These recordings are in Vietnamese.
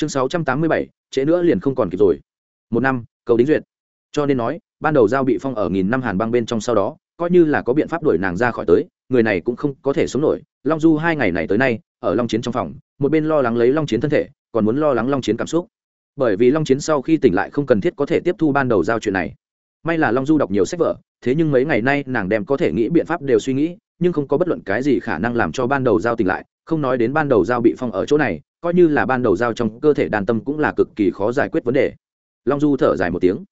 chương sáu trăm tám mươi bảy, trễ nữa liền không còn kịp rồi. Một năm, cầu đính duyệt. Cho nên nói, ban đầu giao bị phong ở nghìn năm hàn băng bên trong sau đó, coi như là có biện pháp đuổi nàng ra khỏi tới, người này cũng không có thể sống nổi. Long du hai ngày này tới nay, ở long chiến trong phòng, một bên lo lắng lấy long chiến thân thể, còn muốn lo lắng long chiến cảm xúc. Bởi vì long chiến sau khi tỉnh lại không cần thiết có thể tiếp thu ban đầu giao chuyện này. May là long du đọc nhiều sách vở, thế nhưng mấy ngày nay nàng đem có thể nghĩ biện pháp đều suy nghĩ, nhưng không có bất luận cái gì khả năng làm cho ban đầu giao tỉnh lại, không nói đến ban đầu giao bị phong ở chỗ này coi như là ban đầu giao trong cơ thể đàn tâm cũng là cực kỳ khó giải quyết vấn đề. Long du thở dài một tiếng.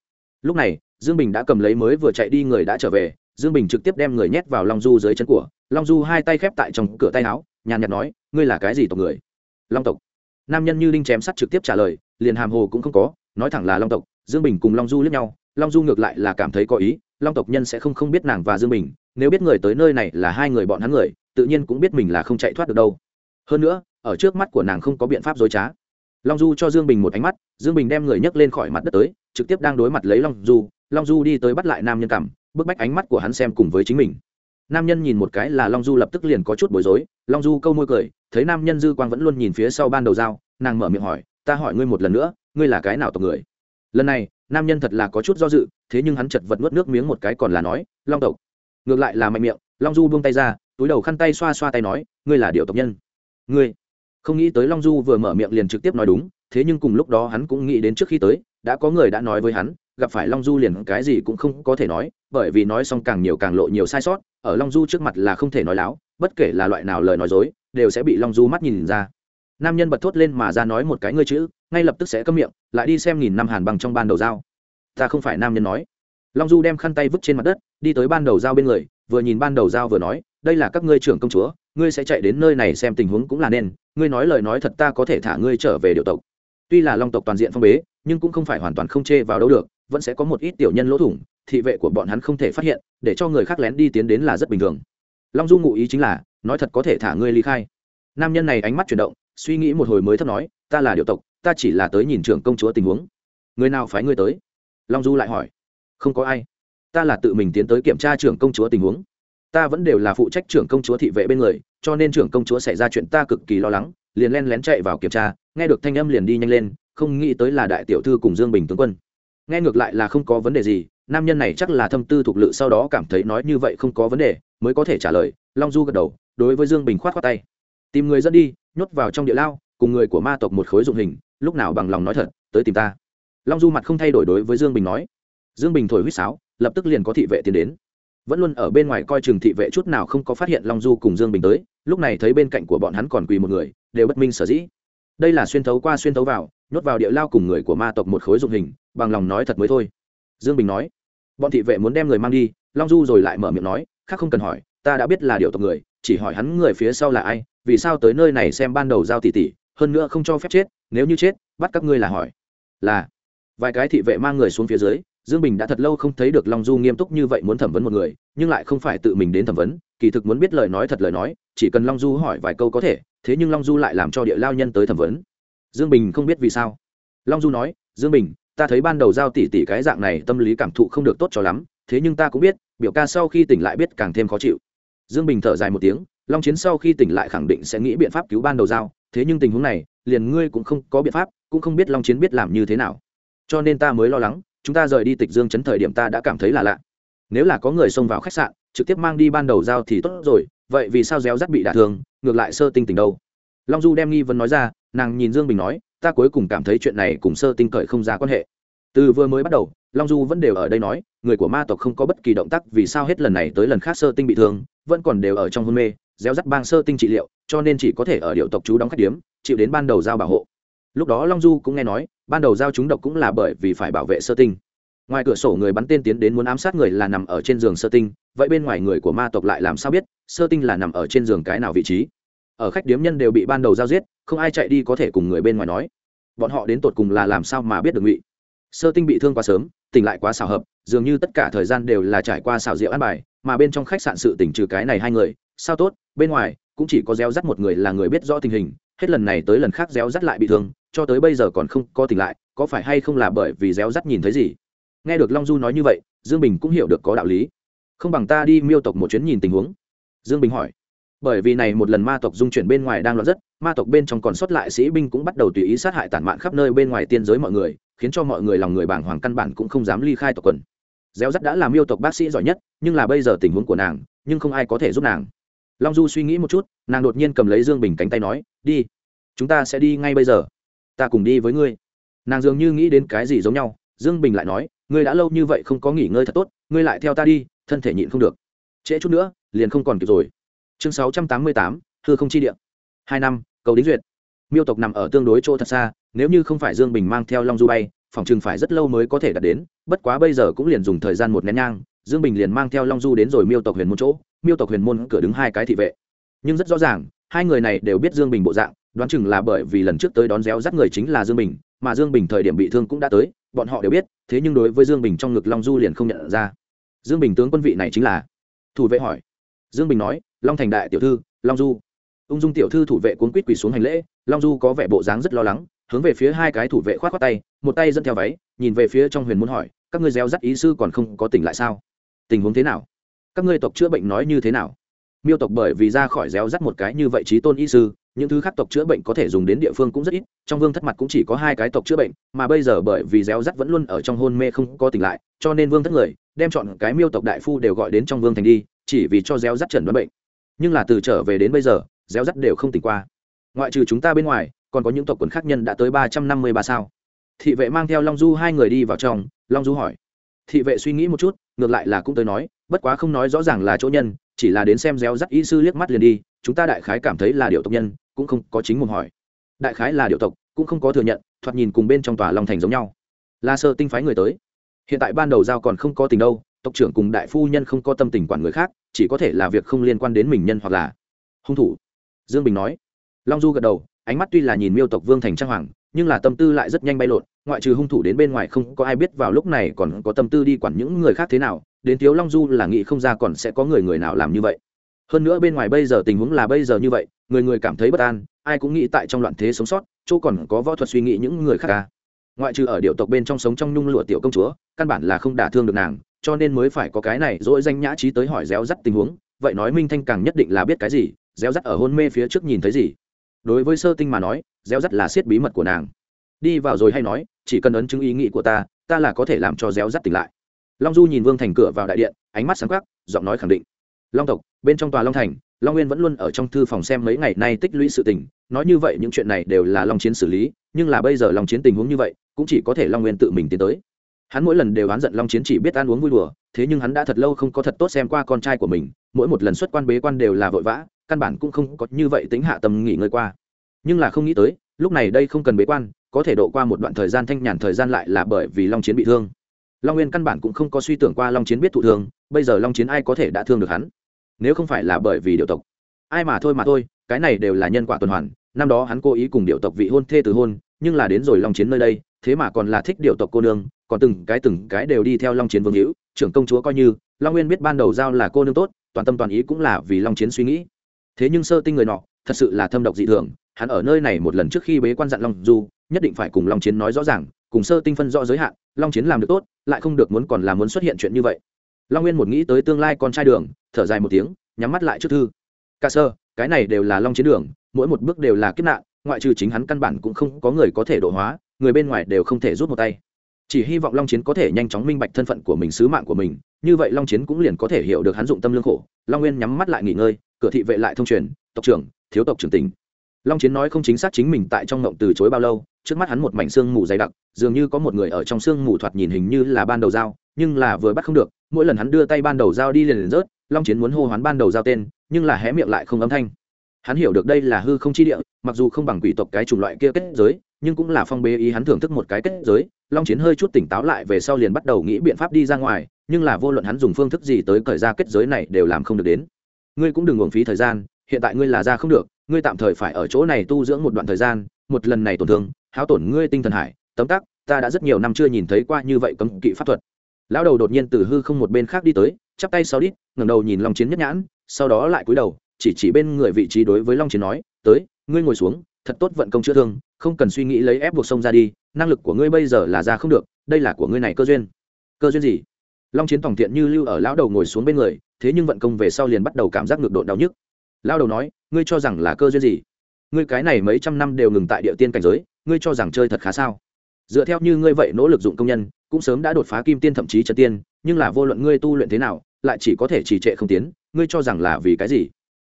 Lúc này, dương bình đã cầm lấy mới vừa chạy đi người đã trở về, dương bình trực tiếp đem người nhét vào long du dưới chân của. Long du hai tay khép tại trong cửa tay áo, nhàn nhạt nói, ngươi là cái gì tộc người? Long tộc. Nam nhân như linh chém sắt trực tiếp trả lời, liền hàm hồ cũng không có, nói thẳng là long tộc. Dương bình cùng long du lướt nhau, long du ngược lại là cảm thấy có ý, long tộc nhân sẽ không không biết nàng và dương bình, nếu biết người tới nơi này là hai người bọn hắn người, tự nhiên cũng biết mình là không chạy thoát được đâu hơn nữa, ở trước mắt của nàng không có biện pháp dối trá. Long du cho dương bình một ánh mắt, dương bình đem người nhấc lên khỏi mặt đất tới, trực tiếp đang đối mặt lấy long du long du đi tới bắt lại nam nhân cảm bức bách ánh mắt của hắn xem cùng với chính mình. Nam nhân nhìn một cái là long du lập tức liền có chút bối rối, long du câu môi cười, thấy nam nhân dư quang vẫn luôn nhìn phía sau ban đầu dao nàng mở miệng hỏi, ta hỏi ngươi một lần nữa, ngươi là cái nào tộc người? Lần này, nam nhân thật là có chút do dự, thế nhưng hắn chật vật nuốt nước miếng một cái còn là nói, long tộc. Ngược lại là mạnh miệng, long du buông tay ra, túi đầu khăn tay xoa xoa tay nói, ngươi là điệu tộc nhân ngươi? Không nghĩ tới long du vừa mở miệng liền trực tiếp nói đúng, thế nhưng cùng lúc đó hắn cũng nghĩ đến trước khi tới, đã có người đã nói với hắn, gặp phải long du liền cái gì cũng không có thể nói, bởi vì nói xong càng nhiều càng lộ nhiều sai sót, ở long du trước mặt là không thể nói láo, bất kể là loại nào lời nói dối, đều sẽ bị long du mắt nhìn ra. Nam nhân bật thốt lên mà ra nói một cái ngươi chữ, ngay lập tức sẽ câm miệng, lại đi xem nghìn năm hàn bằng trong ban đầu dao ta không phải nam nhân nói. Long du đem khăn tay vứt trên mặt đất, đi tới ban đầu dao bên người, vừa nhìn ban đầu dao vừa nói, đây là các ngươi trưởng công chúa ngươi sẽ chạy đến nơi này xem tình huống cũng là nên, ngươi nói lời nói thật ta có thể thả ngươi trở về điệu tộc. Tuy là long tộc toàn diện phong bế, nhưng cũng không phải hoàn toàn không chê vào đâu được, vẫn sẽ có một ít tiểu nhân lỗ thủng, thị vệ của bọn hắn không thể phát hiện, để cho người khác lén đi tiến đến là rất bình thường. Long du ngụ ý chính là, nói thật có thể thả ngươi ly khai. Nam nhân này ánh mắt chuyển động, suy nghĩ một hồi mới thấp nói, ta là điệu tộc, ta chỉ là tới nhìn trưởng công chúa tình huống. Người nào phái ngươi tới? Long du lại hỏi. Không có ai. Ta là tự mình tiến tới kiểm tra trưởng công chúa tình huống ta vẫn đều là phụ trách trưởng công chúa thị vệ bên người, cho nên trưởng công chúa xảy ra chuyện ta cực kỳ lo lắng, liền len lén chạy vào kiểm tra, nghe được thanh âm liền đi nhanh lên, không nghĩ tới là đại tiểu thư cùng dương bình tướng quân. Nghe ngược lại là không có vấn đề gì, nam nhân này chắc là thâm tư thuộc lự sau đó cảm thấy nói như vậy không có vấn đề, mới có thể trả lời, long du gật đầu, đối với dương bình khoát khoát tay. Tìm người dẫn đi, nhốt vào trong địa lao, cùng người của ma tộc một khối dụng hình, lúc nào bằng lòng nói thật, tới tìm ta. Long du mặt không thay đổi đối với dương bình nói. Dương bình thổi huýt sáo, lập tức liền có thị vệ tiến đến vẫn luôn ở bên ngoài coi chừng thị vệ chút nào không có phát hiện long du cùng dương bình tới, lúc này thấy bên cạnh của bọn hắn còn quỳ một người, đều bất minh sở dĩ. Đây là xuyên thấu qua xuyên thấu vào, nhốt vào địa lao cùng người của ma tộc một khối dụng hình, bằng lòng nói thật mới thôi. Dương bình nói, bọn thị vệ muốn đem người mang đi. Long du rồi lại mở miệng nói, khác không cần hỏi, ta đã biết là điều tộc người, chỉ hỏi hắn người phía sau là ai, vì sao tới nơi này xem ban đầu giao tỷ tỷ, hơn nữa không cho phép chết, nếu như chết, bắt các ngươi là hỏi. Là, vài cái thị vệ mang người xuống phía dưới dương bình đã thật lâu không thấy được long du nghiêm túc như vậy muốn thẩm vấn một người, nhưng lại không phải tự mình đến thẩm vấn, kỳ thực muốn biết lời nói thật lời nói, chỉ cần long du hỏi vài câu có thể, thế nhưng long du lại làm cho địa lao nhân tới thẩm vấn. Dương bình không biết vì sao. Long du nói, dương bình, ta thấy ban đầu giao tỷ tỷ cái dạng này tâm lý cảm thụ không được tốt cho lắm, thế nhưng ta cũng biết, biểu ca sau khi tỉnh lại biết càng thêm khó chịu. Dương bình thở dài một tiếng, long chiến sau khi tỉnh lại khẳng định sẽ nghĩ biện pháp cứu ban đầu giao, thế nhưng tình huống này, liền ngươi cũng không có biện pháp, cũng không biết long chiến biết làm như thế nào. Cho nên ta mới lo lắng chúng ta rời đi tịch dương chấn thời điểm ta đã cảm thấy là lạ. Nếu là có người xông vào khách sạn, trực tiếp mang đi ban đầu giao thì tốt rồi, vậy vì sao réo rắt bị đả thương, ngược lại sơ tinh tình đâu? Long du đem nghi vấn nói ra, nàng nhìn dương bình nói, ta cuối cùng cảm thấy chuyện này cùng sơ tinh cởi không ra quan hệ. Từ vừa mới bắt đầu, long du vẫn đều ở đây nói, người của ma tộc không có bất kỳ động tác vì sao hết lần này tới lần khác sơ tinh bị thương, vẫn còn đều ở trong hôn mê gieo rắt bang sơ tinh trị liệu, cho nên chỉ có thể ở điệu tộc chú đóng khách điếm, chịu đến ban đầu giao bảo hộ. Lúc đó long du cũng nghe nói ban đầu giao chúng độc cũng là bởi vì phải bảo vệ sơ tinh. Ngoài cửa sổ người bắn tên tiến đến muốn ám sát người là nằm ở trên giường sơ tinh, vậy bên ngoài người của ma tộc lại làm sao biết sơ tinh là nằm ở trên giường cái nào vị trí? Ở khách điếm nhân đều bị ban đầu giao giết, không ai chạy đi có thể cùng người bên ngoài nói. Bọn họ đến tột cùng là làm sao mà biết được ngụy? Sơ tinh bị thương quá sớm, tỉnh lại quá xào hợp, dường như tất cả thời gian đều là trải qua xào rượu ăn bài, mà bên trong khách sạn sự tỉnh trừ cái này hai người, sao tốt, bên ngoài cũng chỉ có réo rắt một người là người biết rõ tình hình, hết lần này tới lần khác réo rắt lại bị thương cho tới bây giờ còn không có tỉnh lại, có phải hay không là bởi vì réo rắt nhìn thấy gì? Nghe được long du nói như vậy, dương bình cũng hiểu được có đạo lý. Không bằng ta đi miêu tộc một chuyến nhìn tình huống. Dương bình hỏi. Bởi vì này một lần ma tộc dung chuyển bên ngoài đang loạn rất, ma tộc bên trong còn sót lại sĩ binh cũng bắt đầu tùy ý sát hại tản mạn khắp nơi bên ngoài tiên giới mọi người, khiến cho mọi người lòng người bảng hoàng căn bản cũng không dám ly khai tộc quần. Réo rắt đã làm yêu tộc bác sĩ giỏi nhất, nhưng là bây giờ tình huống của nàng, nhưng không ai có thể giúp nàng. Long du suy nghĩ một chút, nàng đột nhiên cầm lấy dương bình cánh tay nói, đi, chúng ta sẽ đi ngay bây giờ ta cùng đi với ngươi. Nàng dường như nghĩ đến cái gì giống nhau, dương bình lại nói, ngươi đã lâu như vậy không có nghỉ ngơi thật tốt, ngươi lại theo ta đi, thân thể nhịn không được. Trễ chút nữa, liền không còn kịp rồi. Chương sáu trăm tám mươi tám thư không chi điện hai năm, cầu đính duyệt. Miêu tộc nằm ở tương đối chỗ thật xa, nếu như không phải dương bình mang theo long du bay, phòng chừng phải rất lâu mới có thể đạt đến, bất quá bây giờ cũng liền dùng thời gian một nén nhang, dương bình liền mang theo long du đến rồi miêu tộc huyền môn chỗ, miêu tộc huyền môn cửa đứng hai cái thị vệ. Nhưng rất rõ ràng, hai người này đều biết dương bình bộ dạng đoán chừng là bởi vì lần trước tới đón réo dắt người chính là dương bình, mà dương bình thời điểm bị thương cũng đã tới, bọn họ đều biết, thế nhưng đối với dương bình trong ngực long du liền không nhận ra. Dương bình tướng quân vị này chính là thủ vệ hỏi. Dương bình nói, long thành đại tiểu thư, long du. Ung dung tiểu thư thủ vệ cuốn quýt quỳ xuống hành lễ, long du có vẻ bộ dáng rất lo lắng, hướng về phía hai cái thủ vệ khoát á tay, một tay dẫn theo váy, nhìn về phía trong huyền muốn hỏi, các ngươi gieo dắt ý sư còn không có tỉnh lại sao? Tình huống thế nào? Các ngươi tộc chữa bệnh nói như thế nào? Miêu tộc bởi vì ra khỏi gieo rắt một cái như vậy trí tôn ý sư những thứ khác tộc chữa bệnh có thể dùng đến địa phương cũng rất ít, trong vương thất mặt cũng chỉ có hai cái tộc chữa bệnh, mà bây giờ bởi vì réo rắt vẫn luôn ở trong hôn mê không có tỉnh lại, cho nên vương thất người đem chọn cái miêu tộc đại phu đều gọi đến trong vương thành đi, chỉ vì cho réo rắt trần đoán bệnh. Nhưng là từ trở về đến bây giờ, réo rắt đều không tỉnh qua. Ngoại trừ chúng ta bên ngoài, còn có những tộc quần khác nhân đã tới ba trăm năm mươi ba sao. Thị vệ mang theo long du hai người đi vào trong, long du hỏi thị vệ suy nghĩ một chút, ngược lại là cũng tới nói, bất quá không nói rõ ràng là chỗ nhân, chỉ là đến xem réo rắt y sư liếc mắt liền đi, chúng ta đại khái cảm thấy là điệu tộc nhân, cũng không có chính mồm hỏi. Đại khái là điệu tộc, cũng không có thừa nhận, thoạt nhìn cùng bên trong tòa long thành giống nhau. La sơ tinh phái người tới. Hiện tại ban đầu giao còn không có tình đâu, tộc trưởng cùng đại phu nhân không có tâm tình quản người khác, chỉ có thể là việc không liên quan đến mình nhân hoặc là hung thủ. Dương bình nói. Long du gật đầu, ánh mắt tuy là nhìn miêu tộc vương thành trang hoàng nhưng là tâm tư lại rất nhanh bay lộn, ngoại trừ hung thủ đến bên ngoài không có ai biết vào lúc này còn có tâm tư đi quản những người khác thế nào, đến thiếu long du là nghĩ không ra còn sẽ có người người nào làm như vậy. Hơn nữa bên ngoài bây giờ tình huống là bây giờ như vậy, người người cảm thấy bất an, ai cũng nghĩ tại trong loạn thế sống sót, chỗ còn có võ thuật suy nghĩ những người khác ca ngoại trừ ở điệu tộc bên trong sống trong nhung lụa tiểu công chúa, căn bản là không đả thương được nàng, cho nên mới phải có cái này dỗi danh nhã trí tới hỏi réo rắt tình huống, vậy nói minh thanh càng nhất định là biết cái gì, réo rắt ở hôn mê phía trước nhìn thấy gì đối với sơ tinh mà nói réo rắt là siết bí mật của nàng. Đi vào rồi hay nói, chỉ cần ấn chứng ý nghĩ của ta ta là có thể làm cho réo rắt tỉnh lại. Long du nhìn vương thành cửa vào đại điện, ánh mắt sáng khắc giọng nói khẳng định. Long tộc, bên trong tòa long thành, long nguyên vẫn luôn ở trong thư phòng xem mấy ngày nay tích lũy sự tình. Nói như vậy những chuyện này đều là long chiến xử lý, nhưng là bây giờ long chiến tình huống như vậy, cũng chỉ có thể long nguyên tự mình tiến tới. Hắn mỗi lần đều oán giận long chiến chỉ biết ăn uống vui đùa, thế nhưng hắn đã thật lâu không có thật tốt xem qua con trai của mình, mỗi một lần xuất quan bế quan đều là vội vã căn bản cũng không có như vậy tính hạ tâm nghỉ ngơi qua. Nhưng là không nghĩ tới, lúc này đây không cần bế quan, có thể độ qua một đoạn thời gian thanh nhàn thời gian lại là bởi vì long chiến bị thương. Long nguyên căn bản cũng không có suy tưởng qua long chiến biết thụ thương, bây giờ long chiến ai có thể đã thương được hắn? Nếu không phải là bởi vì điệu tộc. Ai mà thôi mà thôi, cái này đều là nhân quả tuần hoàn, năm đó hắn cố ý cùng điệu tộc vị hôn thê từ hôn, nhưng là đến rồi long chiến nơi đây, thế mà còn là thích điệu tộc cô nương, còn từng cái từng cái đều đi theo long chiến vương hữu, trưởng công chúa coi như, long nguyên biết ban đầu giao là cô nương tốt, toàn tâm toàn ý cũng là vì long chiến suy nghĩ thế nhưng sơ tinh người nọ, thật sự là thâm độc dị thường, hắn ở nơi này một lần trước khi bế quan dặn long du, nhất định phải cùng long chiến nói rõ ràng, cùng sơ tinh phân rõ giới hạn, long chiến làm được tốt, lại không được muốn còn là muốn xuất hiện chuyện như vậy. Long nguyên một nghĩ tới tương lai con trai đường, thở dài một tiếng, nhắm mắt lại trước thư. Ca sơ, cái này đều là long chiến đường, mỗi một bước đều là kiếp nạn, ngoại trừ chính hắn căn bản cũng không có người có thể độ hóa, người bên ngoài đều không thể rút một tay. Chỉ hy vọng long chiến có thể nhanh chóng minh bạch thân phận của mình, sứ mạng của mình, như vậy long chiến cũng liền có thể hiểu được hắn dụng tâm lương khổ. Long nguyên nhắm mắt lại nghỉ ngơi cửa thị vệ lại thông truyền, tộc trưởng, thiếu tộc trưởng tỉnh. Long chiến nói không chính xác chính mình tại trong ngộng từ chối bao lâu, trước mắt hắn một mảnh xương mù dày đặc, dường như có một người ở trong xương mù thoạt nhìn hình như là ban đầu dao nhưng là vừa bắt không được, mỗi lần hắn đưa tay ban đầu dao đi liền liền rớt, long chiến muốn hô hoán ban đầu dao tên, nhưng là hé miệng lại không âm thanh. Hắn hiểu được đây là hư không chi địa, mặc dù không bằng quỷ tộc cái chủng loại kia kết giới, nhưng cũng là phong bế ý hắn thưởng thức một cái kết giới, long chiến hơi chút tỉnh táo lại về sau liền bắt đầu nghĩ biện pháp đi ra ngoài, nhưng là vô luận hắn dùng phương thức gì tới cởi ra kết giới này đều làm không được đến ngươi cũng đừng uổng phí thời gian, hiện tại ngươi là ra không được, ngươi tạm thời phải ở chỗ này tu dưỡng một đoạn thời gian, một lần này tổn thương, hao tổn ngươi tinh thần hải, tấm tắc, ta đã rất nhiều năm chưa nhìn thấy qua như vậy cấm kỵ pháp thuật. Lão đầu đột nhiên từ hư không một bên khác đi tới, chắp tay sau đít, ngẩng đầu nhìn long chiến nhất nhãn, sau đó lại cúi đầu, chỉ chỉ bên người vị trí đối với long chiến nói, tới, ngươi ngồi xuống, thật tốt vận công chữa thương, không cần suy nghĩ lấy ép buộc sông ra đi, năng lực của ngươi bây giờ là ra không được, đây là của ngươi này cơ duyên. Cơ duyên gì? Long chiến tổng tiện như lưu ở lão đầu ngồi xuống bên người thế nhưng vận công về sau liền bắt đầu cảm giác ngược độn đau nhức. Lão đầu nói, ngươi cho rằng là cơ duyên gì? Ngươi cái này mấy trăm năm đều ngừng tại địa tiên cảnh giới, ngươi cho rằng chơi thật khá sao? Dựa theo như ngươi vậy nỗ lực dụng công nhân, cũng sớm đã đột phá kim tiên thậm chí chân tiên, nhưng là vô luận ngươi tu luyện thế nào, lại chỉ có thể trì trệ không tiến, ngươi cho rằng là vì cái gì?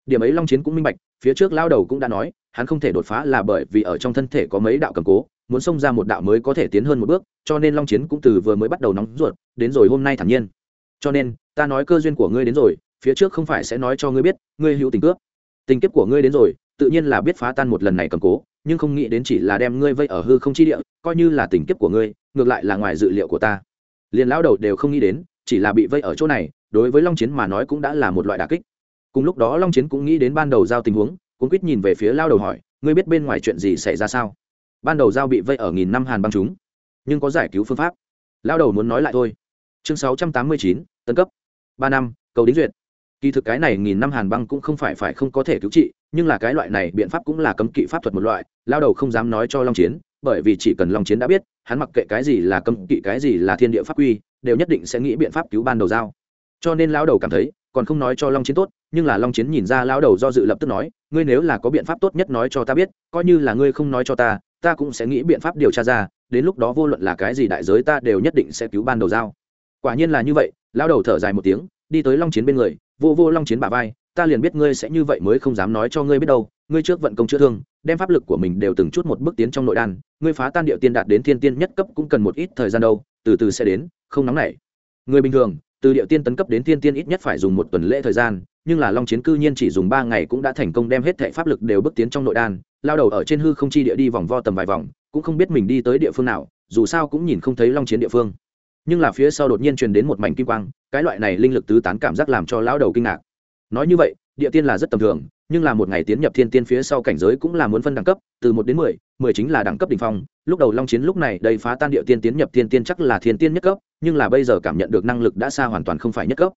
Điểm ấy long chiến cũng minh bạch, phía trước lao đầu cũng đã nói, hắn không thể đột phá là bởi vì ở trong thân thể có mấy đạo cầm cố, muốn xông ra một đạo mới có thể tiến hơn một bước, cho nên long chiến cũng từ vừa mới bắt đầu nóng ruột, đến rồi hôm nay thản nhiên cho nên, ta nói cơ duyên của ngươi đến rồi, phía trước không phải sẽ nói cho ngươi biết, ngươi hữu tình cướp. Tình kiếp của ngươi đến rồi, tự nhiên là biết phá tan một lần này cầm cố, nhưng không nghĩ đến chỉ là đem ngươi vây ở hư không chi địa, coi như là tình kiếp của ngươi, ngược lại là ngoài dự liệu của ta. Liền lão đầu đều không nghĩ đến, chỉ là bị vây ở chỗ này, đối với long chiến mà nói cũng đã là một loại đà kích. Cùng lúc đó long chiến cũng nghĩ đến ban đầu giao tình huống cũng quýt nhìn về phía lao đầu hỏi, ngươi biết bên ngoài chuyện gì xảy ra sao? Ban đầu giao bị vây ở nghìn năm hàn băng chúng nhưng có giải cứu phương pháp. Lao đầu muốn nói lại thôi. Chương sáu trăm tám mươi chín tân cấp. Ba năm, cầu đính duyệt. Kỳ thực cái này nghìn năm hàn băng cũng không phải phải không có thể cứu trị, nhưng là cái loại này biện pháp cũng là cấm kỵ pháp thuật một loại, lao đầu không dám nói cho long chiến, bởi vì chỉ cần long chiến đã biết, hắn mặc kệ cái gì là cấm kỵ, cái gì là thiên địa pháp quy, đều nhất định sẽ nghĩ biện pháp cứu ban đầu giao. Cho nên lao đầu cảm thấy, còn không nói cho long chiến tốt, nhưng là long chiến nhìn ra lao đầu do dự lập tức nói, ngươi nếu là có biện pháp tốt nhất nói cho ta biết, coi như là ngươi không nói cho ta ta cũng sẽ nghĩ biện pháp điều tra ra, đến lúc đó vô luận là cái gì đại giới ta đều nhất định sẽ cứu ban đầu giao quả nhiên là như vậy lao đầu thở dài một tiếng, đi tới long chiến bên người, vô vô long chiến bà vai, ta liền biết ngươi sẽ như vậy mới không dám nói cho ngươi biết đâu, ngươi trước vận công chữa thương, đem pháp lực của mình đều từng chút một bước tiến trong nội đan, ngươi phá tan điệu tiên đạt đến thiên tiên nhất cấp cũng cần một ít thời gian đâu, từ từ sẽ đến, không nóng nảy. Người bình thường, từ điệu tiên tấn cấp đến thiên tiên ít nhất phải dùng một tuần lễ thời gian, nhưng là long chiến cư nhiên chỉ dùng ba ngày cũng đã thành công đem hết thệ pháp lực đều bước tiến trong nội đan lao đầu ở trên hư không chi địa đi vòng vo tầm vài vòng, cũng không biết mình đi tới địa phương nào, dù sao cũng nhìn không thấy long chiến địa phương nhưng là phía sau đột nhiên truyền đến một mảnh kim quang, cái loại này linh lực tứ tán cảm giác làm cho lão đầu kinh ngạc. Nói như vậy, địa tiên là rất tầm thường, nhưng là một ngày tiến nhập thiên tiên phía sau cảnh giới cũng là muốn phân đẳng cấp, từ một đến mười mười chính là đẳng cấp đ ỉ n h phong. Lúc đầu long chiến lúc này đầy phá tan địa tiên tiến nhập thiên tiên chắc là thiên tiên nhất cấp, nhưng là bây giờ cảm nhận được năng lực đã xa hoàn toàn không phải nhất cấp.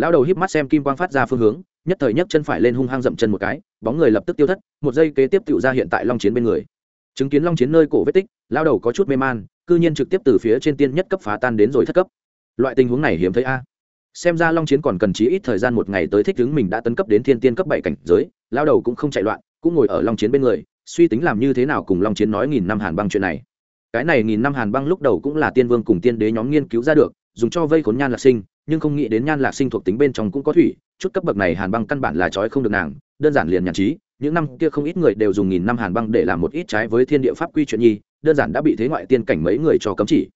Lão đầu híp mắt xem kim quang phát ra phương hướng, nhất thời nhất chân phải lên hung hăng dậm chân một cái, bóng người lập tức tiêu thất, một giây kế tiếp tự ra hiện tại long chiến bên người chứng kiến long chiến nơi cổ vết tích lão đầu có chút mê man, cư nhiên trực tiếp từ phía trên tiên nhất cấp phá tan đến rồi thất cấp. Loại tình huống này hiếm thấy a. Xem ra long chiến còn cần chí ít thời gian một ngày tới thích ứng mình đã tấn cấp đến thiên tiên cấp bảy cảnh giới, lao đầu cũng không chạy loạn, cũng ngồi ở long chiến bên người, suy tính làm như thế nào cùng long chiến nói nghìn năm hàn băng chuyện này. Cái này nghìn năm hàn băng lúc đầu cũng là tiên vương cùng tiên đế nhóm nghiên cứu ra được, dùng cho vây khốn nhan lạc sinh, nhưng không nghĩ đến nhan lạc sinh thuộc tính bên trong cũng có thủy, chút cấp bậc này hàn băng căn bản là trói không được nàng, đơn giản liền nhàn trí những năm kia không ít người đều dùng nghìn năm hàn băng để làm một ít trái với thiên địa pháp quy chuyện nhi, đơn giản đã bị thế ngoại tiên cảnh mấy người cho cấm chỉ.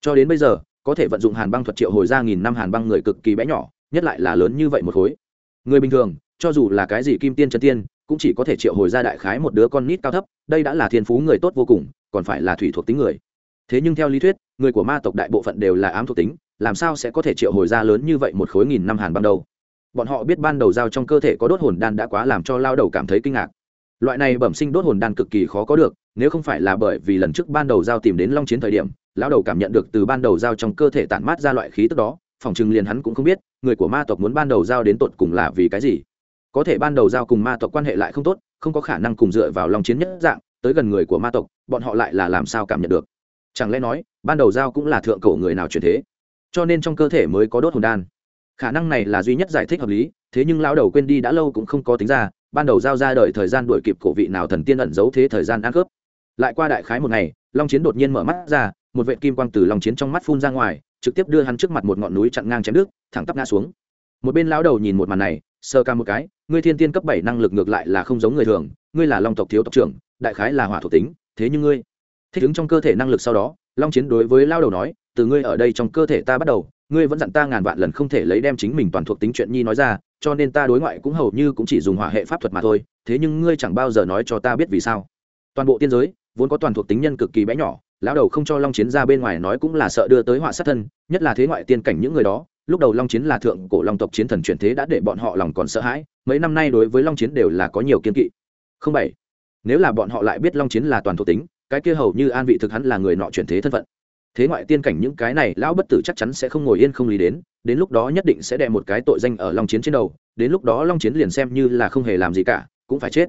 Cho đến bây giờ, có thể vận dụng hàn băng thuật triệu hồi ra nghìn năm hàn băng người cực kỳ bé nhỏ, nhất lại là lớn như vậy một khối. Người bình thường, cho dù là cái gì kim tiên chân tiên, cũng chỉ có thể triệu hồi ra đại khái một đứa con nít cao thấp, đây đã là thiên phú người tốt vô cùng, còn phải là thủy thuộc tính người. Thế nhưng theo lý thuyết, người của ma tộc đại bộ phận đều là ám thuộc tính, làm sao sẽ có thể triệu hồi ra lớn như vậy một khối nghìn năm hàn băng đâu? Bọn họ biết ban đầu giao trong cơ thể có đốt hồn đan đã quá làm cho lao đầu cảm thấy kinh ngạc. Loại này bẩm sinh đốt hồn đan cực kỳ khó có được, nếu không phải là bởi vì lần trước ban đầu giao tìm đến long chiến thời điểm, lão đầu cảm nhận được từ ban đầu giao trong cơ thể tản mát ra loại khí tức đó, phòng chừng liền hắn cũng không biết, người của ma tộc muốn ban đầu giao đến tột cùng là vì cái gì. Có thể ban đầu giao cùng ma tộc quan hệ lại không tốt, không có khả năng cùng dựa vào long chiến nhất dạng, tới gần người của ma tộc, bọn họ lại là làm sao cảm nhận được? Chẳng lẽ nói, ban đầu giao cũng là thượng cổ người nào truyền thế? Cho nên trong cơ thể mới có đốt hồn đan khả năng này là duy nhất giải thích hợp lý, thế nhưng lão đầu quên đi đã lâu cũng không có tính ra, ban đầu giao ra đời thời gian đuổi kịp cổ vị nào thần tiên ẩn giấu thế thời gian ăn cướp. Lại qua đại khái một ngày, long chiến đột nhiên mở mắt ra, một vệ kim quang từ long chiến trong mắt phun ra ngoài, trực tiếp đưa hắn trước mặt một ngọn núi chặn ngang chém nước thẳng tắp ngã xuống. Một bên lão đầu nhìn một màn này sơ ca một cái, ngươi thiên tiên cấp bảy năng lực ngược lại là không giống người thường, ngươi là long tộc thiếu tộc trưởng, đại khái là hỏa thuộc tính, thế nhưng ngươi thích ứng trong cơ thể năng lực sau đó, long chiến đối với lao đầu nói từ ngươi ở đây trong cơ thể ta bắt đầu, ngươi vẫn dặn ta ngàn vạn lần không thể lấy đem chính mình toàn thuộc tính chuyện nhi nói ra, cho nên ta đối ngoại cũng hầu như cũng chỉ dùng hỏa hệ pháp thuật mà thôi, thế nhưng ngươi chẳng bao giờ nói cho ta biết vì sao. Toàn bộ tiên giới, vốn có toàn thuộc tính nhân cực kỳ bé nhỏ, lão đầu không cho long chiến ra bên ngoài nói cũng là sợ đưa tới họa sát thân, nhất là thế ngoại tiên cảnh những người đó, lúc đầu long chiến là thượng cổ long tộc chiến thần chuyển thế đã để bọn họ lòng còn sợ hãi, mấy năm nay đối với long chiến đều là có nhiều kiên kỵ. Không bảy, nếu là bọn họ lại biết long chiến là toàn thuộc tính, cái kia hầu như an vị thực hắn là người nọ chuyển thế thân phận thế ngoại tiên cảnh những cái này lão bất tử chắc chắn sẽ không ngồi yên không lý đến đến lúc đó nhất định sẽ đè một cái tội danh ở long chiến trên đầu, đến lúc đó long chiến liền xem như là không hề làm gì cả, cũng phải chết.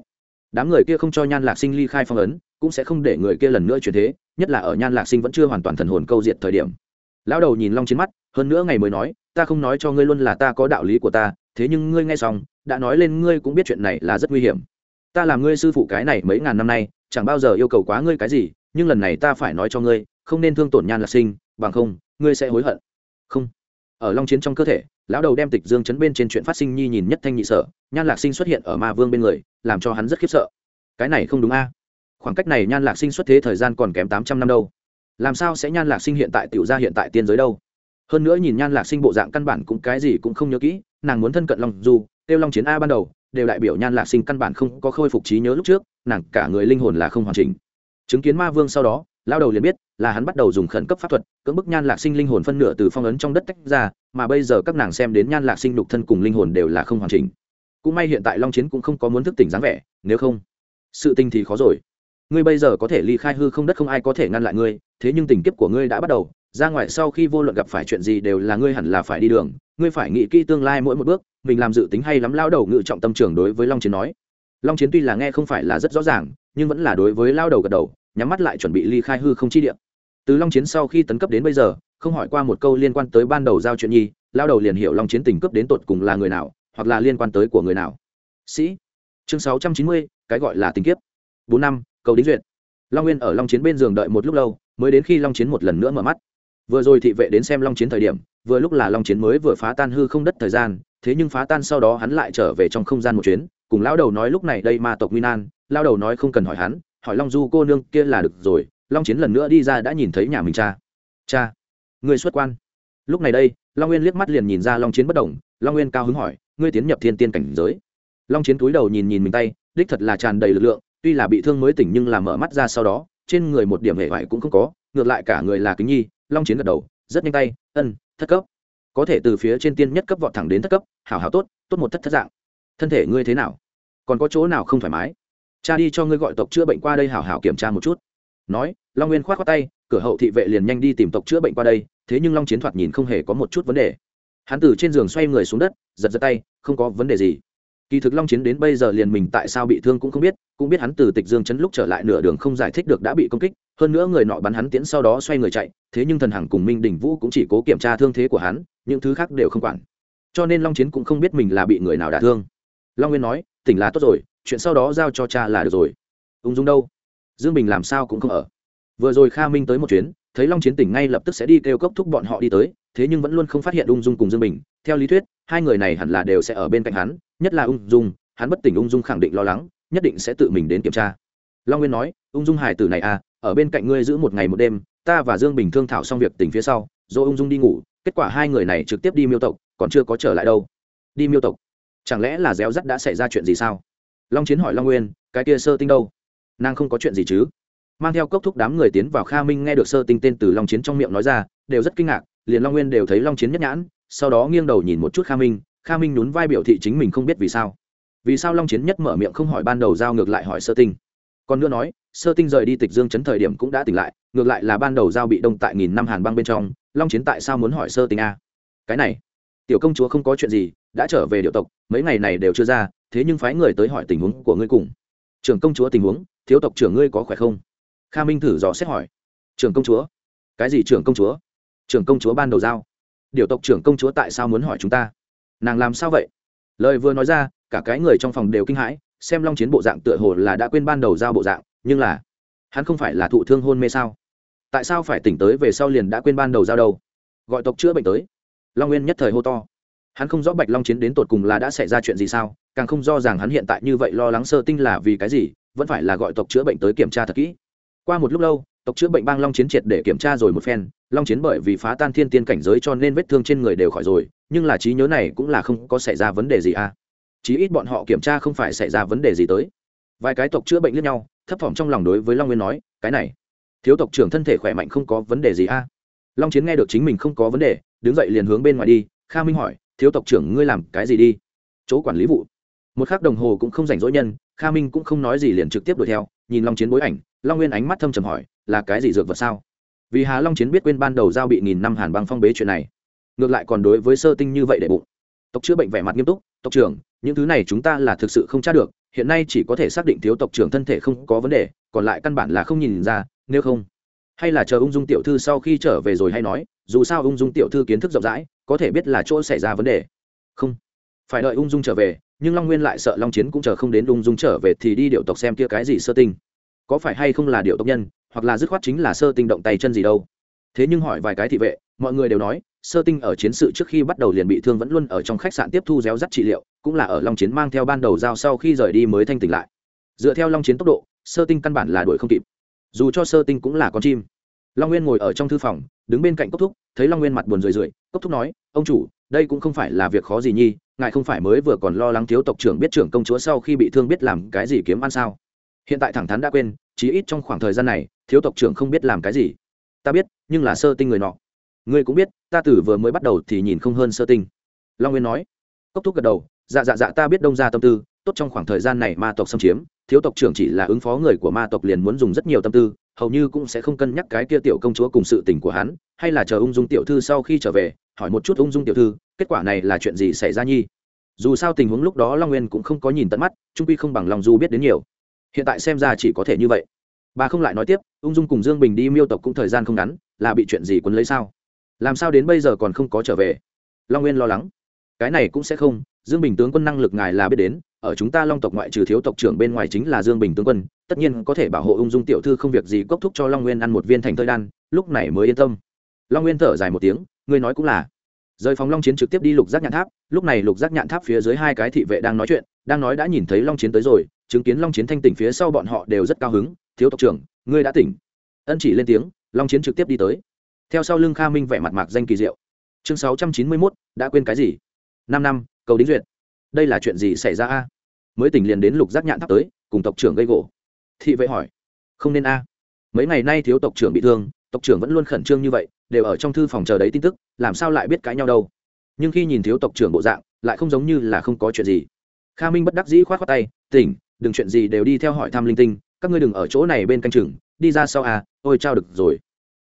Đám người kia không cho nhan lạc sinh ly khai phong ấn, cũng sẽ không để người kia lần nữa chuyển thế, nhất là ở nhan lạc sinh vẫn chưa hoàn toàn thần hồn câu diệt thời điểm. Lão đầu nhìn long chiến mắt, hơn nữa ngày mới nói, ta không nói cho ngươi luôn là ta có đạo lý của ta, thế nhưng ngươi nghe xong, đã nói lên ngươi cũng biết chuyện này là rất nguy hiểm. Ta làm ngươi sư phụ cái này mấy ngàn năm nay, chẳng bao giờ yêu cầu quá ngươi cái gì, nhưng lần này ta phải nói cho ngươi không nên thương tổn nhan lạc sinh, bằng không, ngươi sẽ hối hận. Không. Ở long chiến trong cơ thể, lão đầu đem tịch dương chấn bên trên chuyện phát sinh nhi nhìn nhất thanh nhị sở, nhan lạc sinh xuất hiện ở ma vương bên người, làm cho hắn rất khiếp sợ. Cái này không đúng a. Khoảng cách này nhan lạc sinh xuất thế thời gian còn kém tám trăm năm đâu. Làm sao sẽ nhan lạc sinh hiện tại tiểu gia hiện tại tiên giới đâu? Hơn nữa nhìn nhan lạc sinh bộ dạng căn bản cũng cái gì cũng không nhớ kỹ, nàng muốn thân cận long du, tiêu long chiến a ban đầu, đều đại biểu nhan lạc sinh căn bản không có khôi phục trí nhớ lúc trước, nàng cả người linh hồn là không hoàn chỉnh. Chứng kiến ma vương sau đó lao đầu liền biết, là hắn bắt đầu dùng khẩn cấp pháp thuật, cưỡng bức nhan lạc sinh linh hồn phân nửa từ phong ấn trong đất tách ra, mà bây giờ các nàng xem đến nhan lạc sinh đục thân cùng linh hồn đều là không hoàn chỉnh. Cũng may hiện tại long chiến cũng không có muốn thức tỉnh dáng vẻ, nếu không, sự tình thì khó rồi. Ngươi bây giờ có thể ly khai hư không đất không ai có thể ngăn lại ngươi, thế nhưng tình kiếp của ngươi đã bắt đầu, ra ngoài sau khi vô luận gặp phải chuyện gì đều là ngươi hẳn là phải đi đường, ngươi phải nghĩ kỹ tương lai mỗi một bước, mình làm dự tính hay lắm lao đầu ngự trọng tâm trưởng đối với long chiến nói. Long chiến tuy là nghe không phải là rất rõ ràng, nhưng vẫn là đối với lao đầu gật đầu nhắm mắt lại chuẩn bị ly khai hư không chi địa. từ long chiến sau khi tấn cấp đến bây giờ không hỏi qua một câu liên quan tới ban đầu giao chuyện nhi lao đầu liền hiểu long chiến tình cấp đến tột cùng là người nào hoặc là liên quan tới của người nào. Sĩ. Chương sáu trăm chín mươi cái gọi là tình kiếp. Bốn năm cầu đính duyệt. Long nguyên ở long chiến bên giường đợi một lúc lâu mới đến khi long chiến một lần nữa mở mắt. Vừa rồi thị vệ đến xem long chiến thời điểm vừa lúc là long chiến mới vừa phá tan hư không đất thời gian thế nhưng phá tan sau đó hắn lại trở về trong không gian một chuyến cùng lão đầu nói lúc này đây ma tộc nguyên an, lao đầu nói không cần hỏi hắn hỏi long du cô nương kia là được rồi, long chiến lần nữa đi ra đã nhìn thấy nhà mình cha. Cha, người xuất quan. Lúc này đây, long nguyên liếc mắt liền nhìn ra long chiến bất đồng long nguyên cao hứng hỏi, ngươi tiến nhập thiên tiên cảnh giới? Long chiến túi đầu nhìn nhìn mình tay, đích thật là tràn đầy lực lượng, tuy là bị thương mới tỉnh nhưng là mở mắt ra sau đó, trên người một điểm hệ hoại cũng không có, ngược lại cả người là kính nhi, long chiến gật đầu, rất nhanh tay, ân, thất cấp. Có thể từ phía trên tiên nhất cấp vọt thẳng đến thất cấp, hảo hảo tốt tốt một thất thất dạng. Thân thể ngươi thế nào? Còn có chỗ nào không thoải mái? Cha đi cho ngươi gọi tộc chữa bệnh qua đây hảo hảo kiểm tra một chút. Nói, long nguyên k h o á t k tay, cửa hậu thị vệ liền nhanh đi tìm tộc chữa bệnh qua đây, thế nhưng long chiến thoạt nhìn không hề có một chút vấn đề. Hắn từ trên giường xoay người xuống đất, giật giật tay, không có vấn đề gì. Kỳ thực long chiến đến bây giờ liền mình tại sao bị thương cũng không biết, cũng biết hắn từ tịch dương chấn lúc trở lại nửa đường không giải thích được đã bị công kích, hơn nữa người nọ bắn hắn tiễn sau đó xoay người chạy, thế nhưng thần hằng cùng minh đình vũ cũng chỉ cố kiểm tra thương thế của hắn, những thứ khác đều không quản. Cho nên long chiến cũng không biết mình là bị người nào đả thương. Long nguyên nói, tỉnh là tốt rồi chuyện sau đó giao cho cha là được rồi. Ung dung đâu? Dương bình làm sao cũng không ở. Vừa rồi kha minh tới một chuyến, thấy long chiến tỉnh ngay lập tức sẽ đi kêu cốc thúc bọn họ đi tới, thế nhưng vẫn luôn không phát hiện ung dung cùng dương bình. Theo lý thuyết, hai người này hẳn là đều sẽ ở bên cạnh hắn, nhất là ung dung, hắn bất tỉnh ung dung khẳng định lo lắng, nhất định sẽ tự mình đến kiểm tra. Long nguyên nói, ung dung hải tử này à ở bên cạnh ngươi giữ một ngày một đêm, ta và dương bình thương thảo xong việc tỉnh phía sau, rồi ung dung đi ngủ, kết quả hai người này trực tiếp đi miêu tộc, còn chưa có trở lại đâu. Đi miêu tộc? Chẳng lẽ là réo rắt đã xảy ra chuyện gì sao? Long chiến hỏi long nguyên, cái kia sơ tinh đâu? Nàng không có chuyện gì chứ? Mang theo cốc thúc đám người tiến vào kha minh nghe được sơ tinh tên từ long chiến trong miệng nói ra, đều rất kinh ngạc, liền long nguyên đều thấy long chiến nhất nhãn, sau đó nghiêng đầu nhìn một chút kha minh kha minh nhún vai biểu thị chính mình không biết vì sao. Vì sao long chiến nhất mở miệng không hỏi ban đầu giao ngược lại hỏi sơ tinh. Còn nữa nói, sơ tinh rời đi tịch dương chấn thời điểm cũng đã tỉnh lại, ngược lại là ban đầu giao bị đông tại nghìn năm hàn băng bên trong, long chiến tại sao muốn hỏi sơ tinh a? Cái này, tiểu công chúa không có chuyện gì, đã trở về điệu tộc, mấy ngày này đều chưa ra thế nhưng phái người tới hỏi tình huống của ngươi cùng. Trưởng công chúa tình huống, thiếu tộc trưởng ngươi có khỏe không? Kha minh thử dò xét hỏi. Trưởng công chúa? Cái gì trưởng công chúa? Trưởng công chúa ban đầu giao. Điều tộc trưởng công chúa tại sao muốn hỏi chúng ta? Nàng làm sao vậy? Lời vừa nói ra, cả cái người trong phòng đều kinh hãi, xem long chiến bộ dạng tựa hồ là đã quên ban đầu giao bộ dạng, nhưng là, hắn không phải là thụ thương hôn mê sao? Tại sao phải tỉnh tới về sau liền đã quên ban đầu giao đâu? Gọi tộc chữa bệnh tới. Long nguyên nhất thời hô to. Hắn không rõ bạch long chiến đến tột cùng là đã xảy ra chuyện gì sao? Càng không do rằng hắn hiện tại như vậy lo lắng sơ tinh là vì cái gì, vẫn phải là gọi tộc chữa bệnh tới kiểm tra thật kỹ. Qua một lúc lâu, tộc chữa bệnh bang long chiến triệt để kiểm tra rồi một phen, long chiến bởi vì phá tan thiên tiên cảnh giới cho nên vết thương trên người đều khỏi rồi, nhưng là trí nhớ này cũng là không có xảy ra vấn đề gì à. Chí ít bọn họ kiểm tra không phải xảy ra vấn đề gì tới. Vài cái tộc chữa bệnh lẫn nhau, thấp thỏm trong lòng đối với long nguyên nói, cái này, thiếu tộc trưởng thân thể khỏe mạnh không có vấn đề gì à? Long chiến nghe được chính mình không có vấn đề, đứng dậy liền hướng bên ngoài đi, kha minh hỏi, thiếu tộc trưởng, ngươi làm cái gì đi? Chỗ quản lý vụ một k h ắ c đồng hồ cũng không rảnh rỗi nhân, kha minh cũng không nói gì liền trực tiếp đuổi theo, nhìn long chiến bối ảnh, long nguyên ánh mắt thâm trầm hỏi, là cái gì dược vật sao? Vì hà long chiến biết quên ban đầu giao bị nghìn năm hàn băng phong bế chuyện này, ngược lại còn đối với sơ tinh như vậy để bụng. Tộc chữa bệnh vẻ mặt nghiêm túc, tộc trưởng, những thứ này chúng ta là thực sự không tra được, hiện nay chỉ có thể xác định thiếu tộc trưởng thân thể không có vấn đề, còn lại căn bản là không nhìn ra, nếu không, hay là chờ ung dung tiểu thư sau khi trở về rồi hay nói, dù sao ung dung tiểu thư kiến thức rộng rãi, có thể biết là chỗ xảy ra vấn đề. Không, phải đợi ung dung trở về nhưng long nguyên lại sợ long chiến cũng chờ không đến đung dung trở về thì đi điệu tộc xem kia cái gì sơ tinh. Có phải hay không là điệu tộc nhân, hoặc là dứt khoát chính là sơ tinh động tay chân gì đâu? Thế nhưng hỏi vài cái thị vệ, mọi người đều nói, sơ tinh ở chiến sự trước khi bắt đầu liền bị thương vẫn luôn ở trong khách sạn tiếp thu réo rắt trị liệu, cũng là ở long chiến mang theo ban đầu giao sau khi rời đi mới thanh tỉnh lại. Dựa theo long chiến tốc độ, sơ tinh căn bản là đuổi không kịp. Dù cho sơ tinh cũng là con chim. Long nguyên ngồi ở trong thư phòng, đứng bên cạnh cốc thúc, thấy long nguyên mặt buồn rười rượi, cốc thúc nói, ông chủ, đây cũng không phải là việc khó gì nhi ngài không phải mới vừa còn lo lắng thiếu tộc trưởng biết trưởng công chúa sau khi bị thương biết làm cái gì kiếm ăn sao? Hiện tại thẳng thắn đã quên, chí ít trong khoảng thời gian này, thiếu tộc trưởng không biết làm cái gì. Ta biết, nhưng là sơ tinh người nọ. Ngươi cũng biết, ta tử vừa mới bắt đầu thì nhìn không hơn sơ tinh. Long nguyên nói. Cốc thúc gật đầu. Dạ dạ dạ ta biết đông ra tâm tư. Tốt trong khoảng thời gian này ma tộc xâm chiếm, thiếu tộc trưởng chỉ là ứng phó người của ma tộc liền muốn dùng rất nhiều tâm tư, hầu như cũng sẽ không cân nhắc cái kia tiểu công chúa cùng sự tình của hắn, hay là chờ ung dung tiểu thư sau khi trở về, hỏi một chút ung dung tiểu thư kết quả này là chuyện gì xảy ra nhi? Dù sao tình huống lúc đó long nguyên cũng không có nhìn tận mắt, trung quy không bằng lòng du biết đến nhiều. Hiện tại xem ra chỉ có thể như vậy. Bà không lại nói tiếp, ung dung cùng dương bình đi miêu tộc cũng thời gian không ngắn, là bị chuyện gì quấn lấy sao? Làm sao đến bây giờ còn không có trở về? Long nguyên lo lắng. Cái này cũng sẽ không, dương bình tướng quân năng lực ngài là biết đến, ở chúng ta long tộc ngoại trừ thiếu tộc trưởng bên ngoài chính là dương bình tướng quân, tất nhiên có thể bảo hộ ung dung tiểu thư không việc gì cốc thúc cho long nguyên ăn một viên thành thơi đan, lúc này mới yên tâm. Long nguyên thở dài một tiếng ngươi nói cũng là rời phòng long chiến trực tiếp đi lục giác nhạn tháp, lúc này lục giác nhạn tháp phía dưới hai cái thị vệ đang nói chuyện, đang nói đã nhìn thấy long chiến tới rồi, chứng kiến long chiến thanh tỉnh phía sau bọn họ đều rất cao hứng, thiếu tộc trưởng, ngươi đã tỉnh. Ân chỉ lên tiếng, long chiến trực tiếp đi tới. Theo sau lưng kha minh vẻ mặt mạc danh kỳ diệu. Chương sáu trăm chín mươi mốt, đã quên cái gì? Năm năm, cầu đính duyệt. Đây là chuyện gì xảy ra a? Mới tỉnh liền đến lục giác nhạn tháp tới, cùng tộc trưởng gây gỗ. Thị vệ hỏi. Không nên a. Mấy ngày nay thiếu tộc trưởng bị thương, tộc trưởng vẫn luôn khẩn trương như vậy đều ở trong thư phòng chờ đấy tin tức, làm sao lại biết cãi nhau đâu? Nhưng khi nhìn thiếu tộc trưởng bộ dạng, lại không giống như là không có chuyện gì. Kha minh bất đắc dĩ k h o á t khoác tay, tỉnh, đừng chuyện gì đều đi theo hỏi thăm linh tinh, các ngươi đừng ở chỗ này bên canh chừng, đi ra sau à ôi trao được rồi.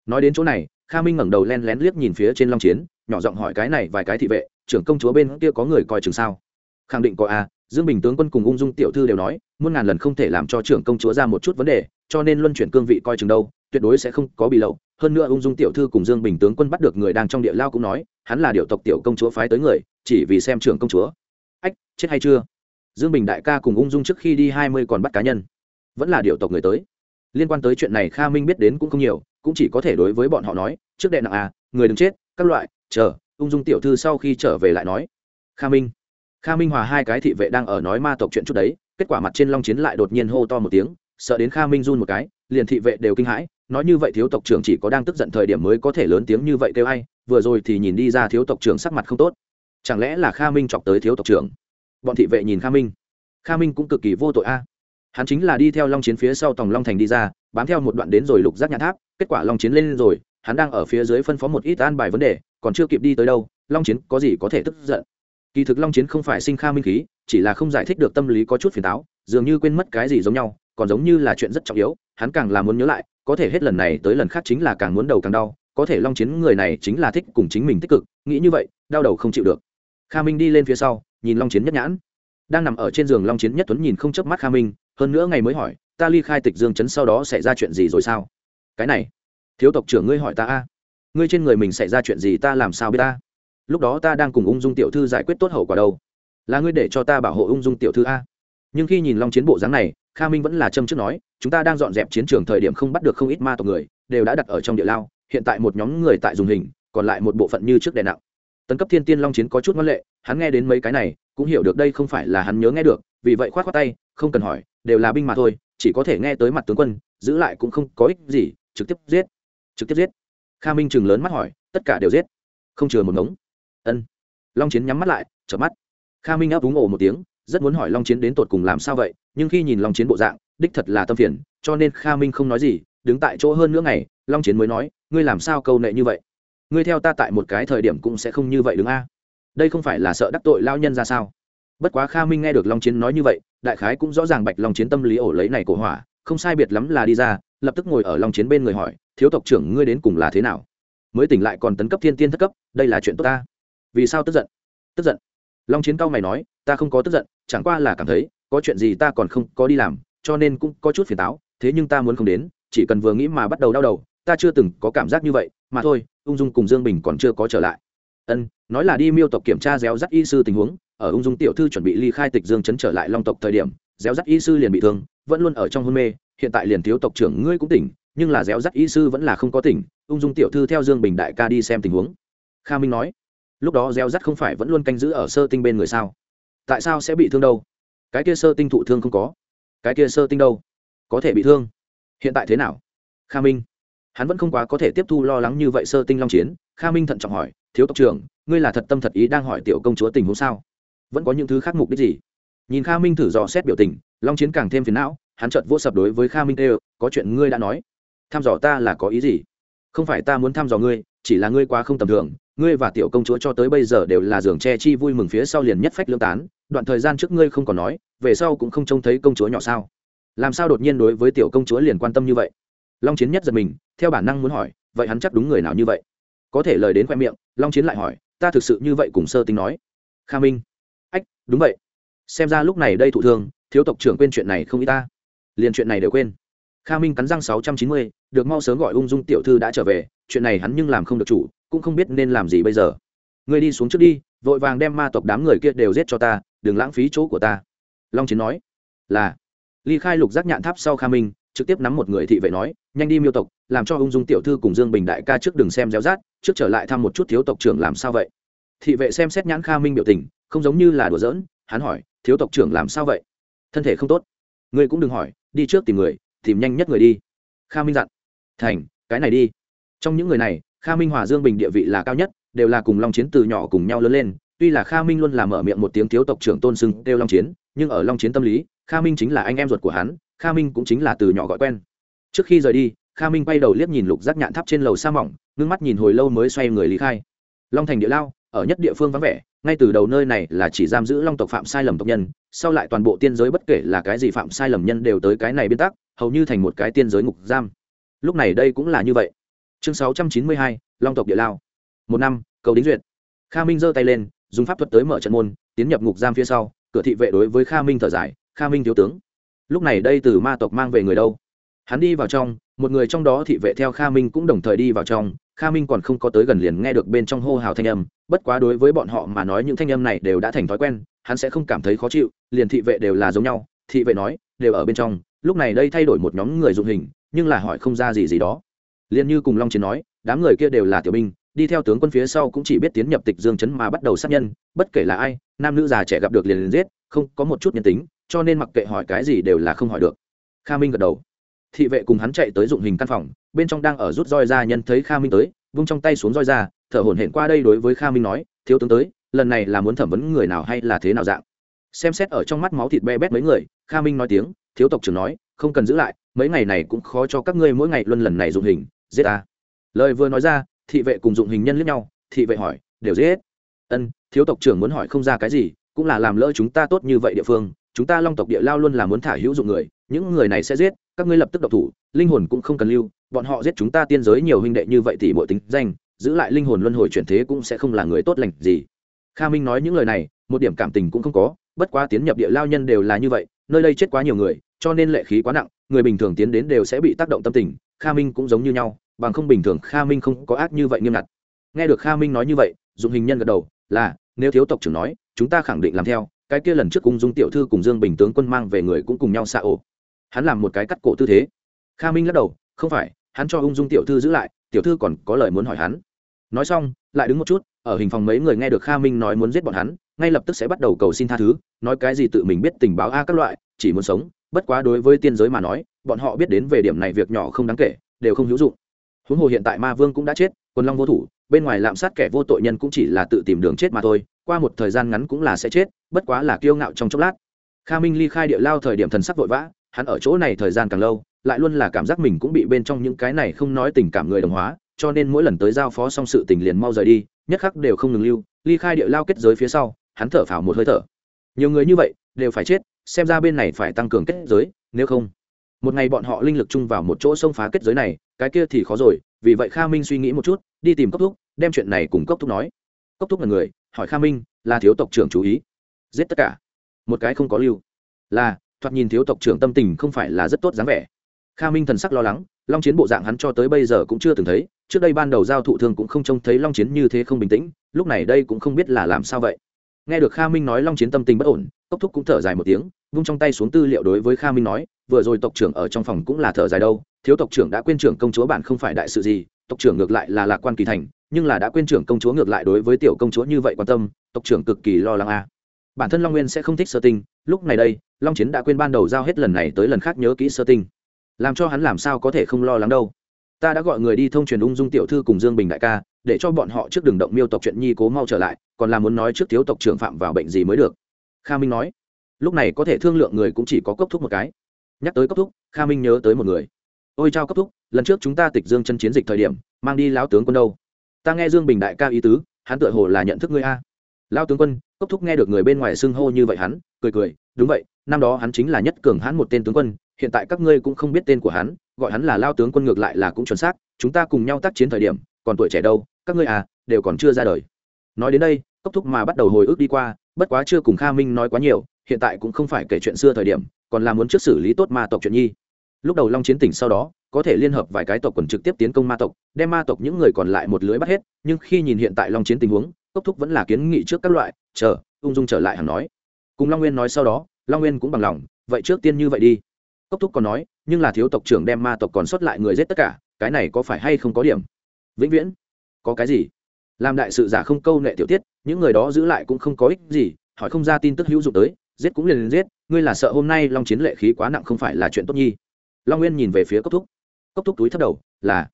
Nói đến chỗ này, kha minh ngẩng đầu len lén liếc nhìn phía trên long chiến, nhỏ giọng hỏi cái này vài cái thị vệ, trưởng công chúa bên kia có người coi chừng sao? Khẳng định có à dương bình tướng quân cùng ung dung tiểu thư đều nói, muôn ngàn lần không thể làm cho trưởng công chúa ra một chút vấn đề, cho nên luân chuyển cương vị coi chừng đâu, tuyệt đối sẽ không có bị lậu hơn nữa ung dung tiểu thư cùng dương bình tướng quân bắt được người đang trong địa lao cũng nói, hắn là điệu tộc tiểu công chúa phái tới người, chỉ vì xem trưởng công chúa. Ách, chết hay chưa? Dương bình đại ca cùng ung dung trước khi đi hai mươi còn bắt cá nhân. Vẫn là điệu tộc người tới. Liên quan tới chuyện này kha minh biết đến cũng không nhiều, cũng chỉ có thể đối với bọn họ nói, trước đệ nặng à người đừng chết, các loại, chờ, ung dung tiểu thư sau khi trở về lại nói. Kha minh. Kha minh hòa hai cái thị vệ đang ở nói ma tộc chuyện chút đấy, kết quả mặt trên long chiến lại đột nhiên hô to một tiếng sợ đến kha minh run một cái, liền thị vệ đều kinh hãi, nói như vậy thiếu tộc trưởng chỉ có đang tức giận thời điểm mới có thể lớn tiếng như vậy kêu ai, vừa rồi thì nhìn đi ra thiếu tộc trưởng sắc mặt không tốt. Chẳng lẽ là kha minh chọc tới thiếu tộc trưởng? Bọn thị vệ nhìn kha minh. Kha minh cũng cực kỳ vô tội a. Hắn chính là đi theo long chiến phía sau tòng long thành đi ra, bám theo một đoạn đến rồi lục giác nhà tháp, kết quả long chiến lên rồi, hắn đang ở phía dưới phân phó một ít an bài vấn đề, còn chưa kịp đi tới đâu, long chiến có gì có thể tức giận? Kỳ thực long chiến không phải sinh kha minh khí, chỉ là không giải thích được tâm lý có chút phiền táo, dường như quên mất cái gì giống nhau còn giống như là chuyện rất trọng yếu, hắn càng là muốn nhớ lại, có thể hết lần này tới lần khác chính là càng muốn đầu càng đau, có thể long chiến người này chính là thích cùng chính mình tích cực, nghĩ như vậy, đau đầu không chịu được. Kha minh đi lên phía sau, nhìn long chiến nhất nhãn. Đang nằm ở trên giường long chiến nhất tuấn nhìn không chớp mắt kha minh, hơn nữa ngày mới hỏi, ta ly khai tịch dương chấn sau đó xảy ra chuyện gì rồi sao? Cái này, thiếu tộc trưởng ngươi hỏi ta a. Ngươi trên người mình xảy ra chuyện gì ta làm sao biết ta? Lúc đó ta đang cùng ung dung tiểu thư giải quyết tốt hậu quả đâu. Là ngươi để cho ta bảo hộ ung dung tiểu thư a. Nhưng khi nhìn long chiến bộ dáng này kha minh vẫn là châm trước nói, chúng ta đang dọn dẹp chiến trường thời điểm không bắt được không ít ma tộc người, đều đã đặt ở trong địa lao, hiện tại một nhóm người tại dùng hình, còn lại một bộ phận như trước đè nặng. Tấn cấp thiên tiên long chiến có chút ngân lệ, hắn nghe đến mấy cái này, cũng hiểu được đây không phải là hắn nhớ nghe được, vì vậy khoát khoát tay, không cần hỏi, đều là binh mà thôi, chỉ có thể nghe tới mặt tướng quân, giữ lại cũng không có ích gì, trực tiếp giết. Trực tiếp giết. Kha minh chừng lớn mắt hỏi, tất cả đều giết? Không chừa một ngống. Ân. Long chiến nhắm mắt lại chợp mắt. Kha minh áp úng ổ một tiếng rất muốn hỏi long chiến đến tột cùng làm sao vậy, nhưng khi nhìn long chiến bộ dạng, đích thật là tâm phiền, cho nên kha minh không nói gì, đứng tại chỗ hơn nữa ngày, long chiến mới nói, ngươi làm sao câu nệ như vậy? Ngươi theo ta tại một cái thời điểm cũng sẽ không như vậy đứng a. Đây không phải là sợ đắc tội lao nhân ra sao? Bất quá kha minh nghe được long chiến nói như vậy, đại khái cũng rõ ràng bạch long chiến tâm lý ổ lấy này của hỏa, không sai biệt lắm là đi ra, lập tức ngồi ở long chiến bên người hỏi, thiếu tộc trưởng, ngươi đến cùng là thế nào? Mới tỉnh lại còn tấn cấp thiên tiên thất cấp, đây là chuyện tốt ta. Vì sao tức giận? Tức giận. Long chiến cao mày nói ta không có tức giận, chẳng qua là cảm thấy, có chuyện gì ta còn không có đi làm, cho nên cũng có chút phiền táo, thế nhưng ta muốn không đến, chỉ cần vừa nghĩ mà bắt đầu đau đầu, ta chưa từng có cảm giác như vậy, mà thôi, ung dung cùng dương bình còn chưa có trở lại. Ân, nói là đi miêu tộc kiểm tra réo rắt y sư tình huống, ở ung dung tiểu thư chuẩn bị ly khai tịch dương chấn trở lại long tộc thời điểm, réo rắt y sư liền bị thương, vẫn luôn ở trong hôn mê, hiện tại liền thiếu tộc trưởng ngươi cũng tỉnh, nhưng là réo rắt y sư vẫn là không có tỉnh, ung dung tiểu thư theo dương bình đại ca đi xem tình huống. Kha minh nói, lúc đó réo rắt không phải vẫn luôn canh giữ ở sơ tinh bên người sao? Tại sao sẽ bị thương đâu? Cái kia sơ tinh thụ thương không có. Cái kia sơ tinh đâu? Có thể bị thương. Hiện tại thế nào? Kha minh. Hắn vẫn không quá có thể tiếp thu lo lắng như vậy sơ tinh long chiến. Kha minh thận trọng hỏi, thiếu tộc trưởng, ngươi là thật tâm thật ý đang hỏi tiểu công chúa tình huống sao? Vẫn có những thứ khác mục đích gì? Nhìn kha minh thử dò xét biểu tình, long chiến càng thêm phiền não, hắn chợt vô sập đối với kha minh kêu, có chuyện ngươi đã nói. Thăm dò ta là có ý gì? Không phải ta muốn thăm dò ngươi, chỉ là ngươi quá không tầm thường, ngươi và tiểu công chúa cho tới bây giờ đều là giường che chi vui mừng phía sau liền nhất phách lương tán đoạn thời gian trước ngươi không còn nói, về sau cũng không trông thấy công chúa nhỏ sao? Làm sao đột nhiên đối với tiểu công chúa liền quan tâm như vậy? Long chiến nhất giật mình, theo bản năng muốn hỏi, vậy hắn chắc đúng người nào như vậy? Có thể lời đến khoe miệng, long chiến lại hỏi, ta thực sự như vậy cùng sơ tính nói? Kha minh. Ách, đúng vậy. Xem ra lúc này đây thụ thương, thiếu tộc trưởng quên chuyện này không y ta. Liền chuyện này đều quên. Kha minh cắn răng sáu trăm chín mươi, được mau sớm gọi ung dung tiểu thư đã trở về, chuyện này hắn nhưng làm không được chủ, cũng không biết nên làm gì bây giờ. Người đi xuống trước đi vội vàng đem ma tộc đám người kia đều giết cho ta, đừng lãng phí chỗ của ta. Long chiến nói, là. Ly khai lục giác nhạn tháp sau kha minh, trực tiếp nắm một người thị vệ nói, nhanh đi miêu tộc, làm cho ung dung tiểu thư cùng dương bình đại ca trước đừng xem réo rát trước trở lại thăm một chút thiếu tộc trưởng làm sao vậy? Thị vệ xem xét nhãn kha minh biểu tình, không giống như là đùa giỡn, hắn hỏi, thiếu tộc trưởng làm sao vậy? Thân thể không tốt. Ngươi cũng đừng hỏi, đi trước tìm người, tìm nhanh nhất người đi. Kha minh dặn, thành, cái này đi. Trong những người này, kha minh hòa dương bình địa vị là cao nhất đều là cùng long chiến từ nhỏ cùng nhau lớn lên, tuy là kha minh luôn làm mở miệng một tiếng thiếu tộc trưởng tôn sưng kêu long chiến, nhưng ở long chiến tâm lý, kha minh chính là anh em ruột của hắn, kha minh cũng chính là từ nhỏ gọi quen. Trước khi rời đi, kha minh bay đầu liếc nhìn lục giác nhạn tháp trên lầu sa mỏng, ngưng mắt nhìn hồi lâu mới xoay người lý khai. Long thành địa lao, ở nhất địa phương vắng vẻ, ngay từ đầu nơi này là chỉ giam giữ long tộc phạm sai lầm tộc nhân, sau lại toàn bộ tiên giới bất kể là cái gì phạm sai lầm nhân đều tới cái này biên tắc, hầu như thành một cái tiên giới ngục giam. Lúc này đây cũng là như vậy. Chương sáu trăm chín mươi hai, long tộc địa lao một năm, cầu đính duyệt. Kha minh giơ tay lên, dùng pháp thuật tới mở trận môn, tiến nhập ngục giam phía sau, cửa thị vệ đối với kha minh thở dài, kha minh thiếu tướng, lúc này đây từ ma tộc mang về người đâu? Hắn đi vào trong, một người trong đó thị vệ theo kha minh cũng đồng thời đi vào trong, kha minh còn không có tới gần liền nghe được bên trong hô hào thanh âm, bất quá đối với bọn họ mà nói những thanh âm này đều đã thành thói quen, hắn sẽ không cảm thấy khó chịu, liền thị vệ đều là giống nhau, thị vệ nói, đều ở bên trong, lúc này đây thay đổi một nhóm người dụng hình, nhưng là hỏi không ra gì gì đó. Liền như cùng long chiến nói, đám người kia đều là tiểu binh đi theo tướng quân phía sau cũng chỉ biết tiến nhập tịch dương chấn mà bắt đầu sát nhân, bất kể là ai, nam nữ già trẻ gặp được liền liền giết, không có một chút nhân tính, cho nên mặc kệ hỏi cái gì đều là không hỏi được. Kha minh gật đầu. Thị vệ cùng hắn chạy tới dụng hình căn phòng, bên trong đang ở rút roi ra nhân thấy kha minh tới, vung trong tay xuống roi ra, thở hổn hển qua đây đối với kha minh nói, thiếu tướng tới, lần này là muốn thẩm vấn người nào hay là thế nào dạng? Xem xét ở trong mắt máu thịt be bét mấy người, kha minh nói tiếng, thiếu tộc trưởng nói, không cần giữ lại, mấy ngày này cũng khó cho các ngươi mỗi ngày luân lần này dụng hình, giết ta. Lời vừa nói ra thị vệ cùng dụng hình nhân lẫn nhau, thị vệ hỏi, đều giết ân, thiếu tộc trưởng muốn hỏi không ra cái gì, cũng là làm lỡ chúng ta tốt như vậy địa phương, chúng ta long tộc địa lao luôn là muốn thả hữu dụng người, những người này sẽ giết, các ngươi lập tức độc thủ, linh hồn cũng không cần lưu, bọn họ giết chúng ta tiên giới nhiều huynh đệ như vậy thì mọi tính danh, giữ lại linh hồn luân hồi chuyển thế cũng sẽ không là người tốt lành gì. Kha minh nói những lời này, một điểm cảm tình cũng không có, bất quá tiến nhập địa lao nhân đều là như vậy, nơi đây chết quá nhiều người, cho nên lệ khí quá nặng, người bình thường tiến đến đều sẽ bị tác động tâm tình, kha minh cũng giống như nhau bằng không bình thường kha minh không có ác như vậy nghiêm ngặt. Nghe được kha minh nói như vậy dùng hình nhân gật đầu, là, nếu thiếu tộc trưởng nói, chúng ta khẳng định làm theo, cái kia lần trước cung dung tiểu thư cùng dương bình tướng quân mang về người cũng cùng nhau xạ ổ. Hắn làm một cái cắt cổ tư thế. Kha minh lắc đầu, không phải, hắn cho ung dung tiểu thư giữ lại, tiểu thư còn có lời muốn hỏi hắn. Nói xong, lại đứng một chút, ở hình phòng mấy người nghe được kha minh nói muốn giết bọn hắn, ngay lập tức sẽ bắt đầu cầu xin tha thứ, nói cái gì tự mình biết tình báo a các loại, chỉ muốn sống, bất quá đối với tiên giới mà nói, bọn họ biết đến về điểm này việc nhỏ không đáng kể, đều không hữu dụng huống hồ hiện tại ma vương cũng đã chết quân long vô thủ, bên ngoài lạm sát kẻ vô tội nhân cũng chỉ là tự tìm đường chết mà thôi, qua một thời gian ngắn cũng là sẽ chết, bất quá là kiêu ngạo trong chốc lát. Kha minh ly khai địa lao thời điểm thần sắc vội vã, hắn ở chỗ này thời gian càng lâu, lại luôn là cảm giác mình cũng bị bên trong những cái này không nói tình cảm người đồng hóa, cho nên mỗi lần tới giao phó xong sự tình liền mau rời đi, nhất khắc đều không ngừng lưu, ly khai địa lao kết giới phía sau, hắn thở phào một hơi thở. Nhiều người như vậy, đều phải chết, xem ra bên này phải tăng cường kết giới, nếu không một ngày bọn họ linh lực chung vào một chỗ xông phá kết giới này, cái kia thì khó rồi, vì vậy kha minh suy nghĩ một chút, đi tìm cốc thúc, đem chuyện này cùng cốc thúc nói. Cốc thúc là người, hỏi kha minh, là thiếu tộc trưởng chú ý. Giết tất cả. Một cái không có lưu. Là, thoạt nhìn thiếu tộc trưởng tâm tình không phải là rất tốt dáng vẻ. Kha minh thần sắc lo lắng, long chiến bộ dạng hắn cho tới bây giờ cũng chưa từng thấy, trước đây ban đầu giao thụ thương cũng không trông thấy long chiến như thế không bình tĩnh, lúc này đây cũng không biết là làm sao vậy. Nghe được kha minh nói long chiến tâm tình bất ổn, cốc thúc cũng thở dài một tiếng vung trong tay xuống tư liệu đối với kha minh nói, vừa rồi tộc trưởng ở trong phòng cũng là thở dài đâu, thiếu tộc trưởng đã quên trưởng công chúa bạn không phải đại sự gì, tộc trưởng ngược lại là lạc quan kỳ thành, nhưng là đã quên trưởng công chúa ngược lại đối với tiểu công chúa như vậy quan tâm, tộc trưởng cực kỳ lo lắng a à. bản thân long nguyên sẽ không thích sơ tinh, lúc này đây, long chiến đã quên ban đầu giao hết lần này tới lần khác nhớ kỹ sơ tinh. Làm cho hắn làm sao có thể không lo lắng đâu. Ta đã gọi người đi thông truyền ung dung tiểu thư cùng dương bình đại ca, để cho bọn họ trước đường động miêu tộc chuyện nhi cố mau trở lại, còn là muốn nói trước thiếu tộc trưởng phạm vào bệnh gì mới được. Kha minh nói lúc này có thể thương lượng người cũng chỉ có cốc thúc một cái. Nhắc tới cốc thúc, kha minh nhớ tới một người. Ôi chao cốc thúc, lần trước chúng ta tịch dương chân chiến dịch thời điểm, mang đi lão tướng quân đâu? Ta nghe dương bình đại ca ý tứ, hắn tựa hồ là nhận thức ngươi a. Lao tướng quân, cốc thúc nghe được người bên ngoài xưng hô như vậy hắn, cười cười, đúng vậy, năm đó hắn chính là nhất cường hắn một tên tướng quân, hiện tại các ngươi cũng không biết tên của hắn, gọi hắn là lao tướng quân ngược lại là cũng chuẩn xác, chúng ta cùng nhau tác chiến thời điểm, còn tuổi trẻ đâu, các ngươi à đều còn chưa ra đời. Nói đến đây, cốc thúc mà bắt đầu hồi ức đi qua, bất quá chưa cùng kha minh nói quá nhiều hiện tại cũng không phải kể chuyện xưa thời điểm, còn là muốn trước xử lý tốt ma tộc chuyện nhi. Lúc đầu long chiến tỉnh sau đó, có thể liên hợp vài cái tộc quần trực tiếp tiến công ma tộc, đem ma tộc những người còn lại một lưới bắt hết, nhưng khi nhìn hiện tại long chiến tình huống, cốc thúc vẫn là kiến nghị trước các loại, chờ, ung dung trở lại hẳn nói. Cùng long nguyên nói sau đó, long nguyên cũng bằng lòng, vậy trước tiên như vậy đi. Cốc thúc còn nói, nhưng là thiếu tộc trưởng đem ma tộc còn sót lại người giết tất cả, cái này có phải hay không có điểm? Vĩnh viễn, có cái gì? Làm đại sự giả không câu nệ tiểu tiết, những người đó giữ lại cũng không có ích gì, hỏi không ra tin tức hữu dụng tới giết cũng liền giết, ngươi là sợ hôm nay long chiến lệ khí quá nặng không phải là chuyện tốt nhi. Long nguyên nhìn về phía cốc thúc. Cốc thúc túi thấp đầu, là,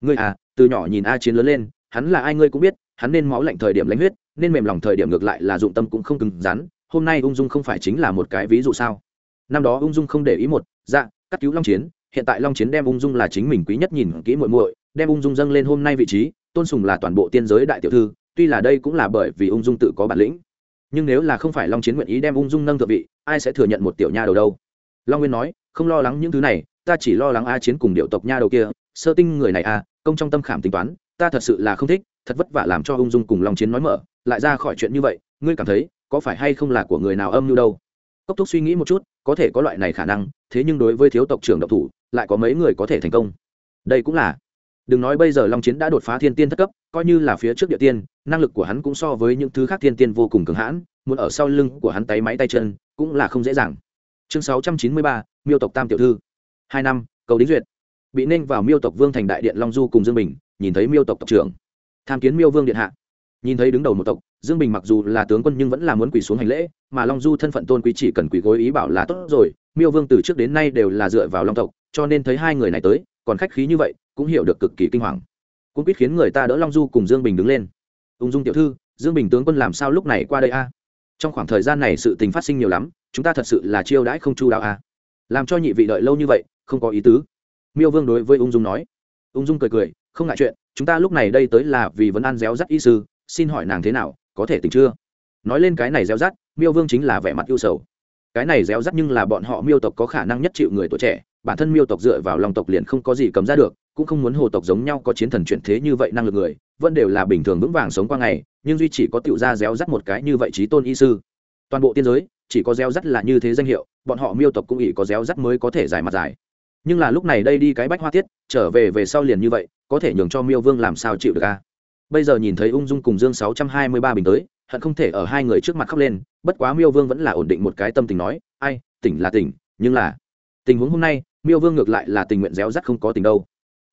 ngươi à từ nhỏ nhìn a chiến lớn lên, hắn là ai ngươi cũng biết, hắn nên máu lạnh thời điểm lãnh huyết, nên mềm lòng thời điểm ngược lại là dụng tâm cũng không cứng rắn, hôm nay ung dung không phải chính là một cái ví dụ sao? Năm đó ung dung không để ý một dạ cắt cứu long chiến, hiện tại long chiến đem ung dung là chính mình quý nhất nhìn kỹ muội muội, đem ung dung dâng lên hôm nay vị trí, tôn sùng là toàn bộ tiên giới đại tiểu thư, tuy là đây cũng là bởi vì ung dung tự có bản lĩnh nhưng nếu là không phải long chiến nguyện ý đem ung dung nâng thượng vị, ai sẽ thừa nhận một tiểu nha đầu đâu? Long nguyên nói, không lo lắng những thứ này, ta chỉ lo lắng a chiến cùng điệu tộc nha đầu kia, sơ tinh người này a công trong tâm khảm tính toán, ta thật sự là không thích, thật vất vả làm cho ung dung cùng long chiến nói mở, lại ra khỏi chuyện như vậy, ngươi cảm thấy, có phải hay không là của người nào âm mưu đâu? Cốc thúc suy nghĩ một chút, có thể có loại này khả năng, thế nhưng đối với thiếu tộc trưởng độc thủ, lại có mấy người có thể thành công. Đây cũng là, đừng nói bây giờ long chiến đã đột phá thiên tiên thất cấp, coi như là phía trước địa tiên năng lực của hắn cũng so với những thứ khác thiên tiên vô cùng cường hãn, muốn ở sau lưng của hắn tay máy tay chân cũng là không dễ dàng. Chương sáu trăm chín mươi ba, miêu tộc tam tiểu thư. Hai năm, cầu đính duyệt. Bị ninh vào miêu tộc vương thành đại điện long du cùng dương bình, nhìn thấy miêu tộc tộc trưởng. Tham kiến miêu vương điện hạ. Nhìn thấy đứng đầu một tộc, dương bình mặc dù là tướng quân nhưng vẫn là muốn quỳ xuống hành lễ, mà long du thân phận tôn quý chỉ cần quỳ gối ý bảo là tốt rồi, miêu vương từ trước đến nay đều là dựa vào long tộc, cho nên thấy hai người này tới, còn khách khí như vậy, cũng hiểu được cực kỳ kinh hoàng. Cũng biết khiến người ta đỡ long du cùng dương bình đứng lên ung dung tiểu thư, dương bình tướng quân làm sao lúc này qua đây a? Trong khoảng thời gian này sự tình phát sinh nhiều lắm, chúng ta thật sự là chiêu đãi không chu đạo a. Làm cho nhị vị đợi lâu như vậy, không có ý tứ. Miêu vương đối với ung dung nói. Ung dung cười cười, không ngại chuyện, chúng ta lúc này đây tới là vì vấn an réo rắt y sư, xin hỏi nàng thế nào, có thể tỉnh chưa? Nói lên cái này réo rắt, miêu vương chính là vẻ mặt yêu sầu. Cái này réo rắt nhưng là bọn họ miêu tộc có khả năng nhất chịu người tuổi trẻ, bản thân miêu tộc dựa vào lòng tộc liền không có gì cấm ra được cũng không muốn hồ tộc giống nhau có chiến thần chuyển thế như vậy năng lực người, vẫn đều là bình thường vững vàng sống qua ngày, nhưng duy chỉ có tiểu gia réo rắt một cái như vậy trí tôn y sư. Toàn bộ tiên giới, chỉ có réo rắt là như thế danh hiệu, bọn họ miêu tộc cũng ỉ có réo rắt mới có thể dài mặt dài nhưng là lúc này đây đi cái bách hoa tiết, trở về về sau liền như vậy, có thể nhường cho miêu vương làm sao chịu được a? Bây giờ nhìn thấy ung dung cùng dương sáu trăm hai mươi ba bình tới, hận không thể ở hai người trước mặt khóc lên, bất quá miêu vương vẫn là ổn định một cái tâm tình nói, ai, tỉnh là tỉnh, nhưng là, tình huống hôm nay, miêu vương ngược lại là tình nguyện réo rắt không có tình đâu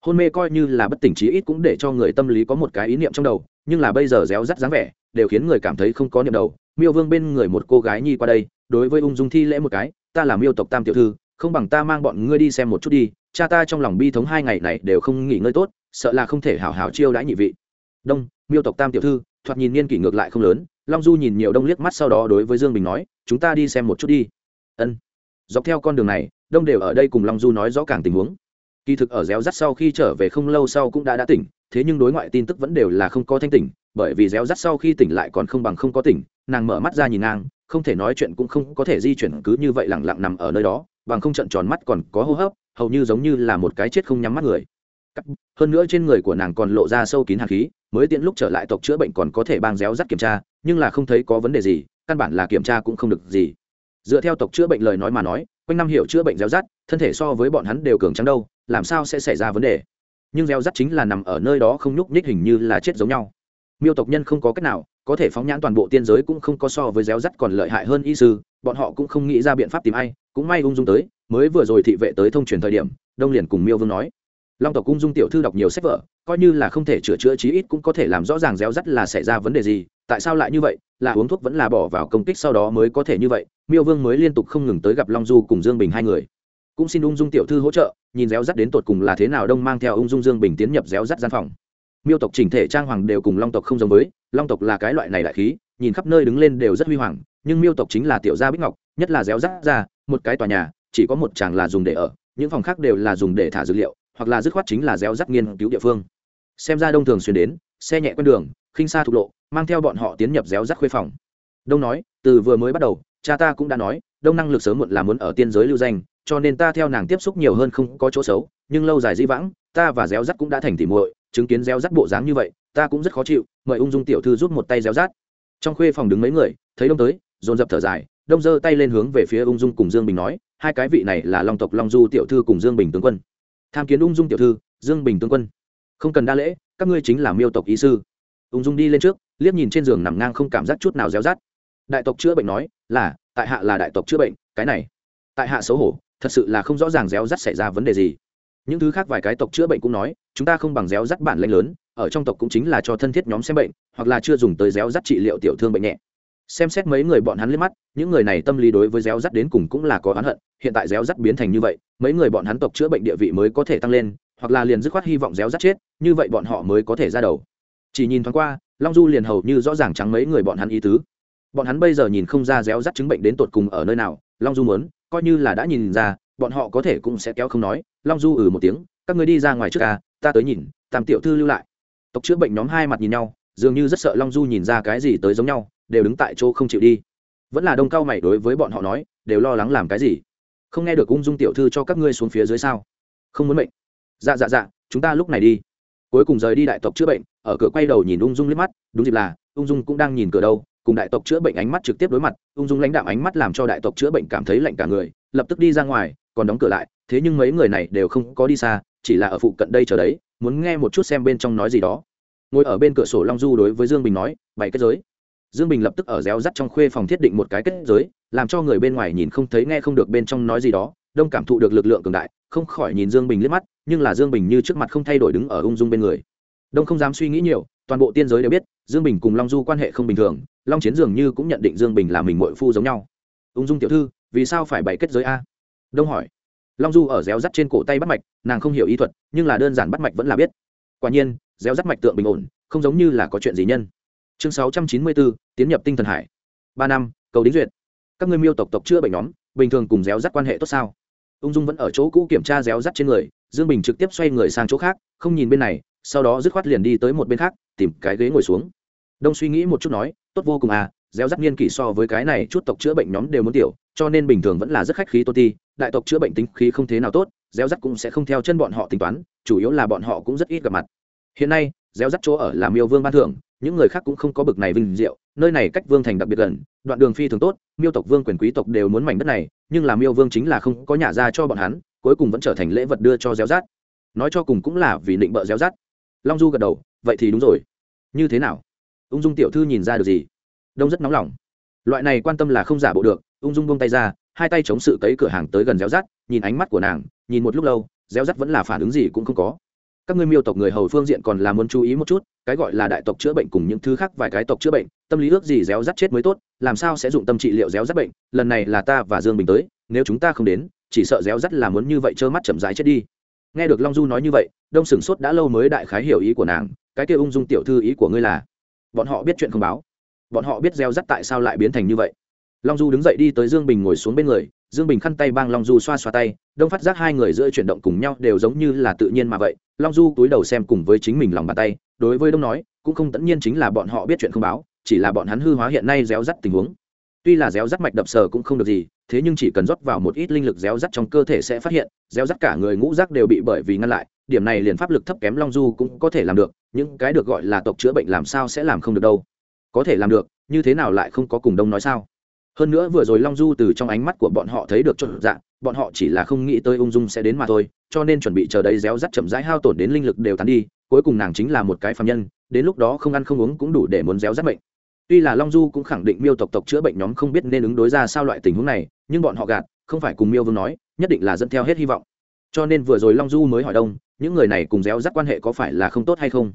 hôn mê coi như là bất tỉnh trí ít cũng để cho người tâm lý có một cái ý niệm trong đầu, nhưng là bây giờ réo rắt dáng vẻ, đều khiến người cảm thấy không có niệm đầu. Miêu vương bên người một cô gái nhi qua đây, đối với ung dung thi lễ một cái, ta là miêu tộc tam tiểu thư, không bằng ta mang bọn ngươi đi xem một chút đi, cha ta trong lòng bi thống hai ngày này đều không nghỉ ngơi tốt, sợ là không thể hảo hảo chiêu đãi nhị vị. Đông, miêu tộc tam tiểu thư. Thoạt nhìn niên kỷ ngược lại không lớn, long du nhìn nhiều đông liếc mắt sau đó đối với dương bình nói, chúng ta đi xem một chút đi. Ân. Dọc theo con đường này, đông đều ở đây cùng long du nói rõ càng tình huống kỳ thực ở réo rắt sau khi trở về không lâu sau cũng đã đã tỉnh, thế nhưng đối ngoại tin tức vẫn đều là không có thanh tỉnh, bởi vì réo rắt sau khi tỉnh lại còn không bằng không có tỉnh, nàng mở mắt ra nhìn ngang, không thể nói chuyện cũng không có thể di chuyển cứ như vậy lẳng lặng nằm ở nơi đó, bằng không trận tròn mắt còn có hô hấp, hầu như giống như là một cái chết không nhắm mắt người. Hơn nữa trên người của nàng còn lộ ra sâu kín hạt khí, mới tiện lúc trở lại tộc chữa bệnh còn có thể bang réo rắt kiểm tra, nhưng là không thấy có vấn đề gì, căn bản là kiểm tra cũng không được gì. Dựa theo tộc chữa bệnh lời nói mà nói quanh năm hiệu chữa bệnh gieo rắt, thân thể so với bọn hắn đều cường trắng đâu, làm sao sẽ xảy ra vấn đề? Nhưng gieo rắt chính là nằm ở nơi đó không nhúc nhích hình như là chết giống nhau. Miêu tộc nhân không có cách nào, có thể phóng nhãn toàn bộ tiên giới cũng không có so với gieo rắt còn lợi hại hơn y sư, bọn họ cũng không nghĩ ra biện pháp tìm ai, cũng may ung dung tới, mới vừa rồi thị vệ tới thông truyền thời điểm, đông liền cùng miêu vương nói long tộc cung dung tiểu thư đọc nhiều sách vở, coi như là không thể chữa chữa chí ít cũng có thể làm rõ ràng réo rắt là xảy ra vấn đề gì, tại sao lại như vậy, là uống thuốc vẫn là bỏ vào công kích sau đó mới có thể như vậy, miêu vương mới liên tục không ngừng tới gặp long du cùng dương bình hai người. Cũng xin ung dung tiểu thư hỗ trợ, nhìn réo rắt đến tột cùng là thế nào đông mang theo ung dung dương bình tiến nhập réo rắt gian phòng. Miêu tộc chỉnh thể trang hoàng đều cùng long tộc không giống với, long tộc là cái loại này đại khí, nhìn khắp nơi đứng lên đều rất huy hoàng, nhưng miêu tộc chính là tiểu gia bích ngọc, nhất là réo rắt ra, một cái tòa nhà, chỉ có một chàng là dùng để ở, những phòng khác đều là dùng để thả dữ liệu hoặc là dứt khoát chính là réo rắt nghiên cứu địa phương. Xem ra đông thường xuyên đến, xe nhẹ quen đường, khinh xa thục lộ, mang theo bọn họ tiến nhập réo rắt khuê phòng. Đông nói, từ vừa mới bắt đầu, cha ta cũng đã nói, đông năng lực sớm muộn là muốn ở tiên giới lưu danh, cho nên ta theo nàng tiếp xúc nhiều hơn không có chỗ xấu, nhưng lâu dài di vãng, ta và réo rắt cũng đã thành tỉ muội, chứng kiến réo rắt bộ dáng như vậy, ta cũng rất khó chịu, mời ung dung tiểu thư giúp một tay réo rát trong khuê phòng đứng mấy người, thấy đông tới, dồn dập thở dài, đông giơ tay lên hướng về phía ung dung cùng dương bình nói, hai cái vị này là long tộc long du tiểu thư cùng dương bình tướng quân tham kiến ung dung tiểu thư, dương bình tướng quân. Không cần đa lễ, các ngươi chính là miêu tộc ý sư. Ung dung đi lên trước, liếc nhìn trên giường nằm ngang không cảm giác chút nào réo rát đại tộc chữa bệnh nói, là, tại hạ là đại tộc chữa bệnh, cái này. Tại hạ xấu hổ, thật sự là không rõ ràng réo rắt xảy ra vấn đề gì. Những thứ khác vài cái tộc chữa bệnh cũng nói, chúng ta không bằng réo rắt bản lãnh lớn, ở trong tộc cũng chính là cho thân thiết nhóm xem bệnh, hoặc là chưa dùng tới réo rắt trị liệu tiểu thương bệnh nhẹ xem xét mấy người bọn hắn liếc mắt, những người này tâm lý đối với réo rắt đến cùng cũng là có oán hận, hiện tại réo rắt biến thành như vậy, mấy người bọn hắn tộc chữa bệnh địa vị mới có thể tăng lên, hoặc là liền dứt khoát hy vọng réo rắt chết, như vậy bọn họ mới có thể ra đầu. Chỉ nhìn thoáng qua, long du liền hầu như rõ ràng trắng mấy người bọn hắn ý tứ. Bọn hắn bây giờ nhìn không ra réo rắt chứng bệnh đến tột cùng ở nơi nào, long du muốn, coi như là đã nhìn ra, bọn họ có thể cũng sẽ kéo không nói, long du ừ một tiếng, các người đi ra ngoài trước ca ta tới nhìn, tam tiểu thư lưu lại. Tộc chữa bệnh nhóm hai mặt nhìn nhau, dường như rất sợ long du nhìn ra cái gì tới giống nhau đều đứng tại chỗ không chịu đi. Vẫn là đông cao mày đối với bọn họ nói, đều lo lắng làm cái gì? Không nghe được ung dung tiểu thư cho các ngươi xuống phía dưới sao? Không muốn mệnh. Dạ dạ dạ chúng ta lúc này đi. Cuối cùng rời đi đại tộc chữa bệnh, ở cửa quay đầu nhìn ung dung liếc mắt, đúng dịp là, ung dung cũng đang nhìn cửa đâu, cùng đại tộc chữa bệnh ánh mắt trực tiếp đối mặt, ung dung lãnh đạm ánh mắt làm cho đại tộc chữa bệnh cảm thấy lạnh cả người, lập tức đi ra ngoài, còn đóng cửa lại, thế nhưng mấy người này đều không có đi xa, chỉ là ở phụ cận đây chờ đấy, muốn nghe một chút xem bên trong nói gì đó. Ngồi ở bên cửa sổ long du đối với dương bình nói, bảy kết giới dương bình lập tức ở réo rắt trong khuê phòng thiết định một cái kết giới, làm cho người bên ngoài nhìn không thấy nghe không được bên trong nói gì đó, đông cảm thụ được lực lượng cường đại, không khỏi nhìn dương bình liếc mắt, nhưng là dương bình như trước mặt không thay đổi đứng ở ung dung bên người. Đông không dám suy nghĩ nhiều, toàn bộ tiên giới đều biết, dương bình cùng long du quan hệ không bình thường, long chiến dường như cũng nhận định dương bình là mình mội phu giống nhau. Ung dung tiểu thư, vì sao phải bày kết giới a? Đông hỏi. Long du ở réo rắt trên cổ tay bắt mạch, nàng không hiểu y thuật, nhưng là đơn giản bắt mạch vẫn là biết. Quả nhiên, réo rắt mạch tượng bình ổn, không giống như là có chuyện gì nhân chương sáu trăm chín mươi bốn, tiến nhập tinh thần hải. Ba năm, cầu đính duyệt. Các ngươi miêu tộc tộc chữa bệnh nhóm, bình thường cùng réo rắt quan hệ tốt sao? Ung dung vẫn ở chỗ cũ kiểm tra réo rắt trên người, dương bình trực tiếp xoay người sang chỗ khác, không nhìn bên này, sau đó dứt khoát liền đi tới một bên khác, tìm cái ghế ngồi xuống. Đông suy nghĩ một chút nói, tốt vô cùng à réo rắt niên kỷ so với cái này chút tộc chữa bệnh nhóm đều muốn tiểu, cho nên bình thường vẫn là rất khách khí tôn ti, đại tộc chữa bệnh tính khí không thế nào tốt, réo rắt cũng sẽ không theo chân bọn họ tính toán, chủ yếu là bọn họ cũng rất ít gặp mặt. Hiện nay, réo rắt chỗ ở là miêu vương ban thưởng những người khác cũng không có bực này vinh diệu, nơi này cách vương thành đặc biệt gần, đoạn đường phi thường tốt, miêu tộc vương quyền quý tộc đều muốn mảnh đất này, nhưng là miêu vương chính là không có nhà ra cho bọn hắn, cuối cùng vẫn trở thành lễ vật đưa cho gieo rát. Nói cho cùng cũng là vì định bợ gieo rát. Long du gật đầu, vậy thì đúng rồi. Như thế nào? Ung dung tiểu thư nhìn ra được gì? Đông rất nóng lòng. Loại này quan tâm là không giả bộ được, ung dung bông tay ra, hai tay chống sự cấy cửa hàng tới gần réo rát, nhìn ánh mắt của nàng, nhìn một lúc lâu réo rát vẫn là phản ứng gì cũng không có các ngươi miêu tộc người hầu phương diện còn là muốn chú ý một chút, cái gọi là đại tộc chữa bệnh cùng những thứ khác vài cái tộc chữa bệnh, tâm lý ước gì réo rắt chết mới tốt, làm sao sẽ dụng tâm trị liệu réo rắt bệnh, lần này là ta và dương bình tới, nếu chúng ta không đến, chỉ sợ réo rắt là muốn như vậy trơ mắt chậm rãi chết đi. Nghe được long du nói như vậy, đông sửng sốt đã lâu mới đại khái hiểu ý của nàng, cái kia ung dung tiểu thư ý của ngươi là, bọn họ biết chuyện không báo. Bọn họ biết gieo rắt tại sao lại biến thành như vậy. Long du đứng dậy đi tới dương bình ngồi xuống bên người, dương bình khăn tay bang long du xoa xoa tay, đông phát giác hai người giữa chuyển động cùng nhau đều giống như là tự nhiên mà vậy long du túi đầu xem cùng với chính mình lòng bàn tay, đối với đông nói, cũng không tất nhiên chính là bọn họ biết chuyện không báo, chỉ là bọn hắn hư hóa hiện nay réo rắt tình huống. Tuy là réo rắt mạch đập sờ cũng không được gì, thế nhưng chỉ cần rót vào một ít linh lực réo rắt trong cơ thể sẽ phát hiện, réo rắt cả người ngũ rác đều bị bởi vì ngăn lại, điểm này liền pháp lực thấp kém long du cũng có thể làm được, những cái được gọi là tộc chữa bệnh làm sao sẽ làm không được đâu. Có thể làm được, như thế nào lại không có cùng đông nói sao? Hơn nữa vừa rồi long du từ trong ánh mắt của bọn họ thấy được trộn dạng bọn họ chỉ là không nghĩ tới ung dung sẽ đến mà thôi, cho nên chuẩn bị chờ đấy réo rắt chậm rãi hao tổn đến linh lực đều tán đi, cuối cùng nàng chính là một cái phạm nhân, đến lúc đó không ăn không uống cũng đủ để muốn réo rắt bệnh tuy là long du cũng khẳng định miêu tộc tộc chữa bệnh nhóm không biết nên ứng đối ra sao loại tình huống này, nhưng bọn họ gạt, không phải cùng miêu vương nói, nhất định là dẫn theo hết hy vọng. Cho nên vừa rồi long du mới hỏi đông, những người này cùng réo rắt quan hệ có phải là không tốt hay không?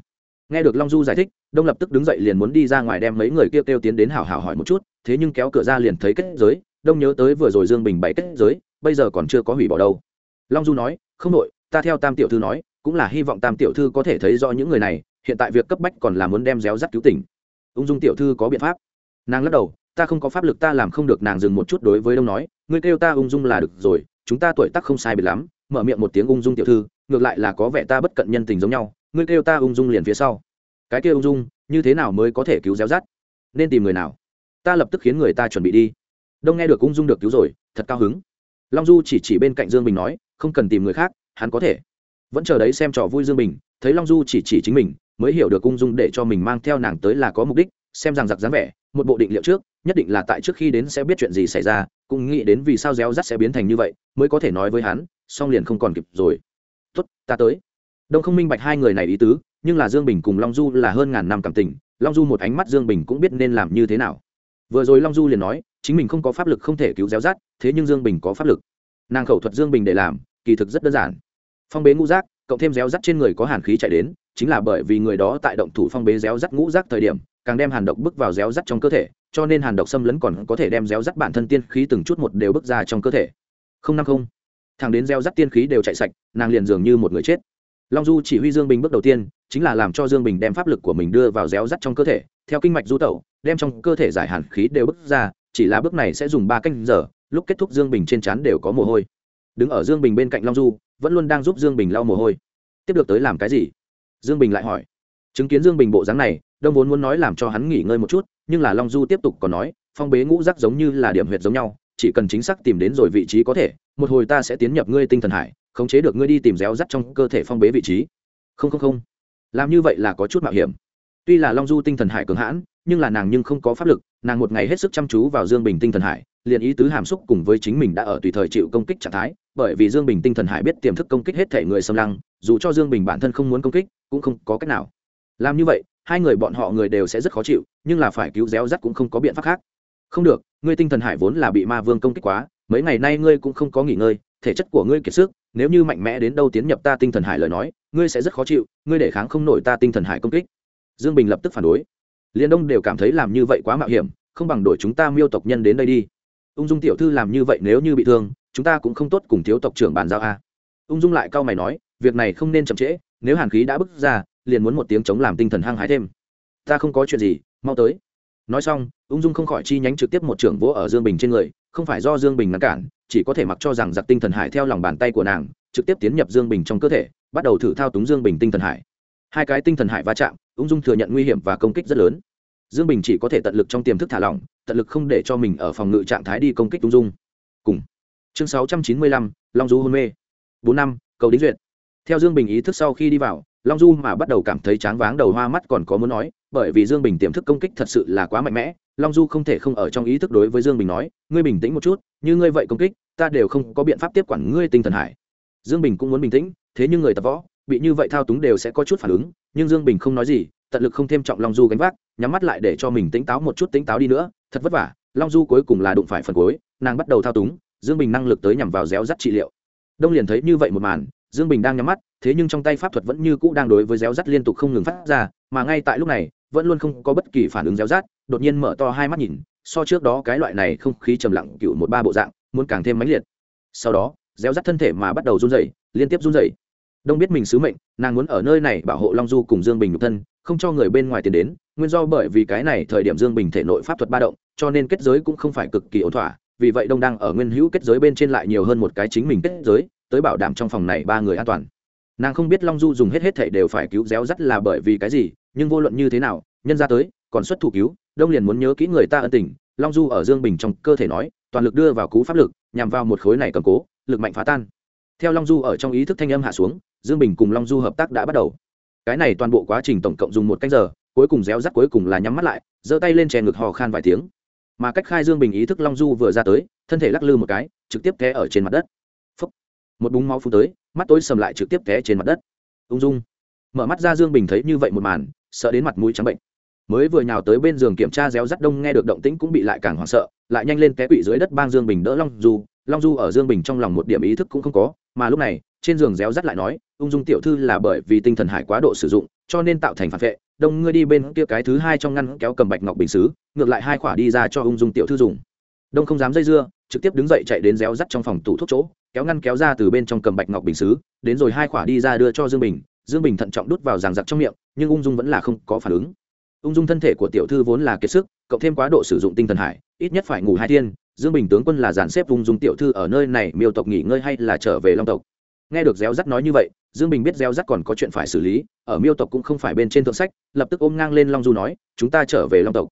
Nghe được long du giải thích, đông lập tức đứng dậy liền muốn đi ra ngoài đem mấy người kêu kêu tiến đến hảo hảo hỏi một chút, thế nhưng kéo cửa ra liền thấy kết giới, đông nhớ tới vừa rồi dương bình bày kết giới bây giờ còn chưa có hủy bỏ đâu. Long du nói, không nội ta theo tam tiểu thư nói, cũng là hy vọng tam tiểu thư có thể thấy rõ những người này, hiện tại việc cấp bách còn là muốn đem réo rắt cứu tỉnh. Ung dung tiểu thư có biện pháp. Nàng lắc đầu, ta không có pháp lực, ta làm không được, nàng dừng một chút đối với đông nói, ngươi kêu ta ung dung là được rồi, chúng ta tuổi tác không sai biệt lắm, mở miệng một tiếng ung dung tiểu thư, ngược lại là có vẻ ta bất cận nhân tình giống nhau, ngươi kêu ta ung dung liền phía sau. Cái kia ung dung, như thế nào mới có thể cứu réo rắt? Nên tìm người nào? Ta lập tức khiến người ta chuẩn bị đi. Đông nghe được ung dung được cứu rồi, thật cao hứng long du chỉ chỉ bên cạnh dương bình nói, không cần tìm người khác, hắn có thể. Vẫn chờ đấy xem trò vui dương bình, thấy long du chỉ chỉ chính mình, mới hiểu được ung dung để cho mình mang theo nàng tới là có mục đích, xem rằng giặc dáng vẻ, một bộ định liệu trước, nhất định là tại trước khi đến sẽ biết chuyện gì xảy ra, cũng nghĩ đến vì sao réo rắt sẽ biến thành như vậy, mới có thể nói với hắn song liền không còn kịp rồi. Tốt, ta tới. Đông không minh bạch hai người này ý tứ, nhưng là dương bình cùng long du là hơn ngàn năm cảm tình, long du một ánh mắt dương bình cũng biết nên làm như thế nào vừa rồi long du liền nói, chính mình không có pháp lực không thể cứu réo rát thế nhưng dương bình có pháp lực. Nàng khẩu thuật dương bình để làm, kỳ thực rất đơn giản. Phong bế ngũ rác cộng thêm réo rắt trên người có hàn khí chạy đến, chính là bởi vì người đó tại động thủ phong bế réo rắt ngũ rác thời điểm, càng đem hàn độc bước vào réo rắt trong cơ thể, cho nên hàn độc xâm lấn còn có thể đem réo rắt bản thân tiên khí từng chút một đều bước ra trong cơ thể. Không năm không. Thằng đến réo rắt tiên khí đều chạy sạch, nàng liền dường như một người chết. Long du chỉ huy dương bình bước đầu tiên, chính là làm cho dương bình đem pháp lực của mình đưa vào réo rắt trong cơ thể theo kinh mạch du tẩu, đem trong cơ thể giải hàn khí đều bước ra, chỉ là bước này sẽ dùng ba canh giờ, lúc kết thúc dương bình trên trán đều có mồ hôi. Đứng ở dương bình bên cạnh long du, vẫn luôn đang giúp dương bình lau mồ hôi. Tiếp được tới làm cái gì? Dương bình lại hỏi. Chứng kiến dương bình bộ dáng này, đông vốn muốn nói làm cho hắn nghỉ ngơi một chút, nhưng là long du tiếp tục còn nói, phong bế ngũ rắc giống như là điểm huyệt giống nhau, chỉ cần chính xác tìm đến rồi vị trí có thể, một hồi ta sẽ tiến nhập ngươi tinh thần hải, khống chế được ngươi đi tìm réo rắt trong cơ thể phong bế vị trí. Không không không. Làm như vậy là có chút mạo hiểm tuy là long du tinh thần hải cường hãn, nhưng là nàng nhưng không có pháp lực, nàng một ngày hết sức chăm chú vào dương bình tinh thần hải, liền ý tứ hàm xúc cùng với chính mình đã ở tùy thời chịu công kích trạng thái, bởi vì dương bình tinh thần hải biết tiềm thức công kích hết thể người xâm lăng, dù cho dương bình bản thân không muốn công kích, cũng không có cách nào. Làm như vậy, hai người bọn họ người đều sẽ rất khó chịu, nhưng là phải cứu réo rắt cũng không có biện pháp khác. Không được, ngươi tinh thần hải vốn là bị ma vương công kích quá, mấy ngày nay ngươi cũng không có nghỉ ngơi, thể chất của ngươi kiệt sức, nếu như mạnh mẽ đến đâu tiến nhập ta tinh thần hải lời nói, ngươi sẽ rất khó chịu, ngươi để kháng không nổi ta tinh thần hải công kích dương bình lập tức phản đối. Liên đông đều cảm thấy làm như vậy quá mạo hiểm, không bằng đổi chúng ta miêu tộc nhân đến đây đi. Ung dung tiểu thư làm như vậy nếu như bị thương, chúng ta cũng không tốt cùng thiếu tộc trưởng bàn giao a. Ung dung lại cau mày nói, việc này không nên chậm trễ, nếu hàn khí đã bước ra, liền muốn một tiếng chống làm tinh thần hăng hái thêm. Ta không có chuyện gì, mau tới. Nói xong, ung dung không khỏi chi nhánh trực tiếp một trưởng vỗ ở dương bình trên người, không phải do dương bình ngăn cản, chỉ có thể mặc cho rằng giặc tinh thần hải theo lòng bàn tay của nàng, trực tiếp tiến nhập dương bình trong cơ thể, bắt đầu thử thao túng dương bình tinh thần hải hai cái tinh thần hải va chạm ung dung thừa nhận nguy hiểm và công kích rất lớn. Dương bình chỉ có thể tận lực trong tiềm thức thả lỏng, tận lực không để cho mình ở phòng ngự trạng thái đi công kích ung dung. Cùng. Chương sáu trăm chín mươi lăm, long du hôn mê. Bốn năm, cầu đính duyệt. Theo dương bình ý thức sau khi đi vào, long du mà bắt đầu cảm thấy tráng váng đầu hoa mắt còn có muốn nói, bởi vì dương bình tiềm thức công kích thật sự là quá mạnh mẽ, long du không thể không ở trong ý thức đối với dương bình nói, ngươi bình tĩnh một chút, như ngươi vậy công kích, ta đều không có biện pháp tiếp quản ngươi tinh thần hải. Dương bình cũng muốn bình tĩnh, thế nhưng người tập võ bị như vậy thao túng đều sẽ có chút phản ứng, nhưng dương bình không nói gì, tận lực không thêm trọng long du gánh vác, nhắm mắt lại để cho mình tỉnh táo một chút tỉnh táo đi nữa. Thật vất vả, long du cuối cùng là đụng phải phần cuối, nàng bắt đầu thao túng, dương bình năng lực tới nhằm vào réo rắt trị liệu. Đông liền thấy như vậy một màn, dương bình đang nhắm mắt, thế nhưng trong tay pháp thuật vẫn như cũ đang đối với réo rắt liên tục không ngừng phát ra, mà ngay tại lúc này, vẫn luôn không có bất kỳ phản ứng réo rắt, đột nhiên mở to hai mắt nhìn, so trước đó cái loại này không khí trầm lặng cựu một ba bộ dạng, muốn càng thêm mãnh liệt. Sau đó, réo rắt thân thể mà bắt đầu run rẩy, liên tiếp run rẩy đông biết mình sứ mệnh, nàng muốn ở nơi này bảo hộ long du cùng dương bình nhục thân, không cho người bên ngoài tiến đến, nguyên do bởi vì cái này thời điểm dương bình thể nội pháp thuật ba động, cho nên kết giới cũng không phải cực kỳ ổn thỏa, vì vậy đông đang ở nguyên hữu kết giới bên trên lại nhiều hơn một cái chính mình kết giới, tới bảo đảm trong phòng này ba người an toàn. Nàng không biết long du dùng hết hết thể đều phải cứu réo rắt là bởi vì cái gì, nhưng vô luận như thế nào, nhân ra tới, còn xuất thủ cứu, đông liền muốn nhớ kỹ người ta ân tình, long du ở dương bình trong cơ thể nói, toàn lực đưa vào cú pháp lực, nhằm vào một khối này cầm cố, lực mạnh phá tan theo long du ở trong ý thức thanh âm hạ xuống, dương bình cùng long du hợp tác đã bắt đầu. Cái này toàn bộ quá trình tổng cộng dùng một canh giờ, cuối cùng réo rắt cuối cùng là nhắm mắt lại, giơ tay lên chè ngực hò khan vài tiếng. Mà cách khai dương bình ý thức long du vừa ra tới, thân thể lắc lư một cái, trực tiếp té ở trên mặt đất. Phúc. một búng máu phun tới, mắt tối sầm lại trực tiếp té trên mặt đất. Ung dung. Mở mắt ra dương bình thấy như vậy một màn, sợ đến mặt mũi trắng bệnh. Mới vừa nhào tới bên giường kiểm tra réo rắt đông nghe được động tĩnh cũng bị lại càng hoảng sợ, lại nhanh lên té quỵ dưới đất bang dương bình đỡ long du. Long du ở dương bình trong lòng một điểm ý thức cũng không có mà lúc này, trên giường réo rắt lại nói, ung dung tiểu thư là bởi vì tinh thần hải quá độ sử dụng, cho nên tạo thành phản vệ, đông ngươi đi bên kia cái thứ hai trong ngăn kéo cầm bạch ngọc bình xứ, ngược lại hai khỏa đi ra cho ung dung tiểu thư dùng. Đông không dám dây dưa, trực tiếp đứng dậy chạy đến réo rắt trong phòng tủ thuốc chỗ, kéo ngăn kéo ra từ bên trong cầm bạch ngọc bình xứ, đến rồi hai khỏa đi ra đưa cho dương bình dương bình thận trọng đút vào ràng giặc trong miệng, nhưng ung dung vẫn là không có phản ứng. Ung dung thân thể của tiểu thư vốn là kiệt sức, cộng thêm quá độ sử dụng tinh thần hải, ít nhất phải ngủ hai thiên dương bình tướng quân là dàn xếp ung dung tiểu thư ở nơi này, miêu tộc nghỉ ngơi hay là trở về long tộc? Nghe được Gieo rắt nói như vậy, dương bình biết Gieo rắt còn có chuyện phải xử lý, ở miêu tộc cũng không phải bên trên thượng sách, lập tức ôm ngang lên long du nói, chúng ta trở về long tộc.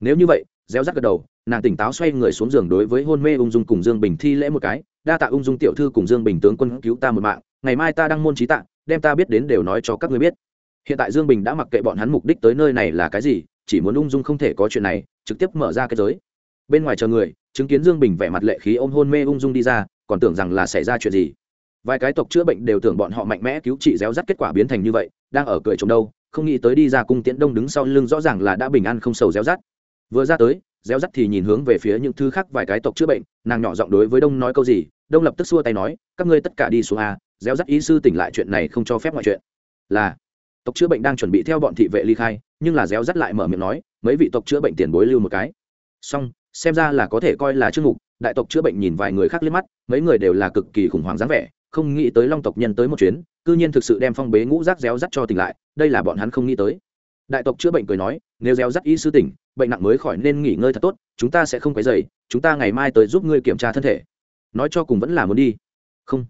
Nếu như vậy Gieo rắt gật đầu, nàng tỉnh táo xoay người xuống giường đối với hôn mê ung dung cùng dương bình thi lễ một cái, đa tạ ung dung tiểu thư cùng dương bình tướng quân cứu ta một mạng, ngày mai ta đăng môn trí tạ, đem ta biết đến đều nói cho các ngươi biết. Hiện tại dương bình đã mặc kệ bọn hắn mục đích tới nơi này là cái gì, chỉ muốn ung dung không thể có chuyện này, trực tiếp mở ra cái giới bên ngoài chờ người, chứng kiến dương bình vẻ mặt lệ khí ôm hôn mê ung dung đi ra, còn tưởng rằng là xảy ra chuyện gì. Vài cái tộc chữa bệnh đều tưởng bọn họ mạnh mẽ cứu trị réo rắt kết quả biến thành như vậy, đang ở cười trống đâu, không nghĩ tới đi ra cung tiễn đông đứng sau lưng rõ ràng là đã bình an không sầu réo rắt. Vừa ra tới, réo rắt thì nhìn hướng về phía những thứ khác vài cái tộc chữa bệnh, nàng nhỏ giọng đối với đông nói câu gì, đông lập tức xua tay nói, các ngươi tất cả đi xuống a, réo rắt ý sư tỉnh lại chuyện này không cho phép mọi chuyện. Là, tộc chữa bệnh đang chuẩn bị theo bọn thị vệ ly khai, nhưng là réo rắt lại mở miệng nói, mấy vị tộc chữa bệnh tiền bối lưu một cái. Xong xem ra là có thể coi là chương mục, đại tộc chữa bệnh nhìn vài người khác liếc mắt, mấy người đều là cực kỳ khủng hoảng dáng vẻ, không nghĩ tới long tộc nhân tới một chuyến, cư nhiên thực sự đem phong bế ngũ rác réo rắt cho tỉnh lại, đây là bọn hắn không nghĩ tới. Đại tộc chữa bệnh cười nói, nếu réo rắt y sư tỉnh, bệnh nặng mới khỏi nên nghỉ ngơi thật tốt, chúng ta sẽ không quấy dày chúng ta ngày mai tới giúp ngươi kiểm tra thân thể. Nói cho cùng vẫn là muốn đi. Không,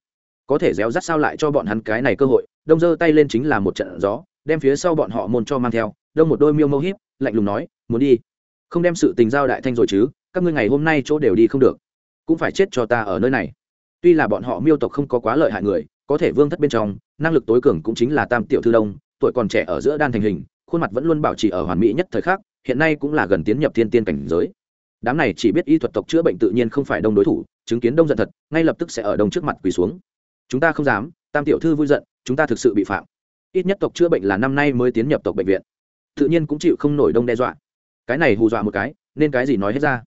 có thể réo rắt sao lại cho bọn hắn cái này cơ hội? Đông giơ tay lên chính là một trận gió, đem phía sau bọn họ môn cho mang theo, đông một đôi miêu mâu hiếp lạnh lùng nói, muốn đi không đem sự tình giao đại thanh rồi chứ, các ngươi ngày hôm nay chỗ đều đi không được. Cũng phải chết cho ta ở nơi này. Tuy là bọn họ miêu tộc không có quá lợi hại người, có thể vương thất bên trong, năng lực tối cường cũng chính là tam tiểu thư đông, tuổi còn trẻ ở giữa đan thành hình, khuôn mặt vẫn luôn bảo trì ở hoàn mỹ nhất thời khắc, hiện nay cũng là gần tiến nhập thiên tiên cảnh giới. Đám này chỉ biết y thuật tộc chữa bệnh tự nhiên không phải đông đối thủ, chứng kiến đông giận thật, ngay lập tức sẽ ở đông trước mặt quỳ xuống. Chúng ta không dám, tam tiểu thư vui giận, chúng ta thực sự bị phạm. Ít nhất tộc chữa bệnh là năm nay mới tiến nhập tộc bệnh viện. Tự nhiên cũng chịu không nổi đông đe dọa cái này hù dọa một cái, nên cái gì nói hết ra.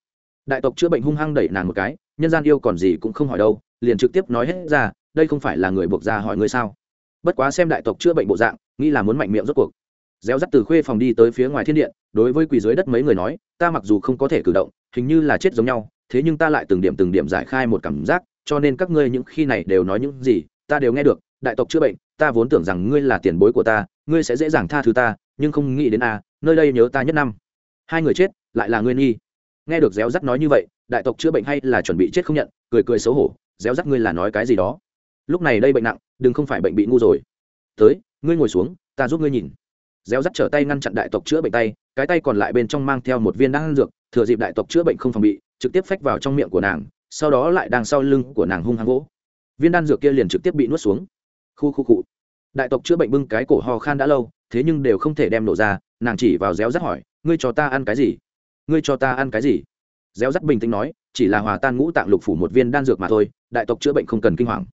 Đại tộc chữa bệnh hung hăng đẩy nàng một cái, nhân gian yêu còn gì cũng không hỏi đâu, liền trực tiếp nói hết ra, đây không phải là người buộc ra hỏi ngươi sao? Bất quá xem đại tộc chữa bệnh bộ dạng, nghĩ là muốn mạnh miệng rốt cuộc. Réo rắt từ khuê phòng đi tới phía ngoài thiên điện, đối với quỳ dưới đất mấy người nói, ta mặc dù không có thể cử động, hình như là chết giống nhau, thế nhưng ta lại từng điểm từng điểm giải khai một cảm giác, cho nên các ngươi những khi này đều nói những gì, ta đều nghe được, đại tộc chữa bệnh, ta vốn tưởng rằng ngươi là tiền bối của ta, ngươi sẽ dễ dàng tha thứ ta, nhưng không nghĩ đến a, nơi đây nhớ ta nhất năm hai người chết, lại là Nguyên nghi nghe được réo rắt nói như vậy, đại tộc chữa bệnh hay là chuẩn bị chết không nhận, cười cười xấu hổ, réo rắt ngươi là nói cái gì đó. Lúc này đây bệnh nặng, đừng không phải bệnh bị ngu rồi. Tới, ngươi ngồi xuống, ta giúp ngươi nhìn. Réo rắt trở tay ngăn chặn đại tộc chữa bệnh tay, cái tay còn lại bên trong mang theo một viên đan dược, thừa dịp đại tộc chữa bệnh không phòng bị, trực tiếp phách vào trong miệng của nàng, sau đó lại đang sau lưng của nàng hung hăng gỗ viên đan dược kia liền trực tiếp bị nuốt xuống. Khu khu cụ đại tộc chữa bệnh bưng cái cổ ho khan đã lâu, thế nhưng đều không thể đem nổ ra, nàng chỉ vào réo rắt hỏi ngươi cho ta ăn cái gì? Ngươi cho ta ăn cái gì? Réo rắt bình tĩnh nói, chỉ là hòa tan ngũ tạng lục phủ một viên đan dược mà thôi, đại tộc chữa bệnh không cần kinh hoàng.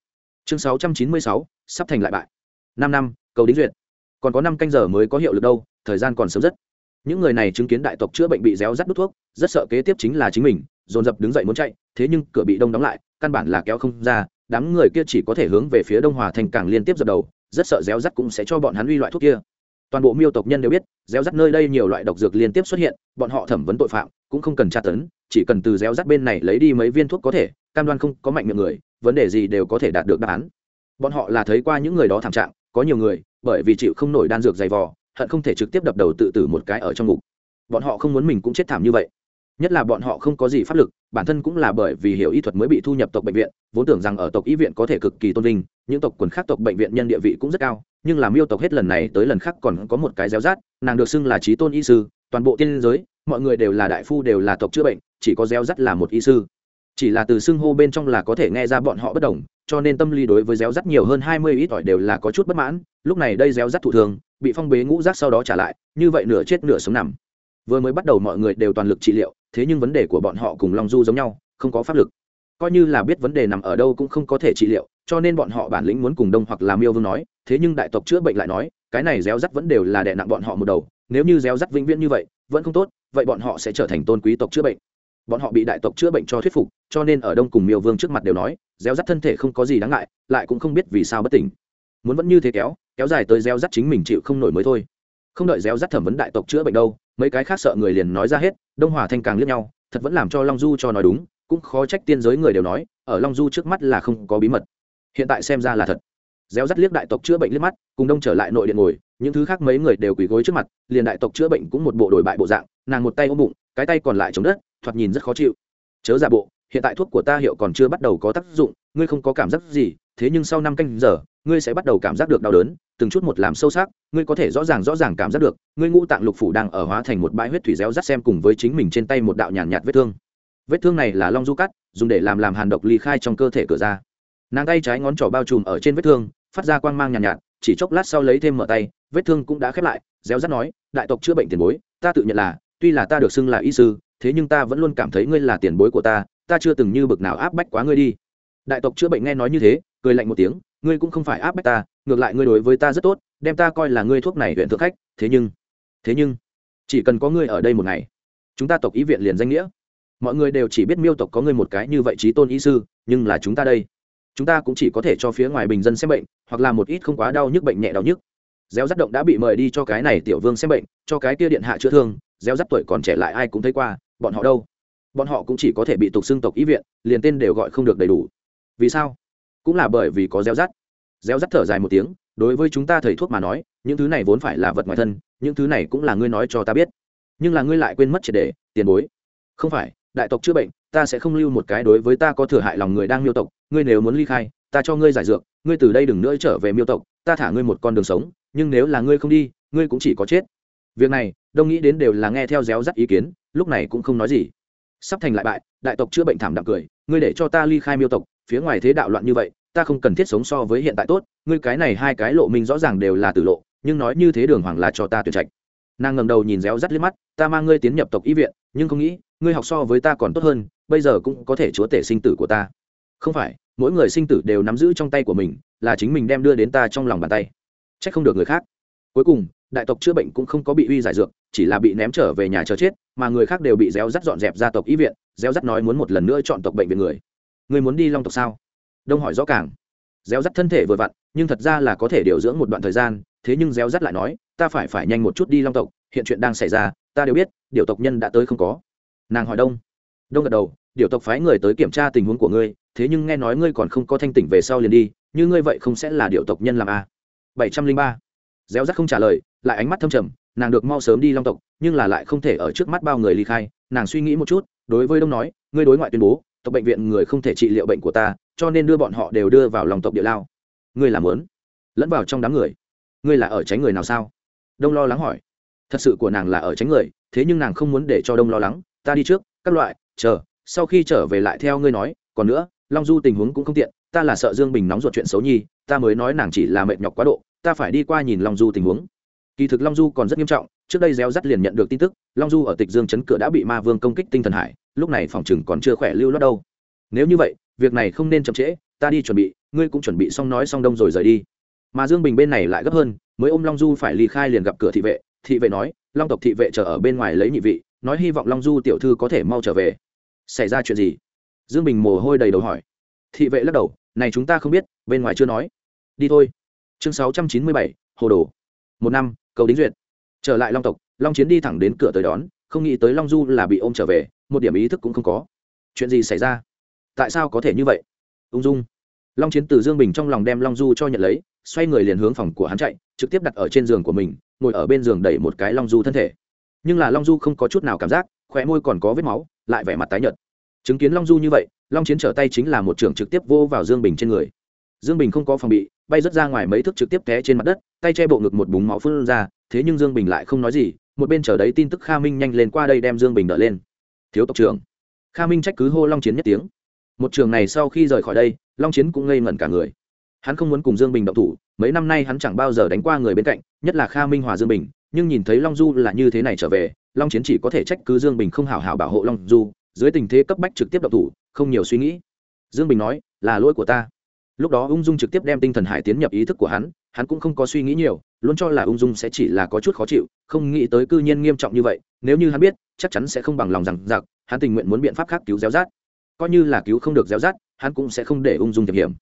Chương sáu trăm chín mươi sáu, sắp thành lại bại. Năm năm, cầu đính duyệt. Còn có năm canh giờ mới có hiệu lực đâu, thời gian còn sớm rất. Những người này chứng kiến đại tộc chữa bệnh bị réo rắt đút thuốc, rất sợ kế tiếp chính là chính mình, dồn dập đứng dậy muốn chạy, thế nhưng cửa bị đông đóng lại, căn bản là kéo không ra, đám người kia chỉ có thể hướng về phía đông hòa thành càng liên tiếp dập đầu, rất sợ réo rắt cũng sẽ cho bọn hắn uy loại thuốc kia toàn bộ miêu tộc nhân đều biết réo rắt nơi đây nhiều loại độc dược liên tiếp xuất hiện, bọn họ thẩm vấn tội phạm, cũng không cần tra tấn, chỉ cần từ réo rắt bên này lấy đi mấy viên thuốc có thể, cam đoan không có mạnh miệng người, vấn đề gì đều có thể đạt được đáp án. Bọn họ là thấy qua những người đó thảm trạng, có nhiều người, bởi vì chịu không nổi đan dược dày vò, hận không thể trực tiếp đập đầu tự tử một cái ở trong ngục. Bọn họ không muốn mình cũng chết thảm như vậy nhất là bọn họ không có gì pháp lực, bản thân cũng là bởi vì hiểu y thuật mới bị thu nhập tộc bệnh viện, vốn tưởng rằng ở tộc y viện có thể cực kỳ tôn vinh, những tộc quần khác tộc bệnh viện nhân địa vị cũng rất cao, nhưng làm yêu tộc hết lần này tới lần khác còn có một cái réo rát, nàng được xưng là trí tôn y sư, toàn bộ tiên giới, mọi người đều là đại phu đều là tộc chữa bệnh, chỉ có réo rắt là một y sư. Chỉ là từ xưng hô bên trong là có thể nghe ra bọn họ bất đồng, cho nên tâm lý đối với réo rắt nhiều hơn hai mươi ít ỏi đều là có chút bất mãn, lúc này đây réo rắt thụ thường, bị phong bế ngũ rác sau đó trả lại, như vậy nửa chết nửa sống nằm. Vừa mới bắt đầu mọi người đều toàn lực trị liệu thế nhưng vấn đề của bọn họ cùng long du giống nhau, không có pháp lực. Coi như là biết vấn đề nằm ở đâu cũng không có thể trị liệu, cho nên bọn họ bản lĩnh muốn cùng đông hoặc làm miêu vương nói, thế nhưng đại tộc chữa bệnh lại nói, cái này réo rắt vẫn đều là đè nặng bọn họ một đầu, nếu như réo rắt vĩnh viễn như vậy, vẫn không tốt, vậy bọn họ sẽ trở thành tôn quý tộc chữa bệnh. Bọn họ bị đại tộc chữa bệnh cho thuyết phục, cho nên ở đông cùng miêu vương trước mặt đều nói, réo rắt thân thể không có gì đáng ngại, lại cũng không biết vì sao bất tỉnh. Muốn vẫn như thế kéo kéo dài tới réo rắt chính mình chịu không nổi mới thôi. Không đợi réo rắt thẩm vấn đại tộc chữa bệnh đâu, mấy cái khác sợ người liền nói ra hết đông hòa thanh càng liếc nhau, thật vẫn làm cho long du cho nói đúng, cũng khó trách tiên giới người đều nói, ở long du trước mắt là không có bí mật. Hiện tại xem ra là thật. Réo rắt liếc đại tộc chữa bệnh liếc mắt, cùng đông trở lại nội điện ngồi, những thứ khác mấy người đều quỳ gối trước mặt, liền đại tộc chữa bệnh cũng một bộ đổi bại bộ dạng, nàng một tay ôm bụng, cái tay còn lại chống đất, thoạt nhìn rất khó chịu. Chớ giả bộ hiện tại thuốc của ta hiệu còn chưa bắt đầu có tác dụng ngươi không có cảm giác gì thế nhưng sau năm canh giờ ngươi sẽ bắt đầu cảm giác được đau đớn từng chút một làm sâu sắc ngươi có thể rõ ràng rõ ràng cảm giác được ngươi ngũ tạng lục phủ đang ở hóa thành một bãi huyết thủy réo rắt xem cùng với chính mình trên tay một đạo nhàn nhạt, nhạt vết thương. Vết thương này là long du cắt dùng để làm làm hàn độc ly khai trong cơ thể cửa ra. Nàng tay trái ngón trỏ bao trùm ở trên vết thương phát ra quang mang nhàn nhạt, nhạt chỉ chốc lát sau lấy thêm mở tay vết thương cũng đã khép lại réo rắt nói đại tộc chữa bệnh tiền bối ta tự nhận là tuy là ta được xưng là y sư thế nhưng ta vẫn luôn cảm thấy ngươi là tiền bối của ta ta chưa từng như bực nào áp bách quá ngươi đi. Đại tộc chữa bệnh nghe nói như thế, cười lạnh một tiếng, ngươi cũng không phải áp bách ta, ngược lại ngươi đối với ta rất tốt, đem ta coi là ngươi thuốc này huyện thượng khách, thế nhưng thế nhưng, chỉ cần có ngươi ở đây một ngày, chúng ta tộc ý viện liền danh nghĩa. Mọi người đều chỉ biết miêu tộc có ngươi một cái như vậy trí tôn y sư, nhưng là chúng ta đây, chúng ta cũng chỉ có thể cho phía ngoài bình dân xem bệnh, hoặc là một ít không quá đau nhức bệnh nhẹ đau nhức. Gieo rắt động đã bị mời đi cho cái này tiểu vương xem bệnh, cho cái kia điện hạ chữa thương, gieo rắt tuổi còn trẻ lại ai cũng thấy qua, bọn họ đâu? Bọn họ cũng chỉ có thể bị tục xưng tộc ý viện, liền tên đều gọi không được đầy đủ. Vì sao? Cũng là bởi vì có gieo rắt. Gieo rắt thở dài một tiếng, đối với chúng ta thầy thuốc mà nói, những thứ này vốn phải là vật ngoài thân, những thứ này cũng là ngươi nói cho ta biết. Nhưng là ngươi lại quên mất triệt đề tiền bối. Không phải, đại tộc chữa bệnh, ta sẽ không lưu một cái đối với ta có thừa hại lòng người đang miêu tộc, ngươi nếu muốn ly khai, ta cho ngươi giải dược, ngươi từ đây đừng nữa trở về miêu tộc, ta thả ngươi một con đường sống, nhưng nếu là ngươi không đi, ngươi cũng chỉ có chết. Việc này, đông nghĩ đến đều là nghe theo réo rắt ý kiến, lúc này cũng không nói gì sắp thành lại bại, đại tộc chữa bệnh thảm đạm cười, ngươi để cho ta ly khai miêu tộc, phía ngoài thế đạo loạn như vậy, ta không cần thiết sống so với hiện tại tốt, ngươi cái này hai cái lộ minh rõ ràng đều là tử lộ, nhưng nói như thế đường hoàng là cho ta tuyển trạch. Nàng ngầm đầu nhìn réo rắt liếc mắt, ta mang ngươi tiến nhập tộc y viện, nhưng không nghĩ, ngươi học so với ta còn tốt hơn, bây giờ cũng có thể chúa tể sinh tử của ta. Không phải, mỗi người sinh tử đều nắm giữ trong tay của mình, là chính mình đem đưa đến ta trong lòng bàn tay. C h ắ c không được người khác. Cuối cùng đại tộc chữa bệnh cũng không có bị uy giải dược, chỉ là bị ném trở về nhà chờ chết, mà người khác đều bị réo rắt dọn dẹp ra tộc y viện, réo rắt nói muốn một lần nữa chọn tộc bệnh viện người. Người muốn đi long tộc sao? Đông hỏi rõ càng. Réo rắt thân thể vừa vặn, nhưng thật ra là có thể điều dưỡng một đoạn thời gian, thế nhưng réo rắt lại nói, ta phải phải nhanh một chút đi long tộc, hiện chuyện đang xảy ra, ta đều biết, điều tộc nhân đã tới không có. Nàng hỏi đông. Đông gật đầu, điều tộc phái người tới kiểm tra tình huống của ngươi, thế nhưng nghe nói ngươi còn không có thanh tỉnh về sau liền đi, như ngươi vậy không sẽ là điều tộc nhân làm a bảy trăm linh ba. Réo rắt không trả lời lại ánh mắt thâm trầm, nàng được mau sớm đi long tộc, nhưng là lại không thể ở trước mắt bao người ly khai. Nàng suy nghĩ một chút, đối với đông nói, ngươi đối ngoại tuyên bố, tộc bệnh viện người không thể trị liệu bệnh của ta, cho nên đưa bọn họ đều đưa vào lòng tộc địa lao. Ngươi làm lớn lẫn vào trong đám người. Ngươi là ở tránh người nào sao? Đông lo lắng hỏi. Thật sự của nàng là ở tránh người, thế nhưng nàng không muốn để cho đông lo lắng. Ta đi trước, các loại, chờ, sau khi trở về lại theo ngươi nói. Còn nữa, long du tình huống cũng không tiện, ta là sợ dương bình nóng ruột chuyện xấu nhi, ta mới nói nàng chỉ là mệt nhọc quá độ, ta phải đi qua nhìn long du tình huống kỳ thực long du còn rất nghiêm trọng, trước đây réo rắt liền nhận được tin tức, long du ở tịch dương chấn cửa đã bị ma vương công kích tinh thần hải, lúc này phòng chừng còn chưa khỏe lưu lót đâu. Nếu như vậy, việc này không nên chậm trễ, ta đi chuẩn bị, ngươi cũng chuẩn bị xong nói xong đông rồi rời đi. Mà dương bình bên này lại gấp hơn, mới ôm long du phải ly khai liền gặp cửa thị vệ thị vệ nói, long tộc thị vệ chờ ở bên ngoài lấy nhị vị, nói hy vọng long du tiểu thư có thể mau trở về. Xảy ra chuyện gì? Dương bình mồ hôi đầy đầu hỏi. Thị vệ lắc đầu, này chúng ta không biết, bên ngoài chưa nói. Đi thôi. Chương sáu trăm chín mươi bảy, hồ đồ một năm, cầu đính duyệt. Trở lại long tộc, long chiến đi thẳng đến cửa tới đón, không nghĩ tới long du là bị ôm trở về, một điểm ý thức cũng không có. Chuyện gì xảy ra? Tại sao có thể như vậy? Ung dung. Long chiến từ dương bình trong lòng đem long du cho nhận lấy, xoay người liền hướng phòng của hắn chạy, trực tiếp đặt ở trên giường của mình, ngồi ở bên giường đẩy một cái long du thân thể. Nhưng là long du không có chút nào cảm giác, khóe môi còn có vết máu, lại vẻ mặt tái nhợt. Chứng kiến long du như vậy, long chiến trở tay chính là một trường trực tiếp vô vào dương bình trên người dương bình không có phòng bị, bay rớt ra ngoài mấy thước trực tiếp té trên mặt đất, tay che bộ ngực một búng máu phun ra, thế nhưng dương bình lại không nói gì, một bên chờ đấy tin tức kha minh nhanh lên qua đây đem dương bình đỡ lên. Thiếu tộc trưởng. Kha minh trách cứ hô long chiến nhất tiếng. Một trường này sau khi rời khỏi đây, long chiến cũng ngây ngẩn cả người. Hắn không muốn cùng dương bình động thủ, mấy năm nay hắn chẳng bao giờ đánh qua người bên cạnh, nhất là kha minh hòa dương bình, nhưng nhìn thấy long du là như thế này trở về, long chiến chỉ có thể trách cứ dương bình không hảo hảo bảo hộ long du, dưới tình thế cấp bách trực tiếp động thủ, không nhiều suy nghĩ. Dương bình nói, là lỗi của ta lúc đó ung dung trực tiếp đem tinh thần hải tiến nhập ý thức của hắn hắn cũng không có suy nghĩ nhiều, luôn cho là ung dung sẽ chỉ là có chút khó chịu, không nghĩ tới cư nhiên nghiêm trọng như vậy, nếu như hắn biết, chắc chắn sẽ không bằng lòng rằng giặc hắn tình nguyện muốn biện pháp khác cứu réo rát coi như là cứu không được réo rát hắn cũng sẽ không để ung dung thiệp hiểm.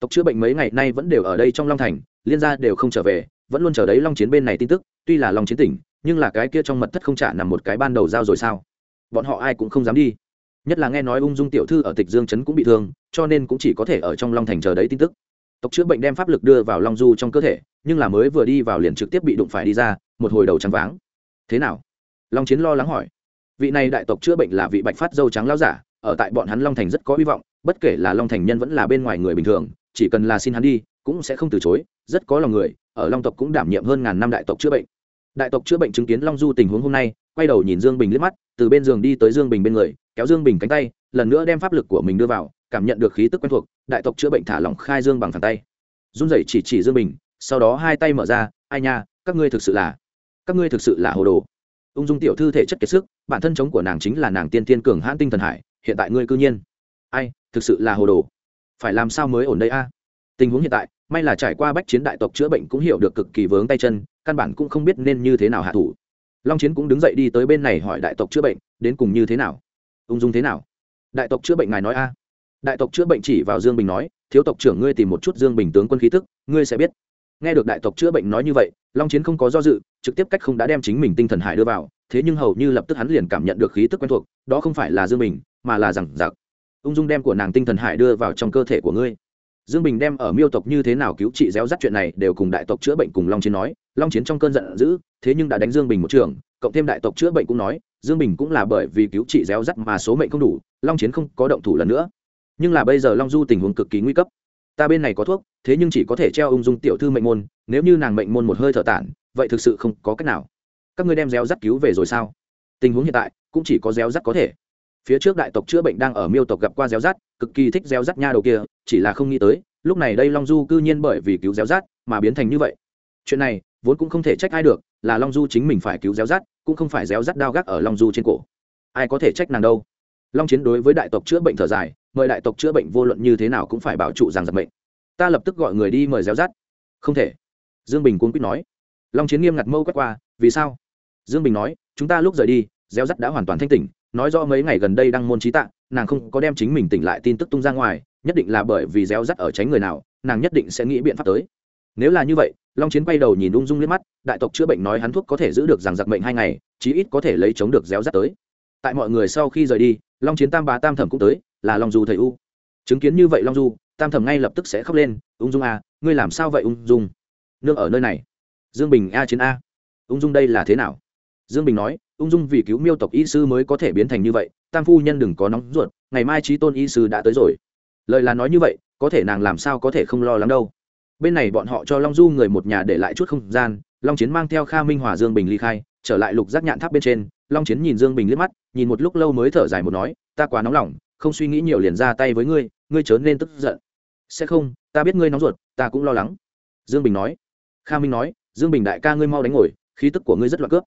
Tộc chữa bệnh mấy ngày nay vẫn đều ở đây trong long thành, liên gia đều không trở về, vẫn luôn chờ đấy long chiến bên này tin tức, tuy là long chiến tỉnh, nhưng là cái kia trong mật thất không trả nằm một cái ban đầu giao rồi sao? Bọn họ ai cũng không dám đi nhất là nghe nói ung dung tiểu thư ở tịch dương trấn cũng bị thương, cho nên cũng chỉ có thể ở trong long thành chờ đấy tin tức. Tộc chữa bệnh đem pháp lực đưa vào long du trong cơ thể, nhưng là mới vừa đi vào liền trực tiếp bị đụng phải đi ra, một hồi đầu trắng váng. Thế nào? Long chiến lo lắng hỏi. Vị này đại tộc chữa bệnh là vị bạch phát dâu trắng lao giả, ở tại bọn hắn long thành rất có hy vọng, bất kể là long thành nhân vẫn là bên ngoài người bình thường, chỉ cần là xin hắn đi, cũng sẽ không từ chối, rất có lòng người, ở long tộc cũng đảm nhiệm hơn ngàn năm đại tộc chữa bệnh đại tộc chữa bệnh chứng kiến long du tình huống hôm nay, quay đầu nhìn dương bình liếc mắt, từ bên giường đi tới dương bình bên người, kéo dương bình cánh tay, lần nữa đem pháp lực của mình đưa vào, cảm nhận được khí tức quen thuộc, đại tộc chữa bệnh thả lỏng khai dương bằng phản tay. Run rẩy chỉ chỉ dương bình, sau đó hai tay mở ra, ai nha, các ngươi thực sự là, các ngươi thực sự là hồ đồ. Ung dung tiểu thư thể chất kiệt sức, bản thân chống của nàng chính là nàng tiên tiên cường hãn tinh thần hải, hiện tại ngươi cư nhiên. Ai, thực sự là hồ đồ? Phải làm sao mới ổn đây a? Tình huống hiện tại, may là trải qua bách chiến đại tộc chữa bệnh cũng hiểu được cực kỳ vướng tay chân căn bản cũng không biết nên như thế nào hạ thủ. Long chiến cũng đứng dậy đi tới bên này hỏi đại tộc chữa bệnh, đến cùng như thế nào? Ung dung thế nào? Đại tộc chữa bệnh ngài nói a. Đại tộc chữa bệnh chỉ vào dương bình nói, thiếu tộc trưởng ngươi tìm một chút dương bình tướng quân khí tức, ngươi sẽ biết. Nghe được đại tộc chữa bệnh nói như vậy, long chiến không có do dự, trực tiếp cách không đã đem chính mình tinh thần hải đưa vào, thế nhưng hầu như lập tức hắn liền cảm nhận được khí tức quen thuộc, đó không phải là dương bình, mà là rằng giặc ung dung đem của nàng tinh thần hải đưa vào trong cơ thể của ngươi dương bình đem ở miêu tộc như thế nào cứu trị réo rắt chuyện này đều cùng đại tộc chữa bệnh cùng long chiến nói, long chiến trong cơn giận dữ, thế nhưng đã đánh dương bình một trường, cộng thêm đại tộc chữa bệnh cũng nói, dương bình cũng là bởi vì cứu trị réo rắt mà số mệnh không đủ, long chiến không có động thủ lần nữa. Nhưng là bây giờ long du tình huống cực kỳ nguy cấp. Ta bên này có thuốc, thế nhưng chỉ có thể treo ung dung tiểu thư mệnh môn, nếu như nàng mệnh môn một hơi thở tản, vậy thực sự không có cách nào. Các ngươi đem réo rắt cứu về rồi sao? Tình huống hiện tại cũng chỉ có réo rắt có thể phía trước đại tộc chữa bệnh đang ở miêu tộc gặp qua réo rắt cực kỳ thích réo rắt nha đầu kia, chỉ là không nghĩ tới, lúc này đây long du cư nhiên bởi vì cứu réo rắt mà biến thành như vậy. Chuyện này, vốn cũng không thể trách ai được, là long du chính mình phải cứu réo rắt cũng không phải réo rắt đao gác ở long du trên cổ. Ai có thể trách nàng đâu? Long chiến đối với đại tộc chữa bệnh thở dài, mời đại tộc chữa bệnh vô luận như thế nào cũng phải bảo trụ rằng giặc bệnh ta lập tức gọi người đi mời réo rắt không thể. Dương bình cuốn quýt nói. Long chiến nghiêm ngặt mâu quét qua, vì sao? Dương bình nói, chúng ta lúc rời đi réo rắt đã hoàn toàn thanh tỉnh nói rõ mấy ngày gần đây đang môn trí tạng nàng không có đem chính mình tỉnh lại tin tức tung ra ngoài, nhất định là bởi vì réo rắt ở tránh người nào, nàng nhất định sẽ nghĩ biện pháp tới. Nếu là như vậy, long chiến quay đầu nhìn ung dung liếc mắt, đại tộc chữa bệnh nói hắn thuốc có thể giữ được rằng giặc bệnh hai ngày, chí ít có thể lấy chống được réo rắt tới. Tại mọi người sau khi rời đi, long chiến tam bá tam thẩm cũng tới, là long du thầy u. Chứng kiến như vậy long du, tam thẩm ngay lập tức sẽ khóc lên, ung dung a ngươi làm sao vậy ung dung? Nương ở nơi này. Dương bình a chiến a. Ung dung đây là thế nào? Dương bình nói ung dung vì cứu miêu tộc y sư mới có thể biến thành như vậy, tam phu nhân đừng có nóng ruột, ngày mai trí tôn y sư đã tới rồi. Lời là nói như vậy, có thể nàng làm sao có thể không lo lắng đâu. Bên này bọn họ cho long du người một nhà để lại chút không gian, long chiến mang theo kha minh hòa dương bình ly khai, trở lại lục giác nhạn tháp bên trên, long chiến nhìn dương bình liếc mắt, nhìn một lúc lâu mới thở dài một nói, ta quá nóng lòng, không suy nghĩ nhiều liền ra tay với ngươi ngươi chớ nên tức giận. Sẽ không, ta biết ngươi nóng ruột, ta cũng lo lắng. Dương bình nói. Kha minh nói, dương bình đại ca ngươi mau đánh ngồi, khí tức của ngươi rất loạn cướp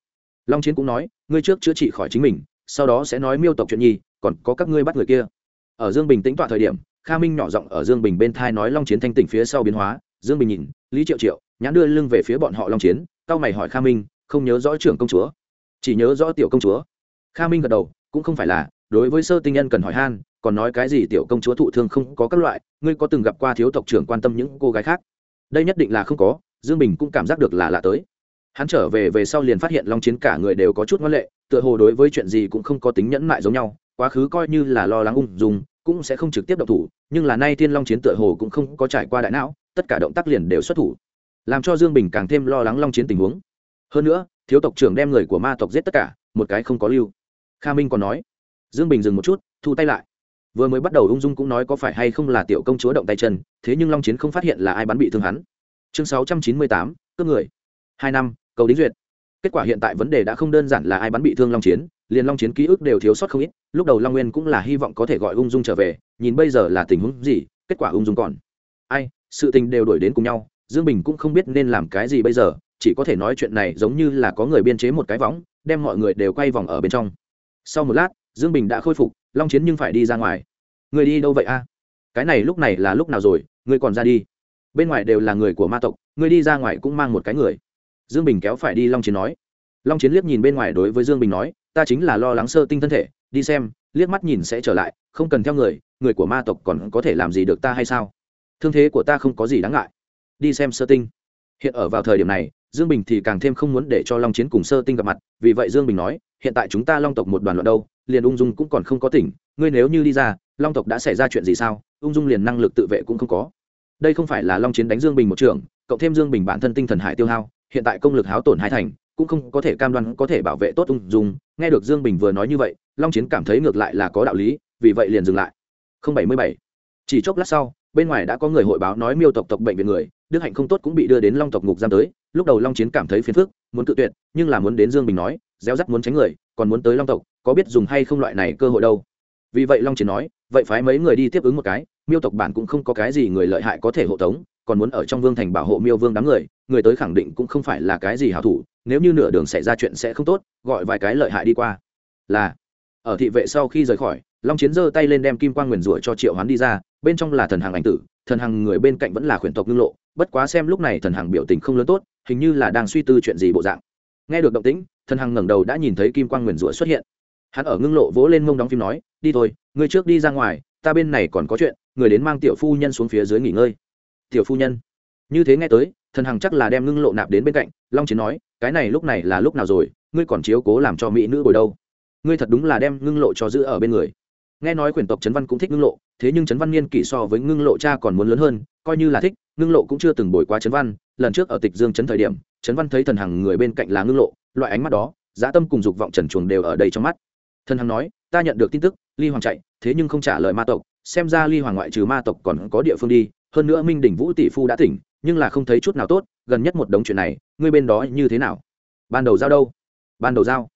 long chiến cũng nói, ngươi trước chữa trị khỏi chính mình, sau đó sẽ nói miêu tộc chuyện nhi, còn có các ngươi bắt người kia. Ở dương bình tính tọa thời điểm, kha minh nhỏ giọng ở dương bình bên thai nói long chiến thanh tỉnh phía sau biến hóa. Dương bình nhìn, lý triệu triệu, nhãn đưa lưng về phía bọn họ long chiến tao mày hỏi kha minh, không nhớ rõ trưởng công chúa? Chỉ nhớ rõ tiểu công chúa. Kha minh gật đầu, cũng không phải là, đối với sơ tinh nhân cần hỏi han, còn nói cái gì tiểu công chúa thụ thương không có các loại, ngươi có từng gặp qua thiếu tộc trưởng quan tâm những cô gái khác? Đây nhất định là không có. Dương bình cũng cảm giác được là lạ tới hắn trở về về sau liền phát hiện long chiến cả người đều có chút ngoan lệ, tựa hồ đối với chuyện gì cũng không có tính nhẫn mại giống nhau, quá khứ coi như là lo lắng ung dung, cũng sẽ không trực tiếp động thủ, nhưng là nay thiên long chiến tựa hồ cũng không có trải qua đại não, tất cả động tác liền đều xuất thủ, làm cho dương bình càng thêm lo lắng long chiến tình huống. Hơn nữa, thiếu tộc trưởng đem người của ma tộc giết tất cả, một cái không có lưu. Kha minh còn nói, dương bình dừng một chút, thu tay lại. Vừa mới bắt đầu ung dung cũng nói có phải hay không là tiểu công chúa động tay chân, thế nhưng long chiến không phát hiện là ai bắn bị thương hắn. Chương sáu trăm chín mươi tám, cướp người. Hai năm cầu đính duyệt. Kết quả hiện tại vấn đề đã không đơn giản là ai bắn bị thương long chiến, liền long chiến ký ức đều thiếu sót không ít, lúc đầu long nguyên cũng là hy vọng có thể gọi ung dung trở về, nhìn bây giờ là tình huống gì, kết quả ung dung còn. Ai, sự tình đều đổi đến cùng nhau, dương bình cũng không biết nên làm cái gì bây giờ, chỉ có thể nói chuyện này giống như là có người biên chế một cái võng, đem mọi người đều quay vòng ở bên trong. Sau một lát, dương bình đã khôi phục, long chiến nhưng phải đi ra ngoài. Người đi đâu vậy a? Cái này lúc này là lúc nào rồi ngươi còn ra đi. Bên ngoài đều là người của ma tộc ngươi đi ra ngoài cũng mang một cái người dương bình kéo phải đi long chiến nói. Long chiến liếc nhìn bên ngoài đối với dương bình nói, ta chính là lo lắng sơ tinh thân thể, đi xem, liếc mắt nhìn sẽ trở lại, không cần theo người người của ma tộc còn có thể làm gì được ta hay sao? Thương thế của ta không có gì đáng ngại. Đi xem sơ tinh. Hiện ở vào thời điểm này, dương bình thì càng thêm không muốn để cho long chiến cùng sơ tinh gặp mặt, vì vậy dương bình nói, hiện tại chúng ta long tộc một đoàn loạn đâu, liền ung dung cũng còn không có tỉnh, ngươi nếu như đi ra, long tộc đã xảy ra chuyện gì sao? Ung dung liền năng lực tự vệ cũng không có. Đây không phải là long chiến đánh dương bình một trường, cộng thêm dương bình bản thân tinh thần hải tiêu hao hiện tại công lực háo tổn hai thành, cũng không có thể cam đoan có thể bảo vệ tốt ung dung. Nghe được dương bình vừa nói như vậy, long chiến cảm thấy ngược lại là có đạo lý, vì vậy liền dừng lại. Không bảy mươi bảy. Chỉ chốc lát sau, bên ngoài đã có người hội báo nói miêu tộc tộc bệnh viện người, đức hạnh không tốt cũng bị đưa đến long tộc ngục giam tới. Lúc đầu long chiến cảm thấy phiền phức, muốn tự tuyệt, nhưng là muốn đến dương bình nói, réo rắt muốn tránh người, còn muốn tới long tộc, có biết dùng hay không loại này cơ hội đâu. Vì vậy long chiến nói, vậy phái mấy người đi tiếp ứng một cái, miêu tộc bản cũng không có cái gì người lợi hại có thể hộ tống còn muốn ở trong vương thành bảo hộ miêu vương đám người người tới khẳng định cũng không phải là cái gì hảo thủ, nếu như nửa đường xảy ra chuyện sẽ không tốt, gọi vài cái lợi hại đi qua. Là, ở thị vệ sau khi rời khỏi, long chiến giơ tay lên đem kim quang nguyền rủa cho triệu hoán đi ra, bên trong là thần hàng ảnh tử, thần hàng người bên cạnh vẫn là khuyển tộc ngưng lộ, bất quá xem lúc này thần hàng biểu tình không lớn tốt, hình như là đang suy tư chuyện gì bộ dạng. Nghe được động tĩnh, thần hàng ngẩng đầu đã nhìn thấy kim quang nguyền rủa xuất hiện. Hắn ở ngưng lộ vỗ lên mông đóng phim nói, đi thôi, ngươi trước đi ra ngoài, ta bên này còn có chuyện, người đến mang tiểu phu nhân xuống phía dưới nghỉ ngơi tiểu phu nhân. Như thế nghe tới, thần hằng chắc là đem ngưng lộ nạp đến bên cạnh, long chiến nói, cái này lúc này là lúc nào rồi, ngươi còn chiếu cố làm cho mỹ nữ bồi đâu? Ngươi thật đúng là đem ngưng lộ cho giữ ở bên người. Nghe nói quyển tộc trấn văn cũng thích ngưng lộ, thế nhưng trấn văn niên kỷ so với ngưng lộ cha còn muốn lớn hơn, coi như là thích, ngưng lộ cũng chưa từng bồi qua trấn văn. Lần trước ở tịch dương trấn thời điểm, trấn văn thấy thần hằng người bên cạnh là ngưng lộ, loại ánh mắt đó, dã tâm cùng dục vọng trần chuồng đều ở đây trong mắt. Thần hằng nói, ta nhận được tin tức, ly hoàng chạy, thế nhưng không trả lời ma tộc, xem ra ly hoàng ngoại trừ ma tộc còn có địa phương đi hơn nữa minh đỉnh vũ tỷ phu đã tỉnh, nhưng là không thấy chút nào tốt, gần nhất một đống chuyện này, ngươi bên đó như thế nào? Ban đầu giao đâu? Ban đầu giao.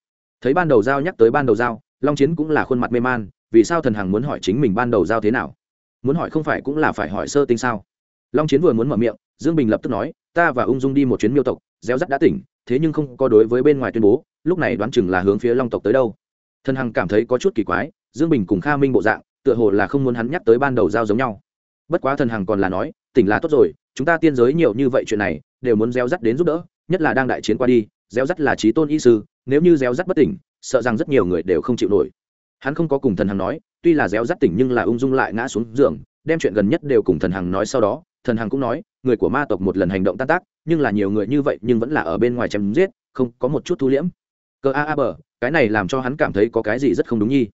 Thấy ban đầu giao nhắc tới ban đầu giao, long chiến cũng là khuôn mặt mê man, vì sao thần hằng muốn hỏi chính mình ban đầu giao thế nào? Muốn hỏi không phải cũng là phải hỏi sơ tinh sao? Long chiến vừa muốn mở miệng, dương bình lập tức nói, ta và ung dung đi một chuyến miêu tộc, gieo rắt đã tỉnh, thế nhưng không có đối với bên ngoài tuyên bố, lúc này đoán chừng là hướng phía long tộc tới đâu. Thần hằng cảm thấy có chút kỳ quái, dương bình cùng kha minh bộ dạng, tựa hồ là không muốn hắn nhắc tới ban đầu giao giống nhau bất quá thần hằng còn là nói, tỉnh là tốt rồi, chúng ta tiên giới nhiều như vậy chuyện này, đều muốn gieo rắt đến giúp đỡ, nhất là đang đại chiến qua đi, gieo rắt là trí tôn y sư, nếu như gieo rắt bất tỉnh, sợ rằng rất nhiều người đều không chịu nổi. Hắn không có cùng thần hằng nói, tuy là gieo rắt tỉnh nhưng là ung dung lại ngã xuống giường, đem chuyện gần nhất đều cùng thần hằng nói sau đó, thần hằng cũng nói, người của ma tộc một lần hành động tan tác, nhưng là nhiều người như vậy nhưng vẫn là ở bên ngoài chém giết, không có một chút thu liễm. Cơ a a bờ, cái này làm cho hắn cảm thấy có cái gì rất không đúng nhi.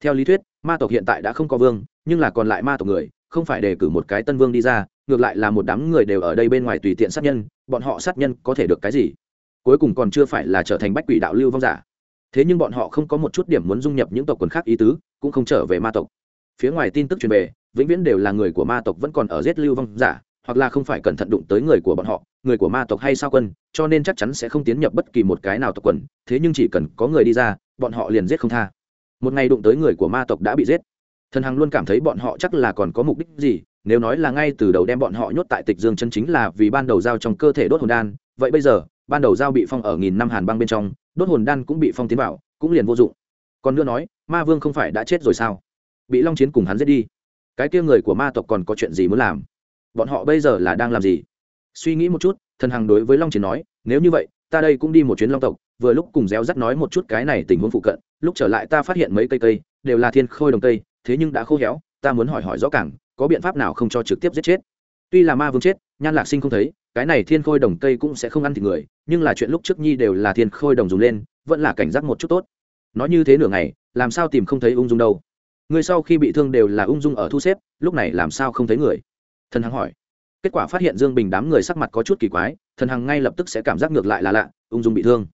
Theo lý thuyết, ma tộc hiện tại đã không có vương, nhưng là còn lại ma tộc người không phải đề cử một cái tân vương đi ra, ngược lại là một đám người đều ở đây bên ngoài tùy tiện sát nhân, bọn họ sát nhân có thể được cái gì? Cuối cùng còn chưa phải là trở thành bách quỷ đạo lưu vong giả. Thế nhưng bọn họ không có một chút điểm muốn dung nhập những tộc quần khác ý tứ, cũng không trở về ma tộc. Phía ngoài tin tức truyền về, vĩnh viễn đều là người của ma tộc vẫn còn ở giết lưu vong giả, hoặc là không phải cẩn thận đụng tới người của bọn họ, người của ma tộc hay sao quân, cho nên chắc chắn sẽ không tiến nhập bất kỳ một cái nào tộc quần, thế nhưng chỉ cần có người đi ra, bọn họ liền giết không tha. Một ngày đụng tới người của ma tộc đã bị giết thần hằng luôn cảm thấy bọn họ chắc là còn có mục đích gì, nếu nói là ngay từ đầu đem bọn họ nhốt tại tịch dương chân chính là vì ban đầu giao trong cơ thể đốt hồn đan, vậy bây giờ, ban đầu giao bị phong ở nghìn năm hàn băng bên trong, đốt hồn đan cũng bị phong tiến vào, cũng liền vô dụng. Còn nữa nói, ma vương không phải đã chết rồi sao? Bị long chiến cùng hắn giết đi. Cái kia người của ma tộc còn có chuyện gì muốn làm? Bọn họ bây giờ là đang làm gì? Suy nghĩ một chút, thần hằng đối với long chiến nói, nếu như vậy, ta đây cũng đi một chuyến long tộc, vừa lúc cùng réo rắt nói một chút cái này tình huống phụ cận, lúc trở lại ta phát hiện mấy cây cây, đều là thiên khôi đồng cây thế nhưng đã khô héo, ta muốn hỏi hỏi rõ cảng có biện pháp nào không cho trực tiếp giết chết? Tuy là ma vương chết, nhan lạc sinh không thấy, cái này thiên khôi đồng cây cũng sẽ không ăn thịt người, nhưng là chuyện lúc trước nhi đều là thiên khôi đồng dùng lên, vẫn là cảnh giác một chút tốt. Nói như thế nửa ngày, làm sao tìm không thấy ung dung đâu? Người sau khi bị thương đều là ung dung ở thu xếp, lúc này làm sao không thấy người? Thần hằng hỏi. Kết quả phát hiện dương bình đám người sắc mặt có chút kỳ quái, thần hằng ngay lập tức sẽ cảm giác ngược lại là lạ, ung dung bị thương,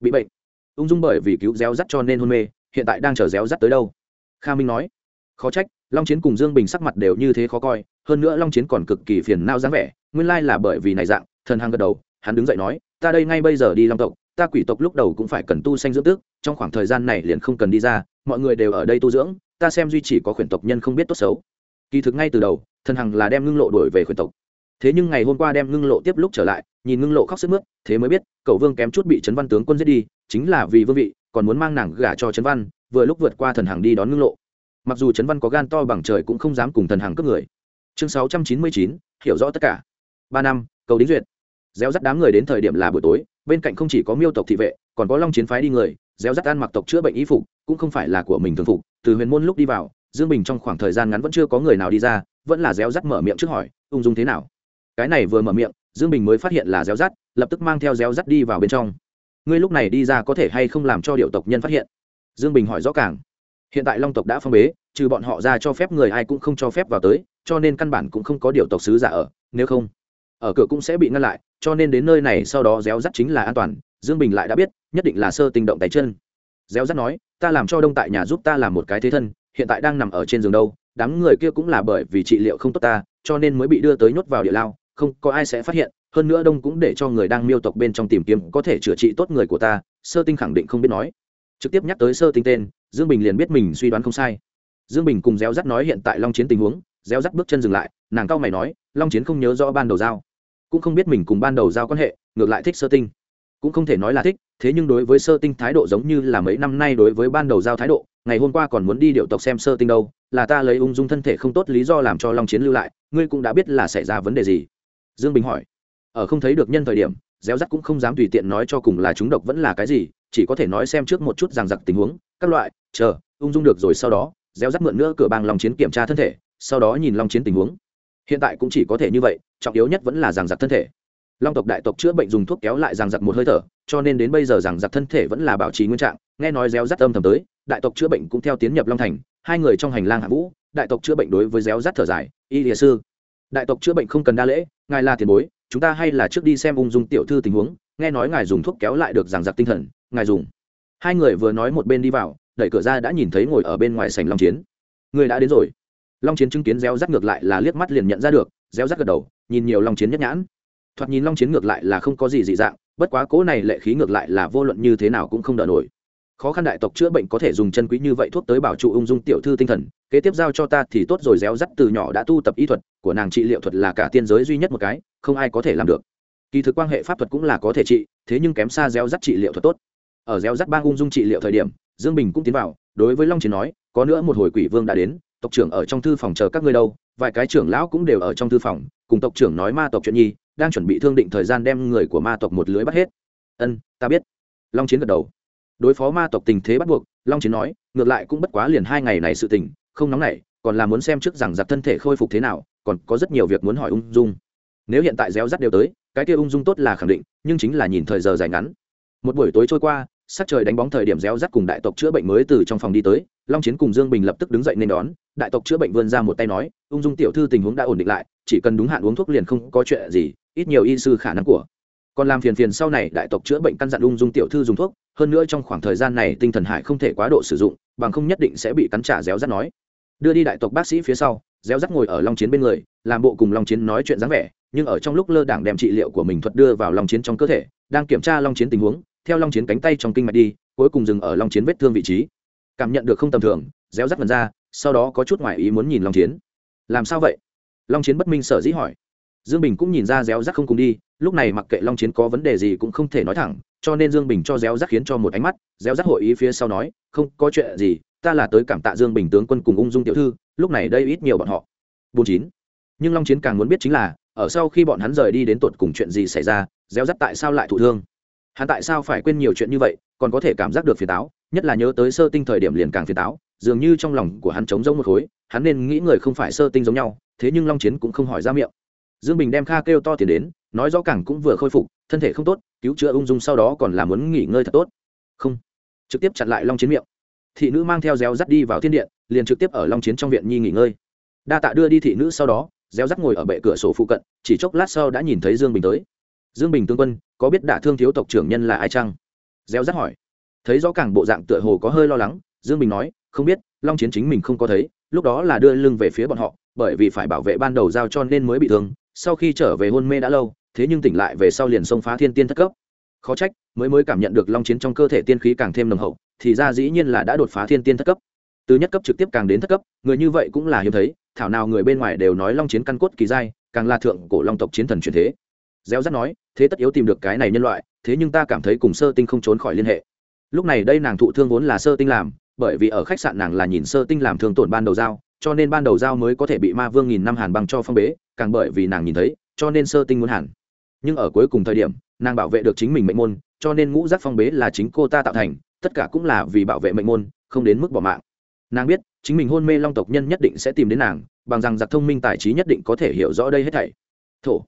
bị bệnh. Ung dung bởi vì cứu réo rắt cho nên hôn mê, hiện tại đang chờ réo rắt tới đâu? Kha minh nói khó trách, long chiến cùng dương bình sắc mặt đều như thế khó coi, hơn nữa long chiến còn cực kỳ phiền nao dáng vẻ, nguyên lai là bởi vì này dạng, thần hằng gật đầu, hắn đứng dậy nói, ta đây ngay bây giờ đi long tộc, ta quỷ tộc lúc đầu cũng phải cần tu sanh dưỡng tước, trong khoảng thời gian này liền không cần đi ra, mọi người đều ở đây tu dưỡng, ta xem duy chỉ có khuyển tộc nhân không biết tốt xấu. Kỳ thực ngay từ đầu, thần hằng là đem ngưng lộ đổi về khuyển tộc. Thế nhưng ngày hôm qua đem ngưng lộ tiếp lúc trở lại, nhìn ngưng lộ khóc sức mướt, thế mới biết, cậu vương kém chút bị trấn văn tướng quân giết đi, chính là vì vương vị, còn muốn mang nàng gả cho trấn văn, vừa lúc vượt qua thần Hằng đi đón ngưng lộ mặc dù trấn văn có gan to bằng trời cũng không dám cùng thần hàng cướp người. Chương sáu trăm chín mươi chín, hiểu rõ tất cả. Ba năm, cầu đính duyệt. Gieo dắt đám người đến thời điểm là buổi tối, bên cạnh không chỉ có miêu tộc thị vệ, còn có long chiến phái đi người, gieo dắt ăn mặc tộc chữa bệnh y phục, cũng không phải là của mình thường phục, từ huyền môn lúc đi vào, dương bình trong khoảng thời gian ngắn vẫn chưa có người nào đi ra, vẫn là gieo rắt mở miệng trước hỏi, ung dung thế nào? Cái này vừa mở miệng, dương bình mới phát hiện là gieo rắt lập tức mang theo gieo rắt đi vào bên trong. Ngươi lúc này đi ra có thể hay không làm cho điệu tộc nhân phát hiện? Dương bình hỏi rõ càng hiện tại long tộc đã phong bế, trừ bọn họ ra cho phép người ai cũng không cho phép vào tới, cho nên căn bản cũng không có điều tộc sứ giả ở, nếu không, ở cửa cũng sẽ bị ngăn lại, cho nên đến nơi này sau đó réo rắt chính là an toàn, dương bình lại đã biết, nhất định là sơ tình động tay chân. Réo rắt nói, ta làm cho đông tại nhà giúp ta làm một cái thế thân, hiện tại đang nằm ở trên giường đâu, đám người kia cũng là bởi vì trị liệu không tốt ta, cho nên mới bị đưa tới nhốt vào địa lao, không có ai sẽ phát hiện, hơn nữa đông cũng để cho người đang miêu tộc bên trong tìm kiếm có thể chữa trị tốt người của ta, sơ tinh khẳng định không biết nói trực tiếp nhắc tới sơ tinh tên, dương bình liền biết mình suy đoán không sai. Dương bình cùng gieo rắt nói hiện tại long chiến tình huống, gieo rắt bước chân dừng lại, nàng cao mày nói, long chiến không nhớ rõ ban đầu giao. Cũng không biết mình cùng ban đầu giao quan hệ, ngược lại thích sơ tinh. Cũng không thể nói là thích, thế nhưng đối với sơ tinh thái độ giống như là mấy năm nay đối với ban đầu giao thái độ, ngày hôm qua còn muốn đi điệu tộc xem sơ tinh đâu, là ta lấy ung dung thân thể không tốt lý do làm cho long chiến lưu lại, ngươi cũng đã biết là xảy ra vấn đề gì. Dương bình hỏi. Ở không thấy được nhân thời điểm réo rắt cũng không dám tùy tiện nói cho cùng là chúng độc vẫn là cái gì chỉ có thể nói xem trước một chút rằng giặc tình huống, các loại, chờ, ung dung được rồi sau đó, gieo rắc mượn nữa cửa bang long chiến kiểm tra thân thể, sau đó nhìn long chiến tình huống. Hiện tại cũng chỉ có thể như vậy, trọng yếu nhất vẫn là rằng giặc thân thể. Long tộc đại tộc chữa bệnh dùng thuốc kéo lại rằng giặc một hơi thở, cho nên đến bây giờ rằng giặc thân thể vẫn là bảo trì nguyên trạng, nghe nói gieo rắt âm thầm tới, đại tộc chữa bệnh cũng theo tiến nhập long thành, hai người trong hành lang hạ vũ, đại tộc chữa bệnh đối với gieo rắt thở dài, y địa sư. Đại tộc chữa bệnh không cần đa lễ, ngài là tiền bối, chúng ta hay là trước đi xem ung dung tiểu thư tình huống, nghe nói ngài dùng thuốc kéo lại được rằng giặc tinh thần ngài dùng. Hai người vừa nói một bên đi vào, đẩy cửa ra đã nhìn thấy ngồi ở bên ngoài sảnh long chiến. Người đã đến rồi. Long chiến chứng kiến reo rắt ngược lại là liếc mắt liền nhận ra được reo rắt gật đầu, nhìn nhiều long chiến nhất nhãn. Thoạt nhìn long chiến ngược lại là không có gì dị dạng, bất quá cố này lệ khí ngược lại là vô luận như thế nào cũng không đỡ nổi. Khó khăn đại tộc chữa bệnh có thể dùng chân quý như vậy thuốc tới bảo trụ ung dung tiểu thư tinh thần, kế tiếp giao cho ta thì tốt rồi, réo rắt từ nhỏ đã tu tập y thuật, của nàng trị liệu thuật là cả tiên giới duy nhất một cái, không ai có thể làm được. Kỳ thực quan hệ pháp thuật cũng là có thể trị, thế nhưng kém xa réo rắt trị liệu thuật tốt ở gieo rắt ba ung dung trị liệu thời điểm, dương bình cũng tiến vào, đối với long chiến nói, có nữa một hồi quỷ vương đã đến, tộc trưởng ở trong thư phòng chờ các ngươi đâu, vài cái trưởng lão cũng đều ở trong thư phòng, cùng tộc trưởng nói ma tộc chuyện nhi, đang chuẩn bị thương định thời gian đem người của ma tộc một lưới bắt hết. Ân, ta biết. Long chiến gật đầu. Đối phó ma tộc tình thế bắt buộc, long chiến nói, ngược lại cũng bất quá liền hai ngày này sự tình, không nóng nảy, còn là muốn xem trước rằng giặc thân thể khôi phục thế nào, còn có rất nhiều việc muốn hỏi ung dung. Nếu hiện tại réo rắt đều tới, cái kia ung dung tốt là khẳng định, nhưng chính là nhìn thời giờ dài ngắn. Một buổi tối trôi qua Sát trời đánh bóng thời điểm réo rắt cùng đại tộc chữa bệnh mới từ trong phòng đi tới, long chiến cùng dương bình lập tức đứng dậy nên đón, đại tộc chữa bệnh vươn ra một tay nói, ung dung tiểu thư tình huống đã ổn định lại, chỉ cần đúng hạn uống thuốc liền không có chuyện gì, ít nhiều y sư khả năng của. Còn làm phiền phiền sau này đại tộc chữa bệnh căn dặn ung dung tiểu thư dùng thuốc, hơn nữa trong khoảng thời gian này tinh thần hải không thể quá độ sử dụng, bằng không nhất định sẽ bị cắn trả réo rắt nói. Đưa đi đại tộc bác sĩ phía sau, réo rắt ngồi ở long chiến bên người, làm bộ cùng long chiến nói chuyện dáng vẻ, nhưng ở trong lúc lơ đảng đem trị liệu của mình thuật đưa vào long chiến trong cơ thể, đang kiểm tra long chiến tình huống theo long chiến cánh tay trong kinh mạch đi, cuối cùng dừng ở long chiến vết thương vị trí. Cảm nhận được không tầm thường, réo rắt vần ra, sau đó có chút ngoại ý muốn nhìn long chiến. Làm sao vậy? Long chiến bất minh sở dĩ hỏi. Dương bình cũng nhìn ra réo rắt không cùng đi, lúc này mặc kệ long chiến có vấn đề gì cũng không thể nói thẳng, cho nên dương bình cho réo rắt khiến cho một ánh mắt, réo rắt hội ý phía sau nói, không, có chuyện gì, ta là tới cảm tạ dương bình tướng quân cùng ung dung tiểu thư, lúc này đây ít nhiều bọn họ. Bốn chín. Nhưng long chiến càng muốn biết chính là, ở sau khi bọn hắn rời đi đến tột cùng chuyện gì xảy ra, réo rắt tại sao lại thụ thương? Hắn tại sao phải quên nhiều chuyện như vậy, còn có thể cảm giác được phiền táo, nhất là nhớ tới sơ tinh thời điểm liền càng phiền táo, dường như trong lòng của hắn trống rỗng một khối, hắn nên nghĩ người không phải sơ tinh giống nhau, thế nhưng long chiến cũng không hỏi ra miệng. Dương bình đem kha kêu to tiền đến, nói rõ càng cũng vừa khôi phục, thân thể không tốt, cứu chữa ung dung sau đó còn là muốn nghỉ ngơi thật tốt. Không. Trực tiếp chặn lại long chiến miệng. Thị nữ mang theo réo rắt đi vào thiên điện, liền trực tiếp ở long chiến trong viện nhi nghỉ ngơi. Đa tạ đưa đi thị nữ sau đó, réo rắt ngồi ở bệ cửa sổ phụ cận, chỉ chốc lát sau đã nhìn thấy dương bình tới dương bình tướng quân, có biết đả thương thiếu tộc trưởng nhân là ai chăng? Gieo rắc hỏi. Thấy rõ càng bộ dạng tựa hồ có hơi lo lắng, dương bình nói, không biết, long chiến chính mình không có thấy, lúc đó là đưa lưng về phía bọn họ, bởi vì phải bảo vệ ban đầu giao cho nên mới bị thương, sau khi trở về hôn mê đã lâu, thế nhưng tỉnh lại về sau liền xông phá thiên tiên thất cấp. Khó trách, mới mới cảm nhận được long chiến trong cơ thể tiên khí càng thêm nồng hậu, thì ra dĩ nhiên là đã đột phá thiên tiên thất cấp. Từ nhất cấp trực tiếp càng đến thất cấp, người như vậy cũng là hiếm thấy, thảo nào người bên ngoài đều nói long chiến căn cốt kỳ giai, càng là thượng cổ long tộc chiến thần truyền thế. Gieo rắt nói thế tất yếu tìm được cái này nhân loại, thế nhưng ta cảm thấy cùng sơ tinh không trốn khỏi liên hệ. Lúc này đây nàng thụ thương vốn là sơ tinh làm, bởi vì ở khách sạn nàng là nhìn sơ tinh làm thương tổn ban đầu giao, cho nên ban đầu giao mới có thể bị ma vương nghìn năm hàn bằng cho phong bế, càng bởi vì nàng nhìn thấy, cho nên sơ tinh muốn hàn nhưng ở cuối cùng thời điểm, nàng bảo vệ được chính mình mệnh môn, cho nên ngũ giác phong bế là chính cô ta tạo thành, tất cả cũng là vì bảo vệ mệnh môn, không đến mức bỏ mạng. Nàng biết, chính mình hôn mê long tộc nhân nhất định sẽ tìm đến nàng, bằng rằng giặc thông minh tài trí nhất định có thể hiểu rõ đây hết thảy. Thổ,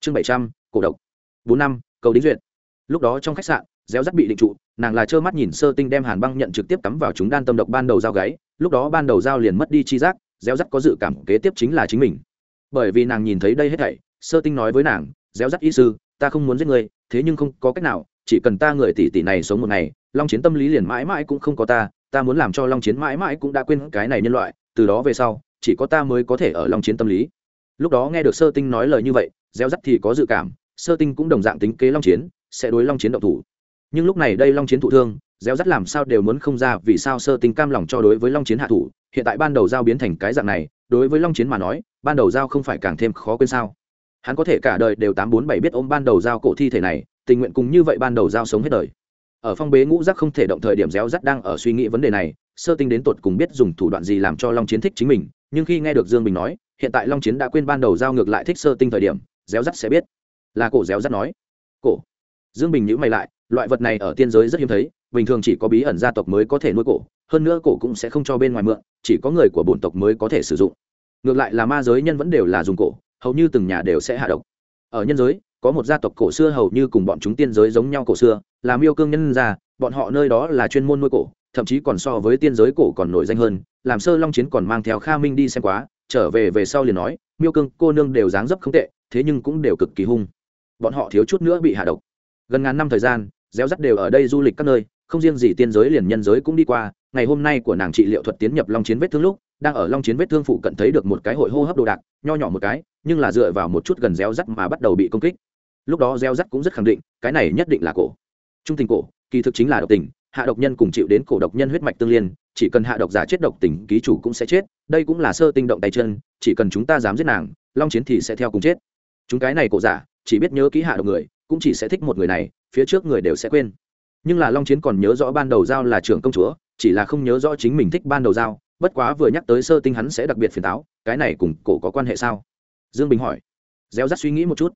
chương bảy trăm, cổ độc bốn năm, cầu đính duyệt. Lúc đó trong khách sạn, réo rắt bị định trụ, nàng là trơ mắt nhìn sơ tinh đem hàn băng nhận trực tiếp cắm vào chúng đan tâm độc ban đầu dao gáy, lúc đó ban đầu dao liền mất đi chi giác, réo rắt có dự cảm kế tiếp chính là chính mình. Bởi vì nàng nhìn thấy đây hết thảy, sơ tinh nói với nàng, réo rắt y sư, ta không muốn giết người thế nhưng không có cách nào, chỉ cần ta người tỷ tỷ này sống một ngày, long chiến tâm lý liền mãi mãi cũng không có ta ta muốn làm cho long chiến mãi mãi cũng đã quên cái này nhân loại, từ đó về sau, chỉ có ta mới có thể ở long chiến tâm lý. Lúc đó nghe được sơ tinh nói lời như vậy gieo rắt thì có dự cảm sơ tinh cũng đồng dạng tính kế long chiến, sẽ đối long chiến động thủ. Nhưng lúc này đây long chiến thụ thương, gieo rắt làm sao đều muốn không ra vì sao sơ tinh cam lòng cho đối với long chiến hạ thủ, hiện tại ban đầu giao biến thành cái dạng này, đối với long chiến mà nói, ban đầu giao không phải càng thêm khó quên sao. Hắn có thể cả đời đều tám bốn bảy biết ôm ban đầu giao cổ thi thể này, tình nguyện cùng như vậy ban đầu giao sống hết đời. Ở phong bế ngũ giác không thể động thời điểm réo rắt đang ở suy nghĩ vấn đề này, sơ tinh đến tột cùng biết dùng thủ đoạn gì làm cho long chiến thích chính mình, nhưng khi nghe được dương bình nói, hiện tại long chiến đã quên ban đầu giao ngược lại thích sơ tinh thời điểm réo rắt sẽ biết là cổ réo rắt nói. Cổ? Dương bình nhữ mày lại, loại vật này ở tiên giới rất hiếm thấy, bình thường chỉ có bí ẩn gia tộc mới có thể nuôi cổ, hơn nữa cổ cũng sẽ không cho bên ngoài mượn, chỉ có người của bổn tộc mới có thể sử dụng. Ngược lại là ma giới nhân vẫn đều là dùng cổ, hầu như từng nhà đều sẽ hạ độc. Ở nhân giới, có một gia tộc cổ xưa hầu như cùng bọn chúng tiên giới giống nhau cổ xưa làm miêu cương nhân gia, bọn họ nơi đó là chuyên môn nuôi cổ, thậm chí còn so với tiên giới cổ còn nổi danh hơn, làm sơ long chiến còn mang theo kha minh đi xem quá, trở về về sau liền nói, miêu cương cô nương đều dáng dấp không tệ, thế nhưng cũng đều cực kỳ hung bọn họ thiếu chút nữa bị hạ độc. Gần ngàn năm thời gian réo rắt đều ở đây du lịch các nơi, không riêng gì tiên giới liền nhân giới cũng đi qua. Ngày hôm nay của nàng trị liệu thuật tiến nhập long chiến vết thương lúc, đang ở long chiến vết thương phụ cận thấy được một cái hội hô hấp đồ đạc, nho nhỏ một cái, nhưng là dựa vào một chút gần réo rắt mà bắt đầu bị công kích. Lúc đó réo rắt cũng rất khẳng định, cái này nhất định là cổ. Trung tình cổ, kỳ thực chính là độc tình, hạ độc nhân cùng chịu đến cổ độc nhân huyết mạch tương liên, chỉ cần hạ độc giả chết độc tình, ký chủ cũng sẽ chết, đây cũng là sơ tinh động tay chân, chỉ cần chúng ta dám giết nàng, long chiến thì sẽ theo cùng chết. Chúng cái này cổ giả chỉ biết nhớ ký hạ độc người, cũng chỉ sẽ thích một người này, phía trước người đều sẽ quên. Nhưng là long chiến còn nhớ rõ ban đầu giao là trưởng công chúa, chỉ là không nhớ rõ chính mình thích ban đầu giao, bất quá vừa nhắc tới sơ tinh hắn sẽ đặc biệt phiền táo, cái này cùng cổ có quan hệ sao? Dương bình hỏi. Gieo rắt suy nghĩ một chút.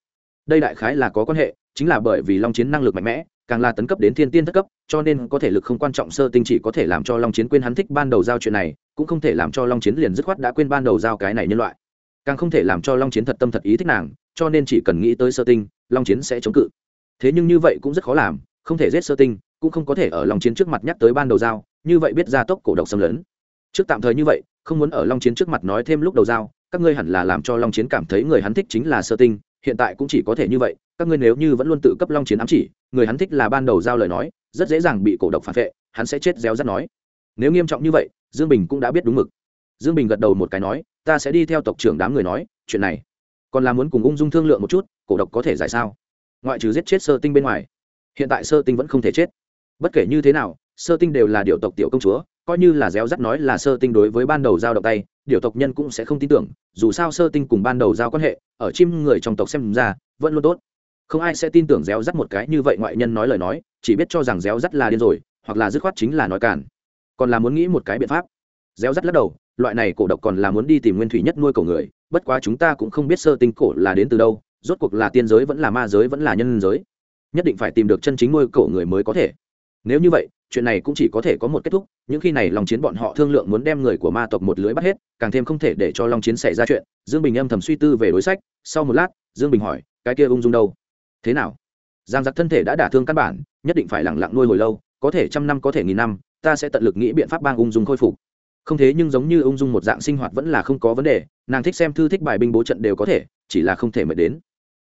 Đây đại khái là có quan hệ, chính là bởi vì long chiến năng lực mạnh mẽ, càng là tấn cấp đến thiên tiên thất cấp, cho nên có thể lực không quan trọng sơ tinh chỉ có thể làm cho long chiến quên hắn thích ban đầu giao chuyện này, cũng không thể làm cho long chiến liền dứt khoát đã quên ban đầu giao cái này nhân loại. Càng không thể làm cho long chiến thật tâm thật ý thích nàng cho nên chỉ cần nghĩ tới sơ tinh, long chiến sẽ chống cự. Thế nhưng như vậy cũng rất khó làm, không thể giết sơ tinh, cũng không có thể ở long chiến trước mặt nhắc tới ban đầu giao, như vậy biết gia tốc cổ độc xâm lấn. Trước tạm thời như vậy, không muốn ở long chiến trước mặt nói thêm lúc đầu giao, các ngươi hẳn là làm cho long chiến cảm thấy người hắn thích chính là sơ tinh, hiện tại cũng chỉ có thể như vậy, các ngươi nếu như vẫn luôn tự cấp long chiến ám chỉ, người hắn thích là ban đầu giao lời nói, rất dễ dàng bị cổ độc phản vệ, hắn sẽ chết réo rắt nói. Nếu nghiêm trọng như vậy, dương bình cũng đã biết đúng mực. Dương bình gật đầu một cái nói, ta sẽ đi theo tộc trưởng đám người nói, chuyện này còn là muốn cùng ung dung thương lượng một chút, cổ độc có thể giải sao? Ngoại trừ giết chết sơ tinh bên ngoài, hiện tại sơ tinh vẫn không thể chết. Bất kể như thế nào, sơ tinh đều là điều tộc tiểu công chúa, coi như là réo rắt nói là sơ tinh đối với ban đầu giao động tay, điều tộc nhân cũng sẽ không tin tưởng, dù sao sơ tinh cùng ban đầu giao quan hệ, ở chim người trong tộc xem ra, vẫn luôn tốt. Không ai sẽ tin tưởng réo rắt một cái như vậy ngoại nhân nói lời nói, chỉ biết cho rằng réo rắt là điên rồi, hoặc là dứt khoát chính là nói cản còn là muốn nghĩ một cái biện pháp. Réo rắt lắc đầu loại này cổ độc còn là muốn đi tìm nguyên thủy nhất nuôi cổ người, bất quá chúng ta cũng không biết sơ tinh cổ là đến từ đâu, rốt cuộc là tiên giới vẫn là ma giới vẫn là nhân giới. Nhất định phải tìm được chân chính nuôi cổ người mới có thể. Nếu như vậy, chuyện này cũng chỉ có thể có một kết thúc, những khi này lòng chiến bọn họ thương lượng muốn đem người của ma tộc một lưới bắt hết, càng thêm không thể để cho long chiến xảy ra chuyện. Dương bình âm thầm suy tư về đối sách, sau một lát, dương bình hỏi, cái kia ung dung đâu? Thế nào? Giang giặc thân thể đã đả thương căn bản, nhất định phải lẳng lặng nuôi hồi lâu, có thể trăm năm, có thể nghìn năm, ta sẽ tận lực nghĩ biện pháp bang ung dung khôi phục không thế nhưng giống như ung dung một dạng sinh hoạt vẫn là không có vấn đề, nàng thích xem thư, thích bài binh bố trận đều có thể, chỉ là không thể mệt đến.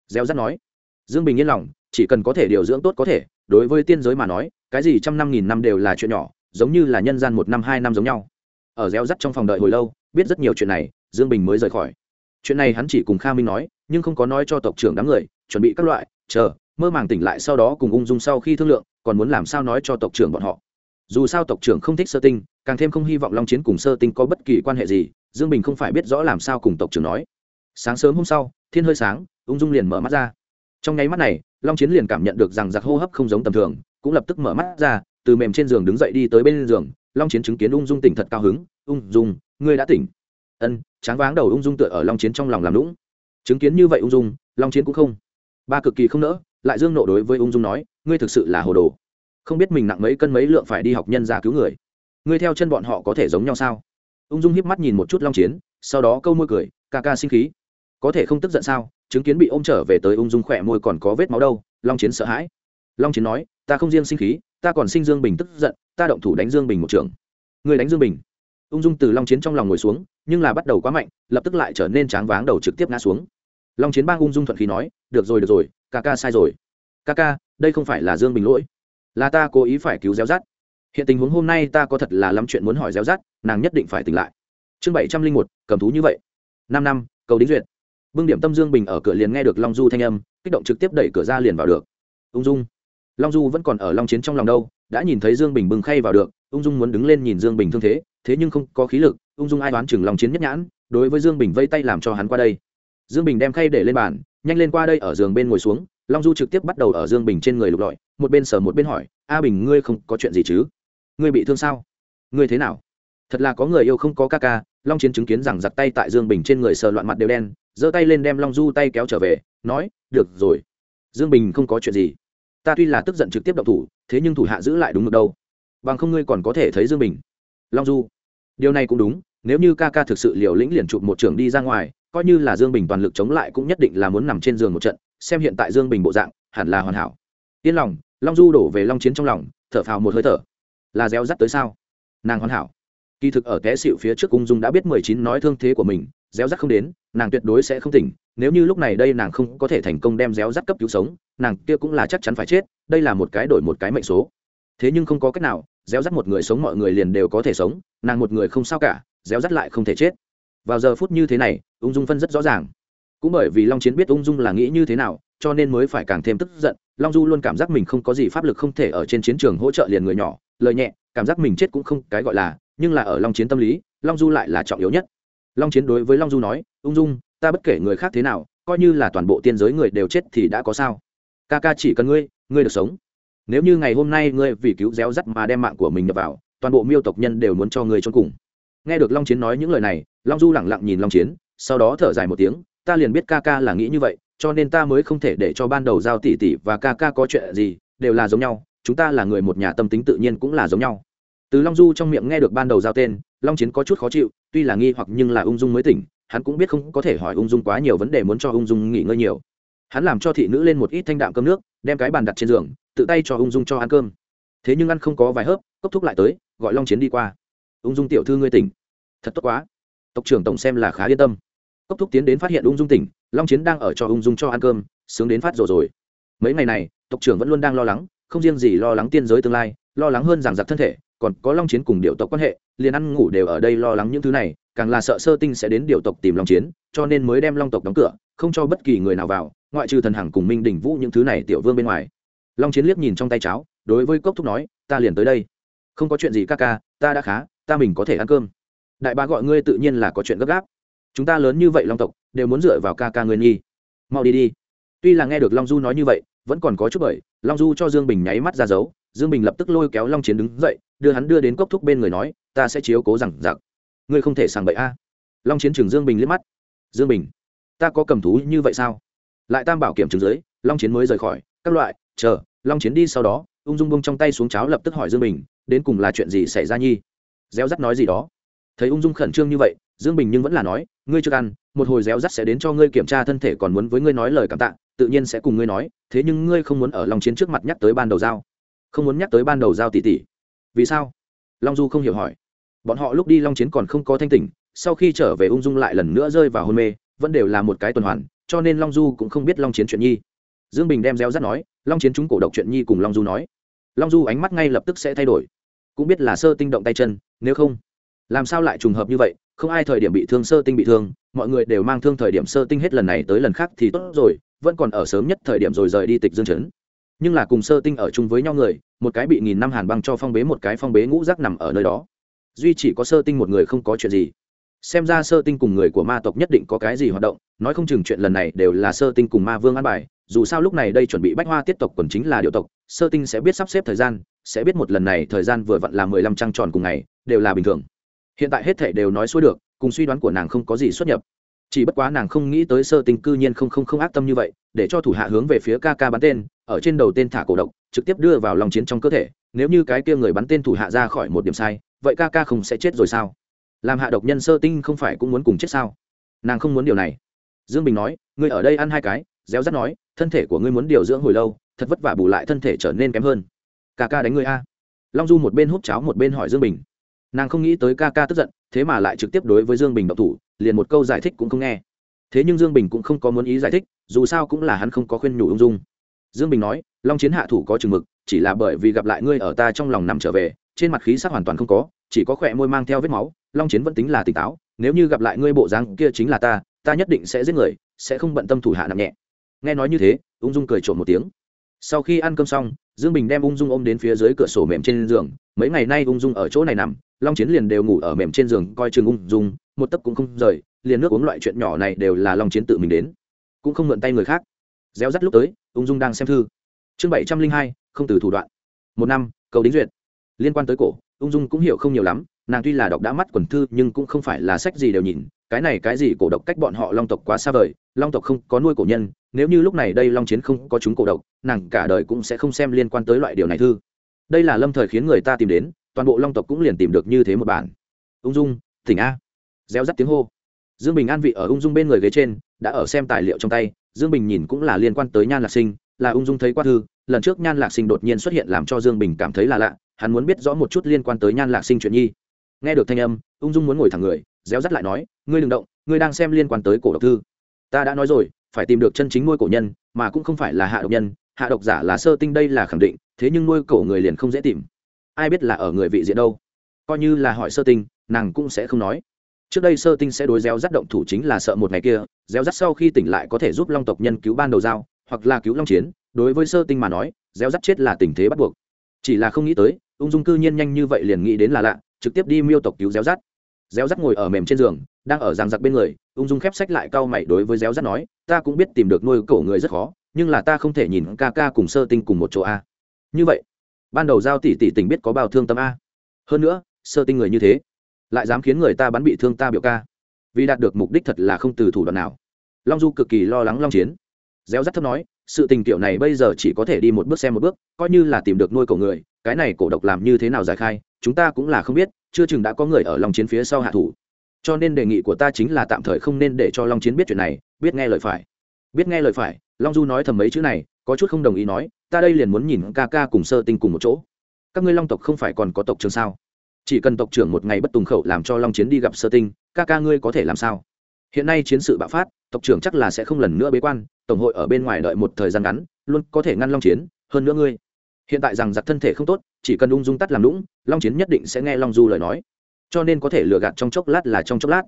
Gieo rắt nói, dương bình yên lòng, chỉ cần có thể điều dưỡng tốt có thể, đối với tiên giới mà nói, cái gì trăm năm nghìn năm đều là chuyện nhỏ, giống như là nhân gian một năm hai năm giống nhau. Ở gieo rắt trong phòng đợi hồi lâu, biết rất nhiều chuyện này, dương bình mới rời khỏi. Chuyện này hắn chỉ cùng kha minh nói, nhưng không có nói cho tộc trưởng đám người, chuẩn bị các loại, chờ, mơ màng tỉnh lại sau đó cùng ung dung sau khi thương lượng, còn muốn làm sao nói cho tộc trưởng bọn họ. Dù sao tộc trưởng không thích sơ tinh càng thêm không hy vọng long chiến cùng sơ tinh có bất kỳ quan hệ gì, dương bình không phải biết rõ làm sao cùng tộc trưởng nói. Sáng sớm hôm sau, thiên hơi sáng, ung dung liền mở mắt ra. Trong nháy mắt này, long chiến liền cảm nhận được rằng giặc hô hấp không giống tầm thường, cũng lập tức mở mắt ra, từ mềm trên giường đứng dậy đi tới bên giường, long chiến chứng kiến ung dung tỉnh thật cao hứng, ung dung, ngươi đã tỉnh. Ân, tráng váng đầu ung dung tựa ở long chiến trong lòng làm lũng chứng kiến như vậy ung dung, long chiến cũng không. Ba cực kỳ không nỡ, lại dương nộ đối với ung dung nói, ngươi thực sự là hồ đồ. Không biết mình nặng mấy cân mấy lượng phải đi học nhân ra cứu người ngươi theo chân bọn họ có thể giống nhau sao? Ung dung hiếp mắt nhìn một chút long chiến, sau đó câu môi cười, ca ca sinh khí. Có thể không tức giận sao? Chứng kiến bị ôm trở về tới ung dung khỏe môi còn có vết máu đâu. Long chiến sợ hãi. Long chiến nói, ta không riêng sinh khí, ta còn sinh dương bình tức giận, ta động thủ đánh dương bình một trường. Người đánh dương bình? Ung dung từ long chiến trong lòng ngồi xuống, nhưng là bắt đầu quá mạnh, lập tức lại trở nên tráng váng đầu trực tiếp ngã xuống. Long chiến bang ung dung thuận khí nói, được rồi được rồi, ca ca sai rồi. Ca ca, đây không phải là dương bình lỗi. Là ta cố ý phải cứu réo rắt hiện tình huống hôm nay ta có thật là lắm chuyện muốn hỏi réo rắt, nàng nhất định phải tỉnh lại. Chương bảy trăm linh một, cầm thú như vậy. Năm năm, cầu đính duyệt. Bưng điểm tâm dương bình ở cửa liền nghe được long du thanh âm, kích động trực tiếp đẩy cửa ra liền vào được. Ung dung. Long du vẫn còn ở long chiến trong lòng đâu, đã nhìn thấy dương bình bưng khay vào được, ung dung muốn đứng lên nhìn dương bình thương thế thế nhưng không có khí lực, ung dung ai đoán chừng long chiến nhất nhãn, đối với dương bình vây tay làm cho hắn qua đây. Dương bình đem khay để lên bàn, nhanh lên qua đây ở giường bên ngồi xuống, long du trực tiếp bắt đầu ở dương bình trên người lục lọi, một bên sờ một bên hỏi, a bình ngươi không có chuyện gì chứ? Ngươi bị thương sao? Ngươi thế nào? Thật là có người yêu không có ca ca, long chiến chứng kiến rằng giặc tay tại dương bình trên người sờ loạn mặt đều đen, giơ tay lên đem long du tay kéo trở về, nói, được rồi. Dương bình không có chuyện gì. Ta tuy là tức giận trực tiếp động thủ, thế nhưng thủ hạ giữ lại đúng được đâu. Bằng không ngươi còn có thể thấy dương bình. Long du. Điều này cũng đúng, nếu như ca ca thực sự liều lĩnh liền chụp một trường đi ra ngoài, coi như là dương bình toàn lực chống lại cũng nhất định là muốn nằm trên giường một trận, xem hiện tại dương bình bộ dạng, hẳn là hoàn hảo. Yên lòng, long du đổ về long chiến trong lòng, thở phào một hơi thở là réo rắt tới sao? Nàng hoàn hảo. Kỳ thực ở té xịu phía trước cung dung đã biết mười chín nói thương thế của mình, réo rắt không đến, nàng tuyệt đối sẽ không tỉnh. Nếu như lúc này đây nàng không có thể thành công đem réo rắt cấp cứu sống, nàng kia cũng là chắc chắn phải chết, đây là một cái đổi một cái mệnh số. Thế nhưng không có cách nào, réo rắt một người sống mọi người liền đều có thể sống, nàng một người không sao cả, réo rắt lại không thể chết. Vào giờ phút như thế này, ung dung phân rất rõ ràng. Cũng bởi vì long chiến biết ung dung là nghĩ như thế nào, cho nên mới phải càng thêm tức giận. Long du luôn cảm giác mình không có gì pháp lực không thể ở trên chiến trường hỗ trợ liền người nhỏ lời nhẹ, cảm giác mình chết cũng không cái gọi là, nhưng là ở long chiến tâm lý, long du lại là trọng yếu nhất. Long chiến đối với long du nói, ung dung, ta bất kể người khác thế nào, coi như là toàn bộ tiên giới người đều chết thì đã có sao? Ca ca chỉ cần ngươi ngươi được sống. Nếu như ngày hôm nay ngươi vì cứu réo rắt mà đem mạng của mình nhập vào, toàn bộ miêu tộc nhân đều muốn cho ngươi trốn cùng. Nghe được long chiến nói những lời này, long du lẳng lặng nhìn long chiến, sau đó thở dài một tiếng, ta liền biết ca ca là nghĩ như vậy, cho nên ta mới không thể để cho ban đầu giao tỷ tỷ và ca ca có chuyện gì, đều là giống nhau chúng ta là người một nhà tâm tính tự nhiên cũng là giống nhau. Từ long du trong miệng nghe được ban đầu giao tên, long chiến có chút khó chịu, tuy là nghi hoặc nhưng là ung dung mới tỉnh, hắn cũng biết không có thể hỏi ung dung quá nhiều vấn đề muốn cho ung dung nghỉ ngơi nhiều. Hắn làm cho thị nữ lên một ít thanh đạm cơm nước, đem cái bàn đặt trên giường, tự tay cho ung dung cho ăn cơm. Thế nhưng ăn không có vài hớp, cốc thúc lại tới, gọi long chiến đi qua. Ung dung tiểu thư ngươi tỉnh. Thật tốt quá. Tộc trưởng tổng xem là khá yên tâm. Cốc thúc tiến đến phát hiện ung dung tỉnh, long chiến đang ở cho ung dung cho ăn cơm, sướng đến phát rồi rồi. Mấy ngày này, tộc trưởng vẫn luôn đang lo lắng không riêng gì lo lắng tiên giới tương lai, lo lắng hơn giảng giặc thân thể, còn có long chiến cùng điệu tộc quan hệ, liền ăn ngủ đều ở đây lo lắng những thứ này, càng là sợ sơ tinh sẽ đến điệu tộc tìm long chiến, cho nên mới đem long tộc đóng cửa, không cho bất kỳ người nào vào, ngoại trừ thần hằng cùng minh đỉnh vũ những thứ này tiểu vương bên ngoài. Long chiến liếc nhìn trong tay cháo, đối với cốc thúc nói, ta liền tới đây. Không có chuyện gì ca ca, ta đã khá, ta mình có thể ăn cơm. Đại bá gọi ngươi tự nhiên là có chuyện gấp gáp. Chúng ta lớn như vậy long tộc, đều muốn dựa vào ca ca ngươi nhi. Mau đi đi. Tuy là nghe được long du nói như vậy vẫn còn có chút bởi, long du cho dương bình nháy mắt ra dấu, dương bình lập tức lôi kéo long chiến đứng dậy, đưa hắn đưa đến cốc thúc bên người nói, ta sẽ chiếu cố rằng giặc. Ngươi không thể sàng bậy a. Long chiến trường dương bình liếc mắt. Dương bình, ta có cầm thú như vậy sao? Lại tam bảo kiểm chứng dưới, long chiến mới rời khỏi. Các loại, chờ, long chiến đi sau đó. Ung dung bông trong tay xuống cháo lập tức hỏi dương bình, đến cùng là chuyện gì xảy ra nhi? Réo rắt nói gì đó. Thấy ung dung khẩn trương như vậy, dương bình nhưng vẫn là nói, ngươi chưa ăn, một hồi réo rắt sẽ đến cho ngươi kiểm tra thân thể còn muốn với ngươi nói lời cảm tạ tự nhiên sẽ cùng ngươi nói, thế nhưng ngươi không muốn ở long chiến trước mặt nhắc tới ban đầu giao. Không muốn nhắc tới ban đầu giao tỷ tỷ. Vì sao? Long du không hiểu hỏi. Bọn họ lúc đi long chiến còn không có thanh tỉnh, sau khi trở về ung dung lại lần nữa rơi vào hôn mê, vẫn đều là một cái tuần hoàn, cho nên long du cũng không biết long chiến chuyện nhi. Dương bình đem reo rắt nói, long chiến chúng cổ độc chuyện nhi cùng long du nói. Long du ánh mắt ngay lập tức sẽ thay đổi. Cũng biết là sơ tinh động tay chân, nếu không, làm sao lại trùng hợp như vậy? Không ai thời điểm bị thương, sơ tinh bị thương, mọi người đều mang thương thời điểm sơ tinh hết lần này tới lần khác thì tốt rồi vẫn còn ở sớm nhất thời điểm rồi rời đi tịch dương chấn nhưng là cùng sơ tinh ở chung với nhau người, một cái bị nghìn năm hàn băng cho phong bế, một cái phong bế ngũ rác nằm ở nơi đó. Duy chỉ có sơ tinh một người không có chuyện gì. Xem ra sơ tinh cùng người của ma tộc nhất định có cái gì hoạt động, nói không chừng chuyện lần này đều là sơ tinh cùng ma vương an bài, dù sao lúc này đây chuẩn bị bách hoa tiết tộc còn chính là điệu tộc, sơ tinh sẽ biết sắp xếp thời gian, sẽ biết một lần này thời gian vừa vặn là mười lăm trăng tròn cùng ngày, đều là bình thường. Hiện tại hết thể đều nói xuôi được, cùng suy đoán của nàng không có gì xuất nhập chỉ bất quá nàng không nghĩ tới sơ tinh cư nhiên không không không ác tâm như vậy, để cho thủ hạ hướng về phía ca ca bắn tên, ở trên đầu tên thả cổ động trực tiếp đưa vào lòng chiến trong cơ thể, nếu như cái kia người bắn tên thủ hạ ra khỏi một điểm sai, vậy ca ca không sẽ chết rồi sao? Làm hạ độc nhân sơ tinh không phải cũng muốn cùng chết sao? Nàng không muốn điều này. Dương bình nói, ngươi ở đây ăn hai cái, réo rắt nói, thân thể của ngươi muốn điều dưỡng hồi lâu, thật vất vả bù lại thân thể trở nên kém hơn. Ca ca đánh ngươi a. Long du một bên hút cháo một bên hỏi dương bình. Nàng không nghĩ tới ca ca tức giận, thế mà lại trực tiếp đối với dương bình độc thủ liền một câu giải thích cũng không nghe. Thế nhưng dương bình cũng không có muốn ý giải thích, dù sao cũng là hắn không có khuyên nhủ ung dung. Dương bình nói, long chiến hạ thủ có chừng mực, chỉ là bởi vì gặp lại ngươi ở ta trong lòng nằm trở về, trên mặt khí sắc hoàn toàn không có, chỉ có khỏe môi mang theo vết máu, long chiến vẫn tính là tỉnh táo, nếu như gặp lại ngươi bộ dáng kia chính là ta ta nhất định sẽ giết người, sẽ không bận tâm thủ hạ nặng nhẹ. Nghe nói như thế, ung dung cười trộm một tiếng. Sau khi ăn cơm xong, dương bình đem ung dung ôm đến phía dưới cửa sổ mềm trên giường, mấy ngày nay ung dung ở chỗ này nằm, long chiến liền đều ngủ ở mềm trên giường coi chừng ung dung một tấc cũng không rời, liền nước uống loại chuyện nhỏ này đều là long chiến tự mình đến. Cũng không mượn tay người khác. Réo rắt lúc tới, ung dung đang xem thư. Chương bảy trăm linh hai, không từ thủ đoạn. Một năm, cầu đính duyệt. Liên quan tới cổ, ung dung cũng hiểu không nhiều lắm, nàng tuy là đọc đã mắt quần thư nhưng cũng không phải là sách gì đều nhìn, cái này cái gì cổ độc cách bọn họ long tộc quá xa vời, long tộc không có nuôi cổ nhân, nếu như lúc này đây long chiến không có chúng cổ độc, nàng cả đời cũng sẽ không xem liên quan tới loại điều này thư. Đây là lâm thời khiến người ta tìm đến, toàn bộ long tộc cũng liền tìm được như thế một bản. Ung dung, tỉnh a réo rắt tiếng hô. Dương bình an vị ở ung dung bên người ghế trên, đã ở xem tài liệu trong tay, dương bình nhìn cũng là liên quan tới nhan lạc sinh, là ung dung thấy qua thư, lần trước nhan lạc sinh đột nhiên xuất hiện làm cho dương bình cảm thấy là lạ, hắn muốn biết rõ một chút liên quan tới nhan lạc sinh chuyện nhi. Nghe được thanh âm, ung dung muốn ngồi thẳng người, réo rắt lại nói, ngươi đừng động, ngươi đang xem liên quan tới cổ độc thư. Ta đã nói rồi, phải tìm được chân chính nuôi cổ nhân, mà cũng không phải là hạ độc nhân, hạ độc giả là sơ tinh đây là khẳng định, thế nhưng nuôi cổ người liền không dễ tìm. Ai biết là ở người vị diện đâu? Coi như là hỏi sơ tinh, nàng cũng sẽ không nói trước đây sơ tinh sẽ đối gieo rắt động thủ chính là sợ một ngày kia, gieo rắt sau khi tỉnh lại có thể giúp long tộc nhân cứu ban đầu giao, hoặc là cứu long chiến, đối với sơ tinh mà nói, gieo rắt chết là tình thế bắt buộc. Chỉ là không nghĩ tới, ung dung cư nhiên nhanh như vậy liền nghĩ đến là lạ, trực tiếp đi miêu tộc cứu gieo rắt gieo rắt ngồi ở mềm trên giường, đang ở giang giặc bên người, ung dung khép sách lại cau mày đối với gieo rắt nói, ta cũng biết tìm được nuôi cổ người rất khó, nhưng là ta không thể nhìn ca ca cùng sơ tinh cùng một chỗ a. Như vậy, ban đầu giao tỷ tỷ tình biết có bao thương tâm a. Hơn nữa, sơ tinh người như thế lại dám khiến người ta bắn bị thương ta biểu ca. Vì đạt được mục đích thật là không từ thủ đoạn nào. Long du cực kỳ lo lắng long chiến. Réo rắt thấp nói, sự tình kiểu này bây giờ chỉ có thể đi một bước xem một bước, coi như là tìm được nuôi cổ người, cái này cổ độc làm như thế nào giải khai, chúng ta cũng là không biết, chưa chừng đã có người ở long chiến phía sau hạ thủ. Cho nên đề nghị của ta chính là tạm thời không nên để cho long chiến biết chuyện này, biết nghe lời phải. Biết nghe lời phải, long du nói thầm mấy chữ này, có chút không đồng ý nói, ta đây liền muốn nhìn ca ca cùng sơ tinh cùng một chỗ. Các ngươi long tộc không phải còn có tộc trường sao? Chỉ cần tộc trưởng một ngày bất tùng khẩu làm cho long chiến đi gặp sơ tinh, ca ca ngươi có thể làm sao? Hiện nay chiến sự bạo phát, tộc trưởng chắc là sẽ không lần nữa bế quan, tổng hội ở bên ngoài đợi một thời gian ngắn, luôn có thể ngăn long chiến, hơn nữa ngươi. Hiện tại rằng giặc thân thể không tốt, chỉ cần ung dung tắt làm lũng long chiến nhất định sẽ nghe long du lời nói. Cho nên có thể lừa gạt trong chốc lát là trong chốc lát.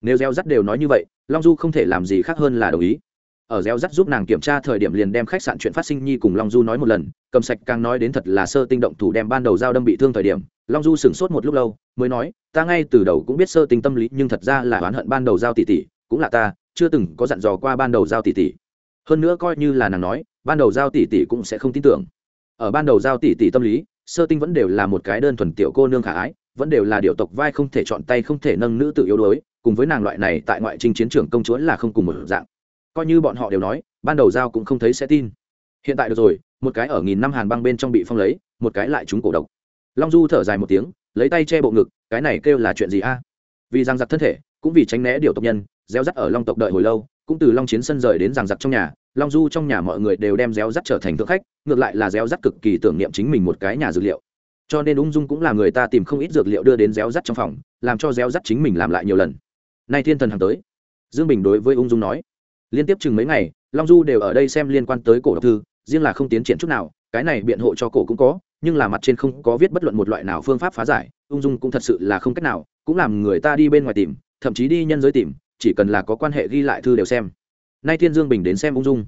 Nếu gieo rắt đều nói như vậy, long du không thể làm gì khác hơn là đồng ý. Ở gieo rắt giúp nàng kiểm tra thời điểm liền đem khách sạn chuyện phát sinh nhi cùng long du nói một lần, cầm sạch càng nói đến thật là sơ tinh động thủ đem ban đầu giao đâm bị thương thời điểm long du sửng sốt một lúc lâu, mới nói, ta ngay từ đầu cũng biết sơ tính tâm lý, nhưng thật ra là oán hận ban đầu giao tỷ tỷ, cũng là ta, chưa từng có dặn dò qua ban đầu giao tỷ tỷ. Hơn nữa coi như là nàng nói, ban đầu giao tỷ tỷ cũng sẽ không tin tưởng. Ở ban đầu giao tỷ tỷ tâm lý, sơ tinh vẫn đều là một cái đơn thuần tiểu cô nương khả ái, vẫn đều là điều tộc vai không thể chọn tay, không thể nâng nữ tự yếu đuối, cùng với nàng loại này tại ngoại trình chiến trường công chúa là không cùng một dạng. Coi như bọn họ đều nói, ban đầu giao cũng không thấy sẽ tin. Hiện tại được rồi, một cái ở nghìn năm hàn băng bên trong bị phong lấy, một cái lại chúng cổ độc long du thở dài một tiếng, lấy tay che bộ ngực, cái này kêu là chuyện gì a? Vì giang giặc thân thể, cũng vì tránh né điều tộc nhân, gieo rắt ở long tộc đợi hồi lâu, cũng từ long chiến sân rời đến giang giặc trong nhà, long du trong nhà mọi người đều đem gieo rắt trở thành thượng khách, ngược lại là gieo rắt cực kỳ tưởng niệm chính mình một cái nhà dược liệu. Cho nên ung dung cũng là người ta tìm không ít dược liệu đưa đến gieo rắt trong phòng, làm cho gieo rắt chính mình làm lại nhiều lần. Nay thiên thần hàng tới. Dương bình đối với ung dung nói, liên tiếp chừng mấy ngày, long du đều ở đây xem liên quan tới cổ độc thư, riêng là không tiến triển chút nào, cái này biện hộ cho cổ cũng có nhưng là mặt trên không có viết bất luận một loại nào phương pháp phá giải, ung dung cũng thật sự là không cách nào, cũng làm người ta đi bên ngoài tìm, thậm chí đi nhân giới tìm, chỉ cần là có quan hệ ghi lại thư đều xem. Nay thiên dương bình đến xem ung dung.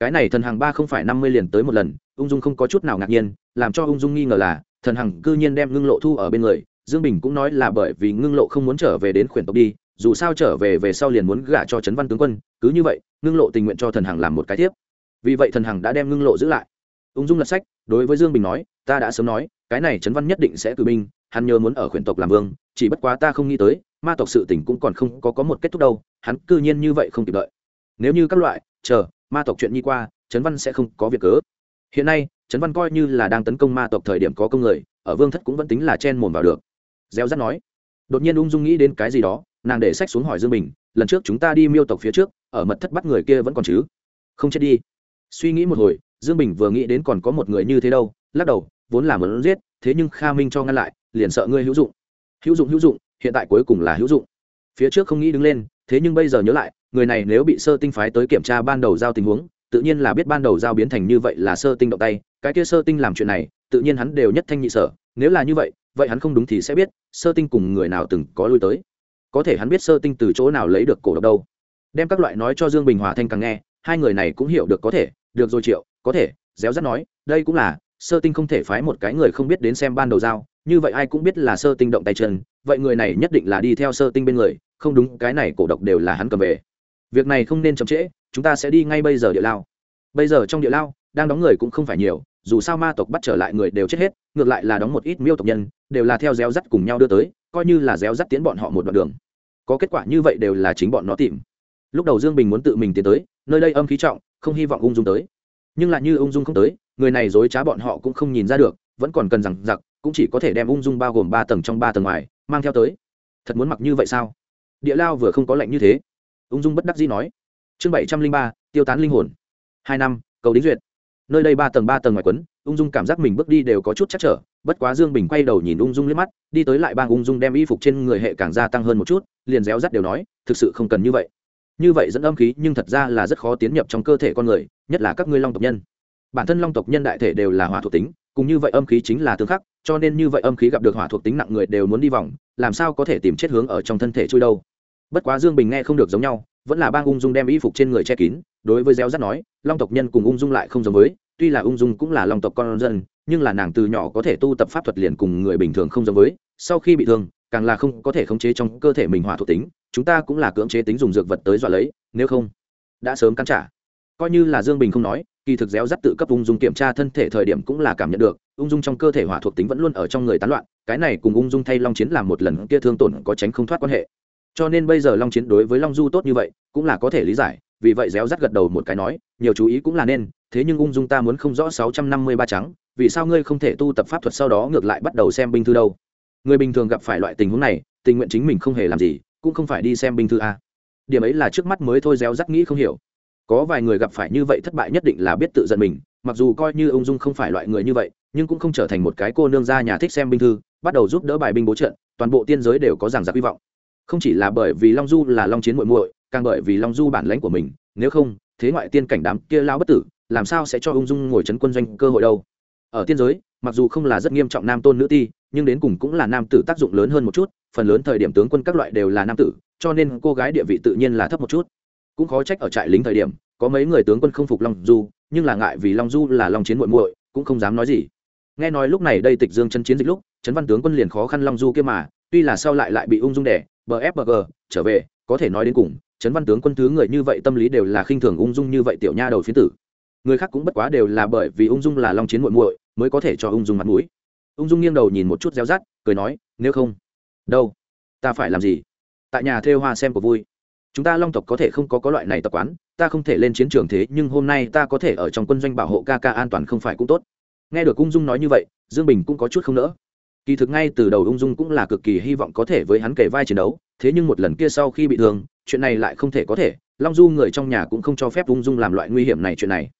Cái này thần hàng ba không phải năm mươi liền tới một lần, ung dung không có chút nào ngạc nhiên, làm cho ung dung nghi ngờ là, thần hằng cư nhiên đem ngưng lộ thu ở bên người, dương bình cũng nói là bởi vì ngưng lộ không muốn trở về đến khuyển tộc đi, dù sao trở về về sau liền muốn gả cho trấn văn tướng quân, cứ như vậy, ngưng lộ tình nguyện cho thần hằng làm một cái tiếp. Vì vậy thần hằng đã đem ngưng lộ giữ lại ung dung lật sách, đối với dương bình nói, ta đã sớm nói, cái này trấn văn nhất định sẽ cử binh, hắn nhớ muốn ở khuyển tộc làm vương, chỉ bất quá ta không nghĩ tới, ma tộc sự tỉnh cũng còn không có có một kết thúc đâu, hắn cư nhiên như vậy không kịp đợi. Nếu như các loại, chờ, ma tộc chuyện nhi qua, trấn văn sẽ không có việc cớ. Hiện nay, trấn văn coi như là đang tấn công ma tộc thời điểm có công người, ở vương thất cũng vẫn tính là chen mồm vào được. Gieo rắt nói, đột nhiên ung dung nghĩ đến cái gì đó, nàng để sách xuống hỏi dương bình, lần trước chúng ta đi miêu tộc phía trước, ở mật thất bắt người kia vẫn còn chứ? Không chết đi. Suy nghĩ một hồi dương bình vừa nghĩ đến còn có một người như thế đâu, lắc đầu, vốn là muốn giết, thế nhưng kha minh cho ngăn lại, liền sợ ngươi hữu dụng. Hữu dụng hữu dụng, hiện tại cuối cùng là hữu dụng. Phía trước không nghĩ đứng lên, thế nhưng bây giờ nhớ lại, người này nếu bị sơ tinh phái tới kiểm tra ban đầu giao tình huống, tự nhiên là biết ban đầu giao biến thành như vậy là sơ tinh động tay, cái kia sơ tinh làm chuyện này, tự nhiên hắn đều nhất thanh nhị sở, nếu là như vậy vậy hắn không đúng thì sẽ biết, sơ tinh cùng người nào từng có lui tới. Có thể hắn biết sơ tinh từ chỗ nào lấy được cổ độc đâu. Đem các loại nói cho dương bình hòa thanh càng nghe, hai người này cũng hiểu được có thể, được rồi triệu có thể, réo rắt nói, đây cũng là, sơ tinh không thể phái một cái người không biết đến xem ban đầu giao, như vậy ai cũng biết là sơ tinh động tay chân, vậy người này nhất định là đi theo sơ tinh bên người, không đúng, cái này cổ độc đều là hắn cầm về. Việc này không nên chậm trễ, chúng ta sẽ đi ngay bây giờ địa lao. Bây giờ trong địa lao, đang đóng người cũng không phải nhiều, dù sao ma tộc bắt trở lại người đều chết hết, ngược lại là đóng một ít miêu tộc nhân, đều là theo réo rắt cùng nhau đưa tới, coi như là réo rắt tiến bọn họ một đoạn đường. Có kết quả như vậy đều là chính bọn nó tìm. Lúc đầu dương bình muốn tự mình tiến tới, nơi đây âm khí trọng, không hy vọng ung dung tới nhưng lại như ung dung không tới, người này dối trá bọn họ cũng không nhìn ra được, vẫn còn cần rằng giặc, cũng chỉ có thể đem ung dung bao gồm ba tầng trong ba tầng ngoài, mang theo tới. Thật muốn mặc như vậy sao? Địa lao vừa không có lạnh như thế. Ung dung bất đắc dĩ nói. Chương bảy trăm linh ba, tiêu tán linh hồn. Hai năm, cầu đính duyệt. Nơi đây ba tầng ba tầng ngoài quấn, ung dung cảm giác mình bước đi đều có chút chắc trở, bất quá dương bình quay đầu nhìn ung dung liếc mắt, đi tới lại bang ung dung đem y phục trên người hệ càng gia tăng hơn một chút, liền réo rắt đều nói, thực sự không cần như vậy như vậy dẫn âm khí nhưng thật ra là rất khó tiến nhập trong cơ thể con người, nhất là các ngươi long tộc nhân. Bản thân long tộc nhân đại thể đều là hỏa thuộc tính, cùng như vậy âm khí chính là tương khắc, cho nên như vậy âm khí gặp được hỏa thuộc tính nặng người đều muốn đi vòng, làm sao có thể tìm chết hướng ở trong thân thể chui đâu. Bất quá dương bình nghe không được giống nhau, vẫn là bang ung dung đem y phục trên người che kín, đối với gieo rắt nói, long tộc nhân cùng ung dung lại không giống với, tuy là ung dung cũng là long tộc con dân, nhưng là nàng từ nhỏ có thể tu tập pháp thuật liền cùng người bình thường không giống với, sau khi bị thương càng là không có thể khống chế trong cơ thể mình hỏa thuộc tính, chúng ta cũng là cưỡng chế tính dùng dược vật tới dọa lấy, nếu không, đã sớm cắn trả. Coi như là dương bình không nói, kỳ thực réo rắt tự cấp ung dung kiểm tra thân thể thời điểm cũng là cảm nhận được, ung dung trong cơ thể hỏa thuộc tính vẫn luôn ở trong người tán loạn, cái này cùng ung dung thay long chiến làm một lần kia thương tổn có tránh không thoát quan hệ. Cho nên bây giờ long chiến đối với long du tốt như vậy, cũng là có thể lý giải, vì vậy réo rắt gật đầu một cái nói, nhiều chú ý cũng là nên, thế nhưng ung dung ta muốn không rõ sáu trăm năm mươi ba trắng, vì sao ngươi không thể tu tập pháp thuật sau đó ngược lại bắt đầu xem binh thư đâu? Người bình thường gặp phải loại tình huống này, tình nguyện chính mình không hề làm gì, cũng không phải đi xem binh thư a. Điểm ấy là trước mắt mới thôi réo rắt nghĩ không hiểu. Có vài người gặp phải như vậy thất bại nhất định là biết tự giận mình, mặc dù coi như ung dung không phải loại người như vậy, nhưng cũng không trở thành một cái cô nương gia nhà thích xem binh thư, bắt đầu giúp đỡ bài binh bố trận, toàn bộ tiên giới đều có giảng giặc hy vọng. Không chỉ là bởi vì long du là long chiến muội muội, càng bởi vì long du bản lãnh của mình, nếu không, thế ngoại tiên cảnh đám kia lao bất tử, làm sao sẽ cho ung dung ngồi chấn quân doanh cơ hội đâu? Ở tiên giới, mặc dù không là rất nghiêm trọng nam tôn nữ ti nhưng đến cùng cũng là nam tử tác dụng lớn hơn một chút, phần lớn thời điểm tướng quân các loại đều là nam tử, cho nên cô gái địa vị tự nhiên là thấp một chút. Cũng khó trách ở trại lính thời điểm, có mấy người tướng quân không phục long du, nhưng là ngại vì long du là long chiến muội muội, cũng không dám nói gì. Nghe nói lúc này đây tịch dương chân chiến dịch lúc, trấn văn tướng quân liền khó khăn long du kia mà, tuy là sau lại lại bị ung dung đẻ gờ, trở về, có thể nói đến cùng, trấn văn tướng quân thứ người như vậy tâm lý đều là khinh thường ung dung như vậy tiểu nha đầu phiến tử. Người khác cũng bất quá đều là bởi vì ung dung là long chiến muội muội, mới có thể cho ung dung mặt mũi ung dung nghiêng đầu nhìn một chút reo rát cười nói, nếu không, đâu? Ta phải làm gì? Tại nhà thêu hoa xem của vui. Chúng ta long tộc có thể không có có loại này tập quán, ta không thể lên chiến trường thế, nhưng hôm nay ta có thể ở trong quân doanh bảo hộ ca ca an toàn không phải cũng tốt. Nghe được ung dung nói như vậy, dương bình cũng có chút không nỡ. Kỳ thực ngay từ đầu ung dung cũng là cực kỳ hy vọng có thể với hắn kể vai chiến đấu, thế nhưng một lần kia sau khi bị thương, chuyện này lại không thể có thể. Long du người trong nhà cũng không cho phép ung dung làm loại nguy hiểm này chuyện này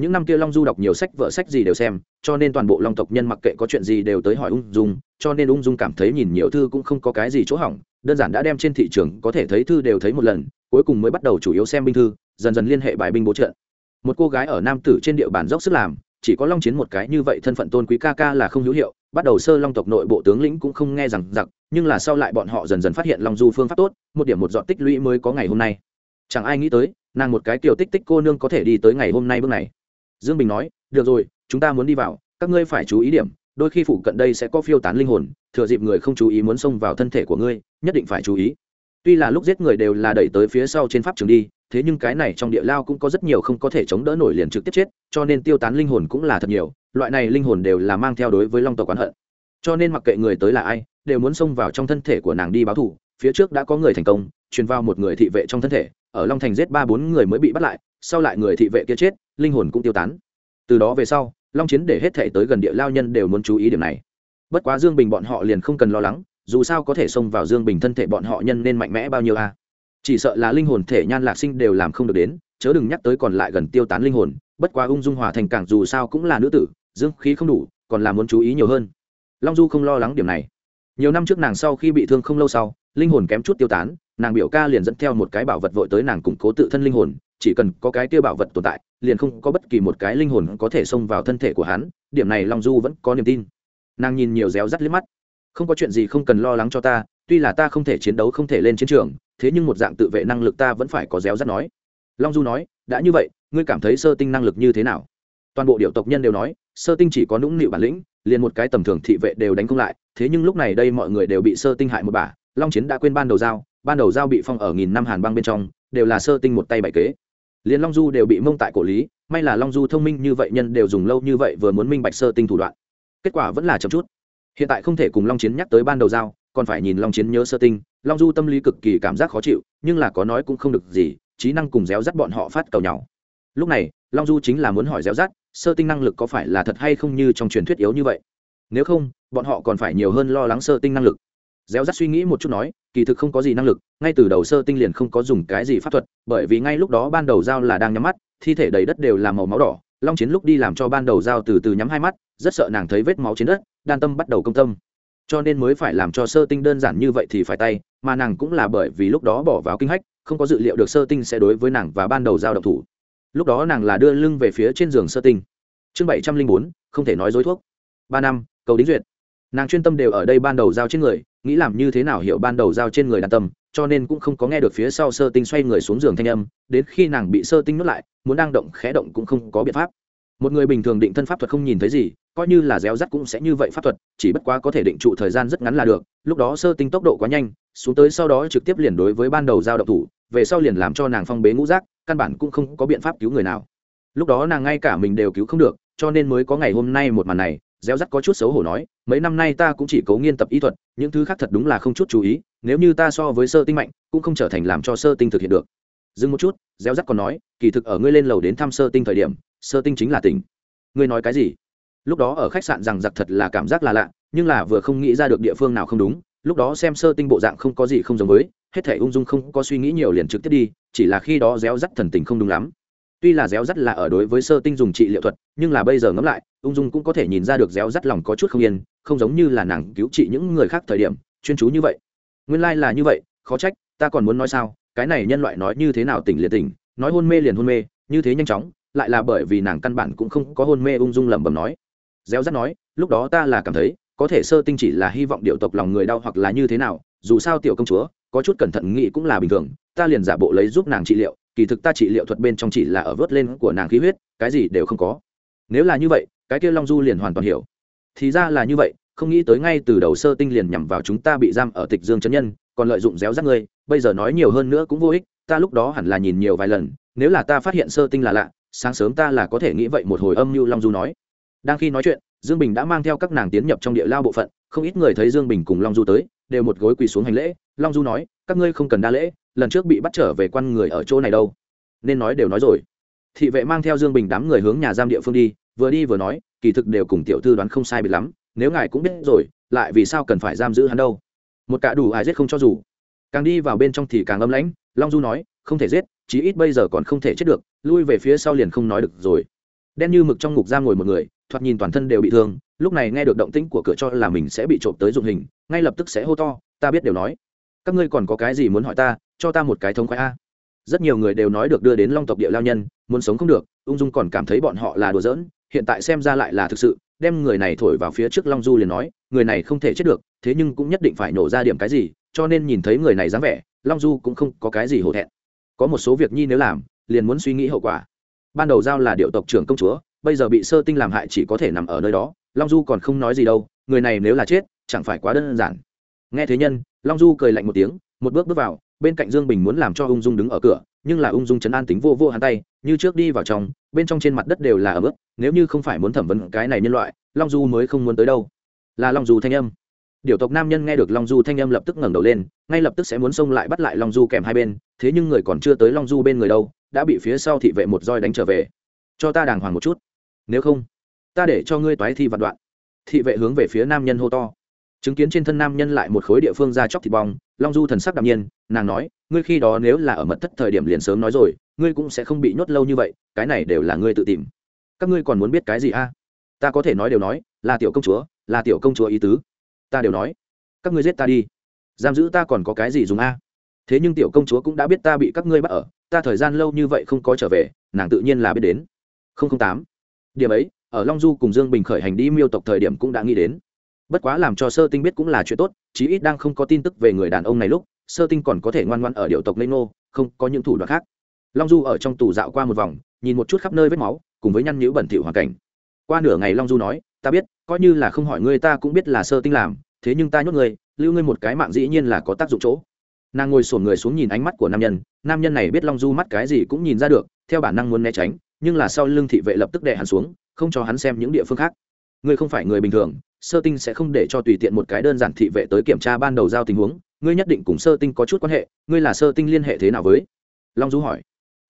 những năm kia long du đọc nhiều sách vợ sách gì đều xem, cho nên toàn bộ long tộc nhân mặc kệ có chuyện gì đều tới hỏi ung dung, cho nên ung dung cảm thấy nhìn nhiều thư cũng không có cái gì chỗ hỏng, đơn giản đã đem trên thị trường có thể thấy thư đều thấy một lần, cuối cùng mới bắt đầu chủ yếu xem binh thư, dần dần liên hệ bài binh bố trợ. một cô gái ở nam tử trên địa bàn dốc sức làm, chỉ có long chiến một cái như vậy thân phận tôn quý ca ca là không hữu hiệu, bắt đầu sơ long tộc nội bộ tướng lĩnh cũng không nghe rằng giặc, nhưng là sau lại bọn họ dần dần phát hiện long du phương pháp tốt, một điểm một dọn tích lũy mới có ngày hôm nay chẳng ai nghĩ tới, nàng một cái kiểu tích tích cô nương có thể đi tới ngày hôm nay bước này dương bình nói, được rồi, chúng ta muốn đi vào, các ngươi phải chú ý điểm, đôi khi phụ cận đây sẽ có phiêu tán linh hồn, thừa dịp người không chú ý muốn xông vào thân thể của ngươi, nhất định phải chú ý. Tuy là lúc giết người đều là đẩy tới phía sau trên pháp trường đi, thế nhưng cái này trong địa lao cũng có rất nhiều không có thể chống đỡ nổi liền trực tiếp chết, cho nên tiêu tán linh hồn cũng là thật nhiều, loại này linh hồn đều là mang theo đối với long tộc quán hận. Cho nên mặc kệ người tới là ai, đều muốn xông vào trong thân thể của nàng đi báo thù, phía trước đã có người thành công, truyền vào một người thị vệ trong thân thể, ở long thành giết ba bốn người mới bị bắt lại, sau lại người thị vệ kia chết linh hồn cũng tiêu tán. Từ đó về sau, long chiến để hết thể tới gần địa lao nhân đều muốn chú ý điểm này. Bất quá dương bình bọn họ liền không cần lo lắng, dù sao có thể xông vào dương bình thân thể bọn họ nhân nên mạnh mẽ bao nhiêu a. Chỉ sợ là linh hồn thể nhan lạc sinh đều làm không được đến, chớ đừng nhắc tới còn lại gần tiêu tán linh hồn, bất quá ung dung hòa thành cảng dù sao cũng là nữ tử, dương khí không đủ, còn là muốn chú ý nhiều hơn. Long du không lo lắng điểm này. Nhiều năm trước nàng sau khi bị thương không lâu sau, linh hồn kém chút tiêu tán, nàng biểu ca liền dẫn theo một cái bảo vật vội tới nàng củng cố tự thân linh hồn chỉ cần có cái tiêu bảo vật tồn tại, liền không có bất kỳ một cái linh hồn có thể xông vào thân thể của hắn, điểm này long du vẫn có niềm tin. Nàng nhìn nhiều réo rắt liếc mắt. Không có chuyện gì không cần lo lắng cho ta, tuy là ta không thể chiến đấu không thể lên chiến trường, thế nhưng một dạng tự vệ năng lực ta vẫn phải có réo rắt nói. Long du nói, đã như vậy, ngươi cảm thấy sơ tinh năng lực như thế nào? Toàn bộ điệu tộc nhân đều nói, sơ tinh chỉ có nũng nịu bản lĩnh, liền một cái tầm thường thị vệ đều đánh không lại, thế nhưng lúc này đây mọi người đều bị sơ tinh hại một bà. long chiến đã quên ban đầu giao, ban đầu giao bị phong ở nghìn năm hàn băng bên trong, đều là sơ tinh một tay bảy kế liền long du đều bị mông tại cổ lý, may là long du thông minh như vậy, nhân đều dùng lâu như vậy vừa muốn minh bạch sơ tinh thủ đoạn. Kết quả vẫn là chậm chút. Hiện tại không thể cùng long chiến nhắc tới ban đầu giao, còn phải nhìn long chiến nhớ sơ tinh. Long du tâm lý cực kỳ cảm giác khó chịu, nhưng là có nói cũng không được gì, trí năng cùng réo rắt bọn họ phát cầu nhau. Lúc này, long du chính là muốn hỏi réo rắt, sơ tinh năng lực có phải là thật hay không như trong truyền thuyết yếu như vậy? Nếu không, bọn họ còn phải nhiều hơn lo lắng sơ tinh năng lực réo rắt suy nghĩ một chút nói, kỳ thực không có gì năng lực, ngay từ đầu sơ tinh liền không có dùng cái gì pháp thuật, bởi vì ngay lúc đó ban đầu giao là đang nhắm mắt, thi thể đầy đất đều là màu máu đỏ, long chiến lúc đi làm cho ban đầu giao từ từ nhắm hai mắt, rất sợ nàng thấy vết máu trên đất, đan tâm bắt đầu công tâm. Cho nên mới phải làm cho sơ tinh đơn giản như vậy thì phải tay, mà nàng cũng là bởi vì lúc đó bỏ vào kinh hách, không có dự liệu được sơ tinh sẽ đối với nàng và ban đầu giao động thủ. Lúc đó nàng là đưa lưng về phía trên giường sơ tinh. Chương bảy trăm linh bốn, không thể nói dối thuốc. Ba năm, cầu đính duyệt. Nàng chuyên tâm đều ở đây ban đầu giao trên người nghĩ làm như thế nào hiểu ban đầu giao trên người đàn tâm, cho nên cũng không có nghe được phía sau sơ tinh xoay người xuống giường thanh âm, đến khi nàng bị sơ tinh nuốt lại, muốn đang động khẽ động cũng không có biện pháp. Một người bình thường định thân pháp thuật không nhìn thấy gì, coi như là réo rắt cũng sẽ như vậy pháp thuật, chỉ bất quá có thể định trụ thời gian rất ngắn là được, lúc đó sơ tinh tốc độ quá nhanh, xuống tới sau đó trực tiếp liền đối với ban đầu giao động thủ, về sau liền làm cho nàng phong bế ngũ rác căn bản cũng không có biện pháp cứu người nào. Lúc đó nàng ngay cả mình đều cứu không được, cho nên mới có ngày hôm nay một màn này réo rắt có chút xấu hổ nói, mấy năm nay ta cũng chỉ cố nghiên tập y thuật, những thứ khác thật đúng là không chút chú ý, nếu như ta so với sơ tinh mạnh, cũng không trở thành làm cho sơ tinh thực hiện được. Dừng một chút réo rắt còn nói, kỳ thực ở ngươi lên lầu đến thăm sơ tinh thời điểm, sơ tinh chính là tỉnh. Ngươi nói cái gì? Lúc đó ở khách sạn rằng giặc thật là cảm giác là lạ, nhưng là vừa không nghĩ ra được địa phương nào không đúng, lúc đó xem sơ tinh bộ dạng không có gì không giống với, hết thể ung dung không có suy nghĩ nhiều liền trực tiếp đi, chỉ là khi đó réo rắt thần tình không đúng lắm. Tuy là réo rắt là ở đối với sơ tinh dùng trị liệu thuật, nhưng là bây giờ ngẫm lại ung dung cũng có thể nhìn ra được réo rắt lòng có chút không yên, không giống như là nàng cứu trị những người khác thời điểm, chuyên chú như vậy. Nguyên lai、like、là như vậy, khó trách, ta còn muốn nói sao, cái này nhân loại nói như thế nào tỉnh liền tỉnh, nói hôn mê liền hôn mê, như thế nhanh chóng, lại là bởi vì nàng căn bản cũng không có hôn mê ung dung lẩm bẩm nói. Réo rắt nói, lúc đó ta là cảm thấy, có thể sơ tinh chỉ là hy vọng điệu tộc lòng người đau hoặc là như thế nào, dù sao tiểu công chúa, có chút cẩn thận nghĩ cũng là bình thường, ta liền giả bộ lấy giúp nàng trị liệu, kỳ thực ta trị liệu thuật bên trong chỉ là ở vớt lên của nàng khí huyết, cái gì đều không có. Nếu là như vậy cái kia long du liền hoàn toàn hiểu. Thì ra là như vậy, không nghĩ tới ngay từ đầu sơ tinh liền nhằm vào chúng ta bị giam ở tịch dương chân nhân, còn lợi dụng réo rắt ngươi, bây giờ nói nhiều hơn nữa cũng vô ích, ta lúc đó hẳn là nhìn nhiều vài lần, nếu là ta phát hiện sơ tinh là lạ, sáng sớm ta là có thể nghĩ vậy một hồi âm như long du nói. Đang khi nói chuyện, dương bình đã mang theo các nàng tiến nhập trong địa lao bộ phận, không ít người thấy dương bình cùng long du tới, đều một gối quỳ xuống hành lễ. Long du nói, các ngươi không cần đa lễ, lần trước bị bắt trở về quan người ở chỗ này đâu. Nên nói đều nói rồi. Thị vệ mang theo dương bình đám người hướng nhà giam địa phương đi vừa đi vừa nói, kỳ thực đều cùng tiểu thư đoán không sai biệt lắm, nếu ngài cũng biết rồi, lại vì sao cần phải giam giữ hắn đâu? Một cả đủ ai giết không cho dù. Càng đi vào bên trong thì càng âm lãnh, long du nói, không thể giết, chí ít bây giờ còn không thể chết được, lui về phía sau liền không nói được rồi. Đen như mực trong ngục giam ngồi một người, thoạt nhìn toàn thân đều bị thương, lúc này nghe được động tĩnh của cửa cho là mình sẽ bị trộm tới dụng hình, ngay lập tức sẽ hô to, ta biết đều nói. Các ngươi còn có cái gì muốn hỏi ta, cho ta một cái thống khoái a rất nhiều người đều nói được đưa đến long tộc địa lao nhân, muốn sống không được, ung dung còn cảm thấy bọn họ là đùa giỡn, hiện tại xem ra lại là thực sự, đem người này thổi vào phía trước long du liền nói, người này không thể chết được, thế nhưng cũng nhất định phải nổ ra điểm cái gì, cho nên nhìn thấy người này dáng vẻ, long du cũng không có cái gì hổ thẹn. Có một số việc nhi nếu làm, liền muốn suy nghĩ hậu quả. Ban đầu giao là điệu tộc trưởng công chúa, bây giờ bị sơ tinh làm hại chỉ có thể nằm ở nơi đó, long du còn không nói gì đâu, người này nếu là chết, chẳng phải quá đơn giản. Nghe thế nhân, long du cười lạnh một tiếng, một bước bước vào bên cạnh dương bình muốn làm cho ung dung đứng ở cửa, nhưng là ung dung chấn an tính vô vô hắn tay, như trước đi vào trong, bên trong trên mặt đất đều là ấm mức nếu như không phải muốn thẩm vấn cái này nhân loại, long du mới không muốn tới đâu. Là long du thanh âm. Điều tộc nam nhân nghe được long du thanh âm lập tức ngẩng đầu lên, ngay lập tức sẽ muốn xông lại bắt lại long du kèm hai bên, thế nhưng người còn chưa tới long du bên người đâu, đã bị phía sau thị vệ một roi đánh trở về. Cho ta đàng hoàng một chút. Nếu không, ta để cho ngươi toái thi vạn đoạn. Thị vệ hướng về phía nam nhân hô to chứng kiến trên thân nam nhân lại một khối địa phương ra chóc thịt bong, long du thần sắc đạm nhiên, nàng nói, ngươi khi đó nếu là ở mật thất thời điểm liền sớm nói rồi, ngươi cũng sẽ không bị nhốt lâu như vậy, cái này đều là ngươi tự tìm. Các ngươi còn muốn biết cái gì a? Ta có thể nói đều nói, là tiểu công chúa, là tiểu công chúa ý tứ. Ta đều nói. Các ngươi giết ta đi. Giam giữ ta còn có cái gì dùng a? Thế nhưng tiểu công chúa cũng đã biết ta bị các ngươi bắt ở, ta thời gian lâu như vậy không có trở về, nàng tự nhiên là biết đến. Không không tám. Điểm ấy, ở long du cùng dương bình khởi hành đi miêu tộc thời điểm cũng đã nghĩ đến bất quá làm cho sơ tinh biết cũng là chuyện tốt, chí ít đang không có tin tức về người đàn ông này lúc, sơ tinh còn có thể ngoan ngoan ở điệu tộc lê ngô không có những thủ đoạn khác. Long du ở trong tù dạo qua một vòng, nhìn một chút khắp nơi vết máu, cùng với nhăn nhữ bẩn thỉu hoàn cảnh. Qua nửa ngày long du nói, ta biết, coi như là không hỏi ngươi ta cũng biết là sơ tinh làm, thế nhưng ta nhốt ngươi, lưu ngươi một cái mạng dĩ nhiên là có tác dụng chỗ. Nàng ngồi sổn người xuống nhìn ánh mắt của nam nhân nam nhân này biết long du mắt cái gì cũng nhìn ra được, theo bản năng muốn né tránh, nhưng là sau lưng thị vệ lập tức đè hắn xuống, không cho hắn xem những địa phương khác ngươi không phải người bình thường, sơ tinh sẽ không để cho tùy tiện một cái đơn giản thị vệ tới kiểm tra ban đầu giao tình huống, ngươi nhất định cùng sơ tinh có chút quan hệ, ngươi là sơ tinh liên hệ thế nào với? Long du hỏi.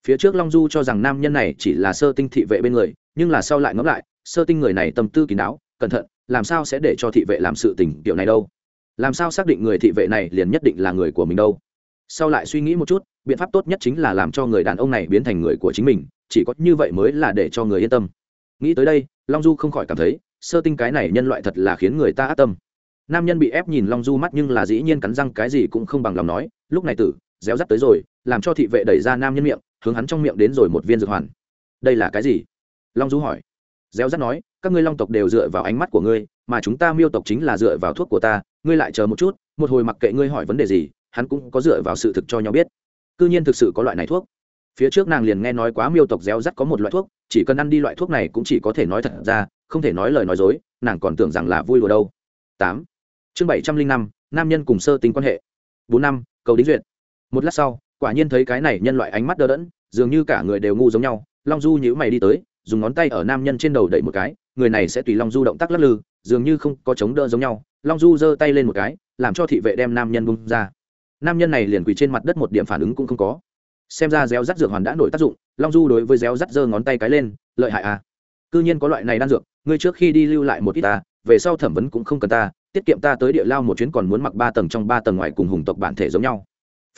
Phía trước long du cho rằng nam nhân này chỉ là sơ tinh thị vệ bên người, nhưng là sau lại ngẫm lại, sơ tinh người này tâm tư kín đáo, cẩn thận, làm sao sẽ để cho thị vệ làm sự tình kiểu này đâu? Làm sao xác định người thị vệ này liền nhất định là người của mình đâu? Sau lại suy nghĩ một chút, biện pháp tốt nhất chính là làm cho người đàn ông này biến thành người của chính mình, chỉ có như vậy mới là để cho người yên tâm. Nghĩ tới đây, long du không khỏi cảm thấy sơ tinh cái này nhân loại thật là khiến người ta ác tâm. Nam nhân bị ép nhìn long du mắt nhưng là dĩ nhiên cắn răng cái gì cũng không bằng lòng nói, lúc này tử, réo rắt tới rồi, làm cho thị vệ đẩy ra nam nhân miệng, hướng hắn trong miệng đến rồi một viên dược hoàn. Đây là cái gì? Long du hỏi. Réo rắt nói, các ngươi long tộc đều dựa vào ánh mắt của ngươi, mà chúng ta miêu tộc chính là dựa vào thuốc của ta, ngươi lại chờ một chút, một hồi mặc kệ ngươi hỏi vấn đề gì, hắn cũng có dựa vào sự thực cho nhau biết. C nhiên thực sự có loại này thuốc. Phía trước nàng liền nghe nói quá miêu tộc réo rắt có một loại thuốc, chỉ cần ăn đi loại thuốc này cũng chỉ có thể nói thật ra không thể nói lời nói dối, nàng còn tưởng rằng là vui đùa đâu. Tám. Chương bảy trăm linh năm, nam nhân cùng sơ tính quan hệ. Bốn năm, cầu đính duyệt. Một lát sau, quả nhiên thấy cái này nhân loại ánh mắt đơ đẫn, dường như cả người đều ngu giống nhau. Long du nhữ mày đi tới, dùng ngón tay ở nam nhân trên đầu đẩy một cái, người này sẽ tùy long du động tác lắc lư, dường như không có chống đỡ giống nhau. Long du giơ tay lên một cái, làm cho thị vệ đem nam nhân bung ra. Nam nhân này liền quỳ trên mặt đất một điểm phản ứng cũng không có. Xem ra réo rắt dược hoàn đã nổi tác dụng, long du đối với réo rắt giơ ngón tay cái lên, lợi hại à cư nhiên có loại này đan dược, ngươi trước khi đi lưu lại một ít ta, về sau thẩm vấn cũng không cần ta, tiết kiệm ta tới địa lao một chuyến còn muốn mặc ba tầng trong ba tầng ngoài cùng hùng tộc bản thể giống nhau.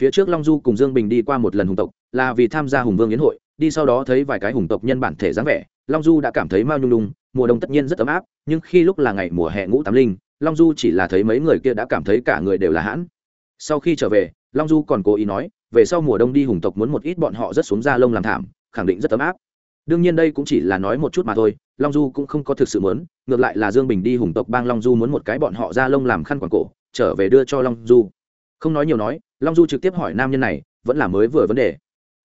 Phía trước long du cùng dương bình đi qua một lần hùng tộc, là vì tham gia hùng vương yến hội, đi sau đó thấy vài cái hùng tộc nhân bản thể dáng vẻ, long du đã cảm thấy mao nhung đung mùa đông tất nhiên rất ấm áp, nhưng khi lúc là ngày mùa hè ngũ tám linh, long du chỉ là thấy mấy người kia đã cảm thấy cả người đều là hãn. Sau khi trở về, long du còn cố ý nói, về sau mùa đông đi hùng tộc muốn một ít bọn họ rất xuống da lông làm thảm, khẳng định rất ấm áp đương nhiên đây cũng chỉ là nói một chút mà thôi, long du cũng không có thực sự muốn, ngược lại là dương bình đi hùng tộc bang long du muốn một cái bọn họ ra lông làm khăn quảng cổ, trở về đưa cho long du. Không nói nhiều nói, long du trực tiếp hỏi nam nhân này, vẫn là mới vừa vấn đề.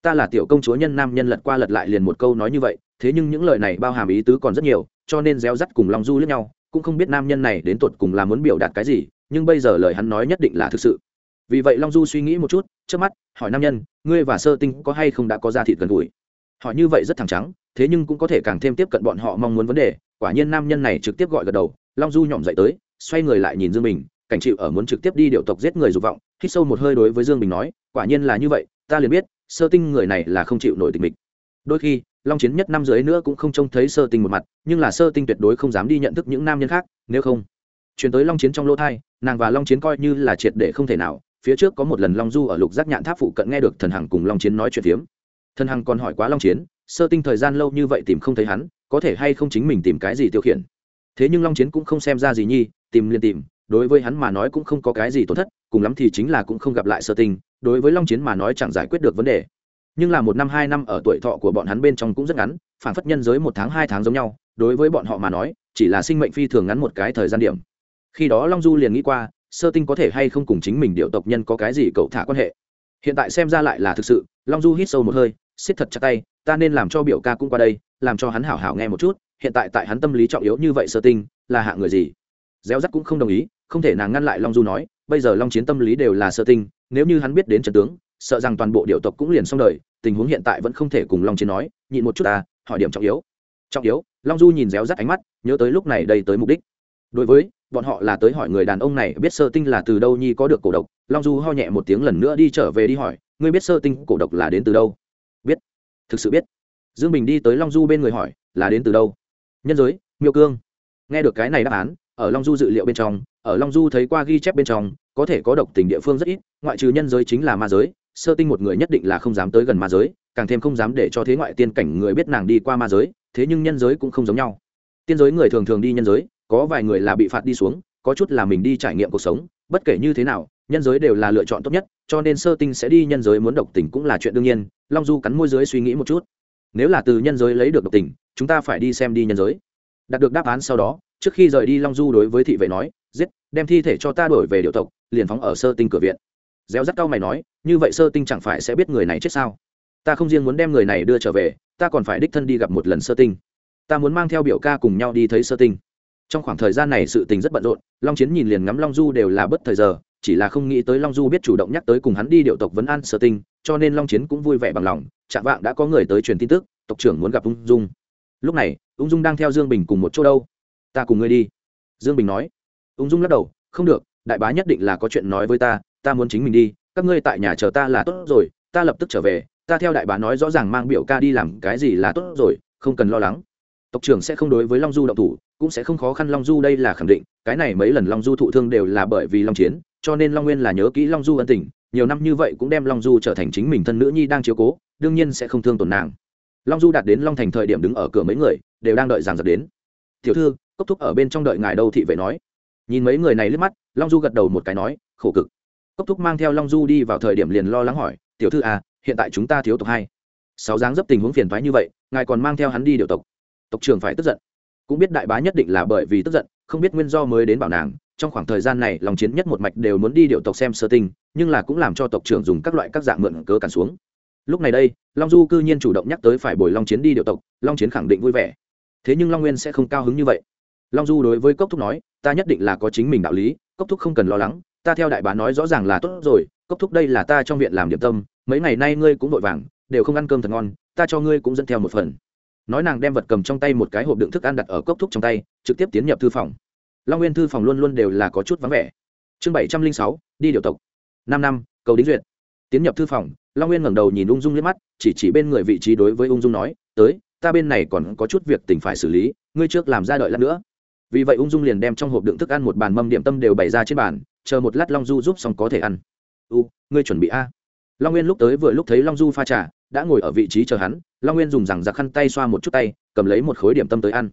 Ta là tiểu công chúa nhân, nam nhân lật qua lật lại liền một câu nói như vậy, thế nhưng những lời này bao hàm ý tứ còn rất nhiều, cho nên réo rắt cùng long du lẫn nhau, cũng không biết nam nhân này đến tột cùng là muốn biểu đạt cái gì, nhưng bây giờ lời hắn nói nhất định là thực sự. Vì vậy long du suy nghĩ một chút trước mắt, hỏi nam nhân, ngươi và sơ tinh có hay không đã có ra thịt gần gũi? Hỏi như vậy rất thẳng trắng, thế nhưng cũng có thể càng thêm tiếp cận bọn họ mong muốn vấn đề. Quả nhiên nam nhân này trực tiếp gọi gật đầu, long du nhỏm dậy tới, xoay người lại nhìn dương bình, cảnh chịu ở muốn trực tiếp đi điệu tộc giết người dục vọng, hít sâu một hơi đối với dương bình nói, quả nhiên là như vậy, ta liền biết, sơ tinh người này là không chịu nổi tình mình đôi khi, long chiến nhất năm dưới nữa cũng không trông thấy sơ tinh một mặt, nhưng là sơ tinh tuyệt đối không dám đi nhận thức những nam nhân khác, nếu không. Chuyển tới long chiến trong lỗ thai, nàng và long chiến coi như là triệt để không thể nào, phía trước có một lần long du ở lục giác nhạn tháp phụ cận nghe được thần hằng cùng long chiến nói chuyện phiếm thần hằng còn hỏi quá long chiến, sơ tinh thời gian lâu như vậy tìm không thấy hắn, có thể hay không chính mình tìm cái gì tiêu khiển? Thế nhưng long chiến cũng không xem ra gì nhi, tìm liền tìm, đối với hắn mà nói cũng không có cái gì tổn thất, cùng lắm thì chính là cũng không gặp lại sơ tinh, đối với long chiến mà nói chẳng giải quyết được vấn đề. Nhưng là một năm, hai năm ở tuổi thọ của bọn hắn bên trong cũng rất ngắn, phản phất nhân giới một tháng, hai tháng giống nhau, đối với bọn họ mà nói, chỉ là sinh mệnh phi thường ngắn một cái thời gian điểm. Khi đó long du liền nghĩ qua, sơ tinh có thể hay không cùng chính mình điệu tộc nhân có cái gì cậu thả quan hệ hiện tại xem ra lại là thực sự, long du hít sâu một hơi, siết thật chặt tay, ta nên làm cho biểu ca cũng qua đây, làm cho hắn hảo hảo nghe một chút, hiện tại tại hắn tâm lý trọng yếu như vậy sơ tinh, là hạ người gì? Gieo rắt cũng không đồng ý, không thể nàng ngăn lại long du nói, bây giờ long chiến tâm lý đều là sơ tinh, nếu như hắn biết đến trận tướng, sợ rằng toàn bộ điệu tộc cũng liền xong đời, tình huống hiện tại vẫn không thể cùng long chiến nói, nhịn một chút ta, hỏi điểm trọng yếu. Trọng yếu, long du nhìn réo rắt ánh mắt, nhớ tới lúc này đây tới mục đích. Đối với bọn họ là tới hỏi người đàn ông này biết sơ tinh là từ đâu nhi có được cổ độc. Long du ho nhẹ một tiếng lần nữa đi trở về đi hỏi, ngươi biết sơ tinh cổ độc là đến từ đâu? Biết, thực sự biết. Dương bình đi tới long du bên người hỏi, là đến từ đâu? Nhân giới, miêu cương. Nghe được cái này đáp án, ở long du dự liệu bên trong, ở long du thấy qua ghi chép bên trong, có thể có độc tình địa phương rất ít, ngoại trừ nhân giới chính là ma giới, sơ tinh một người nhất định là không dám tới gần ma giới, càng thêm không dám để cho thế ngoại tiên cảnh người biết nàng đi qua ma giới, thế nhưng nhân giới cũng không giống nhau. Tiên giới người thường thường đi nhân giới có vài người là bị phạt đi xuống, có chút là mình đi trải nghiệm cuộc sống, bất kể như thế nào, nhân giới đều là lựa chọn tốt nhất, cho nên sơ tinh sẽ đi nhân giới muốn độc tình cũng là chuyện đương nhiên, long du cắn môi giới suy nghĩ một chút. Nếu là từ nhân giới lấy được độc tình, chúng ta phải đi xem đi nhân giới. Đạt được đáp án sau đó, trước khi rời đi long du đối với thị vệ nói, giết, đem thi thể cho ta đổi về điệu tộc, liền phóng ở sơ tinh cửa viện. Réo rắt cao mày nói, như vậy sơ tinh chẳng phải sẽ biết người này chết sao? Ta không riêng muốn đem người này đưa trở về, ta còn phải đích thân đi gặp một lần sơ tinh. Ta muốn mang theo biểu ca cùng nhau đi thấy sơ tinh trong khoảng thời gian này sự tình rất bận rộn, long chiến nhìn liền ngắm long du đều là bất thời giờ, chỉ là không nghĩ tới long du biết chủ động nhắc tới cùng hắn đi điệu tộc vấn an sở tinh, cho nên long chiến cũng vui vẻ bằng lòng. Chạm vạng đã có người tới truyền tin tức, tộc trưởng muốn gặp ung dung. Lúc này, ung dung đang theo dương bình cùng một chỗ đâu? Ta cùng ngươi đi. Dương bình nói. Ung dung lắc đầu, không được, đại bá nhất định là có chuyện nói với ta ta muốn chính mình đi, các ngươi tại nhà chờ ta là tốt rồi, ta lập tức trở về, ta theo đại bá nói rõ ràng mang biểu ca đi làm cái gì là tốt rồi, không cần lo lắng tộc trưởng sẽ không đối với long du động thủ, cũng sẽ không khó khăn long du đây là khẳng định, cái này mấy lần long du thụ thương đều là bởi vì long chiến, cho nên long nguyên là nhớ kỹ long du ân tình, nhiều năm như vậy cũng đem long du trở thành chính mình thân nữ nhi đang chiếu cố, đương nhiên sẽ không thương tổn nàng. Long du đạt đến long thành thời điểm đứng ở cửa mấy người, đều đang đợi giàn giật đến. Tiểu thư, cốc thúc ở bên trong đợi ngài đâu thị vệ nói? Nhìn mấy người này liếc mắt, long du gật đầu một cái nói, khổ cực. Cốc thúc mang theo long du đi vào thời điểm liền lo lắng hỏi, tiểu thư à hiện tại chúng ta thiếu tộc hai. Sáu dáng dấp tình huống phiền thoái như vậy, ngài còn mang theo hắn đi điều tộc tộc trưởng phải tức giận. Cũng biết đại bá nhất định là bởi vì tức giận, không biết nguyên do mới đến bảo nàng, trong khoảng thời gian này, lòng chiến nhất một mạch đều muốn đi điệu tộc xem sơ tinh, nhưng là cũng làm cho tộc trưởng dùng các loại các dạng mượn cớ cản xuống. Lúc này đây, long du cư nhiên chủ động nhắc tới phải bồi long chiến đi điệu tộc, long chiến khẳng định vui vẻ. Thế nhưng long nguyên sẽ không cao hứng như vậy. Long du đối với cốc thúc nói, ta nhất định là có chính mình đạo lý, cốc thúc không cần lo lắng, ta theo đại bá nói rõ ràng là tốt rồi, cốc thúc đây là ta trong viện làm điểm tâm, mấy ngày nay ngươi cũng vội vàng, đều không ăn cơm thật ngon, ta cho ngươi cũng dẫn theo một phần nói nàng đem vật cầm trong tay một cái hộp đựng thức ăn đặt ở cốc thúc trong tay, trực tiếp tiến nhập thư phòng. Long nguyên thư phòng luôn luôn đều là có chút vắng vẻ. Chương bảy trăm linh sáu, đi điều tộc. Năm năm, cầu đính duyệt. Tiến nhập thư phòng, long nguyên ngẩng đầu nhìn ung dung liếc mắt, chỉ chỉ bên người vị trí đối với ung dung nói, tới, ta bên này còn có chút việc tình phải xử lý, ngươi trước làm ra đợi lát nữa. Vì vậy ung dung liền đem trong hộp đựng thức ăn một bàn mâm điểm tâm đều bày ra trên bàn, chờ một lát long du giúp xong có thể ăn. U, ngươi chuẩn bị a. Long nguyên lúc tới vừa lúc thấy long du pha trà đã ngồi ở vị trí chờ hắn, long nguyên dùng rằng giặc khăn tay xoa một chút tay, cầm lấy một khối điểm tâm tới ăn.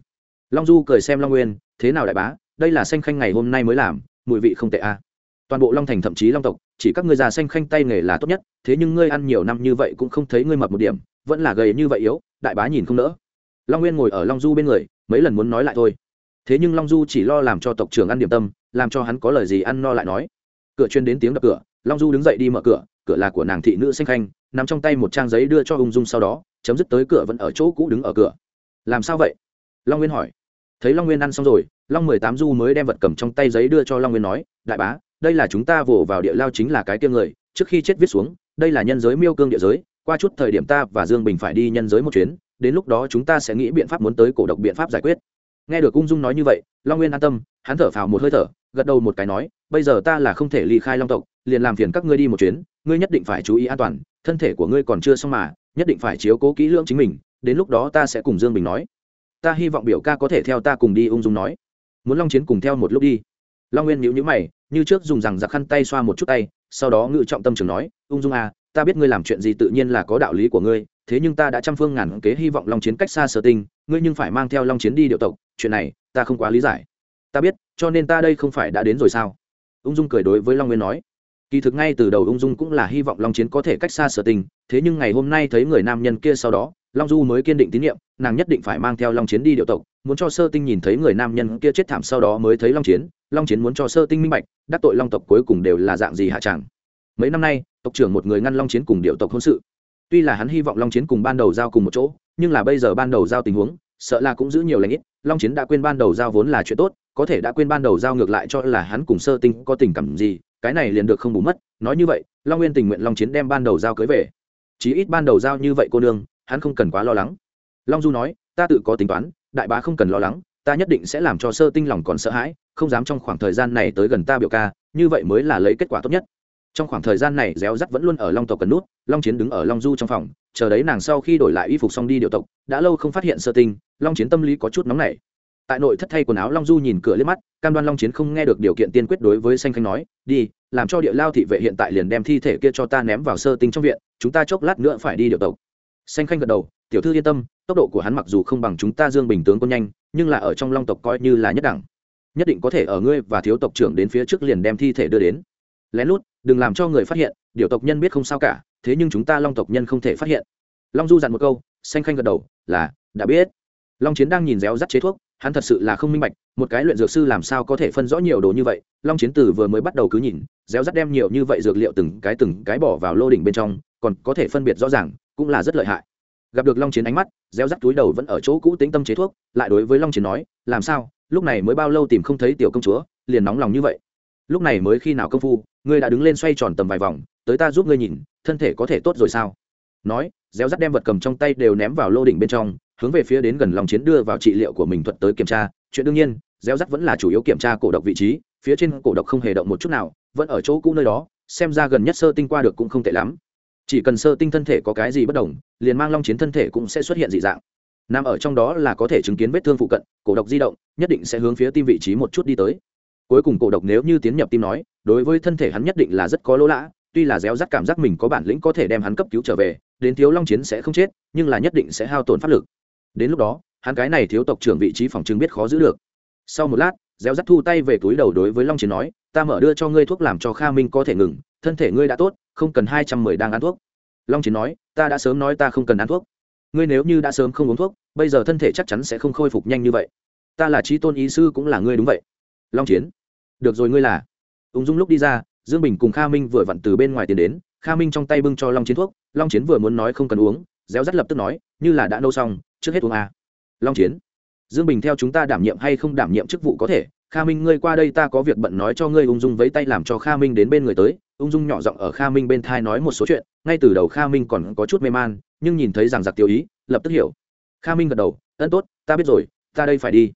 Long du cười xem long nguyên, thế nào đại bá, đây là xanh khanh ngày hôm nay mới làm, mùi vị không tệ a toàn bộ long thành thậm chí long tộc, chỉ các ngươi già xanh khanh tay nghề là tốt nhất, thế nhưng ngươi ăn nhiều năm như vậy cũng không thấy ngươi mập một điểm, vẫn là gầy như vậy yếu, đại bá nhìn không nỡ. Long nguyên ngồi ở long du bên người, mấy lần muốn nói lại thôi. Thế nhưng long du chỉ lo làm cho tộc trưởng ăn điểm tâm, làm cho hắn có lời gì ăn no lại nói. Cửa chuyên đến tiếng đập cửa, long du đứng dậy đi mở cửa cửa là của nàng thị nữ xanh khanh nằm trong tay một trang giấy đưa cho ung dung sau đó, chấm dứt tới cửa vẫn ở chỗ cũ đứng ở cửa. Làm sao vậy? Long nguyên hỏi. Thấy long nguyên ăn xong rồi, long mười tám du mới đem vật cầm trong tay giấy đưa cho long nguyên nói, đại bá, đây là chúng ta vồ vào địa lao chính là cái kia người, trước khi chết viết xuống, đây là nhân giới miêu cương địa giới, qua chút thời điểm ta và dương bình phải đi nhân giới một chuyến, đến lúc đó chúng ta sẽ nghĩ biện pháp muốn tới cổ độc biện pháp giải quyết. Nghe được ung dung nói như vậy, long nguyên an tâm, hắn thở phào một hơi thở, gật đầu một cái nói, bây giờ ta là không thể ly khai long tộc, liền làm phiền các ngươi đi một chuyến ngươi nhất định phải chú ý an toàn, thân thể của ngươi còn chưa xong mà, nhất định phải chiếu cố kỹ lưỡng chính mình, đến lúc đó ta sẽ cùng dương bình nói. Ta hy vọng biểu ca có thể theo ta cùng đi ung dung nói. Muốn long chiến cùng theo một lúc đi. Long nguyên nhíu nhíu mày, như trước dùng rằng giặc khăn tay xoa một chút tay, sau đó ngự trọng tâm trường nói, ung dung à ta biết ngươi làm chuyện gì tự nhiên là có đạo lý của ngươi, thế nhưng ta đã trăm phương ngàn kế hy vọng long chiến cách xa sở tinh ngươi nhưng phải mang theo long chiến đi điệu tộc, chuyện này ta không quá lý giải. Ta biết, cho nên ta đây không phải đã đến rồi sao? Ung dung cười đối với long nguyên nói kỳ thực ngay từ đầu ung dung cũng là hy vọng long chiến có thể cách xa sở tình, thế nhưng ngày hôm nay thấy người nam nhân kia sau đó, long du mới kiên định tín nhiệm, nàng nhất định phải mang theo long chiến đi điệu tộc, muốn cho sơ tinh nhìn thấy người nam nhân kia chết thảm sau đó mới thấy long chiến long chiến muốn cho sơ tinh minh bạch, đắc tội long tộc cuối cùng đều là dạng gì hạ tràng mấy năm nay, tộc trưởng một người ngăn long chiến cùng điệu tộc hôn sự. Tuy là hắn hy vọng long chiến cùng ban đầu giao cùng một chỗ, nhưng là bây giờ ban đầu giao tình huống, sợ là cũng giữ nhiều lãnh ít, long chiến đã quên ban đầu giao vốn là chuyện tốt, có thể đã quên ban đầu giao ngược lại cho là hắn cùng sơ tinh có tình cảm gì cái này liền được không bù mất, nói như vậy, long nguyên tình nguyện long chiến đem ban đầu giao cưới về. Chí ít ban đầu giao như vậy cô nương, hắn không cần quá lo lắng. Long du nói, ta tự có tính toán, đại bá không cần lo lắng, ta nhất định sẽ làm cho sơ tinh lòng còn sợ hãi, không dám trong khoảng thời gian này tới gần ta biểu ca, như vậy mới là lấy kết quả tốt nhất. Trong khoảng thời gian này, réo rắt vẫn luôn ở long tộc cần nút, long chiến đứng ở long du trong phòng, chờ đấy nàng sau khi đổi lại y phục xong đi điều tộc, đã lâu không phát hiện sơ tinh, long chiến tâm lý có chút nóng nảy tại nội thất thay quần áo long du nhìn cửa liếc mắt, cam đoan long chiến không nghe được điều kiện tiên quyết đối với xanh khanh nói, đi, làm cho địa lao thị vệ hiện tại liền đem thi thể kia cho ta ném vào sơ tinh trong viện, chúng ta chốc lát nữa phải đi điều tộc. Xanh khanh gật đầu, tiểu thư yên tâm, tốc độ của hắn mặc dù không bằng chúng ta dương bình tướng quân nhanh, nhưng là ở trong long tộc coi như là nhất đẳng. Nhất định có thể ở ngươi và thiếu tộc trưởng đến phía trước liền đem thi thể đưa đến. Lén lút, đừng làm cho người phát hiện, điều tộc nhân biết không sao cả, thế nhưng chúng ta long tộc nhân không thể phát hiện. Long du dặn một câu, xanh khanh gật đầu, là, đã biết. Long chiến đang nhìn réo rắt chế thuốc hắn thật sự là không minh bạch, một cái luyện dược sư làm sao có thể phân rõ nhiều đồ như vậy, long chiến tử vừa mới bắt đầu cứ nhìn, réo rắt đem nhiều như vậy dược liệu từng cái từng cái bỏ vào lô đỉnh bên trong, còn có thể phân biệt rõ ràng, cũng là rất lợi hại. Gặp được long chiến ánh mắt, réo rắt túi đầu vẫn ở chỗ cũ tính tâm chế thuốc, lại đối với long chiến nói, làm sao? Lúc này mới bao lâu tìm không thấy tiểu công chúa, liền nóng lòng như vậy? Lúc này mới khi nào công phu, ngươi đã đứng lên xoay tròn tầm vài vòng, tới ta giúp ngươi nhìn, thân thể có thể tốt rồi sao? Nói, réo rắt đem vật cầm trong tay đều ném vào lô đỉnh bên trong hướng về phía đến gần lòng chiến đưa vào trị liệu của mình thuật tới kiểm tra. Chuyện đương nhiên, gieo rắc vẫn là chủ yếu kiểm tra cổ độc vị trí, phía trên cổ độc không hề động một chút nào, vẫn ở chỗ cũ nơi đó, xem ra gần nhất sơ tinh qua được cũng không tệ lắm. Chỉ cần sơ tinh thân thể có cái gì bất đồng, liền mang long chiến thân thể cũng sẽ xuất hiện dị dạng. Nằm ở trong đó là có thể chứng kiến vết thương phụ cận, cổ độc di động, nhất định sẽ hướng phía tim vị trí một chút đi tới. Cuối cùng cổ độc nếu như tiến nhập tim nói, đối với thân thể hắn nhất định là rất có lỗ lã, tuy là réo rắt cảm giác mình có bản lĩnh có thể đem hắn cấp cứu trở về, đến thiếu long chiến sẽ không chết, nhưng là nhất định sẽ hao tổn pháp lực đến lúc đó, hắn cái này thiếu tộc trưởng vị trí phòng chứng biết khó giữ được. Sau một lát réo rắt thu tay về túi đầu đối với long chiến nói, ta mở đưa cho ngươi thuốc làm cho kha minh có thể ngừng, thân thể ngươi đã tốt, không cần hai trăm mười đang ăn thuốc. Long chiến nói, ta đã sớm nói ta không cần ăn thuốc. Ngươi nếu như đã sớm không uống thuốc, bây giờ thân thể chắc chắn sẽ không khôi phục nhanh như vậy. Ta là trí tôn ý sư cũng là ngươi đúng vậy. Long chiến, được rồi ngươi là. Ung dung lúc đi ra, dương bình cùng kha minh vừa vặn từ bên ngoài tiến đến, kha minh trong tay bưng cho long chiến thuốc. Long chiến vừa muốn nói không cần uống réo rắt lập tức nói, như là đã nâu xong trước hết uống A. Long chiến. Dương bình theo chúng ta đảm nhiệm hay không đảm nhiệm chức vụ có thể, kha minh ngươi qua đây ta có việc bận nói cho ngươi ung dung vẫy tay làm cho kha minh đến bên người tới. Ung dung nhỏ giọng ở kha minh bên thai nói một số chuyện, ngay từ đầu kha minh còn có chút mê man, nhưng nhìn thấy rằng giặc tiêu ý, lập tức hiểu. Kha minh gật đầu, ân tốt, ta biết rồi, ta đây phải đi.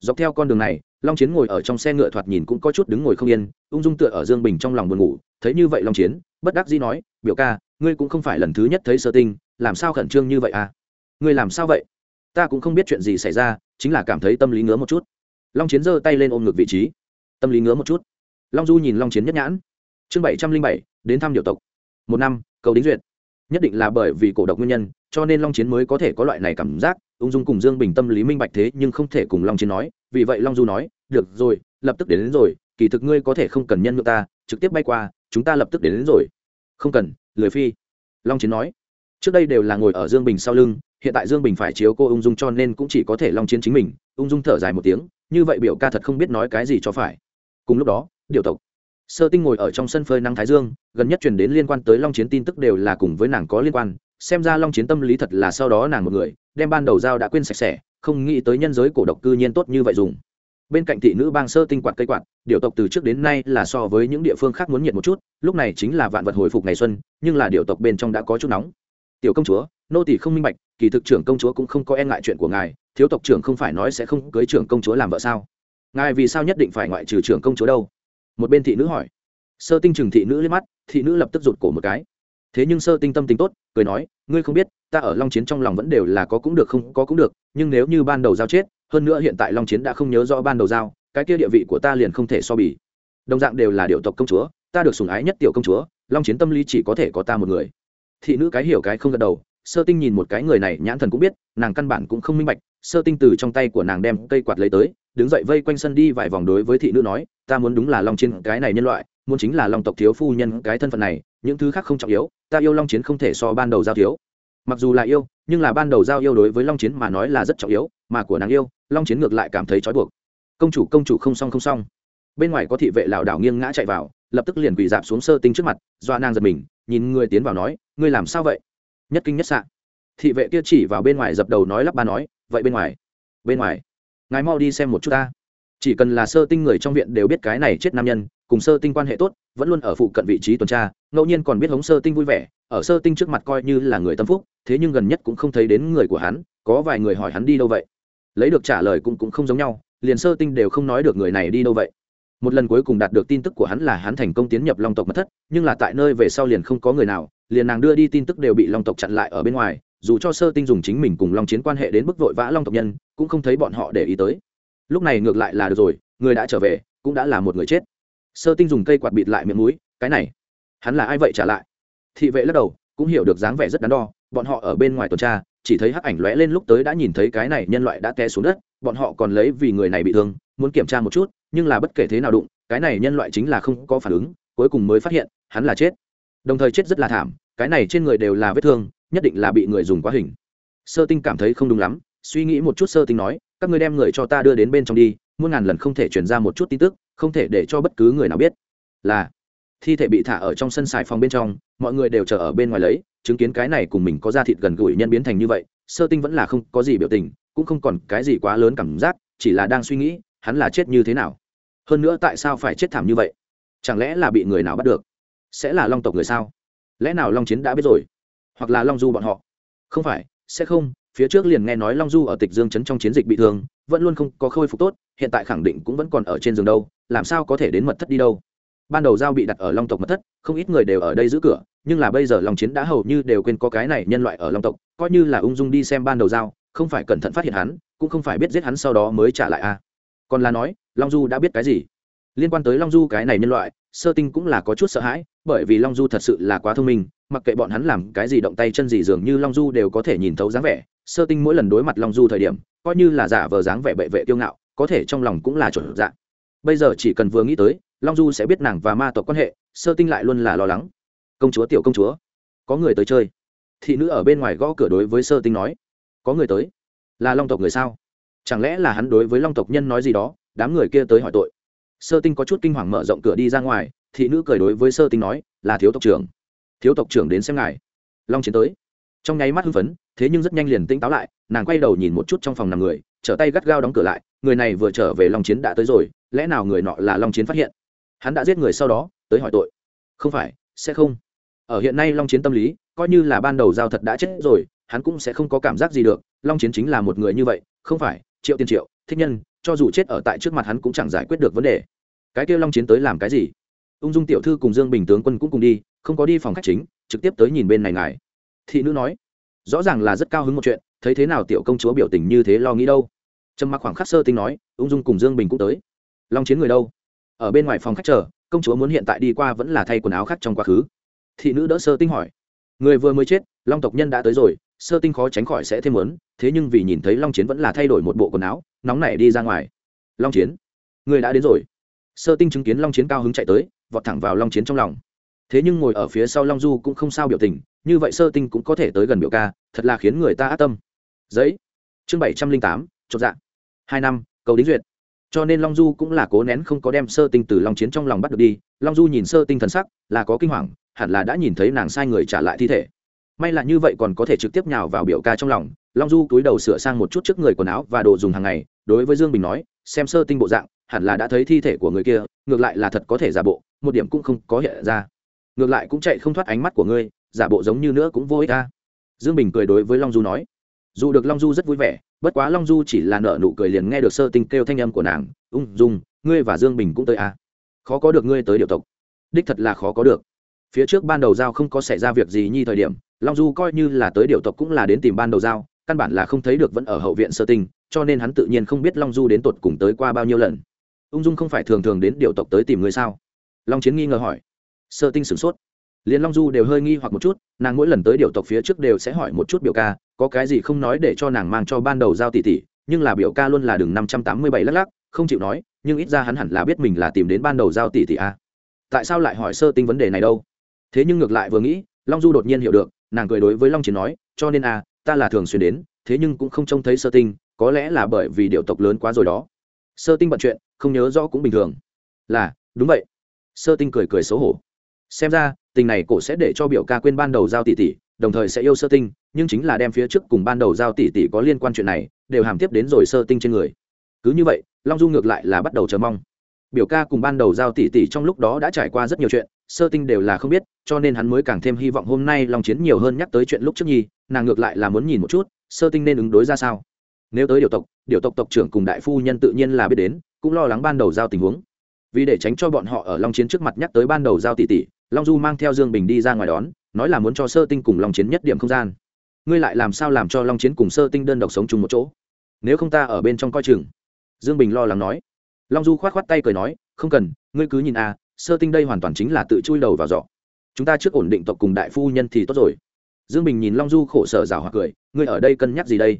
Dọc theo con đường này, long chiến ngồi ở trong xe ngựa thoạt nhìn cũng có chút đứng ngồi không yên, ung dung tựa ở dương bình trong lòng buồn ngủ, thấy như vậy long chiến, bất đắc dĩ nói, biểu ca, ngươi cũng không phải lần thứ nhất thấy sơ tinh, làm sao khẩn trương như vậy à? Ngươi làm sao vậy? Ta cũng không biết chuyện gì xảy ra chính là cảm thấy tâm lý ngứa một chút. Long chiến giơ tay lên ôm ngực vị trí. Tâm lý ngứa một chút. Long du nhìn long chiến nhất nhãn. Chương bảy trăm linh bảy đến thăm điệu tộc. Một năm cầu đính duyệt. Nhất định là bởi vì cổ độc nguyên nhân cho nên long chiến mới có thể có loại này cảm giác ung dung cùng dương bình tâm lý minh bạch thế nhưng không thể cùng long chiến nói vì vậy long du nói được rồi lập tức đến, đến rồi kỳ thực ngươi có thể không cần nhân ngựa ta trực tiếp bay qua chúng ta lập tức đến, đến rồi. Không cần lười phi. Long chiến nói. Trước đây đều là ngồi ở dương bình sau lưng hiện tại dương bình phải chiếu cô ung dung cho nên cũng chỉ có thể long chiến chính mình. Ung dung thở dài một tiếng, như vậy biểu ca thật không biết nói cái gì cho phải. Cùng lúc đó, điều tộc. Sơ tinh ngồi ở trong sân phơi nắng thái dương, gần nhất truyền đến liên quan tới long chiến tin tức đều là cùng với nàng có liên quan. Xem ra long chiến tâm lý thật là sau đó nàng một người, đem ban đầu dao đã quên sạch sẽ, không nghĩ tới nhân giới cổ độc cư nhiên tốt như vậy dùng. Bên cạnh thị nữ bang sơ tinh quạt cây quạt, điều tộc từ trước đến nay là so với những địa phương khác muốn nhiệt một chút, lúc này chính là vạn vật hồi phục ngày xuân, nhưng là điều tộc bên trong đã có chút nóng tiểu công chúa, nô tỷ không minh bạch, kỳ thực trưởng công chúa cũng không có e ngại chuyện của ngài, thiếu tộc trưởng không phải nói sẽ không cưới trưởng công chúa làm vợ sao? Ngài vì sao nhất định phải ngoại trừ trưởng công chúa đâu? Một bên thị nữ hỏi. Sơ tinh trừng thị nữ liếc mắt, thị nữ lập tức rụt cổ một cái. Thế nhưng sơ tinh tâm tính tốt, cười nói, ngươi không biết, ta ở long chiến trong lòng vẫn đều là có cũng được không có cũng được, nhưng nếu như ban đầu giao chết, hơn nữa hiện tại long chiến đã không nhớ rõ ban đầu giao, cái kia địa vị của ta liền không thể so bì. Đồng dạng đều là điệu tộc công chúa, ta được sủng ái nhất tiểu công chúa, long chiến tâm lý chỉ có thể có ta một người thị nữ cái hiểu cái không gật đầu, sơ tinh nhìn một cái người này, nhãn thần cũng biết, nàng căn bản cũng không minh bạch. Sơ tinh từ trong tay của nàng đem cây quạt lấy tới, đứng dậy vây quanh sân đi vài vòng đối với thị nữ nói, ta muốn đúng là long chiến, cái này nhân loại, muốn chính là long tộc thiếu phu nhân, cái thân phận này, những thứ khác không trọng yếu, ta yêu long chiến không thể so ban đầu giao thiếu. Mặc dù là yêu, nhưng là ban đầu giao yêu đối với long chiến mà nói là rất trọng yếu, mà của nàng yêu, long chiến ngược lại cảm thấy trói buộc. Công chủ công chủ không xong không xong. Bên ngoài có thị vệ lảo đảo nghiêng ngã chạy vào, lập tức liền quỳ dạp xuống sơ tinh trước mặt doa nàng giật mình nhìn người tiến vào nói, ngươi làm sao vậy? Nhất kinh nhất sạn thị vệ kia chỉ vào bên ngoài dập đầu nói lắp ba nói, vậy bên ngoài bên ngoài, ngài mau đi xem một chút ta. Chỉ cần là sơ tinh người trong viện đều biết cái này chết nam nhân, cùng sơ tinh quan hệ tốt, vẫn luôn ở phụ cận vị trí tuần tra, ngẫu nhiên còn biết hống sơ tinh vui vẻ, ở sơ tinh trước mặt coi như là người tâm phúc, thế nhưng gần nhất cũng không thấy đến người của hắn, có vài người hỏi hắn đi đâu vậy? Lấy được trả lời cũng cũng không giống nhau, liền sơ tinh đều không nói được người này đi đâu vậy một lần cuối cùng đạt được tin tức của hắn là hắn thành công tiến nhập long tộc mật thất, nhưng là tại nơi về sau liền không có người nào, liền nàng đưa đi tin tức đều bị long tộc chặn lại ở bên ngoài, dù cho sơ tinh dùng chính mình cùng long chiến quan hệ đến mức vội vã long tộc nhân, cũng không thấy bọn họ để ý tới. Lúc này ngược lại là được rồi, người đã trở về, cũng đã là một người chết. Sơ tinh dùng cây quạt bịt lại miệng mũi, cái này, hắn là ai vậy? trả lại. Thị vệ lắc đầu, cũng hiểu được dáng vẻ rất đắn đo, bọn họ ở bên ngoài tuần tra, chỉ thấy hắc ảnh lóe lên lúc tới đã nhìn thấy cái này nhân loại đã té xuống đất, bọn họ còn lấy vì người này bị thương, muốn kiểm tra một chút nhưng là bất kể thế nào đụng, cái này nhân loại chính là không có phản ứng, cuối cùng mới phát hiện, hắn là chết. Đồng thời chết rất là thảm, cái này trên người đều là vết thương, nhất định là bị người dùng quá hình. Sơ tinh cảm thấy không đúng lắm, suy nghĩ một chút sơ tinh nói, các ngươi đem người cho ta đưa đến bên trong đi, muôn ngàn lần không thể chuyển ra một chút tin tức, không thể để cho bất cứ người nào biết. Là, thi thể bị thả ở trong sân xài phòng bên trong, mọi người đều chờ ở bên ngoài lấy, chứng kiến cái này cùng mình có da thịt gần gũi nhân biến thành như vậy, sơ tinh vẫn là không có gì biểu tình, cũng không còn cái gì quá lớn cảm giác, chỉ là đang suy nghĩ, hắn là chết như thế nào hơn nữa tại sao phải chết thảm như vậy? Chẳng lẽ là bị người nào bắt được? Sẽ là long tộc người sao? Lẽ nào long chiến đã biết rồi? Hoặc là long du bọn họ? Không phải sẽ không. Phía trước liền nghe nói long du ở tịch dương chấn trong chiến dịch bị thương vẫn luôn không có khôi phục tốt hiện tại khẳng định cũng vẫn còn ở trên giường đâu làm sao có thể đến mật thất đi đâu? Ban đầu giao bị đặt ở long tộc mật thất không ít người đều ở đây giữ cửa nhưng là bây giờ long chiến đã hầu như đều quên có cái này nhân loại ở long tộc coi như là ung dung đi xem ban đầu giao, không phải cẩn thận phát hiện hắn cũng không phải biết giết hắn sau đó mới trả lại a còn là nói, long du đã biết cái gì? Liên quan tới long du cái này nhân loại, sơ tinh cũng là có chút sợ hãi, bởi vì long du thật sự là quá thông minh, mặc kệ bọn hắn làm cái gì động tay chân gì dường như long du đều có thể nhìn thấu dáng vẻ. Sơ tinh mỗi lần đối mặt long du thời điểm, coi như là giả vờ dáng vẻ bệ vệ kiêu ngạo, có thể trong lòng cũng là chuẩn dạng. Bây giờ chỉ cần vừa nghĩ tới, long du sẽ biết nàng và ma tộc quan hệ, sơ tinh lại luôn là lo lắng. Công chúa tiểu công chúa, có người tới chơi. Thị nữ ở bên ngoài gõ cửa đối với sơ tinh nói, có người tới. Là long tộc người sao? Chẳng lẽ là hắn đối với long tộc nhân nói gì đó? Đám người kia tới hỏi tội. Sơ tinh có chút kinh hoàng mở rộng cửa đi ra ngoài, thị nữ cười đối với sơ tinh nói, là thiếu tộc trưởng. Thiếu tộc trưởng đến xem ngài. Long chiến tới. Trong nháy mắt hưng phấn, thế nhưng rất nhanh liền tỉnh táo lại, nàng quay đầu nhìn một chút trong phòng nằm người, trở tay gắt gao đóng cửa lại, người này vừa trở về long chiến đã tới rồi, lẽ nào người nọ là long chiến phát hiện? Hắn đã giết người sau đó, tới hỏi tội. Không phải, sẽ không. Ở hiện nay long chiến tâm lý, coi như là ban đầu giao thật đã chết rồi, hắn cũng sẽ không có cảm giác gì được, long chiến chính là một người như vậy, không phải triệu tiên triệu, thích nhân, cho dù chết ở tại trước mặt hắn cũng chẳng giải quyết được vấn đề. Cái kêu long chiến tới làm cái gì? Ung dung tiểu thư cùng dương bình tướng quân cũng cùng đi, không có đi phòng khách chính, trực tiếp tới nhìn bên này ngài. Thị nữ nói, rõ ràng là rất cao hứng một chuyện, thấy thế nào tiểu công chúa biểu tình như thế lo nghĩ đâu. Trầm mặc khoảng khắc sơ tinh nói, ung dung cùng dương bình cũng tới. Long chiến người đâu? Ở bên ngoài phòng khách chờ, công chúa muốn hiện tại đi qua vẫn là thay quần áo khác trong quá khứ. Thị nữ đỡ sơ tinh hỏi, người vừa mới chết, long tộc nhân đã tới rồi sơ tinh khó tránh khỏi sẽ thêm muốn thế nhưng vì nhìn thấy long chiến vẫn là thay đổi một bộ quần áo, nóng này đi ra ngoài. Long chiến, người đã đến rồi. Sơ tinh chứng kiến long chiến cao hứng chạy tới, vọt thẳng vào long chiến trong lòng. Thế nhưng ngồi ở phía sau long du cũng không sao biểu tình, như vậy sơ tinh cũng có thể tới gần biểu ca, thật là khiến người ta át tâm. Giấy, chương bảy trăm linh tám, chột dạ. Hai năm, cầu đính duyệt. Cho nên long du cũng là cố nén không có đem sơ tinh từ long chiến trong lòng bắt được đi. Long du nhìn sơ tinh thần sắc, là có kinh hoàng, hẳn là đã nhìn thấy nàng sai người trả lại thi thể may là như vậy còn có thể trực tiếp nhào vào biểu ca trong lòng, long du túi đầu sửa sang một chút trước người quần áo và đồ dùng hàng ngày, đối với dương bình nói, xem sơ tinh bộ dạng, hẳn là đã thấy thi thể của người kia, ngược lại là thật có thể giả bộ, một điểm cũng không có hiện ra. Ngược lại cũng chạy không thoát ánh mắt của ngươi, giả bộ giống như nữa cũng vô ích ta. Dương bình cười đối với long du nói. Dù được long du rất vui vẻ, bất quá long du chỉ là nợ nụ cười liền nghe được sơ tinh kêu thanh âm của nàng, ung dung, ngươi và dương bình cũng tới à. khó có được ngươi tới điệu tộc. Đích thật là khó có được phía trước ban đầu giao không có xảy ra việc gì nhi thời điểm, long du coi như là tới điều tộc cũng là đến tìm ban đầu giao, căn bản là không thấy được vẫn ở hậu viện sơ tinh, cho nên hắn tự nhiên không biết long du đến tột cùng tới qua bao nhiêu lần. Ung dung không phải thường thường đến điều tộc tới tìm người sao? Long chiến nghi ngờ hỏi. Sơ tinh sửng sốt. Liền long du đều hơi nghi hoặc một chút, nàng mỗi lần tới điều tộc phía trước đều sẽ hỏi một chút biểu ca, có cái gì không nói để cho nàng mang cho ban đầu giao tỷ tỷ, nhưng là biểu ca luôn là đường năm trăm tám mươi bảy lắc lắc, không chịu nói, nhưng ít ra hắn hẳn là biết mình là tìm đến ban đầu giao tỷ tỷ a tại sao lại hỏi sơ tinh vấn đề này đâu? Thế nhưng ngược lại vừa nghĩ, long du đột nhiên hiểu được, nàng cười đối với long chiến nói, cho nên a ta là thường xuyên đến, thế nhưng cũng không trông thấy sơ tinh, có lẽ là bởi vì điệu tộc lớn quá rồi đó. Sơ tinh bận chuyện, không nhớ rõ cũng bình thường. Là, đúng vậy. Sơ tinh cười cười xấu hổ. Xem ra, tình này cổ sẽ để cho biểu ca quên ban đầu giao tỷ tỷ, đồng thời sẽ yêu sơ tinh, nhưng chính là đem phía trước cùng ban đầu giao tỷ tỷ có liên quan chuyện này, đều hàm tiếp đến rồi sơ tinh trên người. Cứ như vậy, long du ngược lại là bắt đầu chờ mong. Biểu ca cùng ban đầu giao tỷ tỷ trong lúc đó đã trải qua rất nhiều chuyện sơ tinh đều là không biết cho nên hắn mới càng thêm hy vọng hôm nay long chiến nhiều hơn nhắc tới chuyện lúc trước nhi nàng ngược lại là muốn nhìn một chút sơ tinh nên ứng đối ra sao. Nếu tới điều tộc điều tộc tộc trưởng cùng đại phu nhân tự nhiên là biết đến cũng lo lắng ban đầu giao tình huống. Vì để tránh cho bọn họ ở long chiến trước mặt nhắc tới ban đầu giao tỷ tỷ long du mang theo dương bình đi ra ngoài đón nói là muốn cho sơ tinh cùng long chiến nhất điểm không gian. Ngươi lại làm sao làm cho long chiến cùng sơ tinh đơn độc sống chung một chỗ? Nếu không ta ở bên trong coi chừng. Dương bình lo lắng nói. Long du k h o á t k h o á t tay cười nói không cần ngươi cứ nhìn a à, sơ tinh đây hoàn toàn chính là tự chui đầu vào giỏ. Chúng ta trước ổn định tộc cùng đại phu nhân thì tốt rồi. Dương bình nhìn long du khổ sở rào hoặc cười, ngươi ở đây cân nhắc gì đây?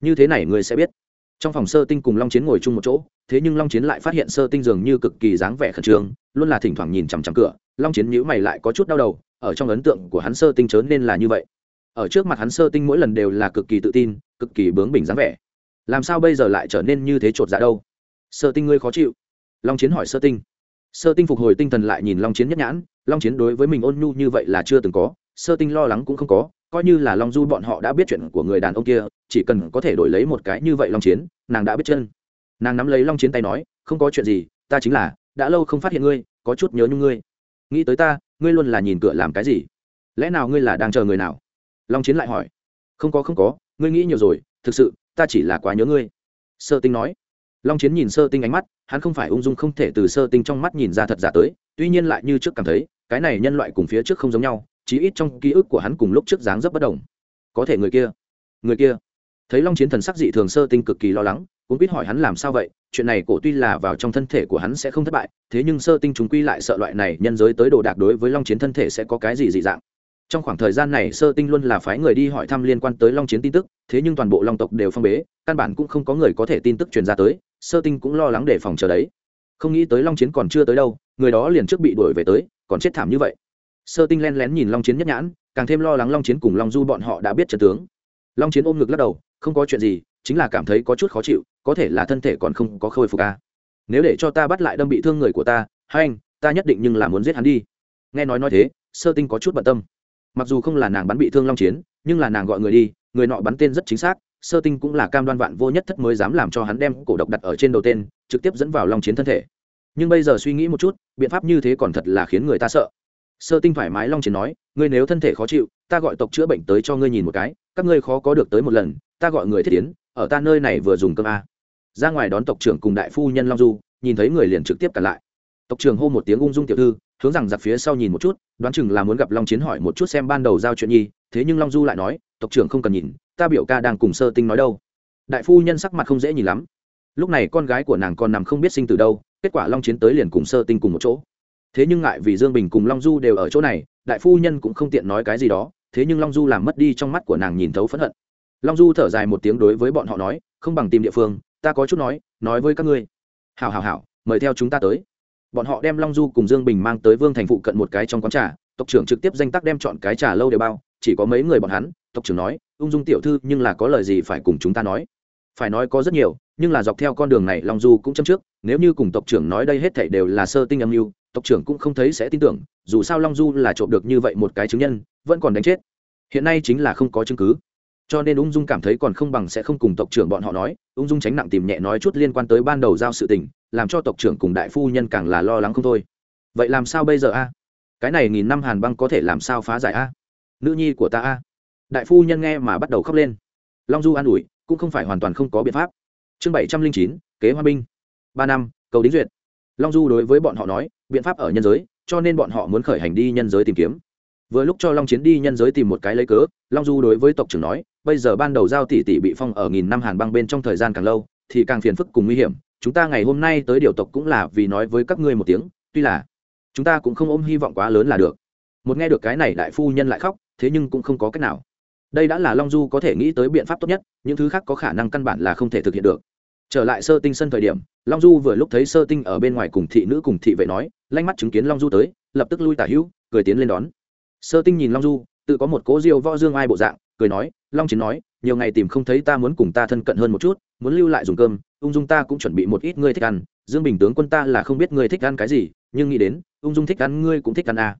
Như thế này ngươi sẽ biết. Trong phòng sơ tinh cùng long chiến ngồi chung một chỗ, thế nhưng long chiến lại phát hiện sơ tinh dường như cực kỳ dáng vẻ khẩn trương, luôn là thỉnh thoảng nhìn chằm chằm cửa. Long chiến nhữ mày lại có chút đau đầu, ở trong ấn tượng của hắn sơ tinh chớ nên là như vậy. Ở trước mặt hắn sơ tinh mỗi lần đều là cực kỳ tự tin, cực kỳ bướng bỉnh dáng vẻ. Làm sao bây giờ lại trở nên như thế chột dạ đâu? Sơ tinh ngươi khó chịu? Long chiến hỏi sơ tinh sơ tinh phục hồi tinh thần lại nhìn long chiến nhất nhãn, long chiến đối với mình ôn nhu như vậy là chưa từng có, sơ tinh lo lắng cũng không có, coi như là long du bọn họ đã biết chuyện của người đàn ông kia, chỉ cần có thể đổi lấy một cái như vậy long chiến, nàng đã biết chân. Nàng nắm lấy long chiến tay nói, không có chuyện gì, ta chính là, đã lâu không phát hiện ngươi, có chút nhớ nhung ngươi. Nghĩ tới ta, ngươi luôn là nhìn cửa làm cái gì? Lẽ nào ngươi là đang chờ người nào? Long chiến lại hỏi. Không có không có, ngươi nghĩ nhiều rồi, thực sự, ta chỉ là quá nhớ ngươi. Sơ tinh nói long chiến nhìn sơ tinh ánh mắt, hắn không phải ung dung không thể từ sơ tinh trong mắt nhìn ra thật giả tới, tuy nhiên lại như trước cảm thấy, cái này nhân loại cùng phía trước không giống nhau, chí ít trong ký ức của hắn cùng lúc trước dáng rất bất đồng. Có thể người kia người kia. Thấy long chiến thần sắc dị thường sơ tinh cực kỳ lo lắng, cũng biết hỏi hắn làm sao vậy, chuyện này cổ tuy là vào trong thân thể của hắn sẽ không thất bại, thế nhưng sơ tinh chúng quy lại sợ loại này nhân giới tới đồ đạc đối với long chiến thân thể sẽ có cái gì dị dạng. Trong khoảng thời gian này sơ tinh luôn là phái người đi hỏi thăm liên quan tới long chiến tin tức, thế nhưng toàn bộ long tộc đều phong bế, căn bản cũng không có người có thể tin tức truyền ra tới sơ tinh cũng lo lắng để phòng chờ đấy. Không nghĩ tới long chiến còn chưa tới đâu, người đó liền trước bị đuổi về tới, còn chết thảm như vậy. Sơ tinh len lén nhìn long chiến nhất nhãn, càng thêm lo lắng long chiến cùng long du bọn họ đã biết trần tướng. Long chiến ôm ngực lắc đầu, không có chuyện gì, chính là cảm thấy có chút khó chịu, có thể là thân thể còn không có khôi phục ca à. nếu để cho ta bắt lại đâm bị thương người của ta, hai anh, ta nhất định nhưng là muốn giết hắn đi. Nghe nói nói thế, sơ tinh có chút bận tâm. Mặc dù không là nàng bắn bị thương long chiến, nhưng là nàng gọi người đi, người nọ bắn tên rất chính xác sơ tinh cũng là cam đoan vạn vô nhất thất mới dám làm cho hắn đem cổ độc đặt ở trên đầu tên, trực tiếp dẫn vào long chiến thân thể. Nhưng bây giờ suy nghĩ một chút, biện pháp như thế còn thật là khiến người ta sợ. Sơ tinh thoải mái long chiến nói, ngươi nếu thân thể khó chịu, ta gọi tộc chữa bệnh tới cho ngươi nhìn một cái, các ngươi khó có được tới một lần, ta gọi người thiết tiến, ở ta nơi này vừa dùng cơm a. Ra ngoài đón tộc trưởng cùng đại phu nhân long du, nhìn thấy người liền trực tiếp cản lại. Tộc trưởng hô một tiếng ung dung tiểu thư, hướng rằng giặc phía sau nhìn một chút, đoán chừng là muốn gặp long chiến hỏi một chút xem ban đầu giao chuyện nhi, thế nhưng long du lại nói, tộc trưởng không cần nhìn ta biểu ca đang cùng sơ tinh nói đâu. Đại phu nhân sắc mặt không dễ nhìn lắm. Lúc này con gái của nàng còn nằm không biết sinh từ đâu, kết quả long chiến tới liền cùng sơ tinh cùng một chỗ. Thế nhưng ngại vì dương bình cùng long du đều ở chỗ này, đại phu nhân cũng không tiện nói cái gì đó, thế nhưng long du làm mất đi trong mắt của nàng nhìn thấu phẫn hận. Long du thở dài một tiếng đối với bọn họ nói, không bằng tìm địa phương, ta có chút nói nói với các ngươi. Hào hào hào mời theo chúng ta tới. Bọn họ đem long du cùng dương bình mang tới vương thành phụ cận một cái trong quán trà, tộc trưởng trực tiếp danh tắc đem chọn cái trà lâu đều bao, chỉ có mấy người bọn hắn, tộc trưởng nói ung dung tiểu thư, nhưng là có lời gì phải cùng chúng ta nói? Phải nói có rất nhiều, nhưng là dọc theo con đường này, long du cũng châm trước, nếu như cùng tộc trưởng nói đây hết thảy đều là sơ tinh âm mưu, tộc trưởng cũng không thấy sẽ tin tưởng, dù sao long du là trộm được như vậy một cái chứng nhân, vẫn còn đánh chết. Hiện nay chính là không có chứng cứ. Cho nên ung dung cảm thấy còn không bằng sẽ không cùng tộc trưởng bọn họ nói, ung dung tránh nặng tìm nhẹ nói chút liên quan tới ban đầu giao sự tình, làm cho tộc trưởng cùng đại phu nhân càng là lo lắng không thôi. Vậy làm sao bây giờ a? Cái này nghìn năm hàn băng có thể làm sao phá giải a? Nữ nhi của ta a? Đại phu nhân nghe mà bắt đầu khóc lên. Long du an ủi, cũng không phải hoàn toàn không có biện pháp. Chương bảy trăm linh chín, kế hoa binh. Ba năm, cầu đính duyệt. Long du đối với bọn họ nói, biện pháp ở nhân giới, cho nên bọn họ muốn khởi hành đi nhân giới tìm kiếm. Vừa lúc cho long chiến đi nhân giới tìm một cái lấy cớ, long du đối với tộc trưởng nói, bây giờ ban đầu giao tỷ tỷ bị phong ở nghìn năm hàn băng bên trong thời gian càng lâu, thì càng phiền phức cùng nguy hiểm. Chúng ta ngày hôm nay tới điều tộc cũng là vì nói với các ngươi một tiếng, tuy là chúng ta cũng không ôm hy vọng quá lớn là được. Một nghe được cái này đại phu nhân lại khóc, thế nhưng cũng không có cách nào đây đã là long du có thể nghĩ tới biện pháp tốt nhất những thứ khác có khả năng căn bản là không thể thực hiện được trở lại sơ tinh sân thời điểm long du vừa lúc thấy sơ tinh ở bên ngoài cùng thị nữ cùng thị vệ nói lanh mắt chứng kiến long du tới lập tức lui tả hữu cười tiến lên đón sơ tinh nhìn long du tự có một cố diêu võ dương ai bộ dạng cười nói long chiến nói nhiều ngày tìm không thấy ta muốn cùng ta thân cận hơn một chút muốn lưu lại dùng cơm ung dung ta cũng chuẩn bị một ít ngươi thích ăn dương bình tướng quân ta là không biết ngươi thích ăn cái gì nhưng nghĩ đến ung dung thích ăn ngươi cũng thích ăn à.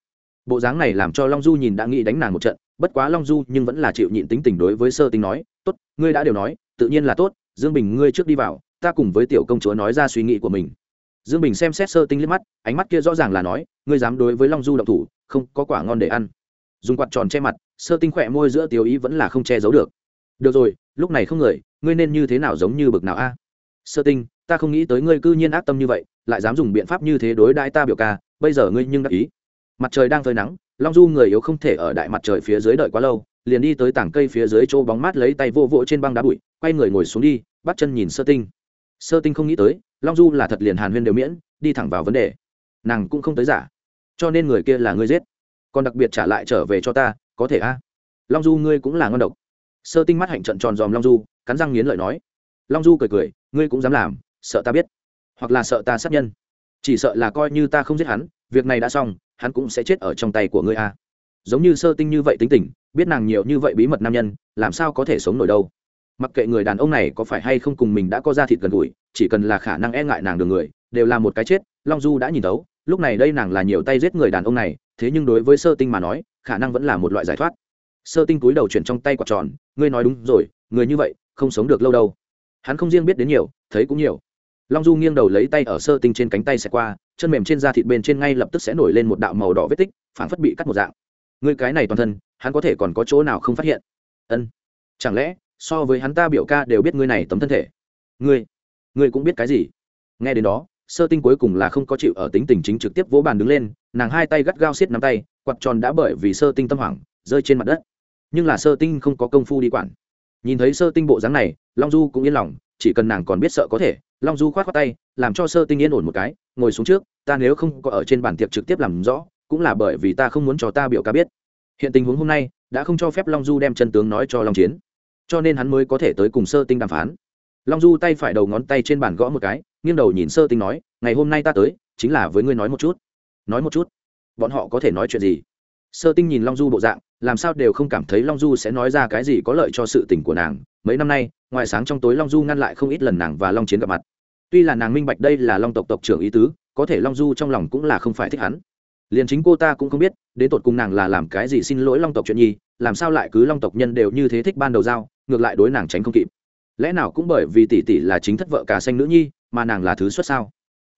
bộ dáng này làm cho long du nhìn đã nghĩ đánh nàng một trận bất quá long du nhưng vẫn là chịu nhịn tính tình đối với sơ tinh nói, tốt, ngươi đã đều nói, tự nhiên là tốt, dương bình ngươi trước đi vào, ta cùng với tiểu công chúa nói ra suy nghĩ của mình. Dương bình xem xét sơ tinh liếc mắt, ánh mắt kia rõ ràng là nói, ngươi dám đối với long du động thủ, không có quả ngon để ăn. Dùng quạt tròn che mặt, sơ tinh khỏe môi giữa tiêu ý vẫn là không che giấu được. Được rồi, lúc này không người, ngươi nên như thế nào giống như bực nào a? Sơ tinh, ta không nghĩ tới ngươi cư nhiên ác tâm như vậy, lại dám dùng biện pháp như thế đối đãi ta biểu ca, bây giờ ngươi nhưng đắc ý. Mặt trời đang phơi nắng long du người yếu không thể ở đại mặt trời phía dưới đợi quá lâu, liền đi tới tảng cây phía dưới chỗ bóng mát lấy tay vô vỗ trên băng đá bụi, quay người ngồi xuống đi, bắt chân nhìn sơ tinh. Sơ tinh không nghĩ tới, long du là thật liền hàn huyên đều miễn, đi thẳng vào vấn đề. Nàng cũng không tới giả. Cho nên người kia là ngươi giết. Còn đặc biệt trả lại trở về cho ta, có thể a? Long du, ngươi cũng là ngon độc. Sơ tinh mắt hạnh trận tròn dòm long du, cắn răng nghiến lợi nói. Long du cười cười, ngươi cũng dám làm, sợ ta biết. Hoặc là sợ ta sát nhân. Chỉ sợ là coi như ta không giết hắn việc này đã xong, hắn cũng sẽ chết ở trong tay của ngươi a. Giống như sơ tinh như vậy tính tình, biết nàng nhiều như vậy bí mật nam nhân, làm sao có thể sống nổi đâu? Mặc kệ người đàn ông này có phải hay không cùng mình đã có ra thịt gần gũi, chỉ cần là khả năng e ngại nàng đường người, đều là một cái chết, long du đã nhìn tấu lúc này đây nàng là nhiều tay giết người đàn ông này, thế nhưng đối với sơ tinh mà nói, khả năng vẫn là một loại giải thoát. Sơ tinh túi đầu chuyển trong tay quạt tròn, ngươi nói đúng rồi, người như vậy, không sống được lâu đâu. Hắn không riêng biết đến nhiều, thấy cũng nhiều. Long du nghiêng đầu lấy tay ở sơ tinh trên cánh tay xẹt qua chân mềm trên da thịt bên trên ngay lập tức sẽ nổi lên một đạo màu đỏ vết tích phản phất bị cắt một dạng. Người cái này toàn thân, hắn có thể còn có chỗ nào không phát hiện? Ân. Chẳng lẽ, so với hắn ta biểu ca đều biết ngươi này tấm thân thể? Ngươi ngươi cũng biết cái gì? Nghe đến đó, sơ tinh cuối cùng là không có chịu ở tính tình chính trực tiếp vỗ bàn đứng lên, nàng hai tay gắt gao xiết nắm tay, quạt tròn đã bởi vì sơ tinh tâm hoảng, rơi trên mặt đất. Nhưng là sơ tinh không có công phu đi quản. Nhìn thấy sơ tinh bộ dáng này, long du cũng yên lòng chỉ cần nàng còn biết sợ có thể, long du k h o á t k tay, làm cho sơ tinh yên ổn một cái, ngồi xuống trước, ta nếu không có ở trên bàn tiệc trực tiếp làm rõ, cũng là bởi vì ta không muốn cho ta biểu ca biết. Hiện tình huống hôm nay đã không cho phép long du đem chân tướng nói cho long chiến, cho nên hắn mới có thể tới cùng sơ tinh đàm phán. Long du tay phải đầu ngón tay trên bàn gõ một cái, nghiêng đầu nhìn sơ tinh nói, ngày hôm nay ta tới, chính là với ngươi nói một chút. Nói một chút? Bọn họ có thể nói chuyện gì? Sơ tinh nhìn long du bộ dạng, làm sao đều không cảm thấy long du sẽ nói ra cái gì có lợi cho sự tình của nàng. Mấy năm nay ngoài sáng trong tối long du ngăn lại không ít lần nàng và long chiến gặp mặt. Tuy là nàng minh bạch đây là long tộc tộc trưởng ý tứ, có thể long du trong lòng cũng là không phải thích hắn. Liền chính cô ta cũng không biết, đến tột cùng nàng là làm cái gì xin lỗi long tộc chuyện nhi, làm sao lại cứ long tộc nhân đều như thế thích ban đầu giao, ngược lại đối nàng tránh không kịp. Lẽ nào cũng bởi vì tỷ tỷ là chính thất vợ cả xanh nữ nhi, mà nàng là thứ xuất sao?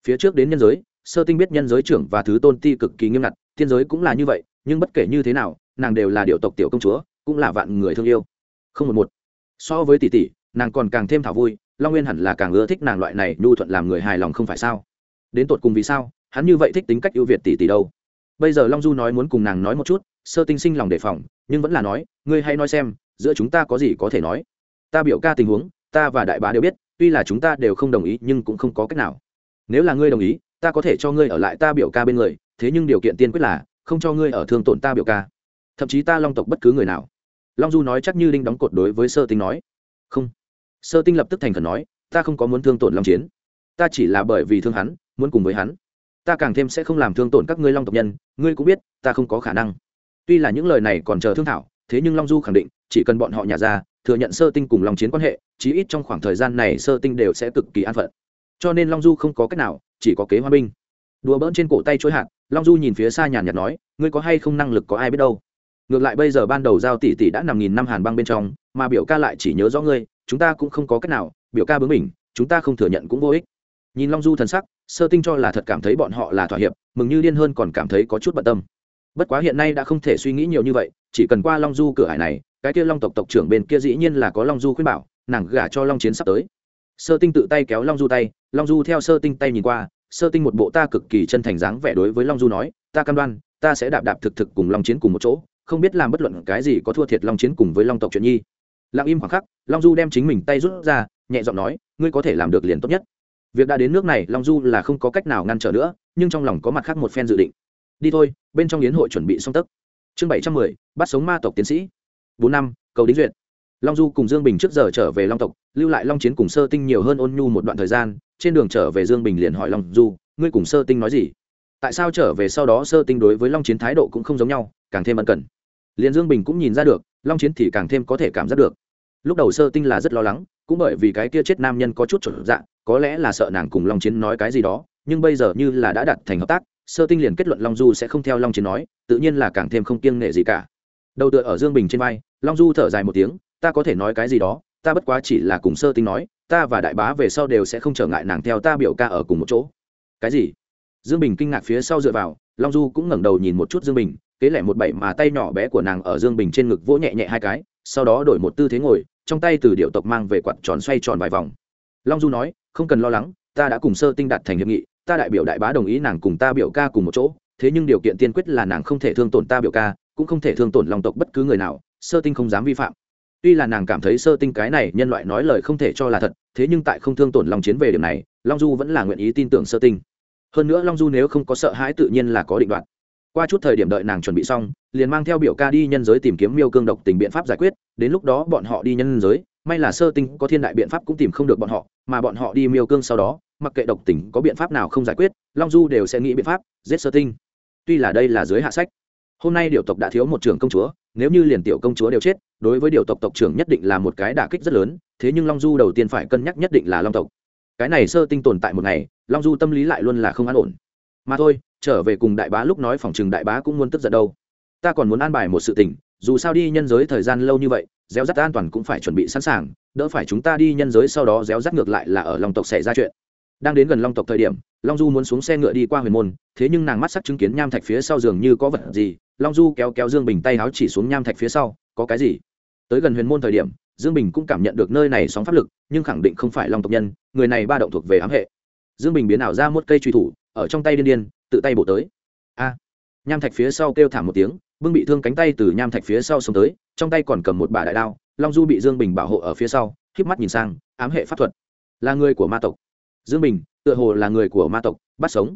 Phía trước đến nhân giới, sơ tinh biết nhân giới trưởng và thứ tôn ti cực kỳ nghiêm ngặt, thiên giới cũng là như vậy, nhưng bất kể như thế nào, nàng đều là điệu tộc tiểu công chúa, cũng là vạn người thương yêu. Không một một. So với tỷ tỷ nàng còn càng thêm thảo vui, long nguyên hẳn là càng ưa thích nàng loại này nhu thuận làm người hài lòng không phải sao? Đến tột cùng vì sao, hắn như vậy thích tính cách ưu việt tỷ tỷ đâu? Bây giờ long du nói muốn cùng nàng nói một chút, sơ tinh sinh lòng đề phòng, nhưng vẫn là nói, ngươi hay nói xem, giữa chúng ta có gì có thể nói? Ta biểu ca tình huống, ta và đại bá đều biết, tuy là chúng ta đều không đồng ý, nhưng cũng không có cách nào. Nếu là ngươi đồng ý, ta có thể cho ngươi ở lại ta biểu ca bên người, thế nhưng điều kiện tiên quyết là, không cho ngươi ở thương tổn ta biểu ca. Thậm chí ta long tộc bất cứ người nào. Long du nói chắc như đinh đóng cột đối với sơ tinh nói. Không sơ tinh lập tức thành khẩn nói, ta không có muốn thương tổn long chiến. Ta chỉ là bởi vì thương hắn, muốn cùng với hắn. Ta càng thêm sẽ không làm thương tổn các ngươi long tộc nhân, ngươi cũng biết, ta không có khả năng. Tuy là những lời này còn chờ thương thảo, thế nhưng long du khẳng định, chỉ cần bọn họ nhà ra, thừa nhận sơ tinh cùng long chiến quan hệ, chí ít trong khoảng thời gian này sơ tinh đều sẽ cực kỳ an phận. Cho nên long du không có cách nào, chỉ có kế hoa binh. Đùa bỡn trên cổ tay chối hạt, long du nhìn phía xa nhàn nhạt nói, ngươi có hay không năng lực có ai biết đâu? Ngược lại bây giờ ban đầu giao tỷ tỷ đã nằm nghìn năm hàn băng bên trong, mà biểu ca lại chỉ nhớ rõ ngươi chúng ta cũng không có cách nào, biểu ca bướng mình chúng ta không thừa nhận cũng vô ích. Nhìn long du thần sắc, sơ tinh cho là thật cảm thấy bọn họ là thỏa hiệp, mừng như điên hơn còn cảm thấy có chút bận tâm. Bất quá hiện nay đã không thể suy nghĩ nhiều như vậy, chỉ cần qua long du cửa hải này, cái kia long tộc tộc trưởng bên kia dĩ nhiên là có long du khuyên bảo, nàng gả cho long chiến sắp tới. Sơ tinh tự tay kéo long du tay, long du theo sơ tinh tay nhìn qua, sơ tinh một bộ ta cực kỳ chân thành dáng vẻ đối với long du nói, ta cam đoan, ta sẽ đạp đạp thực thực cùng long chiến cùng một chỗ, không biết làm bất luận cái gì có thua thiệt long chiến cùng với long tộc chuyện nhi lặng im khoảng khắc, long du đem chính mình tay rút ra, nhẹ giọng nói, ngươi có thể làm được liền tốt nhất. Việc đã đến nước này, long du là không có cách nào ngăn trở nữa, nhưng trong lòng có mặt khác một phen dự định. Đi thôi, bên trong yến hội chuẩn bị xong tất. Chương bảy trăm mười, bắt sống ma tộc tiến sĩ. Bốn năm, cầu đính duyệt. Long du cùng dương bình trước giờ trở về long tộc, lưu lại long chiến cùng sơ tinh nhiều hơn ôn nhu một đoạn thời gian, trên đường trở về dương bình liền hỏi long du, ngươi cùng sơ tinh nói gì? Tại sao trở về sau đó sơ tinh đối với long chiến thái độ cũng không giống nhau, càng thêm ân cần liền dương bình cũng nhìn ra được, long chiến thì càng thêm có thể cảm giác được. Lúc đầu sơ tinh là rất lo lắng, cũng bởi vì cái kia chết nam nhân có chút chuẩn dạng có lẽ là sợ nàng cùng long chiến nói cái gì đó, nhưng bây giờ như là đã đặt thành hợp tác, sơ tinh liền kết luận long du sẽ không theo long chiến nói, tự nhiên là càng thêm không kiêng nghệ gì cả. Đầu tựa ở dương bình trên vai, long du thở dài một tiếng, ta có thể nói cái gì đó, ta bất quá chỉ là cùng sơ tinh nói, ta và đại bá về sau đều sẽ không trở ngại nàng theo ta biểu ca ở cùng một chỗ. Cái gì? Dương bình kinh ngạc phía sau dựa vào, long du cũng ngẩng đầu nhìn một chút dương bình kế lẻ một bảy mà tay nhỏ bé của nàng ở dương bình trên ngực vỗ nhẹ nhẹ hai cái, sau đó đổi một tư thế ngồi, trong tay từ điệu tộc mang về quạt tròn xoay tròn vài vòng. Long du nói, không cần lo lắng, ta đã cùng sơ tinh đạt thành hiệp nghị, ta đại biểu đại bá đồng ý nàng cùng ta biểu ca cùng một chỗ, thế nhưng điều kiện tiên quyết là nàng không thể thương tổn ta biểu ca, cũng không thể thương tổn lòng tộc bất cứ người nào, sơ tinh không dám vi phạm. Tuy là nàng cảm thấy sơ tinh cái này nhân loại nói lời không thể cho là thật, thế nhưng tại không thương tổn lòng chiến về điểm này, long du vẫn là nguyện ý tin tưởng sơ tinh. Hơn nữa long du nếu không có sợ hãi tự nhiên là có định đoạt qua chút thời điểm đợi nàng chuẩn bị xong, liền mang theo biểu ca đi nhân giới tìm kiếm miêu cương độc tình biện pháp giải quyết, đến lúc đó bọn họ đi nhân giới, may là sơ tinh có thiên đại biện pháp cũng tìm không được bọn họ, mà bọn họ đi miêu cương sau đó, mặc kệ độc tình có biện pháp nào không giải quyết, long du đều sẽ nghĩ biện pháp, giết sơ tinh. Tuy là đây là dưới hạ sách, hôm nay điều tộc đã thiếu một trưởng công chúa, nếu như liền tiểu công chúa đều chết, đối với điều tộc tộc trưởng nhất định là một cái đả kích rất lớn, thế nhưng long du đầu tiên phải cân nhắc nhất định là long tộc. Cái này sơ tinh tồn tại một ngày, long du tâm lý lại luôn là không an ổn. Mà thôi trở về cùng đại bá lúc nói phòng chừng đại bá cũng muốn tức giận đâu. Ta còn muốn an bài một sự tình, dù sao đi nhân giới thời gian lâu như vậy réo rắt an toàn cũng phải chuẩn bị sẵn sàng, đỡ phải chúng ta đi nhân giới sau đó réo rắt ngược lại là ở long tộc xảy ra chuyện. Đang đến gần long tộc thời điểm, long du muốn xuống xe ngựa đi qua huyền môn, thế nhưng nàng mắt sắc chứng kiến nham thạch phía sau giường như có vật gì, long du kéo kéo dương bình tay áo chỉ xuống nham thạch phía sau, có cái gì? Tới gần huyền môn thời điểm, dương bình cũng cảm nhận được nơi này sóng pháp lực, nhưng khẳng định không phải long tộc nhân, người này ba động thuộc về ám hệ. Dương bình biến ảo ra một cây truy thủ, ở trong tay điên điên tự tay bổ tới. A. Nham thạch phía sau kêu thảm một tiếng, bưng bị thương cánh tay từ nham thạch phía sau xông tới, trong tay còn cầm một bà đại đao, long du bị dương bình bảo hộ ở phía sau, híp mắt nhìn sang, ám hệ pháp thuật. Là người của ma tộc. Dương bình, tựa hồ là người của ma tộc, bắt sống.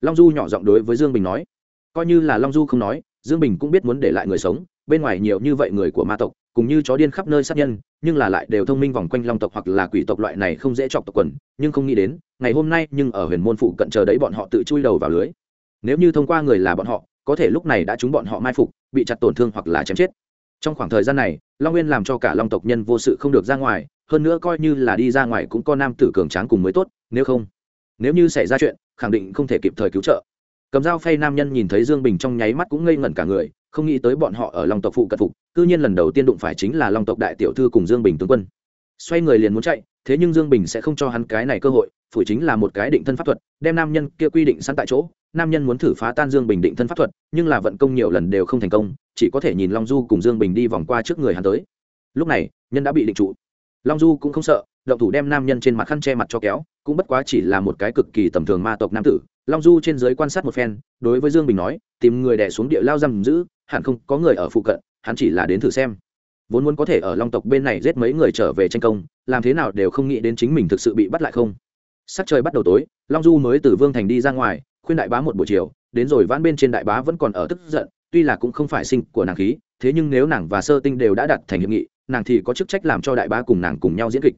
Long du nhỏ giọng đối với dương bình nói. Coi như là long du không nói, dương bình cũng biết muốn để lại người sống, bên ngoài nhiều như vậy người của ma tộc cùng như chó điên khắp nơi sát nhân, nhưng là lại đều thông minh vòng quanh long tộc hoặc là quỷ tộc loại này không dễ chọc tộc quần, nhưng không nghĩ đến, ngày hôm nay nhưng ở huyền môn phụ cận chờ đấy bọn họ tự chui đầu vào lưới. Nếu như thông qua người là bọn họ, có thể lúc này đã chúng bọn họ mai phục, bị chặt tổn thương hoặc là chém chết. Trong khoảng thời gian này, long nguyên làm cho cả long tộc nhân vô sự không được ra ngoài, hơn nữa coi như là đi ra ngoài cũng có nam tử cường tráng cùng mới tốt, nếu không, nếu như xảy ra chuyện, khẳng định không thể kịp thời cứu trợ cầm dao phay nam nhân nhìn thấy dương bình trong nháy mắt cũng ngây ngẩn cả người, không nghĩ tới bọn họ ở long tộc phụ cận phục, cư nhiên lần đầu tiên đụng phải chính là long tộc đại tiểu thư cùng dương bình tướng quân. Xoay người liền muốn chạy, thế nhưng dương bình sẽ không cho hắn cái này cơ hội phủ chính là một cái định thân pháp thuật, đem nam nhân kia quy định sẵn tại chỗ, nam nhân muốn thử phá tan dương bình định thân pháp thuật, nhưng là vận công nhiều lần đều không thành công, chỉ có thể nhìn long du cùng dương bình đi vòng qua trước người hắn tới. Lúc này, nhân đã bị định trụ. Long du cũng không sợ, động thủ đem nam nhân trên mặt khăn che mặt cho kéo, cũng bất quá chỉ là một cái cực kỳ tầm thường ma tộc nam tử long du trên giới quan sát một phen, đối với dương bình nói, tìm người đẻ xuống địa lao giam giữ, hẳn không có người ở phụ cận, hắn chỉ là đến thử xem. Vốn muốn có thể ở long tộc bên này giết mấy người trở về tranh công, làm thế nào đều không nghĩ đến chính mình thực sự bị bắt lại không. Sắc trời bắt đầu tối, long du mới từ vương thành đi ra ngoài, khuyên đại bá một buổi chiều, đến rồi vãn bên trên đại bá vẫn còn ở tức giận, tuy là cũng không phải sinh của nàng khí, thế nhưng nếu nàng và sơ tinh đều đã đặt thành hiệp nghị, nàng thì có chức trách làm cho đại bá cùng nàng cùng nhau diễn kịch.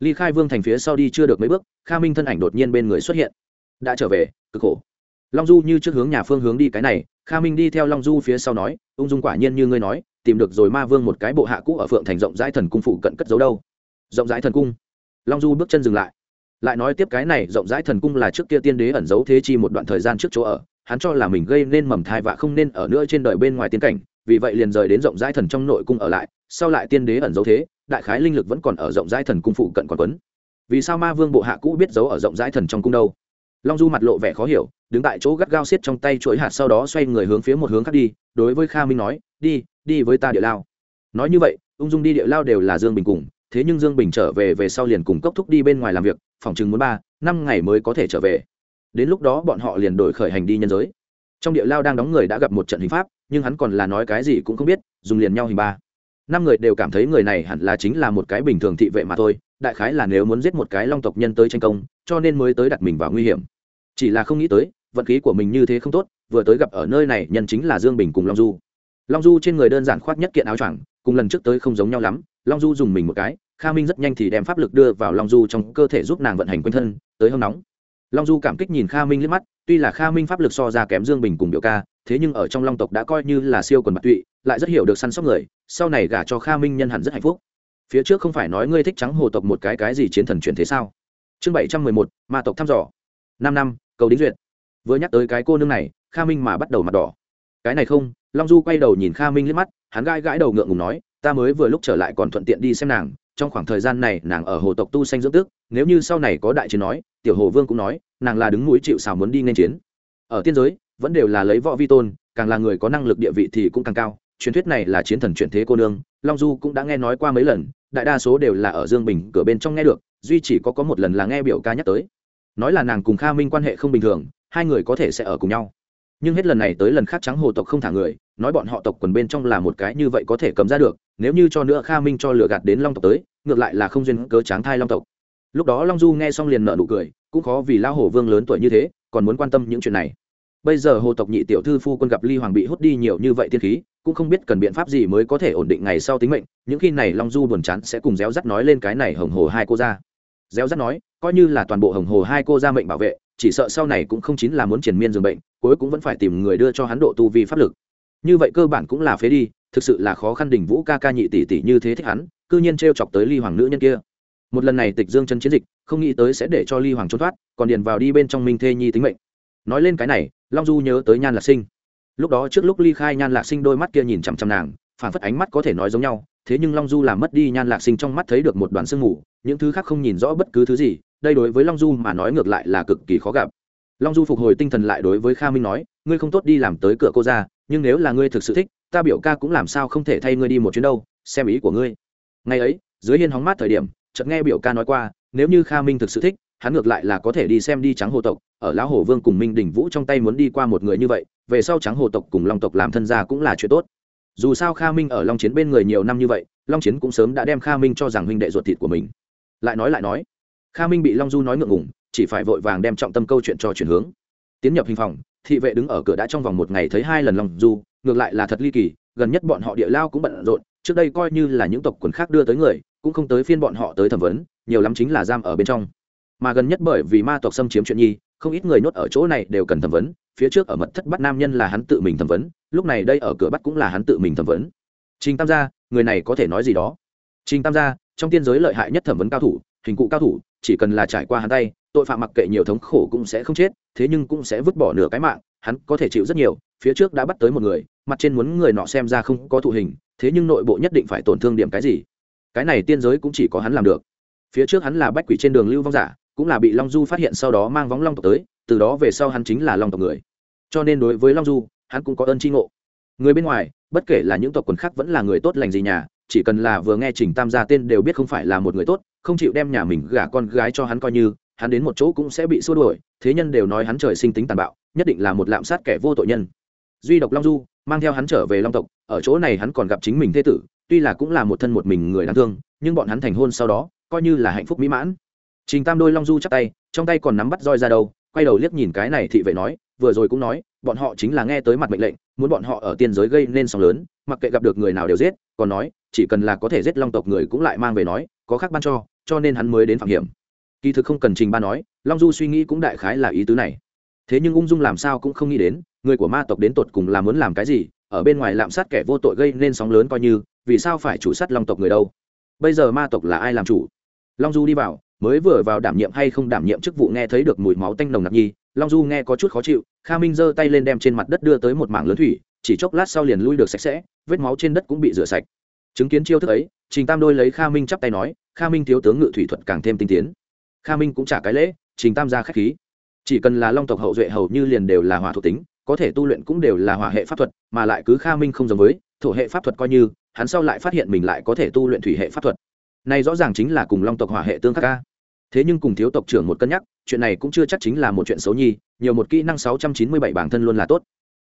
Ly khai vương thành phía sau đi chưa được mấy bước, kha minh thân ảnh đột nhiên bên người xuất hiện. Đã trở về cực khổ. Long du như trước hướng nhà phương hướng đi cái này, kha minh đi theo long du phía sau nói, ung dung quả nhiên như ngươi nói, tìm được rồi ma vương một cái bộ hạ cũ ở phượng thành rộng rãi thần cung phụ cận cất giấu đâu. Rộng rãi thần cung? Long du bước chân dừng lại. Lại nói tiếp cái này, rộng rãi thần cung là trước kia tiên đế ẩn giấu thế chi một đoạn thời gian trước chỗ ở, hắn cho là mình gây nên mầm thai và không nên ở nữa trên đời bên ngoài tiến cảnh, vì vậy liền rời đến rộng rãi thần trong nội cung ở lại, sau lại tiên đế ẩn giấu thế, đại khái linh lực vẫn còn ở rộng rãi thần cung phụ cận còn quấn. Vì sao ma vương bộ hạ cũ biết giấu ở rộng rãi thần trong cung đâu? Long du mặt lộ vẻ khó hiểu, đứng tại chỗ gắt gao xiết trong tay chuỗi hạt sau đó xoay người hướng phía một hướng khác đi, đối với kha minh nói, đi đi với ta địa lao. Nói như vậy, ung dung đi địa lao đều là dương bình cùng, thế nhưng dương bình trở về về sau liền cùng cốc thúc đi bên ngoài làm việc, phòng chừng muốn ba, năm ngày mới có thể trở về. Đến lúc đó bọn họ liền đổi khởi hành đi nhân giới. Trong địa lao đang đóng người đã gặp một trận hình pháp, nhưng hắn còn là nói cái gì cũng không biết, dùng liền nhau hình ba. Năm người đều cảm thấy người này hẳn là chính là một cái bình thường thị vệ mà thôi đại khái là nếu muốn giết một cái long tộc nhân tới tranh công, cho nên mới tới đặt mình vào nguy hiểm. Chỉ là không nghĩ tới, vận khí của mình như thế không tốt, vừa tới gặp ở nơi này nhân chính là dương bình cùng long du. Long du trên người đơn giản khoác nhất kiện áo choàng, cùng lần trước tới không giống nhau lắm, long du dùng mình một cái, kha minh rất nhanh thì đem pháp lực đưa vào long du trong cơ thể giúp nàng vận hành quanh thân, tới hâm nóng. Long du cảm kích nhìn kha minh liếc mắt, tuy là kha minh pháp lực so ra kém dương bình cùng biểu ca, thế nhưng ở trong long tộc đã coi như là siêu quần bạc tụy, lại rất hiểu được săn sóc người, sau này gả cho kha minh nhân hẳn rất hạnh phúc phía trước không phải nói ngươi thích trắng hồ tộc một cái cái gì chiến thần chuyển thế sao? Chương bảy trăm mười một, ma tộc thăm dò. Năm năm, cầu đính duyệt. Vừa nhắc tới cái cô nương này, kha minh mà bắt đầu mặt đỏ. Cái này không, long du quay đầu nhìn kha minh liếc mắt, hắn gãi gãi đầu ngượng ngùng nói, ta mới vừa lúc trở lại còn thuận tiện đi xem nàng, trong khoảng thời gian này nàng ở hồ tộc tu sanh dưỡng tức, nếu như sau này có đại chiến nói, tiểu hồ vương cũng nói, nàng là đứng mũi chịu xào muốn đi nên chiến. Ở tiên giới, vẫn đều là lấy võ vi tôn, càng là người có năng lực địa vị thì cũng càng cao. Truyền thuyết này là chiến thần chuyển thế cô nương, long du cũng đã nghe nói qua mấy lần đại đa số đều là ở dương bình cửa bên trong nghe được, duy chỉ có có một lần là nghe biểu ca nhắc tới. Nói là nàng cùng kha minh quan hệ không bình thường, hai người có thể sẽ ở cùng nhau. Nhưng hết lần này tới lần khác trắng hồ tộc không thả người, nói bọn họ tộc quần bên trong là một cái như vậy có thể cầm ra được, nếu như cho nữa kha minh cho lừa gạt đến long tộc tới, ngược lại là không duyên cớ tráng thai long tộc. Lúc đó long du nghe xong liền nợ nụ cười, cũng khó vì lao hổ vương lớn tuổi như thế, còn muốn quan tâm những chuyện này bây giờ hồ tộc nhị tiểu thư phu quân gặp ly hoàng bị hút đi nhiều như vậy tiên khí, cũng không biết cần biện pháp gì mới có thể ổn định ngày sau tính mệnh, những khi này long du buồn chán sẽ cùng réo rắt nói lên cái này hồng hồ hai cô ra réo rắt nói, coi như là toàn bộ hồng hồ hai cô ra mệnh bảo vệ, chỉ sợ sau này cũng không chính là muốn triển miên dường bệnh, cuối cũng vẫn phải tìm người đưa cho hắn độ tu vi pháp lực. Như vậy cơ bản cũng là phế đi, thực sự là khó khăn đỉnh vũ ca ca nhị tỷ tỷ như thế thích hắn, cư nhiên t chọc tới ly hoàng nữ nhân kia. Một lần này tịch dương chân chiến dịch, không nghĩ tới sẽ để cho ly hoàng trốn thoát, còn điền vào đi bên trong minh thê nhi tính mệnh. Nói lên cái này long du nhớ tới nhan lạc sinh. Lúc đó trước lúc ly khai nhan lạc sinh đôi mắt kia nhìn chằm chằm nàng phản phất ánh mắt có thể nói giống nhau, thế nhưng long du làm mất đi nhan lạc sinh trong mắt thấy được một đoàn sương mù, những thứ khác không nhìn rõ bất cứ thứ gì, đây đối với long du mà nói ngược lại là cực kỳ khó gặp. Long du phục hồi tinh thần lại đối với kha minh nói, ngươi không tốt đi làm tới cửa cô ra, nhưng nếu là ngươi thực sự thích, ta biểu ca cũng làm sao không thể thay ngươi đi một chuyến đâu, xem ý của ngươi. Ngày ấy, dưới hiên hóng mát thời điểm, chợt nghe biểu ca nói qua, nếu như kha minh thực sự thích hắn ngược lại là có thể đi xem đi trắng hồ tộc, ở lão hồ vương cùng minh đỉnh vũ trong tay muốn đi qua một người như vậy, về sau trắng hồ tộc cùng long tộc làm thân gia cũng là chuyện tốt. Dù sao kha minh ở long chiến bên người nhiều năm như vậy, long chiến cũng sớm đã đem kha minh cho rằng huynh đệ ruột thịt của mình. Lại nói lại nói, kha minh bị long du nói ngượng ngủng chỉ phải vội vàng đem trọng tâm câu chuyện cho chuyển hướng. Tiến nhập hình phòng, thị vệ đứng ở cửa đã trong vòng một ngày thấy hai lần long du, ngược lại là thật ly kỳ, gần nhất bọn họ địa lao cũng bận rộn, trước đây coi như là những tộc quần khác đưa tới người, cũng không tới phiên bọn họ tới thẩm vấn, nhiều lắm chính là giam ở bên trong mà gần nhất bởi vì ma tộc xâm chiếm chuyện nhi, không ít người nhốt ở chỗ này đều cần thẩm vấn, phía trước ở mật thất bắt nam nhân là hắn tự mình thẩm vấn, lúc này đây ở cửa bắt cũng là hắn tự mình thẩm vấn. Trình tam gia, người này có thể nói gì đó? Trình tam gia, trong tiên giới lợi hại nhất thẩm vấn cao thủ, hình cụ cao thủ, chỉ cần là trải qua hắn tay, tội phạm mặc kệ nhiều thống khổ cũng sẽ không chết, thế nhưng cũng sẽ vứt bỏ nửa cái mạng, hắn có thể chịu rất nhiều, phía trước đã bắt tới một người, mặt trên muốn người nọ xem ra không có thụ hình, thế nhưng nội bộ nhất định phải tổn thương điểm cái gì? Cái này tiên giới cũng chỉ có hắn làm được. Phía trước hắn là bách quỷ trên đường lưu vong giả cũng là bị long du phát hiện sau đó mang vóng long tộc tới, từ đó về sau hắn chính là long tộc người. Cho nên đối với long du, hắn cũng có ơn tri ngộ. Người bên ngoài, bất kể là những tộc quần khác vẫn là người tốt lành gì nhà, chỉ cần là vừa nghe trình tam gia tên đều biết không phải là một người tốt, không chịu đem nhà mình gả con gái cho hắn coi như, hắn đến một chỗ cũng sẽ bị xua đuổi, thế nhân đều nói hắn trời sinh tính tàn bạo, nhất định là một lạm sát kẻ vô tội nhân. Duy độc long du, mang theo hắn trở về long tộc, ở chỗ này hắn còn gặp chính mình thế tử, tuy là cũng là một thân một mình người đáng thương, nhưng bọn hắn thành hôn sau đó, coi như là hạnh phúc mỹ mãn trình tam đôi long du chắc tay, trong tay còn nắm bắt roi ra đâu, quay đầu liếc nhìn cái này thị vệ nói, vừa rồi cũng nói, bọn họ chính là nghe tới mặt mệnh lệnh, muốn bọn họ ở tiên giới gây nên sóng lớn, mặc kệ gặp được người nào đều giết, còn nói, chỉ cần là có thể giết long tộc người cũng lại mang về nói, có khác ban cho cho nên hắn mới đến phạm hiểm. Kỳ thực không cần trình ba nói, long du suy nghĩ cũng đại khái là ý tứ này. Thế nhưng ung dung làm sao cũng không nghĩ đến, người của ma tộc đến tột cùng là muốn làm cái gì, ở bên ngoài lạm sát kẻ vô tội gây nên sóng lớn coi như, vì sao phải chủ sát long tộc người đâu? Bây giờ ma tộc là ai làm chủ? Long du đi vào mới vừa vào đảm nhiệm hay không đảm nhiệm chức vụ nghe thấy được mùi máu tanh nồng nặc nhi, long du nghe có chút khó chịu, kha minh giơ tay lên đem trên mặt đất đưa tới một mảng lớn thủy, chỉ chốc lát sau liền lui được sạch sẽ, vết máu trên đất cũng bị rửa sạch. Chứng kiến chiêu thức ấy, trình tam đôi lấy kha minh chắp tay nói, kha minh thiếu tướng ngự thủy thuật càng thêm tinh tiến. Kha minh cũng trả cái lễ, trình tam ra k h á c h khí. Chỉ cần là long tộc hậu duệ hầu như liền đều là hỏa thuộc tính, có thể tu luyện cũng đều là hỏa hệ pháp thuật, mà lại cứ kha minh không giống với, thổ hệ pháp thuật coi như, hắn sau lại phát hiện mình lại có thể tu luyện thủy hệ pháp thuật. Này rõ ràng chính là cùng long tộc hỏa hệ tương khắc ca thế nhưng cùng thiếu tộc trưởng một cân nhắc, chuyện này cũng chưa chắc chính là một chuyện xấu nhi, nhiều một kỹ năng sáu trăm chín mươi bảy bản thân luôn là tốt.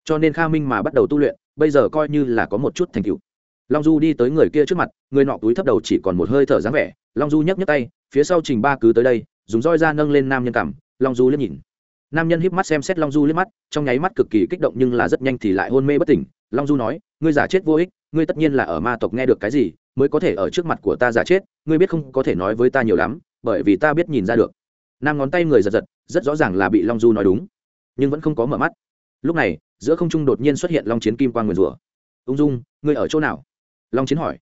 Cho nên kha minh mà bắt đầu tu luyện, bây giờ coi như là có một chút thành tựu. Long du đi tới người kia trước mặt, người nọ túi thấp đầu chỉ còn một hơi thở dáng vẻ. Long du nhấc nhấc tay, phía sau trình ba cứ tới đây, dùng roi ra nâng lên nam nhân cảm long du liếc nhìn. Nam nhân híp mắt xem xét long du liếc mắt, trong nháy mắt cực kỳ kích động nhưng là rất nhanh thì lại hôn mê bất tỉnh. Long du nói, ngươi giả chết vô ích, ngươi tất nhiên là ở ma tộc nghe được cái gì, mới có thể ở trước mặt của ta giả chết, ngươi biết không có thể nói với ta nhiều lắm bởi vì ta biết nhìn ra được. Nam ngón tay người giật giật, rất rõ ràng là bị long du nói đúng, nhưng vẫn không có mở mắt. Lúc này, giữa không trung đột nhiên xuất hiện long chiến kim quan g nguyền rủa. Ung dung, ngươi ở chỗ nào? Long chiến hỏi.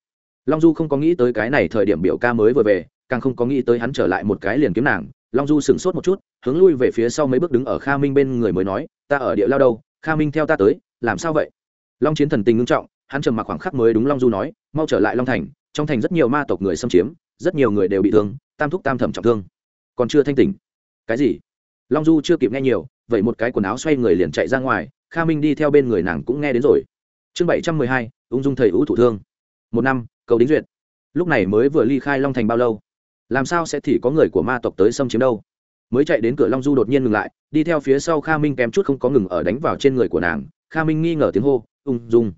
Long du không có nghĩ tới cái này thời điểm biểu ca mới vừa về, càng không có nghĩ tới hắn trở lại một cái liền kiếm nàng. Long du sửng sốt một chút, hướng lui về phía sau mấy bước đứng ở kha minh bên người mới nói, ta ở địa lao đâu? Kha minh theo ta tới, làm sao vậy? Long chiến thần tình ngưng trọng, hắn trầm mặc khoảng khắc mới đúng long du nói, mau trở lại long thành, trong thành rất nhiều ma tộc người xâm chiếm rất nhiều người đều bị thương, tam thúc tam thẩm trọng thương. Còn chưa thanh tỉnh. Cái gì? Long du chưa kịp nghe nhiều, vậy một cái quần áo xoay người liền chạy ra ngoài, kha minh đi theo bên người nàng cũng nghe đến rồi. Chương bảy trăm mười hai, ung dung thầy ưu thủ thương. Một năm, cầu đính duyệt. Lúc này mới vừa ly khai long thành bao lâu? Làm sao sẽ thì có người của ma tộc tới xâm chiếm đâu? Mới chạy đến cửa long du đột nhiên ngừng lại, đi theo phía sau kha minh kém chút không có ngừng ở đánh vào trên người của nàng. Kha minh nghi ngờ tiếng hô, ung dung,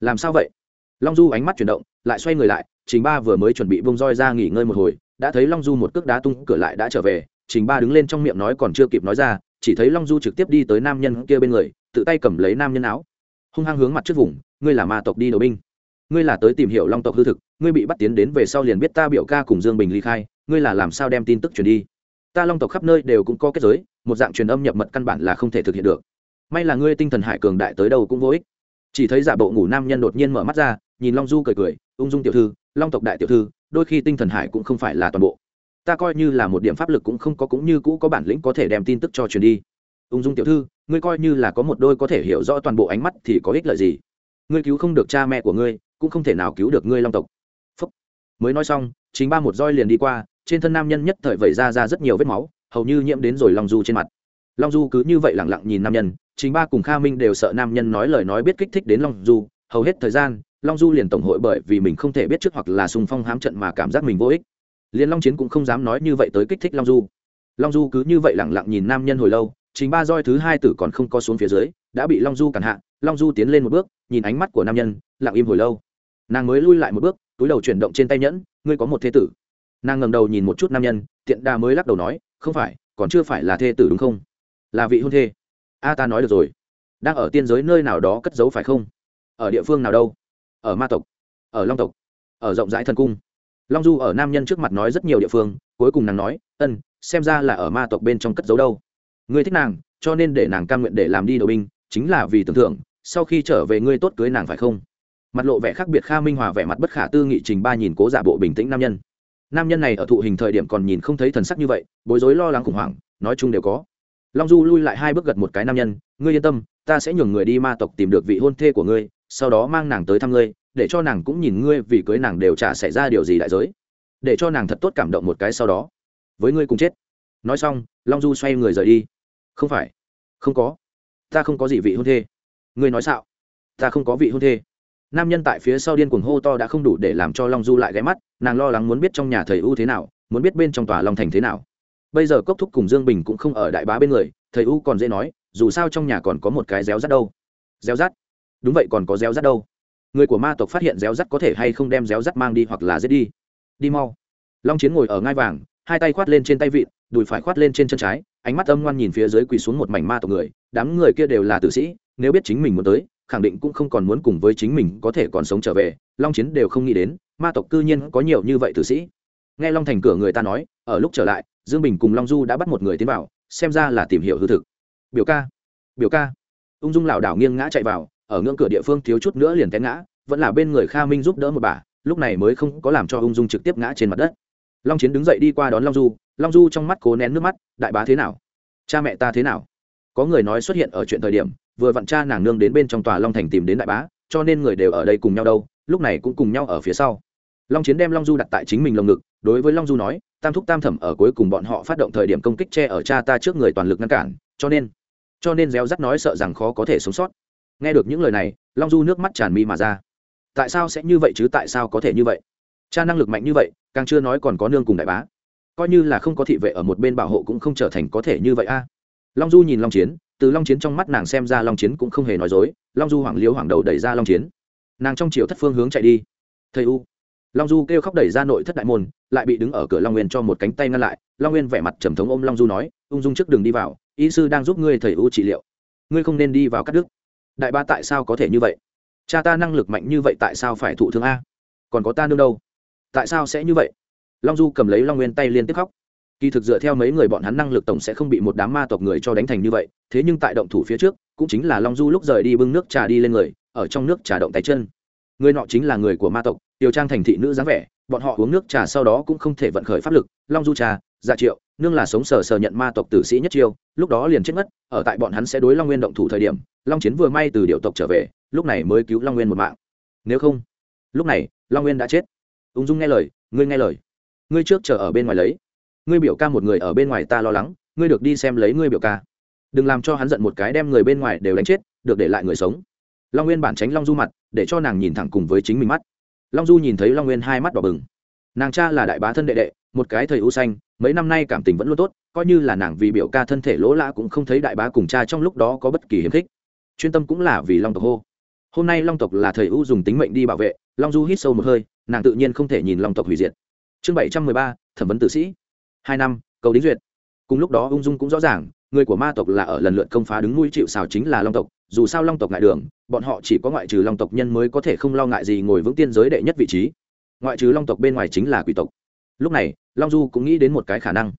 làm sao vậy? Long du ánh mắt chuyển động, lại xoay người lại trình ba vừa mới chuẩn bị buông roi ra nghỉ ngơi một hồi, đã thấy long du một cước đá tung cửa lại đã trở về. Trình ba đứng lên trong miệng nói còn chưa kịp nói ra, chỉ thấy long du trực tiếp đi tới nam nhân kia bên người, tự tay cầm lấy nam nhân áo. Hung hăng hướng mặt trước vùng, ngươi là ma tộc đi đầu binh. Ngươi là tới tìm hiểu long tộc hư thực, ngươi bị bắt tiến đến về sau liền biết ta biểu ca cùng dương bình ly khai, ngươi là làm sao đem tin tức truyền đi? Ta long tộc khắp nơi đều cũng có kết giới, một dạng truyền âm nhập mật căn bản là không thể thực hiện được. May là ngươi tinh thần hải cường đại tới đâu cũng vô ích. Chỉ thấy giả bộ ngủ nam nhân đột nhiên mở mắt ra, nhìn long du cười cười, ung dung tiểu thư long tộc đại tiểu thư, đôi khi tinh thần hải cũng không phải là toàn bộ. Ta coi như là một điểm pháp lực cũng không có, cũng như cũ có bản lĩnh có thể đem tin tức cho truyền đi. Ung dung tiểu thư, ngươi coi như là có một đôi có thể hiểu rõ toàn bộ ánh mắt thì có ích lợi gì? Ngươi cứu không được cha mẹ của ngươi, cũng không thể nào cứu được ngươi long tộc. Phúc. mới nói xong, chính ba một roi liền đi qua, trên thân nam nhân nhất thời vẩy ra ra rất nhiều vết máu, hầu như nhiễm đến rồi long du trên mặt. Long du cứ như vậy lẳng lặng nhìn nam nhân, chính ba cùng kha minh đều sợ nam nhân nói lời nói biết kích thích đến long du, hầu hết thời gian long du liền tổng hội bởi vì mình không thể biết trước hoặc là sung phong hám trận mà cảm giác mình vô ích. Liền long chiến cũng không dám nói như vậy tới kích thích long du. Long du cứ như vậy lẳng lặng nhìn nam nhân hồi lâu chính ba roi thứ hai tử còn không có xuống phía dưới, đã bị long du cản hạ, long du tiến lên một bước, nhìn ánh mắt của nam nhân, lặng im hồi lâu. Nàng mới lui lại một bước, túi đầu chuyển động trên tay nhẫn, ngươi có một thế tử. Nàng ngầm đầu nhìn một chút nam nhân, tiện đà mới lắc đầu nói, không phải, còn chưa phải là thê tử đúng không? Là vị hôn thê. A, ta nói được rồi. Đang ở tiên giới nơi nào đó cất giấu phải không? Ở địa phương nào đâu? Ở ma tộc, ở long tộc, ở rộng rãi thần cung. Long du ở nam nhân trước mặt nói rất nhiều địa phương, cuối cùng nàng nói, ân, xem ra là ở ma tộc bên trong cất giấu đâu. Ngươi thích nàng, cho nên để nàng cam nguyện để làm đi đầu binh, chính là vì tưởng thưởng sau khi trở về ngươi tốt cưới nàng phải không? Mặt lộ vẻ khác biệt kha minh hòa vẻ mặt bất khả tư nghị trình ba nhìn cố giả bộ bình tĩnh nam nhân. Nam nhân này ở thụ hình thời điểm còn nhìn không thấy thần sắc như vậy, bối rối lo lắng khủng hoảng, nói chung đều có. Long du lui lại hai bước gật một cái nam nhân, ngươi yên tâm, ta sẽ nhường người đi ma tộc tìm được vị hôn thê của ngươi sau đó mang nàng tới thăm ngươi, để cho nàng cũng nhìn ngươi vì cưới nàng đều chả xảy ra điều gì đại giới. Để cho nàng thật tốt cảm động một cái sau đó. Với ngươi cùng chết. Nói xong, long du xoay người rời đi. Không phải. Không có. Ta không có gì vị hôn thê. Ngươi nói sao ta không có vị hôn thê. Nam nhân tại phía sau điên cuồng hô to đã không đủ để làm cho long du lại ghé mắt, nàng lo lắng muốn biết trong nhà thầy u thế nào, muốn biết bên trong tòa long thành thế nào. Bây giờ cốc thúc cùng dương bình cũng không ở đại bá bên người, thầy u còn dễ nói, dù sao trong nhà còn có một cái réo rắt đâu. Réo rắt? Đúng vậy, còn có réo rắt đâu? Người của ma tộc phát hiện réo rắt có thể hay không đem réo rắt mang đi hoặc là giết đi? Đi mau. Long chiến ngồi ở ngai vàng, hai tay khoát lên trên tay vịn, đùi phải khoát lên trên chân trái, ánh mắt âm ngoan nhìn phía dưới quỳ xuống một mảnh ma tộc người. Đám người kia đều là tử sĩ, nếu biết chính mình muốn tới, khẳng định cũng không còn muốn cùng với chính mình có thể còn sống trở về. Long chiến đều không nghĩ đến, ma tộc cư nhiên có nhiều như vậy tử sĩ. Nghe long thành cửa người ta nói, ở lúc trở lại, dương bình cùng long du đã bắt một người tiến vào, xem ra là tìm hiểu hư thực. Biểu ca biểu ca. Ung dung lảo đảo nghiêng ngã chạy vào ở ngưỡng cửa địa phương thiếu chút nữa liền té ngã, vẫn là bên người kha minh giúp đỡ một bà, lúc này mới không có làm cho ung dung trực tiếp ngã trên mặt đất. Long chiến đứng dậy đi qua đón long du long du trong mắt cố nén nước mắt, đại bá thế nào? Cha mẹ ta thế nào? Có người nói xuất hiện ở chuyện thời điểm, vừa vặn cha nàng nương đến bên trong tòa long thành tìm đến đại bá, cho nên người đều ở đây cùng nhau đâu, lúc này cũng cùng nhau ở phía sau. Long chiến đem long du đặt tại chính mình lồng ngực, đối với long du nói, tam thúc tam thẩm ở cuối cùng bọn họ phát động thời điểm công kích che ở cha ta trước người toàn lực ngăn cản, cho nên cho nên réo rắt nói sợ rằng khó có thể sống sót nghe được những lời này, long du nước mắt tràn mi mà ra. Tại sao sẽ như vậy chứ? Tại sao có thể như vậy? Cha năng lực mạnh như vậy, càng chưa nói còn có nương cùng đại bá. Coi như là không có thị vệ ở một bên bảo hộ cũng không trở thành có thể như vậy a. Long du nhìn long chiến, từ long chiến trong mắt nàng xem ra long chiến cũng không hề nói dối. Long du hoảng liếu hoảng đầu đẩy ra long chiến. Nàng trong chiều thất phương hướng chạy đi. Thầy u. Long du kêu khóc đẩy ra nội thất đại môn, lại bị đứng ở cửa long nguyên cho một cánh tay ngăn lại. Long nguyên vẻ mặt trầm thống ôm long du nói, ung dung trước đường đi vào, y sư đang giúp ngươi thầy u trị liệu. Ngươi không nên đi vào cắt đứt đại ba tại sao có thể như vậy? Cha ta năng lực mạnh như vậy tại sao phải thụ thương a? Còn có ta nương đâu? Tại sao sẽ như vậy? Long du cầm lấy long nguyên tay liên tiếp khóc. Kỳ thực dựa theo mấy người bọn hắn năng lực tổng sẽ không bị một đám ma tộc người cho đánh thành như vậy, thế nhưng tại động thủ phía trước, cũng chính là long du lúc rời đi bưng nước trà đi lên người, ở trong nước trà động tay chân. Người nọ chính là người của ma tộc tiêu trang thành thị nữ dáng vẻ, bọn họ uống nước trà sau đó cũng không thể vận khởi pháp lực. Long du trà dạ triệu nương là sống sờ sờ nhận ma tộc tử sĩ nhất chiêu, lúc đó liền chết mất ở tại bọn hắn sẽ đối long nguyên động thủ thời điểm, long chiến vừa may từ điệu tộc trở về, lúc này mới cứu long nguyên một mạng. Nếu không, lúc này, long nguyên đã chết. Ung dung nghe lời, ngươi nghe lời. Ngươi trước chờ ở bên ngoài lấy. Ngươi biểu ca một người ở bên ngoài ta lo lắng, ngươi được đi xem lấy ngươi biểu ca. Đừng làm cho hắn giận một cái đem người bên ngoài đều đánh chết, được để lại người sống. Long nguyên bản tránh long du mặt, để cho nàng nhìn thẳng cùng với chính mình mắt. Long du nhìn thấy long nguyên hai mắt đỏ bừng. Nàng cha là đại bá thân đệ đệ một cái thầy ưu xanh mấy năm nay cảm tình vẫn luôn tốt, coi như là nàng vì biểu ca thân thể lỗ lã cũng không thấy đại bá cùng cha trong lúc đó có bất kỳ hiếm thích chuyên tâm cũng là vì long tộc hô. Hôm nay long tộc là thầy ưu dùng tính mệnh đi bảo vệ, long du hít sâu một hơi, nàng tự nhiên không thể nhìn long tộc hủy diệt. Chương bảy trăm mười ba, thẩm vấn tử sĩ. Hai năm, cầu đính duyệt. Cùng lúc đó ung dung cũng rõ ràng, người của ma tộc là ở lần lượt công phá đứng nuôi chịu xào chính là long tộc, dù sao long tộc ngại đường, bọn họ chỉ có ngoại trừ long tộc nhân mới có thể không lo ngại gì ngồi vững tiên giới đệ nhất vị trí. Ngoại trừ long tộc bên ngoài chính là quỷ tộc lúc này, long du cũng nghĩ đến một cái khả năng.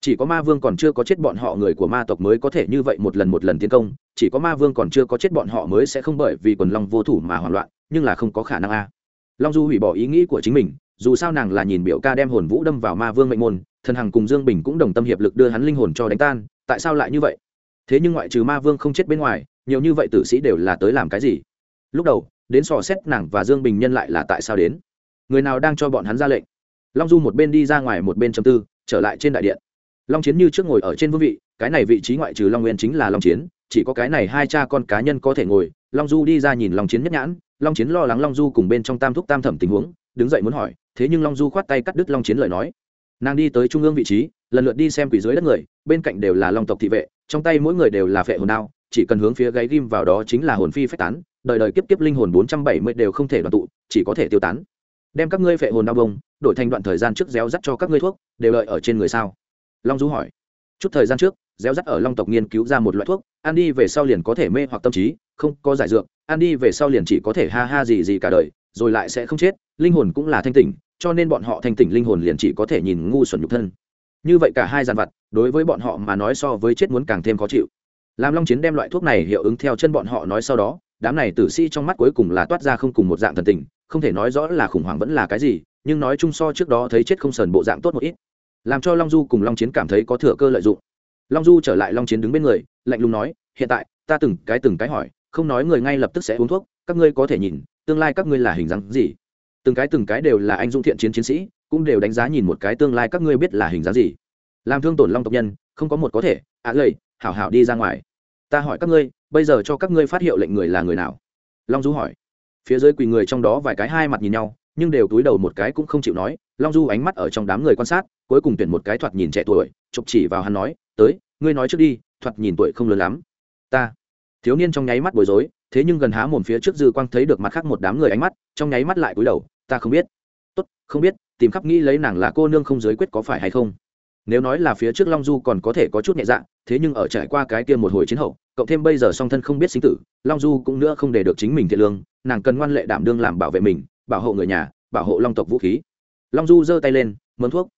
Chỉ có ma vương còn chưa có chết bọn họ người của ma tộc mới có thể như vậy một lần một lần tiến công, chỉ có ma vương còn chưa có chết bọn họ mới sẽ không bởi vì quần long vô thủ mà hoảng loạn, nhưng là không có khả năng a. Long du hủy bỏ ý nghĩ của chính mình, dù sao nàng là nhìn biểu ca đem hồn vũ đâm vào ma vương mệnh môn, thần hằng cùng dương bình cũng đồng tâm hiệp lực đưa hắn linh hồn cho đánh tan, tại sao lại như vậy? Thế nhưng ngoại trừ ma vương không chết bên ngoài, nhiều như vậy tử sĩ đều là tới làm cái gì? Lúc đầu, đến sò xét nàng và dương bình nhân lại là tại sao đến? Người nào đang cho bọn hắn ra lệnh? Long du một bên đi ra ngoài một bên chầm tư, trở lại trên đại điện. Long chiến như trước ngồi ở trên vương vị, cái này vị trí ngoại trừ long nguyên chính là long chiến, chỉ có cái này hai cha con cá nhân có thể ngồi. Long du đi ra nhìn long chiến nhất nhãn, long chiến lo lắng long du cùng bên trong tam thúc tam thẩm tình huống, đứng dậy muốn hỏi, thế nhưng long du khoát tay cắt đứt long chiến lời nói. Nàng đi tới trung ương vị trí, lần lượt đi xem quỷ dưới đất người, bên cạnh đều là long tộc thị vệ, trong tay mỗi người đều là phệ hồn đao, chỉ cần hướng phía gáy ghim vào đó chính là hồn phi phách tán, đời đời kiếp kiếp linh hồn bốn trăm bảy mươi đều không thể đoàn tụ, chỉ có thể tiêu tán. Đem các ngươi phệ hồn đao bông đổi thành đoạn thời gian trước réo rắt cho các ngươi thuốc, đều lợi ở trên người sao? Long du hỏi. Chút thời gian trước, réo rắt ở long tộc nghiên cứu ra một loại thuốc, ăn đi về sau liền có thể mê hoặc tâm trí, không có giải dược, ăn đi về sau liền chỉ có thể ha ha gì gì cả đời, rồi lại sẽ không chết, linh hồn cũng là thanh tỉnh, cho nên bọn họ thanh tỉnh linh hồn liền chỉ có thể nhìn ngu xuẩn nhục thân. Như vậy cả hai dàn vặt, đối với bọn họ mà nói so với chết muốn càng thêm khó chịu. Làm long chiến đem loại thuốc này hiệu ứng theo chân bọn họ nói sau đó, đám này tử sĩ trong mắt cuối cùng là toát ra không cùng một dạng thần tình không thể nói rõ là khủng hoảng vẫn là cái gì nhưng nói chung so trước đó thấy chết không sờn bộ dạng tốt một ít. Làm cho long du cùng long chiến cảm thấy có thừa cơ lợi dụng. Long du trở lại long chiến đứng bên người lạnh lùng nói hiện tại ta từng cái từng cái hỏi không nói người ngay lập tức sẽ uống thuốc các ngươi có thể nhìn tương lai các ngươi là hình dáng gì? Từng cái từng cái đều là anh dung thiện chiến chiến sĩ cũng đều đánh giá nhìn một cái tương lai các ngươi biết là hình dáng gì. Làm thương tổn long tộc nhân không có một có thể ạ à, lầy hảo hảo đi ra ngoài. Ta hỏi các ngươi bây giờ cho các ngươi phát hiệu lệnh người là người nào? Long du hỏi phía dưới quỳ người trong đó vài cái hai mặt nhìn nhau, nhưng đều túi đầu một cái cũng không chịu nói, long du ánh mắt ở trong đám người quan sát, cuối cùng tuyển một cái thoạt nhìn trẻ tuổi, chụp chỉ vào hắn nói, tới, ngươi nói trước đi, thoạt nhìn tuổi không lớn lắm. Ta. Thiếu niên trong nháy mắt bối rối, thế nhưng gần há mồm phía trước dư quang thấy được mặt khác một đám người ánh mắt, trong nháy mắt lại cúi đầu, ta không biết. Tốt, không biết, tìm khắp nghĩ lấy nàng là cô nương không giới quyết có phải hay không? Nếu nói là phía trước long du còn có thể có chút nhẹ dạ thế nhưng ở trải qua cái kia một hồi chiến hậu cộng thêm bây giờ song thân không biết sinh tử, long du cũng nữa không để được chính mình thiện lương nàng cần ngoan lệ đảm đương làm bảo vệ mình, bảo hộ người nhà, bảo hộ long tộc vũ khí. Long du giơ tay lên, mớn thuốc.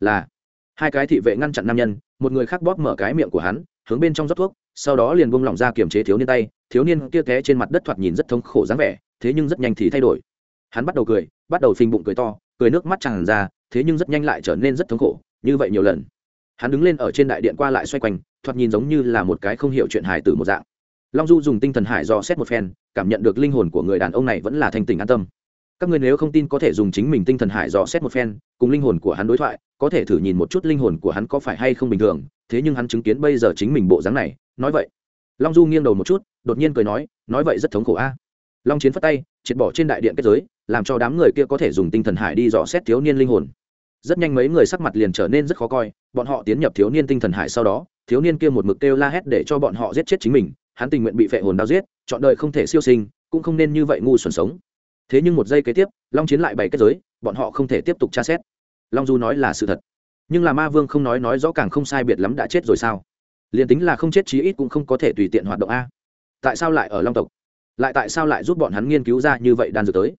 Là. Hai cái thị vệ ngăn chặn nam nhân, một người khác bóp mở cái miệng của hắn, hướng bên trong rót thuốc, sau đó liền buông lỏng ra kiềm chế thiếu niên tay, thiếu niên kia té trên mặt đất thoạt nhìn rất thống khổ dáng vẻ, thế nhưng rất nhanh thì thay đổi. Hắn bắt đầu cười, bắt đầu phình bụng cười to, cười nước mắt tràn ra, thế nhưng rất nhanh lại trở nên rất thống khổ, như vậy nhiều lần. Hắn đứng lên ở trên đại điện qua lại xoay quanh, thoạt nhìn giống như là một cái không hiểu chuyện hài tử một dạng long du dùng tinh thần hải do xét một phen, cảm nhận được linh hồn của người đàn ông này vẫn là thanh tình an tâm. Các người nếu không tin có thể dùng chính mình tinh thần hải dò xét một phen, cùng linh hồn của hắn đối thoại, có thể thử nhìn một chút linh hồn của hắn có phải hay không bình thường, thế nhưng hắn chứng kiến bây giờ chính mình bộ dáng này, nói vậy. Long du nghiêng đầu một chút, đột nhiên cười nói nói vậy rất thống khổ a. Long chiến phất tay, triệt bỏ trên đại điện kết giới, làm cho đám người kia có thể dùng tinh thần hải đi dò xét thiếu niên linh hồn. Rất nhanh mấy người sắc mặt liền trở nên rất khó coi, bọn họ tiến nhập thiếu niên tinh thần hải sau đó, thiếu niên kia một mực kêu la hét để cho bọn họ giết chết chính mình hắn tình nguyện bị phệ hồn đau giết, chọn đời không thể siêu sinh, cũng không nên như vậy ngu xuẩn sống. Thế nhưng một giây kế tiếp, long chiến lại bày kết giới, bọn họ không thể tiếp tục tra xét. Long du nói là sự thật. Nhưng là ma vương không nói nói rõ càng không sai biệt lắm đã chết rồi sao? Liền tính là không chết chí ít cũng không có thể tùy tiện hoạt động a. Tại sao lại ở long tộc? Lại tại sao lại giúp bọn hắn nghiên cứu ra như vậy đan dược tới?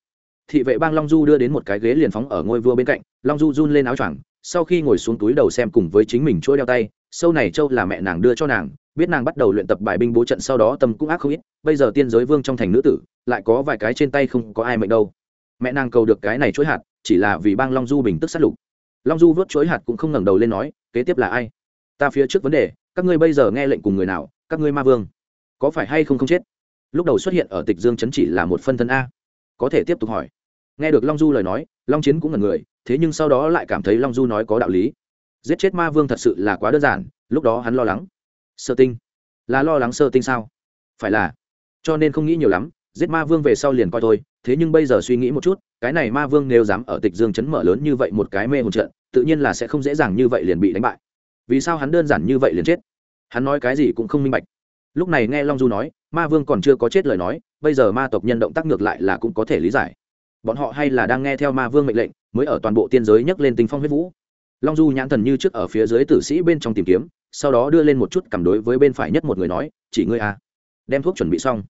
Thị vệ bang long du đưa đến một cái ghế liền phóng ở ngôi vua bên cạnh, long du run lên áo choàng, sau khi ngồi xuống túi đầu xem cùng với chính mình chuỗi đeo tay, sâu này châu là mẹ nàng đưa cho nàng biết nàng bắt đầu luyện tập bài binh bố trận sau đó tâm cũng ác không ít, bây giờ tiên giới vương trong thành nữ tử, lại có vài cái trên tay không có ai mệnh đâu. Mẹ nàng cầu được cái này chuỗi hạt, chỉ là vì bang long du bình tức sát lục. Long du vớt chuỗi hạt cũng không ngẩng đầu lên nói, kế tiếp là ai? Ta phía trước vấn đề, các ngươi bây giờ nghe lệnh cùng người nào, các ngươi ma vương. Có phải hay không không chết? Lúc đầu xuất hiện ở tịch dương chấn chỉ là một phân thân a. Có thể tiếp tục hỏi. Nghe được long du lời nói, long chiến cũng ngẩn người, thế nhưng sau đó lại cảm thấy long du nói có đạo lý. Giết chết ma vương thật sự là quá đơn giản, lúc đó hắn lo lắng sơ tinh. Là lo lắng sơ tinh sao? Phải là. Cho nên không nghĩ nhiều lắm, giết ma vương về sau liền coi thôi, thế nhưng bây giờ suy nghĩ một chút, cái này ma vương nếu dám ở tịch dương chấn mở lớn như vậy một cái mê hồn trận, tự nhiên là sẽ không dễ dàng như vậy liền bị đánh bại. Vì sao hắn đơn giản như vậy liền chết? Hắn nói cái gì cũng không minh bạch. Lúc này nghe long du nói, ma vương còn chưa có chết lời nói, bây giờ ma tộc nhân động tác ngược lại là cũng có thể lý giải. Bọn họ hay là đang nghe theo ma vương mệnh lệnh, mới ở toàn bộ tiên giới nhấc lên tinh phong huyết vũ. Long du nhãn thần như trước ở phía dưới tử sĩ bên trong tìm kiếm sau đó đưa lên một chút cầm đối với bên phải nhất một người nói, chỉ ngươi à. Đem thuốc chuẩn bị xong.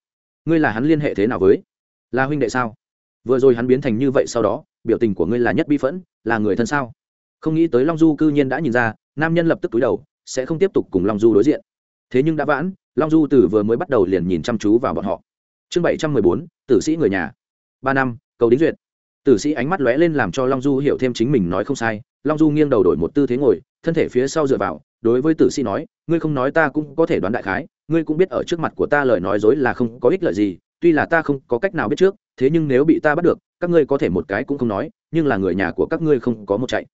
Ngươi là hắn liên hệ thế nào với? Là huynh đệ sao? Vừa rồi hắn biến thành như vậy sau đó, biểu tình của ngươi là nhất bi phẫn, là người thân sao? Không nghĩ tới long du cư nhiên đã nhìn ra, nam nhân lập tức túi đầu, sẽ không tiếp tục cùng long du đối diện. Thế nhưng đã vãn, long du từ vừa mới bắt đầu liền nhìn chăm chú vào bọn họ. Chương bảy trăm mười bốn, tử sĩ người nhà. Ba năm, cầu đính duyệt tử sĩ ánh mắt lóe lên làm cho long du hiểu thêm chính mình nói không sai. Long du nghiêng đầu đổi một tư thế ngồi, thân thể phía sau dựa vào, đối với tử sĩ nói, ngươi không nói ta cũng có thể đoán đại khái, ngươi cũng biết ở trước mặt của ta lời nói dối là không có ích lợi gì, tuy là ta không có cách nào biết trước, thế nhưng nếu bị ta bắt được, các ngươi có thể một cái cũng không nói, nhưng là người nhà của các ngươi không có một chạy.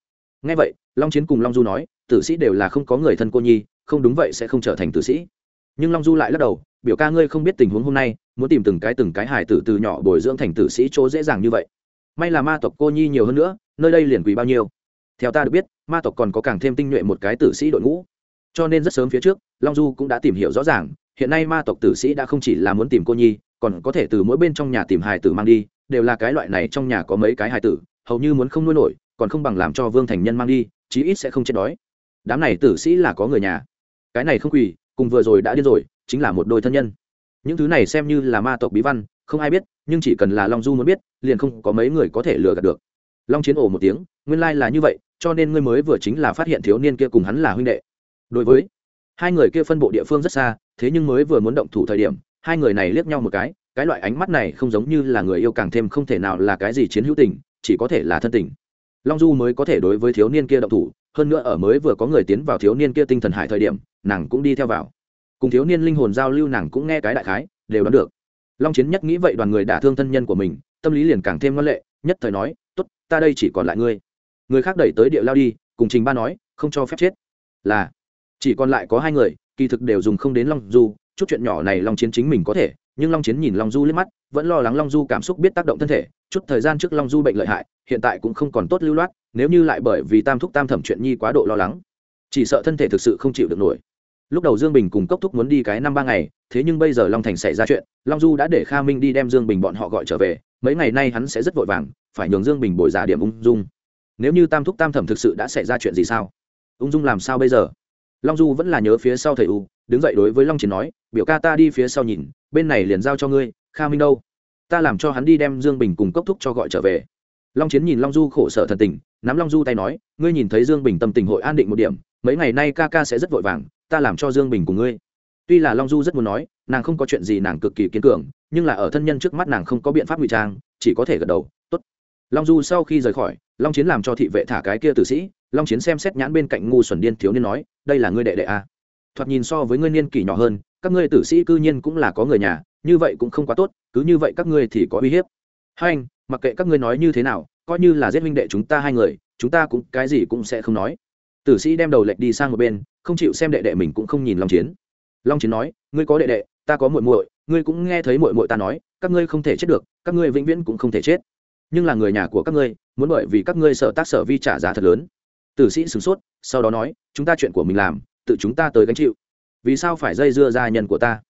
Ngay vậy, long chiến cùng long du nói, tử sĩ đều là không có người thân cô nhi, không đúng vậy sẽ không trở thành tử sĩ. Nhưng long du lại lắc đầu, biểu ca ngươi không biết tình huống hôm nay, muốn tìm từng cái từng cái hài tử từ nhỏ bồi dưỡng thành tử sĩ chỗ dễ dàng như vậy may là ma tộc cô nhi nhiều hơn nữa, nơi đây liền quỳ bao nhiêu. Theo ta được biết, ma tộc còn có càng thêm tinh nhuệ một cái tử sĩ đội ngũ. Cho nên rất sớm phía trước, long du cũng đã tìm hiểu rõ ràng, hiện nay ma tộc tử sĩ đã không chỉ là muốn tìm cô nhi, còn có thể từ mỗi bên trong nhà tìm hài tử mang đi, đều là cái loại này trong nhà có mấy cái hài tử, hầu như muốn không nuôi nổi, còn không bằng làm cho vương thành nhân mang đi, chí ít sẽ không chết đói. Đám này tử sĩ là có người nhà. Cái này không quỳ, cùng vừa rồi đã điên rồi, chính là một đôi thân nhân những thứ này xem như là ma tộc bí văn, không ai biết, nhưng chỉ cần là long du muốn biết, liền không có mấy người có thể lừa gạt được. Long chiến ổ một tiếng, nguyên lai là như vậy, cho nên ngươi mới vừa chính là phát hiện thiếu niên kia cùng hắn là huynh đệ. Đối với hai người kia phân bộ địa phương rất xa, thế nhưng mới vừa muốn động thủ thời điểm, hai người này liếc nhau một cái cái loại ánh mắt này không giống như là người yêu càng thêm không thể nào là cái gì chiến hữu tình, chỉ có thể là thân tình. Long du mới có thể đối với thiếu niên kia động thủ, hơn nữa ở mới vừa có người tiến vào thiếu niên kia tinh thần hải thời điểm, nàng cũng đi theo vào cùng thiếu niên linh hồn giao lưu nàng cũng nghe cái đại khái, đều đoán được. Long chiến nhất nghĩ vậy đoàn người đả thương thân nhân của mình, tâm lý liền càng thêm ngân lệ, nhất thời nói t ố t ta đây chỉ còn lại ngươi. Người khác đẩy tới địa lao đi, cùng trình ba nói, không cho phép chết. Là, chỉ còn lại có hai người, kỳ thực đều dùng không đến long du, chút chuyện nhỏ này long chiến chính mình có thể, nhưng long chiến nhìn long du liếc mắt, vẫn lo lắng long du cảm xúc biết tác động thân thể, chút thời gian trước long du bệnh lợi hại, hiện tại cũng không còn tốt lưu loát, nếu như lại bởi vì tam thúc tam thẩm chuyện nhi quá độ lo lắng, chỉ sợ thân thể thực sự không chịu được nổi lúc đầu dương bình cùng cốc thúc muốn đi cái năm ba ngày, thế nhưng bây giờ long thành xảy ra chuyện, long du đã để kha minh đi đem dương bình bọn họ gọi trở về, mấy ngày nay hắn sẽ rất vội vàng, phải nhường dương bình bồi giả điểm ung dung. Nếu như tam thúc tam thẩm thực sự đã xảy ra chuyện gì sao? Ung dung làm sao bây giờ? Long du vẫn là nhớ phía sau thầy u, đứng dậy đối với long chiến nói, biểu ca ta đi phía sau nhìn, bên này liền giao cho ngươi, kha minh đâu? Ta làm cho hắn đi đem dương bình cùng cốc thúc cho gọi trở về. Long chiến nhìn long du khổ sở thần tình, nắm long du tay nói, ngươi nhìn thấy dương bình tâm tình hội an định một điểm, mấy ngày nay ca ca sẽ rất vội vàng ta làm cho dương bình cùng ngươi. Tuy là long du rất muốn nói, nàng không có chuyện gì nàng cực kỳ kiên cường, nhưng là ở thân nhân trước mắt nàng không có biện pháp ngụy trang, chỉ có thể gật đầu, tốt. Long du sau khi rời khỏi, long chiến làm cho thị vệ thả cái kia tử sĩ, long chiến xem xét nhãn bên cạnh ngu xuẩn điên thiếu niên nói, đây là ngươi đệ đệ a à. thoạt nhìn so với ngươi niên kỷ nhỏ hơn, các ngươi tử sĩ cư nhiên cũng là có người nhà, như vậy cũng không quá tốt, cứ như vậy các ngươi thì có uy hiếp. Hai anh, mặc kệ các ngươi nói như thế nào, coi như là giết Minh đệ chúng ta hai người, chúng ta cũng, cái gì cũng sẽ không nói. Tử sĩ đem đầu lệch đi sang một bên không chịu xem đệ đệ mình cũng không nhìn long chiến. Long chiến nói, ngươi có đệ đệ, ta có muội muội, ngươi cũng nghe thấy muội muội ta nói, các ngươi không thể chết được, các ngươi vĩnh viễn cũng không thể chết. Nhưng là người nhà của các ngươi, muốn bởi vì các ngươi sợ tác sở vi trả giá thật lớn. Tử sĩ sửng sốt, sau đó nói, chúng ta chuyện của mình làm, tự chúng ta tới gánh chịu. Vì sao phải dây dưa gia nhân của ta?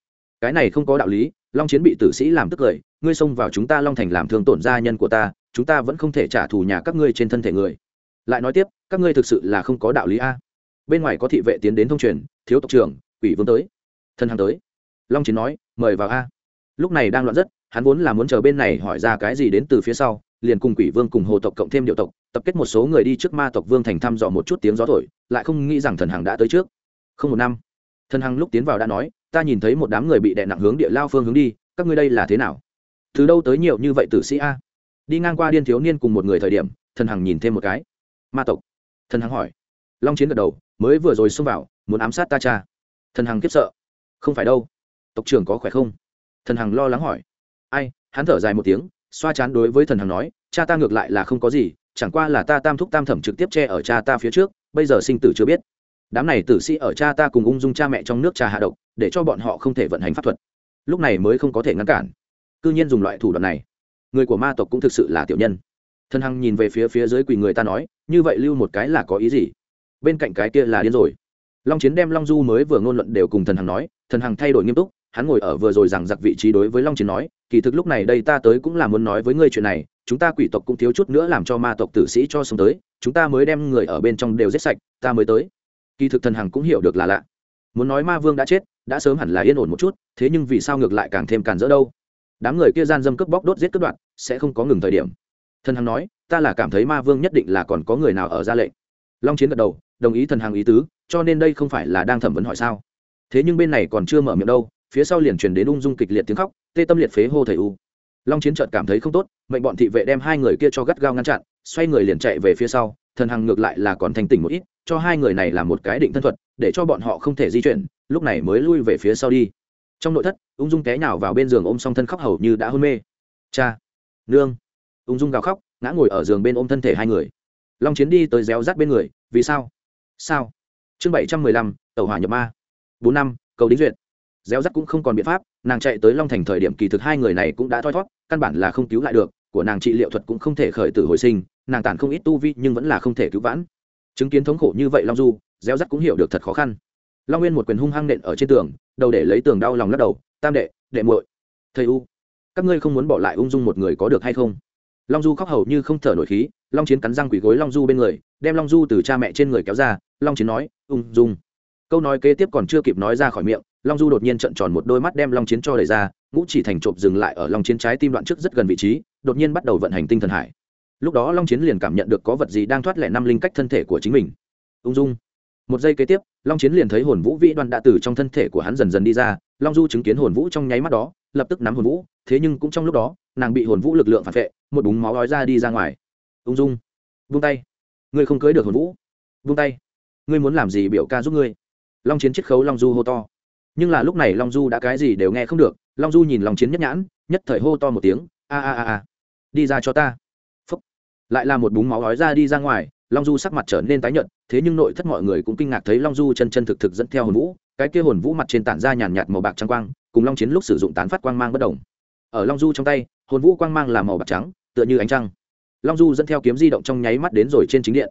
Cái này không có đạo lý, long chiến bị tử sĩ làm tức cười, ngươi xông vào chúng ta long thành làm thương tổn gia nhân của ta, chúng ta vẫn không thể trả thù nhà các ngươi trên thân thể người. Lại nói tiếp, các ngươi thực sự là không có đạo lý a bên ngoài có thị vệ tiến đến thông truyền, thiếu tộc trưởng, quỷ vương tới. Thân hàng tới. Long chiến nói, mời vào a. Lúc này đang loạn rất, hắn vốn là muốn chờ bên này hỏi ra cái gì đến từ phía sau, liền cùng quỷ vương cùng hồ tộc cộng thêm điệu tộc, tập kết một số người đi trước ma tộc vương thành thăm dò một chút tiếng gió thổi, lại không nghĩ rằng thần hằng đã tới trước. Không một năm, thần hằng lúc tiến vào đã nói, ta nhìn thấy một đám người bị đè nặng hướng địa lao phương hướng đi, các ngươi đây là thế nào? Từ đâu tới nhiều như vậy tử sĩ a? Đi ngang qua điên thiếu niên cùng một người thời điểm, thần hằng nhìn thêm một cái. Ma tộc? Thần hằng hỏi. Long chiến gật đầu mới vừa rồi xông vào, muốn ám sát ta cha. Thần hằng kiếp sợ. Không phải đâu. Tộc trưởng có khỏe không? Thần hằng lo lắng hỏi. Ai, hắn thở dài một tiếng, xoa chán đối với thần hằng nói, cha ta ngược lại là không có gì, chẳng qua là ta tam thúc tam thẩm trực tiếp che ở cha ta phía trước, bây giờ sinh tử chưa biết. Đám này tử sĩ ở cha ta cùng ung dung cha mẹ trong nước trà hạ độc, để cho bọn họ không thể vận hành pháp thuật. Lúc này mới không có thể ngăn cản. Cư nhiên dùng loại thủ đoạn này. Người của ma tộc cũng thực sự là tiểu nhân. Thần hằng nhìn về phía phía dưới quỳ người ta nói, như vậy lưu một cái là có ý gì? Bên cạnh cái kia là điên rồi. Long chiến đem long du mới vừa ngôn luận đều cùng thần hằng nói, thần hằng thay đổi nghiêm túc, hắn ngồi ở vừa rồi rằng giặc vị trí đối với long chiến nói, kỳ thực lúc này đây ta tới cũng là muốn nói với ngươi chuyện này, chúng ta quỷ tộc cũng thiếu chút nữa làm cho ma tộc tử sĩ cho sống tới, chúng ta mới đem người ở bên trong đều giết sạch, ta mới tới. Kỳ thực thần hằng cũng hiểu được là lạ. Muốn nói ma vương đã chết, đã sớm hẳn là yên ổn một chút, thế nhưng vì sao ngược lại càng thêm càn rỡ đâu? Đám người kia gian dâm cướp bóc đốt giết cướp đoạn sẽ không có ngừng thời điểm. Thần hằng nói, ta là cảm thấy ma vương nhất định là còn có người nào ở ra lệnh. Long chiến gật đầu đồng ý thần hàng ý tứ, cho nên đây không phải là đang thẩm vấn hỏi sao? Thế nhưng bên này còn chưa mở miệng đâu, phía sau liền truyền đến ung dung kịch liệt tiếng khóc, tê tâm liệt phế hô thầy u. Long chiến trợt cảm thấy không tốt, mệnh bọn thị vệ đem hai người kia cho gắt gao ngăn chặn, xoay người liền chạy về phía sau, thần hằng ngược lại là còn thanh tỉnh một ít, cho hai người này làm một cái định thân thuật, để cho bọn họ không thể di chuyển, lúc này mới lui về phía sau đi. Trong nội thất, ung dung té nhào vào bên giường ôm song thân khóc hầu như đã hôn mê. Cha, nương. Ung dung gào khóc, ngã ngồi ở giường bên ôm thân thể hai người. Long chiến đi tới réo rắt bên người, vì sao? Sao? Chương bảy trăm mười lăm tàu hỏa nhập ma. Bốn năm, cầu đính duyệt. Gieo rắc cũng không còn biện pháp, nàng chạy tới long thành thời điểm kỳ thực hai người này cũng đã thoi thót, căn bản là không cứu lại được, của nàng trị liệu thuật cũng không thể khởi tử hồi sinh, nàng tản không ít tu vi nhưng vẫn là không thể cứu vãn. Chứng kiến thống khổ như vậy long du, gieo rắc cũng hiểu được thật khó khăn. Long nguyên một quyền hung hăng nện ở trên tường, đầu để lấy tường đau lòng lắc đầu, tam đệ đệ muội, thầy u, các ngươi không muốn bỏ lại ung dung một người có được hay không? Long du khóc hầu như không thở nổi khí, long chiến cắn răng quỳ gối long du bên người, đem long du từ cha mẹ trên người kéo ra, long chiến nói, ung dung. Câu nói kế tiếp còn chưa kịp nói ra khỏi miệng, long du đột nhiên trận tròn một đôi mắt đem long chiến cho đẩy ra, ngũ chỉ thành trộm dừng lại ở long chiến trái tim đoạn trước rất gần vị trí, đột nhiên bắt đầu vận hành tinh thần hải. Lúc đó long chiến liền cảm nhận được có vật gì đang thoát lẻ năm linh cách thân thể của chính mình. Ung dung. Một giây kế tiếp, long chiến liền thấy hồn vũ vĩ đoan đã từ trong thân thể của hắn dần dần đi ra, long du chứng kiến hồn vũ trong nháy mắt đó, lập tức nắm hồn vũ thế nhưng cũng trong lúc đó, nàng bị hồn vũ lực lượng phản vệ, một búng máu ói ra đi ra ngoài. Ung dung. Vung tay. Ngươi không cưới được hồn vũ. Vung tay. Ngươi muốn làm gì biểu ca giúp ngươi? Long chiến chiết khấu long du hô to. Nhưng là lúc này long du đã cái gì đều nghe không được, long du nhìn long chiến nhất nhãn, nhất thời hô to một tiếng, a a a a. Đi ra cho ta. Phúc. lại là một búng máu ói ra đi ra ngoài, long du sắc mặt trở nên tái nhợt, thế nhưng nội thất mọi người cũng kinh ngạc thấy long du chân chân thực thực dẫn theo hồn vũ, cái kia hồn vũ mặt trên tản ra nhàn nhạt màu bạc trắng quang, cùng long chiến lúc sử dụng tán phát quang mang bất đồng ở long du trong tay, hồn vũ quang mang là màu bạc trắng, tựa như ánh trăng. Long du dẫn theo kiếm di động trong nháy mắt đến rồi trên chính điện.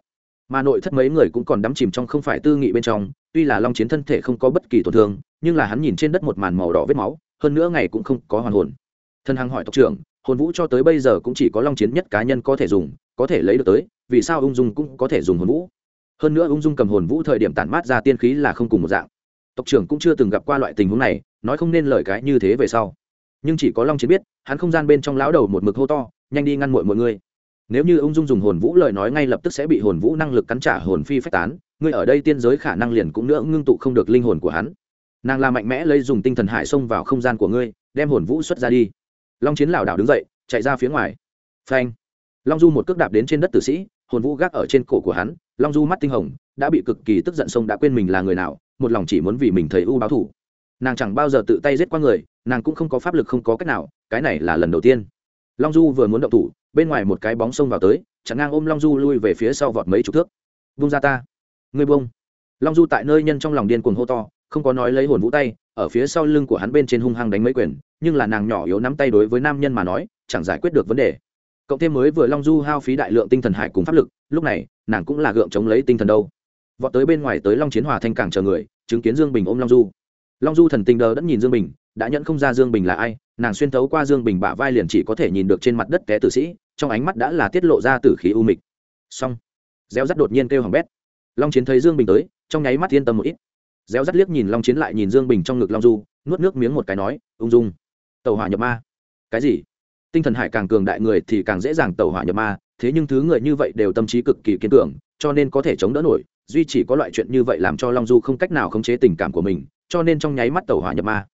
Mà nội thất mấy người cũng còn đắm chìm trong không phải tư nghị bên trong, tuy là long chiến thân thể không có bất kỳ tổn thương, nhưng là hắn nhìn trên đất một màn màu đỏ vết máu, hơn nữa ngày cũng không có hoàn hồn. Thân hằng hỏi tộc trưởng, hồn vũ cho tới bây giờ cũng chỉ có long chiến nhất cá nhân có thể dùng, có thể lấy được tới, vì sao ung dung cũng có thể dùng hồn vũ? Hơn nữa ung dung cầm hồn vũ thời điểm tản mát ra tiên khí là không cùng một dạng. Tộc trưởng cũng chưa từng gặp qua loại tình huống này, nói không nên lời cái như thế về sau nhưng chỉ có long chiến biết, hắn không gian bên trong lão đầu một mực hô to, nhanh đi ngăn muội mọi người nếu như ung dung dùng hồn vũ lời nói ngay lập tức sẽ bị hồn vũ năng lực cắn trả hồn phi phách tán, ngươi ở đây tiên giới khả năng liền cũng nữa ngưng tụ không được linh hồn của hắn. Nàng là mạnh mẽ lấy dùng tinh thần hải xông vào không gian của ngươi, đem hồn vũ xuất ra đi. Long chiến lảo đảo đứng dậy, chạy ra phía ngoài. Phanh. Long du một cước đạp đến trên đất tử sĩ, hồn vũ gác ở trên cổ của hắn, long du mắt tinh hồng, đã bị cực kỳ tức giận sông đã quên mình là người nào, một lòng chỉ muốn vì mình thầy u báo thủ. Nàng chẳng bao giờ tự tay giết qua người nàng cũng không có pháp lực không có cách nào, cái này là lần đầu tiên. Long du vừa muốn động thủ, bên ngoài một cái bóng xông vào tới chẳng ngang ôm long du lui về phía sau vọt mấy chục thước. Vung ra ta. Ngươi bông long du tại nơi nhân trong lòng điên cuồng hô to, không có nói lấy hồn vũ tay, ở phía sau lưng của hắn bên trên hung hăng đánh mấy quyền, nhưng là nàng nhỏ yếu nắm tay đối với nam nhân mà nói, chẳng giải quyết được vấn đề. Cộng thêm mới vừa long du hao phí đại lượng tinh thần hải cùng pháp lực, lúc này, nàng cũng là gượng chống lấy tinh thần đâu. Vọt tới bên ngoài tới long chiến hòa thanh cảng chờ người, chứng kiến dương bình ôm long du. Long du thần tình đờ đẫn nhìn dương bình đã nhận không ra dương bình là ai, nàng xuyên thấu qua dương bình bả vai liền chỉ có thể nhìn được trên mặt đất té tử sĩ, trong ánh mắt đã là tiết lộ ra tử khí u mịch. Xong gieo rắt đột nhiên kêu hỏng bét. Long chiến thấy dương bình tới, trong nháy mắt yên tâm một ít. Gieo rắt liếc nhìn long chiến lại nhìn dương bình trong ngực long du, nuốt nước miếng một cái nói, ung dung tàu hỏa nhập ma. Cái gì? Tinh thần hải càng cường đại người thì càng dễ dàng tàu hỏa nhập ma, thế nhưng thứ người như vậy đều tâm trí cực kỳ kiên cường, cho nên có thể chống đỡ nổi, duy chỉ có loại chuyện như vậy làm cho long du không cách nào khống chế tình cảm của mình, cho nên trong nháy mắt tàu hỏa nhập ma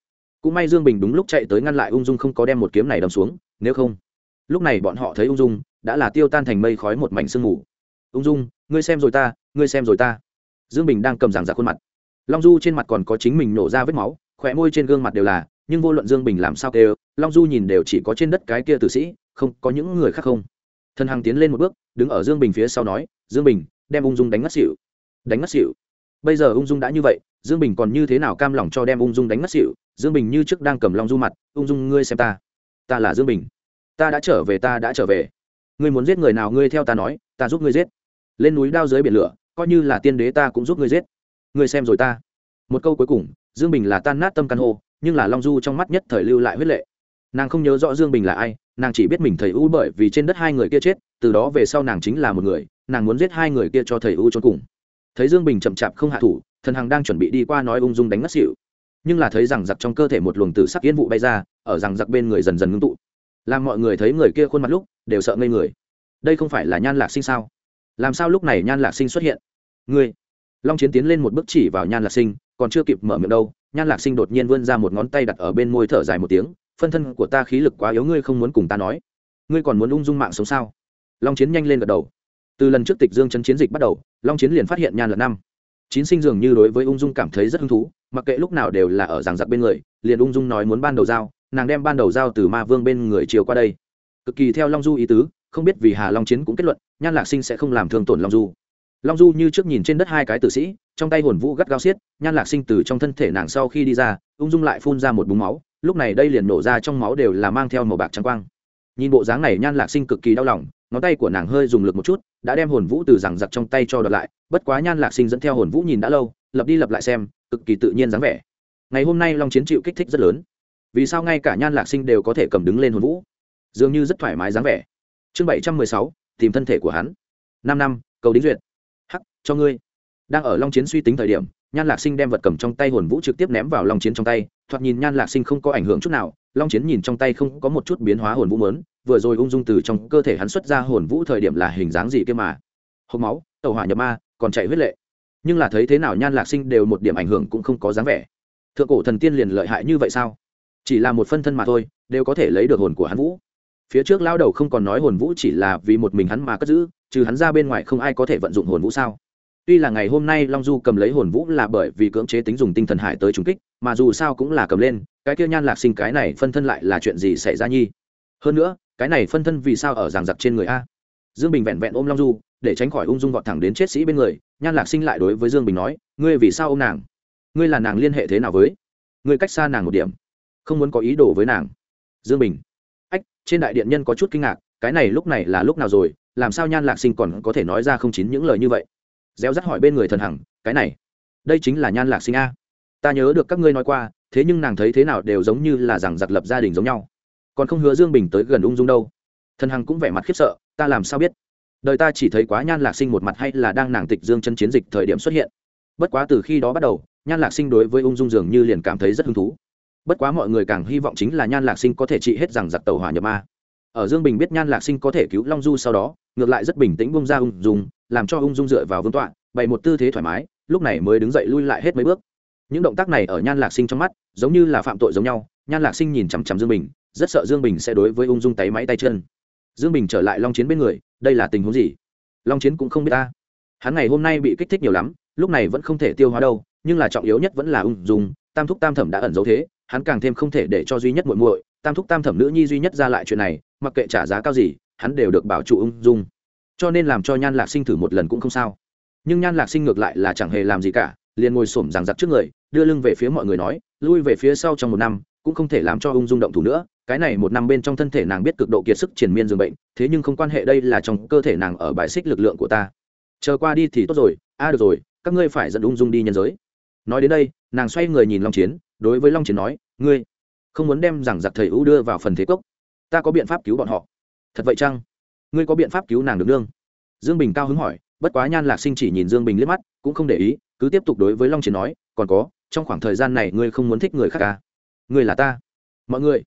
cũng may dương bình đúng lúc chạy tới ngăn lại ung dung không có đem một kiếm này đâm xuống, nếu không, lúc này bọn họ thấy ung dung, đã là tiêu tan thành mây khói một mảnh sương mù. Ung dung, ngươi xem rồi ta, ngươi xem rồi ta. Dương bình đang cầm giảng giả khuôn mặt. Long du trên mặt còn có chính mình nổ ra vết máu, khỏe môi trên gương mặt đều là, nhưng vô luận dương bình làm sao kêu, long du nhìn đều chỉ có trên đất cái kia tử sĩ, không, có những người khác không. Thần hằng tiến lên một bước, đứng ở dương bình phía sau nói, dương bình, đem ung dung đánh ngất xỉu. Đánh ngất xỉu. Bây giờ ung dung đã như vậy, dương bình còn như thế nào cam lòng cho đem ung dung đánh ngất xỉu? Dương bình như trước đang cầm long du mặt, ung dung, ngươi xem ta ta là dương bình. Ta đã trở về, ta đã trở về. Ngươi muốn giết người nào, ngươi theo ta nói, ta giúp ngươi giết. Lên núi đao dưới biển lửa, coi như là tiên đế ta cũng giúp ngươi giết. Ngươi xem rồi ta. Một câu cuối cùng, dương bình là tan nát tâm căn hô, nhưng là long du trong mắt nhất thời lưu lại huyết lệ. Nàng không nhớ rõ dương bình là ai, nàng chỉ biết mình thầy u bởi vì trên đất hai người kia chết, từ đó về sau nàng chính là một người, nàng muốn giết hai người kia cho thầy u cho cùng. Thấy dương bình chậm chạp không hạ thủ, thần hằng đang chuẩn bị đi qua nói ung dung đánh ngất xỉu nhưng là thấy rằng giặc trong cơ thể một luồng tử sắc yên vụ bay ra, ở rằng giặc bên người dần dần ngưng tụ. Làm mọi người thấy người kia khuôn mặt lúc, đều sợ ngây người. Đây không phải là nhan lạc sinh sao? Làm sao lúc này nhan lạc sinh xuất hiện? Ngươi! Long chiến tiến lên một bước chỉ vào nhan lạc sinh, còn chưa kịp mở miệng đâu, nhan lạc sinh đột nhiên vươn ra một ngón tay đặt ở bên môi thở dài một tiếng, phân thân của ta khí lực quá yếu, ngươi không muốn cùng ta nói. Ngươi còn muốn ung dung mạng sống sao? Long chiến nhanh lên gật đầu. Từ lần trước tịch dương chân chiến dịch bắt đầu, long chiến liền phát hiện nhan lật năm. Chín sinh dường như đối với ung dung cảm thấy rất hứng thú mặc kệ lúc nào đều là ở giảng giặc bên người, liền ung dung nói muốn ban đầu giao, nàng đem ban đầu giao từ ma vương bên người chiều qua đây. Cực kỳ theo long du ý tứ, không biết vì hà long chiến cũng kết luận, nhan lạc sinh sẽ không làm thương tổn long du. Long du như trước nhìn trên đất hai cái tử sĩ, trong tay hồn vũ gắt gao xiết, nhan lạc sinh từ trong thân thể nàng sau khi đi ra, ung dung lại phun ra một búng máu, lúc này đây liền nổ ra trong máu đều là mang theo màu bạc trắng quang. Nhìn bộ dáng này, nhan lạc sinh cực kỳ đau lòng, ngón tay của nàng hơi dùng lực một chút, đã đem hồn vũ từ rằng giặc trong tay cho đợt lại, bất quá nhan lạc sinh dẫn theo hồn vũ nhìn đã lâu lập đi lập lại xem, cực kỳ tự nhiên dáng vẻ. Ngày hôm nay long chiến chịu kích thích rất lớn. Vì sao ngay cả nhan lạc sinh đều có thể cầm đứng lên hồn vũ? Dường như rất thoải mái dáng vẻ. Chương bảy trăm mười sáu, tìm thân thể của hắn. Năm năm, cầu đính duyệt. Hắc, cho ngươi. Đang ở long chiến suy tính thời điểm, nhan lạc sinh đem vật cầm trong tay hồn vũ trực tiếp ném vào long chiến trong tay, thoạt nhìn nhan lạc sinh không có ảnh hưởng chút nào, long chiến nhìn trong tay không có một chút biến hóa hồn vũ mớn, vừa rồi ung dung từ trong cơ thể hắn xuất ra hồn vũ thời điểm là hình dáng gì kia mà. Hộp máu, tàu hỏa nhập ma, còn chạy huyết lệ nhưng là thấy thế nào nhan lạc sinh đều một điểm ảnh hưởng cũng không có dáng vẻ. Thượng cổ thần tiên liền lợi hại như vậy sao? Chỉ là một phân thân mà thôi, đều có thể lấy được hồn của hắn vũ. Phía trước lao đầu không còn nói hồn vũ chỉ là vì một mình hắn mà cất giữ, trừ hắn ra bên ngoài không ai có thể vận dụng hồn vũ sao? Tuy là ngày hôm nay long du cầm lấy hồn vũ là bởi vì cưỡng chế tính dùng tinh thần hải tới trùng kích, mà dù sao cũng là cầm lên, cái kia nhan lạc sinh cái này phân thân lại là chuyện gì xảy ra nhi? Hơn nữa, cái này phân thân vì sao ở giảng giặc trên người a? Dương bình vẹn vẹn ôm long du, để tránh khỏi ung dung vọt thẳng đến chết sĩ bên người, nhan lạc sinh lại đối với dương bình nói, ngươi vì sao ô m nàng? Ngươi là nàng liên hệ thế nào với? Ngươi cách xa nàng một điểm, không muốn có ý đồ với nàng. Dương bình, ách, trên đại điện nhân có chút kinh ngạc, cái này lúc này là lúc nào rồi, làm sao nhan lạc sinh còn có thể nói ra không chín những lời như vậy? Gieo rắt hỏi bên người thần hằng, cái này, đây chính là nhan lạc sinh a. Ta nhớ được các ngươi nói qua, thế nhưng nàng thấy thế nào đều giống như là rằng giặc lập gia đình giống nhau. Còn không hứa dương bình tới gần ung dung đâu. Thần hằng cũng vẻ mặt khiếp sợ ta làm sao biết? Đời ta chỉ thấy quá nhan lạc sinh một mặt hay là đang nàng tịch dương chân chiến dịch thời điểm xuất hiện. Bất quá từ khi đó bắt đầu, nhan lạc sinh đối với ung dung dường như liền cảm thấy rất hứng thú. Bất quá mọi người càng hy vọng chính là nhan lạc sinh có thể trị hết rằng giặc tàu hỏa nhập ma. Ở dương bình biết nhan lạc sinh có thể cứu long du sau đó, ngược lại rất bình tĩnh bung ra ung dung, làm cho ung dung dựa vào vương tọa, bày một tư thế thoải mái, lúc này mới đứng dậy lui lại hết mấy bước. Những động tác này ở nhan lạc sinh trong mắt, giống như là phạm tội giống nhau, nhan lạc sinh nhìn chằm chằm dương bình, rất sợ dương bình sẽ đối với ung dung tay máy tay chân dương bình trở lại long chiến bên người, đây là tình huống gì? Long chiến cũng không biết ta. Hắn ngày hôm nay bị kích thích nhiều lắm, lúc này vẫn không thể tiêu hóa đâu, nhưng là trọng yếu nhất vẫn là ung dung, tam thúc tam thẩm đã ẩn giấu thế, hắn càng thêm không thể để cho duy nhất muội muội, tam thúc tam thẩm nữ nhi duy nhất ra lại chuyện này, mặc kệ trả giá cao gì, hắn đều được bảo trụ ung dung. Cho nên làm cho nhan lạc sinh thử một lần cũng không sao. Nhưng nhan lạc sinh ngược lại là chẳng hề làm gì cả, liền ngồi xổm rằng giặc trước người, đưa lưng về phía mọi người nói, lui về phía sau trong một năm, cũng không thể làm cho ung dung động thủ nữa cái này một năm bên trong thân thể nàng biết cực độ kiệt sức triển miên dường bệnh, thế nhưng không quan hệ đây là trong cơ thể nàng ở bài xích lực lượng của ta. Chờ qua đi thì tốt rồi, a, được rồi, các ngươi phải dẫn ung dung đi nhân giới. Nói đến đây, nàng xoay người nhìn long chiến, đối với long chiến nói, ngươi không muốn đem rằng giặc thầy ưu đưa vào phần thế cốc. Ta có biện pháp cứu bọn họ. Thật vậy chăng? Ngươi có biện pháp cứu nàng được nương? Dương bình cao hứng hỏi, bất quá nhan lạc sinh chỉ nhìn dương bình liếc mắt, cũng không để ý, cứ tiếp tục đối với long chiến nói, còn có, trong khoảng thời gian này ngươi không muốn thích người khác à? ngươi là ta. Mọi người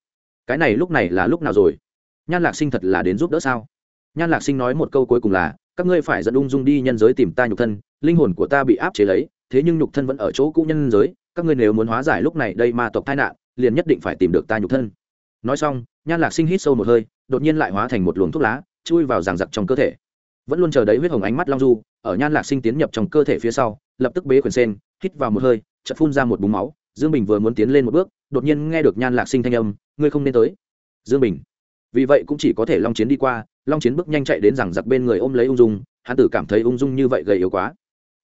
cái này lúc này là lúc nào rồi? Nhan lạc sinh thật là đến giúp đỡ sao? Nhan lạc sinh nói một câu cuối cùng là, các ngươi phải dẫn ung dung đi nhân giới tìm ta nhục thân, linh hồn của ta bị áp chế lấy, thế nhưng nhục thân vẫn ở chỗ cũ nhân giới, các ngươi nếu muốn hóa giải lúc này đây ma tộc tai nạn, liền nhất định phải tìm được ta nhục thân. Nói xong, nhan lạc sinh hít sâu một hơi, đột nhiên lại hóa thành một luồng thuốc lá, chui vào ràng giặc trong cơ thể. Vẫn luôn chờ đấy huyết hồng ánh mắt long du, ở nhan lạc sinh tiến nhập trong cơ thể phía sau, lập tức bế quyền sen, hít vào một hơi, chợt phun ra một búng máu, dương bình vừa muốn tiến lên một bước đột nhiên nghe được nhan lạc sinh thanh âm, ngươi không nên tới. Dương bình. Vì vậy cũng chỉ có thể long chiến đi qua, long chiến bước nhanh chạy đến rằng giặc bên người ôm lấy ung dung, hắn tử cảm thấy ung dung như vậy gầy yếu quá.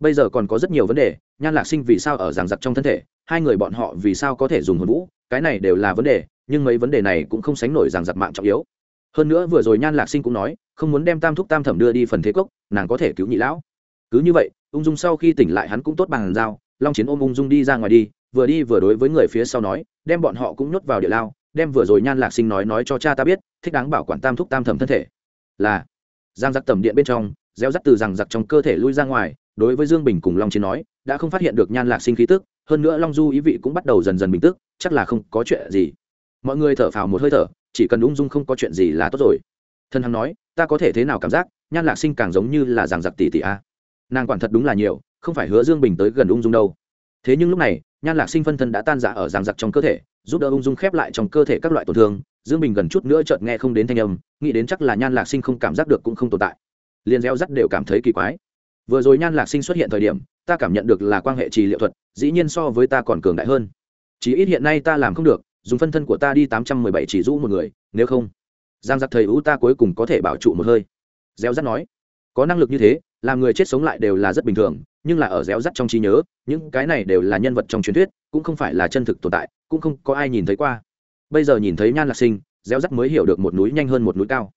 Bây giờ còn có rất nhiều vấn đề, nhan lạc sinh vì sao ở rằng giặc trong thân thể, hai người bọn họ vì sao có thể dùng hồn vũ, cái này đều là vấn đề, nhưng mấy vấn đề này cũng không sánh nổi rằng giặc mạng trọng yếu. Hơn nữa vừa rồi nhan lạc sinh cũng nói, không muốn đem tam thúc tam thẩm đưa đi phần thế cốc, nàng có thể cứu nhị lão. Cứ như vậy, ung dung sau khi tỉnh lại hắn cũng tốt bằng dao long chiến ôm ung dung đi ra ngoài đi vừa đi vừa đối với người phía sau nói, đem bọn họ cũng nhốt vào địa lao, đem vừa rồi nhan lạc sinh nói nói cho cha ta biết, thích đáng bảo quản tam thúc tam thẩm thân thể. Là, giang giặc tầm điện bên trong, gieo rắt từ rằng giặc trong cơ thể lui ra ngoài, đối với dương bình cùng long chiến nói, đã không phát hiện được nhan lạc sinh khí tức, hơn nữa long du ý vị cũng bắt đầu dần dần bình tức chắc là không có chuyện gì. Mọi người thở phào một hơi thở, chỉ cần ung dung không có chuyện gì là tốt rồi. Thân hằng nói, ta có thể thế nào cảm giác, nhan lạc sinh càng giống như là giảng giặc tỷ tỷ a. Nàng quản thật đúng là nhiều, không phải hứa dương bình tới gần ung dung đâu. Thế nhưng lúc này nhan lạc sinh phân thân đã tan rã ở giang giặc trong cơ thể, giúp đỡ ung dung khép lại trong cơ thể các loại tổn thương. Dương bình gần chút nữa chợt nghe không đến thanh âm, nghĩ đến chắc là nhan lạc sinh không cảm giác được cũng không tồn tại. Liền reo rắt đều cảm thấy kỳ quái. Vừa rồi nhan lạc sinh xuất hiện thời điểm, ta cảm nhận được là quan hệ trì liệu thuật, dĩ nhiên so với ta còn cường đại hơn. Chỉ ít hiện nay ta làm không được, dùng phân thân của ta đi tám trăm mười bảy chỉ rũ một người, nếu không, giang giặc thầy ú ta cuối cùng có thể bảo trụ một hơi. Reo rắt nói có năng lực như thế, làm người chết sống lại đều là rất bình thường, nhưng là ở réo rắt trong trí nhớ, những cái này đều là nhân vật trong truyền thuyết, cũng không phải là chân thực tồn tại, cũng không có ai nhìn thấy qua. Bây giờ nhìn thấy nhan lạc sinh, réo rắt mới hiểu được một núi nhanh hơn một núi cao.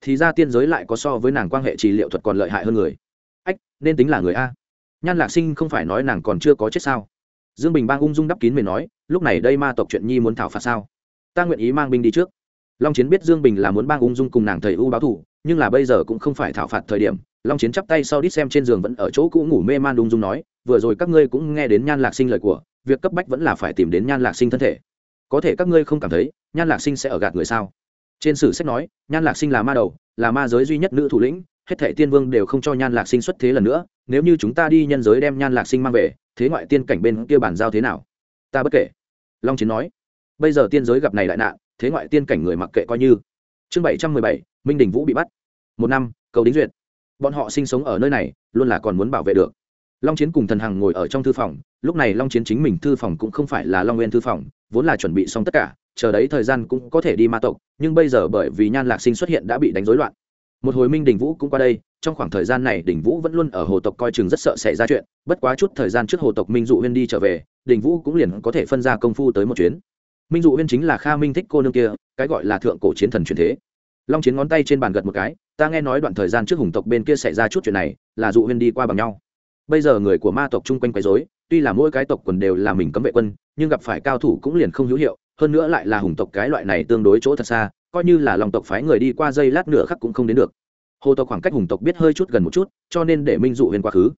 Thì ra tiên giới lại có so với nàng quan hệ trị liệu thuật còn lợi hại hơn người. Ách, nên tính là người a. Nhan lạc sinh không phải nói nàng còn chưa có chết sao? Dương bình bang ung dung đắp kín mình nói, lúc này đây ma tộc chuyện nhi muốn thảo phạt sao? Ta nguyện ý mang binh đi trước. Long chiến biết dương bình là muốn bang ung dung cùng nàng thầy u báo thủ nhưng là bây giờ cũng không phải thảo phạt thời điểm, long chiến chắp tay sau đít xem trên giường vẫn ở chỗ cũ ngủ mê man đung dung nói, vừa rồi các ngươi cũng nghe đến nhan lạc sinh lời của, việc cấp bách vẫn là phải tìm đến nhan lạc sinh thân thể. Có thể các ngươi không cảm thấy, nhan lạc sinh sẽ ở gạt người sao? Trên sử sách nói, nhan lạc sinh là ma đầu, là ma giới duy nhất nữ thủ lĩnh, hết thệ tiên vương đều không cho nhan lạc sinh xuất thế lần nữa, nếu như chúng ta đi nhân giới đem nhan lạc sinh mang về, thế ngoại tiên cảnh bên kia bàn giao thế nào? Ta bất kể. Long chiến nói, bây giờ tiên giới gặp này đại nạn, thế ngoại tiên cảnh người mặc kệ coi như chương bảy trăm mười bảy, minh đình vũ bị bắt. Một năm, cầu đính duyệt. Bọn họ sinh sống ở nơi này, luôn là còn muốn bảo vệ được. Long chiến cùng thần hằng ngồi ở trong thư phòng, lúc này long chiến chính mình thư phòng cũng không phải là long nguyên thư phòng, vốn là chuẩn bị xong tất cả, chờ đấy thời gian cũng có thể đi ma tộc, nhưng bây giờ bởi vì nhan lạc sinh xuất hiện đã bị đánh rối loạn. Một hồi minh đình vũ cũng qua đây, trong khoảng thời gian này đình vũ vẫn luôn ở hồ tộc coi chừng rất sợ xảy ra chuyện, bất quá chút thời gian trước hồ tộc minh dụ huyên đi trở về, đình vũ cũng liền có thể phân ra công phu tới một chuyến minh dụ huyên chính là kha minh thích cô nương kia, cái gọi là thượng cổ chiến thần truyền thế. Long chiến ngón tay trên bàn gật một cái, ta nghe nói đoạn thời gian trước hùng tộc bên kia xảy ra chút chuyện này, là dụ huyên đi qua bằng nhau. Bây giờ người của ma tộc chung quanh quấy dối tuy là mỗi cái tộc quần đều là mình cấm vệ quân, nhưng gặp phải cao thủ cũng liền không hữu hiệu, hơn nữa lại là hùng tộc cái loại này tương đối chỗ thật xa, coi như là lòng tộc phái người đi qua dây lát nửa khắc cũng không đến được. Hồ tộc khoảng cách hùng tộc biết hơi chút gần một chút, cho nên để minh dụ huyên quá khứ.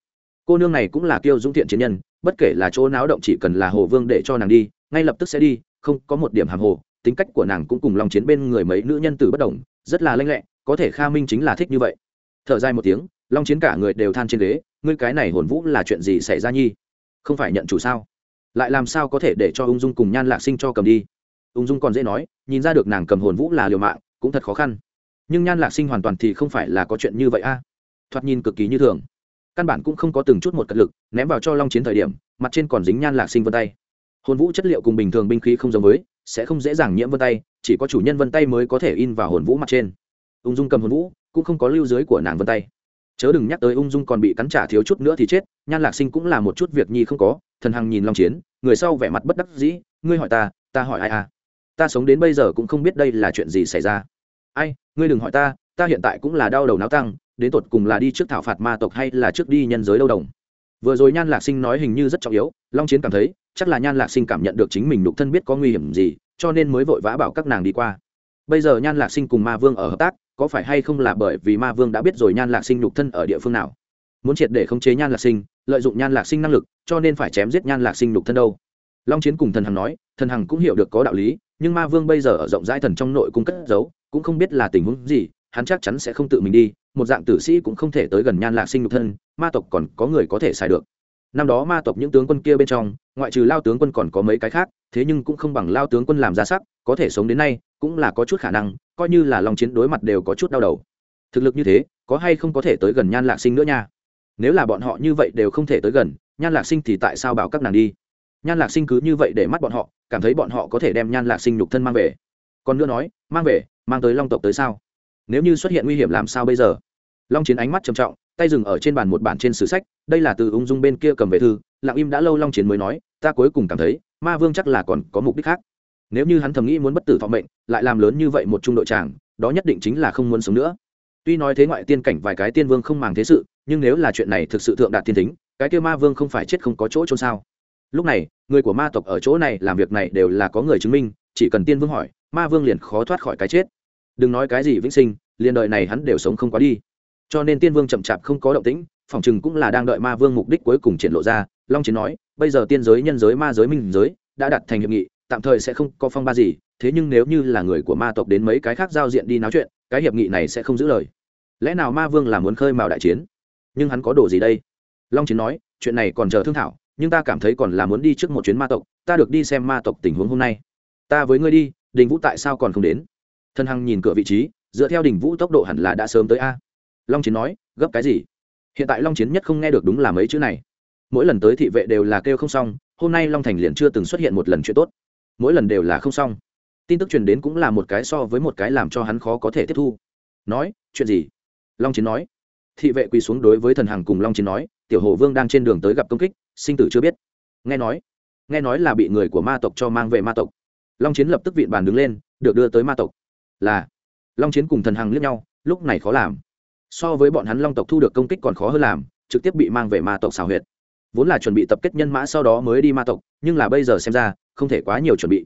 Cô nương này cũng là kiêu dũng thiện chiến nhân, bất kể là chỗ náo động chỉ cần là hồ vương để cho nàng đi, ngay lập tức sẽ đi không có một điểm hàm hồ, tính cách của nàng cũng cùng lòng chiến bên người mấy nữ nhân tử bất đồng, rất là lanh lẹ, có thể kha minh chính là thích như vậy. Thở dài một tiếng, long chiến cả người đều than trên ghế, ngươi cái này hồn vũ là chuyện gì xảy ra nhi? Không phải nhận chủ sao? Lại làm sao có thể để cho ung dung cùng nhan lạc sinh cho cầm đi? Ung dung còn dễ nói, nhìn ra được nàng cầm hồn vũ là liều mạng, cũng thật khó khăn. Nhưng nhan lạc sinh hoàn toàn thì không phải là có chuyện như vậy a. Thoạt nhìn cực kỳ như thường. Căn bản cũng không có từng chút một cật lực, ném vào cho long chiến thời điểm, mặt trên còn dính nhan lạc sinh vân tay hồn vũ chất liệu cùng bình thường binh khí không giống với, sẽ không dễ dàng nhiễm vân tay, chỉ có chủ nhân vân tay mới có thể in vào hồn vũ mặt trên. Ung dung cầm hồn vũ, cũng không có lưu dưới của nàng vân tay. Chớ đừng nhắc tới ung dung còn bị cắn trả thiếu chút nữa thì chết, nhan lạc sinh cũng là một chút việc nhi không có, thần hằng nhìn long chiến, người sau vẻ mặt bất đắc dĩ, ngươi hỏi ta ta hỏi ai à? Ta sống đến bây giờ cũng không biết đây là chuyện gì xảy ra. Ai, ngươi đừng hỏi ta ta hiện tại cũng là đau đầu náo tăng, đến tột cùng là đi trước thảo phạt ma tộc hay là trước đi nhân giới đâu đồng? Vừa rồi nhan lạc sinh nói hình như rất trọng yếu, long chiến cảm thấy, chắc là nhan lạc sinh cảm nhận được chính mình đục thân biết có nguy hiểm gì, cho nên mới vội vã bảo các nàng đi qua. Bây giờ nhan lạc sinh cùng ma vương ở hợp tác, có phải hay không là bởi vì ma vương đã biết rồi nhan lạc sinh đục thân ở địa phương nào? Muốn triệt để khống chế nhan lạc sinh, lợi dụng nhan lạc sinh năng lực, cho nên phải chém giết nhan lạc sinh đục thân đâu. Long chiến cùng thần hằng nói, thần hằng cũng hiểu được có đạo lý, nhưng ma vương bây giờ ở rộng rãi thần trong nội cung cất giấu, cũng không biết là tình huống gì, hắn chắc chắn sẽ không tự mình đi một dạng tử sĩ cũng không thể tới gần nhan lạc sinh nhục thân, ma tộc còn có người có thể xài được. Năm đó ma tộc những tướng quân kia bên trong, ngoại trừ lao tướng quân còn có mấy cái khác, thế nhưng cũng không bằng lao tướng quân làm ra sắc, có thể sống đến nay, cũng là có chút khả năng, coi như là lòng chiến đối mặt đều có chút đau đầu. Thực lực như thế, có hay không có thể tới gần nhan lạc sinh nữa nha? Nếu là bọn họ như vậy đều không thể tới gần, nhan lạc sinh thì tại sao bảo các nàng đi? Nhan lạc sinh cứ như vậy để mắt bọn họ, cảm thấy bọn họ có thể đem nhan lạc sinh nhục thân mang về. Còn nữa nói, mang về, mang tới long tộc tới sao? Nếu như xuất hiện nguy hiểm làm sao bây giờ? Long chiến ánh mắt trầm trọng tay dừng ở trên bàn một bản trên sử sách đây là từ ung dung bên kia cầm về thư lặng im đã lâu long chiến mới nói ta cuối cùng cảm thấy ma vương chắc là còn có mục đích khác. Nếu như hắn thầm nghĩ muốn bất tử thọ mệnh lại làm lớn như vậy một trung đội tràng đó nhất định chính là không muốn sống nữa. Tuy nói thế ngoại tiên cảnh vài cái tiên vương không màng thế sự nhưng nếu là chuyện này thực sự thượng đạt tiên tính, cái kia ma vương không phải chết không có chỗ trôn sao? Lúc này người của ma tộc ở chỗ này làm việc này đều là có người chứng minh chỉ cần tiên vương hỏi ma vương liền khó thoát khỏi cái chết đừng nói cái gì vĩnh sinh, liền đợi này hắn đều sống không quá đi. Cho nên tiên vương chậm chạp không có động tĩnh, phòng chừng cũng là đang đợi ma vương mục đích cuối cùng triển lộ ra, long chiến nói, bây giờ tiên giới, nhân giới, ma giới, minh giới đã đặt thành hiệp nghị, tạm thời sẽ không có phong ba gì, thế nhưng nếu như là người của ma tộc đến mấy cái khác giao diện đi nói chuyện, cái hiệp nghị này sẽ không giữ lời. Lẽ nào ma vương là muốn khơi mào đại chiến? Nhưng hắn có đồ gì đây? Long chiến nói, chuyện này còn chờ thương thảo, nhưng ta cảm thấy còn là muốn đi trước một chuyến ma tộc, ta được đi xem ma tộc tình huống hôm nay. Ta với ngươi đi, đình vũ tại sao còn không đến? Thần hằng nhìn cửa vị trí, dựa theo đỉnh vũ tốc độ hẳn là đã sớm tới a. Long chiến nói, gấp cái gì? Hiện tại long chiến nhất không nghe được đúng là mấy chữ này. Mỗi lần tới thị vệ đều là kêu không xong, hôm nay long thành liền chưa từng xuất hiện một lần chuyện tốt. Mỗi lần đều là không xong. Tin tức truyền đến cũng là một cái so với một cái làm cho hắn khó có thể tiếp thu. Nói, chuyện gì? Long chiến nói. Thị vệ quỳ xuống đối với thần hằng cùng long chiến nói, tiểu hồ vương đang trên đường tới gặp công kích, sinh tử chưa biết. Nghe nói nghe nói là bị người của ma tộc cho mang về ma tộc. Long chiến lập tức vịn bàn đứng lên, được đưa tới ma tộc là long chiến cùng thần hằng liếc nhau, lúc này khó làm. So với bọn hắn long tộc thu được công kích còn khó hơn làm, trực tiếp bị mang về ma tộc xào huyệt. Vốn là chuẩn bị tập kết nhân mã sau đó mới đi ma tộc, nhưng là bây giờ xem ra, không thể quá nhiều chuẩn bị.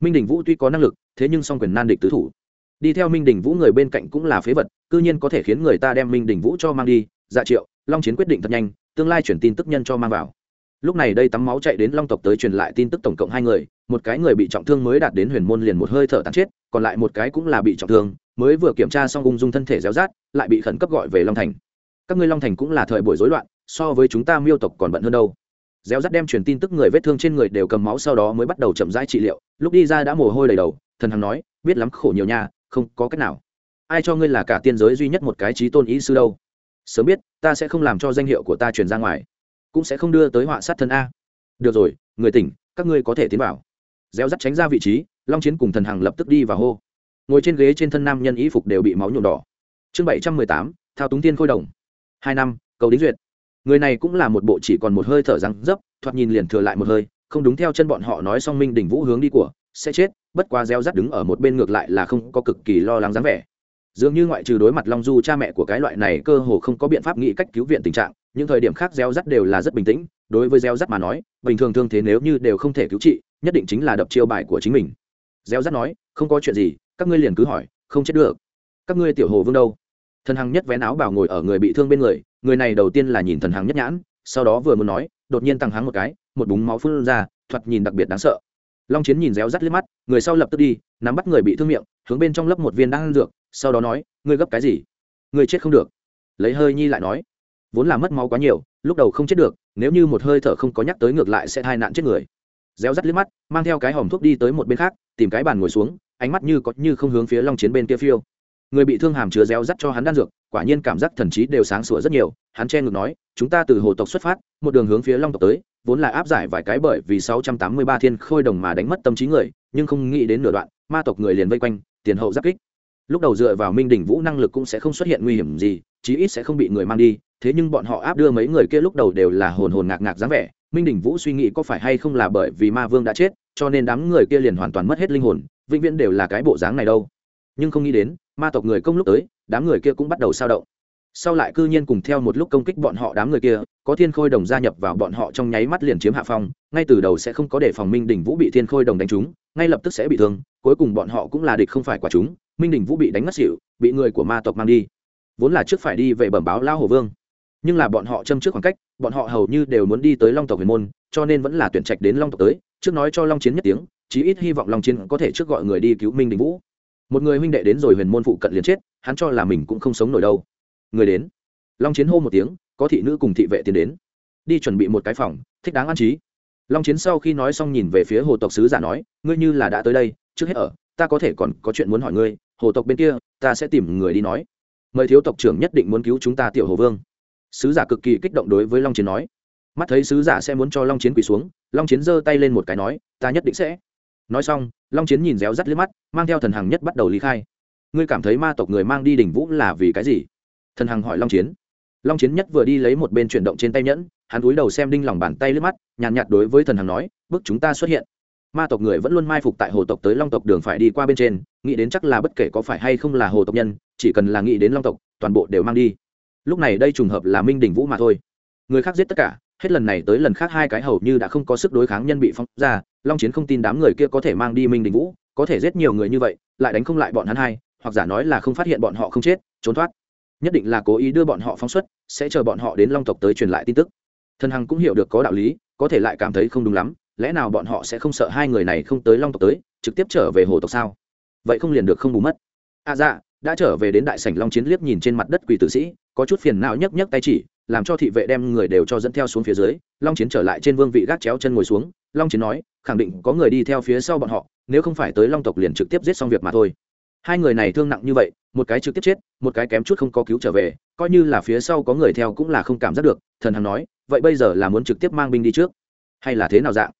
Minh đình vũ tuy có năng lực, thế nhưng song quyền nan địch tứ thủ. Đi theo minh đình vũ người bên cạnh cũng là phế vật, cư nhiên có thể khiến người ta đem minh đình vũ cho mang đi. Dạ triệu, long chiến quyết định thật nhanh, tương lai chuyển tin tức nhân cho mang vào. Lúc này đây tắm máu chạy đến long tộc tới truyền lại tin tức tổng cộng hai người một cái người bị trọng thương mới đạt đến huyền môn liền một hơi thở tàn chết, còn lại một cái cũng là bị trọng thương, mới vừa kiểm tra xong ung dung thân thể réo rát, lại bị khẩn cấp gọi về long thành. Các ngươi long thành cũng là thời buổi rối loạn, so với chúng ta miêu tộc còn bận hơn đâu. Réo rát đem truyền tin tức người vết thương trên người đều cầm máu sau đó mới bắt đầu chậm rãi trị liệu, lúc đi ra đã mồ hôi đầy đầu, thần hằng nói, biết lắm khổ nhiều nha, không có cách nào. Ai cho ngươi là cả tiên giới duy nhất một cái trí tôn ý sư đâu? Sớm biết, ta sẽ không làm cho danh hiệu của ta truyền ra ngoài, cũng sẽ không đưa tới họa sát thân a. Được rồi, người tỉnh, các ngươi có thể tiến vào réo rắt tránh ra vị trí, long chiến cùng thần hằng lập tức đi và hô. Ngồi trên ghế trên thân nam nhân y phục đều bị máu nhuộm đỏ. Chương bảy trăm mười tám, thao túng tiên khôi đồng. Hai năm, cầu đính duyệt. Người này cũng là một bộ chỉ còn một hơi thở răng dấp, thoạt nhìn liền thừa lại một hơi, không đúng theo chân bọn họ nói song minh đỉnh vũ hướng đi của, sẽ chết, bất quá reo rắt đứng ở một bên ngược lại là không có cực kỳ lo lắng dáng vẻ. Dường như ngoại trừ đối mặt long du cha mẹ của cái loại này cơ hồ không có biện pháp nghĩ cách cứu viện tình trạng, những thời điểm khác reo rắt đều là rất bình tĩnh, đối với reo rắt mà nói, bình thường thương thế nếu như đều không thể cứu trị nhất định chính là đập chiêu bài của chính mình. Gieo rắt nói, không có chuyện gì, các ngươi liền cứ hỏi, không chết được. Các ngươi tiểu hồ vương đâu? Thần hằng nhất vén áo bảo ngồi ở người bị thương bên người người này đầu tiên là nhìn thần hằng nhất nhãn, sau đó vừa muốn nói, đột nhiên tăng hắng một cái, một búng máu phun ra, thoạt nhìn đặc biệt đáng sợ. Long chiến nhìn réo rắt liếc mắt, người sau lập tức đi, nắm bắt người bị thương miệng, hướng bên trong lấp một viên đang ăn dược, sau đó nói, ngươi gấp cái gì? Ngươi chết không được. Lấy hơi nhi lại nói, vốn là mất máu quá nhiều, lúc đầu không chết được, nếu như một hơi thở không có nhắc tới ngược lại sẽ hai nạn chết người réo rắt liếc mắt mang theo cái hòm thuốc đi tới một bên khác tìm cái bàn ngồi xuống ánh mắt như có như không hướng phía long chiến bên kia phiêu người bị thương hàm chứa réo rắt cho hắn đan dược quả nhiên cảm giác thần trí đều sáng sủa rất nhiều hắn che ngược nói chúng ta từ hồ tộc xuất phát một đường hướng phía long tộc tới vốn là áp giải vài cái bởi vì 683 thiên khôi đồng mà đánh mất tâm trí người, nhưng không nghĩ đến nửa đoạn, ma tộc người liền vây quanh, tiền hậu giáp kích. Lúc đầu dựa vào Minh đỉnh vũ năng lực cũng sẽ không xuất hiện nguy hiểm gì, chí ít sẽ không bị người mang đi, thế nhưng bọn họ áp đưa mấy người kia lúc đầu đều là hồn hồn ngạc ngạc dáng vẻ, Minh Đình vũ suy nghĩ có phải hay không là bởi vì ma vương đã chết, cho nên đám người kia liền hoàn toàn mất hết linh hồn, vĩnh viễn đều là cái bộ dáng này đâu. Nhưng không nghĩ đến, ma tộc người công lúc tới, đám người kia cũng bắt đầu sao động. Sau lại cư nhiên cùng theo một lúc công kích bọn họ đám người kia có thiên khôi đồng gia nhập vào bọn họ trong nháy mắt liền chiếm hạ phong ngay từ đầu sẽ không có để phòng minh đình vũ bị thiên khôi đồng đánh trúng ngay lập tức sẽ bị thương cuối cùng bọn họ cũng là địch không phải quả chúng minh đình vũ bị đánh mất xỉu bị người của ma tộc mang đi. Vốn là trước phải đi về bẩm báo lao hồ vương nhưng là bọn họ châm trước khoảng cách, bọn họ hầu như đều muốn đi tới long tộc huyền môn, cho nên vẫn là tuyển trạch đến long tộc tới, trước nói cho long chiến nhất tiếng, chí ít hy vọng long chiến có thể trước gọi người đi cứu minh đình vũ. Một người huynh đệ đến rồi huyền môn phụ cận liền chết, hắn cho là mình cũng không sống nổi đâu. Người đến. Long chiến hô một tiếng, có thị nữ cùng thị vệ tiến đến. Đi chuẩn bị một cái phòng, thích đáng an trí. Long chiến sau khi nói xong nhìn về phía hồ tộc sứ giả nói, ngươi như là đã tới đây, trước hết ở, ta có thể còn có chuyện muốn hỏi ngươi, hồ tộc bên kia, ta sẽ tìm người đi nói. Mời thiếu tộc trưởng nhất định muốn cứu chúng ta tiểu hồ vương sứ giả cực kỳ kích động đối với long chiến nói. Mắt thấy sứ giả sẽ muốn cho long chiến quỳ xuống, long chiến giơ tay lên một cái nói, ta nhất định sẽ. Nói xong, long chiến nhìn réo rắt liếc mắt, mang theo thần hằng nhất bắt đầu lý khai. Ngươi cảm thấy ma tộc người mang đi đỉnh vũ là vì cái gì? Thần hằng hỏi long chiến. Long chiến nhất vừa đi lấy một bên chuyển động trên tay nhẫn, hắn cúi đầu xem đinh lòng bàn tay liếc mắt, nhàn nhạt đối với thần hằng nói, bước chúng ta xuất hiện. Ma tộc người vẫn luôn mai phục tại hồ tộc tới long tộc đường phải đi qua bên trên, nghĩ đến chắc là bất kể có phải hay không là hồ tộc nhân, chỉ cần là nghĩ đến long tộc, toàn bộ đều mang đi lúc này đây trùng hợp là minh đình vũ mà thôi. Người khác giết tất cả, hết lần này tới lần khác hai cái hầu như đã không có sức đối kháng nhân bị phong ra, long chiến không tin đám người kia có thể mang đi minh đình vũ, có thể giết nhiều người như vậy, lại đánh không lại bọn hắn hai, hoặc giả nói là không phát hiện bọn họ không chết, trốn thoát. Nhất định là cố ý đưa bọn họ phóng xuất, sẽ chờ bọn họ đến long tộc tới truyền lại tin tức. Thần hằng cũng hiểu được có đạo lý, có thể lại cảm thấy không đúng lắm, lẽ nào bọn họ sẽ không sợ hai người này không tới long tộc tới, trực tiếp trở về hồ tộc sao? Vậy không liền được không bù mất. À dạ đã trở về đến đại sảnh long chiến liếc nhìn trên mặt đất quỳ tử sĩ, có chút phiền não nhấc nhấc tay chỉ, làm cho thị vệ đem người đều cho dẫn theo xuống phía dưới. Long chiến trở lại trên vương vị gác chéo chân ngồi xuống. Long chiến nói, khẳng định có người đi theo phía sau bọn họ, nếu không phải tới long tộc liền trực tiếp giết xong việc mà thôi. Hai người này thương nặng như vậy, một cái trực tiếp chết, một cái kém chút không có cứu trở về, coi như là phía sau có người theo cũng là không cảm giác được. Thần hằng nói, vậy bây giờ là muốn trực tiếp mang binh đi trước, hay là thế nào dạng?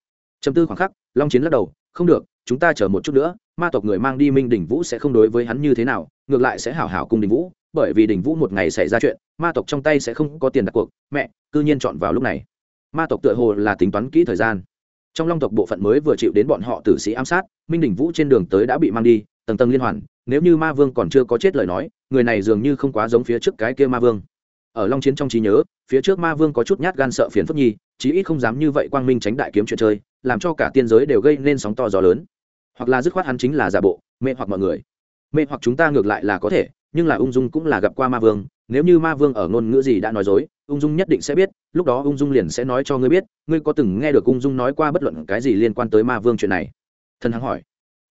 Chấm tư khoảng khắc, long chiến lắc đầu, không được, chúng ta chờ một chút nữa, ma tộc người mang đi minh đỉnh vũ sẽ không đối với hắn như thế nào ngược lại sẽ hảo hảo cùng đình vũ, bởi vì đình vũ một ngày xảy ra chuyện, ma tộc trong tay sẽ không có tiền đặt cuộc, mẹ, cư nhiên chọn vào lúc này. Ma tộc tựa hồ là tính toán kỹ thời gian. Trong long tộc bộ phận mới vừa chịu đến bọn họ tử sĩ ám sát, minh đình vũ trên đường tới đã bị mang đi, tầng tầng liên hoàn, nếu như ma vương còn chưa có chết lời nói, người này dường như không quá giống phía trước cái kia ma vương. Ở long chiến trong trí nhớ, phía trước ma vương có chút nhát gan sợ phiền phức nhi, chí ít không dám như vậy quang minh tránh đại kiếm chuyện chơi, làm cho cả tiên giới đều gây nên sóng to gió lớn. Hoặc là dứt khoát hắn chính là giả bộ, mê hoặc mọi người mê hoặc chúng ta ngược lại là có thể, nhưng là ung dung cũng là gặp qua ma vương, nếu như ma vương ở ngôn ngữ gì đã nói dối, ung dung nhất định sẽ biết, lúc đó ung dung liền sẽ nói cho ngươi biết, ngươi có từng nghe được ung dung nói qua bất luận cái gì liên quan tới ma vương chuyện này? Thần hằng hỏi.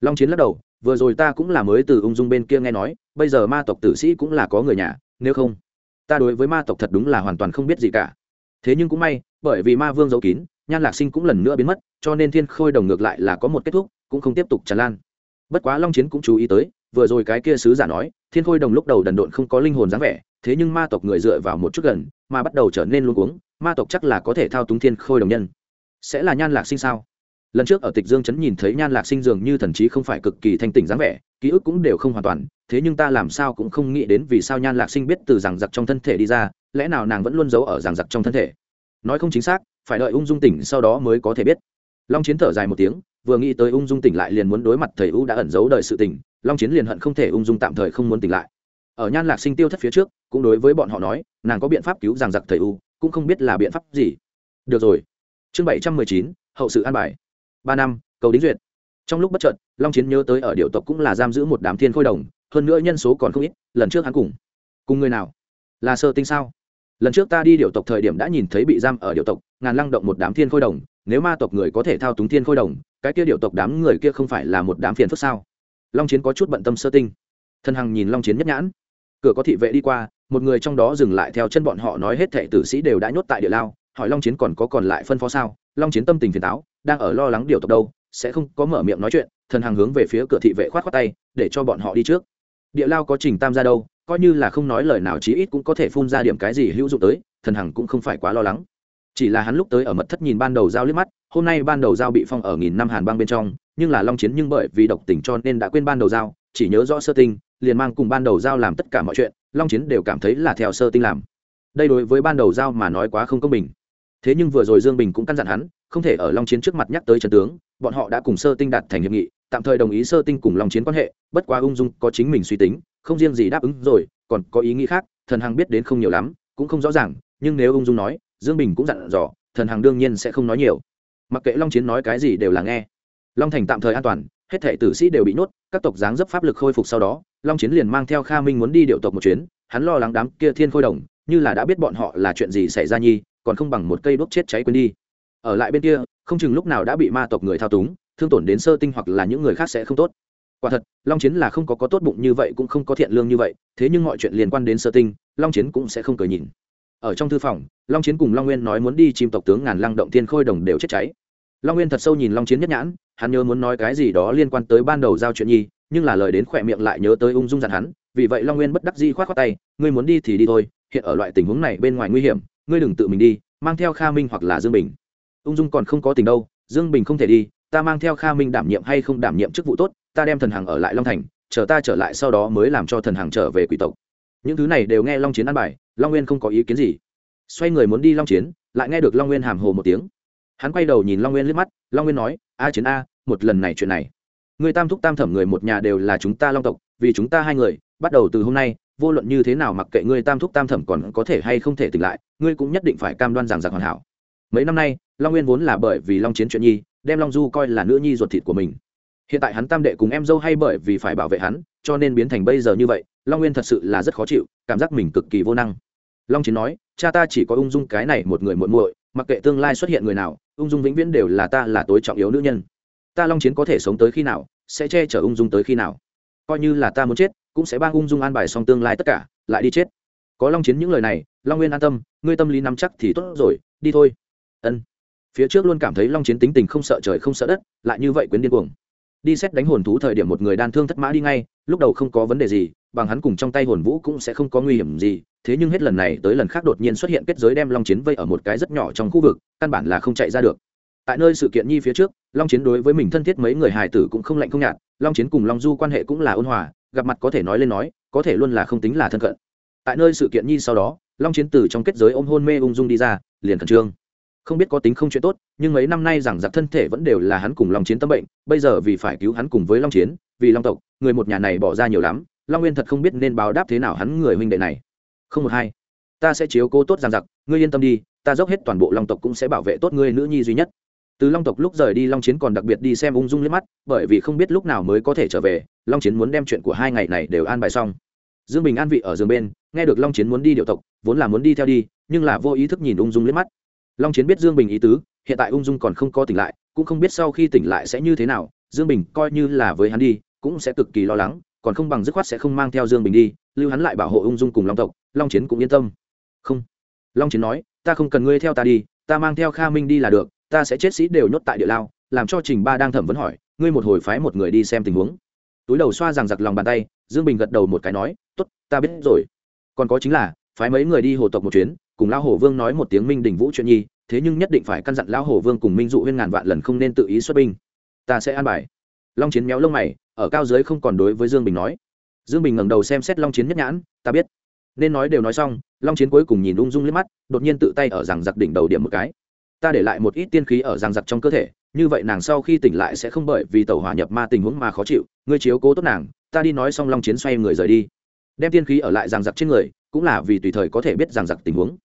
Long chiến lắc đầu, vừa rồi ta cũng là mới từ ung dung bên kia nghe nói, bây giờ ma tộc tử sĩ cũng là có người nhà, nếu không, ta đối với ma tộc thật đúng là hoàn toàn không biết gì cả. Thế nhưng cũng may, bởi vì ma vương giấu kín, nhan lạc sinh cũng lần nữa biến mất, cho nên thiên khôi đồng ngược lại là có một kết thúc, cũng không tiếp tục tràn lan. Bất quá long chiến cũng chú ý tới vừa rồi cái kia sứ giả nói, thiên khôi đồng lúc đầu đần độn không có linh hồn dáng vẻ, thế nhưng ma tộc người dựa vào một chút gần, mà bắt đầu trở nên luôn cuống, ma tộc chắc là có thể thao túng thiên khôi đồng nhân. Sẽ là nhan lạc sinh sao? Lần trước ở tịch dương chấn nhìn thấy nhan lạc sinh dường như thần trí không phải cực kỳ thanh tỉnh dáng vẻ, ký ức cũng đều không hoàn toàn, thế nhưng ta làm sao cũng không nghĩ đến vì sao nhan lạc sinh biết từ rằng giặc trong thân thể đi ra, lẽ nào nàng vẫn luôn giấu ở rằng giặc trong thân thể? Nói không chính xác, phải đợi ung dung tỉnh sau đó mới có thể biết. Long chiến thở dài một tiếng, vừa nghĩ tới ung dung tỉnh lại liền muốn đối mặt thầy u đã ẩn giấu đời sự tỉnh long chiến liền hận không thể ung dung tạm thời không muốn tỉnh lại. Ở nhan lạc sinh tiêu thất phía trước, cũng đối với bọn họ nói, nàng có biện pháp cứu giằng giặc thầy u, cũng không biết là biện pháp gì. Được rồi. Chương bảy trăm mười chín, hậu sự an bài. Ba năm, cầu đính duyệt. Trong lúc bất trợt long chiến nhớ tới ở điệu tộc cũng là giam giữ một đám thiên khôi đồng, hơn nữa nhân số còn không ít, lần trước hắn cùng. Cùng người nào? Là sơ tinh sao? Lần trước ta đi điệu tộc thời điểm đã nhìn thấy bị giam ở điệu tộc, ngàn lăng động một đám thiên khôi đồng, nếu ma tộc người có thể thao túng thiên khôi đồng, cái kia điệu tộc đám người kia không phải là một đám phiền phức sao? Long chiến có chút bận tâm sơ tinh. Thân hằng nhìn long chiến nhất nhãn. Cửa có thị vệ đi qua, một người trong đó dừng lại theo chân bọn họ nói hết thệ tử sĩ đều đã nhốt tại địa lao, hỏi long chiến còn có còn lại phân phó sao? Long chiến tâm tình phiền táo, đang ở lo lắng điều tộc đâu, sẽ không có mở miệng nói chuyện. Thần hàng hướng về phía cửa thị vệ khoát khoát tay, để cho bọn họ đi trước. Địa lao có trình tam ra đâu, coi như là không nói lời nào chí ít cũng có thể phun ra điểm cái gì hữu dụng tới, thần hằng cũng không phải quá lo lắng. Chỉ là hắn lúc tới ở mật thất nhìn ban đầu giao liếc mắt, hôm nay ban đầu giao bị phong ở nghìn năm hàn băng bên trong nhưng là long chiến nhưng bởi vì độc tình cho nên đã quên ban đầu giao, chỉ nhớ rõ sơ tinh, liền mang cùng ban đầu giao làm tất cả mọi chuyện, long chiến đều cảm thấy là theo sơ tinh làm. Đây đối với ban đầu giao mà nói quá không công bình. Thế nhưng vừa rồi dương bình cũng căn dặn hắn, không thể ở long chiến trước mặt nhắc tới trần tướng, bọn họ đã cùng sơ tinh đạt thành hiệp nghị, tạm thời đồng ý sơ tinh cùng long chiến quan hệ, bất quá ung dung có chính mình suy tính, không riêng gì đáp ứng rồi, còn có ý nghĩ khác, thần hằng biết đến không nhiều lắm, cũng không rõ ràng, nhưng nếu ung dung nói, dương bình cũng dặn dò, thần hằng đương nhiên sẽ không nói nhiều. Mặc kệ long chiến nói cái gì đều là nghe long thành tạm thời an toàn, hết thể tử sĩ đều bị nhốt, các tộc giáng dấp pháp lực khôi phục sau đó, long chiến liền mang theo kha minh muốn đi điệu tộc một chuyến, hắn lo lắng đám kia thiên khôi đồng, như là đã biết bọn họ là chuyện gì xảy ra nhi, còn không bằng một cây đốt chết cháy quên đi. Ở lại bên kia, không chừng lúc nào đã bị ma tộc người thao túng, thương tổn đến sơ tinh hoặc là những người khác sẽ không tốt. Quả thật, long chiến là không có có tốt bụng như vậy cũng không có thiện lương như vậy, thế nhưng mọi chuyện liên quan đến sơ tinh, long chiến cũng sẽ không cười nhìn. Ở trong thư phòng, long chiến cùng long nguyên nói muốn đi chim tộc tướng ngàn lăng động thiên khôi đồng đều chết cháy long nguyên thật sâu nhìn long chiến nhất nhãn, hắn nhớ muốn nói cái gì đó liên quan tới ban đầu giao chuyện nhi, nhưng là lời đến khỏe miệng lại nhớ tới ung dung dặn hắn, vì vậy long nguyên bất đắc di khoát khoác tay, ngươi muốn đi thì đi thôi, hiện ở loại tình huống này bên ngoài nguy hiểm, ngươi đừng tự mình đi, mang theo kha minh hoặc là dương bình. Ung dung còn không có tình đâu, dương bình không thể đi, ta mang theo kha minh đảm nhiệm hay không đảm nhiệm chức vụ tốt, ta đem thần hàng ở lại long thành, chờ ta trở lại sau đó mới làm cho thần hàng trở về quỷ tộc. Những thứ này đều nghe long chiến ăn bài, long nguyên không có ý kiến gì. Xoay người muốn đi long chiến, lại nghe được long nguyên hàm hồ một tiếng hắn quay đầu nhìn long nguyên liếc mắt, long nguyên nói, a chiến a, một lần này chuyện này, người tam thúc tam thẩm người một nhà đều là chúng ta long tộc, vì chúng ta hai người, bắt đầu từ hôm nay, vô luận như thế nào mặc kệ ngươi tam thúc tam thẩm còn có thể hay không thể tỉnh lại, ngươi cũng nhất định phải cam đoan giảng giặc hoàn hảo. Mấy năm nay, long nguyên vốn là bởi vì long chiến chuyện nhi, đem long du coi là nữ nhi ruột thịt của mình. Hiện tại hắn tam đệ cùng em dâu hay bởi vì phải bảo vệ hắn, cho nên biến thành bây giờ như vậy, long nguyên thật sự là rất khó chịu, cảm giác mình cực kỳ vô năng. Long chiến nói, cha ta chỉ có ung dung cái này một người muội muội, mặc kệ tương lai xuất hiện người nào ung dung vĩnh viễn đều là ta là tối trọng yếu nữ nhân. Ta long chiến có thể sống tới khi nào, sẽ che chở ung dung tới khi nào. Coi như là ta muốn chết, cũng sẽ bang ung dung an bài xong tương lai tất cả, lại đi chết. Có long chiến những lời này, long nguyên an tâm, ngươi tâm lý nắm chắc thì tốt rồi, đi thôi. Ân. Phía trước luôn cảm thấy long chiến tính tình không sợ trời không sợ đất, lại như vậy quyến điên cuồng. Đi xét đánh hồn thú thời điểm một người đan thương thất mã đi ngay, lúc đầu không có vấn đề gì, bằng hắn cùng trong tay hồn vũ cũng sẽ không có nguy hiểm gì thế nhưng hết lần này tới lần khác đột nhiên xuất hiện kết giới đem long chiến vây ở một cái rất nhỏ trong khu vực, căn bản là không chạy ra được. Tại nơi sự kiện nhi phía trước, long chiến đối với mình thân thiết mấy người hài tử cũng không lạnh không nhạt, long chiến cùng long du quan hệ cũng là ôn hòa, gặp mặt có thể nói lên nói, có thể luôn là không tính là thân cận. Tại nơi sự kiện nhi sau đó, long chiến từ trong kết giới ôm hôn mê ung dung đi ra, liền khẩn trương. Không biết có tính không chuyện tốt, nhưng mấy năm nay rằng giặc thân thể vẫn đều là hắn cùng long chiến tâm bệnh, bây giờ vì phải cứu hắn cùng với long chiến, vì long tộc, người một nhà này bỏ ra nhiều lắm, long nguyên thật không biết nên báo đáp thế nào hắn người huynh đệ này không một hai. Ta sẽ chiếu cố tốt giang giặc, ngươi yên tâm đi, ta dốc hết toàn bộ long tộc cũng sẽ bảo vệ tốt ngươi nữ nhi duy nhất. Từ long tộc lúc rời đi long chiến còn đặc biệt đi xem ung dung liếc mắt, bởi vì không biết lúc nào mới có thể trở về, long chiến muốn đem chuyện của hai ngày này đều an bài xong. Dương bình an vị ở giường bên, nghe được long chiến muốn đi điệu tộc, vốn là muốn đi theo đi, nhưng là vô ý thức nhìn ung dung liếc mắt. Long chiến biết dương bình ý tứ, hiện tại ung dung còn không có tỉnh lại, cũng không biết sau khi tỉnh lại sẽ như thế nào, dương bình coi như là với hắn đi, cũng sẽ cực kỳ lo lắng còn không bằng dứt khoát sẽ không mang theo dương bình đi, lưu hắn lại bảo hộ ung dung cùng long tộc, long chiến cũng yên tâm. Không. Long chiến nói, ta không cần ngươi theo ta đi, ta mang theo kha minh đi là được, ta sẽ chết sĩ đều nhốt tại địa lao, làm cho trình ba đang thẩm vấn hỏi, ngươi một hồi phái một người đi xem tình huống. Túi đầu xoa rằng giặc lòng bàn tay, dương bình gật đầu một cái nói t ố t ta biết rồi. Còn có chính là, phái mấy người đi hồ tộc một chuyến, cùng lão hồ vương nói một tiếng minh đình vũ chuyện nhi, thế nhưng nhất định phải căn dặn lão hồ vương cùng minh dụ huyên ngàn vạn lần không nên tự ý xuất binh. Ta sẽ an bài. Long chiến méo lông mày ở cao dưới không còn đối với dương bình nói. Dương bình ngẩng đầu xem xét long chiến nhất nhãn, ta biết. Nên nói đều nói xong, long chiến cuối cùng nhìn ung dung liếc mắt, đột nhiên tự tay ở rằng giặc đỉnh đầu điểm một cái. Ta để lại một ít tiên khí ở rằng giặc trong cơ thể, như vậy nàng sau khi tỉnh lại sẽ không bởi vì tàu hỏa nhập ma tình huống mà khó chịu. Ngươi chiếu cố tốt nàng, ta đi nói xong long chiến xoay người rời đi. Đem tiên khí ở lại rằng giặc trên người, cũng là vì tùy thời có thể biết rằng giặc tình huống.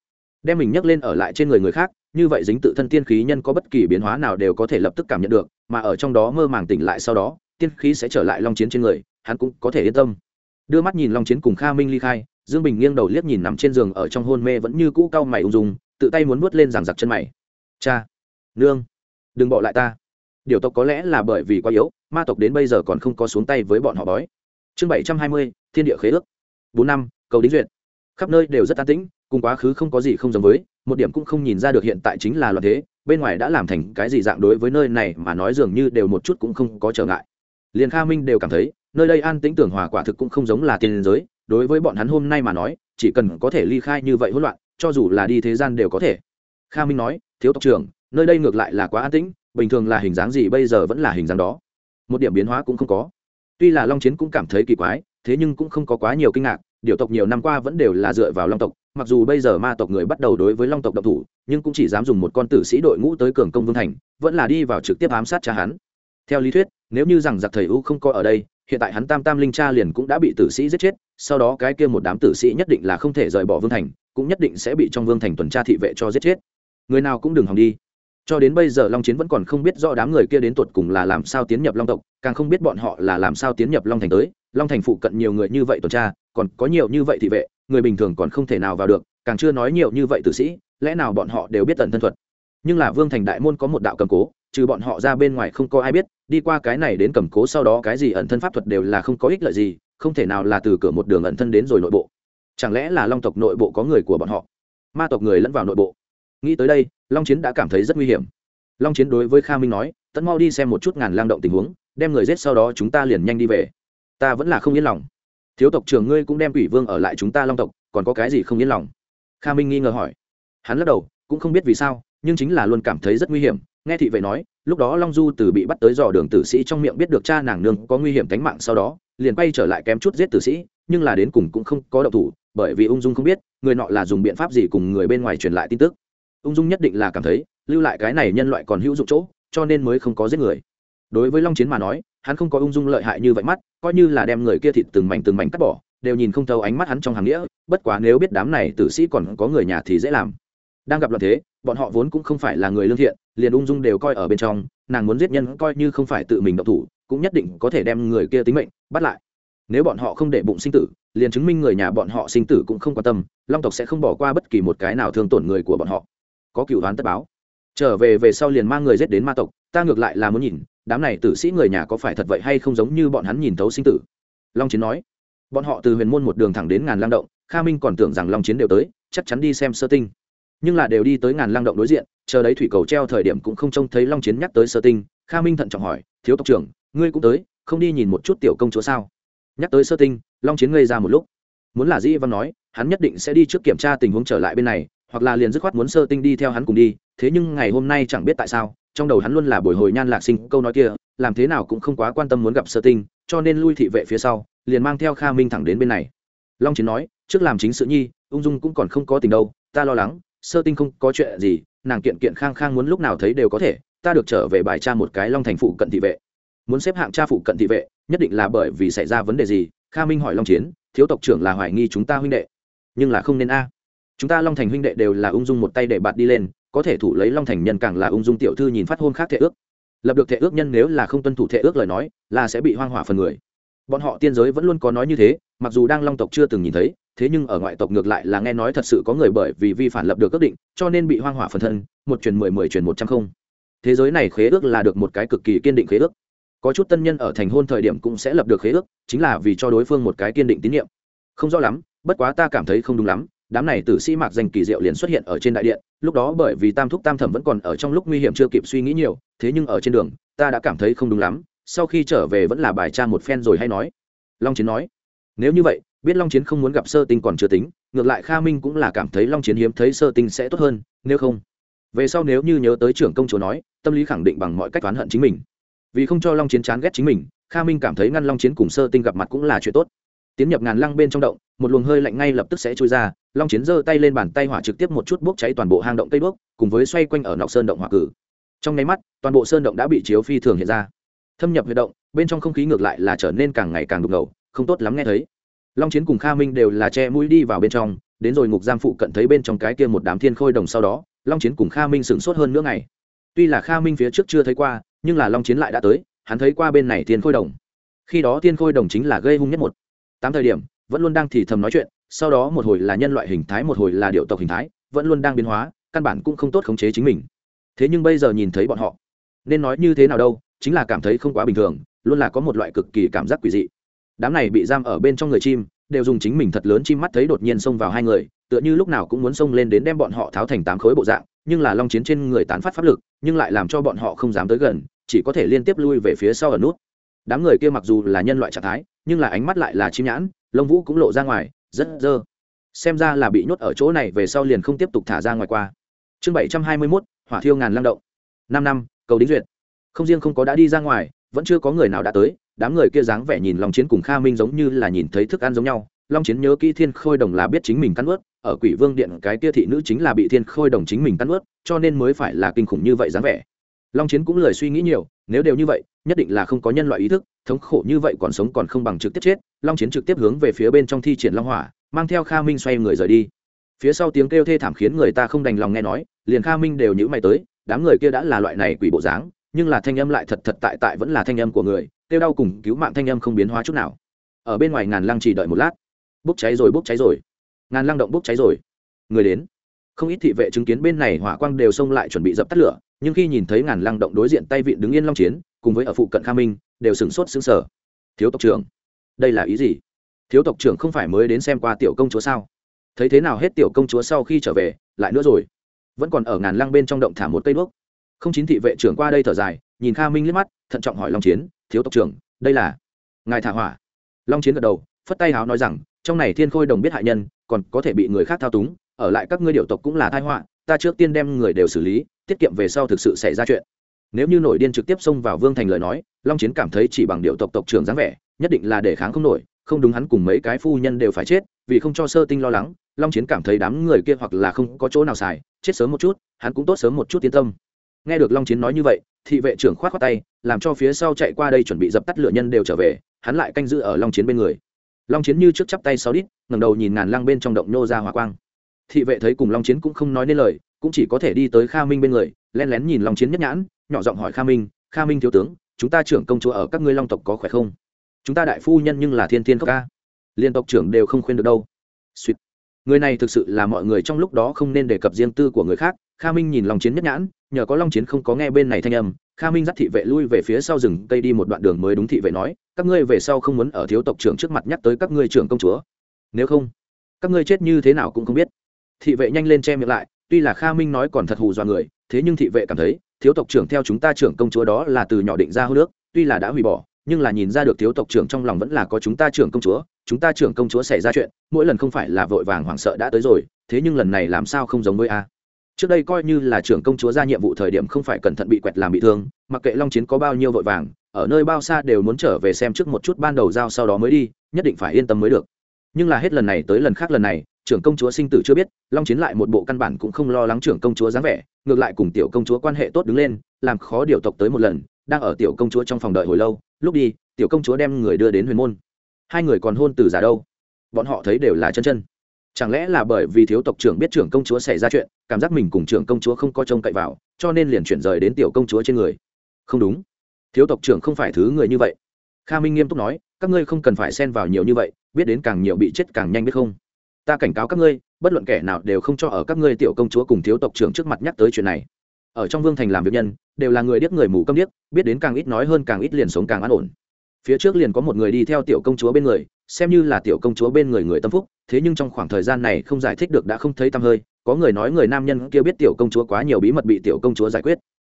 Đem mình nhấc lên ở lại trên người người khác, như vậy dính tự thân tiên khí nhân có bất kỳ biến hóa nào đều có thể lập tức cảm nhận được, mà ở trong đó mơ màng tỉnh lại sau đó tiên khí sẽ trở lại long chiến trên người, hắn cũng có thể yên tâm. Đưa mắt nhìn long chiến cùng kha minh ly khai, dương bình nghiêng đầu liếc nhìn nằm trên giường ở trong hôn mê vẫn như cũ cau mày ung dung, tự tay muốn nuốt lên giằng giặc chân mày. Cha, nương, đừng bỏ lại ta. Điều tộc có lẽ là bởi vì quá yếu, ma tộc đến bây giờ còn không có xuống tay với bọn họ bói. Chương bảy trăm hai mươi, thiên địa khế ước. Bốn năm, cầu đính duyệt. Khắp nơi đều rất an tĩnh, cùng quá khứ không có gì không giống với, một điểm cũng không nhìn ra được hiện tại chính là loạn thế, bên ngoài đã làm thành cái gì dạng đối với nơi này mà nói dường như đều một chút cũng không có trở ngại liền kha minh đều cảm thấy, nơi đây an tĩnh tưởng hòa quả thực cũng không giống là tiên giới, đối với bọn hắn hôm nay mà nói, chỉ cần có thể ly khai như vậy hỗn loạn, cho dù là đi thế gian đều có thể. Kha minh nói, thiếu tộc trưởng, nơi đây ngược lại là quá an tĩnh, bình thường là hình dáng gì bây giờ vẫn là hình dáng đó. Một điểm biến hóa cũng không có. Tuy là long chiến cũng cảm thấy kỳ quái, thế nhưng cũng không có quá nhiều kinh ngạc, điều tộc nhiều năm qua vẫn đều là dựa vào long tộc, mặc dù bây giờ ma tộc người bắt đầu đối với long tộc độc thủ, nhưng cũng chỉ dám dùng một con tử sĩ đội ngũ tới cường công vương thành, vẫn là đi vào trực tiếp ám sát cha hắn theo lý thuyết, nếu như rằng giặc thầy u không có ở đây, hiện tại hắn tam tam linh cha liền cũng đã bị tử sĩ giết chết, sau đó cái kia một đám tử sĩ nhất định là không thể rời bỏ vương thành, cũng nhất định sẽ bị trong vương thành tuần tra thị vệ cho giết chết. Người nào cũng đừng hòng đi. Cho đến bây giờ long chiến vẫn còn không biết rõ đám người kia đến tuột cùng là làm sao tiến nhập long tộc, càng không biết bọn họ là làm sao tiến nhập long thành tới. Long thành phụ cận nhiều người như vậy tuần tra, còn có nhiều như vậy thị vệ, người bình thường còn không thể nào vào được, càng chưa nói nhiều như vậy tử sĩ, lẽ nào bọn họ đều biết tận thân thuật. Nhưng là vương thành đại môn có một đạo cầm cố trừ bọn họ ra bên ngoài không có ai biết, đi qua cái này đến cầm cố sau đó cái gì ẩn thân pháp thuật đều là không có ích lợi gì, không thể nào là từ cửa một đường ẩn thân đến rồi nội bộ. Chẳng lẽ là long tộc nội bộ có người của bọn họ? Ma tộc người lẫn vào nội bộ. Nghĩ tới đây, long chiến đã cảm thấy rất nguy hiểm. Long chiến đối với kha minh nói tẫn mau đi xem một chút ngàn lang động tình huống, đem người giết sau đó chúng ta liền nhanh đi về. Ta vẫn là không yên lòng. Thiếu tộc trưởng ngươi cũng đem quỷ vương ở lại chúng ta long tộc, còn có cái gì không yên lòng? Kha minh nghi ngờ hỏi. Hắn lắc đầu, cũng không biết vì sao, nhưng chính là luôn cảm thấy rất nguy hiểm nghe thị vệ nói, lúc đó long du từ bị bắt tới dò đường tử sĩ trong miệng biết được cha nàng nương có nguy hiểm tính mạng sau đó, liền quay trở lại kém chút giết tử sĩ, nhưng là đến cùng cũng không có động thủ, bởi vì ung dung không biết, người nọ là dùng biện pháp gì cùng người bên ngoài truyền lại tin tức. Ung dung nhất định là cảm thấy, lưu lại cái này nhân loại còn hữu dụng chỗ, cho nên mới không có giết người. Đối với long chiến mà nói, hắn không có ung dung lợi hại như vậy mắt, coi như là đem người kia thịt từng mảnh từng mảnh cắt bỏ, đều nhìn không thấu ánh mắt hắn trong hàng nghĩa, bất quá nếu biết đám này tử sĩ còn có người nhà thì dễ làm. Đang gặp loạn thế bọn họ vốn cũng không phải là người lương thiện, liền ung dung đều coi ở bên trong, nàng muốn giết nhân coi như không phải tự mình động thủ, cũng nhất định có thể đem người kia tính mệnh, bắt lại. Nếu bọn họ không để bụng sinh tử, liền chứng minh người nhà bọn họ sinh tử cũng không quan tâm, long tộc sẽ không bỏ qua bất kỳ một cái nào thương tổn người của bọn họ. Có cựu đoán tất báo. Trở về về sau liền mang người giết đến ma tộc, ta ngược lại là muốn nhìn, đám này tử sĩ người nhà có phải thật vậy hay không giống như bọn hắn nhìn thấu sinh tử. Long chiến nói. Bọn họ từ huyền môn một đường thẳng đến ngàn lang động, kha minh còn tưởng rằng long chiến đều tới, chắc chắn đi xem sơ tinh nhưng là đều đi tới ngàn lang động đối diện, chờ đấy thủy cầu treo thời điểm cũng không trông thấy long chiến nhắc tới sơ tinh, kha minh thận trọng hỏi, thiếu tộc trưởng, ngươi cũng tới, không đi nhìn một chút tiểu công chúa sao? Nhắc tới sơ tinh, long chiến ngây ra một lúc. Muốn là dĩ văn nói, hắn nhất định sẽ đi trước kiểm tra tình huống trở lại bên này, hoặc là liền dứt khoát muốn sơ tinh đi theo hắn cùng đi, thế nhưng ngày hôm nay chẳng biết tại sao, trong đầu hắn luôn là bồi hồi nhan lạc sinh câu nói kia, làm thế nào cũng không quá quan tâm muốn gặp sơ tinh, cho nên lui thị vệ phía sau, liền mang theo kha minh thẳng đến bên này. Long chiến nói, trước làm chính sự nhi, ung dung cũng còn không có tình đâu, ta lo lắng sơ tinh không có chuyện gì, nàng kiện kiện khang khang muốn lúc nào thấy đều có thể, ta được trở về bài tra một cái long thành phụ cận thị vệ. Muốn xếp hạng cha phụ cận thị vệ, nhất định là bởi vì xảy ra vấn đề gì, kha minh hỏi long chiến, thiếu tộc trưởng là hoài nghi chúng ta huynh đệ. Nhưng là không nên a. Chúng ta long thành huynh đệ đều là ung dung một tay để bạn đi lên, có thể thủ lấy long thành nhân càng là ung dung tiểu thư nhìn phát hôn khác thể ước. Lập được thể ước nhân nếu là không tuân thủ thể ước lời nói, là sẽ bị hoang hỏa phần người bọn họ tiên giới vẫn luôn có nói như thế, mặc dù đang long tộc chưa từng nhìn thấy, thế nhưng ở ngoại tộc ngược lại là nghe nói thật sự có người bởi vì vi phản lập được ước định, cho nên bị hoang hỏa phần thân, một truyền mười mười truyền một trăm không. Thế giới này khế ước là được một cái cực kỳ kiên định khế ước. Có chút tân nhân ở thành hôn thời điểm cũng sẽ lập được khế ước, chính là vì cho đối phương một cái kiên định tín nhiệm. Không rõ lắm, bất quá ta cảm thấy không đúng lắm, đám này tử sĩ mạc danh kỳ diệu liền xuất hiện ở trên đại điện, lúc đó bởi vì tam thúc tam thẩm vẫn còn ở trong lúc nguy hiểm chưa kịp suy nghĩ nhiều, thế nhưng ở trên đường, ta đã cảm thấy không đúng lắm sau khi trở về vẫn là bài tra một phen rồi hay nói. Long chiến nói, nếu như vậy, biết long chiến không muốn gặp sơ tinh còn chưa tính, ngược lại kha minh cũng là cảm thấy long chiến hiếm thấy sơ tinh sẽ tốt hơn, nếu không. Về sau nếu như nhớ tới trưởng công chúa nói, tâm lý khẳng định bằng mọi cách oán hận chính mình. Vì không cho long chiến chán ghét chính mình, kha minh cảm thấy ngăn long chiến cùng sơ tinh gặp mặt cũng là chuyện tốt. Tiến nhập ngàn lăng bên trong động, một luồng hơi lạnh ngay lập tức sẽ trôi ra, long chiến giơ tay lên bàn tay hỏa trực tiếp một chút bốc cháy toàn bộ hang động cây đuốc, cùng với xoay quanh ở nọc sơn động hỏa cử. Trong nháy mắt, toàn bộ sơn động đã bị chiếu phi thường hiện ra thâm nhập huyệt động, bên trong không khí ngược lại là trở nên càng ngày càng đục ngầu, không tốt lắm nghe thấy. Long chiến cùng kha minh đều là che mũi đi vào bên trong, đến rồi ngục giam phụ cận thấy bên trong cái kia một đám thiên khôi đồng sau đó, long chiến cùng kha minh sửng sốt hơn nữa ngày. Tuy là kha minh phía trước chưa thấy qua, nhưng là long chiến lại đã tới, hắn thấy qua bên này thiên khôi đồng. Khi đó thiên khôi đồng chính là gây hung nhất một. Tám thời điểm, vẫn luôn đang thì thầm nói chuyện, sau đó một hồi là nhân loại hình thái, một hồi là điệu tộc hình thái, vẫn luôn đang biến hóa, căn bản cũng không tốt khống chế chính mình. Thế nhưng bây giờ nhìn thấy bọn họ, nên nói như thế nào đâu? Chính là cảm thấy không quá bình thường, luôn là có một loại cực kỳ cảm giác quỷ dị. Đám này bị giam ở bên trong người chim, đều dùng chính mình thật lớn chim mắt thấy đột nhiên xông vào hai người, tựa như lúc nào cũng muốn xông lên đến đem bọn họ tháo thành tám khối bộ dạng, nhưng là long chiến trên người tán phát pháp lực, nhưng lại làm cho bọn họ không dám tới gần, chỉ có thể liên tiếp lui về phía sau ở nút. Đám người kia mặc dù là nhân loại trạng thái, nhưng là ánh mắt lại là chim nhãn, lông vũ cũng lộ ra ngoài, rất dơ. Xem ra là bị nhốt ở chỗ này về sau liền không tiếp tục thả ra ngoài qua. Chương bảy trăm hai mươi mốt, hỏa thiêu ngàn lăng động. Năm năm, cầu đính duyệt không riêng không có đã đi ra ngoài, vẫn chưa có người nào đã tới, đám người kia dáng vẻ nhìn long chiến cùng kha minh giống như là nhìn thấy thức ăn giống nhau. Long chiến nhớ kỹ thiên khôi đồng là biết chính mình cắn ướt, ở quỷ vương điện cái kia thị nữ chính là bị thiên khôi đồng chính mình cắn ướt, cho nên mới phải là kinh khủng như vậy dáng vẻ. Long chiến cũng lời suy nghĩ nhiều, nếu đều như vậy, nhất định là không có nhân loại ý thức, thống khổ như vậy còn sống còn không bằng trực tiếp chết. Long chiến trực tiếp hướng về phía bên trong thi triển long hỏa, mang theo kha minh xoay người rời đi. Phía sau tiếng kêu thê thảm khiến người ta không đành lòng nghe nói, liền kha minh đều nhữ mày tới, đám người kia đã là loại này quỷ bộ dáng nhưng là thanh âm lại thật thật tại tại vẫn là thanh âm của người, kêu đau cùng cứu mạng thanh âm không biến hóa chút nào. Ở bên ngoài ngàn lăng chỉ đợi một lát. Bốc cháy rồi, bốc cháy rồi. Ngàn lăng động bốc cháy rồi. Người đến. Không ít thị vệ chứng kiến bên này hỏa quang đều xông lại chuẩn bị dập tắt lửa, nhưng khi nhìn thấy ngàn lăng động đối diện tay vịn đứng yên long chiến, cùng với ở phụ cận kha minh, đều sửng sốt xứng sở thiếu tộc trưởng, đây là ý gì? Thiếu tộc trưởng không phải mới đến xem qua tiểu công chúa sao? Thấy thế nào hết tiểu công chúa sau khi trở về, lại nữa rồi. Vẫn còn ở ngàn lăng bên trong động thả một cây đuốc không chín thị vệ trưởng qua đây thở dài, nhìn kha minh liếc mắt, thận trọng hỏi long chiến, thiếu tộc trưởng, đây là? Ngài thả hỏa. Long chiến gật đầu, phất tay háo nói rằng, trong này thiên khôi đồng biết hại nhân, còn có thể bị người khác thao túng, ở lại các ngươi điệu tộc cũng là thai họa, ta trước tiên đem người đều xử lý, tiết kiệm về sau thực sự xảy ra chuyện. Nếu như nổi điên trực tiếp xông vào vương thành lời nói, long chiến cảm thấy chỉ bằng điệu tộc tộc trưởng dáng vẻ, nhất định là để kháng không nổi, không đúng hắn cùng mấy cái phu nhân đều phải chết, vì không cho sơ tinh lo lắng, long chiến cảm thấy đám người kia hoặc là không có chỗ nào xài, chết sớm một chút, hắn cũng tốt sớm một chút yên tâm nghe được long chiến nói như vậy, thị vệ trưởng khoát khoát tay, làm cho phía sau chạy qua đây chuẩn bị dập tắt lửa nhân đều trở về, hắn lại canh giữ ở long chiến bên người. Long chiến như trước chắp tay sau đít, ngẩng đầu nhìn ngàn lăng bên trong động nhô ra hỏa quang. Thị vệ thấy cùng long chiến cũng không nói nên lời, cũng chỉ có thể đi tới kha minh bên người len lén nhìn long chiến nhất nhãn, nhỏ giọng hỏi kha minh kha minh thiếu tướng, chúng ta trưởng công chúa ở các ngươi long tộc có khỏe không? Chúng ta đại phu nhân nhưng là thiên thiên khóc ca liên tộc trưởng đều không khuyên được đâu. Sweet. người này thực sự là mọi người trong lúc đó không nên đề cập riêng tư của người khác kha minh nhìn long chiến nhất nhãn, nhờ có long chiến không có nghe bên này thanh âm, kha minh dắt thị vệ lui về phía sau rừng, cây đi một đoạn đường mới đúng thị vệ nói, các ngươi về sau không muốn ở thiếu tộc trưởng trước mặt nhắc tới các ngươi trưởng công chúa. Nếu không, các ngươi chết như thế nào cũng không biết. Thị vệ nhanh lên che miệng lại, tuy là kha minh nói còn thật hù dọa người, thế nhưng thị vệ cảm thấy, thiếu tộc trưởng theo chúng ta trưởng công chúa đó là từ nhỏ định ra hô nước, tuy là đã hủy bỏ, nhưng là nhìn ra được thiếu tộc trưởng trong lòng vẫn là có chúng ta trưởng công chúa, chúng ta trưởng công chúa xảy ra chuyện, mỗi lần không phải là vội vàng hoảng sợ đã tới rồi, thế nhưng lần này làm sao không giống với a? Trước đây coi như là trưởng công chúa ra nhiệm vụ thời điểm không phải cẩn thận bị quẹt làm bị thương, mặc kệ long chiến có bao nhiêu vội vàng, ở nơi bao xa đều muốn trở về xem trước một chút ban đầu giao sau đó mới đi, nhất định phải yên tâm mới được. Nhưng là hết lần này tới lần khác lần này, trưởng công chúa sinh tử chưa biết, long chiến lại một bộ căn bản cũng không lo lắng trưởng công chúa dáng vẻ, ngược lại cùng tiểu công chúa quan hệ tốt đứng lên, làm khó điều tộc tới một lần, đang ở tiểu công chúa trong phòng đợi hồi lâu, lúc đi, tiểu công chúa đem người đưa đến huyền môn. Hai người còn hôn từ giả đâu? Bọn họ thấy đều là chân chân chẳng lẽ là bởi vì thiếu tộc trưởng biết trưởng công chúa xảy ra chuyện, cảm giác mình cùng trưởng công chúa không có trông cậy vào, cho nên liền chuyển rời đến tiểu công chúa trên người? Không đúng. Thiếu tộc trưởng không phải thứ người như vậy. Kha minh nghiêm túc nói, các ngươi không cần phải xen vào nhiều như vậy, biết đến càng nhiều bị chết càng nhanh biết không? Ta cảnh cáo các ngươi, bất luận kẻ nào đều không cho ở các ngươi tiểu công chúa cùng thiếu tộc trưởng trước mặt nhắc tới chuyện này. Ở trong vương thành làm việc nhân, đều là người điếc người mù câm điếc, biết đến càng ít nói hơn càng ít liền sống càng an ổn. Phía trước liền có một người đi theo tiểu công chúa bên người, xem như là tiểu công chúa bên người người tâm phúc thế nhưng trong khoảng thời gian này không giải thích được đã không thấy tăm hơi, có người nói người nam nhân kia biết tiểu công chúa quá nhiều bí mật bị tiểu công chúa giải quyết.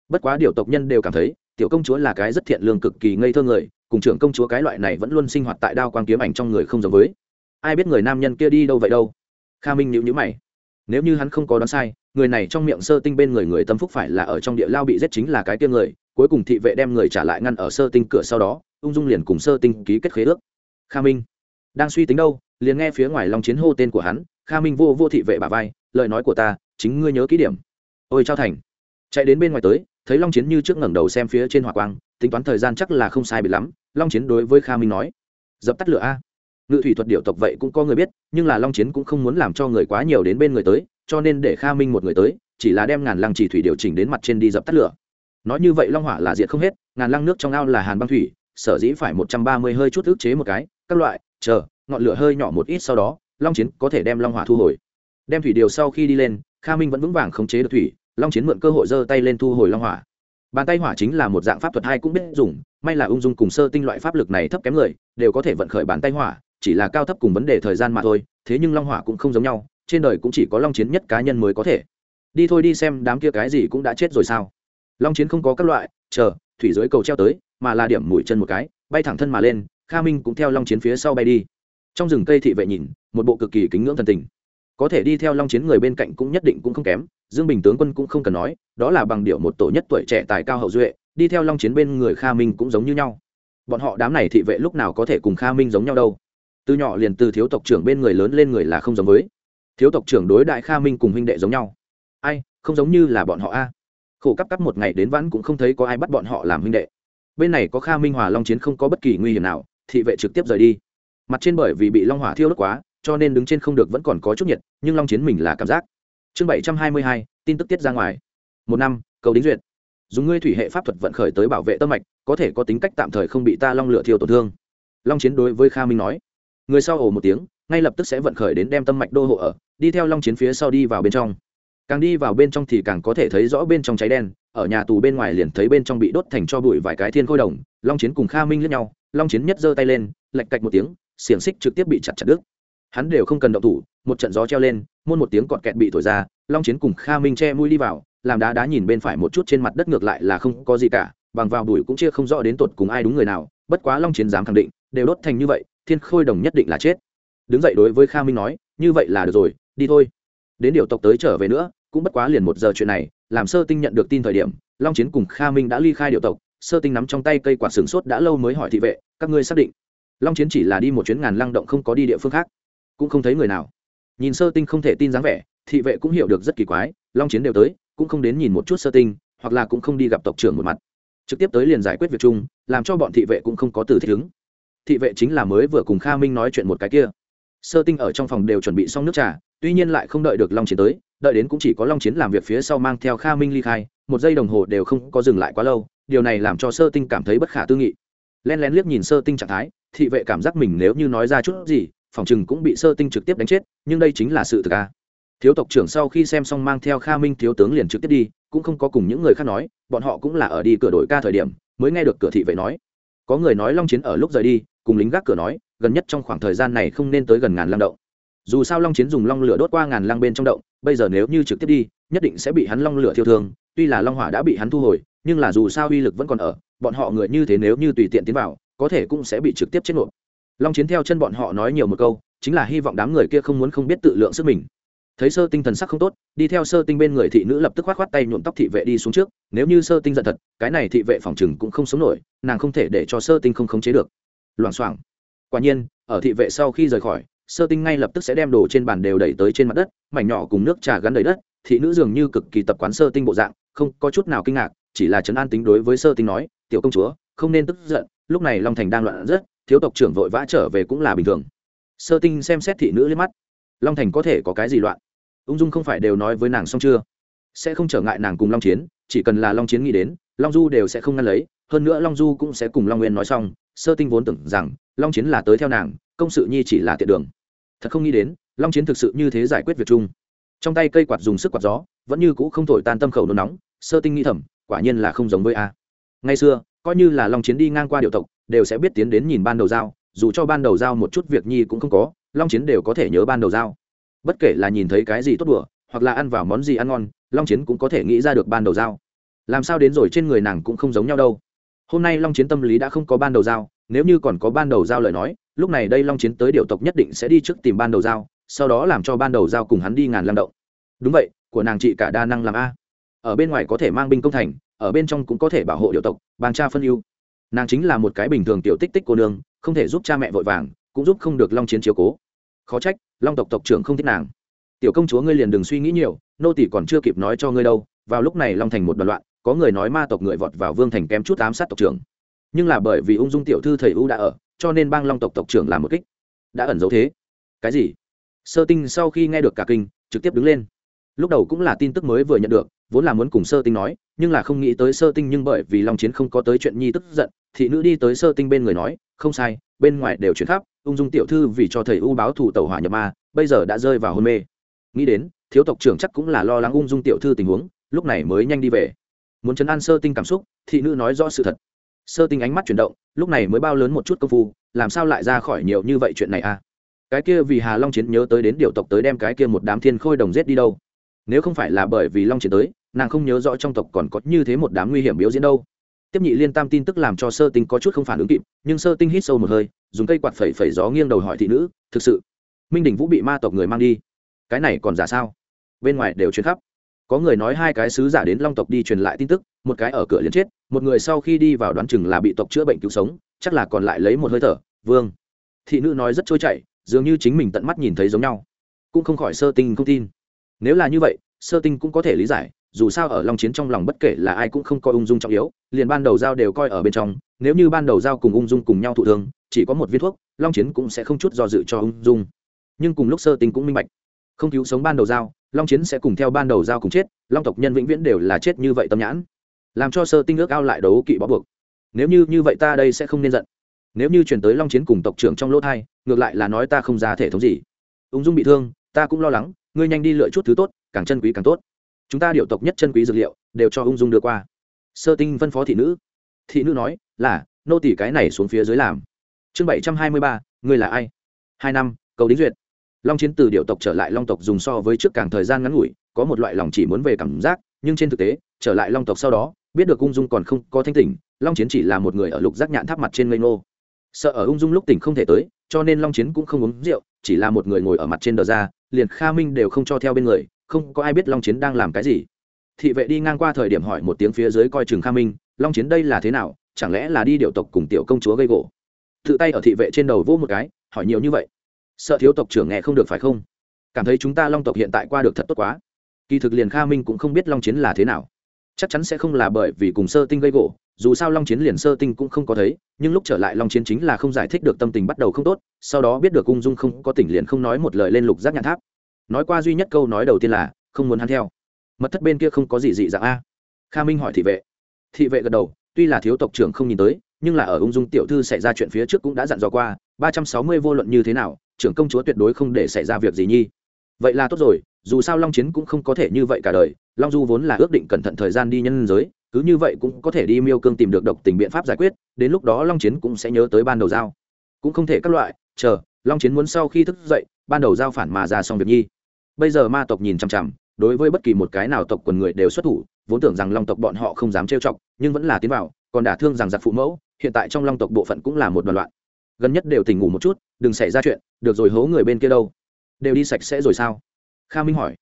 Bất quá điều tộc nhân đều cảm thấy, tiểu công chúa là cái rất thiện lương cực kỳ ngây thơ người, cùng trưởng công chúa cái loại này vẫn luôn sinh hoạt tại đao quang kiếm ảnh trong người không giống với. Ai biết người nam nhân kia đi đâu vậy đâu? Kha minh nhịu nhữ mày. Nếu như hắn không có đoán sai, người này trong miệng sơ tinh bên người người tâm phúc phải là ở trong địa lao bị giết chính là cái kia người, cuối cùng thị vệ đem người trả lại ngăn ở sơ tinh cửa sau đó, ung dung liền cùng sơ tinh ký kết khế ước. Kha minh, đang suy tính đâu? Liền nghe phía ngoài long chiến hô tên của hắn, kha minh vô vô thị vệ bà vai, lời nói của ta, chính ngươi nhớ ký điểm. Ôi trao thành. Chạy đến bên ngoài tới, thấy long chiến như trước ngẩng đầu xem phía trên hỏa quang, tính toán thời gian chắc là không sai bị lắm, long chiến đối với kha minh nói. Dập tắt lửa a. Ngự thủy thuật điệu tộc vậy cũng có người biết, nhưng là long chiến cũng không muốn làm cho người quá nhiều đến bên người tới, cho nên để kha minh một người tới, chỉ là đem ngàn lăng chỉ thủy điều chỉnh đến mặt trên đi dập tắt lửa. Nói như vậy long hỏa là diệt không hết, ngàn lăng nước trong ao là hàn băng thủy, sở dĩ phải một trăm ba mươi hơi chút ức chế một cái, các loại, chờ ngọn lửa hơi nhỏ một ít sau đó, long chiến có thể đem long hỏa thu hồi. Đem thủy điều sau khi đi lên, kha minh vẫn vững vàng khống chế được thủy, long chiến mượn cơ hội giơ tay lên thu hồi long hỏa. Bàn tay hỏa chính là một dạng pháp thuật hai cũng biết dùng, may là ung dung cùng sơ tinh loại pháp lực này thấp kém người, đều có thể vận khởi bàn tay hỏa, chỉ là cao thấp cùng vấn đề thời gian mà thôi, thế nhưng long hỏa cũng không giống nhau, trên đời cũng chỉ có long chiến nhất cá nhân mới có thể. Đi thôi đi xem đám kia cái gì cũng đã chết rồi sao. Long chiến không có các loại, chờ, thủy dưới cầu treo tới, mà là điểm mũi chân một cái, bay thẳng thân mà lên, kha minh cũng theo long chiến phía sau bay đi trong rừng cây thị vệ nhìn, một bộ cực kỳ kính ngưỡng thần tình. Có thể đi theo long chiến người bên cạnh cũng nhất định cũng không kém, dương bình tướng quân cũng không cần nói, đó là bằng điệu một tổ nhất tuổi trẻ tài cao hậu duệ, đi theo long chiến bên người kha minh cũng giống như nhau. Bọn họ đám này thị vệ lúc nào có thể cùng kha minh giống nhau đâu. Từ nhỏ liền từ thiếu tộc trưởng bên người lớn lên người là không giống với. Thiếu tộc trưởng đối đại kha minh cùng huynh đệ giống nhau. Ai, không giống như là bọn họ a. Khổ cắp cắp một ngày đến vãn cũng không thấy có ai bắt bọn họ làm huynh đệ. Bên này có kha minh hòa long chiến không có bất kỳ nguy hiểm nào, thị vệ trực tiếp rời đi mặt trên bởi vì bị long hỏa thiêu đốt quá, cho nên đứng trên không được vẫn còn có chút nhiệt, nhưng long chiến mình là cảm giác. Chương bảy trăm hai mươi hai, tin tức tiết ra ngoài. Một năm, cầu đính duyệt. Dùng ngươi thủy hệ pháp thuật vận khởi tới bảo vệ tâm mạch, có thể có tính cách tạm thời không bị ta long lửa thiêu tổn thương. Long chiến đối với kha minh nói. Người sau ổ một tiếng, ngay lập tức sẽ vận khởi đến đem tâm mạch đô hộ ở, đi theo long chiến phía sau đi vào bên trong. Càng đi vào bên trong thì càng có thể thấy rõ bên trong cháy đen, ở nhà tù bên ngoài liền thấy bên trong bị đốt thành cho bụi vài cái thiên khôi đồng, long chiến cùng kha minh lẫn nhau, long chiến nhất giơ tay lên lạch cạch một tiếng xiềng xích trực tiếp bị chặt chặt đứt. Hắn đều không cần động thủ, một trận gió treo lên, môn một tiếng cọt kẹt bị thổi ra, long chiến cùng kha minh che mũi đi vào, làm đá đá nhìn bên phải một chút trên mặt đất ngược lại là không có gì cả, bằng vào đùi cũng chia không rõ đến tột cùng ai đúng người nào, bất quá long chiến dám khẳng định, đều đốt thành như vậy, thiên khôi đồng nhất định là chết. Đứng dậy đối với kha minh nói, như vậy là được rồi, đi thôi. Đến điều tộc tới trở về nữa, cũng bất quá liền một giờ chuyện này, làm sơ tinh nhận được tin thời điểm, long chiến cùng kha minh đã ly khai điều tộc, sơ tinh nắm trong tay cây quạt sừng sốt đã lâu mới hỏi thị vệ, các ngươi xác định long chiến chỉ là đi một chuyến ngàn lăng động không có đi địa phương khác, cũng không thấy người nào. Nhìn sơ tinh không thể tin dáng vẻ, thị vệ cũng hiểu được rất kỳ quái, long chiến đều tới, cũng không đến nhìn một chút sơ tinh, hoặc là cũng không đi gặp tộc trưởng một mặt. Trực tiếp tới liền giải quyết việc chung, làm cho bọn thị vệ cũng không có từ thích ứng. Thị vệ chính là mới vừa cùng kha minh nói chuyện một cái kia. Sơ tinh ở trong phòng đều chuẩn bị xong nước trà, tuy nhiên lại không đợi được long chiến tới, đợi đến cũng chỉ có long chiến làm việc phía sau mang theo kha minh ly khai, một giây đồng hồ đều không có dừng lại quá lâu, điều này làm cho sơ tinh cảm thấy bất khả tư nghị. Len lén liếc nhìn sơ tinh trạng thái thị vệ cảm giác mình nếu như nói ra chút gì, phòng chừng cũng bị sơ tinh trực tiếp đánh chết, nhưng đây chính là sự thực a thiếu tộc trưởng sau khi xem xong mang theo kha minh thiếu tướng liền trực tiếp đi, cũng không có cùng những người khác nói, bọn họ cũng là ở đi cửa đổi ca thời điểm, mới nghe được cửa thị vệ nói. Có người nói long chiến ở lúc rời đi, cùng lính gác cửa nói, gần nhất trong khoảng thời gian này không nên tới gần ngàn lăng động. Dù sao long chiến dùng long lửa đốt qua ngàn lăng bên trong động, bây giờ nếu như trực tiếp đi, nhất định sẽ bị hắn long lửa thiêu thương, tuy là long hỏa đã bị hắn thu hồi, nhưng là dù sao uy lực vẫn còn ở, bọn họ người như thế nếu như tùy tiện tiến vào có thể cũng sẽ bị trực tiếp chết nộp long chiến theo chân bọn họ nói nhiều một câu, chính là hy vọng đám người kia không muốn không biết tự lượng sức mình. Thấy sơ tinh thần sắc không tốt, đi theo sơ tinh bên người thị nữ lập tức khoát khoát tay nhuộm tóc thị vệ đi xuống trước, nếu như sơ tinh giận thật, cái này thị vệ phòng chừng cũng không sống nổi, nàng không thể để cho sơ tinh không khống chế được. Loảng xoảng. Quả nhiên, ở thị vệ sau khi rời khỏi, sơ tinh ngay lập tức sẽ đem đồ trên bàn đều đẩy tới trên mặt đất, mảnh nhỏ cùng nước trà gắn đầy đất, thị nữ dường như cực kỳ tập quán sơ tinh bộ dạng, không có chút nào kinh ngạc, chỉ là trấn an tính đối với sơ tinh nói, tiểu công chúa không nên tức giận, lúc này long thành đang loạn rất, thiếu tộc trưởng vội vã trở về cũng là bình thường. Sơ tinh xem xét thị nữ lên mắt. Long thành có thể có cái gì loạn? Ung dung không phải đều nói với nàng xong chưa? Sẽ không trở ngại nàng cùng long chiến, chỉ cần là long chiến nghĩ đến, long du đều sẽ không ngăn lấy, hơn nữa long du cũng sẽ cùng long nguyên nói xong. Sơ tinh vốn tưởng rằng, long chiến là tới theo nàng, công sự nhi chỉ là tiện đường. Thật không nghĩ đến, long chiến thực sự như thế giải quyết việc chung. Trong tay cây quạt dùng sức quạt gió, vẫn như cũ không thổi tan tâm khẩu nôn nóng. Sơ tinh nghĩ thầm, quả nhiên là không giống với a. Ngày xưa coi như là long chiến đi ngang qua điệu tộc, đều sẽ biết tiến đến nhìn ban đầu giao, dù cho ban đầu giao một chút việc nhi cũng không có, long chiến đều có thể nhớ ban đầu giao. Bất kể là nhìn thấy cái gì tốt đùa, hoặc là ăn vào món gì ăn ngon, long chiến cũng có thể nghĩ ra được ban đầu giao. Làm sao đến rồi trên người nàng cũng không giống nhau đâu. Hôm nay long chiến tâm lý đã không có ban đầu giao, nếu như còn có ban đầu giao lời nói, lúc này đây long chiến tới điệu tộc nhất định sẽ đi trước tìm ban đầu giao, sau đó làm cho ban đầu giao cùng hắn đi ngàn lam động. Đúng vậy, của nàng chị cả đa năng làm a. Ở bên ngoài có thể mang binh công thành ở bên trong cũng có thể bảo hộ điệu tộc bang cha phân ưu. Nàng chính là một cái bình thường tiểu tích tích cô nương, không thể giúp cha mẹ vội vàng, cũng giúp không được long chiến chiếu cố. Khó trách, long tộc tộc trưởng không thích nàng. Tiểu công chúa ngươi liền đừng suy nghĩ nhiều, nô tỷ còn chưa kịp nói cho ngươi đâu, vào lúc này long thành một đoạn loạn, có người nói ma tộc người vọt vào vương thành kém chút ám sát tộc trưởng. Nhưng là bởi vì ung dung tiểu thư thầy u đã ở, cho nên bang long tộc tộc trưởng làm một kích. Đã ẩn giấu thế. Cái gì? Sơ tinh sau khi nghe được cả kinh, trực tiếp đứng lên lúc đầu cũng là tin tức mới vừa nhận được, vốn là muốn cùng sơ tinh nói, nhưng là không nghĩ tới sơ tinh nhưng bởi vì long chiến không có tới chuyện nhi tức giận, thị nữ đi tới sơ tinh bên người nói, không sai, bên ngoài đều chuyển khắp, ung dung tiểu thư vì cho thầy u báo thủ tàu hỏa nhập ma, bây giờ đã rơi vào hôn mê. Nghĩ đến, thiếu tộc trưởng chắc cũng là lo lắng ung dung tiểu thư tình huống, lúc này mới nhanh đi về. Muốn chấn an sơ tinh cảm xúc, thị nữ nói rõ sự thật. Sơ tinh ánh mắt chuyển động, lúc này mới bao lớn một chút công phu, làm sao lại ra khỏi nhiều như vậy chuyện này à? Cái kia vì hà long chiến nhớ tới đến điều tộc tới đem cái kia một đám thiên khôi đồng giết đi đâu? Nếu không phải là bởi vì long chiến tới, nàng không nhớ rõ trong tộc còn có như thế một đám nguy hiểm biểu diễn đâu. Tiếp nhị liên tam tin tức làm cho sơ tinh có chút không phản ứng kịp, nhưng sơ tinh hít sâu một hơi, dùng cây quạt phẩy phẩy gió nghiêng đầu hỏi thị nữ, thực sự, minh đình vũ bị ma tộc người mang đi? Cái này còn giả sao? Bên ngoài đều truyền khắp. Có người nói hai cái sứ giả đến long tộc đi truyền lại tin tức, một cái ở cửa liền chết, một người sau khi đi vào đoán chừng là bị tộc chữa bệnh cứu sống, chắc là còn lại lấy một hơi thở, vương. Thị nữ nói rất trôi chảy, dường như chính mình tận mắt nhìn thấy giống nhau. Cũng không khỏi sơ tinh không tin nếu là như vậy, sơ tinh cũng có thể lý giải, dù sao ở long chiến trong lòng bất kể là ai cũng không coi ung dung trọng yếu, liền ban đầu giao đều coi ở bên trong, nếu như ban đầu giao cùng ung dung cùng nhau thụ thương, chỉ có một viên thuốc, long chiến cũng sẽ không chút do dự cho ung dung. Nhưng cùng lúc sơ tinh cũng minh bạch, không cứu sống ban đầu giao, long chiến sẽ cùng theo ban đầu giao cùng chết, long tộc nhân vĩnh viễn đều là chết như vậy tâm nhãn. Làm cho sơ tinh ước ao lại đấu kỵ bó buộc. Nếu như như vậy ta đây sẽ không nên giận. Nếu như chuyển tới long chiến cùng tộc trưởng trong lỗ thai, ngược lại là nói ta không ra thể thống gì. Ung dung bị thương, ta cũng lo lắng ngươi nhanh đi lựa chút thứ tốt, càng chân quý càng tốt. Chúng ta điệu tộc nhất chân quý dược liệu đều cho ung dung đưa qua. Sơ tinh phân phó thị nữ. Thị nữ nói, là, nô tỷ cái này xuống phía dưới làm. Chương bảy trăm hai mươi ba, ngươi là ai? Hai năm, cầu đính duyệt. Long chiến từ điệu tộc trở lại long tộc dùng so với trước càng thời gian ngắn ngủi, có một loại lòng chỉ muốn về cảm giác, nhưng trên thực tế, trở lại long tộc sau đó, biết được ung dung còn không có thanh tỉnh, long chiến chỉ là một người ở lục giác nhạn tháp mặt trên ngây ngô. Sợ ở ung dung lúc tỉnh không thể tới, cho nên long chiến cũng không uống rượu, chỉ là một người ngồi ở mặt trên đờ ra liền kha minh đều không cho theo bên người, không có ai biết long chiến đang làm cái gì. Thị vệ đi ngang qua thời điểm hỏi một tiếng phía dưới coi chừng kha minh, long chiến đây là thế nào? Chẳng lẽ là đi điệu tộc cùng tiểu công chúa gây gỗ? Tự tay ở thị vệ trên đầu vô một cái, hỏi nhiều như vậy. Sợ thiếu tộc trưởng nghe không được phải không? Cảm thấy chúng ta long tộc hiện tại qua được thật tốt quá. Kỳ thực liền kha minh cũng không biết long chiến là thế nào chắc chắn sẽ không là bởi vì cùng sơ tinh gây gỗ, dù sao long chiến liền sơ tinh cũng không có thấy, nhưng lúc trở lại long chiến chính là không giải thích được tâm tình bắt đầu không tốt, sau đó biết được ung dung không có tỉnh liền không nói một lời lên lục giác nhạn tháp. Nói qua duy nhất câu nói đầu tiên là, không muốn hắn theo. Mật thất bên kia không có gì dị dạng a. Kha minh hỏi thị vệ. Thị vệ gật đầu, tuy là thiếu tộc trưởng không nhìn tới, nhưng là ở ung dung tiểu thư xảy ra chuyện phía trước cũng đã dặn dò qua, ba trăm sáu mươi vô luận như thế nào, trưởng công chúa tuyệt đối không để xảy ra việc gì nhi. Vậy là tốt rồi dù sao long chiến cũng không có thể như vậy cả đời, long du vốn là ước định cẩn thận thời gian đi nhân giới, cứ như vậy cũng có thể đi miêu cương tìm được độc tình biện pháp giải quyết, đến lúc đó long chiến cũng sẽ nhớ tới ban đầu giao. Cũng không thể các loại, chờ, long chiến muốn sau khi thức dậy, ban đầu giao phản mà ra xong việc nhi. Bây giờ ma tộc nhìn chằm chằm, đối với bất kỳ một cái nào tộc quần người đều xuất thủ, vốn tưởng rằng long tộc bọn họ không dám trêu chọc, nhưng vẫn là tiến vào, còn đả thương rằng giặc phụ mẫu, hiện tại trong long tộc bộ phận cũng là một đoàn loạn. Gần nhất đều tỉnh ngủ một chút, đừng xảy ra chuyện, được rồi hố người bên kia đâu. Đều đi sạch sẽ rồi sao? Kha minh hỏi,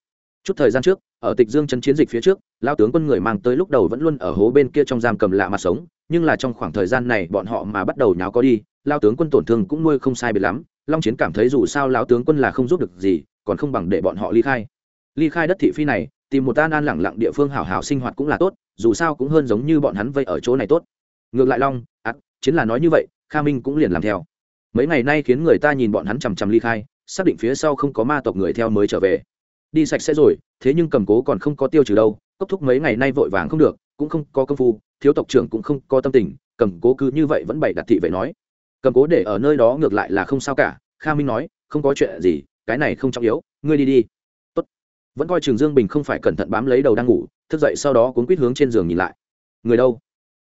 chút thời gian trước, ở tịch dương chân chiến dịch phía trước lao tướng quân người mang tới lúc đầu vẫn luôn ở hố bên kia trong giam cầm lạ mặt sống, nhưng là trong khoảng thời gian này bọn họ mà bắt đầu nháo có đi lao tướng quân tổn thương cũng nuôi không sai biệt lắm, long chiến cảm thấy dù sao lao tướng quân là không giúp được gì, còn không bằng để bọn họ ly khai. Ly khai đất thị phi này, tìm một an an lẳng lặng địa phương hảo hảo sinh hoạt cũng là tốt, dù sao cũng hơn giống như bọn hắn vây ở chỗ này tốt. Ngược lại long ắt chiến là nói như vậy, kha minh cũng liền làm theo. Mấy ngày nay khiến người ta nhìn bọn hắn chằm chằm ly khai, xác định phía sau không có ma tộc người theo mới trở về đi sạch sẽ rồi, thế nhưng cầm cố còn không có tiêu trừ đâu, cốc thúc mấy ngày nay vội vàng không được, cũng không có công phu, thiếu tộc trưởng cũng không có tâm tình, cầm cố cứ như vậy vẫn bày đặt thị vệ nói. Cầm cố để ở nơi đó ngược lại là không sao cả, kha minh nói, không có chuyện gì, cái này không trọng yếu, ngươi đi đi. Tốt. vẫn coi trường dương bình không phải cẩn thận bám lấy đầu đang ngủ, thức dậy sau đó cuốn quýt hướng trên giường nhìn lại. Người đâu?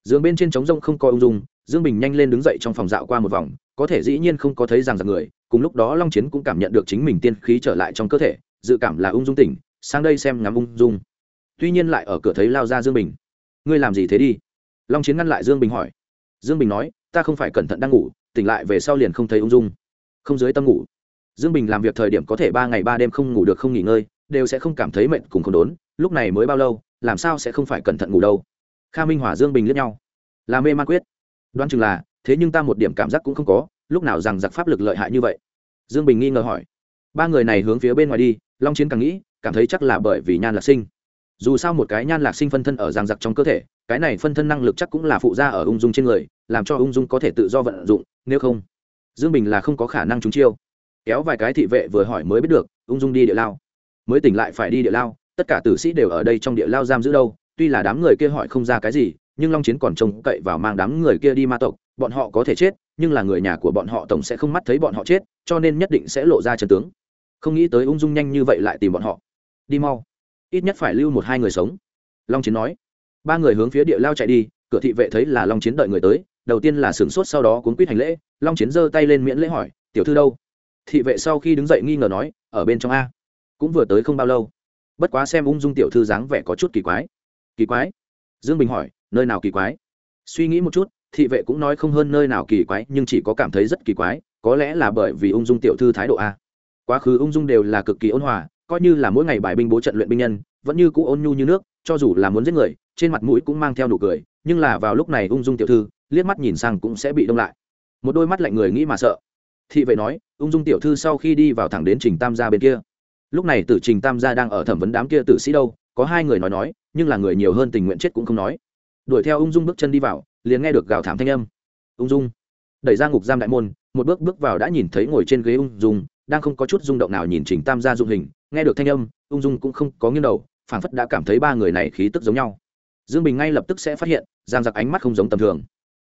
Giường bên trên trống rông không coi ung dung, dương bình nhanh lên đứng dậy trong phòng dạo qua một vòng, có thể dĩ nhiên không có thấy rằng rằng người, cùng lúc đó long chiến cũng cảm nhận được chính mình tiên khí trở lại trong cơ thể dự cảm là ung dung tỉnh, sang đây xem ngắm ung dung. Tuy nhiên lại ở cửa thấy lao ra dương bình. Ngươi làm gì thế đi? Long chiến ngăn lại dương bình hỏi. Dương bình nói, ta không phải cẩn thận đang ngủ, tỉnh lại về sau liền không thấy ung dung. Không dưới tâm ngủ. Dương bình làm việc thời điểm có thể ba ngày ba đêm không ngủ được không nghỉ ngơi, đều sẽ không cảm thấy mệt cùng không đốn, lúc này mới bao lâu, làm sao sẽ không phải cẩn thận ngủ đâu? Kha minh hỏa dương bình liếc nhau. Là mê man quyết. Đoán chừng là, thế nhưng ta một điểm cảm giác cũng không có, lúc nào rằng giặc pháp lực lợi hại như vậy? Dương bình nghi ngờ hỏi. Ba người này hướng phía bên ngoài đi long chiến càng nghĩ, cảm thấy chắc là bởi vì nhan lạc sinh. Dù sao một cái nhan lạc sinh phân thân ở giang giặc trong cơ thể, cái này phân thân năng lực chắc cũng là phụ gia ở ung dung trên người, làm cho ung dung có thể tự do vận dụng, nếu không, dương bình là không có khả năng trúng chiêu. Kéo vài cái thị vệ vừa hỏi mới biết được, ung dung đi địa lao. Mới tỉnh lại phải đi địa lao, tất cả tử sĩ đều ở đây trong địa lao giam giữ đâu, tuy là đám người kia hỏi không ra cái gì, nhưng long chiến còn trông cậy vào mang đám người kia đi ma tộc, bọn họ có thể chết, nhưng là người nhà của bọn họ tổng sẽ không mắt thấy bọn họ chết, cho nên nhất định sẽ lộ ra trần tướng không nghĩ tới ung dung nhanh như vậy lại tìm bọn họ. Đi mau. Ít nhất phải lưu một hai người sống. Long chiến nói. Ba người hướng phía địa lao chạy đi, cửa thị vệ thấy là long chiến đợi người tới, đầu tiên là sửng sốt sau đó cuốn quýt hành lễ, long chiến giơ tay lên miễn lễ hỏi, tiểu thư đâu? Thị vệ sau khi đứng dậy nghi ngờ nói, ở bên trong a. Cũng vừa tới không bao lâu. Bất quá xem ung dung tiểu thư dáng vẻ có chút kỳ quái. Kỳ quái? Dương bình hỏi, nơi nào kỳ quái? Suy nghĩ một chút, thị vệ cũng nói không hơn nơi nào kỳ quái, nhưng chỉ có cảm thấy rất kỳ quái, có lẽ là bởi vì ung dung tiểu thư thái độ a quá khứ ung dung đều là cực kỳ ôn hòa, coi như là mỗi ngày bài binh bố trận luyện binh nhân, vẫn như cũ ôn nhu như nước, cho dù là muốn giết người, trên mặt mũi cũng mang theo nụ cười, nhưng là vào lúc này ung dung tiểu thư, liếc mắt nhìn sang cũng sẽ bị đông lại. Một đôi mắt lạnh người nghĩ mà sợ. Thị vệ nói, ung dung tiểu thư sau khi đi vào thẳng đến trình tam gia bên kia. Lúc này tử trình tam gia đang ở thẩm vấn đám kia tử sĩ đâu, có hai người nói nói, nhưng là người nhiều hơn tình nguyện chết cũng không nói. Đuổi theo ung dung bước chân đi vào, liền nghe được gào thảm thanh âm. Ung dung. Đẩy ra ngục giam đại môn, một bước bước vào đã nhìn thấy ngồi trên ghế ung dung đang không có chút rung động nào nhìn trình tam gia dụng hình, nghe được thanh âm, ung dung cũng không có nghiêng đầu, phảng phất đã cảm thấy ba người này khí tức giống nhau. Dương bình ngay lập tức sẽ phát hiện, giang giặc ánh mắt không giống tầm thường.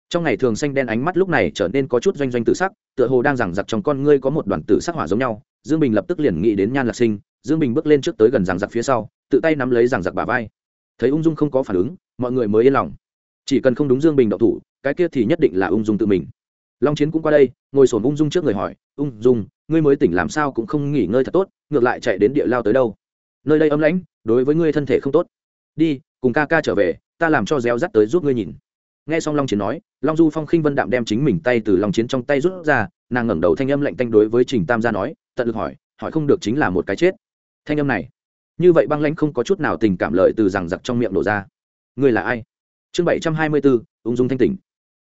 Trong ngày thường xanh đen ánh mắt lúc này trở nên có chút doanh doanh tự sắc, tựa hồ đang giằng giặc trong con ngươi có một đoàn tử sắc hỏa giống nhau. Dương bình lập tức liền nghĩ đến nhan lạc sinh, dương bình bước lên trước tới gần giằng giặc phía sau, tự tay nắm lấy giằng giặc bà vai. Thấy ung dung không có phản ứng, mọi người mới yên lòng. Chỉ cần không đúng dương bình đậu thủ, cái kia thì nhất định là ung dung tự mình. Long chiến cũng qua đây, ngồi sổn ung dung trước người hỏi, ung dung ngươi mới tỉnh làm sao cũng không nghỉ ngơi thật tốt, ngược lại chạy đến địa lao tới đâu. Nơi đây ấm lãnh, đối với ngươi thân thể không tốt. Đi, cùng ca ca trở về, ta làm cho réo rắt tới giúp ngươi nhìn. Nghe xong long chiến nói, long du phong khinh vân đạm đem chính mình tay từ long chiến trong tay rút ra, nàng ngẩng đầu thanh âm lạnh tanh đối với trình tam gia nói, tận lực hỏi hỏi không được chính là một cái chết. Thanh âm này, như vậy băng lãnh không có chút nào tình cảm lợi từ rằng giặc trong miệng nổ ra. Ngươi là ai? Chương bảy trăm hai mươi bốn, ung dung thanh tỉnh.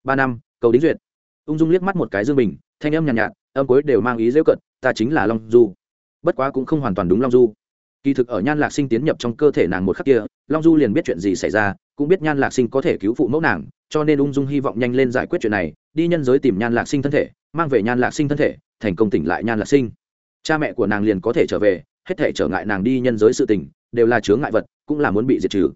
Ba năm, cầu đính duyệt ung dung liếc mắt một cái dương bình thanh âm nhàn nhạt, nhạt âm cuối đều mang ý dễ cận ta chính là long du. Bất quá cũng không hoàn toàn đúng long du. Kỳ thực ở nhan lạc sinh tiến nhập trong cơ thể nàng một khắc kia long du liền biết chuyện gì xảy ra cũng biết nhan lạc sinh có thể cứu phụ mẫu nàng cho nên ung dung hy vọng nhanh lên giải quyết chuyện này đi nhân giới tìm nhan lạc sinh thân thể mang về nhan lạc sinh thân thể thành công tỉnh lại nhan lạc sinh. Cha mẹ của nàng liền có thể trở về hết thể trở ngại nàng đi nhân giới sự tình đều là chướng ngại vật cũng là muốn bị diệt trừ.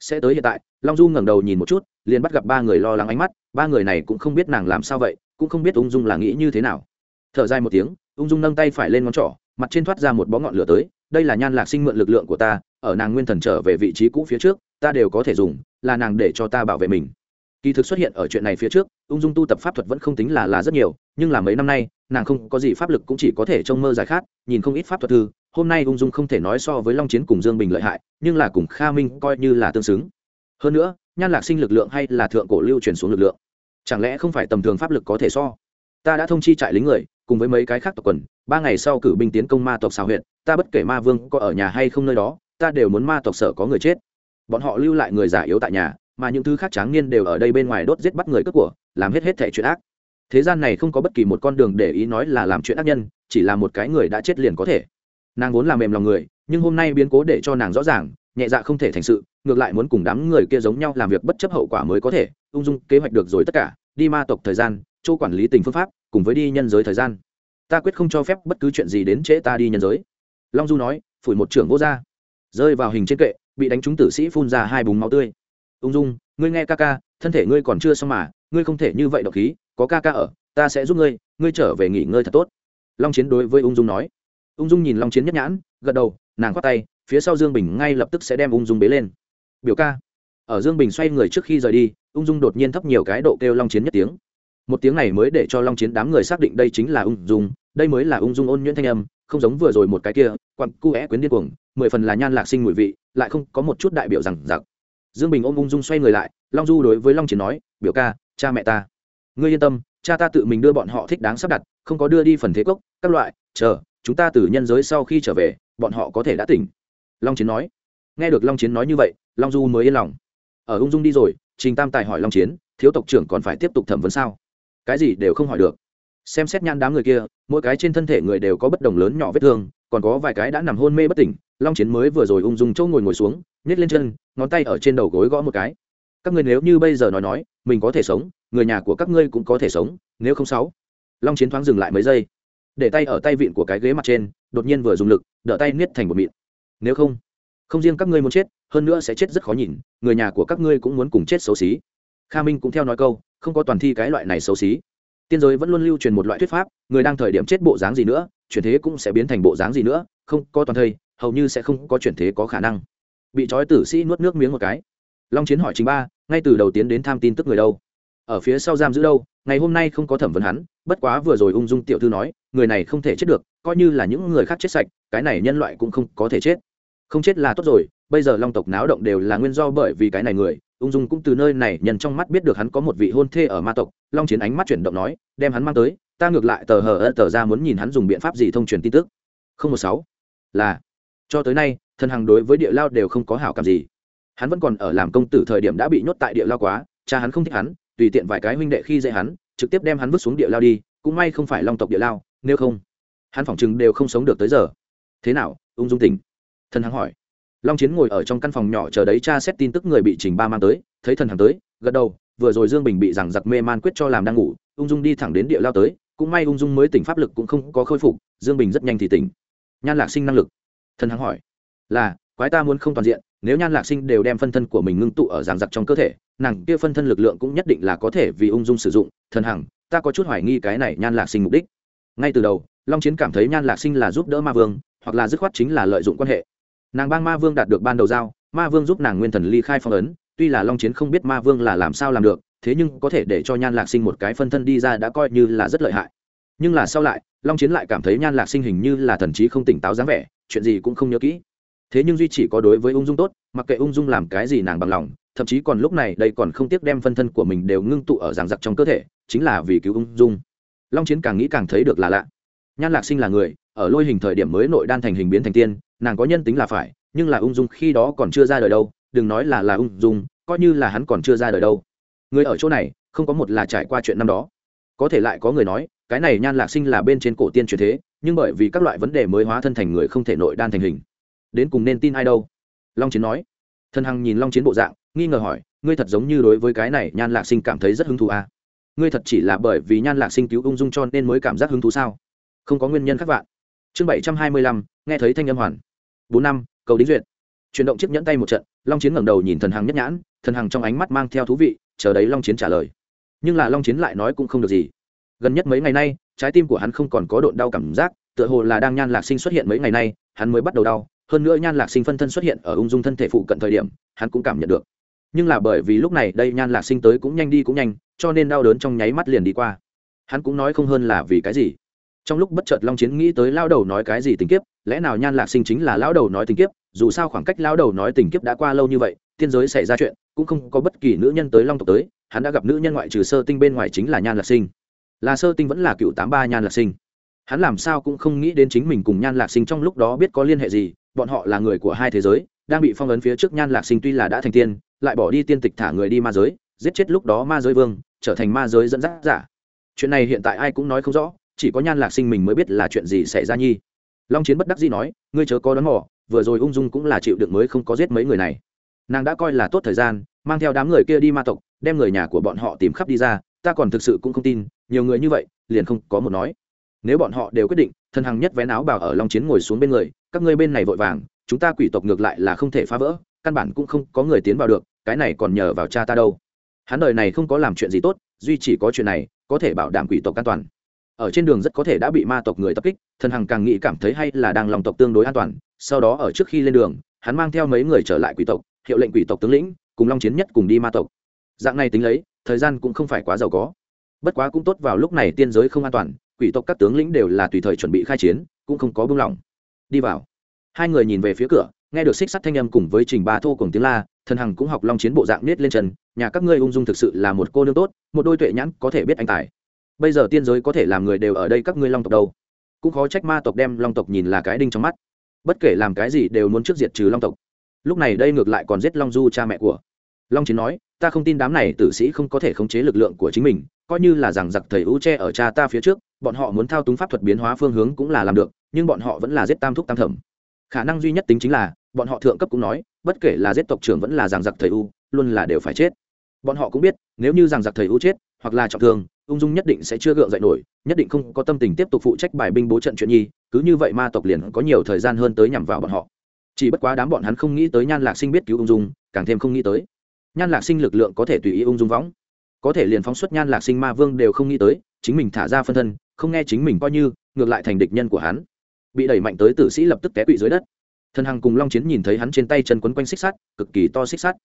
Sẽ tới hiện tại long du ngẩng đầu nhìn một chút liền bắt gặp ba người lo lắng ánh mắt, ba người này cũng không biết nàng làm sao vậy, cũng không biết ung dung là nghĩ như thế nào. Thở dài một tiếng, ung dung nâng tay phải lên ngón trỏ, mặt trên thoát ra một bó ngọn lửa tới, đây là nhan lạc sinh mượn lực lượng của ta, ở nàng nguyên thần trở về vị trí cũ phía trước, ta đều có thể dùng, là nàng để cho ta bảo vệ mình. Kỳ thực xuất hiện ở chuyện này phía trước, ung dung tu tập pháp thuật vẫn không tính là là rất nhiều, nhưng là mấy năm nay, nàng không có gì pháp lực cũng chỉ có thể trông mơ giải khát, nhìn không ít pháp thuật thư, hôm nay ung dung không thể nói so với long chiến cùng dương bình lợi hại, nhưng là cùng kha minh coi như là tương xứng. Hơn nữa nhan lạc sinh lực lượng hay là thượng cổ lưu truyền xuống lực lượng? Chẳng lẽ không phải tầm thường pháp lực có thể so? Ta đã thông chi trại lính người, cùng với mấy cái khác tộc quần, ba ngày sau cử binh tiến công ma tộc xào huyện, ta bất kể ma vương có ở nhà hay không nơi đó, ta đều muốn ma tộc sở có người chết. Bọn họ lưu lại người già yếu tại nhà, mà những thứ khác tráng niên đều ở đây bên ngoài đốt giết bắt người cướp của, làm hết hết thẻ chuyện ác. Thế gian này không có bất kỳ một con đường để ý nói là làm chuyện ác nhân, chỉ là một cái người đã chết liền có thể. Nàng vốn làm mềm lòng người, nhưng hôm nay biến cố để cho nàng rõ ràng nhẹ dạ không thể thành sự, ngược lại muốn cùng đám người kia giống nhau làm việc bất chấp hậu quả mới có thể, ung dung kế hoạch được rồi tất cả, đi ma tộc thời gian, chỗ quản lý tình phương pháp, cùng với đi nhân giới thời gian. Ta quyết không cho phép bất cứ chuyện gì đến trễ ta đi nhân giới. Long du nói, phủi một trưởng vô r rơi vào hình trên kệ, bị đánh trúng tử sĩ phun ra hai búng máu tươi. Ung dung, ngươi nghe ca ca, thân thể ngươi còn chưa xong mà, ngươi không thể như vậy độc khí, có ca ca ở, ta sẽ giúp ngươi ngươi trở về nghỉ ngơi thật tốt. Long chiến đối với ung dung nói. Ung dung nhìn long chiến nhất nhãn, gật đầu, nàng khoát tay phía sau dương bình ngay lập tức sẽ đem ung dung bế lên. Biểu ca. Ở dương bình xoay người trước khi rời đi, ung dung đột nhiên thấp nhiều cái độ kêu long chiến nhất tiếng. Một tiếng này mới để cho long chiến đám người xác định đây chính là ung dung, đây mới là ung dung ôn nhuyễn thanh âm, không giống vừa rồi một cái kia, quặn cu é quyến điên cuồng, mười phần là nhan lạc sinh mùi vị, lại không có một chút đại biểu rằng giặc dương bình ôm ung dung xoay người lại, long du đối với long chiến nói, biểu ca, cha mẹ ta. Ngươi yên tâm, cha ta tự mình đưa bọn họ thích đáng sắp đặt, không có đưa đi phần thế cốc, các loại, chờ, chúng ta từ nhân giới sau khi trở về, bọn họ có thể đã tỉnh long chiến nói. Nghe được long chiến nói như vậy, long du mới yên lòng. Ở ung dung đi rồi, trình tam tài hỏi long chiến, thiếu tộc trưởng còn phải tiếp tục thẩm vấn sao? Cái gì đều không hỏi được. Xem xét nhan đám người kia, mỗi cái trên thân thể người đều có bất đồng lớn nhỏ vết thương, còn có vài cái đã nằm hôn mê bất tỉnh, long chiến mới vừa rồi ung dung chỗ ngồi ngồi xuống nhét lên chân, ngón tay ở trên đầu gối gõ một cái. Các ngươi nếu như bây giờ nói nói, mình có thể sống, người nhà của các ngươi cũng có thể sống, nếu không sáu. Long chiến thoáng dừng lại mấy giây. Để tay ở tay vịn của cái ghế mặt trên, đột nhiên vừa dùng lực, đỡ tay niết thành một mịn nếu không không riêng các ngươi muốn chết, hơn nữa sẽ chết rất khó nhìn, người nhà của các ngươi cũng muốn cùng chết xấu xí. Kha minh cũng theo nói câu, không có toàn thi cái loại này xấu xí. Tiên giới vẫn luôn lưu truyền một loại thuyết pháp, người đang thời điểm chết bộ dáng gì nữa, chuyển thế cũng sẽ biến thành bộ dáng gì nữa, không có toàn thây, hầu như sẽ không có chuyển thế có khả năng. Bị trói tử sĩ nuốt nước miếng một cái. Long chiến hỏi chính ba, ngay từ đầu tiến đến tham tin tức người đâu? Ở phía sau giam giữ đâu? Ngày hôm nay không có thẩm vấn hắn, bất quá vừa rồi ung dung tiểu thư nói, người này không thể chết được, coi như là những người khác chết sạch, cái này nhân loại cũng không có thể chết không chết là tốt rồi, bây giờ long tộc náo động đều là nguyên do bởi vì cái này người, ung dung cũng từ nơi này nhận trong mắt biết được hắn có một vị hôn thê ở ma tộc, long chiến ánh mắt chuyển động nói, đem hắn mang tới, ta ngược lại tờ hờ ơ tờ ra muốn nhìn hắn dùng biện pháp gì thông truyền tin tức. Không một sáu, là, cho tới nay, thần hằng đối với địa lao đều không có hảo cảm gì. Hắn vẫn còn ở làm công tử thời điểm đã bị nhốt tại địa lao quá, cha hắn không thích hắn, tùy tiện vài cái huynh đệ khi dễ hắn, trực tiếp đem hắn vứt xuống địa lao đi, cũng may không phải long tộc địa lao, nếu không, hắn phỏng chừng đều không sống được tới giờ. Thế nào, ung dung tỉnh? Thần hằng hỏi. Long chiến ngồi ở trong căn phòng nhỏ chờ đấy cha xét tin tức người bị trình ba mang tới, thấy thần hằng tới, gật đầu, vừa rồi dương bình bị giằng giặc mê man quyết cho làm đang ngủ, ung dung đi thẳng đến địa lao tới, cũng may ung dung mới tỉnh pháp lực cũng không có khôi phục, dương bình rất nhanh thì tỉnh. Nhan lạc sinh năng lực. Thần hằng hỏi. Là, quái ta muốn không toàn diện, nếu nhan lạc sinh đều đem phân thân của mình ngưng tụ ở giảng giặc trong cơ thể, nàng kia phân thân lực lượng cũng nhất định là có thể vì ung dung sử dụng. Thần hằng, ta có chút hoài nghi cái này nhan lạc sinh mục đích. Ngay từ đầu, long chiến cảm thấy nhan lạc sinh là giúp đỡ ma vương, hoặc là dứt khoát chính là lợi dụng quan hệ nàng bang ma vương đạt được ban đầu giao, ma vương giúp nàng nguyên thần ly khai phong ấn, tuy là long chiến không biết ma vương là làm sao làm được, thế nhưng có thể để cho nhan lạc sinh một cái phân thân đi ra đã coi như là rất lợi hại. Nhưng là sau lại, long chiến lại cảm thấy nhan lạc sinh hình như là thần trí không tỉnh táo dáng vẻ, chuyện gì cũng không nhớ kỹ. Thế nhưng duy chỉ có đối với ung dung tốt, mặc kệ ung dung làm cái gì nàng bằng lòng, thậm chí còn lúc này đây còn không tiếc đem phân thân của mình đều ngưng tụ ở giảng giặc trong cơ thể, chính là vì cứu ung dung. Long chiến càng nghĩ càng thấy được là lạ nhan lạc sinh là người, ở lôi hình thời điểm mới nội đan thành hình biến thành tiên, nàng có nhân tính là phải, nhưng là ung dung khi đó còn chưa ra đời đâu, đừng nói là là ung dung, coi như là hắn còn chưa ra đời đâu. Người ở chỗ này, không có một là trải qua chuyện năm đó. Có thể lại có người nói, cái này nhan lạc sinh là bên trên cổ tiên truyền thế, nhưng bởi vì các loại vấn đề mới hóa thân thành người không thể nội đan thành hình. Đến cùng nên tin ai đâu? Long chiến nói. Thần hằng nhìn long chiến bộ dạng, nghi ngờ hỏi, ngươi thật giống như đối với cái này nhan lạc sinh cảm thấy rất hứng thú à? ngươi thật chỉ là bởi vì nhan lạc sinh cứu ung dung cho nên mới cảm giác hứng thú sao? Không có nguyên nhân khác vạn. Chương bảy trăm hai mươi lăm, nghe thấy thanh âm hoàn. Bốn năm, cầu đính duyệt. Chuyển động chiếc nhẫn tay một trận, long chiến ngẩng đầu nhìn thần hằng nhất nhãn, thần hằng trong ánh mắt mang theo thú vị, chờ đấy long chiến trả lời. Nhưng là long chiến lại nói cũng không được gì. Gần nhất mấy ngày nay, trái tim của hắn không còn có độn đau cảm giác, tựa hồ là đang nhan lạc sinh xuất hiện mấy ngày nay, hắn mới bắt đầu đau. Hơn nữa nhan lạc sinh phân thân xuất hiện ở ung dung thân thể phụ cận thời điểm, hắn cũng cảm nhận được. Nhưng là bởi vì lúc này đây nhan lạc sinh tới cũng nhanh đi cũng nhanh, cho nên đau đớn trong nháy mắt liền đi qua. Hắn cũng nói không hơn là vì cái gì trong lúc bất chợt long chiến nghĩ tới lao đầu nói cái gì tình kiếp, lẽ nào nhan lạc sinh chính là lao đầu nói tình kiếp, dù sao khoảng cách lao đầu nói tình kiếp đã qua lâu như vậy, tiên giới xảy ra chuyện, cũng không có bất kỳ nữ nhân tới long tộc tới, hắn đã gặp nữ nhân ngoại trừ sơ tinh bên ngoài chính là nhan lạc sinh. Là sơ tinh vẫn là cựu tám ba nhan lạc sinh. Hắn làm sao cũng không nghĩ đến chính mình cùng nhan lạc sinh trong lúc đó biết có liên hệ gì, bọn họ là người của hai thế giới, đang bị phong ấn phía trước nhan lạc sinh tuy là đã thành tiên, lại bỏ đi tiên tịch thả người đi ma giới, giết chết lúc đó ma giới vương, trở thành ma giới dẫn dắt giả. Chuyện này hiện tại ai cũng nói không rõ chỉ có nhan lạc sinh mình mới biết là chuyện gì xảy ra nhi. Long chiến bất đắc dĩ nói, ngươi chớ có đón mỏ vừa rồi ung dung cũng là chịu đựng mới không có giết mấy người này. Nàng đã coi là tốt thời gian, mang theo đám người kia đi ma tộc, đem người nhà của bọn họ tìm khắp đi ra, ta còn thực sự cũng không tin, nhiều người như vậy, liền không có một nói. Nếu bọn họ đều quyết định thần hằng nhất vén áo bào ở long chiến ngồi xuống bên người, các ngươi bên này vội vàng, chúng ta quỷ tộc ngược lại là không thể phá vỡ, căn bản cũng không có người tiến vào được, cái này còn nhờ vào cha ta đâu. Hắn đời này không có làm chuyện gì tốt, duy chỉ có chuyện này, có thể bảo đảm quỷ tộc an toàn ở trên đường rất có thể đã bị ma tộc người tập kích, thần hằng càng nghĩ cảm thấy hay là đang lòng tộc tương đối an toàn, sau đó ở trước khi lên đường, hắn mang theo mấy người trở lại quỷ tộc, hiệu lệnh quỷ tộc tướng lĩnh, cùng long chiến nhất cùng đi ma tộc. Dạng này tính lấy, thời gian cũng không phải quá giàu có. Bất quá cũng tốt vào lúc này tiên giới không an toàn, quỷ tộc các tướng lĩnh đều là tùy thời chuẩn bị khai chiến, cũng không có buông lỏng. Đi vào. Hai người nhìn về phía cửa, nghe được xích sắt thanh âm cùng với trình ba thô cùng tiếng la, thần hằng cũng học long chiến bộ dạng nết lên chân, nhà các ngươi ung dung thực sự là một cô nương tốt, một đôi tuệ nhãn có thể biết anh tài bây giờ tiên giới có thể làm người đều ở đây các ngươi long tộc đâu? Cũng khó trách ma tộc đem long tộc nhìn là cái đinh trong mắt. Bất kể làm cái gì đều muốn trước diệt trừ long tộc. Lúc này đây ngược lại còn giết long du cha mẹ của. Long chiến nói, ta không tin đám này tử sĩ không có thể khống chế lực lượng của chính mình, coi như là rằng giặc thầy u che ở cha ta phía trước, bọn họ muốn thao túng pháp thuật biến hóa phương hướng cũng là làm được, nhưng bọn họ vẫn là giết tam thúc tam thẩm. Khả năng duy nhất tính chính là, bọn họ thượng cấp cũng nói, bất kể là giết tộc trưởng vẫn là rằng giặc thầy u luôn là đều phải chết. Bọn họ cũng biết nếu như rằng giặc thầy ưu chết, hoặc là trọng thương, ung dung nhất định sẽ chưa gượng dậy nổi, nhất định không có tâm tình tiếp tục phụ trách bài binh bố trận chuyện nhi, cứ như vậy ma tộc liền có nhiều thời gian hơn tới nhằm vào bọn họ. Chỉ bất quá đám bọn hắn không nghĩ tới nhan lạc sinh biết cứu ung dung, càng thêm không nghĩ tới. Nhan lạc sinh lực lượng có thể tùy ý ung dung võng. Có thể liền phóng xuất nhan lạc sinh ma vương đều không nghĩ tới, chính mình thả ra phân thân, không nghe chính mình coi như, ngược lại thành địch nhân của hắn. Bị đẩy mạnh tới tử sĩ lập tức té quỵ dưới đất. Thần hằng cùng long chiến nhìn thấy hắn trên tay chân quấn quanh xích sắt, cực kỳ to xích sắt.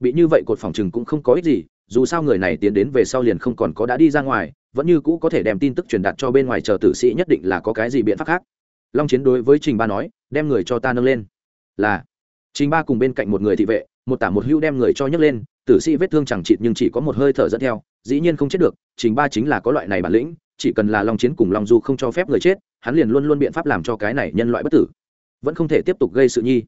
Bị như vậy cột phòng chừng cũng không có ích gì dù sao người này tiến đến về sau liền không còn có đã đi ra ngoài, vẫn như cũ có thể đem tin tức truyền đạt cho bên ngoài chờ tử sĩ nhất định là có cái gì biện pháp khác. Long chiến đối với trình ba nói, đem người cho ta nâng lên. Là. Trình ba cùng bên cạnh một người thị vệ, một tả một hưu đem người cho nhấc lên, tử sĩ vết thương chẳng chịt nhưng chỉ có một hơi thở dẫn theo, dĩ nhiên không chết được, trình ba chính là có loại này bản lĩnh, chỉ cần là long chiến cùng long du không cho phép người chết, hắn liền luôn luôn biện pháp làm cho cái này nhân loại bất tử. Vẫn không thể tiếp tục gây sự nhi.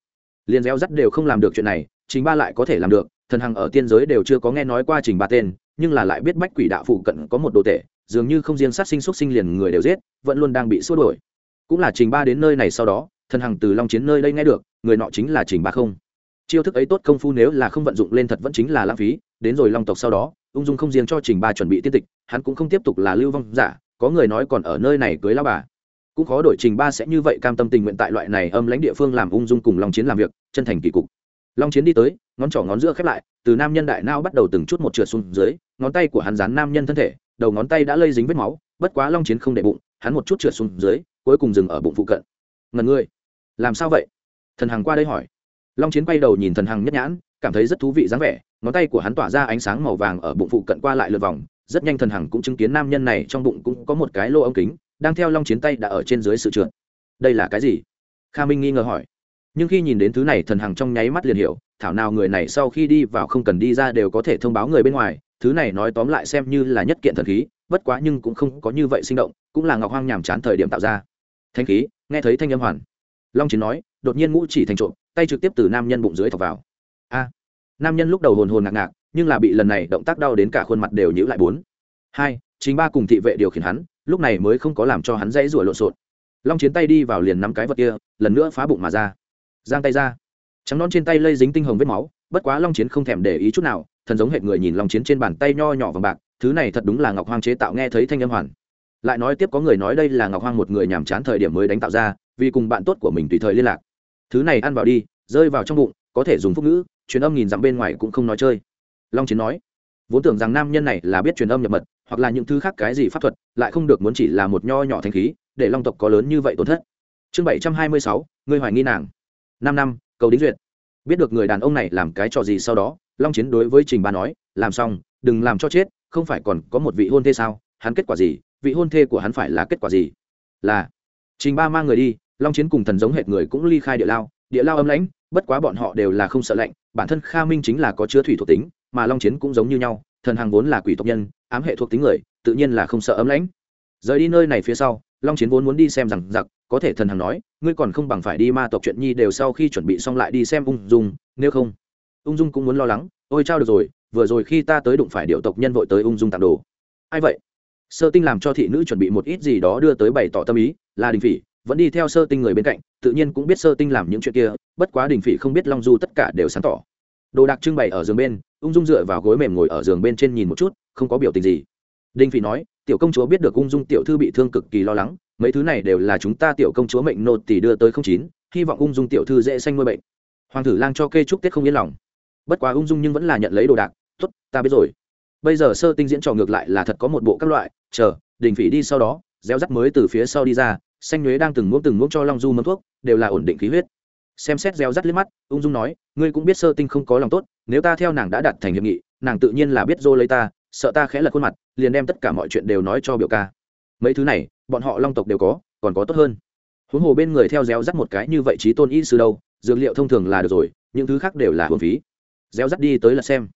Liền gieo rắt đều không làm được chuyện này trình ba lại có thể làm được, thần hằng ở tiên giới đều chưa có nghe nói qua trình ba tên, nhưng là lại biết bách quỷ đạo phụ cận có một đồ tể, dường như không riêng sát sinh xúc sinh liền người đều giết, vẫn luôn đang bị xua đuổi. Cũng là trình ba đến nơi này sau đó, thần hằng từ long chiến nơi đây nghe được, người nọ chính là trình ba không. Chiêu thức ấy tốt công phu nếu là không vận dụng lên thật vẫn chính là lãng phí, đến rồi long tộc sau đó, ung dung không riêng cho trình ba chuẩn bị tiên tịch, hắn cũng không tiếp tục là lưu vong giả, có người nói còn ở nơi này cưới lao bà. Cũng khó đổi trình ba sẽ như vậy cam tâm tình nguyện tại loại này âm lãnh địa phương làm ung dung cùng long chiến làm việc, chân thành kỳ cục long chiến đi tới, ngón trỏ ngón giữa khép lại, từ nam nhân đại nao bắt đầu từng chút một trượt xuống dưới, ngón tay của hắn dán nam nhân thân thể, đầu ngón tay đã lây dính vết máu, bất quá long chiến không để bụng, hắn một chút trượt xuống dưới, cuối cùng dừng ở bụng phụ cận. Ngần ngươi làm sao vậy? Thần hằng qua đây hỏi. Long chiến quay đầu nhìn thần hằng nhất nhãn, cảm thấy rất thú vị dáng vẻ, ngón tay của hắn tỏa ra ánh sáng màu vàng ở bụng phụ cận qua lại lượt vòng, rất nhanh thần hằng cũng chứng kiến nam nhân này trong bụng cũng có một cái lô ống kính, đang theo long chiến tay đã ở trên dưới sự trượt. Đây là cái gì? Kha minh nghi ngờ hỏi nhưng khi nhìn đến thứ này thần hằng trong nháy mắt liền hiểu, thảo nào người này sau khi đi vào không cần đi ra đều có thể thông báo người bên ngoài, thứ này nói tóm lại xem như là nhất kiện thần khí, bất quá nhưng cũng không có như vậy sinh động, cũng là ngọc hoang nhàm chán thời điểm tạo ra. Thanh khí, nghe thấy thanh âm hoàn. Long chiến nói, đột nhiên ngũ chỉ thành trộm, tay trực tiếp từ nam nhân bụng dưới thọc vào. A. Nam nhân lúc đầu hồn hồn ngạc ngạc, nhưng là bị lần này động tác đau đến cả khuôn mặt đều nhữ lại bốn. Hai, chính ba cùng thị vệ điều khiển hắn, lúc này mới không có làm cho hắn dãy rủa lộn xộn. Long chiến tay đi vào liền nắm cái vật kia, lần nữa phá bụng mà ra giang tay ra. Trắng non trên tay lây dính tinh hồng vết máu, bất quá long chiến không thèm để ý chút nào, thần giống hệt người nhìn long chiến trên bàn tay nho nhỏ vàng bạc, thứ này thật đúng là ngọc hoang chế tạo nghe thấy thanh âm hoàn. Lại nói tiếp có người nói đây là ngọc hoang một người nhàm chán thời điểm mới đánh tạo ra, vì cùng bạn tốt của mình tùy thời liên lạc. Thứ này ăn vào đi, rơi vào trong bụng, có thể dùng phúc ngữ, truyền âm nhìn dặm bên ngoài cũng không nói chơi. Long chiến nói, vốn tưởng rằng nam nhân này là biết truyền âm nhập mật, hoặc là những thứ khác cái gì pháp thuật, lại không được muốn chỉ là một nho nhỏ thanh khí, để long tộc có lớn như vậy tổn thất. Chương bảy trăm hai mươi sáu, ngươi hoài nghi nàng năm năm, cầu đính duyệt. Biết được người đàn ông này làm cái trò gì sau đó, long chiến đối với trình ba nói, làm xong, đừng làm cho chết, không phải còn có một vị hôn thê sao? Hắn kết quả gì? Vị hôn thê của hắn phải là kết quả gì? Là, trình ba mang người đi, long chiến cùng thần giống hệt người cũng ly khai địa lao. Địa lao âm lãnh, bất quá bọn họ đều là không sợ lạnh, bản thân kha minh chính là có chứa thủy thuộc tính, mà long chiến cũng giống như nhau, thần hàng vốn là quỷ tộc nhân, ám hệ thuộc tính người, tự nhiên là không sợ ấm lãnh. Rời đi nơi này phía sau, long chiến vốn muốn đi xem rằng giặc có thể thần hằng nói, ngươi còn không bằng phải đi ma tộc chuyện nhi đều sau khi chuẩn bị xong lại đi xem ung dung, nếu không. Ung dung cũng muốn lo lắng, ôi trao được rồi, vừa rồi khi ta tới đụng phải điệu tộc nhân vội tới ung dung tặng đồ. Ai vậy? Sơ tinh làm cho thị nữ chuẩn bị một ít gì đó đưa tới bày tỏ tâm ý, là đình phỉ, vẫn đi theo sơ tinh người bên cạnh, tự nhiên cũng biết sơ tinh làm những chuyện kia, bất quá đình phỉ không biết long du tất cả đều sáng tỏ. Đồ đạc trưng bày ở giường bên, ung dung dựa vào gối mềm ngồi ở giường bên trên nhìn một chút, không có biểu tình gì. Đinh phỉ nói tiểu công chúa biết được ung dung tiểu thư bị thương cực kỳ lo lắng, mấy thứ này đều là chúng ta tiểu công chúa mệnh nột tỷ đưa tới không chín, hy vọng ung dung tiểu thư dễ sanh nuôi bệnh. Hoàng tử lang cho kê chúc tết không yên lòng. Bất quá ung dung nhưng vẫn là nhận lấy đồ đạc t ố t ta biết rồi. Bây giờ sơ tinh diễn trò ngược lại là thật có một bộ các loại, chờ, đình phỉ đi sau đó, gieo rắt mới từ phía sau đi ra, xanh nhuế đang từng muỗng từng muỗng cho long du mâm thuốc, đều là ổn định khí huyết. Xem xét gieo rắt liếc mắt, ung dung nói, ngươi cũng biết sơ tinh không có lòng tốt, nếu ta theo nàng đã đặt thành hiệp nghị, nàng tự nhiên là biết dô lấy ta sợ ta khẽ lật khuôn mặt, liền đem tất cả mọi chuyện đều nói cho biểu ca. Mấy thứ này, bọn họ long tộc đều có, còn có tốt hơn. Huống hồ bên người theo réo rắt một cái như vậy trí tôn y sư đâu, dược liệu thông thường là được rồi, những thứ khác đều là hưởng phí. Réo rắt đi tới là xem.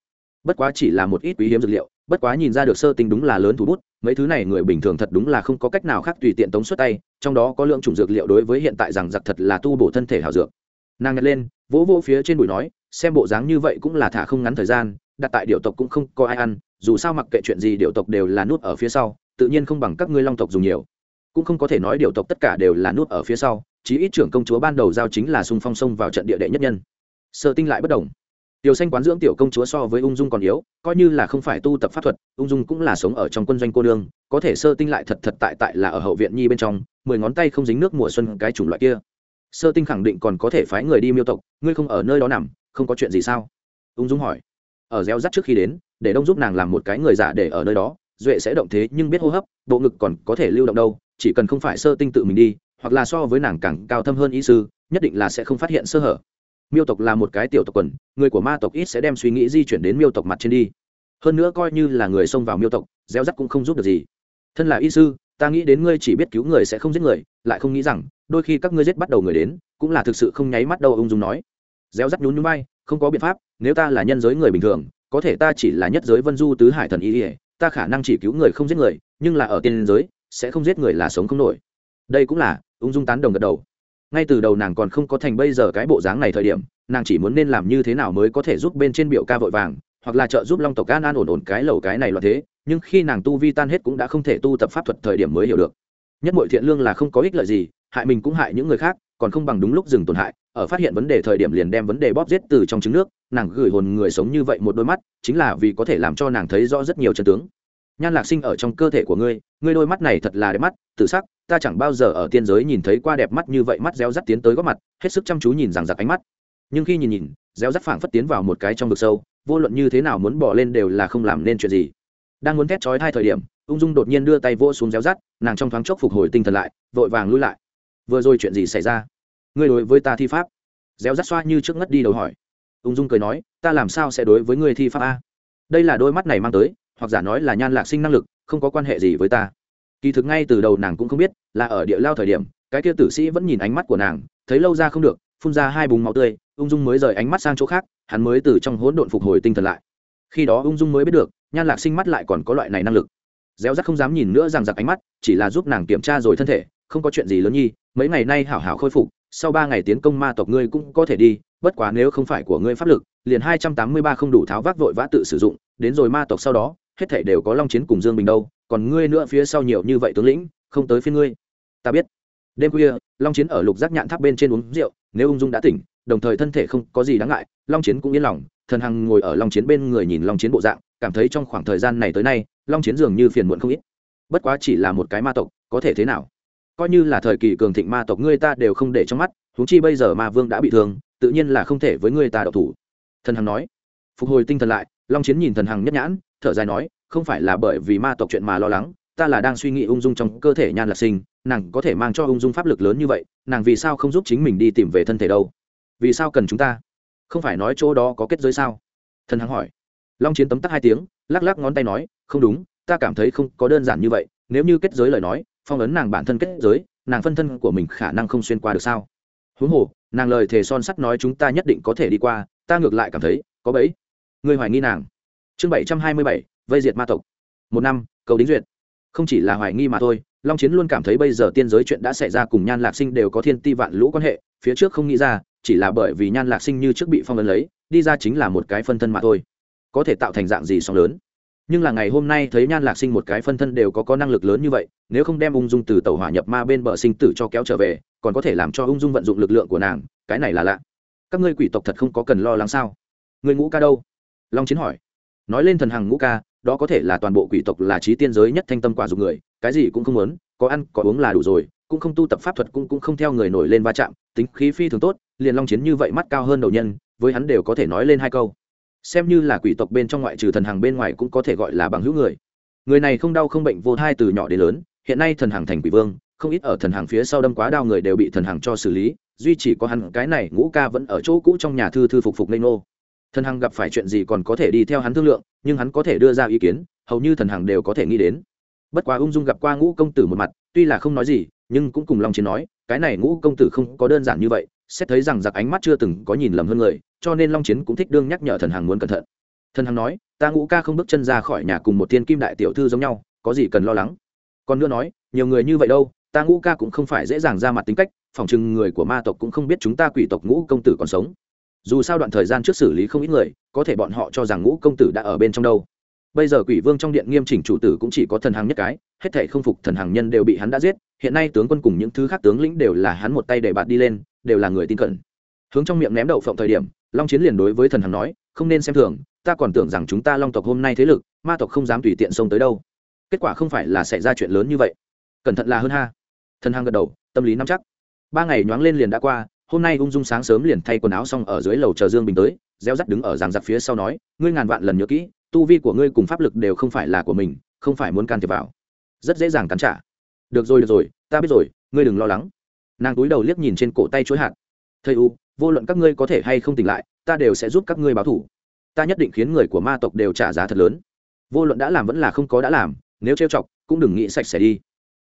Bất quá chỉ là một ít quý hiếm dược liệu, bất quá nhìn ra được sơ tình đúng là lớn thủ bút, mấy thứ này người bình thường thật đúng là không có cách nào khác tùy tiện tống xuất tay, trong đó có lượng chủng dược liệu đối với hiện tại rằng giặc thật là tu bổ thân thể hảo dược. Nàng nhặt lên, vỗ vỗ phía trên bụi nói, xem bộ dáng như vậy cũng là thả không ngắn thời gian đặt tại điệu tộc cũng không có ai ăn, dù sao mặc kệ chuyện gì điệu tộc đều là nút ở phía sau, tự nhiên không bằng các ngươi long tộc dùng nhiều. Cũng không có thể nói điệu tộc tất cả đều là nút ở phía sau, chí ít trưởng công chúa ban đầu giao chính là xung phong sông vào trận địa đệ nhất nhân. Sơ tinh lại bất đồng tiểu xanh quán dưỡng tiểu công chúa so với ung dung còn yếu, coi như là không phải tu tập pháp thuật, ung dung cũng là sống ở trong quân doanh cô nương, có thể sơ tinh lại thật thật tại tại là ở hậu viện nhi bên trong, mười ngón tay không dính nước mùa xuân cái chủng loại kia. Sơ tinh khẳng định còn có thể phái người đi miêu tộc, ngươi không ở nơi đó nằm, không có chuyện gì sao? Ung dung hỏi ở gieo rắt trước khi đến, để đông giúp nàng làm một cái người giả để ở nơi đó, duệ sẽ động thế nhưng biết hô hấp, bộ ngực còn có thể lưu động đâu, chỉ cần không phải sơ tinh tự mình đi, hoặc là so với nàng càng cao thâm hơn ý sư, nhất định là sẽ không phát hiện sơ hở. Miêu tộc là một cái tiểu tộc quần, người của ma tộc ít sẽ đem suy nghĩ di chuyển đến miêu tộc mặt trên đi. Hơn nữa coi như là người xông vào miêu tộc, gieo rắt cũng không giúp được gì. Thân là y sư, ta nghĩ đến ngươi chỉ biết cứu người sẽ không giết người, lại không nghĩ rằng, đôi khi các ngươi giết bắt đầu người đến, cũng là thực sự không nháy mắt đâu, ung dung nói. Gieo rắt nhún nhún bay không có biện pháp nếu ta là nhân giới người bình thường, có thể ta chỉ là nhất giới vân du tứ hải thần y ỉa ta khả năng chỉ cứu người không giết người, nhưng là ở tiên giới, sẽ không giết người là sống không nổi. Đây cũng là, ung dung tán đồng gật đầu. Ngay từ đầu nàng còn không có thành bây giờ cái bộ dáng này thời điểm, nàng chỉ muốn nên làm như thế nào mới có thể giúp bên trên biểu ca vội vàng, hoặc là trợ giúp long tộc an an ổn ổn cái lầu cái này loạn thế, nhưng khi nàng tu vi tan hết cũng đã không thể tu tập pháp thuật thời điểm mới hiểu được. Nhất mọi thiện lương là không có ích lợi gì, hại mình cũng hại những người khác còn không bằng đúng lúc dừng tổn hại, ở phát hiện vấn đề thời điểm liền đem vấn đề bóp giết từ trong trứng nước, nàng gửi hồn người sống như vậy một đôi mắt, chính là vì có thể làm cho nàng thấy rõ rất nhiều chân tướng. Nhan lạc sinh ở trong cơ thể của ngươi ngươi đôi mắt này thật là đẹp mắt, tự sắc, ta chẳng bao giờ ở tiên giới nhìn thấy qua đẹp mắt như vậy mắt reo rắt tiến tới góp mặt, hết sức chăm chú nhìn rằng giặc ánh mắt. Nhưng khi nhìn nhìn reo rắt phảng phất tiến vào một cái trong vực sâu, vô luận như thế nào muốn bỏ lên đều là không làm nên chuyện gì. Đang muốn thét chói hai thời điểm, ung dung đột nhiên đưa tay vô xuống réo rắt, nàng trong thoáng chốc phục hồi tinh thần lại, vội vàng lui lại vừa rồi chuyện gì xảy ra? Ngươi đối với ta thi pháp? Réo rắt xoa như trước ngất đi đầu hỏi. Ung dung cười nói, ta làm sao sẽ đối với ngươi thi pháp a? Đây là đôi mắt này mang tới, hoặc giả nói là nhan lạc sinh năng lực, không có quan hệ gì với ta. Kỳ thực ngay từ đầu nàng cũng không biết, là ở địa lao thời điểm, cái kia tử sĩ vẫn nhìn ánh mắt của nàng, thấy lâu ra không được, phun ra hai bùng máu tươi, ung dung mới rời ánh mắt sang chỗ khác, hắn mới từ trong hỗn độn phục hồi tinh thần lại. Khi đó ung dung mới biết được, nhan lạc sinh mắt lại còn có loại này năng lực. Réo rắt không dám nhìn nữa rằng giặc ánh mắt, chỉ là giúp nàng kiểm tra rồi thân thể không có chuyện gì lớn nhi, mấy ngày nay hảo hảo khôi phục, sau ba ngày tiến công ma tộc ngươi cũng có thể đi, bất quá nếu không phải của ngươi pháp lực, liền hai trăm tám mươi ba không đủ tháo vác vội vã tự sử dụng, đến rồi ma tộc sau đó, hết thảy đều có long chiến cùng dương bình đâu, còn ngươi nữa phía sau nhiều như vậy tướng lĩnh, không tới phía ngươi. Ta biết. Đêm khuya, long chiến ở lục giác nhạn tháp bên trên uống rượu, nếu ung dung đã tỉnh, đồng thời thân thể không có gì đáng ngại, long chiến cũng yên lòng, thần hằng ngồi ở long chiến bên người nhìn long chiến bộ dạng, cảm thấy trong khoảng thời gian này tới nay, long chiến dường như phiền muộn không ít. Bất quá chỉ là một cái ma tộc, có thể thế nào? Coi như là thời kỳ cường thịnh ma tộc ngươi ta đều không để trong mắt, huống chi bây giờ ma vương đã bị thương, tự nhiên là không thể với ngươi ta đậu thủ. Thần hằng nói. Phục hồi tinh thần lại, long chiến nhìn thần hằng nhất nhãn, thở dài nói, không phải là bởi vì ma tộc chuyện mà lo lắng, ta là đang suy nghĩ ung dung trong cơ thể nhan lạc sinh, nàng có thể mang cho ung dung pháp lực lớn như vậy, nàng vì sao không giúp chính mình đi tìm về thân thể đâu? Vì sao cần chúng ta? Không phải nói chỗ đó có kết giới sao? Thần hằng hỏi. Long chiến tấm tắc hai tiếng, lắc lắc ngón tay nói, không đúng, ta cảm thấy không có đơn giản như vậy, nếu như kết giới lời nói phong ấn nàng bản thân kết giới, nàng phân thân của mình khả năng không xuyên qua được sao? Huống hồ, nàng lời thề son sắt nói chúng ta nhất định có thể đi qua, ta ngược lại cảm thấy, có bẫy. Người hoài nghi nàng. Chương bảy trăm hai mươi bảy, vây diệt ma tộc. Một năm, cầu đính duyệt. Không chỉ là hoài nghi mà thôi, long chiến luôn cảm thấy bây giờ tiên giới chuyện đã xảy ra cùng nhan lạc sinh đều có thiên ti vạn lũ quan hệ, phía trước không nghĩ ra, chỉ là bởi vì nhan lạc sinh như trước bị phong ấn lấy, đi ra chính là một cái phân thân mà thôi. Có thể tạo thành dạng gì song lớn? Nhưng là ngày hôm nay thấy nhan lạc sinh một cái phân thân đều có có năng lực lớn như vậy, nếu không đem ung dung từ tàu hỏa nhập ma bên bờ sinh tử cho kéo trở về, còn có thể làm cho ung dung vận dụng lực lượng của nàng, cái này là lạ. Các ngươi quỷ tộc thật không có cần lo lắng sao? Người ngũ ca đâu? Long chiến hỏi. Nói lên thần hằng ngũ ca, đó có thể là toàn bộ quỷ tộc là trí tiên giới nhất thanh tâm quả dục người, cái gì cũng không muốn, có ăn, có uống là đủ rồi, cũng không tu tập pháp thuật cũng cũng không theo người nổi lên va chạm, tính khí phi thường tốt, liền long chiến như vậy mắt cao hơn đầu nhân, với hắn đều có thể nói lên hai câu xem như là quỷ tộc bên trong ngoại trừ thần hàng bên ngoài cũng có thể gọi là bằng hữu người. Người này không đau không bệnh vô thai từ nhỏ đến lớn, hiện nay thần hàng thành quỷ vương, không ít ở thần hàng phía sau đâm quá đau người đều bị thần hàng cho xử lý, duy chỉ có hắn cái này ngũ ca vẫn ở chỗ cũ trong nhà thư thư phục phục lê nô thần hằng gặp phải chuyện gì còn có thể đi theo hắn thương lượng, nhưng hắn có thể đưa ra ý kiến, hầu như thần hằng đều có thể nghĩ đến. Bất quá ung dung gặp qua ngũ công tử một mặt, tuy là không nói gì, nhưng cũng cùng lòng chiến nói, cái này ngũ công tử không có đơn giản như vậy xét thấy rằng giặc ánh mắt chưa từng có nhìn lầm hơn người, cho nên long chiến cũng thích đương nhắc nhở thần hằng muốn cẩn thận. Thần hằng nói, ta ngũ ca không bước chân ra khỏi nhà cùng một thiên kim đại tiểu thư giống nhau, có gì cần lo lắng? Còn nữa nói, nhiều người như vậy đâu, ta ngũ ca cũng không phải dễ dàng ra mặt tính cách phòng chừng người của ma tộc cũng không biết chúng ta quỷ tộc ngũ công tử còn sống. Dù sao đoạn thời gian trước xử lý không ít người, có thể bọn họ cho rằng ngũ công tử đã ở bên trong đâu. Bây giờ quỷ vương trong điện nghiêm chỉnh chủ tử cũng chỉ có thần hàng nhất cái, hết thể không phục thần hàng nhân đều bị hắn đã giết, hiện nay tướng quân cùng những thứ khác tướng lĩnh đều là hắn một tay để bạt đi lên đều là người tin cẩn. Hướng trong miệng ném đậu phộng thời điểm, long chiến liền đối với thần Hằng nói, không nên xem thường, ta còn tưởng rằng chúng ta long tộc hôm nay thế lực, ma tộc không dám tùy tiện xông tới đâu. Kết quả không phải là xảy ra chuyện lớn như vậy. Cẩn thận là hơn ha. Thần Hằng gật đầu, tâm lý nắm chắc. Ba ngày nhoáng lên liền đã qua, hôm nay ung dung sáng sớm liền thay quần áo xong ở dưới lầu chờ dương bình tới gieo rắt đứng ở giàn giặc phía sau nói, ngươi ngàn vạn lần nhớ kỹ, tu vi của ngươi cùng pháp lực đều không phải là của mình, không phải muốn can thiệp vào. Rất dễ dàng cắn trả. Được rồi được rồi, ta biết rồi, ngươi đừng lo lắng nàng túi đầu liếc nhìn trên cổ tay chuỗi hạt. Thầy u, vô luận các ngươi có thể hay không tỉnh lại, ta đều sẽ giúp các ngươi báo thủ. Ta nhất định khiến người của ma tộc đều trả giá thật lớn. Vô luận đã làm vẫn là không có đã làm, nếu trêu chọc, cũng đừng nghĩ sạch sẽ đi.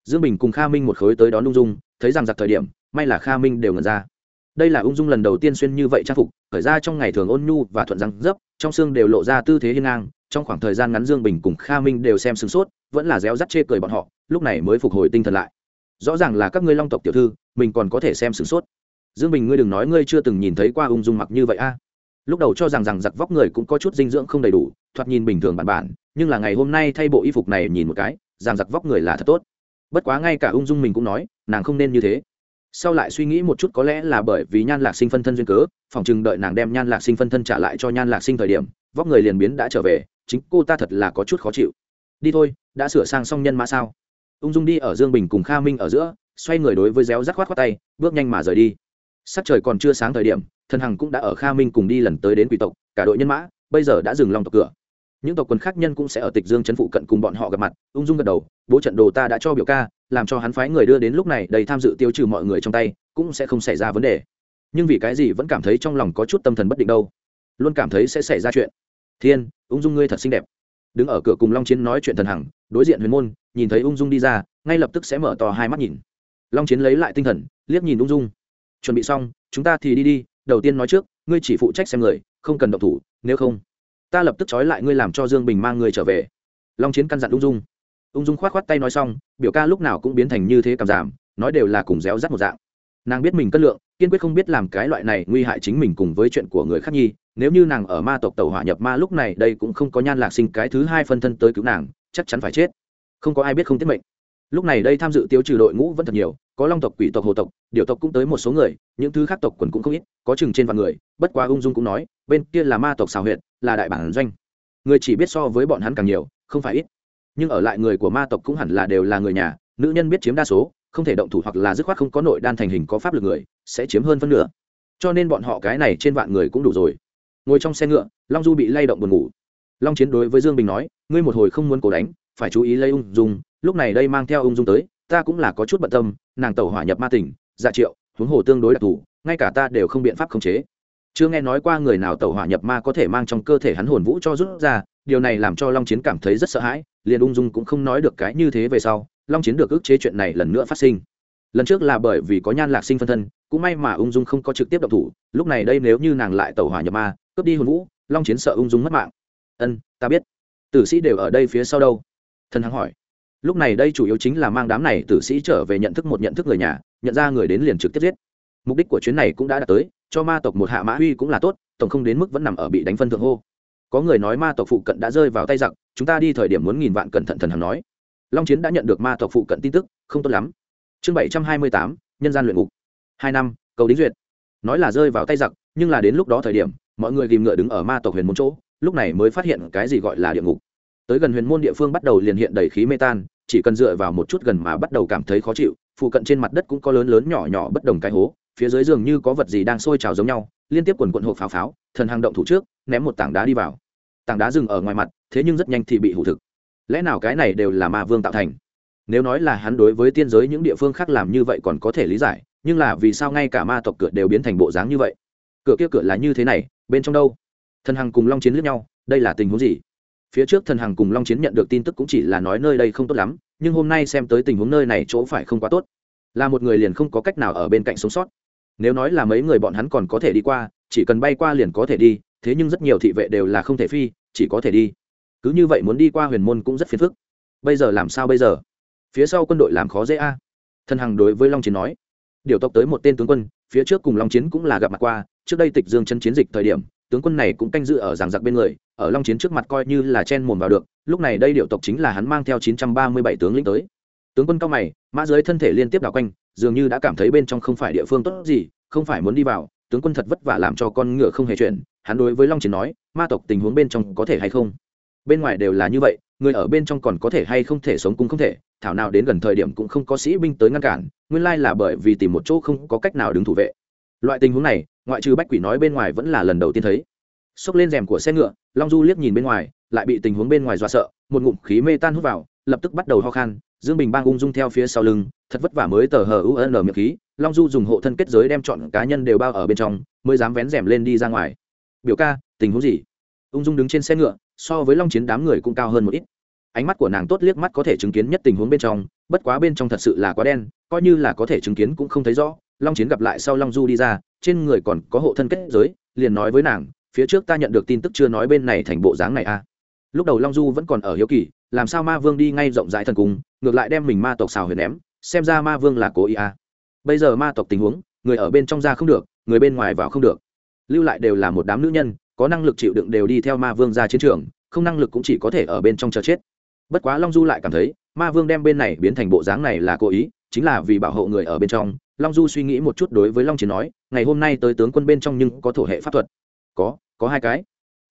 Dương bình cùng kha minh một khối tới đón ung dung, thấy rằng giặc thời điểm, may là kha minh đều ngẩn ra. Đây là ung dung lần đầu tiên xuyên như vậy trang phục, khởi ra trong ngày thường ôn nhu và thuận răng dấp, trong xương đều lộ ra tư thế hiên ngang, trong khoảng thời gian ngắn dương bình cùng kha minh đều xem sửng sốt, vẫn là réo rắt chê cười bọn họ, lúc này mới phục hồi tinh thần lại. Rõ ràng là các ngươi long tộc tiểu thư mình còn có thể xem sửng sốt. Dương bình, ngươi đừng nói ngươi chưa từng nhìn thấy qua ung dung mặc như vậy a. Lúc đầu cho rằng rằng giặc vóc người cũng có chút dinh dưỡng không đầy đủ, thoạt nhìn bình thường bản bản, nhưng là ngày hôm nay thay bộ y phục này nhìn một cái, rằng giặc vóc người là thật tốt. Bất quá ngay cả ung dung mình cũng nói, nàng không nên như thế. Sau lại suy nghĩ một chút có lẽ là bởi vì nhan lạc sinh phân thân duyên cớ, phòng chừng đợi nàng đem nhan lạc sinh phân thân trả lại cho nhan lạc sinh thời điểm, vóc người liền biến đã trở về, chính cô ta thật là có chút khó chịu. Đi thôi, đã sửa sang xong nhân mã sao? Ung dung đi ở dương bình cùng kha minh ở giữa xoay người đối với réo rắc khoát khoát tay, bước nhanh mà rời đi. Sắc trời còn chưa sáng thời điểm, thần hằng cũng đã ở kha minh cùng đi lần tới đến quỷ tộc, cả đội nhân mã, bây giờ đã dừng lòng tộc cửa. Những tộc quân khác nhân cũng sẽ ở tịch dương chấn phụ cận cùng bọn họ gặp mặt, ung dung gật đầu, bố trận đồ ta đã cho biểu ca, làm cho hắn phái người đưa đến lúc này, đầy tham dự tiêu trừ mọi người trong tay, cũng sẽ không xảy ra vấn đề. Nhưng vì cái gì vẫn cảm thấy trong lòng có chút tâm thần bất định đâu? Luôn cảm thấy sẽ xảy ra chuyện. Thiên, ung dung ngươi thật xinh đẹp. Đứng ở cửa cùng long chiến nói chuyện thần hằng, đối diện huyền môn, nhìn thấy ung dung đi ra, ngay lập tức sẽ mở to hai mắt nhìn long chiến lấy lại tinh thần, liếc nhìn ung dung. Chuẩn bị xong, chúng ta thì đi đi, đầu tiên nói trước, ngươi chỉ phụ trách xem người, không cần động thủ, nếu không, ta lập tức trói lại ngươi làm cho dương bình mang người trở về. Long chiến căn dặn ung dung. Ung dung k h o á t k h o á t tay nói xong, biểu ca lúc nào cũng biến thành như thế cảm giảm, nói đều là cùng réo rắt một dạng. Nàng biết mình cân lượng, kiên quyết không biết làm cái loại này nguy hại chính mình cùng với chuyện của người khác nhi, nếu như nàng ở ma tộc tàu hỏa nhập ma lúc này, đây cũng không có nhan lạc sinh cái thứ hai phân thân tới cứu nàng, chắc chắn phải chết. Không có ai biết không tiết mệnh lúc này đây tham dự tiêu trừ đội ngũ vẫn thật nhiều, có long tộc, quỷ tộc, hồ tộc điều tộc cũng tới một số người, những thứ khác tộc quần cũng không ít, có chừng trên vạn người, bất quá ung dung cũng nói, bên kia là ma tộc xào huyện là đại bản doanh. Người chỉ biết so với bọn hắn càng nhiều, không phải ít. Nhưng ở lại người của ma tộc cũng hẳn là đều là người nhà, nữ nhân biết chiếm đa số, không thể động thủ hoặc là dứt khoát không có nội đan thành hình có pháp lực người, sẽ chiếm hơn phân nửa. Cho nên bọn họ cái này trên vạn người cũng đủ rồi. Ngồi trong xe ngựa, long du bị lay động buồn ngủ. Long chiến đối với dương bình nói, ngươi một hồi không muốn cổ đánh, phải chú ý lấy ung dung lúc này đây mang theo ung dung tới, ta cũng là có chút bận tâm, nàng Tẩu hỏa nhập ma tỉnh dạ triệu, huống hồ tương đối đặc thù, ngay cả ta đều không biện pháp khống chế. Chưa nghe nói qua người nào Tẩu hỏa nhập ma có thể mang trong cơ thể hắn hồn vũ cho rút ra, điều này làm cho long chiến cảm thấy rất sợ hãi, liền ung dung cũng không nói được cái như thế về sau, long chiến được ức chế chuyện này lần nữa phát sinh. Lần trước là bởi vì có nhan lạc sinh phân thân, cũng may mà ung dung không có trực tiếp độc thủ, lúc này đây nếu như nàng lại Tẩu hỏa nhập ma, cướp đi hồn vũ, long chiến sợ ung dung mất mạng. Ân, ta biết. Tử sĩ đều ở đây phía sau đâu? Thần hằng hỏi lúc này đây chủ yếu chính là mang đám này tử sĩ trở về nhận thức một nhận thức người nhà, nhận ra người đến liền trực tiếp giết. Mục đích của chuyến này cũng đã đạt tới, cho ma tộc một hạ mã huy cũng là tốt, tổng không đến mức vẫn nằm ở bị đánh phân thượng hô. Có người nói ma tộc phụ cận đã rơi vào tay giặc, chúng ta đi thời điểm muốn nghìn vạn cẩn thận thần hằng nói. Long chiến đã nhận được ma tộc phụ cận tin tức, không tốt lắm. Chương bảy trăm hai mươi tám, nhân gian luyện ngục. Hai năm, cầu đính duyệt. Nói là rơi vào tay giặc, nhưng là đến lúc đó thời điểm, mọi người tìm ngựa đứng ở ma tộc huyền môn chỗ, lúc này mới phát hiện cái gì gọi là địa ngục tới gần huyền môn địa phương bắt đầu liền hiện đầy khí mê tan, chỉ cần dựa vào một chút gần mà bắt đầu cảm thấy khó chịu, phụ cận trên mặt đất cũng có lớn lớn nhỏ nhỏ bất đồng cái hố, phía dưới giường như có vật gì đang sôi trào giống nhau, liên tiếp quần quận hộp pháo pháo, thần hang động thủ trước, ném một tảng đá đi vào. Tảng đá dừng ở ngoài mặt, thế nhưng rất nhanh thì bị hủ thực. Lẽ nào cái này đều là ma vương tạo thành? Nếu nói là hắn đối với tiên giới những địa phương khác làm như vậy còn có thể lý giải, nhưng là vì sao ngay cả ma tộc cửa đều biến thành bộ dáng như vậy? Cửa kia cửa là như thế này, bên trong đâu? Thần hằng cùng long chiến lướt nhau, đây là tình huống gì? Phía trước thần hằng cùng long chiến nhận được tin tức cũng chỉ là nói nơi đây không tốt lắm, nhưng hôm nay xem tới tình huống nơi này chỗ phải không quá tốt. Là một người liền không có cách nào ở bên cạnh sống sót. Nếu nói là mấy người bọn hắn còn có thể đi qua, chỉ cần bay qua liền có thể đi, thế nhưng rất nhiều thị vệ đều là không thể phi, chỉ có thể đi. Cứ như vậy muốn đi qua huyền môn cũng rất phiền phức. Bây giờ làm sao bây giờ? Phía sau quân đội làm khó dễ a. Thần hằng đối với long chiến nói. Điều tộc tới một tên tướng quân, phía trước cùng long chiến cũng là gặp mặt qua, trước đây tịch dương chân chiến dịch thời điểm, tướng quân này cũng canh dự ở giảng giặc bên người ở long chiến trước mặt coi như là chen mồm vào được, lúc này đây điệu tộc chính là hắn mang theo chín trăm ba mươi bảy tướng lĩnh tới. Tướng quân cao mày, mã dưới thân thể liên tiếp đảo quanh, dường như đã cảm thấy bên trong không phải địa phương tốt gì, không phải muốn đi vào, tướng quân thật vất vả làm cho con ngựa không hề chuyển, hắn đối với long chiến nói, ma tộc tình huống bên trong có thể hay không? Bên ngoài đều là như vậy, người ở bên trong còn có thể hay không thể sống cũng không thể, thảo nào đến gần thời điểm cũng không có sĩ binh tới ngăn cản, nguyên lai là bởi vì tìm một chỗ không có cách nào đứng thủ vệ. Loại tình huống này, ngoại trừ bách quỷ nói bên ngoài vẫn là lần đầu tiên thấy xốc lên rèm của xe ngựa, long du liếc nhìn bên ngoài, lại bị tình huống bên ngoài dọa sợ, một ngụm khí mê tan hút vào, lập tức bắt đầu ho khan, dương bình bang ung dung theo phía sau lưng, thật vất vả mới tờ hờ u n miệng khí, long du dùng hộ thân kết giới đem chọn cá nhân đều bao ở bên trong, mới dám vén rèm lên đi ra ngoài. Biểu ca, tình huống gì? Ung dung đứng trên xe ngựa, so với long chiến đám người cũng cao hơn một ít. Ánh mắt của nàng tốt liếc mắt có thể chứng kiến nhất tình huống bên trong, bất quá bên trong thật sự là quá đen, coi như là có thể chứng kiến cũng không thấy rõ. Long chiến gặp lại sau long du đi ra, trên người còn có hộ thân kết giới, liền nói với nàng phía trước ta nhận được tin tức chưa nói bên này thành bộ dáng này a à. lúc đầu long du vẫn còn ở hiếu kỳ, làm sao ma vương đi ngay rộng rãi thần cung, ngược lại đem mình ma tộc xào huyền ném, xem ra ma vương là cố ý a à. bây giờ ma tộc tình huống, người ở bên trong ra không được, người bên ngoài vào không được lưu lại đều là một đám nữ nhân, có năng lực chịu đựng đều đi theo ma vương ra chiến trường, không năng lực cũng chỉ có thể ở bên trong chờ chết bất quá long du lại cảm thấy, ma vương đem bên này biến thành bộ dáng này là cố ý, chính là vì bảo hộ người ở bên trong long du suy nghĩ một chút đối với long chiến nói, ngày hôm nay tới tướng quân bên trong nhưng có thổ hệ pháp thuật có có hai cái.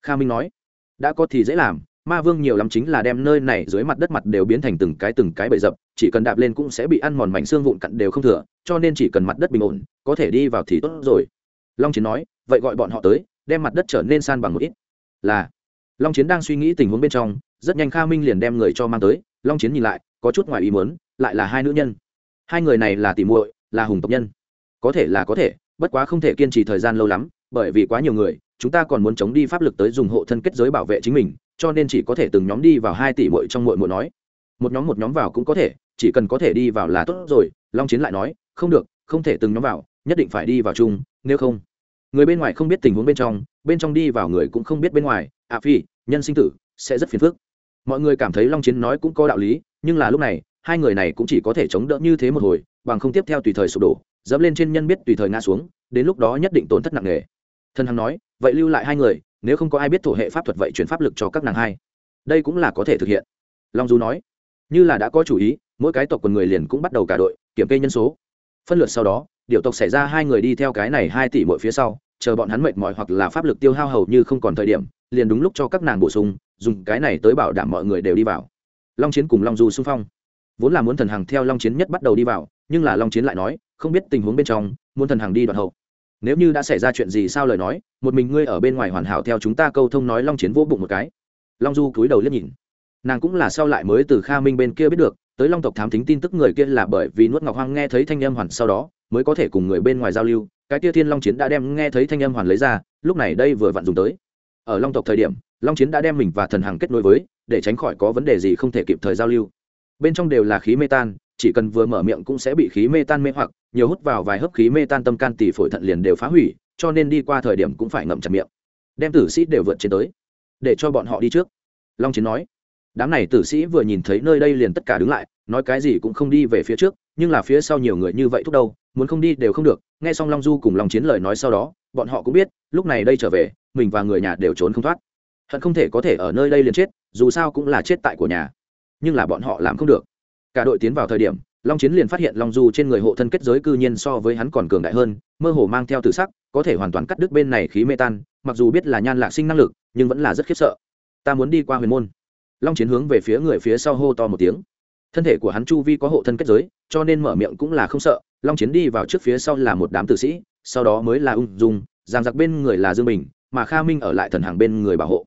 Kha minh nói, đã có thì dễ làm, ma vương nhiều lắm chính là đem nơi này dưới mặt đất mặt đều biến thành từng cái từng cái bậy dập chỉ cần đạp lên cũng sẽ bị ăn mòn mảnh xương vụn cặn đều không thừa, cho nên chỉ cần mặt đất bình ổn, có thể đi vào thì tốt rồi. Long chiến nói, vậy gọi bọn họ tới, đem mặt đất trở nên san bằng một ít. Là, long chiến đang suy nghĩ tình huống bên trong, rất nhanh kha minh liền đem người cho mang tới. Long chiến nhìn lại, có chút ngoài ý muốn, lại là hai nữ nhân. Hai người này là tỉ muội, là hùng tộc nhân. Có thể là có thể, bất quá không thể kiên trì thời gian lâu lắm, bởi vì quá nhiều người chúng ta còn muốn chống đi pháp lực tới dùng hộ thân kết giới bảo vệ chính mình, cho nên chỉ có thể từng nhóm đi vào hai tỷ muội trong muội muội nói. Một nhóm một nhóm vào cũng có thể, chỉ cần có thể đi vào là tốt rồi, long chiến lại nói, không được, không thể từng nhóm vào, nhất định phải đi vào chung, nếu không. Người bên ngoài không biết tình huống bên trong bên trong đi vào người cũng không biết bên ngoài à phi, nhân sinh tử, sẽ rất phiền phức. Mọi người cảm thấy long chiến nói cũng có đạo lý, nhưng là lúc này, hai người này cũng chỉ có thể chống đỡ như thế một hồi, bằng không tiếp theo tùy thời sụp đổ, dẫm lên trên nhân biết tùy thời ngã xuống, đến lúc đó nhất định tổn thất nặng nề thân hằng nói, vậy lưu lại hai người, nếu không có ai biết thổ hệ pháp thuật vậy chuyển pháp lực cho các nàng hai. Đây cũng là có thể thực hiện. Long du nói, như là đã có chủ ý, mỗi cái tộc quần người liền cũng bắt đầu cả đội, kiểm kê nhân số. Phân lượt sau đó, điều tộc xảy ra hai người đi theo cái này hai tỷ mỗi phía sau, chờ bọn hắn mệt mỏi hoặc là pháp lực tiêu hao hầu như không còn thời điểm, liền đúng lúc cho các nàng bổ sung, dùng cái này tới bảo đảm mọi người đều đi vào. Long chiến cùng long du xung phong. Vốn là muốn thần hằng theo long chiến nhất bắt đầu đi vào, nhưng là long chiến lại nói, không biết tình huống bên trong, muốn thần hằng đi đoạn hậu nếu như đã xảy ra chuyện gì sao lời nói, một mình ngươi ở bên ngoài hoàn hảo theo chúng ta câu thông nói long chiến vô bụng một cái. Long du cúi đầu liếc nhìn. Nàng cũng là sao lại mới từ kha minh bên kia biết được, tới long tộc thám tính tin tức người kia là bởi vì nuốt ngọc hoang nghe thấy thanh âm hoàn sau đó, mới có thể cùng người bên ngoài giao lưu. Cái kia thiên long chiến đã đem nghe thấy thanh âm hoàn lấy ra, lúc này đây vừa vặn dùng tới. Ở long tộc thời điểm, long chiến đã đem mình và thần hằng kết nối với, để tránh khỏi có vấn đề gì không thể kịp thời giao lưu. Bên trong đều là khí mê tan chỉ cần vừa mở miệng cũng sẽ bị khí mê tan mê hoặc, nhiều hút vào vài hớp khí mê tan tâm can tỷ phổi thận liền đều phá hủy, cho nên đi qua thời điểm cũng phải ngậm chặt miệng. Đem tử sĩ đều vượt trên tới, để cho bọn họ đi trước. Long chiến nói. Đám này tử sĩ vừa nhìn thấy nơi đây liền tất cả đứng lại, nói cái gì cũng không đi về phía trước, nhưng là phía sau nhiều người như vậy thúc đâu, muốn không đi đều không được. Nghe xong long du cùng long chiến lời nói sau đó, bọn họ cũng biết, lúc này đây trở về, mình và người nhà đều trốn không thoát. Hận không thể có thể ở nơi đây liền chết, dù sao cũng là chết tại của nhà. Nhưng là bọn họ làm không được cả đội tiến vào thời điểm, long chiến liền phát hiện long du trên người hộ thân kết giới cư nhiên so với hắn còn cường đại hơn, mơ hồ mang theo tử sắc, có thể hoàn toàn cắt đứt bên này khí mê tan, mặc dù biết là nhan lạc sinh năng lực, nhưng vẫn là rất khiếp sợ. Ta muốn đi qua huyền môn. Long chiến hướng về phía người phía sau hô to một tiếng. Thân thể của hắn chu vi có hộ thân kết giới, cho nên mở miệng cũng là không sợ. Long chiến đi vào trước phía sau là một đám tử sĩ, sau đó mới là ung dung, giang giặc bên người là dương bình, mà kha minh ở lại thần hàng bên người bảo hộ.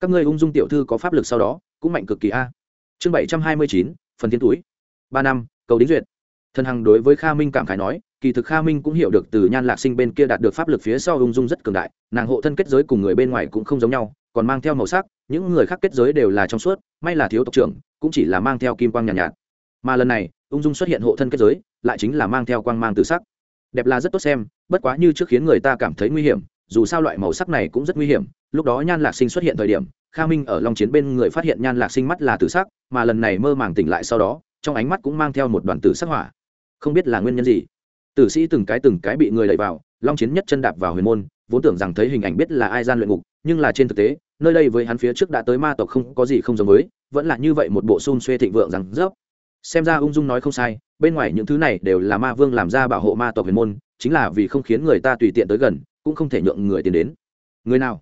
Các ngươi ung dung tiểu thư có pháp lực sau đó, cũng mạnh cực kỳ a. Chương bảy trăm hai mươi chín phần thiên túi. Ba năm cầu đính duyệt. Thần hằng đối với kha minh cảm khái nói kỳ thực kha minh cũng hiểu được từ nhan lạc sinh bên kia đạt được pháp lực phía sau ung dung rất cường đại nàng hộ thân kết giới cùng người bên ngoài cũng không giống nhau còn mang theo màu sắc những người khác kết giới đều là trong suốt may là thiếu tộc trưởng cũng chỉ là mang theo kim quang nhàn nhạt, nhạt. Mà lần này ung dung xuất hiện hộ thân kết giới lại chính là mang theo quang mang từ sắc. Đẹp là rất tốt xem bất quá như trước khiến người ta cảm thấy nguy hiểm dù sao loại màu sắc này cũng rất nguy hiểm lúc đó nhan lạc sinh xuất hiện thời điểm kha minh ở long chiến bên người phát hiện nhan lạc sinh mắt là tử sắc, mà lần này mơ màng tỉnh lại sau đó, trong ánh mắt cũng mang theo một đoàn tử sắc hỏa. Không biết là nguyên nhân gì. Tử sĩ từng cái từng cái bị người đẩy vào, long chiến nhất chân đạp vào huyền môn, vốn tưởng rằng thấy hình ảnh biết là ai gian luyện ngục, nhưng là trên thực tế, nơi đây với hắn phía trước đã tới ma tộc không có gì không giống với, vẫn là như vậy một bộ xung xuê thịnh vượng rằng rớp xem ra ung dung nói không sai, bên ngoài những thứ này đều là ma vương làm ra bảo hộ ma tộc huyền môn, chính là vì không khiến người ta tùy tiện tới gần, cũng không thể nhượng người tiến đến. Người nào?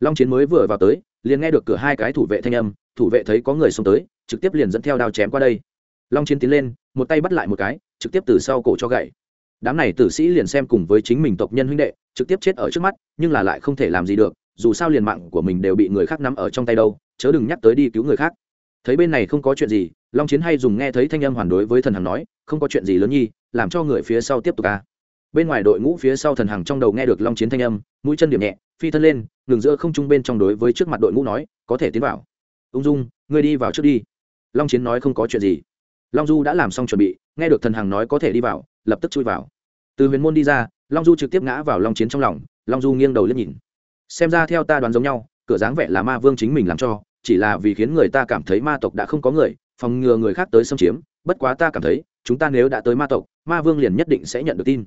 Long chiến mới vừa vào tới liền nghe được cửa hai cái thủ vệ thanh âm, thủ vệ thấy có người xông tới, trực tiếp liền dẫn theo đao chém qua đây. Long chiến tiến lên, một tay bắt lại một cái, trực tiếp từ sau cổ cho gậy. Đám này tử sĩ liền xem cùng với chính mình tộc nhân huynh đệ, trực tiếp chết ở trước mắt, nhưng là lại không thể làm gì được, dù sao liền mạng của mình đều bị người khác nắm ở trong tay đâu, chớ đừng nhắc tới đi cứu người khác. Thấy bên này không có chuyện gì, long chiến hay dùng nghe thấy thanh âm hoàn đối với thần hằng nói, không có chuyện gì lớn nhi, làm cho người phía sau tiếp tục ca bên ngoài đội ngũ phía sau thần hằng trong đầu nghe được long chiến thanh âm, mũi chân điểm nhẹ, phi thân lên, ngừng giữa không trung bên trong đối với trước mặt đội ngũ nói, có thể tiến vào. Ung dung, ngươi đi vào trước đi. Long chiến nói không có chuyện gì. Long du đã làm xong chuẩn bị, nghe được thần hằng nói có thể đi vào, lập tức chui vào. Từ huyền môn đi ra, long du trực tiếp ngã vào long chiến trong lòng, long du nghiêng đầu liếc nhìn. Xem ra theo ta đoán giống nhau, cửa dáng vẻ là ma vương chính mình làm cho, chỉ là vì khiến người ta cảm thấy ma tộc đã không có người, phòng ngừa người khác tới xâm chiếm, bất quá ta cảm thấy, chúng ta nếu đã tới ma tộc, ma vương liền nhất định sẽ nhận được tin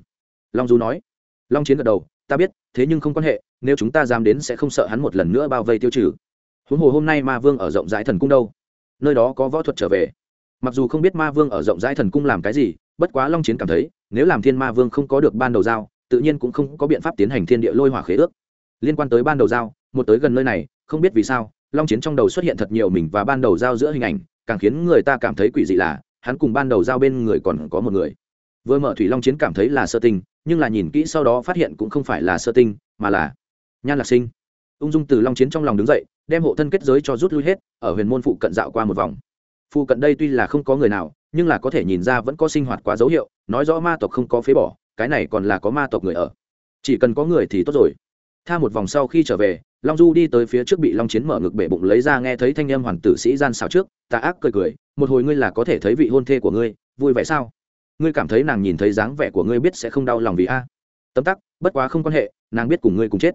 long du nói. Long chiến gật đầu, ta biết, thế nhưng không quan hệ, nếu chúng ta dám đến sẽ không sợ hắn một lần nữa bao vây tiêu trừ. Huống hồ hôm nay ma vương ở rộng rãi thần cung đâu? Nơi đó có võ thuật trở về. Mặc dù không biết ma vương ở rộng rãi thần cung làm cái gì, bất quá long chiến cảm thấy, nếu làm thiên ma vương không có được ban đầu giao, tự nhiên cũng không có biện pháp tiến hành thiên địa lôi hỏa khế ước. Liên quan tới ban đầu giao, một tới gần nơi này, không biết vì sao, long chiến trong đầu xuất hiện thật nhiều mình và ban đầu giao giữa hình ảnh, càng khiến người ta cảm thấy quỷ dị là, hắn cùng ban đầu giao bên người còn có một người. Vừa mở thủy long chiến cảm thấy là sơ tình nhưng là nhìn kỹ sau đó phát hiện cũng không phải là sơ tinh, mà là nhan lạc sinh. Ung dung từ long chiến trong lòng đứng dậy, đem hộ thân kết giới cho rút lui hết, ở huyền môn phụ cận dạo qua một vòng. Phụ cận đây tuy là không có người nào, nhưng là có thể nhìn ra vẫn có sinh hoạt quá dấu hiệu, nói rõ ma tộc không có phế bỏ, cái này còn là có ma tộc người ở. Chỉ cần có người thì tốt rồi. Tha một vòng sau khi trở về, long du đi tới phía trước bị long chiến mở ngực bể bụng lấy ra nghe thấy thanh âm hoàng tử sĩ gian xào trước ta ác cười cười, một hồi ngươi là có thể thấy vị hôn thê của ngươi, vui vẻ sao? Ngươi cảm thấy nàng nhìn thấy dáng vẻ của ngươi biết sẽ không đau lòng vì a? Tấm tắc, bất quá không quan hệ, nàng biết cùng ngươi cùng chết.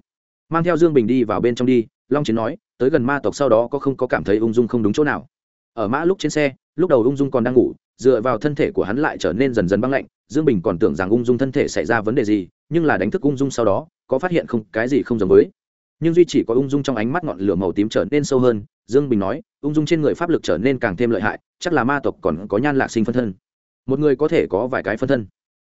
Mang theo dương bình đi vào bên trong đi, long chiến nói, tới gần ma tộc sau đó có không có cảm thấy ung dung không đúng chỗ nào? Ở mã lúc trên xe, lúc đầu ung dung còn đang ngủ, dựa vào thân thể của hắn lại trở nên dần dần băng lạnh, dương bình còn tưởng rằng ung dung thân thể xảy ra vấn đề gì, nhưng là đánh thức ung dung sau đó, có phát hiện không, cái gì không giống với. Nhưng duy chỉ có ung dung trong ánh mắt ngọn lửa màu tím trở nên sâu hơn, dương bình nói, ung dung trên người pháp lực trở nên càng thêm lợi hại, chắc là ma tộc còn có nhan lạc sinh phân thân một người có thể có vài cái phân thân,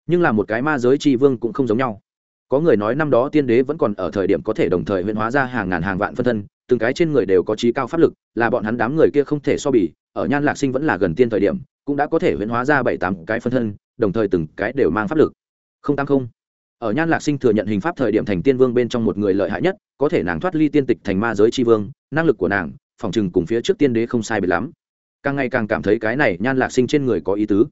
nhưng là một cái ma giới tri vương cũng không giống nhau. Có người nói năm đó tiên đế vẫn còn ở thời điểm có thể đồng thời huyễn hóa ra hàng ngàn hàng vạn phân thân, từng cái trên người đều có trí cao pháp lực, là bọn hắn đám người kia không thể so bì, ở nhan lạc sinh vẫn là gần tiên thời điểm, cũng đã có thể huyễn hóa ra bảy tám cái phân thân, đồng thời từng cái đều mang pháp lực. Không tăng không. Ở nhan lạc sinh thừa nhận hình pháp thời điểm thành tiên vương bên trong một người lợi hại nhất, có thể nàng thoát ly tiên tịch thành ma giới tri vương, năng lực của nàng, phòng chừng cùng phía trước tiên đế không sai biệt lắm. Càng ngày càng cảm thấy cái này nhan lạc sinh trên người có ý tứ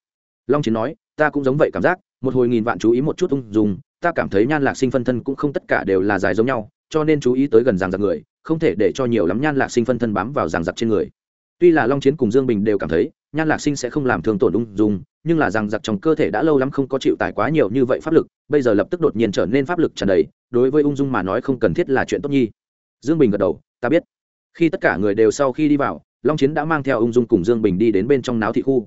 long chiến nói, ta cũng giống vậy cảm giác, một hồi nghìn vạn chú ý một chút ung dùng ta cảm thấy nhan lạc sinh phân thân cũng không tất cả đều là dài giống nhau, cho nên chú ý tới gần ràng giặc người, không thể để cho nhiều lắm nhan lạc sinh phân thân bám vào ràng giặc trên người. Tuy là long chiến cùng dương bình đều cảm thấy, nhan lạc sinh sẽ không làm thương tổn ung dung, nhưng là rằng giặc trong cơ thể đã lâu lắm không có chịu tải quá nhiều như vậy pháp lực, bây giờ lập tức đột nhiên trở nên pháp lực tràn đầy, đối với ung dung mà nói không cần thiết là chuyện tốt nhi. Dương bình gật đầu, ta biết. Khi tất cả người đều sau khi đi vào, long chiến đã mang theo ung dung cùng dương bình đi đến bên trong náo thị khu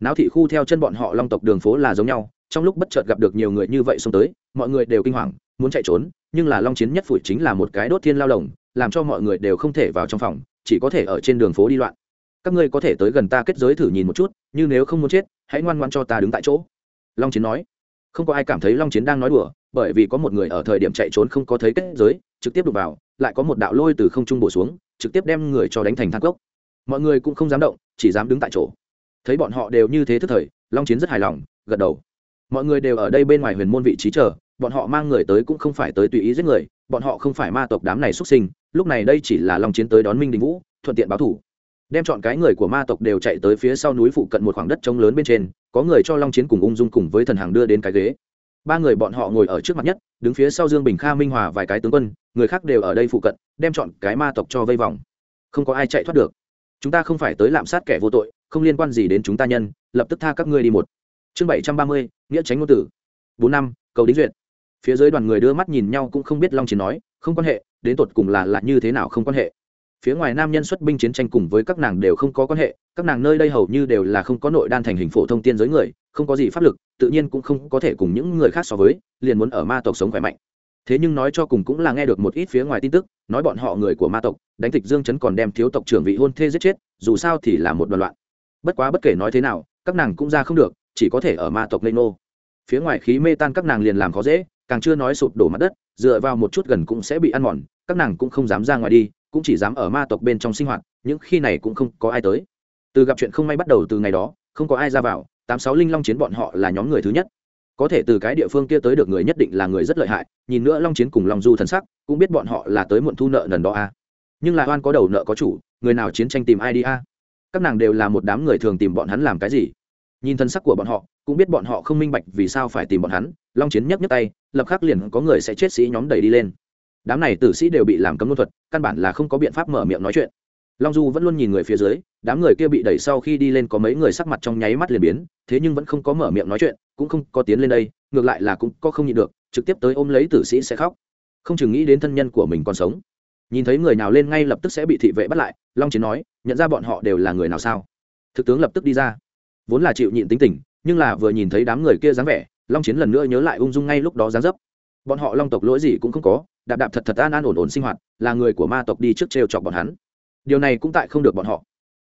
náo thị khu theo chân bọn họ long tộc đường phố là giống nhau, trong lúc bất chợt gặp được nhiều người như vậy xông tới, mọi người đều kinh hoàng, muốn chạy trốn, nhưng là long chiến nhất phủi chính là một cái đốt thiên lao lồng, làm cho mọi người đều không thể vào trong phòng, chỉ có thể ở trên đường phố đi loạn. Các ngươi có thể tới gần ta kết giới thử nhìn một chút, nhưng nếu không muốn chết, hãy ngoan ngoan cho ta đứng tại chỗ. Long chiến nói. Không có ai cảm thấy long chiến đang nói đùa, bởi vì có một người ở thời điểm chạy trốn không có thấy kết giới, trực tiếp đụng vào, lại có một đạo lôi từ không trung bổ xuống, trực tiếp đem người cho đánh thành thang cốc. Mọi người cũng không dám động, chỉ dám đứng tại chỗ thấy bọn họ đều như thế thức thời, long chiến rất hài lòng, gật đầu. Mọi người đều ở đây bên ngoài huyền môn vị trí chờ, bọn họ mang người tới cũng không phải tới tùy ý giết người, bọn họ không phải ma tộc đám này xuất sinh, lúc này đây chỉ là long chiến tới đón minh đình vũ, thuận tiện báo thủ. Đem chọn cái người của ma tộc đều chạy tới phía sau núi phụ cận một khoảng đất trống lớn bên trên, có người cho long chiến cùng ung dung cùng với thần hàng đưa đến cái ghế. Ba người bọn họ ngồi ở trước mặt nhất, đứng phía sau dương bình kha minh hòa vài cái tướng quân, người khác đều ở đây phụ cận, đem chọn cái ma tộc cho vây vòng. Không có ai chạy thoát được. Chúng ta không phải tới lạm sát kẻ vô tội không liên quan gì đến chúng ta nhân, lập tức tha các ngươi đi một. Chương bảy trăm ba mươi, nghĩa tránh ngôn tử. Bốn năm, cầu đính duyệt. Phía dưới đoàn người đưa mắt nhìn nhau cũng không biết long chiến nói, không quan hệ, đến tột cùng là là như thế nào không quan hệ. Phía ngoài nam nhân xuất binh chiến tranh cùng với các nàng đều không có quan hệ, các nàng nơi đây hầu như đều là không có nội đan thành hình phổ thông tiên giới người, không có gì pháp lực, tự nhiên cũng không có thể cùng những người khác so với, liền muốn ở ma tộc sống khỏe mạnh. Thế nhưng nói cho cùng cũng là nghe được một ít phía ngoài tin tức, nói bọn họ người của ma tộc, đánh tịch dương chấn còn đem thiếu tộc trưởng vị hôn thê giết chết, dù sao thì là một đoàn loạn bất quá bất kể nói thế nào, các nàng cũng ra không được, chỉ có thể ở ma tộc lê nô phía ngoài khí mê tan các nàng liền làm khó dễ, càng chưa nói sụp đổ mặt đất, dựa vào một chút gần cũng sẽ bị ăn mòn, các nàng cũng không dám ra ngoài đi, cũng chỉ dám ở ma tộc bên trong sinh hoạt, những khi này cũng không có ai tới. Từ gặp chuyện không may bắt đầu từ ngày đó, không có ai ra vào, tám sáu linh long chiến bọn họ là nhóm người thứ nhất. Có thể từ cái địa phương kia tới được người nhất định là người rất lợi hại, nhìn nữa long chiến cùng long du thần sắc, cũng biết bọn họ là tới muộn thu nợ nần đó a. Nhưng là oan có đầu nợ có chủ, người nào chiến tranh tìm ai đi a? Các nàng đều là một đám người thường tìm bọn hắn làm cái gì? Nhìn thân sắc của bọn họ, cũng biết bọn họ không minh bạch vì sao phải tìm bọn hắn, long chiến nhấc nhấc tay, lập khắc liền có người sẽ chết sĩ nhóm đẩy đi lên. Đám này tử sĩ đều bị làm cấm luân thuật, căn bản là không có biện pháp mở miệng nói chuyện. Long du vẫn luôn nhìn người phía dưới, đám người kia bị đẩy sau khi đi lên có mấy người sắc mặt trong nháy mắt liền biến, thế nhưng vẫn không có mở miệng nói chuyện, cũng không có tiến lên đây, ngược lại là cũng có không nhịn được, trực tiếp tới ôm lấy tử sĩ sẽ khóc. Không chừng nghĩ đến thân nhân của mình còn sống nhìn thấy người nào lên ngay lập tức sẽ bị thị vệ bắt lại, long chiến nói, nhận ra bọn họ đều là người nào sao? Thực tướng lập tức đi ra. Vốn là chịu nhịn tính tình, nhưng là vừa nhìn thấy đám người kia dáng vẻ, long chiến lần nữa nhớ lại ung dung ngay lúc đó dáng dấp. Bọn họ long tộc lỗi gì cũng không có, đạp đạp thật thật an an ổn ổn sinh hoạt, là người của ma tộc đi trước trêu chọc bọn hắn. Điều này cũng tại không được bọn họ.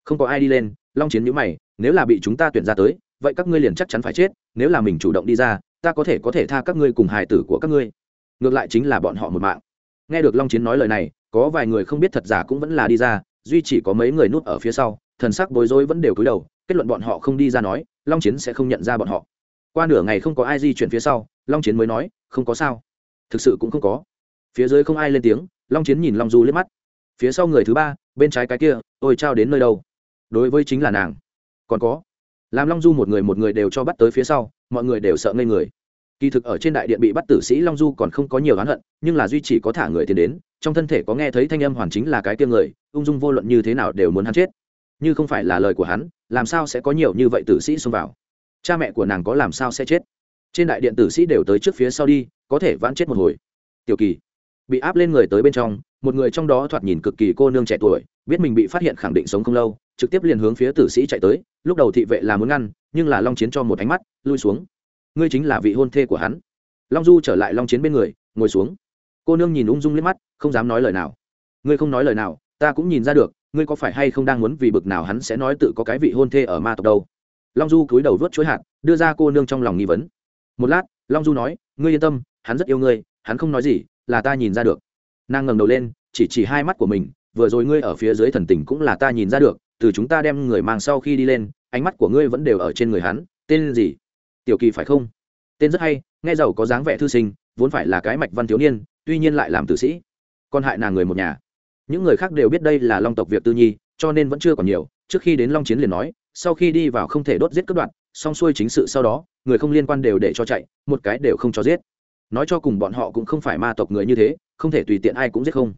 Không có ai đi lên, long chiến nhữ mày, nếu là bị chúng ta tuyển ra tới, vậy các ngươi liền chắc chắn phải chết, nếu là mình chủ động đi ra, ta có thể có thể tha các ngươi cùng hài tử của các ngươi. Ngược lại chính là bọn họ một mạng. Nghe được long chiến nói lời này có vài người không biết thật giả cũng vẫn là đi ra, duy chỉ có mấy người núp ở phía sau, thần sắc bối rối vẫn đều cúi đầu, kết luận bọn họ không đi ra nói, long chiến sẽ không nhận ra bọn họ. Qua nửa ngày không có ai di chuyển phía sau, long chiến mới nói, không có sao. Thực sự cũng không có. Phía dưới không ai lên tiếng, long chiến nhìn long du liếc mắt. Phía sau người thứ ba, bên trái cái kia, tôi trao đến nơi đâu? Đối với chính là nàng. Còn có. Làm long du một người một người đều cho bắt tới phía sau, mọi người đều sợ ngây người. Kỳ thực ở trên đại điện bị bắt tử sĩ long du còn không có nhiều oán hận, nhưng là duy chỉ có thả người tiền đến trong thân thể có nghe thấy thanh âm hoàn chính là cái tiêm người, ung dung vô luận như thế nào đều muốn hắn chết. Như không phải là lời của hắn, làm sao sẽ có nhiều như vậy tử sĩ xông vào? Cha mẹ của nàng có làm sao sẽ chết? Trên đại điện tử sĩ đều tới trước phía sau đi, có thể vãn chết một hồi. Tiểu kỳ bị áp lên người tới bên trong, một người trong đó thoạt nhìn cực kỳ cô nương trẻ tuổi, biết mình bị phát hiện khẳng định sống không lâu, trực tiếp liền hướng phía tử sĩ chạy tới, lúc đầu thị vệ là muốn ngăn, nhưng là long chiến cho một ánh mắt, lui xuống. Ngươi chính là vị hôn thê của hắn. Long du trở lại long chiến bên người, ngồi xuống. Cô nương nhìn ung dung liếc mắt không dám nói lời nào. Ngươi không nói lời nào, ta cũng nhìn ra được, ngươi có phải hay không đang muốn vì bực nào hắn sẽ nói tự có cái vị hôn thê ở ma tộc đâu. Long du cúi đầu vớt chuối hạt, đưa ra cô nương trong lòng nghi vấn. Một lát, long du nói, ngươi yên tâm, hắn rất yêu ngươi, hắn không nói gì, là ta nhìn ra được. Nàng ngẩng đầu lên, chỉ chỉ hai mắt của mình, vừa rồi ngươi ở phía dưới thần tình cũng là ta nhìn ra được, từ chúng ta đem người mang sau khi đi lên, ánh mắt của ngươi vẫn đều ở trên người hắn, tên gì? Tiểu kỳ phải không? Tên rất hay, nghe giàu có dáng vẻ thư sinh, vốn phải là cái mạch văn thiếu niên, tuy nhiên lại làm tử sĩ còn hại nàng người một nhà. Những người khác đều biết đây là long tộc việc tư nhi, cho nên vẫn chưa còn nhiều. Trước khi đến long chiến liền nói, sau khi đi vào không thể đốt giết cướp đoạn xong xuôi chính sự sau đó, người không liên quan đều để cho chạy, một cái đều không cho giết. Nói cho cùng bọn họ cũng không phải ma tộc người như thế, không thể tùy tiện ai cũng giết không.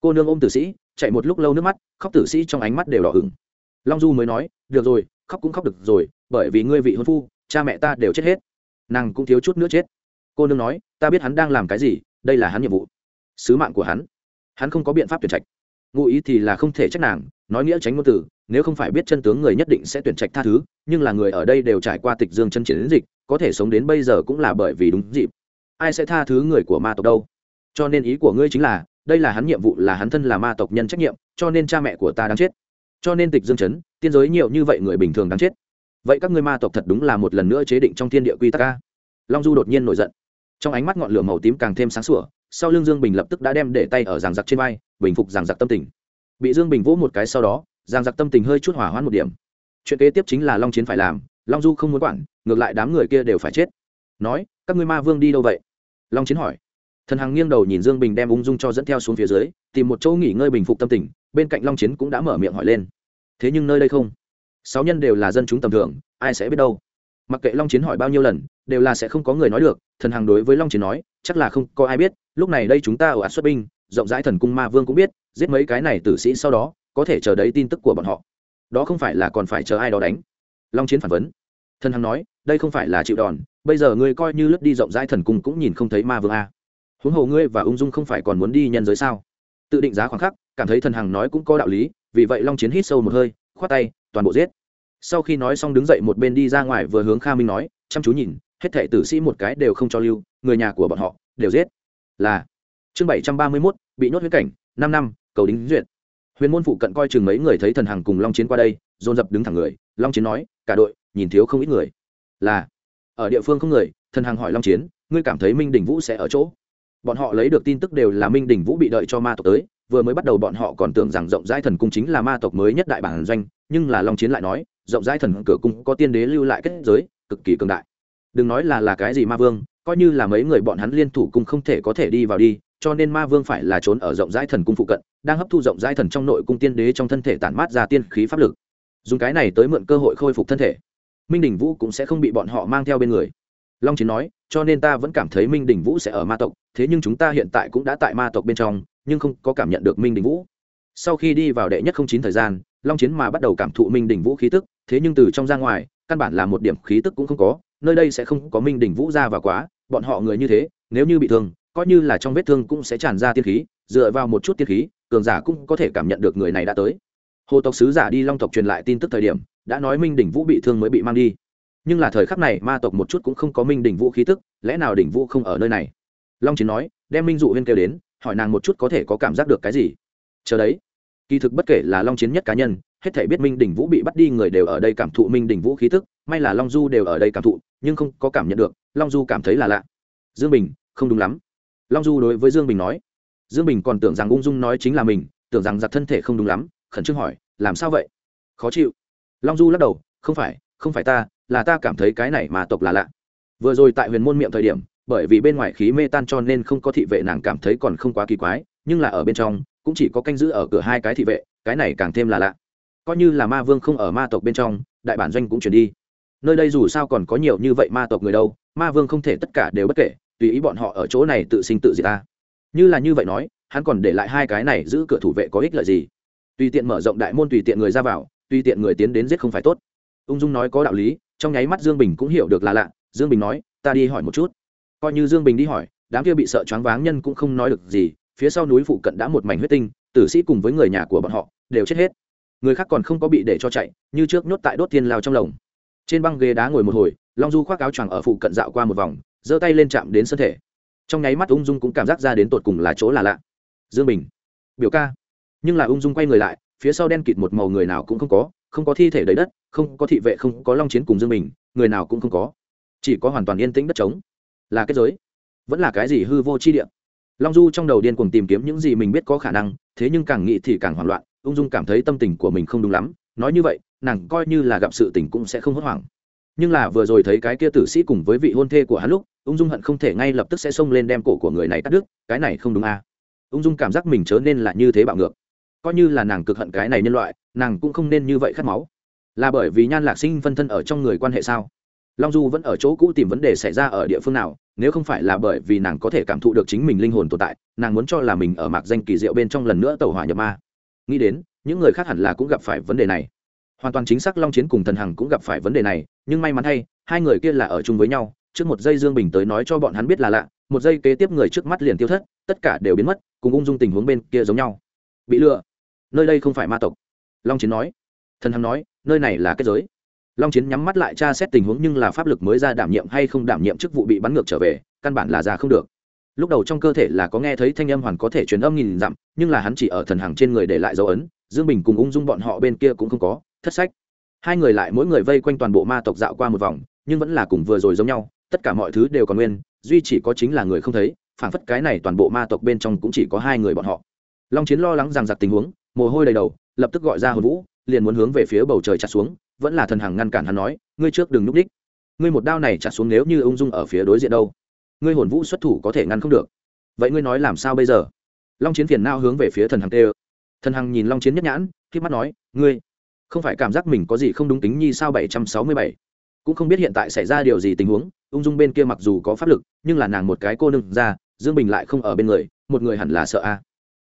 Cô nương ôm tử sĩ, chạy một lúc lâu nước mắt, khóc tử sĩ trong ánh mắt đều đỏ hửng long du mới nói, được rồi, khóc cũng khóc được rồi, bởi vì ngươi vị hôn phu, cha mẹ ta đều chết hết. Nàng cũng thiếu chút nữa chết. Cô nương nói, ta biết hắn đang làm cái gì, đây là hắn nhiệm vụ sứ mạng của hắn. Hắn không có biện pháp tuyển trạch. Ngụ ý thì là không thể trách nàng, nói nghĩa tránh ngôn từ, nếu không phải biết chân tướng người nhất định sẽ tuyển trạch tha thứ, nhưng là người ở đây đều trải qua tịch dương chân triển đến dịch, có thể sống đến bây giờ cũng là bởi vì đúng dịp. Ai sẽ tha thứ người của ma tộc đâu? Cho nên ý của ngươi chính là, đây là hắn nhiệm vụ, là hắn thân là ma tộc nhân trách nhiệm, cho nên cha mẹ của ta đang chết. Cho nên tịch dương chấn, tiên giới nhiều như vậy người bình thường đang chết. Vậy các ngươi ma tộc thật đúng là một lần nữa chế định trong thiên địa quy tắc ca long du đột nhiên nổi giận. Trong ánh mắt ngọn lửa màu tím càng thêm sáng sủa sau lưng dương bình lập tức đã đem để tay ở giảng giặc trên vai, bình phục giảng giặc tâm tình. Bị dương bình vỗ một cái sau đó giảng giặc tâm tình hơi chút hỏa hoãn một điểm. Chuyện kế tiếp chính là long chiến phải làm, long du không muốn quản, ngược lại đám người kia đều phải chết. Nói, các ngươi ma vương đi đâu vậy? Long chiến hỏi. Thần hằng nghiêng đầu nhìn dương bình đem ung dung cho dẫn theo xuống phía dưới, tìm một chỗ nghỉ ngơi bình phục tâm tình, bên cạnh long chiến cũng đã mở miệng hỏi lên. Thế nhưng nơi đây không? Sáu nhân đều là dân chúng tầm thường, ai sẽ biết đâu? Mặc kệ long chiến hỏi bao nhiêu lần, đều là sẽ không có người nói được, thần hằng đối với long chiến nói chắc là không có ai biết, lúc này đây chúng ta ở ạt xuất binh, rộng rãi thần cung ma vương cũng biết, giết mấy cái này tử sĩ sau đó, có thể chờ đấy tin tức của bọn họ. Đó không phải là còn phải chờ ai đó đánh. Long chiến phản vấn. Thần hằng nói, đây không phải là chịu đòn, bây giờ ngươi coi như lướt đi rộng rãi thần cung cũng nhìn không thấy ma vương a. Huống hồ ngươi và ung dung không phải còn muốn đi nhân giới sao? Tự định giá khoảng khắc, cảm thấy thần hằng nói cũng có đạo lý, vì vậy long chiến hít sâu một hơi, khoát tay, toàn bộ giết. Sau khi nói xong đứng dậy một bên đi ra ngoài vừa hướng kha minh nói, chăm chú nhìn hết thệ tử sĩ một cái đều không cho lưu, người nhà của bọn họ đều giết. Là, chương bảy trăm ba mươi mốt, bị nhốt huyết cảnh, năm năm, cầu đính duyệt. Huyền môn phụ cận coi chừng mấy người thấy thần hằng cùng long chiến qua đây, dồn dập đứng thẳng người, long chiến nói, cả đội, nhìn thiếu không ít người. Là, ở địa phương không người, thần hằng hỏi long chiến, ngươi cảm thấy minh đình vũ sẽ ở chỗ? Bọn họ lấy được tin tức đều là minh đình vũ bị đợi cho ma tộc tới, vừa mới bắt đầu bọn họ còn tưởng rằng rộng rãi thần cung chính là ma tộc mới nhất đại bản doanh, nhưng là long chiến lại nói, rộng rãi thần cửa cung có tiên đế lưu lại kết giới, cực kỳ cường đại đừng nói là là cái gì ma vương, coi như là mấy người bọn hắn liên thủ cung không thể có thể đi vào đi, cho nên ma vương phải là trốn ở rộng rãi thần cung phụ cận, đang hấp thu rộng rãi thần trong nội cung tiên đế trong thân thể tản mát ra tiên khí pháp lực. Dùng cái này tới mượn cơ hội khôi phục thân thể. Minh đình vũ cũng sẽ không bị bọn họ mang theo bên người. Long chiến nói, cho nên ta vẫn cảm thấy minh đình vũ sẽ ở ma tộc, thế nhưng chúng ta hiện tại cũng đã tại ma tộc bên trong, nhưng không có cảm nhận được minh đình vũ. Sau khi đi vào đệ nhất không chín thời gian, long chiến mà bắt đầu cảm thụ minh đình vũ khí tức, thế nhưng từ trong ra ngoài, căn bản là một điểm khí tức cũng không có nơi đây sẽ không có minh Đỉnh vũ ra và quá, bọn họ người như thế, nếu như bị thương, coi như là trong vết thương cũng sẽ tràn ra tiên khí, dựa vào một chút tiên khí, cường giả cũng có thể cảm nhận được người này đã tới. Hồ tộc sứ giả đi long tộc truyền lại tin tức thời điểm, đã nói minh đỉnh vũ bị thương mới bị mang đi. Nhưng là thời khắc này, ma tộc một chút cũng không có minh đỉnh vũ khí tức, lẽ nào đỉnh vũ không ở nơi này? Long chiến nói, đem minh dụ huyên kêu đến, hỏi nàng một chút có thể có cảm giác được cái gì. Chờ đấy. Kỳ thực bất kể là long chiến nhất cá nhân, hết thể biết minh đỉnh vũ bị bắt đi người đều ở đây cảm thụ minh đỉnh vũ khí tức, may là long du đều ở đây cảm thụ nhưng không có cảm nhận được, long du cảm thấy là lạ. Dương bình, không đúng lắm. Long du đối với dương bình nói. Dương bình còn tưởng rằng ung dung nói chính là mình, tưởng rằng giặt thân thể không đúng lắm, khẩn trương hỏi, làm sao vậy? Khó chịu. Long du lắc đầu, không phải không phải ta, là ta cảm thấy cái này mà tộc là lạ. Vừa rồi tại huyền môn miệng thời điểm, bởi vì bên ngoài khí mê tan cho nên không có thị vệ nàng cảm thấy còn không quá kỳ quái, nhưng là ở bên trong, cũng chỉ có canh giữ ở cửa hai cái thị vệ, cái này càng thêm là lạ. Coi như là ma vương không ở ma tộc bên trong, đại bản doanh cũng chuyển đi nơi đây dù sao còn có nhiều như vậy ma tộc người đâu, ma vương không thể tất cả đều bất kể, tùy ý bọn họ ở chỗ này tự sinh tự diệt ta. Như là như vậy nói, hắn còn để lại hai cái này giữ cửa thủ vệ có ích lợi gì? Tùy tiện mở rộng đại môn tùy tiện người ra vào, tùy tiện người tiến đến giết không phải tốt. Ung dung nói có đạo lý, trong nháy mắt dương bình cũng hiểu được là lạ. Dương bình nói, ta đi hỏi một chút. Coi như dương bình đi hỏi, đám kia bị sợ choáng váng nhân cũng không nói được gì, phía sau núi phụ cận đã một mảnh huyết tinh, tử sĩ cùng với người nhà của bọn họ đều chết hết. Người khác còn không có bị để cho chạy, như trước nhốt tại đốt thiên lao trong lồng trên băng ghế đá ngồi một hồi, long du khoác áo choàng ở phụ cận dạo qua một vòng, giơ tay lên chạm đến thân thể. Trong nháy mắt ung dung cũng cảm giác ra đến tột cùng là chỗ là lạ. Dương bình, biểu ca. Nhưng là ung dung quay người lại, phía sau đen kịt một màu người nào cũng không có không có thi thể đầy đất, không có thị vệ, không có long chiến cùng dương bình, người nào cũng không có. Chỉ có hoàn toàn yên tĩnh đất trống. Là kết giới. Vẫn là cái gì hư vô chi địa. Long du trong đầu điên cuồng tìm kiếm những gì mình biết có khả năng, thế nhưng càng nghĩ thì càng hoảng loạn, ung dung cảm thấy tâm tình của mình không đúng lắm nói như vậy, nàng coi như là gặp sự tình cũng sẽ không hốt hoảng. Nhưng là vừa rồi thấy cái kia tử sĩ cùng với vị hôn thê của hắn lúc, ung dung hận không thể ngay lập tức sẽ xông lên đem cổ của người này cắt đứt, cái này không đúng à. ung dung cảm giác mình chớ nên là như thế bạo ngược. Coi như là nàng cực hận cái này nhân loại, nàng cũng không nên như vậy khát máu. Là bởi vì nhan lạc sinh phân thân ở trong người quan hệ sao? Long du vẫn ở chỗ cũ tìm vấn đề xảy ra ở địa phương nào, nếu không phải là bởi vì nàng có thể cảm thụ được chính mình linh hồn tồn tại, nàng muốn cho là mình ở mạc danh kỳ diệu bên trong lần nữa tàu hỏa nhập ma. Nghĩ đến những người khác hẳn là cũng gặp phải vấn đề này. Hoàn toàn chính xác long chiến cùng thần hằng cũng gặp phải vấn đề này, nhưng may mắn thay hai người kia là ở chung với nhau, trước một giây dương bình tới nói cho bọn hắn biết là lạ, một giây kế tiếp người trước mắt liền tiêu thất, tất cả đều biến mất, cùng ung dung tình huống bên kia giống nhau. Bị lừa. Nơi đây không phải ma tộc. Long chiến nói. Thần hằng nói, nơi này là kết giới. Long chiến nhắm mắt lại tra xét tình huống nhưng là pháp lực mới ra đảm nhiệm hay không đảm nhiệm chức vụ bị bắn ngược trở về, căn bản là ra không được. Lúc đầu trong cơ thể là có nghe thấy thanh âm hoàn có thể truyền âm nghìn dặm, nhưng là hắn chỉ ở thần Hằng trên người để lại dấu ấn dương bình cùng ung dung bọn họ bên kia cũng không có, thất sách. Hai người lại mỗi người vây quanh toàn bộ ma tộc dạo qua một vòng, nhưng vẫn là cùng vừa rồi giống nhau, tất cả mọi thứ đều còn nguyên, duy chỉ có chính là người không thấy phản phất cái này toàn bộ ma tộc bên trong cũng chỉ có hai người bọn họ. Long chiến lo lắng rằng giặc tình huống, mồ hôi đầy đầu, lập tức gọi ra hồn vũ, liền muốn hướng về phía bầu trời chặt xuống, vẫn là thần hằng ngăn cản hắn nói, ngươi trước đừng núp đích. Ngươi một đao này chặt xuống nếu như ung dung ở phía đối diện đâu, ngươi hồn vũ xuất thủ có thể ngăn không được. Vậy ngươi nói làm sao bây giờ? Long chiến phiền nao hướng về phía thần hằng tê thần hằng nhìn long chiến nhất nhãn khi mắt nói, ngươi, không phải cảm giác mình có gì không đúng tính nhi sao bảy trăm sáu mươi bảy? Cũng không biết hiện tại xảy ra điều gì tình huống, ung dung bên kia mặc dù có pháp lực, nhưng là nàng một cái cô nương ra, dương bình lại không ở bên người, một người hẳn là sợ a.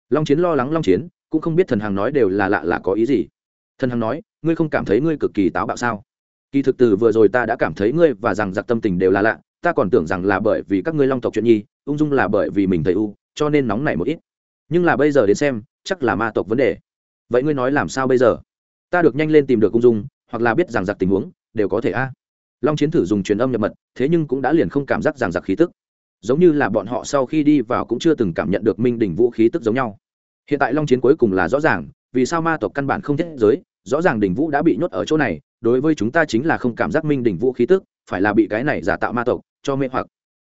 Long chiến lo lắng long chiến, cũng không biết thần hằng nói đều là lạ là có ý gì. Thần hằng nói, ngươi không cảm thấy ngươi cực kỳ táo bạo sao? Kỳ thực từ vừa rồi ta đã cảm thấy ngươi và rằng giặc tâm tình đều là lạ, ta còn tưởng rằng là bởi vì các ngươi long tộc chuyện nhi, ung dung là bởi vì mình thầy u, cho nên nóng nảy một ít. Nhưng là bây giờ đến xem chắc là ma tộc vấn đề. Vậy ngươi nói làm sao bây giờ? Ta được nhanh lên tìm được ung dung, hoặc là biết rằng giặc tình huống, đều có thể a. Long chiến thử dùng truyền âm nhập mật, thế nhưng cũng đã liền không cảm giác rằng giặc khí tức. Giống như là bọn họ sau khi đi vào cũng chưa từng cảm nhận được minh đỉnh vũ khí tức giống nhau. Hiện tại long chiến cuối cùng là rõ ràng, vì sao ma tộc căn bản không thiết giới, rõ ràng đỉnh vũ đã bị nhốt ở chỗ này, đối với chúng ta chính là không cảm giác minh đỉnh vũ khí tức, phải là bị cái này giả tạo ma tộc cho mê hoặc.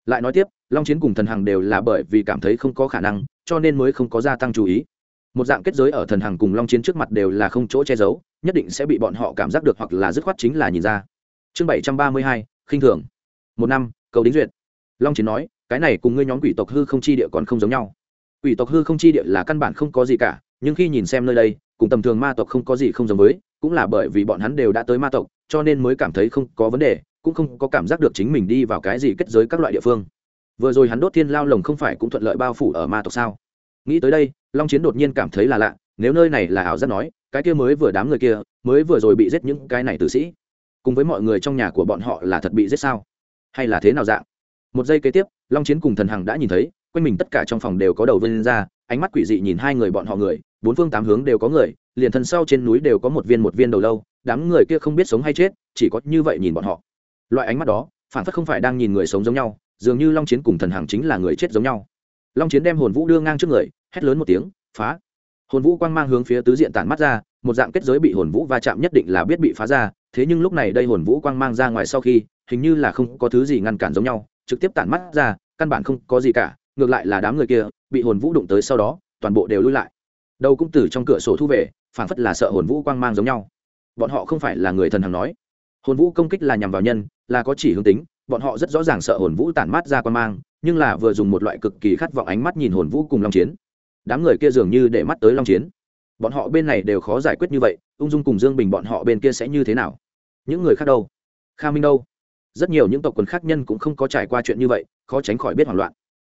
Lại nói tiếp, long chiến cùng thần hằng đều là bởi vì cảm thấy không có khả năng, cho nên mới không có gia tăng chú ý một dạng kết giới ở thần hằng cùng long chiến trước mặt đều là không chỗ che giấu, nhất định sẽ bị bọn họ cảm giác được hoặc là dứt khoát chính là nhìn ra. Chương bảy trăm ba mươi hai, khinh thường. Một năm, cầu đính duyệt. Long chiến nói, cái này cùng ngươi nhóm quỷ tộc hư không chi địa còn không giống nhau. Quỷ tộc hư không chi địa là căn bản không có gì cả, nhưng khi nhìn xem nơi đây, cùng tầm thường ma tộc không có gì không giống với, cũng là bởi vì bọn hắn đều đã tới ma tộc, cho nên mới cảm thấy không có vấn đề, cũng không có cảm giác được chính mình đi vào cái gì kết giới các loại địa phương. Vừa rồi hắn đốt thiên lao lồng không phải cũng thuận lợi bao phủ ở ma tộc sao? Nghĩ tới đây, long chiến đột nhiên cảm thấy là lạ, nếu nơi này là ảo giác nói, cái kia mới vừa đám người kia, mới vừa rồi bị giết những cái này tử sĩ. Cùng với mọi người trong nhà của bọn họ là thật bị giết sao? Hay là thế nào dạng? Một giây kế tiếp, long chiến cùng thần hằng đã nhìn thấy, quanh mình tất cả trong phòng đều có đầu vươn ra, ánh mắt quỷ dị nhìn hai người bọn họ người, bốn phương tám hướng đều có người, liền thân sau trên núi đều có một viên một viên đầu lâu, đám người kia không biết sống hay chết, chỉ có như vậy nhìn bọn họ. Loại ánh mắt đó, phản phất không phải đang nhìn người sống giống nhau, dường như long chiến cùng thần Hằng chính là người chết giống nhau long chiến đem hồn vũ đưa ngang trước người, hét lớn một tiếng, phá! Hồn vũ quang mang hướng phía tứ diện tản mắt ra, một dạng kết giới bị hồn vũ va chạm nhất định là biết bị phá ra, thế nhưng lúc này đây hồn vũ quang mang ra ngoài sau khi, hình như là không có thứ gì ngăn cản giống nhau, trực tiếp tản mắt ra, căn bản không có gì cả, ngược lại là đám người kia, bị hồn vũ đụng tới sau đó, toàn bộ đều lui lại. Đầu cũng từ trong cửa sổ thu về, phảng phất là sợ hồn vũ quang mang giống nhau. Bọn họ không phải là người thần hằng nói. Hồn vũ công kích là nhằm vào nhân, là có chỉ hướng tính bọn họ rất rõ ràng sợ hồn vũ tản mát ra quan mang, nhưng là vừa dùng một loại cực kỳ khát vọng ánh mắt nhìn hồn vũ cùng long chiến. Đám người kia dường như để mắt tới long chiến. Bọn họ bên này đều khó giải quyết như vậy, ung dung cùng dương bình bọn họ bên kia sẽ như thế nào? Những người khác đâu? Kha minh đâu? Rất nhiều những tộc quần khác nhân cũng không có trải qua chuyện như vậy, khó tránh khỏi biết hoảng loạn.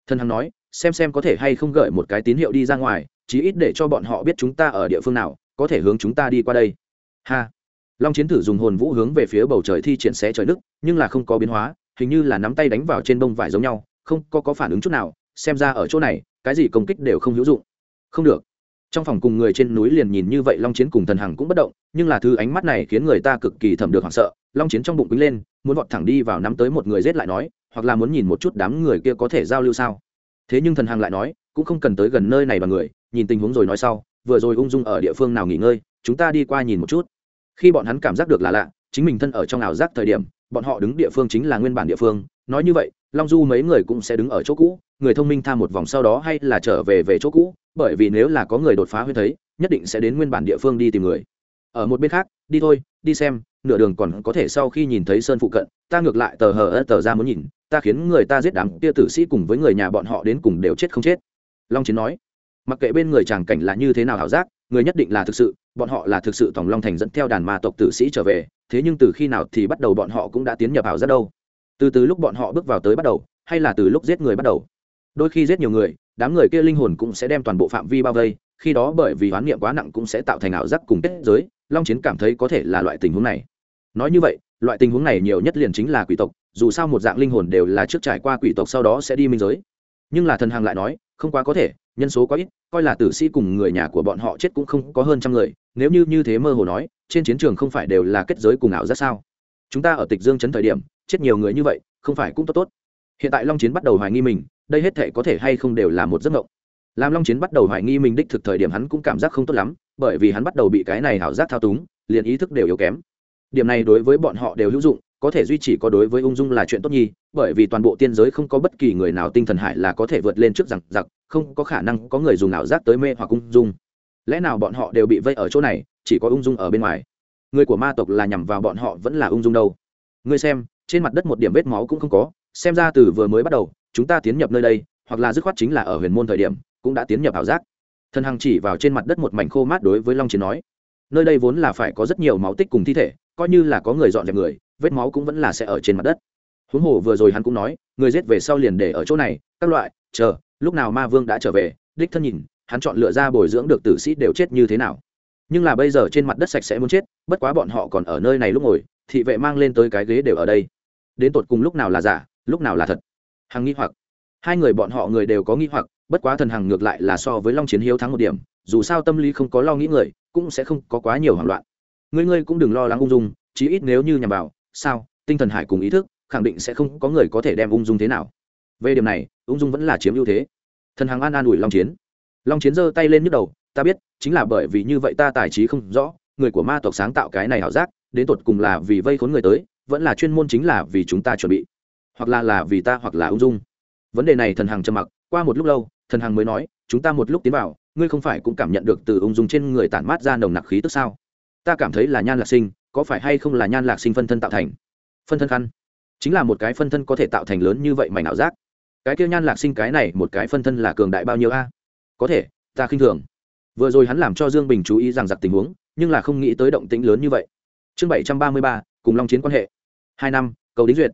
Thân hằng nói, xem xem có thể hay không gửi một cái tín hiệu đi ra ngoài, chí ít để cho bọn họ biết chúng ta ở địa phương nào, có thể hướng chúng ta đi qua đây. Ha! Long chiến thử dùng hồn vũ hướng về phía bầu trời thi triển xé trời đức nhưng là không có biến hóa hình như là nắm tay đánh vào trên bông vải giống nhau không có, có phản ứng chút nào xem ra ở chỗ này cái gì công kích đều không hữu dụng. Không được. Trong phòng cùng người trên núi liền nhìn như vậy long chiến cùng thần hằng cũng bất động nhưng là thứ ánh mắt này khiến người ta cực kỳ thẩm được hoảng sợ. Long chiến trong bụng quýnh lên muốn vọt thẳng đi vào nắm tới một người giết lại nói hoặc là muốn nhìn một chút đám người kia có thể giao lưu sao. Thế nhưng thần hằng lại nói cũng không cần tới gần nơi này bằng người nhìn tình huống rồi nói sau vừa rồi ung dung ở địa phương nào nghỉ ngơi chúng ta đi qua nhìn một chút. Khi bọn hắn cảm giác được là lạ chính mình thân ở trong ảo giác thời điểm bọn họ đứng địa phương chính là nguyên bản địa phương. Nói như vậy, long du mấy người cũng sẽ đứng ở chỗ cũ, người thông minh tha một vòng sau đó hay là trở về về chỗ cũ, bởi vì nếu là có người đột phá huyên thấy, nhất định sẽ đến nguyên bản địa phương đi tìm người. Ở một bên khác, đi thôi, đi xem, nửa đường còn có thể sau khi nhìn thấy sơn phụ cận, ta ngược lại tờ hờ tờ ra muốn nhìn, ta khiến người ta giết đám tia tử sĩ cùng với người nhà bọn họ đến cùng đều chết không chết. Long chiến nói, mặc kệ bên người chàng cảnh là như thế nào hảo giác, người nhất định là thực sự bọn họ là thực sự tòng long thành dẫn theo đàn ma tộc tử sĩ trở về, thế nhưng từ khi nào thì bắt đầu bọn họ cũng đã tiến nhập ảo rất đâu? Từ từ lúc bọn họ bước vào tới bắt đầu, hay là từ lúc giết người bắt đầu? Đôi khi giết nhiều người, đám người kia linh hồn cũng sẽ đem toàn bộ phạm vi bao vây, khi đó bởi vì hoán niệm quá nặng cũng sẽ tạo thành ảo giác cùng kết giới, long chiến cảm thấy có thể là loại tình huống này. Nói như vậy, loại tình huống này nhiều nhất liền chính là quỷ tộc, dù sao một dạng linh hồn đều là trước trải qua quỷ tộc sau đó sẽ đi minh giới. Nhưng là thần hàng lại nói không quá có thể, nhân số quá ít, coi là tử sĩ cùng người nhà của bọn họ chết cũng không có hơn trăm người, nếu như như thế mơ hồ nói, trên chiến trường không phải đều là kết giới cùng ảo giác sao? Chúng ta ở tịch dương chấn thời điểm, chết nhiều người như vậy, không phải cũng tốt tốt. Hiện tại long chiến bắt đầu hoài nghi mình, đây hết thể có thể hay không đều là một giấc mộng. Làm long chiến bắt đầu hoài nghi mình đích thực thời điểm hắn cũng cảm giác không tốt lắm, bởi vì hắn bắt đầu bị cái này ảo giác thao túng, liền ý thức đều yếu kém. Điểm này đối với bọn họ đều hữu dụng có thể duy trì có đối với ung dung là chuyện tốt nhi bởi vì toàn bộ tiên giới không có bất kỳ người nào tinh thần hải là có thể vượt lên trước rằng, giặc không có khả năng có người dùng ảo giác tới mê hoặc ung dung. Lẽ nào bọn họ đều bị vây ở chỗ này chỉ có ung dung ở bên ngoài? Người của ma tộc là nhằm vào bọn họ vẫn là ung dung đâu? Ngươi xem trên mặt đất một điểm vết máu cũng không có xem ra từ vừa mới bắt đầu chúng ta tiến nhập nơi đây hoặc là dứt khoát chính là ở huyền môn thời điểm cũng đã tiến nhập ảo giác. Thần hằng chỉ vào trên mặt đất một mảnh khô mát đối với long chiến nói nơi đây vốn là phải có rất nhiều máu tích cùng thi thể coi như là có người dọn dẹp người, vết máu cũng vẫn là sẽ ở trên mặt đất. Huống hồ vừa rồi hắn cũng nói, người giết về sau liền để ở chỗ này, các loại, chờ, lúc nào ma vương đã trở về, đích thân nhìn, hắn chọn lựa ra bồi dưỡng được tử sĩ đều chết như thế nào. Nhưng là bây giờ trên mặt đất sạch sẽ muốn chết, bất quá bọn họ còn ở nơi này lúc ngồi, thị vệ mang lên tới cái ghế đều ở đây. Đến tột cùng lúc nào là giả, lúc nào là thật? Hằng nghi hoặc. Hai người bọn họ người đều có nghi hoặc, bất quá thần hằng ngược lại là so với long chiến hiếu thắng một điểm, dù sao tâm lý không có lo nghĩ người, cũng sẽ không có quá nhiều hoảng loạn ngươi ngươi cũng đừng lo lắng ung dung, chí ít nếu như nhằm vào, sao, tinh thần hải cùng ý thức, khẳng định sẽ không có người có thể đem ung dung thế nào. Về điểm này, ung dung vẫn là chiếm ưu thế. Thần hằng an an ủi long chiến. Long chiến giơ tay lên nhức đầu, ta biết, chính là bởi vì như vậy ta tài trí không rõ, người của ma tộc sáng tạo cái này ảo giác, đến tột cùng là vì vây khốn người tới, vẫn là chuyên môn chính là vì chúng ta chuẩn bị, hoặc là là vì ta hoặc là ung dung. Vấn đề này thần hằng trầm mặc, qua một lúc lâu, thần hằng mới nói, chúng ta một lúc tiến vào, ngươi không phải cũng cảm nhận được từ ung dung trên người tản mát ra nồng nặc khí tức sao? Ta cảm thấy là nhan lạc sinh, có phải hay không là nhan lạc sinh phân thân tạo thành? Phân thân khăn. Chính là một cái phân thân có thể tạo thành lớn như vậy mảnh ảo giác. Cái kia nhan lạc sinh cái này một cái phân thân là cường đại bao nhiêu a? Có thể, ta khinh thường. Vừa rồi hắn làm cho dương bình chú ý rằng giặc tình huống, nhưng là không nghĩ tới động tĩnh lớn như vậy. Chương bảy trăm ba mươi ba, cùng long chiến quan hệ. Hai năm, cầu đính duyệt.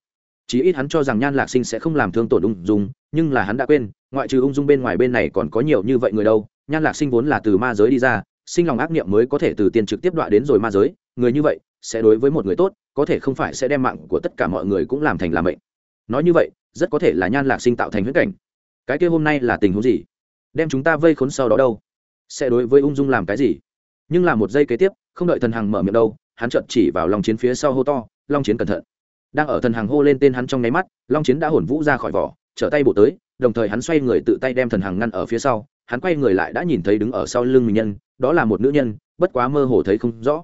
Chí ít hắn cho rằng nhan lạc sinh sẽ không làm thương tổn ung dung, nhưng là hắn đã quên, ngoại trừ ung dung bên ngoài bên này còn có nhiều như vậy người đâu. Nhan lạc sinh vốn là từ ma giới đi ra sinh lòng ác niệm mới có thể từ tiền trực tiếp đọa đến rồi ma giới, người như vậy sẽ đối với một người tốt, có thể không phải sẽ đem mạng của tất cả mọi người cũng làm thành làm mệnh. Nói như vậy, rất có thể là nhan lạc sinh tạo thành huyết cảnh. Cái kia hôm nay là tình huống gì? Đem chúng ta vây khốn sau đó đâu? Sẽ đối với ung dung làm cái gì? Nhưng là một giây kế tiếp, không đợi thần hằng mở miệng đâu, hắn chợt chỉ vào long chiến phía sau hô to, long chiến cẩn thận. Đang ở thần hằng hô lên tên hắn trong nháy mắt, long chiến đã hồn vũ ra khỏi vỏ, trở tay bổ tới, đồng thời hắn xoay người tự tay đem thần hằng ngăn ở phía sau. Hắn quay người lại đã nhìn thấy đứng ở sau lưng mình nhân đó là một nữ nhân, bất quá mơ hồ thấy không rõ.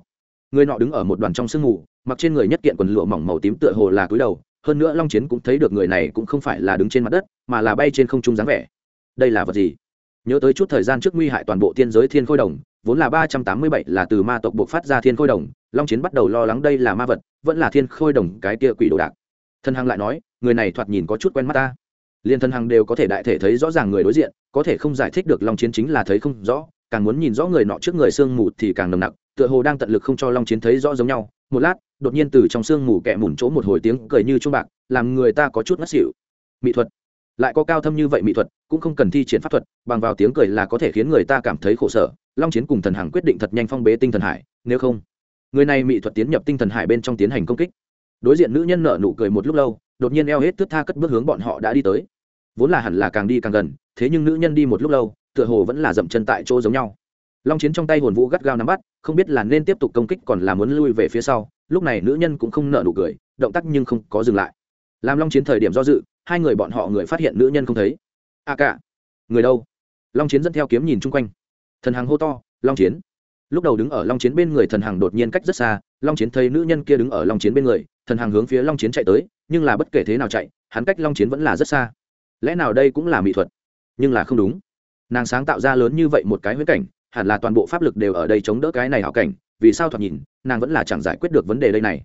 Người nọ đứng ở một đoàn trong sương mù, mặc trên người nhất kiện quần lụa mỏng màu tím tựa hồ là cúi đầu, hơn nữa long chiến cũng thấy được người này cũng không phải là đứng trên mặt đất, mà là bay trên không trung dáng vẻ. Đây là vật gì? Nhớ tới chút thời gian trước nguy hại toàn bộ tiên giới thiên khôi đồng, vốn là ba trăm tám mươi bảy là từ ma tộc buộc phát ra thiên khôi đồng, long chiến bắt đầu lo lắng đây là ma vật, vẫn là thiên khôi đồng cái kia quỷ đồ đạc. Thân hằng lại nói, người này thoạt nhìn có chút quen mắt ta. Liên thân hằng đều có thể đại thể thấy rõ ràng người đối diện, có thể không giải thích được long chiến chính là thấy không rõ càng muốn nhìn rõ người nọ trước người sương mù thì càng nồng nặc, tựa hồ đang tận lực không cho long chiến thấy rõ giống nhau. Một lát, đột nhiên từ trong sương mù kẹ mùn chỗ một hồi tiếng cười như chuông bạc, làm người ta có chút ngất xỉu. Mỹ thuật. Lại có cao thâm như vậy mỹ thuật, cũng không cần thi triển pháp thuật, bằng vào tiếng cười là có thể khiến người ta cảm thấy khổ sở. Long chiến cùng thần hằng quyết định thật nhanh phong bế tinh thần hải, nếu không, người này mỹ thuật tiến nhập tinh thần hải bên trong tiến hành công kích. Đối diện nữ nhân nở nụ cười một lúc lâu, đột nhiên eo hết thước tha cất bước hướng bọn họ đã đi tới. Vốn là hẳn là càng đi càng gần, thế nhưng nữ nhân đi một lúc lâu tựa hồ vẫn là dậm chân tại chỗ giống nhau. Long chiến trong tay hồn vũ gắt gao nắm bắt, không biết là nên tiếp tục công kích còn là muốn lui về phía sau, lúc này nữ nhân cũng không nợ nụ cười, động tác nhưng không có dừng lại. Làm long chiến thời điểm do dự, hai người bọn họ người phát hiện nữ nhân không thấy. A à cả người đâu? Long chiến dẫn theo kiếm nhìn chung quanh. Thần hằng hô to, long chiến. Lúc đầu đứng ở long chiến bên người thần hằng đột nhiên cách rất xa, long chiến thấy nữ nhân kia đứng ở long chiến bên người, thần hằng hướng phía long chiến chạy tới, nhưng là bất kể thế nào chạy, hắn cách long chiến vẫn là rất xa. Lẽ nào đây cũng là mỹ thuật? Nhưng là không đúng nàng sáng tạo ra lớn như vậy một cái huyết cảnh, hẳn là toàn bộ pháp lực đều ở đây chống đỡ cái này hảo cảnh, vì sao thoạt nhìn, nàng vẫn là chẳng giải quyết được vấn đề đây này?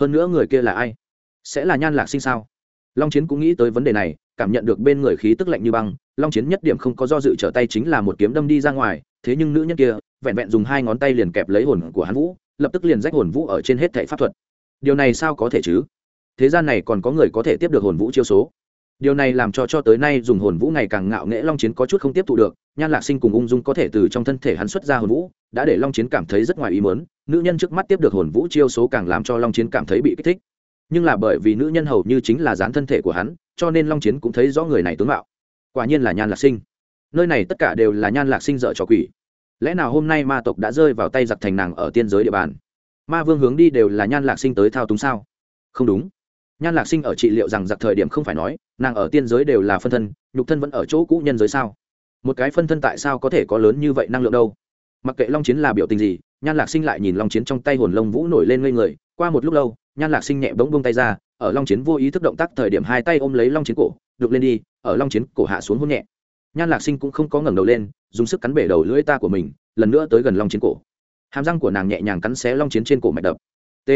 Hơn nữa người kia là ai? Sẽ là nhan lạc sinh sao? Long chiến cũng nghĩ tới vấn đề này, cảm nhận được bên người khí tức lạnh như băng, long chiến nhất điểm không có do dự trở tay chính là một kiếm đâm đi ra ngoài, thế nhưng nữ nhân kia, vẹn vẹn dùng hai ngón tay liền kẹp lấy hồn của hắn vũ, lập tức liền rách hồn vũ ở trên hết thệ pháp thuật. Điều này sao có thể chứ? Thế gian này còn có người có thể tiếp được hồn vũ chiêu số? Điều này làm cho cho tới nay dùng hồn vũ ngày càng ngạo nghễ long chiến có chút không tiếp thụ được, nhan lạc sinh cùng ung dung có thể từ trong thân thể hắn xuất ra hồn vũ, đã để long chiến cảm thấy rất ngoài ý mớn nữ nhân trước mắt tiếp được hồn vũ chiêu số càng làm cho long chiến cảm thấy bị kích thích. Nhưng là bởi vì nữ nhân hầu như chính là dán thân thể của hắn, cho nên long chiến cũng thấy rõ người này tướng mạo. Quả nhiên là nhan lạc sinh. Nơi này tất cả đều là nhan lạc sinh dợ trò quỷ. Lẽ nào hôm nay ma tộc đã rơi vào tay giặc thành nàng ở tiên giới địa bàn? Ma vương hướng đi đều là nhan lạc sinh tới thao túng sao? Không đúng nhan lạc sinh ở trị liệu rằng giặc thời điểm không phải nói, nàng ở tiên giới đều là phân thân, nhục thân vẫn ở chỗ cũ nhân giới sao? Một cái phân thân tại sao có thể có lớn như vậy năng lượng đâu? Mặc kệ long chiến là biểu tình gì, nhan lạc sinh lại nhìn long chiến trong tay hồn lông vũ nổi lên ngây người, qua một lúc lâu, nhan lạc sinh nhẹ bỗng bông tay ra, ở long chiến vô ý thức động tác thời điểm hai tay ôm lấy long chiến cổ, đục lên đi, ở long chiến cổ hạ xuống hôn nhẹ. Nhan lạc sinh cũng không có ngẩng đầu lên, dùng sức cắn bể đầu lưỡi ta của mình, lần nữa tới gần long chiến cổ. Hàm răng của nàng nhẹ nhàng cắn xé long chiến trên cổ mạch đập. T.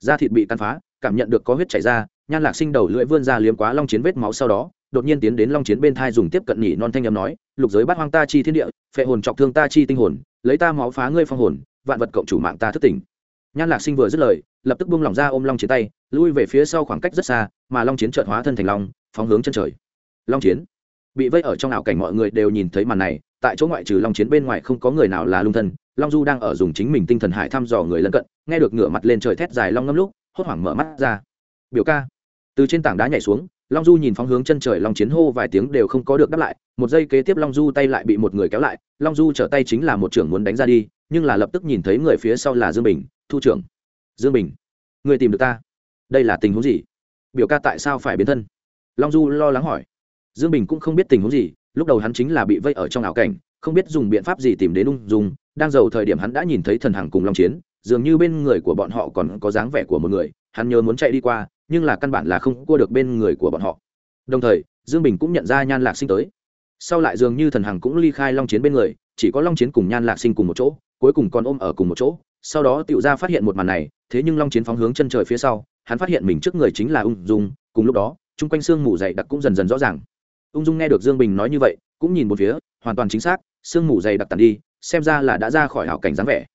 Da thịt bị cắn phá cảm nhận được có huyết chảy ra, nhan lạc sinh đầu lưỡi vươn ra liếm quá long chiến vết máu sau đó, đột nhiên tiến đến long chiến bên thai dùng tiếp cận nhỉ non thanh âm nói, lục giới bắt hoang ta chi thiên địa, phệ hồn trọng thương ta chi tinh hồn, lấy ta máu phá ngươi phong hồn, vạn vật cộng chủ mạng ta thức tỉnh. Nhan lạc sinh vừa dứt lời, lập tức buông lỏng ra ôm long chiến tay, lui về phía sau khoảng cách rất xa, mà long chiến trợt hóa thân thành long, phóng hướng chân trời. Long chiến bị vây ở trong ảo cảnh mọi người đều nhìn thấy màn này, tại chỗ ngoại trừ long chiến bên ngoài không có người nào là lung thân, long du đang ở dùng chính mình tinh thần hải thăm dò người lân cận, nghe được ngửa mặt lên trời thét dài long ngâm lúc hốt hoảng mở mắt ra. Biểu ca. Từ trên tảng đá nhảy xuống, long du nhìn phóng hướng chân trời long chiến hô vài tiếng đều không có được đáp lại. Một giây kế tiếp long du tay lại bị một người kéo lại. Long du trở tay chính là một trưởng muốn đánh ra đi, nhưng là lập tức nhìn thấy người phía sau là dương bình, thu trưởng. Dương bình, người tìm được ta. Đây là tình huống gì? Biểu ca tại sao phải biến thân? Long du lo lắng hỏi. Dương bình cũng không biết tình huống gì, lúc đầu hắn chính là bị vây ở trong ảo cảnh, không biết dùng biện pháp gì tìm đến ung dung. Đang giàu thời điểm hắn đã nhìn thấy thần hằng cùng long chiến dường như bên người của bọn họ còn có dáng vẻ của một người, hắn nhớ muốn chạy đi qua, nhưng là căn bản là không cua được bên người của bọn họ. Đồng thời, dương bình cũng nhận ra nhan lạc sinh tới. Sau lại dường như thần hằng cũng ly khai long chiến bên người, chỉ có long chiến cùng nhan lạc sinh cùng một chỗ, cuối cùng còn ôm ở cùng một chỗ. Sau đó tựu ra phát hiện một màn này, thế nhưng long chiến phóng hướng chân trời phía sau, hắn phát hiện mình trước người chính là ung dung, cùng lúc đó, chung quanh sương mù dày đặc cũng dần dần rõ ràng. Ung dung nghe được dương bình nói như vậy, cũng nhìn một phía, hoàn toàn chính xác, sương mù dày đặc tàn đi, xem ra là đã ra khỏi hảo cảnh dáng vẻ.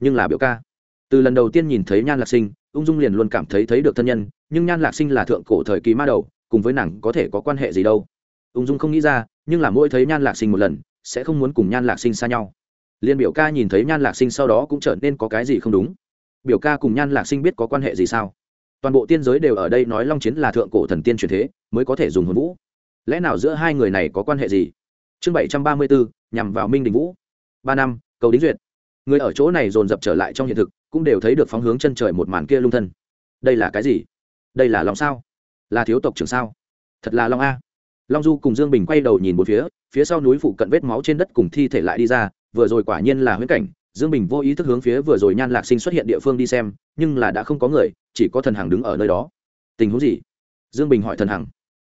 Nhưng là biểu ca từ lần đầu tiên nhìn thấy nhan lạc sinh, ung dung liền luôn cảm thấy thấy được thân nhân, nhưng nhan lạc sinh là thượng cổ thời kỳ ma đầu, cùng với nàng có thể có quan hệ gì đâu. Ung dung không nghĩ ra, nhưng là mỗi thấy nhan lạc sinh một lần, sẽ không muốn cùng nhan lạc sinh xa nhau. Liên biểu ca nhìn thấy nhan lạc sinh sau đó cũng trở nên có cái gì không đúng. Biểu ca cùng nhan lạc sinh biết có quan hệ gì sao? Toàn bộ tiên giới đều ở đây nói long chiến là thượng cổ thần tiên truyền thế, mới có thể dùng hồn vũ. Lẽ nào giữa hai người này có quan hệ gì? Chương bảy trăm ba mươi bốn, nhằm vào minh đình vũ. Ba năm, cầu đính duyệt. Người ở chỗ này dồn dập trở lại trong hiện thực cũng đều thấy được phóng hướng chân trời một màn kia lung thân. Đây là cái gì? Đây là long sao? Là thiếu tộc trưởng sao? Thật là long a. Long du cùng dương bình quay đầu nhìn một phía phía sau núi phụ cận vết máu trên đất cùng thi thể lại đi ra, vừa rồi quả nhiên là huyễn cảnh, dương bình vô ý thức hướng phía vừa rồi nhan lạc sinh xuất hiện địa phương đi xem, nhưng là đã không có người, chỉ có thần hằng đứng ở nơi đó. Tình huống gì? Dương bình hỏi thần hằng.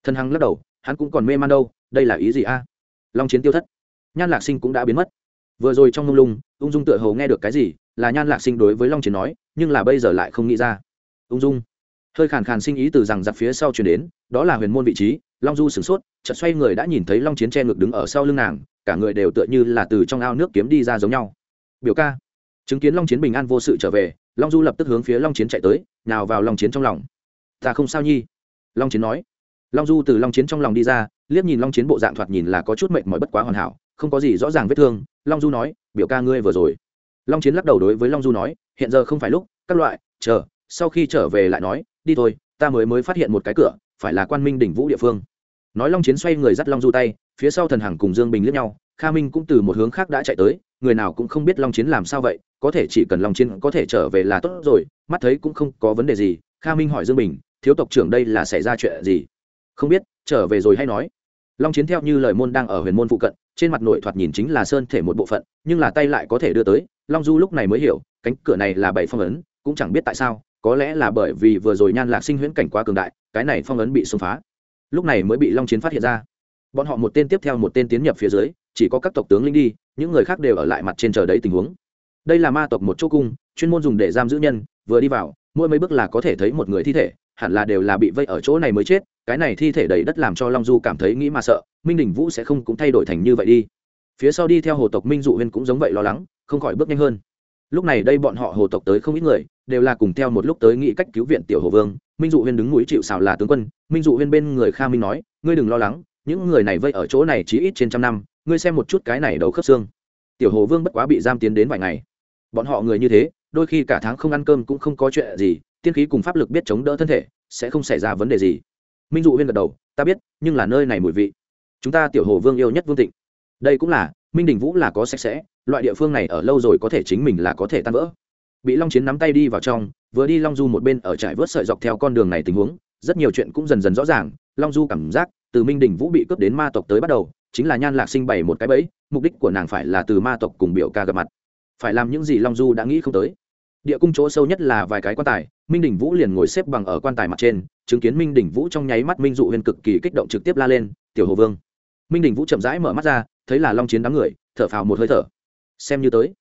Thần hằng lắc đầu, hắn cũng còn mê man đâu, đây là ý gì a? Long chiến tiêu thất. Nhan lạc sinh cũng đã biến mất. Vừa rồi trong mông lung, ung dung tựa hồ nghe được cái gì là nhan lạc sinh đối với long chiến nói, nhưng là bây giờ lại không nghĩ ra. Ung dung. Hơi khàn khàn sinh ý từ rằng giặc phía sau chuyển đến, đó là huyền môn vị trí, long du sửng sốt, chợt xoay người đã nhìn thấy long chiến che ngực đứng ở sau lưng nàng, cả người đều tựa như là từ trong ao nước kiếm đi ra giống nhau. Biểu ca. Chứng kiến long chiến bình an vô sự trở về, long du lập tức hướng phía long chiến chạy tới nào vào long chiến trong lòng. Ta không sao nhi. Long chiến nói. Long du từ long chiến trong lòng đi ra, liếc nhìn long chiến bộ dạng thoạt nhìn là có chút mệnh mỏi bất quá hoàn hảo, không có gì rõ ràng vết thương. Long du nói, biểu ca ngươi vừa rồi long chiến lắc đầu đối với long du nói, hiện giờ không phải lúc, các loại, chờ, sau khi trở về lại nói, đi thôi, ta mới mới phát hiện một cái cửa, phải là quan minh đỉnh vũ địa phương. Nói long chiến xoay người dắt long du tay, phía sau thần hằng cùng dương bình liếc nhau, kha minh cũng từ một hướng khác đã chạy tới, người nào cũng không biết long chiến làm sao vậy, có thể chỉ cần long chiến có thể trở về là tốt rồi, mắt thấy cũng không có vấn đề gì, kha minh hỏi dương bình, thiếu tộc trưởng đây là xảy ra chuyện gì? Không biết, trở về rồi hay nói. Long chiến theo như lời môn đang ở huyền môn phụ cận, trên mặt nội thoạt nhìn chính là sơn thể một bộ phận, nhưng là tay lại có thể đưa tới long du lúc này mới hiểu, cánh cửa này là bảy phong ấn, cũng chẳng biết tại sao, có lẽ là bởi vì vừa rồi nhan lạc sinh huyễn cảnh quá cường đại, cái này phong ấn bị xông phá. Lúc này mới bị long chiến phát hiện ra. Bọn họ một tên tiếp theo một tên tiến nhập phía dưới, chỉ có các tộc tướng linh đi, những người khác đều ở lại mặt trên chờ đấy tình huống. Đây là ma tộc một chỗ cung, chuyên môn dùng để giam giữ nhân, vừa đi vào, mỗi mấy bước là có thể thấy một người thi thể, hẳn là đều là bị vây ở chỗ này mới chết, cái này thi thể đầy đất làm cho long du cảm thấy nghĩ mà sợ, minh đình vũ sẽ không cũng thay đổi thành như vậy đi. Phía sau đi theo hồ tộc minh dụ huyên cũng giống vậy lo lắng không khỏi bước nhanh hơn. Lúc này đây bọn họ hồ tộc tới không ít người, đều là cùng theo một lúc tới nghĩ cách cứu viện tiểu hồ vương, minh dụ huyên đứng núi chịu xào là tướng quân. Minh dụ huyên bên người kha minh nói, ngươi đừng lo lắng, những người này vây ở chỗ này chỉ ít trên trăm năm, ngươi xem một chút cái này đầu khớp xương. Tiểu hồ vương bất quá bị giam tiến đến vài ngày. Bọn họ người như thế, đôi khi cả tháng không ăn cơm cũng không có chuyện gì, tiên khí cùng pháp lực biết chống đỡ thân thể, sẽ không xảy ra vấn đề gì. Minh dụ huyên gật đầu, ta biết, nhưng là nơi này mùi vị. Chúng ta tiểu hồ vương yêu nhất vương tịnh. Đây cũng là, minh đình vũ là có sạch sẽ loại địa phương này ở lâu rồi có thể chính mình là có thể tan vỡ. Bị long chiến nắm tay đi vào trong, vừa đi long du một bên ở trải vớt sợi dọc theo con đường này tình huống, rất nhiều chuyện cũng dần dần rõ ràng, long du cảm giác từ minh đình vũ bị cướp đến ma tộc tới bắt đầu, chính là nhan lạc sinh bày một cái bẫy, mục đích của nàng phải là từ ma tộc cùng biểu ca gặp mặt. Phải làm những gì long du đã nghĩ không tới. Địa cung chỗ sâu nhất là vài cái quan tài, minh đình vũ liền ngồi xếp bằng ở quan tài mặt trên, chứng kiến minh đình vũ trong nháy mắt minh dụ huyền cực kỳ kích động trực tiếp la lên, tiểu hồ vương. Minh đình vũ chậm rãi mở mắt ra, thấy là long chiến đám người, thở phào một hơi thở xem như tới.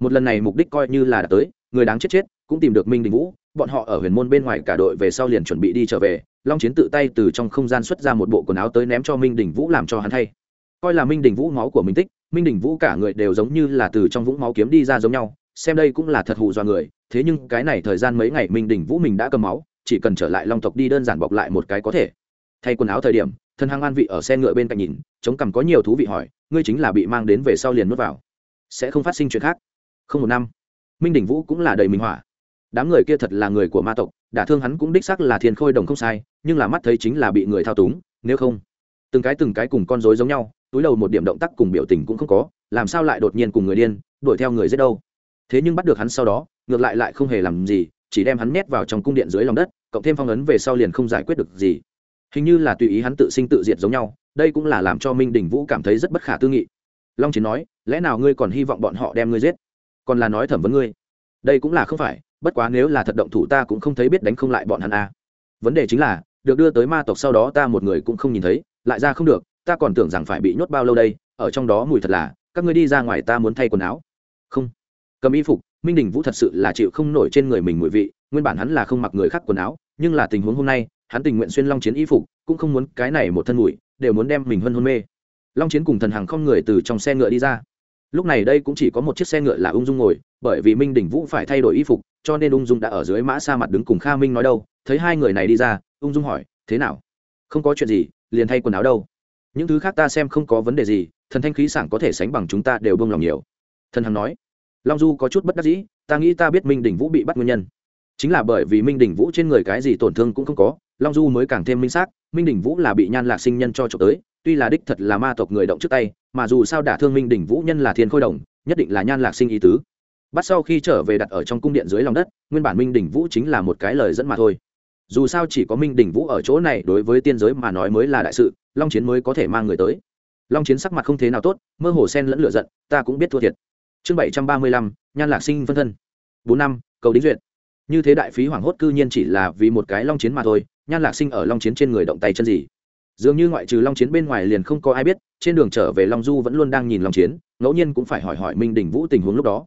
Một lần này mục đích coi như là đã tới, người đáng chết chết, cũng tìm được minh đình vũ, bọn họ ở huyền môn bên ngoài cả đội về sau liền chuẩn bị đi trở về, long chiến tự tay từ trong không gian xuất ra một bộ quần áo tới ném cho minh đình vũ làm cho hắn thay. Coi là minh đình vũ máu của minh tích, minh đình vũ cả người đều giống như là từ trong vũng máu kiếm đi ra giống nhau, xem đây cũng là thật hù do người, thế nhưng cái này thời gian mấy ngày minh đình vũ mình đã cầm máu, chỉ cần trở lại long tộc đi đơn giản bọc lại một cái có thể. Thay quần áo thời điểm, thân hăng an vị ở xe ngựa bên cạnh nhìn, chống cằm có nhiều thú vị hỏi, ngươi chính là bị mang đến về sau liền nuốt vào sẽ không phát sinh chuyện khác. Không một năm, minh đình vũ cũng là đầy minh hỏa đám người kia thật là người của ma tộc, đả thương hắn cũng đích xác là thiên khôi đồng không sai, nhưng là mắt thấy chính là bị người thao túng, nếu không, từng cái từng cái cùng con rối giống nhau, túi đầu một điểm động tác cùng biểu tình cũng không có, làm sao lại đột nhiên cùng người điên, đuổi theo người giết đâu? Thế nhưng bắt được hắn sau đó, ngược lại lại không hề làm gì, chỉ đem hắn nhét vào trong cung điện dưới lòng đất, cộng thêm phong ấn về sau liền không giải quyết được gì. Hình như là tùy ý hắn tự sinh tự diệt giống nhau, đây cũng là làm cho minh đình vũ cảm thấy rất bất khả tư nghị long chiến nói, lẽ nào ngươi còn hy vọng bọn họ đem ngươi giết? Còn là nói thẩm vấn ngươi. Đây cũng là không phải, bất quá nếu là thật động thủ ta cũng không thấy biết đánh không lại bọn hắn a à. vấn đề chính là, được đưa tới ma tộc sau đó ta một người cũng không nhìn thấy, lại ra không được, ta còn tưởng rằng phải bị nhốt bao lâu đây, ở trong đó mùi thật là, các ngươi đi ra ngoài ta muốn thay quần áo. Không. Cầm y phục, minh đình vũ thật sự là chịu không nổi trên người mình mùi vị, nguyên bản hắn là không mặc người khác quần áo, nhưng là tình huống hôm nay, hắn tình nguyện xuyên long chiến y phục, cũng không muốn cái này một thân mùi, đều muốn đem mình hân hôn mê long chiến cùng thần hàng không người từ trong xe ngựa đi ra. Lúc này đây cũng chỉ có một chiếc xe ngựa là ung dung ngồi, bởi vì minh đình vũ phải thay đổi y phục, cho nên ung dung đã ở dưới mã xa mặt đứng cùng kha minh nói đâu, thấy hai người này đi ra, ung dung hỏi, thế nào? Không có chuyện gì, liền thay quần áo đâu? Những thứ khác ta xem không có vấn đề gì, thần thanh khí sảng có thể sánh bằng chúng ta đều bông lòng nhiều. Thần hằng nói. Long du có chút bất đắc dĩ, ta nghĩ ta biết minh đình vũ bị bắt nguyên nhân. Chính là bởi vì minh đình vũ trên người cái gì tổn thương cũng không có, long du mới càng thêm minh xác minh đình vũ là bị nhan lạc sinh nhân cho trộm tới, tuy là đích thật là ma tộc người động trước tay, mà dù sao đả thương minh đình vũ nhân là thiên khôi đồng, nhất định là nhan lạc sinh ý tứ. Bắt sau khi trở về đặt ở trong cung điện dưới lòng đất, nguyên bản minh đình vũ chính là một cái lời dẫn mà thôi. Dù sao chỉ có minh đình vũ ở chỗ này đối với tiên giới mà nói mới là đại sự, long chiến mới có thể mang người tới. Long chiến sắc mặt không thế nào tốt, mơ hồ sen lẫn lựa giận, ta cũng biết thua thiệt. Chương bảy trăm ba mươi lăm, nhan lạc sinh phân thân. Bốn năm, cầu đính duyệt như thế đại phí hoảng hốt cư nhiên chỉ là vì một cái long chiến mà thôi, nhan lạc sinh ở long chiến trên người động tay chân gì? Dường như ngoại trừ long chiến bên ngoài liền không có ai biết, trên đường trở về long du vẫn luôn đang nhìn long chiến, ngẫu nhiên cũng phải hỏi hỏi minh đình vũ tình huống lúc đó.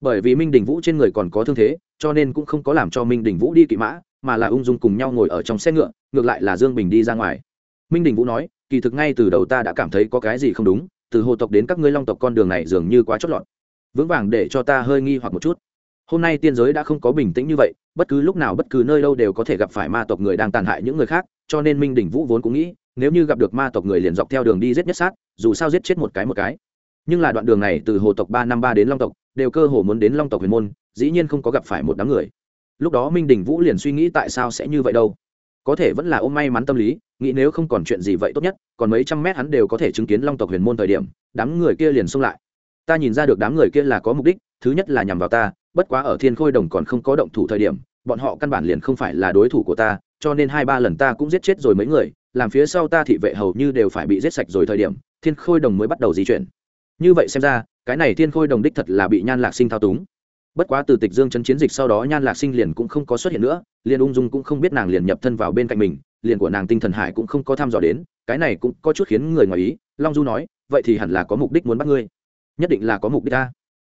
Bởi vì minh đình vũ trên người còn có thương thế, cho nên cũng không có làm cho minh đình vũ đi kỵ mã, mà là ung dung cùng nhau ngồi ở trong xe ngựa, ngược lại là dương bình đi ra ngoài. Minh đình vũ nói, kỳ thực ngay từ đầu ta đã cảm thấy có cái gì không đúng, từ hồ tộc đến các ngươi long tộc con đường này dường như quá chót lọt. Vững vàng để cho ta hơi nghi hoặc một chút hôm nay tiên giới đã không có bình tĩnh như vậy, bất cứ lúc nào bất cứ nơi đâu đều có thể gặp phải ma tộc người đang tàn hại những người khác, cho nên minh đình vũ vốn cũng nghĩ, nếu như gặp được ma tộc người liền dọc theo đường đi giết nhất sát, dù sao giết chết một cái một cái. Nhưng là đoạn đường này từ hồ tộc ba năm ba đến long tộc, đều cơ hồ muốn đến long tộc huyền môn, dĩ nhiên không có gặp phải một đám người. Lúc đó minh đình vũ liền suy nghĩ tại sao sẽ như vậy đâu. Có thể vẫn là ôm may mắn tâm lý, nghĩ nếu không còn chuyện gì vậy tốt nhất, còn mấy trăm mét hắn đều có thể chứng kiến long tộc huyền môn thời điểm, đám người kia liền xông lại. Ta nhìn ra được đám người kia là có mục đích thứ nhất là nhằm vào ta, bất quá ở thiên khôi đồng còn không có động thủ thời điểm, bọn họ căn bản liền không phải là đối thủ của ta, cho nên hai ba lần ta cũng giết chết rồi mấy người, làm phía sau ta thị vệ hầu như đều phải bị giết sạch rồi thời điểm, thiên khôi đồng mới bắt đầu di chuyển. Như vậy xem ra, cái này thiên khôi đồng đích thật là bị nhan lạc sinh thao túng. Bất quá từ tịch dương chấn chiến dịch sau đó nhan lạc sinh liền cũng không có xuất hiện nữa, liền ung dung cũng không biết nàng liền nhập thân vào bên cạnh mình, liền của nàng tinh thần hải cũng không có thăm dò đến, cái này cũng có chút khiến người ngoài ý, long du nói, vậy thì hẳn là có mục đích muốn bắt ngươi. Nhất định là có mục đích ta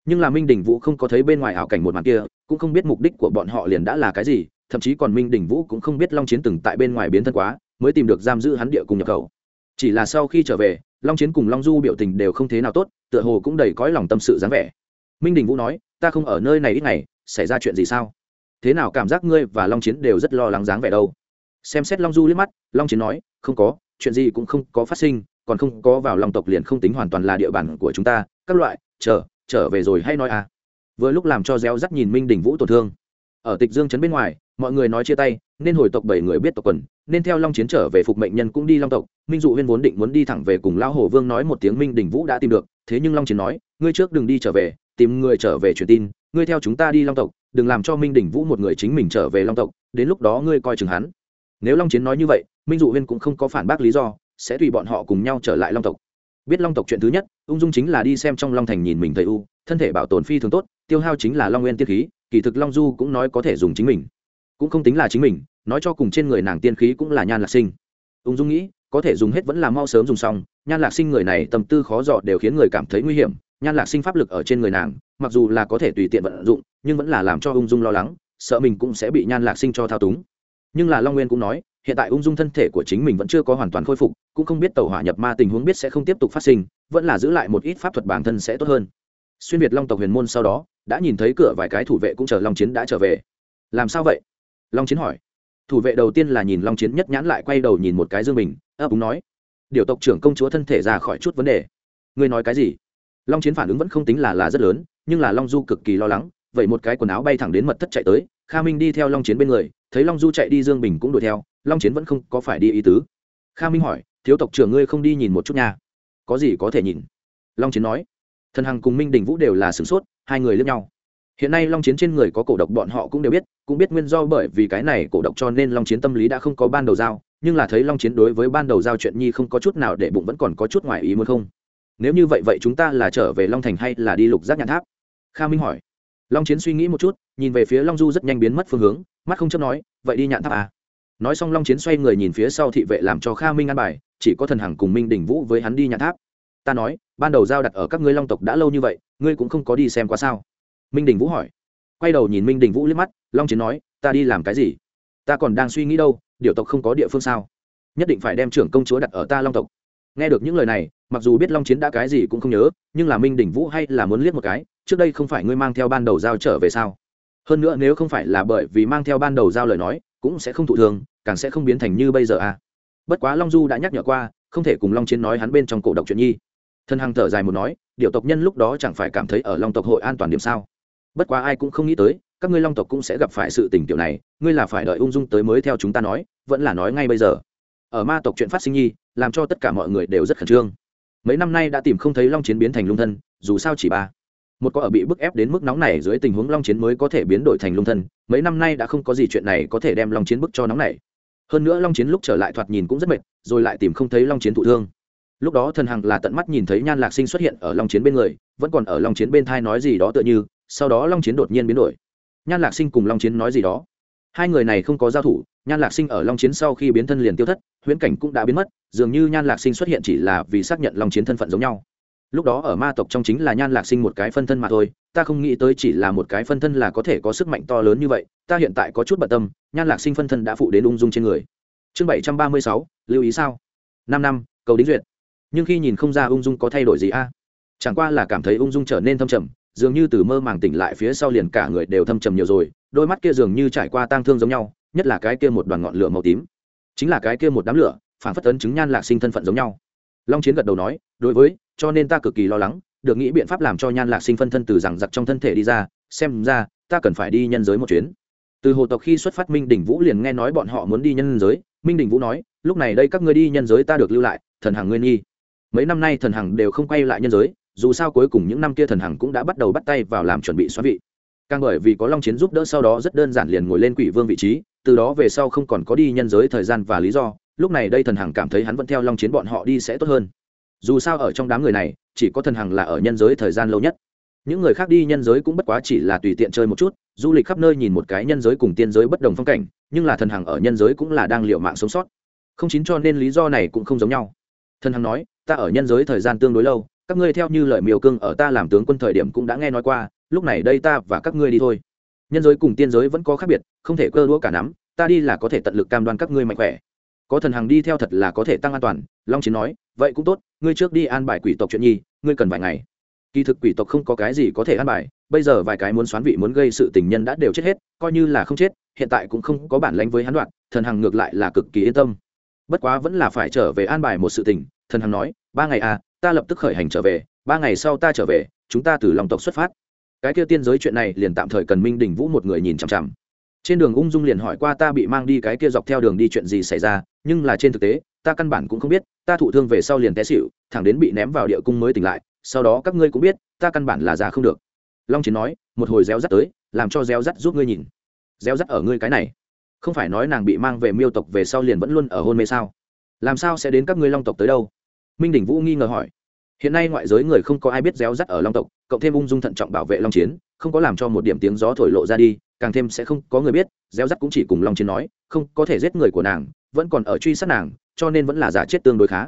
nhưng là minh đình vũ không có thấy bên ngoài ảo cảnh một màn kia, cũng không biết mục đích của bọn họ liền đã là cái gì, thậm chí còn minh đình vũ cũng không biết long chiến từng tại bên ngoài biến thân quá, mới tìm được giam giữ hắn địa cùng nhập khẩu. Chỉ là sau khi trở về, long chiến cùng long du biểu tình đều không thế nào tốt, tựa hồ cũng đầy cõi lòng tâm sự dáng vẻ. Minh đình vũ nói, ta không ở nơi này ít ngày, xảy ra chuyện gì sao? Thế nào cảm giác ngươi và long chiến đều rất lo lắng dáng vẻ đâu? Xem xét long du liếc mắt, long chiến nói, không có, chuyện gì cũng không có phát sinh, còn không có vào lòng tộc liền không tính hoàn toàn là địa bàn của chúng ta, các loại, chờ trở về rồi hay nói à? Vừa lúc làm cho réo rắt nhìn minh đình vũ tổn thương. Ở tịch dương trấn bên ngoài, mọi người nói chia tay, nên hồi tộc bảy người biết tộc quần, nên theo long chiến trở về phục mệnh nhân cũng đi long tộc. Minh dụ huyên vốn định muốn đi thẳng về cùng lão hồ vương nói một tiếng minh đình vũ đã tìm được, thế nhưng long chiến nói, ngươi trước đừng đi trở về, tìm người trở về truyền tin, ngươi theo chúng ta đi long tộc, đừng làm cho minh đình vũ một người chính mình trở về long tộc, đến lúc đó ngươi coi chừng hắn. Nếu long chiến nói như vậy, minh dụ huyên cũng không có phản bác lý do, sẽ tùy bọn họ cùng nhau trở lại long tộc. Biết long tộc chuyện thứ nhất ung dung chính là đi xem trong long thành nhìn mình thầy u, thân thể bảo tồn phi thường tốt, tiêu hao chính là long nguyên tiên khí, kỳ thực long du cũng nói có thể dùng chính mình. Cũng không tính là chính mình, nói cho cùng trên người nàng tiên khí cũng là nhan lạc sinh. Ung dung nghĩ, có thể dùng hết vẫn là mau sớm dùng xong, nhan lạc sinh người này tâm tư khó dọ đều khiến người cảm thấy nguy hiểm, nhan lạc sinh pháp lực ở trên người nàng, mặc dù là có thể tùy tiện vận dụng, nhưng vẫn là làm cho ung dung lo lắng, sợ mình cũng sẽ bị nhan lạc sinh cho thao túng. Nhưng là long nguyên cũng nói, hiện tại ung dung thân thể của chính mình vẫn chưa có hoàn toàn khôi phục cũng không biết tàu hỏa nhập ma tình huống biết sẽ không tiếp tục phát sinh, vẫn là giữ lại một ít pháp thuật bản thân sẽ tốt hơn. Xuyên việt long tộc huyền môn sau đó, đã nhìn thấy cửa vài cái thủ vệ cũng chờ long chiến đã trở về. Làm sao vậy? Long chiến hỏi. Thủ vệ đầu tiên là nhìn long chiến nhất nhãn lại quay đầu nhìn một cái dương bình, ấp úng nói. Điều tộc trưởng công chúa thân thể ra khỏi chút vấn đề. Ngươi nói cái gì? Long chiến phản ứng vẫn không tính là là rất lớn, nhưng là long du cực kỳ lo lắng, vậy một cái quần áo bay thẳng đến mật thất chạy tới, kha minh đi theo long chiến bên người, thấy long du chạy đi dương bình cũng đuổi theo, long chiến vẫn không có phải đi ý tứ. Kha minh hỏi thiếu tộc trưởng ngươi không đi nhìn một chút nha. Có gì có thể nhìn? Long chiến nói. Thần hằng cùng minh đình vũ đều là sửng sốt, hai người lướt nhau. Hiện nay long chiến trên người có cổ độc bọn họ cũng đều biết, cũng biết nguyên do bởi vì cái này cổ độc cho nên long chiến tâm lý đã không có ban đầu giao, nhưng là thấy long chiến đối với ban đầu giao chuyện nhi không có chút nào để bụng vẫn còn có chút ngoài ý muốn không? Nếu như vậy vậy chúng ta là trở về long thành hay là đi lục giác nhãn tháp? Kha minh hỏi. Long chiến suy nghĩ một chút, nhìn về phía long du rất nhanh biến mất phương hướng, mắt không chấp nói, vậy đi nhạn tháp à? Nói xong long chiến xoay người nhìn phía sau thị vệ làm cho kha minh ăn bài, chỉ có thần hằng cùng minh đình vũ với hắn đi nhà tháp. Ta nói, ban đầu giao đặt ở các ngươi long tộc đã lâu như vậy, ngươi cũng không có đi xem qua sao? Minh đình vũ hỏi. Quay đầu nhìn minh đình vũ liếc mắt, long chiến nói, ta đi làm cái gì? Ta còn đang suy nghĩ đâu, điều tộc không có địa phương sao? Nhất định phải đem trưởng công chúa đặt ở ta long tộc. Nghe được những lời này, mặc dù biết long chiến đã cái gì cũng không nhớ, nhưng là minh đình vũ hay là muốn liếc một cái, trước đây không phải ngươi mang theo ban đầu giao trở về sao? Hơn nữa nếu không phải là bởi vì mang theo ban đầu giao lời nói cũng sẽ không thụ thường càng sẽ không biến thành như bây giờ à. Bất quá long du đã nhắc nhở qua, không thể cùng long chiến nói hắn bên trong cổ độc chuyện nhi. Thân hằng thở dài một nói điệu tộc nhân lúc đó chẳng phải cảm thấy ở long tộc hội an toàn điểm sao? Bất quá ai cũng không nghĩ tới, các ngươi long tộc cũng sẽ gặp phải sự tình tiểu này, ngươi là phải đợi ung dung tới mới theo chúng ta nói, vẫn là nói ngay bây giờ. Ở ma tộc chuyện phát sinh nhi, làm cho tất cả mọi người đều rất khẩn trương. Mấy năm nay đã tìm không thấy long chiến biến thành lung thân, dù sao chỉ ba một có ở bị bức ép đến mức nóng này dưới tình huống long chiến mới có thể biến đổi thành lung thân mấy năm nay đã không có gì chuyện này có thể đem long chiến bức cho nóng này hơn nữa long chiến lúc trở lại thoạt nhìn cũng rất mệt rồi lại tìm không thấy long chiến thụ thương lúc đó thần hằng là tận mắt nhìn thấy nhan lạc sinh xuất hiện ở long chiến bên người vẫn còn ở long chiến bên thai nói gì đó tựa như sau đó long chiến đột nhiên biến đổi nhan lạc sinh cùng long chiến nói gì đó hai người này không có giao thủ nhan lạc sinh ở long chiến sau khi biến thân liền tiêu thất huyễn cảnh cũng đã biến mất dường như nhan lạc sinh xuất hiện chỉ là vì xác nhận long chiến thân phận giống nhau lúc đó ở ma tộc trong chính là nhan lạc sinh một cái phân thân mà thôi, ta không nghĩ tới chỉ là một cái phân thân là có thể có sức mạnh to lớn như vậy, ta hiện tại có chút bận tâm, nhan lạc sinh phân thân đã phụ đến ung dung trên người. Chương bảy trăm ba mươi sáu, lưu ý sao? Năm năm, cầu đính duyệt. Nhưng khi nhìn không ra ung dung có thay đổi gì a? Chẳng qua là cảm thấy ung dung trở nên thâm trầm, dường như từ mơ màng tỉnh lại phía sau liền cả người đều thâm trầm nhiều rồi, đôi mắt kia dường như trải qua tang thương giống nhau, nhất là cái kia một đoàn ngọn lửa màu tím. Chính là cái kia một đám lửa, phản phất tấn chứng nhan lạc sinh thân phận giống nhau. Long chiến gật đầu nói, đối với cho nên ta cực kỳ lo lắng, được nghĩ biện pháp làm cho nhan lạc sinh phân thân từ rằng giặc trong thân thể đi ra, xem ra, ta cần phải đi nhân giới một chuyến. Từ hồ tộc khi xuất phát minh đình vũ liền nghe nói bọn họ muốn đi nhân giới, minh đình vũ nói, lúc này đây các ngươi đi nhân giới ta được lưu lại, thần hàng nguyên nhi. Mấy năm nay thần hằng đều không quay lại nhân giới, dù sao cuối cùng những năm kia thần hằng cũng đã bắt đầu bắt tay vào làm chuẩn bị xoá vị. Càng bởi vì có long chiến giúp đỡ sau đó rất đơn giản liền ngồi lên quỷ vương vị trí, từ đó về sau không còn có đi nhân giới thời gian và lý do, lúc này đây thần hằng cảm thấy hắn vẫn theo long chiến bọn họ đi sẽ tốt hơn dù sao ở trong đám người này, chỉ có thần hằng là ở nhân giới thời gian lâu nhất. Những người khác đi nhân giới cũng bất quá chỉ là tùy tiện chơi một chút, du lịch khắp nơi nhìn một cái nhân giới cùng tiên giới bất đồng phong cảnh, nhưng là thần hằng ở nhân giới cũng là đang liệu mạng sống sót. Không chính cho nên lý do này cũng không giống nhau. Thần hằng nói, ta ở nhân giới thời gian tương đối lâu, các ngươi theo như lời miêu cương ở ta làm tướng quân thời điểm cũng đã nghe nói qua, lúc này đây ta và các ngươi đi thôi. Nhân giới cùng tiên giới vẫn có khác biệt, không thể cơ đũa cả nắm, ta đi là có thể tận lực cam đoan các ngươi mạnh khỏe có thần hằng đi theo thật là có thể tăng an toàn, long chiến nói, vậy cũng tốt, ngươi trước đi an bài quỷ tộc chuyện nhi, ngươi cần vài ngày. Kỳ thực quỷ tộc không có cái gì có thể an bài, bây giờ vài cái muốn xoán vị muốn gây sự tình nhân đã đều chết hết, coi như là không chết, hiện tại cũng không có bản lãnh với hắn đoạn, thần hằng ngược lại là cực kỳ yên tâm. Bất quá vẫn là phải trở về an bài một sự tình, thần hằng nói, ba ngày à ta lập tức khởi hành trở về, ba ngày sau ta trở về, chúng ta từ lòng tộc xuất phát. Cái kia tiên giới chuyện này liền tạm thời cần minh đình vũ một người nhìn chằm chằm. Trên đường ung dung liền hỏi qua ta bị mang đi cái kia dọc theo đường đi chuyện gì xảy ra nhưng là trên thực tế, ta căn bản cũng không biết, ta thụ thương về sau liền té xịu thẳng đến bị ném vào địa cung mới tỉnh lại, sau đó các ngươi cũng biết, ta căn bản là già không được. Long chiến nói, một hồi reo rắt tới, làm cho reo rắt giúp ngươi nhìn. Reo rắt ở ngươi cái này. Không phải nói nàng bị mang về miêu tộc về sau liền vẫn luôn ở hôn mê sao? Làm sao sẽ đến các ngươi long tộc tới đâu? Minh đỉnh vũ nghi ngờ hỏi. Hiện nay ngoại giới người không có ai biết réo rắt ở long tộc, cộng thêm ung dung thận trọng bảo vệ long chiến, không có làm cho một điểm tiếng gió thổi lộ ra đi càng thêm sẽ không có người biết, gieo rắt cũng chỉ cùng long chiến nói, không có thể giết người của nàng, vẫn còn ở truy sát nàng, cho nên vẫn là giả chết tương đối khá.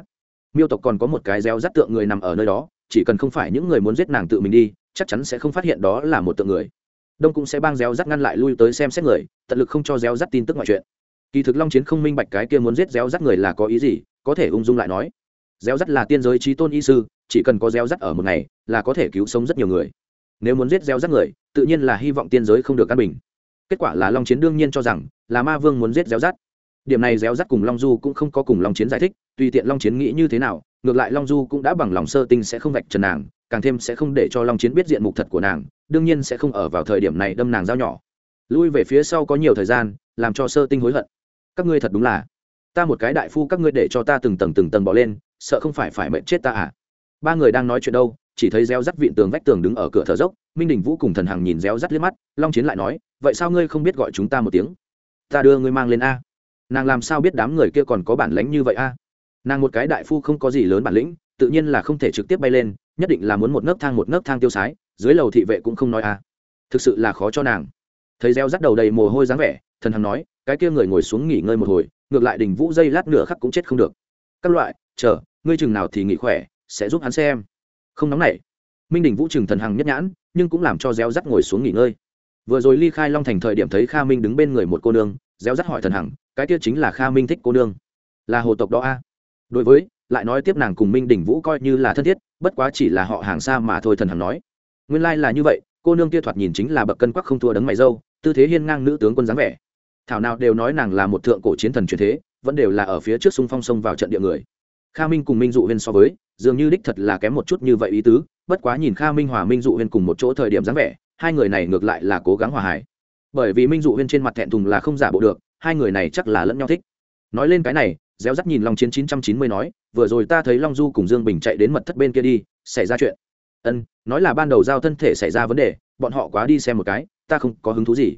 Miêu tộc còn có một cái gieo rắt tượng người nằm ở nơi đó, chỉ cần không phải những người muốn giết nàng tự mình đi, chắc chắn sẽ không phát hiện đó là một tượng người. Đông cũng sẽ bang gieo rắt ngăn lại lui tới xem xét người, tận lực không cho gieo rắt tin tức ngoại chuyện. Kỳ thực long chiến không minh bạch cái kia muốn giết gieo rắt người là có ý gì, có thể ung dung lại nói. Gieo rắt là tiên giới trí tôn y sư, chỉ cần có gieo rắt ở một ngày, là có thể cứu sống rất nhiều người. Nếu muốn giết gieo rắt người tự nhiên là hy vọng tiên giới không được căn bình. Kết quả là long chiến đương nhiên cho rằng là ma vương muốn giết réo rắt điểm này réo rắt cùng long du cũng không có cùng long chiến giải thích, tùy tiện long chiến nghĩ như thế nào, ngược lại long du cũng đã bằng lòng sơ tinh sẽ không vạch trần nàng, càng thêm sẽ không để cho long chiến biết diện mục thật của nàng, đương nhiên sẽ không ở vào thời điểm này đâm nàng dao nhỏ. Lui về phía sau có nhiều thời gian, làm cho sơ tinh hối hận. Các ngươi thật đúng là, ta một cái đại phu các ngươi để cho ta từng tầng từng tầng bỏ lên, sợ không phải phải mệnh chết ta à? Ba người đang nói chuyện đâu chỉ thấy reo rắt vịn tường vách tường đứng ở cửa thở dốc, minh đình vũ cùng thần hằng nhìn reo rắt liếc mắt, long chiến lại nói, vậy sao ngươi không biết gọi chúng ta một tiếng? Ta đưa ngươi mang lên a. Nàng làm sao biết đám người kia còn có bản lánh như vậy a? Nàng một cái đại phu không có gì lớn bản lĩnh, tự nhiên là không thể trực tiếp bay lên, nhất định là muốn một nấc thang một nấc thang tiêu sái, dưới lầu thị vệ cũng không nói a. Thực sự là khó cho nàng. Thấy reo rắt đầu đầy mồ hôi dáng vẻ, thần hằng nói, cái kia người ngồi xuống nghỉ ngơi một hồi, ngược lại đình vũ dây lát nửa khắc cũng chết không được. Các loại, chờ, ngươi chừng nào thì nghỉ khỏe, sẽ giúp hắn xem không nóng nảy. Minh đình vũ trừng thần hằng nhất nhãn, nhưng cũng làm cho réo rắt ngồi xuống nghỉ ngơi. Vừa rồi ly khai long thành thời điểm thấy kha minh đứng bên người một cô nương, réo rắt hỏi thần hằng, cái kia chính là kha minh thích cô nương. Là hồ tộc đó a? Đối với, lại nói tiếp nàng cùng minh đình vũ coi như là thân thiết, bất quá chỉ là họ hàng xa mà thôi thần hằng nói. Nguyên lai、like、là như vậy, cô nương kia thoạt nhìn chính là bậc cân quắc không thua đấng mày dâu, tư thế hiên ngang nữ tướng quân dáng vẻ. Thảo nào đều nói nàng là một thượng cổ chiến thần truyền thế, vẫn đều là ở phía trước sung phong sông vào trận địa người. Kha minh cùng minh dụ huyên so với dường như đích thật là kém một chút như vậy ý tứ, bất quá nhìn kha minh hòa minh dụ huyên cùng một chỗ thời điểm dáng vẻ, hai người này ngược lại là cố gắng hòa hải bởi vì minh dụ huyên trên mặt thẹn thùng là không giả bộ được, hai người này chắc là lẫn nhau thích. Nói lên cái này, réo rắt nhìn long chiến chín trăm chín mươi nói, vừa rồi ta thấy long du cùng dương bình chạy đến mật thất bên kia đi, xảy ra chuyện. Ân, nói là ban đầu giao thân thể xảy ra vấn đề, bọn họ quá đi xem một cái, ta không có hứng thú gì.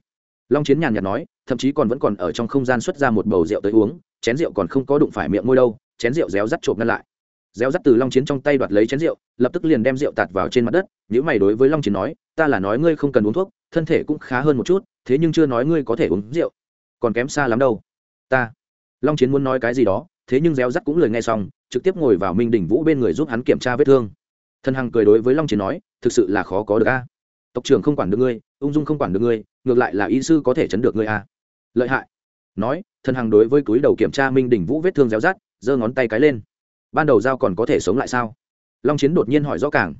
Long chiến nhàn nhạt nói, thậm chí còn vẫn còn ở trong không gian xuất ra một bầu rượu tới uống, chén rượu còn không có đụng phải miệng môi đâu, chén rượu réo rắt trộm ngăn lại réo rắt từ long chiến trong tay đoạt lấy chén rượu, lập tức liền đem rượu tạt vào trên mặt đất những mày đối với long chiến nói, ta là nói ngươi không cần uống thuốc, thân thể cũng khá hơn một chút, thế nhưng chưa nói ngươi có thể uống rượu. Còn kém xa lắm đâu. Ta. Long chiến muốn nói cái gì đó, thế nhưng réo rắt cũng lời nghe xong, trực tiếp ngồi vào minh đỉnh vũ bên người giúp hắn kiểm tra vết thương. Thân hằng cười đối với long chiến nói, thực sự là khó có được a. Tộc trưởng không quản được ngươi, ung dung không quản được ngươi, ngược lại là y sư có thể chấn được ngươi a. Lợi hại. Nói, thân hằng đối với túi đầu kiểm tra minh đỉnh vũ vết thương réo rắt, giơ ngón tay cái lên ban đầu dao còn có thể sống lại sao? Long chiến đột nhiên hỏi rõ càng.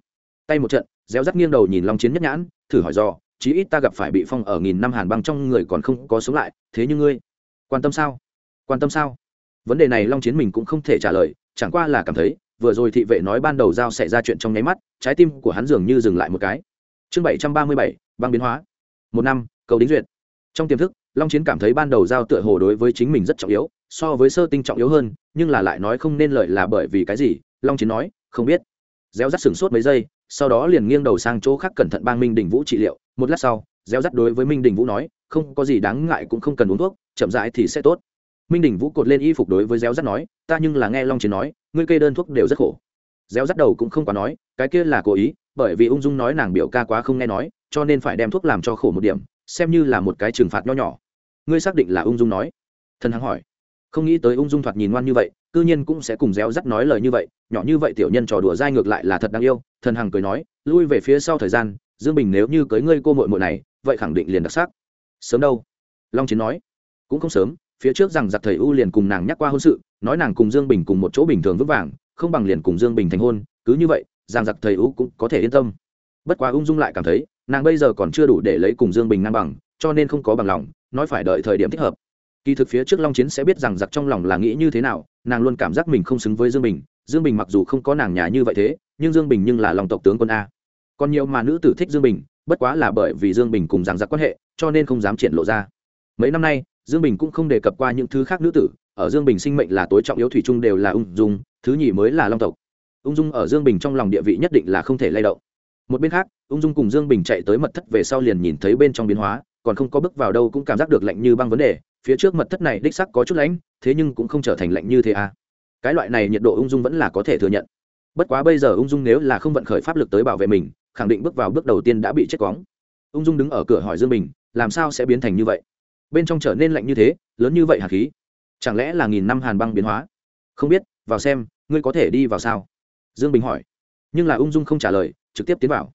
Tay một trận, réo rắt nghiêng đầu nhìn long chiến nhất nhãn, thử hỏi do chí ít ta gặp phải bị phong ở nghìn năm hàn băng trong người còn không có sống lại, thế nhưng ngươi, quan tâm sao? Quan tâm sao? Vấn đề này long chiến mình cũng không thể trả lời, chẳng qua là cảm thấy, vừa rồi thị vệ nói ban đầu giao xảy ra chuyện trong nháy mắt, trái tim của hắn dường như dừng lại một cái. Chương bảy trăm ba mươi bảy, băng biến hóa. Một năm, cầu đính duyệt. Trong tiềm thức, long chiến cảm thấy ban đầu giao tựa hồ đối với chính mình rất trọng yếu so với sơ tinh trọng yếu hơn, nhưng là lại nói không nên lợi là bởi vì cái gì? Long chiến nói, không biết. Gieo rắt sửng sốt mấy giây, sau đó liền nghiêng đầu sang chỗ khác cẩn thận bang minh đình vũ trị liệu. Một lát sau, gieo rắt đối với minh đình vũ nói, không có gì đáng ngại cũng không cần uống thuốc, chậm rãi thì sẽ tốt. Minh đình vũ cột lên y phục đối với gieo rắt nói, ta nhưng là nghe long chiến nói, ngươi kê đơn thuốc đều rất khổ. Gieo rắt đầu cũng không quá nói, cái kia là cố ý, bởi vì ung dung nói nàng biểu ca quá không nghe nói, cho nên phải đem thuốc làm cho khổ một điểm, xem như là một cái trừng phạt nho nhỏ. Ngươi xác định là ung dung nói? Thần hằng hỏi không nghĩ tới ung dung thoạt nhìn ngoan như vậy, cư nhiên cũng sẽ cùng réo rắt nói lời như vậy, nhỏ như vậy tiểu nhân trò đùa dai ngược lại là thật đáng yêu, thần hằng cười nói, lui về phía sau thời gian, dương bình nếu như cưới ngươi cô mội mội này, vậy khẳng định liền đặc sắc. Sớm đâu? Long chiến nói. Cũng không sớm, phía trước rằng giặc thầy u liền cùng nàng nhắc qua hôn sự, nói nàng cùng dương bình cùng một chỗ bình thường vững vàng, không bằng liền cùng dương bình thành hôn, cứ như vậy, rằng giặc thầy u cũng có thể yên tâm. Bất quá ung dung lại cảm thấy, nàng bây giờ còn chưa đủ để lấy cùng dương bình ngang bằng, cho nên không có bằng lòng, nói phải đợi thời điểm thích hợp kỳ thực phía trước long chiến sẽ biết rằng giặc trong lòng là nghĩ như thế nào, nàng luôn cảm giác mình không xứng với dương bình. Dương bình mặc dù không có nàng nhà như vậy thế, nhưng dương bình nhưng là lòng tộc tướng quân a. Còn nhiều mà nữ tử thích dương bình, bất quá là bởi vì dương bình cùng rằng giặc quan hệ, cho nên không dám triển lộ ra. Mấy năm nay, dương bình cũng không đề cập qua những thứ khác nữ tử, ở dương bình sinh mệnh là tối trọng yếu thủy chung đều là ung dung, thứ nhì mới là long tộc. Ung dung ở dương bình trong lòng địa vị nhất định là không thể lay động. Một bên khác, ung dung cùng dương bình chạy tới mật thất về sau liền nhìn thấy bên trong biến hóa còn không có bước vào đâu cũng cảm giác được lạnh như băng vấn đề, phía trước mật thất này đích sắc có chút lạnh, thế nhưng cũng không trở thành lạnh như thế à. Cái loại này nhiệt độ ung dung vẫn là có thể thừa nhận. Bất quá bây giờ ung dung nếu là không vận khởi pháp lực tới bảo vệ mình, khẳng định bước vào bước đầu tiên đã bị chết cóng ung dung đứng ở cửa hỏi dương bình, làm sao sẽ biến thành như vậy? Bên trong trở nên lạnh như thế, lớn như vậy hạt khí? Chẳng lẽ là nghìn năm hàn băng biến hóa? Không biết, vào xem, ngươi có thể đi vào sao? Dương bình hỏi. Nhưng là ung dung không trả lời, trực tiếp tiến vào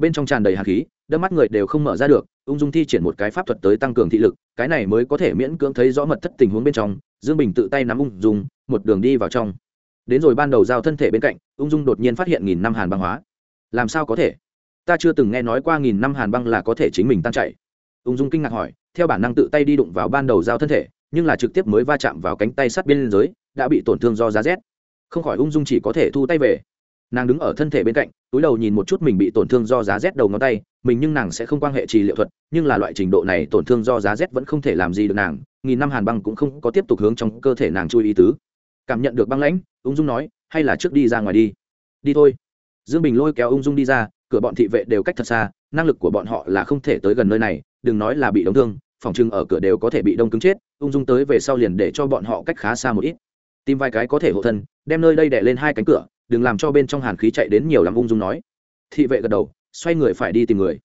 bên trong tràn đầy hạt khí, đôi mắt người đều không mở ra được, ung dung thi triển một cái pháp thuật tới tăng cường thị lực, cái này mới có thể miễn cưỡng thấy rõ mật thất tình huống bên trong, dương bình tự tay nắm ung dung, một đường đi vào trong. Đến rồi ban đầu giao thân thể bên cạnh, ung dung đột nhiên phát hiện nghìn năm hàn băng hóa. Làm sao có thể? Ta chưa từng nghe nói qua nghìn năm hàn băng là có thể chính mình tan chạy ung dung kinh ngạc hỏi, theo bản năng tự tay đi đụng vào ban đầu giao thân thể, nhưng là trực tiếp mới va chạm vào cánh tay sát bên dưới, đã bị tổn thương do giá rét. Không khỏi ung dung chỉ có thể thu tay về nàng đứng ở thân thể bên cạnh, túi đầu nhìn một chút mình bị tổn thương do giá rét đầu ngón tay, mình nhưng nàng sẽ không quan hệ trì liệu thuật, nhưng là loại trình độ này tổn thương do giá rét vẫn không thể làm gì được nàng, nghìn năm hàn băng cũng không có tiếp tục hướng trong cơ thể nàng chui ý tứ. Cảm nhận được băng lãnh, ung dung nói, hay là trước đi ra ngoài đi. Đi thôi. Dương bình lôi kéo ung dung đi ra, cửa bọn thị vệ đều cách thật xa, năng lực của bọn họ là không thể tới gần nơi này, đừng nói là bị đóng thương, phòng trưng ở cửa đều có thể bị đông cứng chết, ung dung tới về sau liền để cho bọn họ cách khá xa một ít. Tìm vài cái có thể hộ thân, đem nơi đây đè lên hai cánh cửa đừng làm cho bên trong hàn khí chạy đến nhiều lắm ung dung nói. Thị vệ gật đầu, xoay người phải đi tìm người.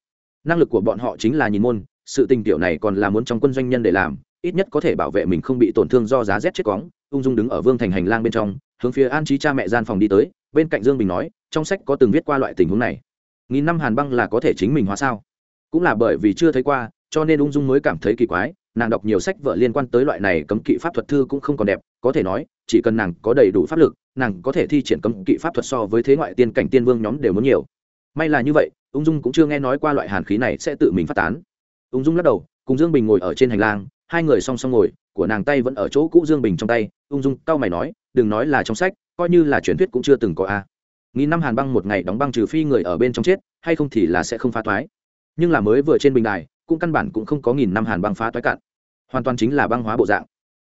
Năng lực của bọn họ chính là nhìn môn, sự tình tiểu này còn là muốn trong quân doanh nhân để làm, ít nhất có thể bảo vệ mình không bị tổn thương do giá rét chết cóng. Ung dung đứng ở vương thành hành lang bên trong, hướng phía an trí cha mẹ gian phòng đi tới, bên cạnh dương bình nói, trong sách có từng viết qua loại tình huống này. Nghìn năm hàn băng là có thể chính mình hóa sao? Cũng là bởi vì chưa thấy qua, cho nên ung dung mới cảm thấy kỳ quái, nàng đọc nhiều sách vợ liên quan tới loại này cấm kỵ pháp thuật thư cũng không còn đẹp, có thể nói, chỉ cần nàng có đầy đủ pháp lực nàng có thể thi triển cấm kỵ pháp thuật so với thế ngoại tiên cảnh tiên vương nhóm đều muốn nhiều. May là như vậy, ung dung cũng chưa nghe nói qua loại hàn khí này sẽ tự mình phát tán. Ung dung lắc đầu, cùng dương bình ngồi ở trên hành lang, hai người song song ngồi, của nàng tay vẫn ở chỗ cũ dương bình trong tay. Ung dung cau mày nói, đừng nói là trong sách, coi như là truyền thuyết cũng chưa từng có a. Nghìn năm hàn băng một ngày đóng băng trừ phi người ở bên trong chết, hay không thì là sẽ không phá thoái nhưng là mới vừa trên bình đài, cũng căn bản cũng không có nghìn năm hàn băng phá toái cạn. Hoàn toàn chính là băng hóa bộ dạng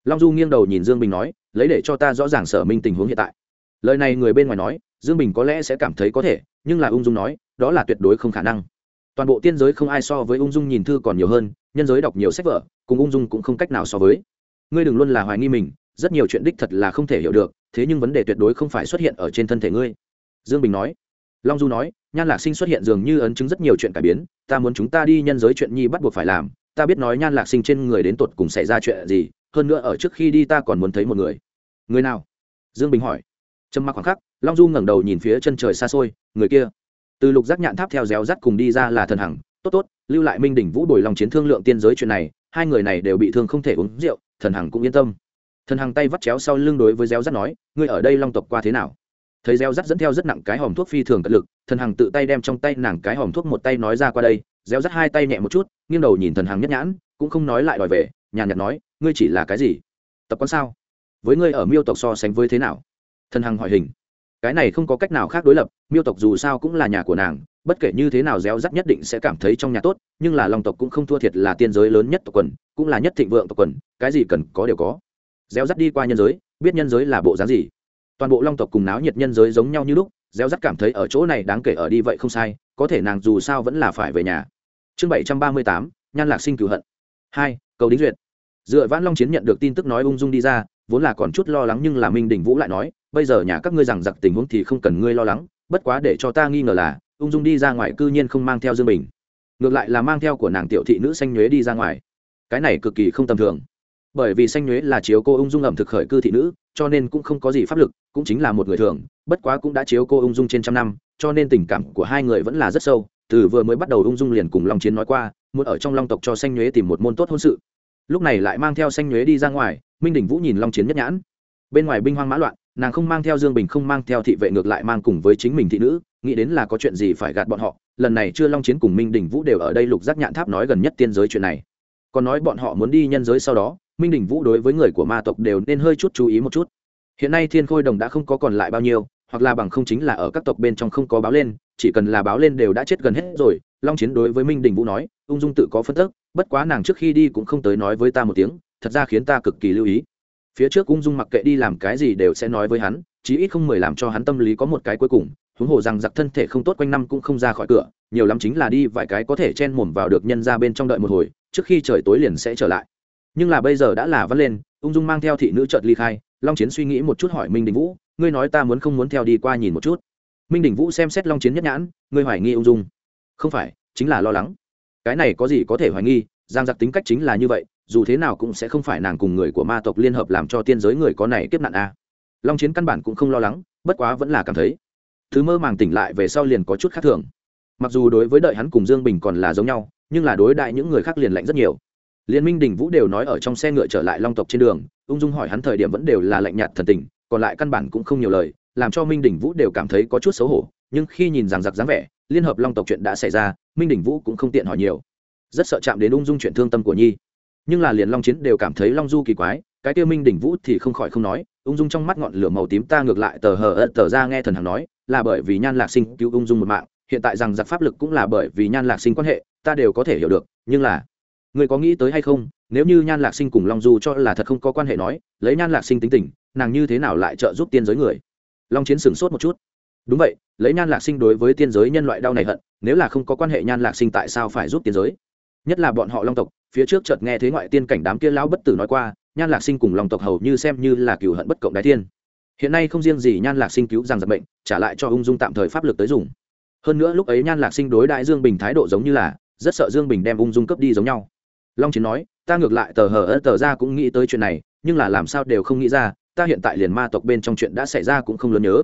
long du nghiêng đầu nhìn dương bình nói, lấy để cho ta rõ ràng sở minh tình huống hiện tại. Lời này người bên ngoài nói, dương bình có lẽ sẽ cảm thấy có thể, nhưng là ung dung nói, đó là tuyệt đối không khả năng. Toàn bộ tiên giới không ai so với ung dung nhìn thư còn nhiều hơn, nhân giới đọc nhiều sách vở, cùng ung dung cũng không cách nào so với. Ngươi đừng luôn là hoài nghi mình, rất nhiều chuyện đích thật là không thể hiểu được, thế nhưng vấn đề tuyệt đối không phải xuất hiện ở trên thân thể ngươi. Dương bình nói. Long du nói, nhan lạc sinh xuất hiện dường như ấn chứng rất nhiều chuyện cải biến, ta muốn chúng ta đi nhân giới chuyện nhi bắt buộc phải làm, ta biết nói nhan lạc sinh trên người đến tột cùng xảy ra chuyện gì hơn nữa ở trước khi đi ta còn muốn thấy một người. Người nào? Dương bình hỏi. Trầm mặc khoảng khắc, long du ngẩng đầu nhìn phía chân trời xa xôi, người kia. Từ lục giác nhạn tháp theo réo rắt cùng đi ra là thần hằng. Tốt tốt, lưu lại minh đỉnh vũ bồi lòng chiến thương lượng tiên giới chuyện này, hai người này đều bị thương không thể uống rượu, thần hằng cũng yên tâm. Thần hằng tay vắt chéo sau lưng đối với réo rắt nói, ngươi ở đây long tộc qua thế nào? Thấy réo rắt dẫn theo rất nặng cái hòm thuốc phi thường cật lực, thần hằng tự tay đem trong tay nàng cái hòm thuốc một tay nói ra qua đây. Réo rắt hai tay nhẹ một chút, nghiêng đầu nhìn thần hằng nhất nhãn, cũng không nói lại đòi về nhàn nhạt nói, ngươi chỉ là cái gì? Tập quán sao? Với ngươi ở miêu tộc so sánh với thế nào? Thần hằng hỏi hình. Cái này không có cách nào khác đối lập, miêu tộc dù sao cũng là nhà của nàng, bất kể như thế nào réo rắt nhất định sẽ cảm thấy trong nhà tốt, nhưng là lòng tộc cũng không thua thiệt là tiên giới lớn nhất tộc quần, cũng là nhất thịnh vượng tộc quần, cái gì cần có đều có. Réo rắt đi qua nhân giới, biết nhân giới là bộ dáng gì. Toàn bộ long tộc cùng náo nhiệt nhân giới giống nhau như lúc, réo rắt cảm thấy ở chỗ này đáng kể ở đi vậy không sai, có thể nàng dù sao vẫn là phải về nhà. Chương bảy trăm ba mươi tám, nhan lạc sinh cửu hận. Hai, cầu đính duyệt dựa vãn long chiến nhận được tin tức nói ung dung đi ra, vốn là còn chút lo lắng nhưng là minh đình vũ lại nói, bây giờ nhà các ngươi rằng giặc tình huống thì không cần ngươi lo lắng, bất quá để cho ta nghi ngờ là, ung dung đi ra ngoài cư nhiên không mang theo dương bình. Ngược lại là mang theo của nàng tiểu thị nữ xanh nhuế đi ra ngoài. Cái này cực kỳ không tầm thường. Bởi vì xanh nhuế là chiếu cô ung dung ẩm thực khởi cư thị nữ, cho nên cũng không có gì pháp lực, cũng chính là một người thường, bất quá cũng đã chiếu cô ung dung trên trăm năm, cho nên tình cảm của hai người vẫn là rất sâu, từ vừa mới bắt đầu ung dung liền cùng long chiến nói qua, muốn ở trong long tộc cho xanh nhuế tìm một môn tốt hôn sự lúc này lại mang theo xanh nhuế đi ra ngoài, minh đình vũ nhìn long chiến nhất nhãn. Bên ngoài binh hoang mã loạn, nàng không mang theo dương bình, không mang theo thị vệ ngược lại mang cùng với chính mình thị nữ, nghĩ đến là có chuyện gì phải gạt bọn họ. Lần này chưa long chiến cùng minh đình vũ đều ở đây, lục giác nhạn tháp nói gần nhất tiên giới chuyện này. Còn nói bọn họ muốn đi nhân giới sau đó, minh đình vũ đối với người của ma tộc đều nên hơi chút chú ý một chút. Hiện nay thiên khôi đồng đã không có còn lại bao nhiêu, hoặc là bằng không chính là ở các tộc bên trong không có báo lên chỉ cần là báo lên đều đã chết gần hết rồi. Long chiến đối với minh đình vũ nói, ung dung tự có phân tức, bất quá nàng trước khi đi cũng không tới nói với ta một tiếng, thật ra khiến ta cực kỳ lưu ý. Phía trước ung dung mặc kệ đi làm cái gì đều sẽ nói với hắn, chí ít không mười làm cho hắn tâm lý có một cái cuối cùng. Huống hồ rằng giặc thân thể không tốt quanh năm cũng không ra khỏi cửa, nhiều lắm chính là đi vài cái có thể chen mồm vào được nhân ra bên trong đợi một hồi, trước khi trời tối liền sẽ trở lại. Nhưng là bây giờ đã là vắt lên, ung dung mang theo thị nữ trợt ly khai. Long chiến suy nghĩ một chút hỏi minh đình vũ, ngươi nói ta muốn không muốn theo đi qua nhìn một chút? Minh đình vũ xem xét long chiến nhất nhãn, ngươi hoài nghi ung dung. Không phải, chính là lo lắng. Cái này có gì có thể hoài nghi, giang giặc tính cách chính là như vậy, dù thế nào cũng sẽ không phải nàng cùng người của ma tộc liên hợp làm cho tiên giới người có này kiếp nạn a. Long chiến căn bản cũng không lo lắng, bất quá vẫn là cảm thấy. Thứ mơ màng tỉnh lại về sau liền có chút khác thường. Mặc dù đối với đợi hắn cùng dương bình còn là giống nhau, nhưng là đối đại những người khác liền lạnh rất nhiều. Liên minh đình vũ đều nói ở trong xe ngựa trở lại long tộc trên đường, ung dung hỏi hắn thời điểm vẫn đều là lạnh nhạt thần tình, còn lại căn bản cũng không nhiều lời làm cho minh đình vũ đều cảm thấy có chút xấu hổ, nhưng khi nhìn rằng giặc dáng vẻ, liên hợp long tộc chuyện đã xảy ra, minh đình vũ cũng không tiện hỏi nhiều. Rất sợ chạm đến ung dung chuyện thương tâm của nhi. Nhưng là liền long chiến đều cảm thấy long du kỳ quái, cái kia minh đình vũ thì không khỏi không nói, ung dung trong mắt ngọn lửa màu tím ta ngược lại tờ hờ ớt tờ ra nghe thần hằng nói, là bởi vì nhan lạc sinh cứu ung dung một mạng, hiện tại rằng giặc pháp lực cũng là bởi vì nhan lạc sinh quan hệ, ta đều có thể hiểu được, nhưng là, người có nghĩ tới hay không, nếu như nhan lạc sinh cùng long du cho là thật không có quan hệ nói, lấy nhan lạc sinh tính tình, nàng như thế nào lại trợ giúp tiên giới người? Long chiến sửng sốt một chút. Đúng vậy, lấy nhan lạc sinh đối với tiên giới nhân loại đau này hận, nếu là không có quan hệ nhan lạc sinh tại sao phải giúp tiên giới? Nhất là bọn họ long tộc, phía trước chợt nghe thế ngoại tiên cảnh đám kia lão bất tử nói qua, nhan lạc sinh cùng long tộc hầu như xem như là cựu hận bất cộng đái tiên. Hiện nay không riêng gì nhan lạc sinh cứu rằng giật bệnh trả lại cho ung dung tạm thời pháp lực tới dùng. Hơn nữa lúc ấy nhan lạc sinh đối đại dương bình thái độ giống như là, rất sợ dương bình đem ung dung cấp đi giống nhau. Long chiến nói, ta ngược lại tờ hờ ớt tờ ra cũng nghĩ tới chuyện này, nhưng là làm sao đều không nghĩ ra ta hiện tại liền ma tộc bên trong chuyện đã xảy ra cũng không lớn nhớ.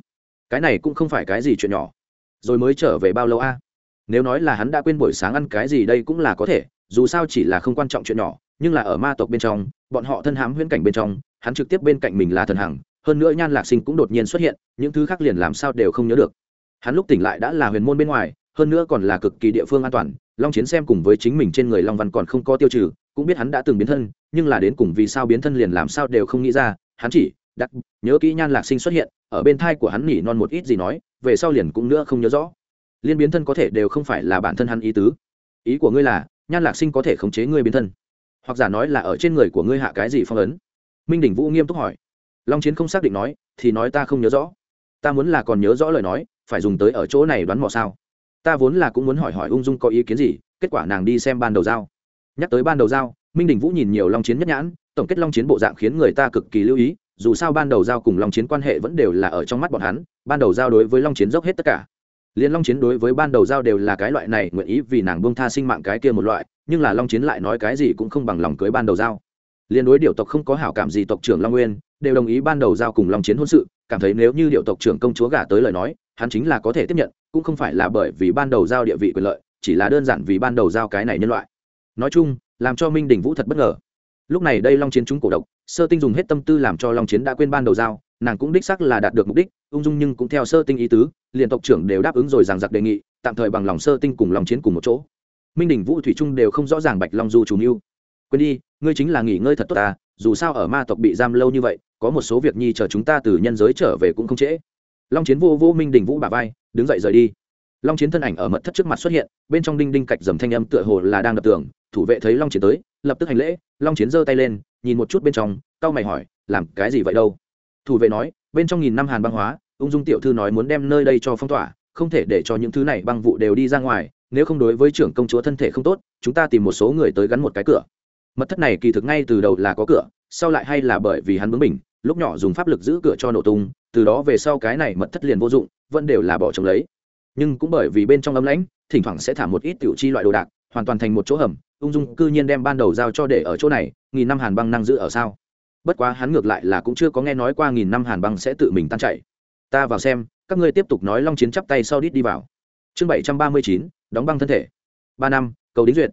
Cái này cũng không phải cái gì chuyện nhỏ. Rồi mới trở về bao lâu a? Nếu nói là hắn đã quên buổi sáng ăn cái gì đây cũng là có thể, dù sao chỉ là không quan trọng chuyện nhỏ, nhưng là ở ma tộc bên trong, bọn họ thân hãm huyễn cảnh bên trong, hắn trực tiếp bên cạnh mình là thần hằng, hơn nữa nhan lạc sinh cũng đột nhiên xuất hiện, những thứ khác liền làm sao đều không nhớ được. Hắn lúc tỉnh lại đã là huyền môn bên ngoài, hơn nữa còn là cực kỳ địa phương an toàn, long chiến xem cùng với chính mình trên người long văn còn không có tiêu trừ, cũng biết hắn đã từng biến thân, nhưng là đến cùng vì sao biến thân liền làm sao đều không nghĩ ra, hắn chỉ đắc, nhớ kỹ nhan lạc sinh xuất hiện, ở bên thai của hắn nhỉ non một ít gì nói, về sau liền cũng nữa không nhớ rõ. Liên biến thân có thể đều không phải là bản thân hắn ý tứ. Ý của ngươi là, nhan lạc sinh có thể khống chế ngươi biến thân. Hoặc giả nói là ở trên người của ngươi hạ cái gì phong ấn? Minh đình vũ nghiêm túc hỏi. Long chiến không xác định nói, thì nói ta không nhớ rõ. Ta muốn là còn nhớ rõ lời nói, phải dùng tới ở chỗ này đoán mò sao? Ta vốn là cũng muốn hỏi hỏi ung dung có ý kiến gì, kết quả nàng đi xem ban đầu giao. Nhắc tới ban đầu giao, minh đình vũ nhìn nhiều long chiến nhất nhãn, tổng kết long chiến bộ dạng khiến người ta cực kỳ lưu ý dù sao ban đầu giao cùng long chiến quan hệ vẫn đều là ở trong mắt bọn hắn, ban đầu giao đối với long chiến dốc hết tất cả. Liên long chiến đối với ban đầu giao đều là cái loại này nguyện ý vì nàng buông tha sinh mạng cái kia một loại, nhưng là long chiến lại nói cái gì cũng không bằng lòng cưới ban đầu giao. Liên đối điệu tộc không có hảo cảm gì tộc trưởng long nguyên, đều đồng ý ban đầu giao cùng long chiến hôn sự, cảm thấy nếu như điệu tộc trưởng công chúa gả tới lời nói, hắn chính là có thể tiếp nhận, cũng không phải là bởi vì ban đầu giao địa vị quyền lợi, chỉ là đơn giản vì ban đầu giao cái này nhân loại. Nói chung, làm cho minh đình vũ thật bất ngờ lúc này đây long chiến chúng cổ độc, sơ tinh dùng hết tâm tư làm cho long chiến đã quên ban đầu giao, nàng cũng đích sắc là đạt được mục đích, ung dung nhưng cũng theo sơ tinh ý tứ, liền tộc trưởng đều đáp ứng rồi rằng giặc đề nghị, tạm thời bằng lòng sơ tinh cùng long chiến cùng một chỗ. Minh đình, vũ thủy trung đều không rõ ràng bạch long du chủ mưu. Quên đi, ngươi chính là nghỉ ngơi thật tốt ta dù sao ở ma tộc bị giam lâu như vậy, có một số việc nhi chờ chúng ta từ nhân giới trở về cũng không trễ. Long chiến vô vô minh đình vũ bà vai, đứng dậy rời đi. Long chiến thân ảnh ở mật thất trước mặt xuất hiện, bên trong đinh đinh cạch dầm thanh âm tựa hồ là đang đập tường, thủ vệ thấy long chiến tới lập tức hành lễ, long chiến giơ tay lên, nhìn một chút bên trong, cau mày hỏi, làm cái gì vậy đâu? Thủ vệ nói, bên trong nghìn năm hàn băng hóa, ung dung tiểu thư nói muốn đem nơi đây cho phong tỏa, không thể để cho những thứ này băng vụ đều đi ra ngoài, nếu không đối với trưởng công chúa thân thể không tốt, chúng ta tìm một số người tới gắn một cái cửa. Mật thất này kỳ thực ngay từ đầu là có cửa, sau lại hay là bởi vì hắn bướng mình lúc nhỏ dùng pháp lực giữ cửa cho nổ tung, từ đó về sau cái này mật thất liền vô dụng, vẫn đều là bỏ trống lấy. Nhưng cũng bởi vì bên trong âm lãnh, thỉnh thoảng sẽ thả một ít tiểu chi loại đồ đạc hoàn toàn thành một chỗ hầm, ung dung cư nhiên đem ban đầu giao cho để ở chỗ này, nghìn năm hàn băng năng giữ ở sao? Bất quá hắn ngược lại là cũng chưa có nghe nói qua nghìn năm hàn băng sẽ tự mình tan chảy. Ta vào xem, các ngươi tiếp tục nói long chiến chắp tay sau đít đi vào. Chương bảy trăm ba mươi chín, đóng băng thân thể. Ba năm, cầu đính duyệt.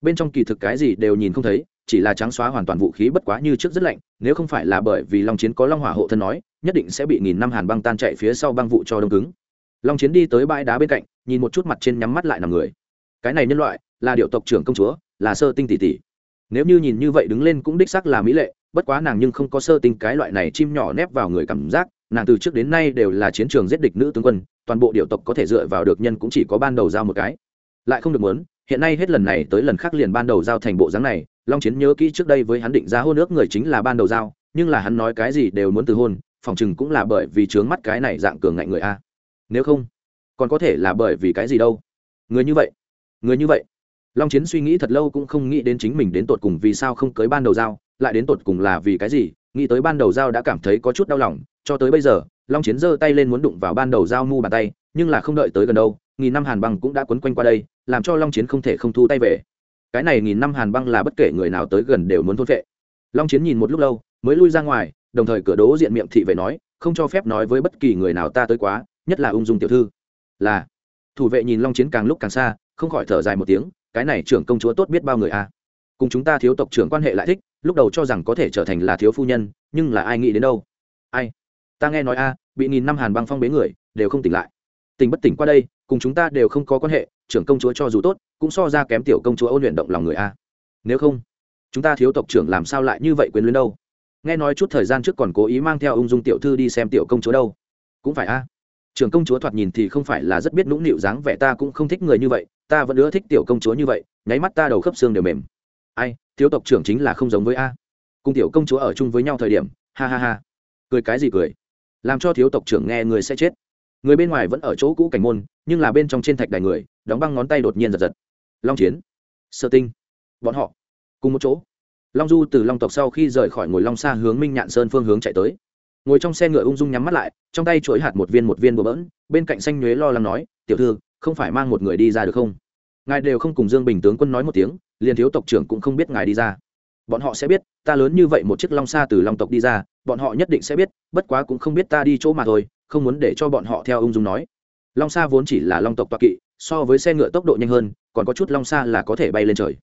Bên trong kỳ thực cái gì đều nhìn không thấy, chỉ là trắng xóa hoàn toàn vũ khí bất quá như trước rất lạnh, nếu không phải là bởi vì long chiến có long hỏa hộ thân nói, nhất định sẽ bị nghìn năm hàn băng tan chạy phía sau băng vụ cho đông cứng. Long chiến đi tới bãi đá bên cạnh, nhìn một chút mặt trên nhắm mắt lại nằm người. Cái này nhân loại là điệu tộc trưởng công chúa, là sơ tinh tỷ tỷ. Nếu như nhìn như vậy đứng lên cũng đích xác là mỹ lệ, bất quá nàng nhưng không có sơ tinh cái loại này chim nhỏ nép vào người cảm giác, nàng từ trước đến nay đều là chiến trường giết địch nữ tướng quân, toàn bộ điệu tộc có thể dựa vào được nhân cũng chỉ có ban đầu giao một cái. Lại không được muốn, hiện nay hết lần này tới lần khác liền ban đầu giao thành bộ dáng này, long chiến nhớ kỹ trước đây với hắn định giá hôn ước người chính là ban đầu giao, nhưng là hắn nói cái gì đều muốn từ hôn, phòng chừng cũng là bởi vì trướng mắt cái này dạng cường ngạnh người a. Nếu không, còn có thể là bởi vì cái gì đâu? Người như vậy, người như vậy long chiến suy nghĩ thật lâu cũng không nghĩ đến chính mình đến tột cùng vì sao không cưới ban đầu giao, lại đến tột cùng là vì cái gì, nghĩ tới ban đầu giao đã cảm thấy có chút đau lòng, cho tới bây giờ, long chiến giơ tay lên muốn đụng vào ban đầu giao mu bàn tay, nhưng là không đợi tới gần đâu, nghìn năm hàn băng cũng đã quấn quanh qua đây, làm cho long chiến không thể không thu tay về. Cái này nghìn năm hàn băng là bất kể người nào tới gần đều muốn thôn vệ long chiến nhìn một lúc lâu, mới lui ra ngoài, đồng thời cửa đố diện miệng thị vệ nói, không cho phép nói với bất kỳ người nào ta tới quá, nhất là ung dung tiểu thư. Là, thủ vệ nhìn long chiến càng lúc càng xa, không khỏi thở dài một tiếng cái này trưởng công chúa tốt biết bao người a. Cùng chúng ta thiếu tộc trưởng quan hệ lại thích, lúc đầu cho rằng có thể trở thành là thiếu phu nhân, nhưng là ai nghĩ đến đâu? Ai? Ta nghe nói a, bị nghìn năm hàn băng phong bế người, đều không tỉnh lại. Tỉnh bất tỉnh qua đây, cùng chúng ta đều không có quan hệ, trưởng công chúa cho dù tốt, cũng so ra kém tiểu công chúa ôn luyện động lòng người a. Nếu không, chúng ta thiếu tộc trưởng làm sao lại như vậy quyền luyến đâu? Nghe nói chút thời gian trước còn cố ý mang theo ung dung tiểu thư đi xem tiểu công chúa đâu. Cũng phải a trưởng công chúa thoạt nhìn thì không phải là rất biết nũng nịu dáng vẻ, ta cũng không thích người như vậy, ta vẫn ưa thích tiểu công chúa như vậy, nháy mắt ta đầu khớp xương đều mềm. Ai, thiếu tộc trưởng chính là không giống với a. Cùng tiểu công chúa ở chung với nhau thời điểm, ha ha ha. Cười cái gì cười? Làm cho thiếu tộc trưởng nghe người sẽ chết. Người bên ngoài vẫn ở chỗ cũ cảnh môn, nhưng là bên trong trên thạch đài người, đóng băng ngón tay đột nhiên giật giật. Long chiến, sơ tinh, bọn họ cùng một chỗ. Long du từ long tộc sau khi rời khỏi ngồi long xa hướng minh nhạn sơn phương hướng chạy tới ngồi trong xe ngựa ung dung nhắm mắt lại, trong tay chuỗi hạt một viên một viên bừa bỡn, bên cạnh xanh nhuế lo lắng nói, tiểu thư, không phải mang một người đi ra được không? Ngài đều không cùng dương bình tướng quân nói một tiếng, liền thiếu tộc trưởng cũng không biết ngài đi ra. Bọn họ sẽ biết, ta lớn như vậy một chiếc long xa từ long tộc đi ra, bọn họ nhất định sẽ biết, bất quá cũng không biết ta đi chỗ mà thôi, không muốn để cho bọn họ theo ung dung nói. Long xa vốn chỉ là long tộc toa kỵ, so với xe ngựa tốc độ nhanh hơn, còn có chút long xa là có thể bay lên trời.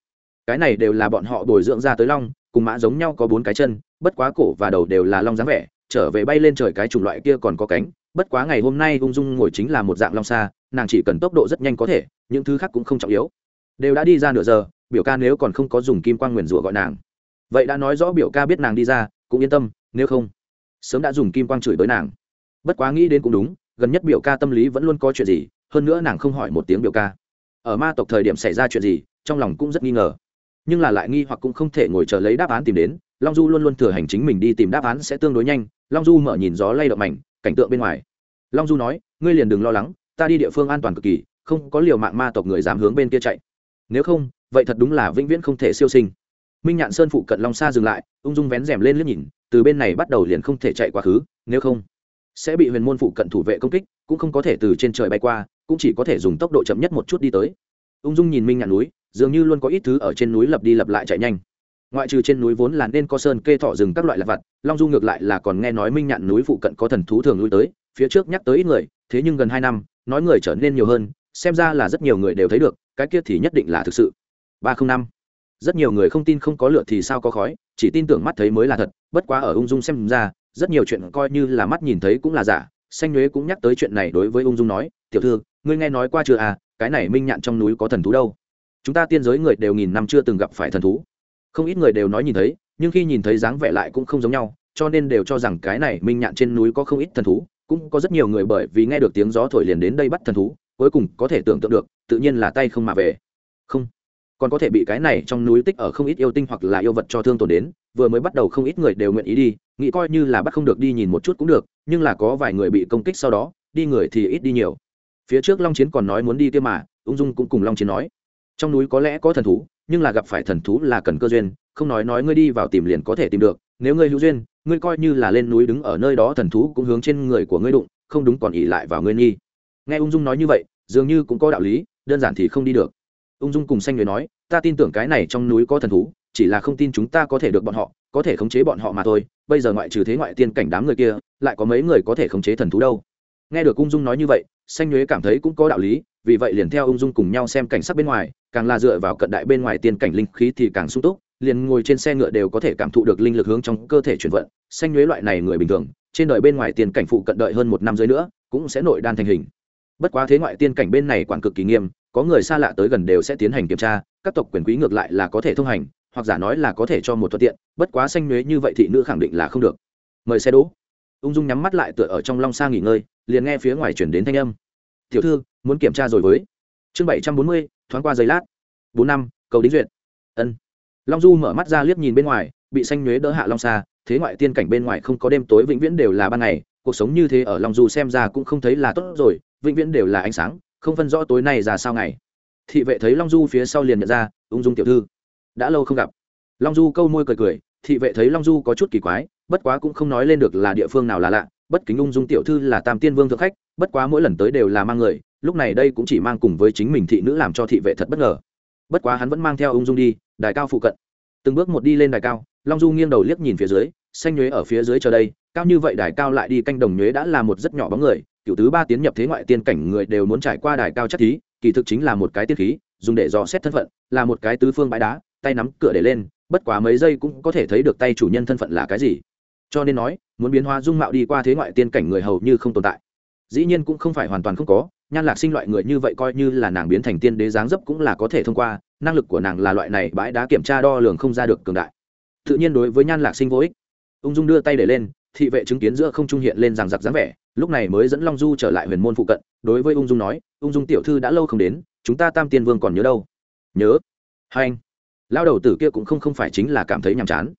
Cái này đều là bọn họ bồi dưỡng ra tới long, cùng mã giống nhau có bốn cái chân, bất quá cổ và đầu đều là long dáng vẻ trở về bay lên trời cái chủng loại kia còn có cánh, bất quá ngày hôm nay ung dung ngồi chính là một dạng long xa, nàng chỉ cần tốc độ rất nhanh có thể, những thứ khác cũng không trọng yếu. Đều đã đi ra nửa giờ, biểu ca nếu còn không có dùng kim quan g nguyền rủa gọi nàng. Vậy đã nói rõ biểu ca biết nàng đi ra, cũng yên tâm, nếu không, sớm đã dùng kim quang chửi tới nàng. Bất quá nghĩ đến cũng đúng, gần nhất biểu ca tâm lý vẫn luôn có chuyện gì, hơn nữa nàng không hỏi một tiếng biểu ca. Ở ma tộc thời điểm xảy ra chuyện gì, trong lòng cũng rất nghi ngờ. Nhưng là lại nghi hoặc cũng không thể ngồi chờ lấy đáp án tìm đến long du luôn luôn thừa hành chính mình đi tìm đáp án sẽ tương đối nhanh. Long du mở nhìn gió lay động mảnh, cảnh tượng bên ngoài. Long du nói, ngươi liền đừng lo lắng, ta đi địa phương an toàn cực kỳ, không có liều mạng ma tộc người dám hướng bên kia chạy. Nếu không, vậy thật đúng là vĩnh viễn không thể siêu sinh. Minh nhạn sơn phụ cận long xa dừng lại, ung dung vén rèm lên liếc nhìn, từ bên này bắt đầu liền không thể chạy quá khứ, nếu không, sẽ bị huyền môn phụ cận thủ vệ công kích, cũng không có thể từ trên trời bay qua, cũng chỉ có thể dùng tốc độ chậm nhất một chút đi tới. Ung dung nhìn minh nhạn núi, dường như luôn có ít thứ ở trên núi lập đi lập lại chạy nhanh ngoại trừ trên núi vốn là nên có sơn kê thọ rừng các loại lạc vật long du ngược lại là còn nghe nói minh nhạn núi phụ cận có thần thú thường lui tới, phía trước nhắc tới ít người, thế nhưng gần hai năm, nói người trở nên nhiều hơn, xem ra là rất nhiều người đều thấy được, cái kia thì nhất định là thực sự. Ba không năm, rất nhiều người không tin không có lửa thì sao có khói, chỉ tin tưởng mắt thấy mới là thật, bất quá ở ung dung xem ra, rất nhiều chuyện coi như là mắt nhìn thấy cũng là giả, xanh nhuế cũng nhắc tới chuyện này đối với ung dung nói, tiểu thư, ngươi nghe nói qua chưa à cái này minh nhạn trong núi có thần thú đâu? Chúng ta tiên giới người đều nghìn năm chưa từng gặp phải thần thú không ít người đều nói nhìn thấy, nhưng khi nhìn thấy dáng vẻ lại cũng không giống nhau, cho nên đều cho rằng cái này minh nhạn trên núi có không ít thần thú, cũng có rất nhiều người bởi vì nghe được tiếng gió thổi liền đến đây bắt thần thú, cuối cùng có thể tưởng tượng được, tự nhiên là tay không mà về. Không, còn có thể bị cái này trong núi tích ở không ít yêu tinh hoặc là yêu vật cho thương tổn đến, vừa mới bắt đầu không ít người đều nguyện ý đi, nghĩ coi như là bắt không được đi nhìn một chút cũng được, nhưng là có vài người bị công kích sau đó, đi người thì ít đi nhiều. Phía trước long chiến còn nói muốn đi kia mà, ung dung cũng cùng long chiến nói. Trong núi có lẽ có thần thú nhưng là gặp phải thần thú là cần cơ duyên, không nói nói ngươi đi vào tìm liền có thể tìm được, nếu ngươi hữu duyên, ngươi coi như là lên núi đứng ở nơi đó thần thú cũng hướng trên người của ngươi đụng, không đúng còn ỉ lại vào ngươi nghi. Nghe ung dung nói như vậy, dường như cũng có đạo lý, đơn giản thì không đi được. Ung dung cùng xanh người nói, ta tin tưởng cái này trong núi có thần thú, chỉ là không tin chúng ta có thể được bọn họ, có thể khống chế bọn họ mà thôi, bây giờ ngoại trừ thế ngoại tiên cảnh đám người kia, lại có mấy người có thể khống chế thần thú đâu? Nghe được ung dung nói như vậy xanh nhuế cảm thấy cũng có đạo lý, vì vậy liền theo ung dung cùng nhau xem cảnh sắc bên ngoài càng là dựa vào cận đại bên ngoài tiên cảnh linh khí thì càng sung túc, liền ngồi trên xe ngựa đều có thể cảm thụ được linh lực hướng trong cơ thể chuyển vận, xanh nhuế loại này người bình thường, trên đời bên ngoài tiên cảnh phụ cận đợi hơn một năm dưới nữa, cũng sẽ nội đan thành hình. Bất quá thế ngoại tiên cảnh bên này quản cực kỳ nghiêm, có người xa lạ tới gần đều sẽ tiến hành kiểm tra, các tộc quyền quý ngược lại là có thể thông hành, hoặc giả nói là có thể cho một thuận tiện, bất quá xanh nhuế như vậy thị nữ khẳng định là không được. Mời xe đỗ. Ung dung nhắm mắt lại tựa ở trong long xa nghỉ ngơi, liền nghe phía ngoài chuyển đến thanh âm. Tiểu thư, muốn kiểm tra rồi với. Chương bảy trăm bốn mươi thoáng qua giây lát. Bốn năm, cầu đính duyệt. Ân. Long du mở mắt ra liếc nhìn bên ngoài, bị xanh nhuế đỡ hạ long xa thế ngoại tiên cảnh bên ngoài không có đêm tối, vĩnh viễn đều là ban ngày, cuộc sống như thế ở long du xem ra cũng không thấy là tốt rồi, vĩnh viễn đều là ánh sáng, không phân rõ tối nay ra sao ngày. Thị vệ thấy long du phía sau liền nhận ra, ung dung tiểu thư. Đã lâu không gặp. Long du câu môi cười cười, thị vệ thấy long du có chút kỳ quái, bất quá cũng không nói lên được là địa phương nào là lạ, bất kính ung dung tiểu thư là tam tiên vương thượng khách, bất quá mỗi lần tới đều là mang người lúc này đây cũng chỉ mang cùng với chính mình thị nữ làm cho thị vệ thật bất ngờ. Bất quá hắn vẫn mang theo ung dung đi, đài cao phụ cận. Từng bước một đi lên đài cao, long du nghiêng đầu liếc nhìn phía dưới, xanh nhuế ở phía dưới chờ đây, cao như vậy đài cao lại đi canh đồng nhuế đã là một rất nhỏ bóng người cựu tứ ba tiến nhập thế ngoại tiên cảnh người đều muốn trải qua đài cao chắc thí, kỳ thực chính là một cái tiết khí, dùng để dò xét thân phận, là một cái tứ phương bãi đá, tay nắm cửa để lên, bất quá mấy giây cũng có thể thấy được tay chủ nhân thân phận là cái gì. Cho nên nói, muốn biến hóa dung mạo đi qua thế ngoại tiên cảnh người hầu như không tồn tại. Dĩ nhiên cũng không phải hoàn toàn không có nhan lạc sinh loại người như vậy coi như là nàng biến thành tiên đế dáng dấp cũng là có thể thông qua, năng lực của nàng là loại này bãi đá kiểm tra đo lường không ra được cường đại. Tự nhiên đối với nhan lạc sinh vô ích. Ung dung đưa tay để lên, thị vệ chứng kiến giữa không trung hiện lên rằng giặc dáng vẻ, lúc này mới dẫn long du trở lại huyền môn phụ cận, đối với ung dung nói, ung dung tiểu thư đã lâu không đến, chúng ta tam tiên vương còn nhớ đâu? Nhớ. Hai anh. Lao đầu tử kia cũng không không phải chính là cảm thấy nhàm chán.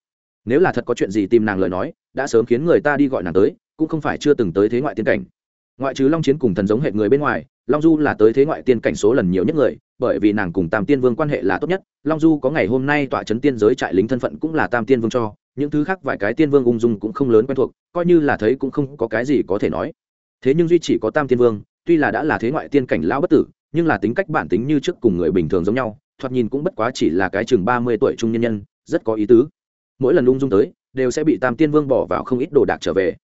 Nếu là thật có chuyện gì tìm nàng lời nói, đã sớm khiến người ta đi gọi nàng tới, cũng không phải chưa từng tới thế ngoại tiên cảnh ngoại trừ long chiến cùng thần giống hệ người bên ngoài, long du là tới thế ngoại tiên cảnh số lần nhiều nhất người, bởi vì nàng cùng tam tiên vương quan hệ là tốt nhất. Long du có ngày hôm nay tọa chấn tiên giới trại lính thân phận cũng là tam tiên vương cho, những thứ khác vài cái tiên vương ung dung cũng không lớn quen thuộc, coi như là thấy cũng không có cái gì có thể nói. Thế nhưng duy chỉ có tam tiên vương, tuy là đã là thế ngoại tiên cảnh lão bất tử, nhưng là tính cách bản tính như trước cùng người bình thường giống nhau, thoạt nhìn cũng bất quá chỉ là cái chừng ba mươi tuổi trung nhân nhân, rất có ý tứ. Mỗi lần ung dung tới, đều sẽ bị tam tiên vương bỏ vào không ít đồ đạc trở về.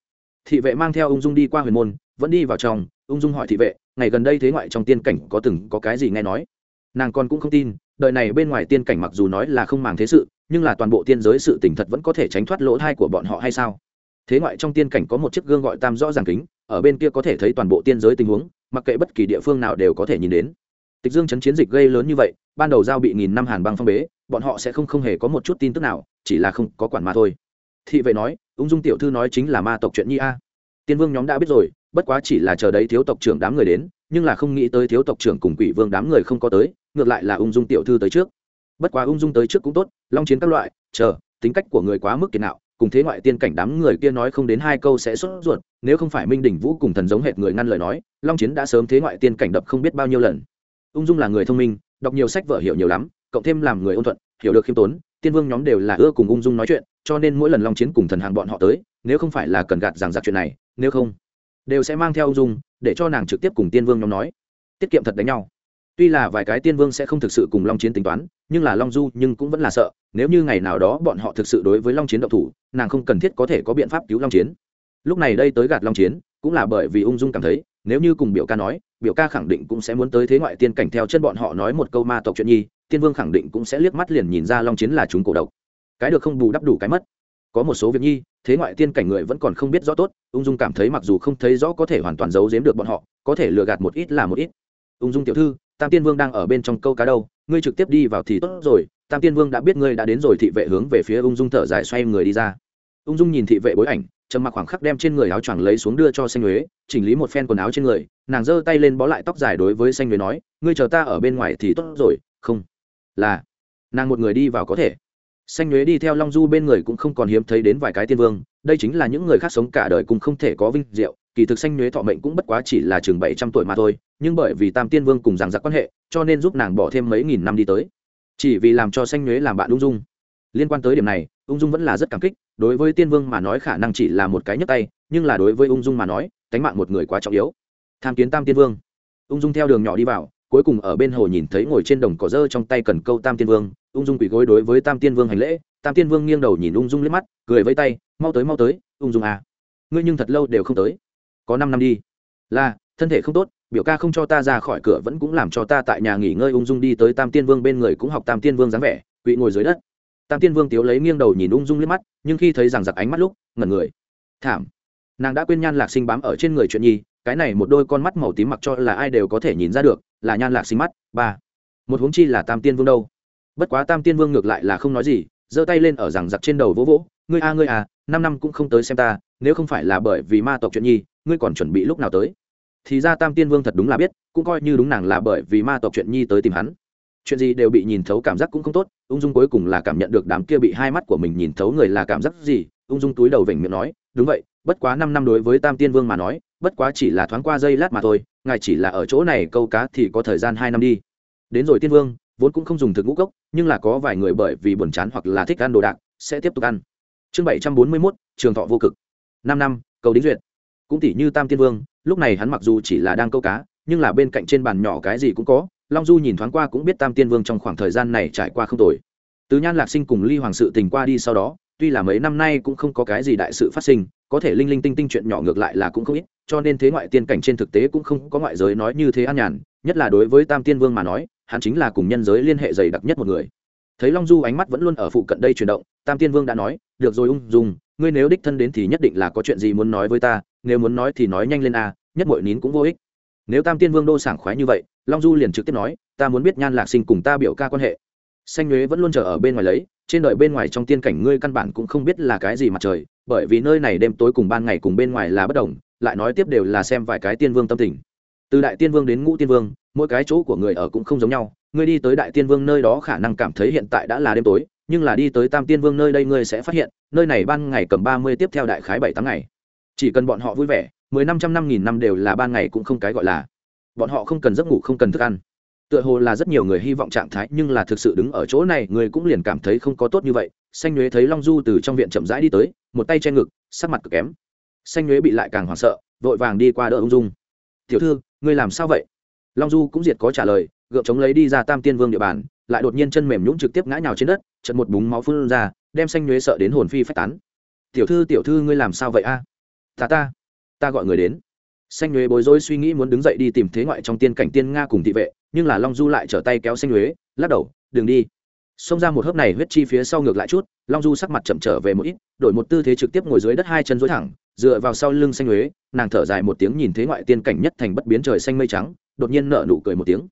Thị vệ mang theo ung dung đi qua huyền môn vẫn đi vào trong, ung dung hỏi thị vệ, ngày gần đây thế ngoại trong tiên cảnh có từng có cái gì nghe nói? Nàng còn cũng không tin, đời này bên ngoài tiên cảnh mặc dù nói là không màng thế sự, nhưng là toàn bộ tiên giới sự tỉnh thật vẫn có thể tránh thoát lỗ thai của bọn họ hay sao? Thế ngoại trong tiên cảnh có một chiếc gương gọi tam rõ ràng kính, ở bên kia có thể thấy toàn bộ tiên giới tình huống, mặc kệ bất kỳ địa phương nào đều có thể nhìn đến. Tịch dương chấn chiến dịch gây lớn như vậy, ban đầu giao bị nghìn năm hàn băng phong bế, bọn họ sẽ không không hề có một chút tin tức nào, chỉ là không có quản mà thôi. Thị vệ nói, ung dung tiểu thư nói chính là ma tộc chuyện nhi a. Tiên vương nhóm đã biết rồi bất quá chỉ là chờ đấy thiếu tộc trưởng đám người đến, nhưng là không nghĩ tới thiếu tộc trưởng cùng quỷ vương đám người không có tới, ngược lại là ung dung tiểu thư tới trước. Bất quá ung dung tới trước cũng tốt, long chiến các loại, chờ, tính cách của người quá mức kiệt nạo, cùng thế ngoại tiên cảnh đám người kia nói không đến hai câu sẽ sốt ruột, nếu không phải minh đỉnh vũ cùng thần giống hệt người ngăn lời nói, long chiến đã sớm thế ngoại tiên cảnh đập không biết bao nhiêu lần. Ung dung là người thông minh, đọc nhiều sách vở hiểu nhiều lắm, cộng thêm làm người ôn thuận, hiểu được khiêm tốn, tiên vương nhóm đều là ưa cùng ung dung nói chuyện, cho nên mỗi lần long chiến cùng thần hàng bọn họ tới, nếu không phải là cần gạt giảng giặc chuyện này, nếu không đều sẽ mang theo ung dung, để cho nàng trực tiếp cùng tiên vương nhóm nói. Tiết kiệm thật đánh nhau. Tuy là vài cái tiên vương sẽ không thực sự cùng long chiến tính toán, nhưng là long du nhưng cũng vẫn là sợ, nếu như ngày nào đó bọn họ thực sự đối với long chiến độc thủ, nàng không cần thiết có thể có biện pháp cứu long chiến. Lúc này đây tới gạt long chiến, cũng là bởi vì ung dung cảm thấy, nếu như cùng biểu ca nói, biểu ca khẳng định cũng sẽ muốn tới thế ngoại tiên cảnh theo chân bọn họ nói một câu ma tộc chuyện nhi, tiên vương khẳng định cũng sẽ liếc mắt liền nhìn ra long chiến là chúng cổ độc. Cái được không bù đắp đủ cái mất có một số việc nhi, thế ngoại tiên cảnh người vẫn còn không biết rõ tốt, ung dung cảm thấy mặc dù không thấy rõ có thể hoàn toàn giấu giếm được bọn họ, có thể lừa gạt một ít là một ít. Ung dung tiểu thư, tam tiên vương đang ở bên trong câu cá đâu, ngươi trực tiếp đi vào thì tốt rồi, tam tiên vương đã biết ngươi đã đến rồi, thị vệ hướng về phía ung dung thở dài xoay người đi ra. Ung dung nhìn thị vệ bối ảnh, trầm mặc khoảng khắc đem trên người áo choàng lấy xuống đưa cho xanh huế chỉnh lý một phen quần áo trên người, nàng giơ tay lên bó lại tóc dài đối với xanh huế nói, ngươi chờ ta ở bên ngoài thì tốt rồi, không, là. Nàng một người đi vào có thể xanh nhuế đi theo long du bên người cũng không còn hiếm thấy đến vài cái tiên vương, đây chính là những người khác sống cả đời cũng không thể có vinh diệu. Kỳ thực xanh nhuế thọ mệnh cũng bất quá chỉ là chừng bảy trăm tuổi mà thôi, nhưng bởi vì tam tiên vương cùng giảng giặc quan hệ, cho nên giúp nàng bỏ thêm mấy nghìn năm đi tới. Chỉ vì làm cho xanh nhuế làm bạn ung dung. Liên quan tới điểm này, ung dung vẫn là rất cảm kích, đối với tiên vương mà nói khả năng chỉ là một cái nhấp tay, nhưng là đối với ung dung mà nói, tánh mạng một người quá trọng yếu. Tham kiến tam tiên vương. Ung dung theo đường nhỏ đi vào, cuối cùng ở bên hồ nhìn thấy ngồi trên đồng cỏ dơ trong tay cần câu tam tiên vương ung dung quỳ gối đối với tam tiên vương hành lễ tam tiên vương nghiêng đầu nhìn ung dung liếc mắt cười với tay mau tới mau tới ung dung à. ngươi nhưng thật lâu đều không tới có năm năm đi là thân thể không tốt biểu ca không cho ta ra khỏi cửa vẫn cũng làm cho ta tại nhà nghỉ ngơi ung dung đi tới tam tiên vương bên người cũng học tam tiên vương dáng vẻ quỵ ngồi dưới đất tam tiên vương tiếu lấy nghiêng đầu nhìn ung dung liếc mắt nhưng khi thấy rằng giặc ánh mắt lúc ngẩn người thảm nàng đã quên nhan lạc sinh bám ở trên người chuyện nhi cái này một đôi con mắt màu tím mặc cho là ai đều có thể nhìn ra được là nhan lạc sinh mắt ba một huống chi là tam tiên vương đâu bất quá tam tiên vương ngược lại là không nói gì, giơ tay lên ở rằng giặc trên đầu vỗ vỗ, ngươi a, ngươi à năm năm cũng không tới xem ta, nếu không phải là bởi vì ma tộc chuyện nhi, ngươi còn chuẩn bị lúc nào tới? Thì ra tam tiên vương thật đúng là biết, cũng coi như đúng nàng là bởi vì ma tộc chuyện nhi tới tìm hắn. Chuyện gì đều bị nhìn thấu cảm giác cũng không tốt, ung dung cuối cùng là cảm nhận được đám kia bị hai mắt của mình nhìn thấu người là cảm giác gì, ung dung túi đầu vểnh miệng nói, đúng vậy, bất quá năm năm đối với tam tiên vương mà nói, bất quá chỉ là thoáng qua giây lát mà thôi, ngài chỉ là ở chỗ này câu cá thì có thời gian hai năm đi. Đến rồi tiên vương vốn cũng không dùng thực ngũ cốc, nhưng là có vài người bởi vì buồn chán hoặc là thích ăn đồ đạc, sẽ tiếp tục ăn. Chương bảy trăm bốn mươi mốt, trường thọ vô cực. Năm năm, cầu đính duyệt. Cũng tỷ như tam tiên vương, lúc này hắn mặc dù chỉ là đang câu cá, nhưng là bên cạnh trên bàn nhỏ cái gì cũng có, long du nhìn thoáng qua cũng biết tam tiên vương trong khoảng thời gian này trải qua không tồi. Từ nhan lạc sinh cùng ly hoàng sự tình qua đi sau đó, tuy là mấy năm nay cũng không có cái gì đại sự phát sinh, có thể linh linh tinh tinh chuyện nhỏ ngược lại là cũng không ít, cho nên thế ngoại tiên cảnh trên thực tế cũng không có ngoại giới nói như thế an nhàn, nhất là đối với tam tiên vương mà nói hắn chính là cùng nhân giới liên hệ dày đặc nhất một người. Thấy long du ánh mắt vẫn luôn ở phụ cận đây chuyển động, tam tiên vương đã nói, được rồi ung dung, ngươi nếu đích thân đến thì nhất định là có chuyện gì muốn nói với ta, nếu muốn nói thì nói nhanh lên a, nhất mọi nín cũng vô ích. Nếu tam tiên vương đô sảng khoái như vậy, long du liền trực tiếp nói, ta muốn biết nhan lạc sinh cùng ta biểu ca quan hệ. Xanh nhuế vẫn luôn chờ ở bên ngoài lấy, trên đời bên ngoài trong tiên cảnh ngươi căn bản cũng không biết là cái gì mặt trời, bởi vì nơi này đêm tối cùng ban ngày cùng bên ngoài là bất đồng, lại nói tiếp đều là xem vài cái tiên vương tâm tình. Từ đại tiên vương đến ngũ tiên vương mỗi cái chỗ của người ở cũng không giống nhau. Ngươi đi tới đại tiên vương nơi đó khả năng cảm thấy hiện tại đã là đêm tối, nhưng là đi tới tam tiên vương nơi đây ngươi sẽ phát hiện, nơi này ban ngày cầm ba mươi tiếp theo đại khái bảy tháng ngày. Chỉ cần bọn họ vui vẻ, mười năm trăm năm nghìn năm đều là ban ngày cũng không cái gọi là. Bọn họ không cần giấc ngủ, không cần thức ăn. Tựa hồ là rất nhiều người hy vọng trạng thái, nhưng là thực sự đứng ở chỗ này, người cũng liền cảm thấy không có tốt như vậy. Xanh nhuế thấy long du từ trong viện chậm rãi đi tới, một tay che ngực, sắc mặt cực kém. Xanh nhuế bị lại càng hoảng sợ, vội vàng đi qua đỡ ung dung. Tiểu thư, ngươi làm sao vậy? Long du cũng diệt có trả lời, gượng chống lấy đi ra tam tiên vương địa bàn, lại đột nhiên chân mềm nhũng trực tiếp ngã nhào trên đất, chật một búng máu phun ra, đem xanh nhuế sợ đến hồn phi phách tán. Tiểu thư tiểu thư, ngươi làm sao vậy a? Ta ta ta gọi người đến. Xanh nhuế bối rối suy nghĩ muốn đứng dậy đi tìm thế ngoại trong tiên cảnh tiên nga cùng thị vệ, nhưng là long du lại trở tay kéo xanh nhuế, lắc đầu, đừng đi. Xông ra một hớp này huyết chi phía sau ngược lại chút, long du sắc mặt chậm trở về một ít, đổi một tư thế trực tiếp ngồi dưới đất hai chân dối thẳng, dựa vào sau lưng xanh nhuế, nàng thở dài một tiếng nhìn thế ngoại tiên cảnh nhất thành bất biến trời xanh mây trắng đột nhiên nở nụ cười một tiếng.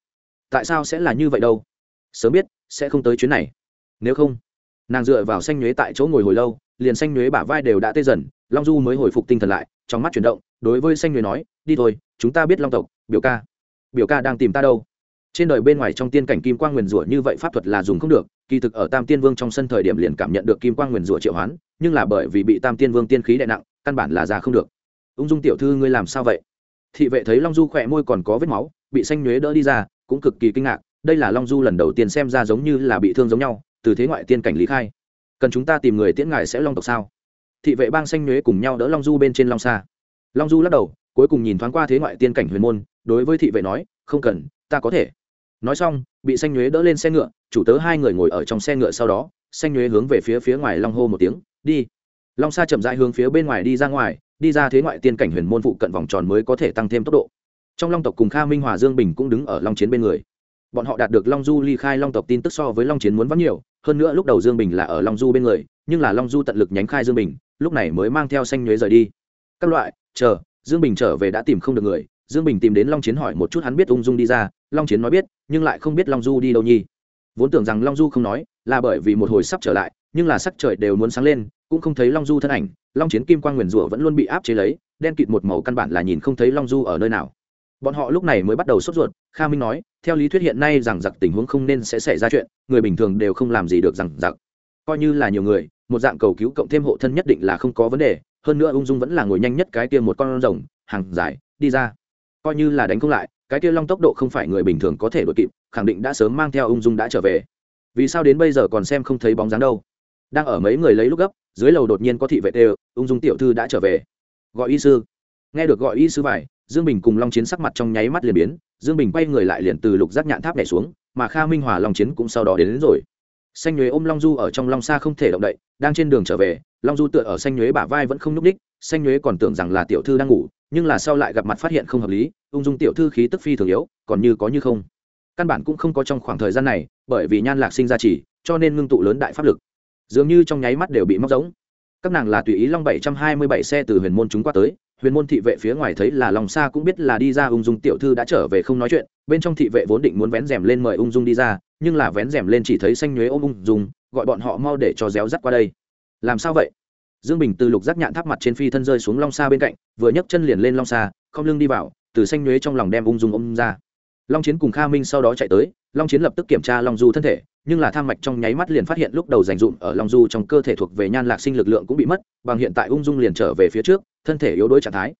Tại sao sẽ là như vậy đâu? Sớm biết, sẽ không tới chuyến này. Nếu không, nàng dựa vào xanh nhuế tại chỗ ngồi hồi lâu, liền xanh nhuế bả vai đều đã tê dần, long du mới hồi phục tinh thần lại, trong mắt chuyển động, đối với xanh nhuế nói, đi thôi, chúng ta biết long tộc, biểu ca. Biểu ca đang tìm ta đâu? Trên đời bên ngoài trong tiên cảnh kim quang nguyền rủa như vậy pháp thuật là dùng không được, kỳ thực ở tam tiên vương trong sân thời điểm liền cảm nhận được kim quang nguyền rủa triệu hoán, nhưng là bởi vì bị tam tiên vương tiên khí đè nặng, căn bản là ra không được. Ung dung tiểu thư, ngươi làm sao vậy? Thị vệ thấy long du khỏe môi còn có vết máu bị xanh nhuế đỡ đi ra, cũng cực kỳ kinh ngạc, đây là long du lần đầu tiên xem ra giống như là bị thương giống nhau, từ thế ngoại tiên cảnh lý khai. Cần chúng ta tìm người tiễn ngài sẽ long tộc sao? Thị vệ bang xanh nhuế cùng nhau đỡ long du bên trên long xa long du lắc đầu, cuối cùng nhìn thoáng qua thế ngoại tiên cảnh huyền môn, đối với thị vệ nói, không cần, ta có thể. Nói xong, bị xanh nhuế đỡ lên xe ngựa, chủ tớ hai người ngồi ở trong xe ngựa sau đó, xanh nhuế hướng về phía phía ngoài long hô một tiếng, đi. Long sa chậm rãi hướng phía bên ngoài đi ra ngoài, đi ra thế ngoại tiên cảnh huyền môn phụ cận vòng tròn mới có thể tăng thêm tốc độ trong long tộc cùng kha minh hòa dương bình cũng đứng ở long chiến bên người. Bọn họ đạt được long du ly khai long tộc tin tức so với long chiến muốn vắng nhiều, hơn nữa lúc đầu dương bình là ở long du bên người, nhưng là long du tận lực nhánh khai dương bình, lúc này mới mang theo xanh nhuế rời đi. Các loại, chờ, dương bình trở về đã tìm không được người, dương bình tìm đến long chiến hỏi một chút hắn biết ung dung đi ra, long chiến nói biết, nhưng lại không biết long du đi đâu nhi vốn tưởng rằng long du không nói, là bởi vì một hồi sắp trở lại, nhưng là sắc trời đều muốn sáng lên, cũng không thấy long du thân ảnh, long chiến kim quang nguyền rủa vẫn luôn bị áp chế lấy, đen kịt một màu căn bản là nhìn không thấy long du ở nơi nào bọn họ lúc này mới bắt đầu sốt ruột, kha minh nói, theo lý thuyết hiện nay rằng giặc tình huống không nên sẽ xảy ra chuyện, người bình thường đều không làm gì được rằng giặc. Coi như là nhiều người, một dạng cầu cứu cộng thêm hộ thân nhất định là không có vấn đề, hơn nữa ung dung vẫn là ngồi nhanh nhất cái kia một con rồng, hàng dài, đi ra. Coi như là đánh không lại, cái kia long tốc độ không phải người bình thường có thể đ ổ i kịp, khẳng định đã sớm mang theo ung dung đã trở về. Vì sao đến bây giờ còn xem không thấy bóng dáng đâu? Đang ở mấy người lấy lúc gấp, dưới lầu đột nhiên có thị vệ tê ung dung tiểu thư đã trở về. Gọi y sư. Nghe được gọi y sư vải dương bình cùng long chiến sắc mặt trong nháy mắt liền biến dương bình quay người lại liền từ lục giác nhạn tháp nhảy xuống mà kha minh hòa long chiến cũng sau đó đến, đến rồi. Xanh nhuế ôm long du ở trong long xa không thể động đậy đang trên đường trở về long du tựa ở xanh nhuế bả vai vẫn không n ú c ních xanh nhuế còn tưởng rằng là tiểu thư đang ngủ nhưng là sau lại gặp mặt phát hiện không hợp lý ung dung tiểu thư khí tức phi thường yếu còn như có như không. Căn bản cũng không có trong khoảng thời gian này bởi vì nhan lạc sinh ra chỉ cho nên ngưng tụ lớn đại pháp lực. Dường như trong nháy mắt đều bị móc giống. Các nàng là tùy ý long bảy trăm hai mươi bảy xe từ huyền môn chúng qua tới huyền môn thị vệ phía ngoài thấy là lòng xa cũng biết là đi ra ung dung tiểu thư đã trở về không nói chuyện, bên trong thị vệ vốn định muốn vén rèm lên mời ung dung đi ra, nhưng là vén rèm lên chỉ thấy xanh nhuế ôm ung dung, gọi bọn họ mau để cho réo rắt qua đây. Làm sao vậy? Dương bình từ lục giác nhạn tháp mặt trên phi thân rơi xuống long xa bên cạnh, vừa nhấc chân liền lên long xa, không lưng đi vào, từ xanh nhuế trong lòng đem ung dung ôm ra. Long chiến cùng kha minh sau đó chạy tới, long chiến lập tức kiểm tra long du thân thể nhưng là tham mạch trong nháy mắt liền phát hiện lúc đầu dành dụm ở long du trong cơ thể thuộc về nhan lạc sinh lực lượng cũng bị mất, bằng hiện tại ung dung liền trở về phía trước, thân thể yếu đuối trạng thái.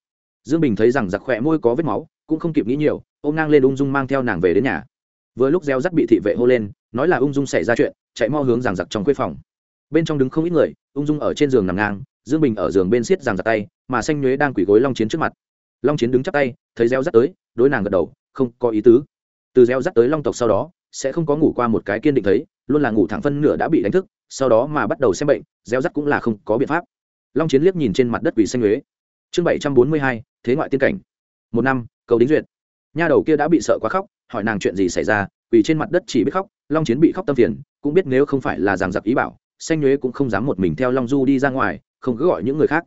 Dương bình thấy rằng giặc khỏe môi có vết máu, cũng không kịp nghĩ nhiều, ôm ngang lên ung dung mang theo nàng về đến nhà. Vừa lúc gieo rắc bị thị vệ hô lên, nói là ung dung xảy ra chuyện, chạy mo hướng giằng giặc trong khuê phòng. Bên trong đứng không ít người, ung dung ở trên giường nằm ngang, dương bình ở giường bên xiết giằng giặc tay, mà xanh nhuế đang quỳ gối long chiến trước mặt. Long chiến đứng chắp tay, thấy gieo rắc tới, đối nàng gật đầu, không có ý tứ. Từ gieo rắc tới long tộc sau đó sẽ không có ngủ qua một cái kiên định thấy, luôn là ngủ thẳng phân nửa đã bị đánh thức, sau đó mà bắt đầu xem bệnh, gieo rắc cũng là không có biện pháp. Long chiến liếc nhìn trên mặt đất quỷ xanh huế chương bảy trăm bốn mươi hai, thế ngoại tiên cảnh. Một năm, cầu đính duyệt. Nha đầu kia đã bị sợ quá khóc, hỏi nàng chuyện gì xảy ra, vì trên mặt đất chỉ biết khóc, long chiến bị khóc tâm phiền, cũng biết nếu không phải là giảng giặc ý bảo, xanh nhuế cũng không dám một mình theo long du đi ra ngoài, không cứ gọi những người khác.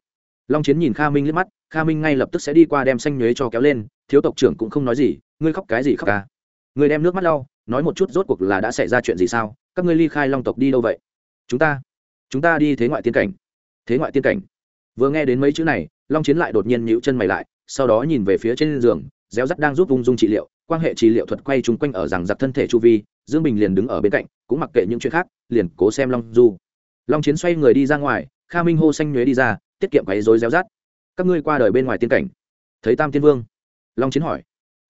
Long chiến nhìn kha minh liếc mắt, kha minh ngay lập tức sẽ đi qua đem xanh nhuế cho kéo lên, thiếu tộc trưởng cũng không nói gì, ngươi khóc cái gì khóc ca ngươi đem nước mắt lau nói một chút rốt cuộc là đã xảy ra chuyện gì sao? Các ngươi ly khai long tộc đi đâu vậy? Chúng ta chúng ta đi thế ngoại tiên cảnh. Thế ngoại tiên cảnh. Vừa nghe đến mấy chữ này, long chiến lại đột nhiên nhíu chân mày lại, sau đó nhìn về phía trên giường, réo rắt đang giúp ung dung trị liệu quan hệ trị liệu thuật quay chung quanh ở rằng giặc thân thể chu vi, dương bình liền đứng ở bên cạnh, cũng mặc kệ những chuyện khác, liền cố xem long du. Long chiến xoay người đi ra ngoài, kha minh hô xanh nhuế đi ra, tiết kiệm quấy dối réo rắt. Các ngươi qua đời bên ngoài tiên cảnh. Thấy tam tiên vương. Long chiến hỏi.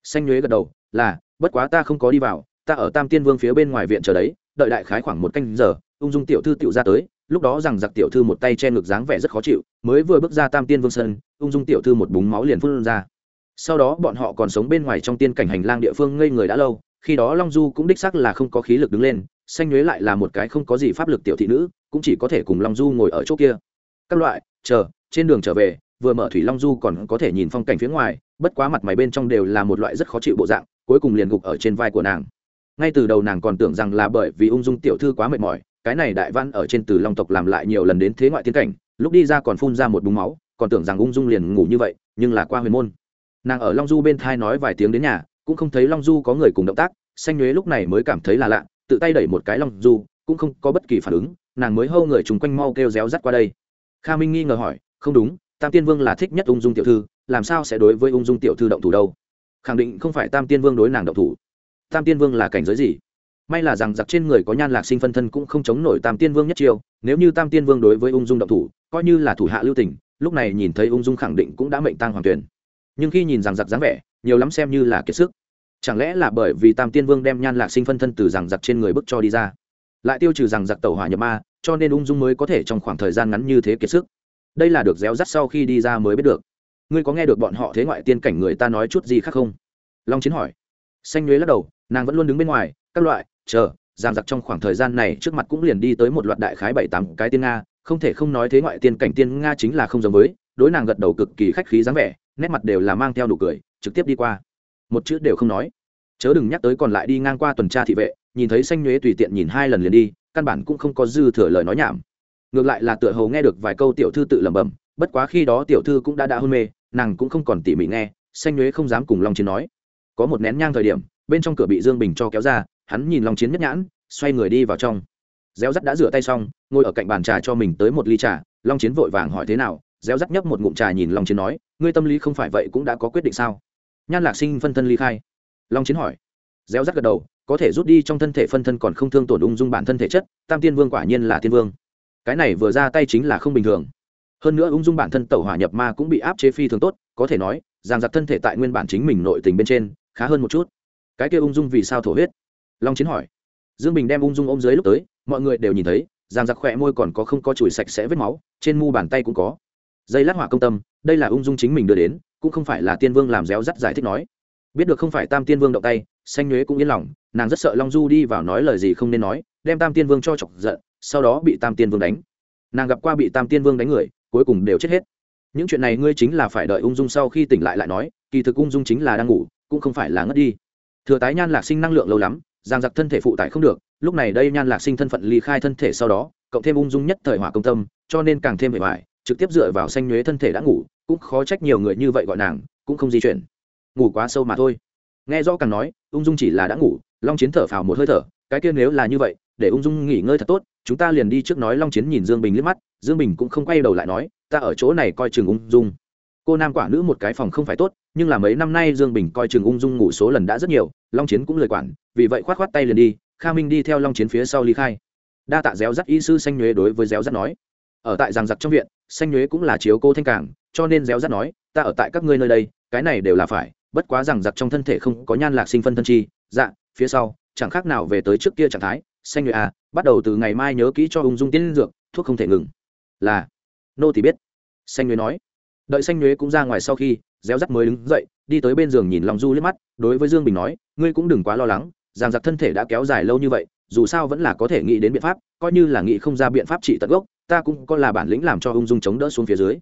Xanh nhuế gật đầu, là, bất quá ta không có đi vào ta ở tam tiên vương phía bên ngoài viện chờ đấy, đợi đại khái khoảng một canh giờ, ung dung tiểu thư tiểu ra tới, lúc đó rằng giặc tiểu thư một tay che ngực dáng vẻ rất khó chịu, mới vừa bước ra tam tiên vương sân, ung dung tiểu thư một búng máu liền phun ra. Sau đó bọn họ còn sống bên ngoài trong tiên cảnh hành lang địa phương ngây người đã lâu, khi đó long du cũng đích sắc là không có khí lực đứng lên, xanh nhuế lại là một cái không có gì pháp lực tiểu thị nữ, cũng chỉ có thể cùng long du ngồi ở chỗ kia. Các loại, chờ, trên đường trở về, vừa mở thủy long du còn có thể nhìn phong cảnh phía ngoài, bất quá mặt mày bên trong đều là một loại rất khó chịu bộ dạng, cuối cùng liền gục ở trên vai của nàng ngay từ đầu nàng còn tưởng rằng là bởi vì ung dung tiểu thư quá mệt mỏi, cái này đại văn ở trên từ long tộc làm lại nhiều lần đến thế ngoại tiến cảnh, lúc đi ra còn phun ra một búng máu, còn tưởng rằng ung dung liền ngủ như vậy, nhưng là qua huyền môn. Nàng ở long du bên thai nói vài tiếng đến nhà, cũng không thấy long du có người cùng động tác, xanh nhuế lúc này mới cảm thấy là lạ, tự tay đẩy một cái long du, cũng không có bất kỳ phản ứng, nàng mới hâu người chung quanh mau kêu réo rắt qua đây. Kha minh nghi ngờ hỏi, không đúng, tam tiên vương là thích nhất ung dung tiểu thư, làm sao sẽ đối với ung dung tiểu thư động thủ đâu? Khẳng định không phải tam tiên vương đối nàng động thủ tam tiên vương là cảnh giới gì? May là rằng giặc trên người có nhan lạc sinh phân thân cũng không chống nổi tam tiên vương nhất chiêu, nếu như tam tiên vương đối với ung dung động thủ, coi như là thủ hạ lưu tình, lúc này nhìn thấy ung dung khẳng định cũng đã mệnh tăng hoàng tuyển. Nhưng khi nhìn rằng giặc dáng vẻ, nhiều lắm xem như là kiệt sức. Chẳng lẽ là bởi vì tam tiên vương đem nhan lạc sinh phân thân từ rằng giặc trên người bức cho đi ra? Lại tiêu trừ rằng giặc tẩu hỏa nhập ma, cho nên ung dung mới có thể trong khoảng thời gian ngắn như thế kiệt sức. Đây là được réo rắt sau khi đi ra mới biết được. Ngươi có nghe được bọn họ thế ngoại tiên cảnh người ta nói chút gì khác không? Long chiến hỏi. Xanh nhuế lắc đầu nàng vẫn luôn đứng bên ngoài, các loại, chờ, giang giặc trong khoảng thời gian này trước mặt cũng liền đi tới một loạt đại khái bảy tám cái tiên nga, không thể không nói thế ngoại tiên cảnh tiên nga chính là không giống với, đối nàng gật đầu cực kỳ khách khí dáng vẻ, nét mặt đều là mang theo nụ cười, trực tiếp đi qua. Một chữ đều không nói. Chớ đừng nhắc tới còn lại đi ngang qua tuần tra thị vệ, nhìn thấy xanh nhuế tùy tiện nhìn hai lần liền đi, căn bản cũng không có dư thừa lời nói nhảm. Ngược lại là tựa hầu nghe được vài câu tiểu thư tự lẩm bẩm, bất quá khi đó tiểu thư cũng đã đã hôn mê, nàng cũng không còn tỉ mỉ nghe, xanh nhuế không dám cùng long chiến nói. Có một nén nhang thời điểm bên trong cửa bị dương bình cho kéo ra, hắn nhìn long chiến nhất nhãn, xoay người đi vào trong. Réo rắt đã rửa tay xong, ngồi ở cạnh bàn trà cho mình tới một ly trà, long chiến vội vàng hỏi thế nào réo rắt nhấp một ngụm trà nhìn long chiến nói, ngươi tâm lý không phải vậy cũng đã có quyết định sao? Nhan lạc sinh phân thân ly khai. Long chiến hỏi. Réo rắt gật đầu, có thể rút đi trong thân thể phân thân còn không thương tổn ung dung bản thân thể chất, tam tiên vương quả nhiên là tiên vương. Cái này vừa ra tay chính là không bình thường. Hơn nữa ung dung bản thân tẩu hỏa nhập ma cũng bị áp chế phi thường tốt, có thể nói, giang giặc thân thể tại nguyên bản chính mình nội tình bên trên, khá hơn một chút cái kia ung dung vì sao thổ huyết? Long chiến hỏi. Dương bình đem ung dung ôm dưới lúc tới, mọi người đều nhìn thấy, giang giặc khỏe môi còn có không có chùi sạch sẽ vết máu, trên mu bàn tay cũng có. Dây lát hỏa công tâm, đây là ung dung chính mình đưa đến, cũng không phải là tiên vương làm réo rắt giải thích nói. Biết được không phải tam tiên vương động tay, xanh nhuế cũng yên lòng, nàng rất sợ long du đi vào nói lời gì không nên nói, đem tam tiên vương cho chọc giận, sau đó bị tam tiên vương đánh. Nàng gặp qua bị tam tiên vương đánh người, cuối cùng đều chết hết. Những chuyện này ngươi chính là phải đợi ung dung sau khi tỉnh lại lại nói, kỳ thực ung dung chính là đang ngủ, cũng không phải là ngất đi thừa tái nhan lạc sinh năng lượng lâu lắm, giang giặc thân thể phụ tải không được, lúc này đây nhan lạc sinh thân phận ly khai thân thể sau đó, cộng thêm ung dung nhất thời hỏa công tâm, cho nên càng thêm hệ hoại trực tiếp dựa vào xanh nhuế thân thể đã ngủ, cũng khó trách nhiều người như vậy gọi nàng, cũng không di chuyển. Ngủ quá sâu mà thôi. Nghe rõ càng nói, ung dung chỉ là đã ngủ, long chiến thở phào một hơi thở, cái kia nếu là như vậy, để ung dung nghỉ ngơi thật tốt, chúng ta liền đi trước nói long chiến nhìn dương bình liếc mắt, dương bình cũng không quay đầu lại nói, ta ở chỗ này coi chừng ung dung cô nam quả nữ một cái phòng không phải tốt, nhưng là mấy năm nay dương bình coi chừng ung dung ngủ số lần đã rất nhiều, long chiến cũng lời quản, vì vậy khoát khoát tay liền đi, kha minh đi theo long chiến phía sau ly khai. Đa tạ réo rắt y sư xanh nhuế đối với réo rắt nói. Ở tại giằng giặc trong viện, xanh nhuế cũng là chiếu cô thanh cảng cho nên réo rắt nói, ta ở tại các ngươi nơi đây, cái này đều là phải, bất quá rằng giặc trong thân thể không có nhan lạc sinh phân thân chi. Dạ phía sau, chẳng khác nào về tới trước kia trạng thái, xanh nhuế à bắt đầu từ ngày mai nhớ kỹ cho ung dung tiến dược, thuốc không thể ngừng. Là, nô thì biết. Xanh nhuế nói đợi xanh nhuế cũng ra ngoài sau khi, réo rắt mới đứng dậy, đi tới bên giường nhìn lòng du liếc mắt, đối với dương bình nói, ngươi cũng đừng quá lo lắng rằng giặc thân thể đã kéo dài lâu như vậy, dù sao vẫn là có thể nghĩ đến biện pháp, coi như là nghĩ không ra biện pháp trị tận gốc, ta cũng có là bản lĩnh làm cho ung dung chống đỡ xuống phía dưới.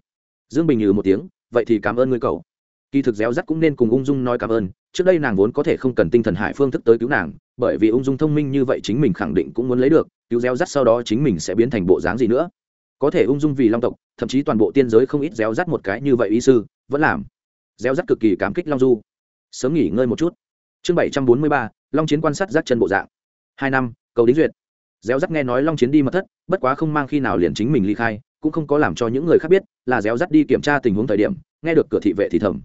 Dương bình nhừ một tiếng, vậy thì cảm ơn ngươi cậu. Kỳ thực réo rắt cũng nên cùng ung dung nói cảm ơn, trước đây nàng vốn có thể không cần tinh thần hải phương thức tới cứu nàng, bởi vì ung dung thông minh như vậy chính mình khẳng định cũng muốn lấy được, cứu réo rắt sau đó chính mình sẽ biến thành bộ dáng gì nữa có thể ung dung vì long tộc, thậm chí toàn bộ tiên giới không ít réo rắt một cái như vậy y sư, vẫn làm. Réo rắt cực kỳ cảm kích long du. Sớm nghỉ ngơi một chút. Chương bảy trăm bốn mươi ba, long chiến quan sát rác chân bộ dạng. Hai năm, cầu đính duyệt. Réo rắt nghe nói long chiến đi mật thất, bất quá không mang khi nào liền chính mình ly khai, cũng không có làm cho những người khác biết là réo rắt đi kiểm tra tình huống thời điểm, nghe được cửa thị vệ thì thầm.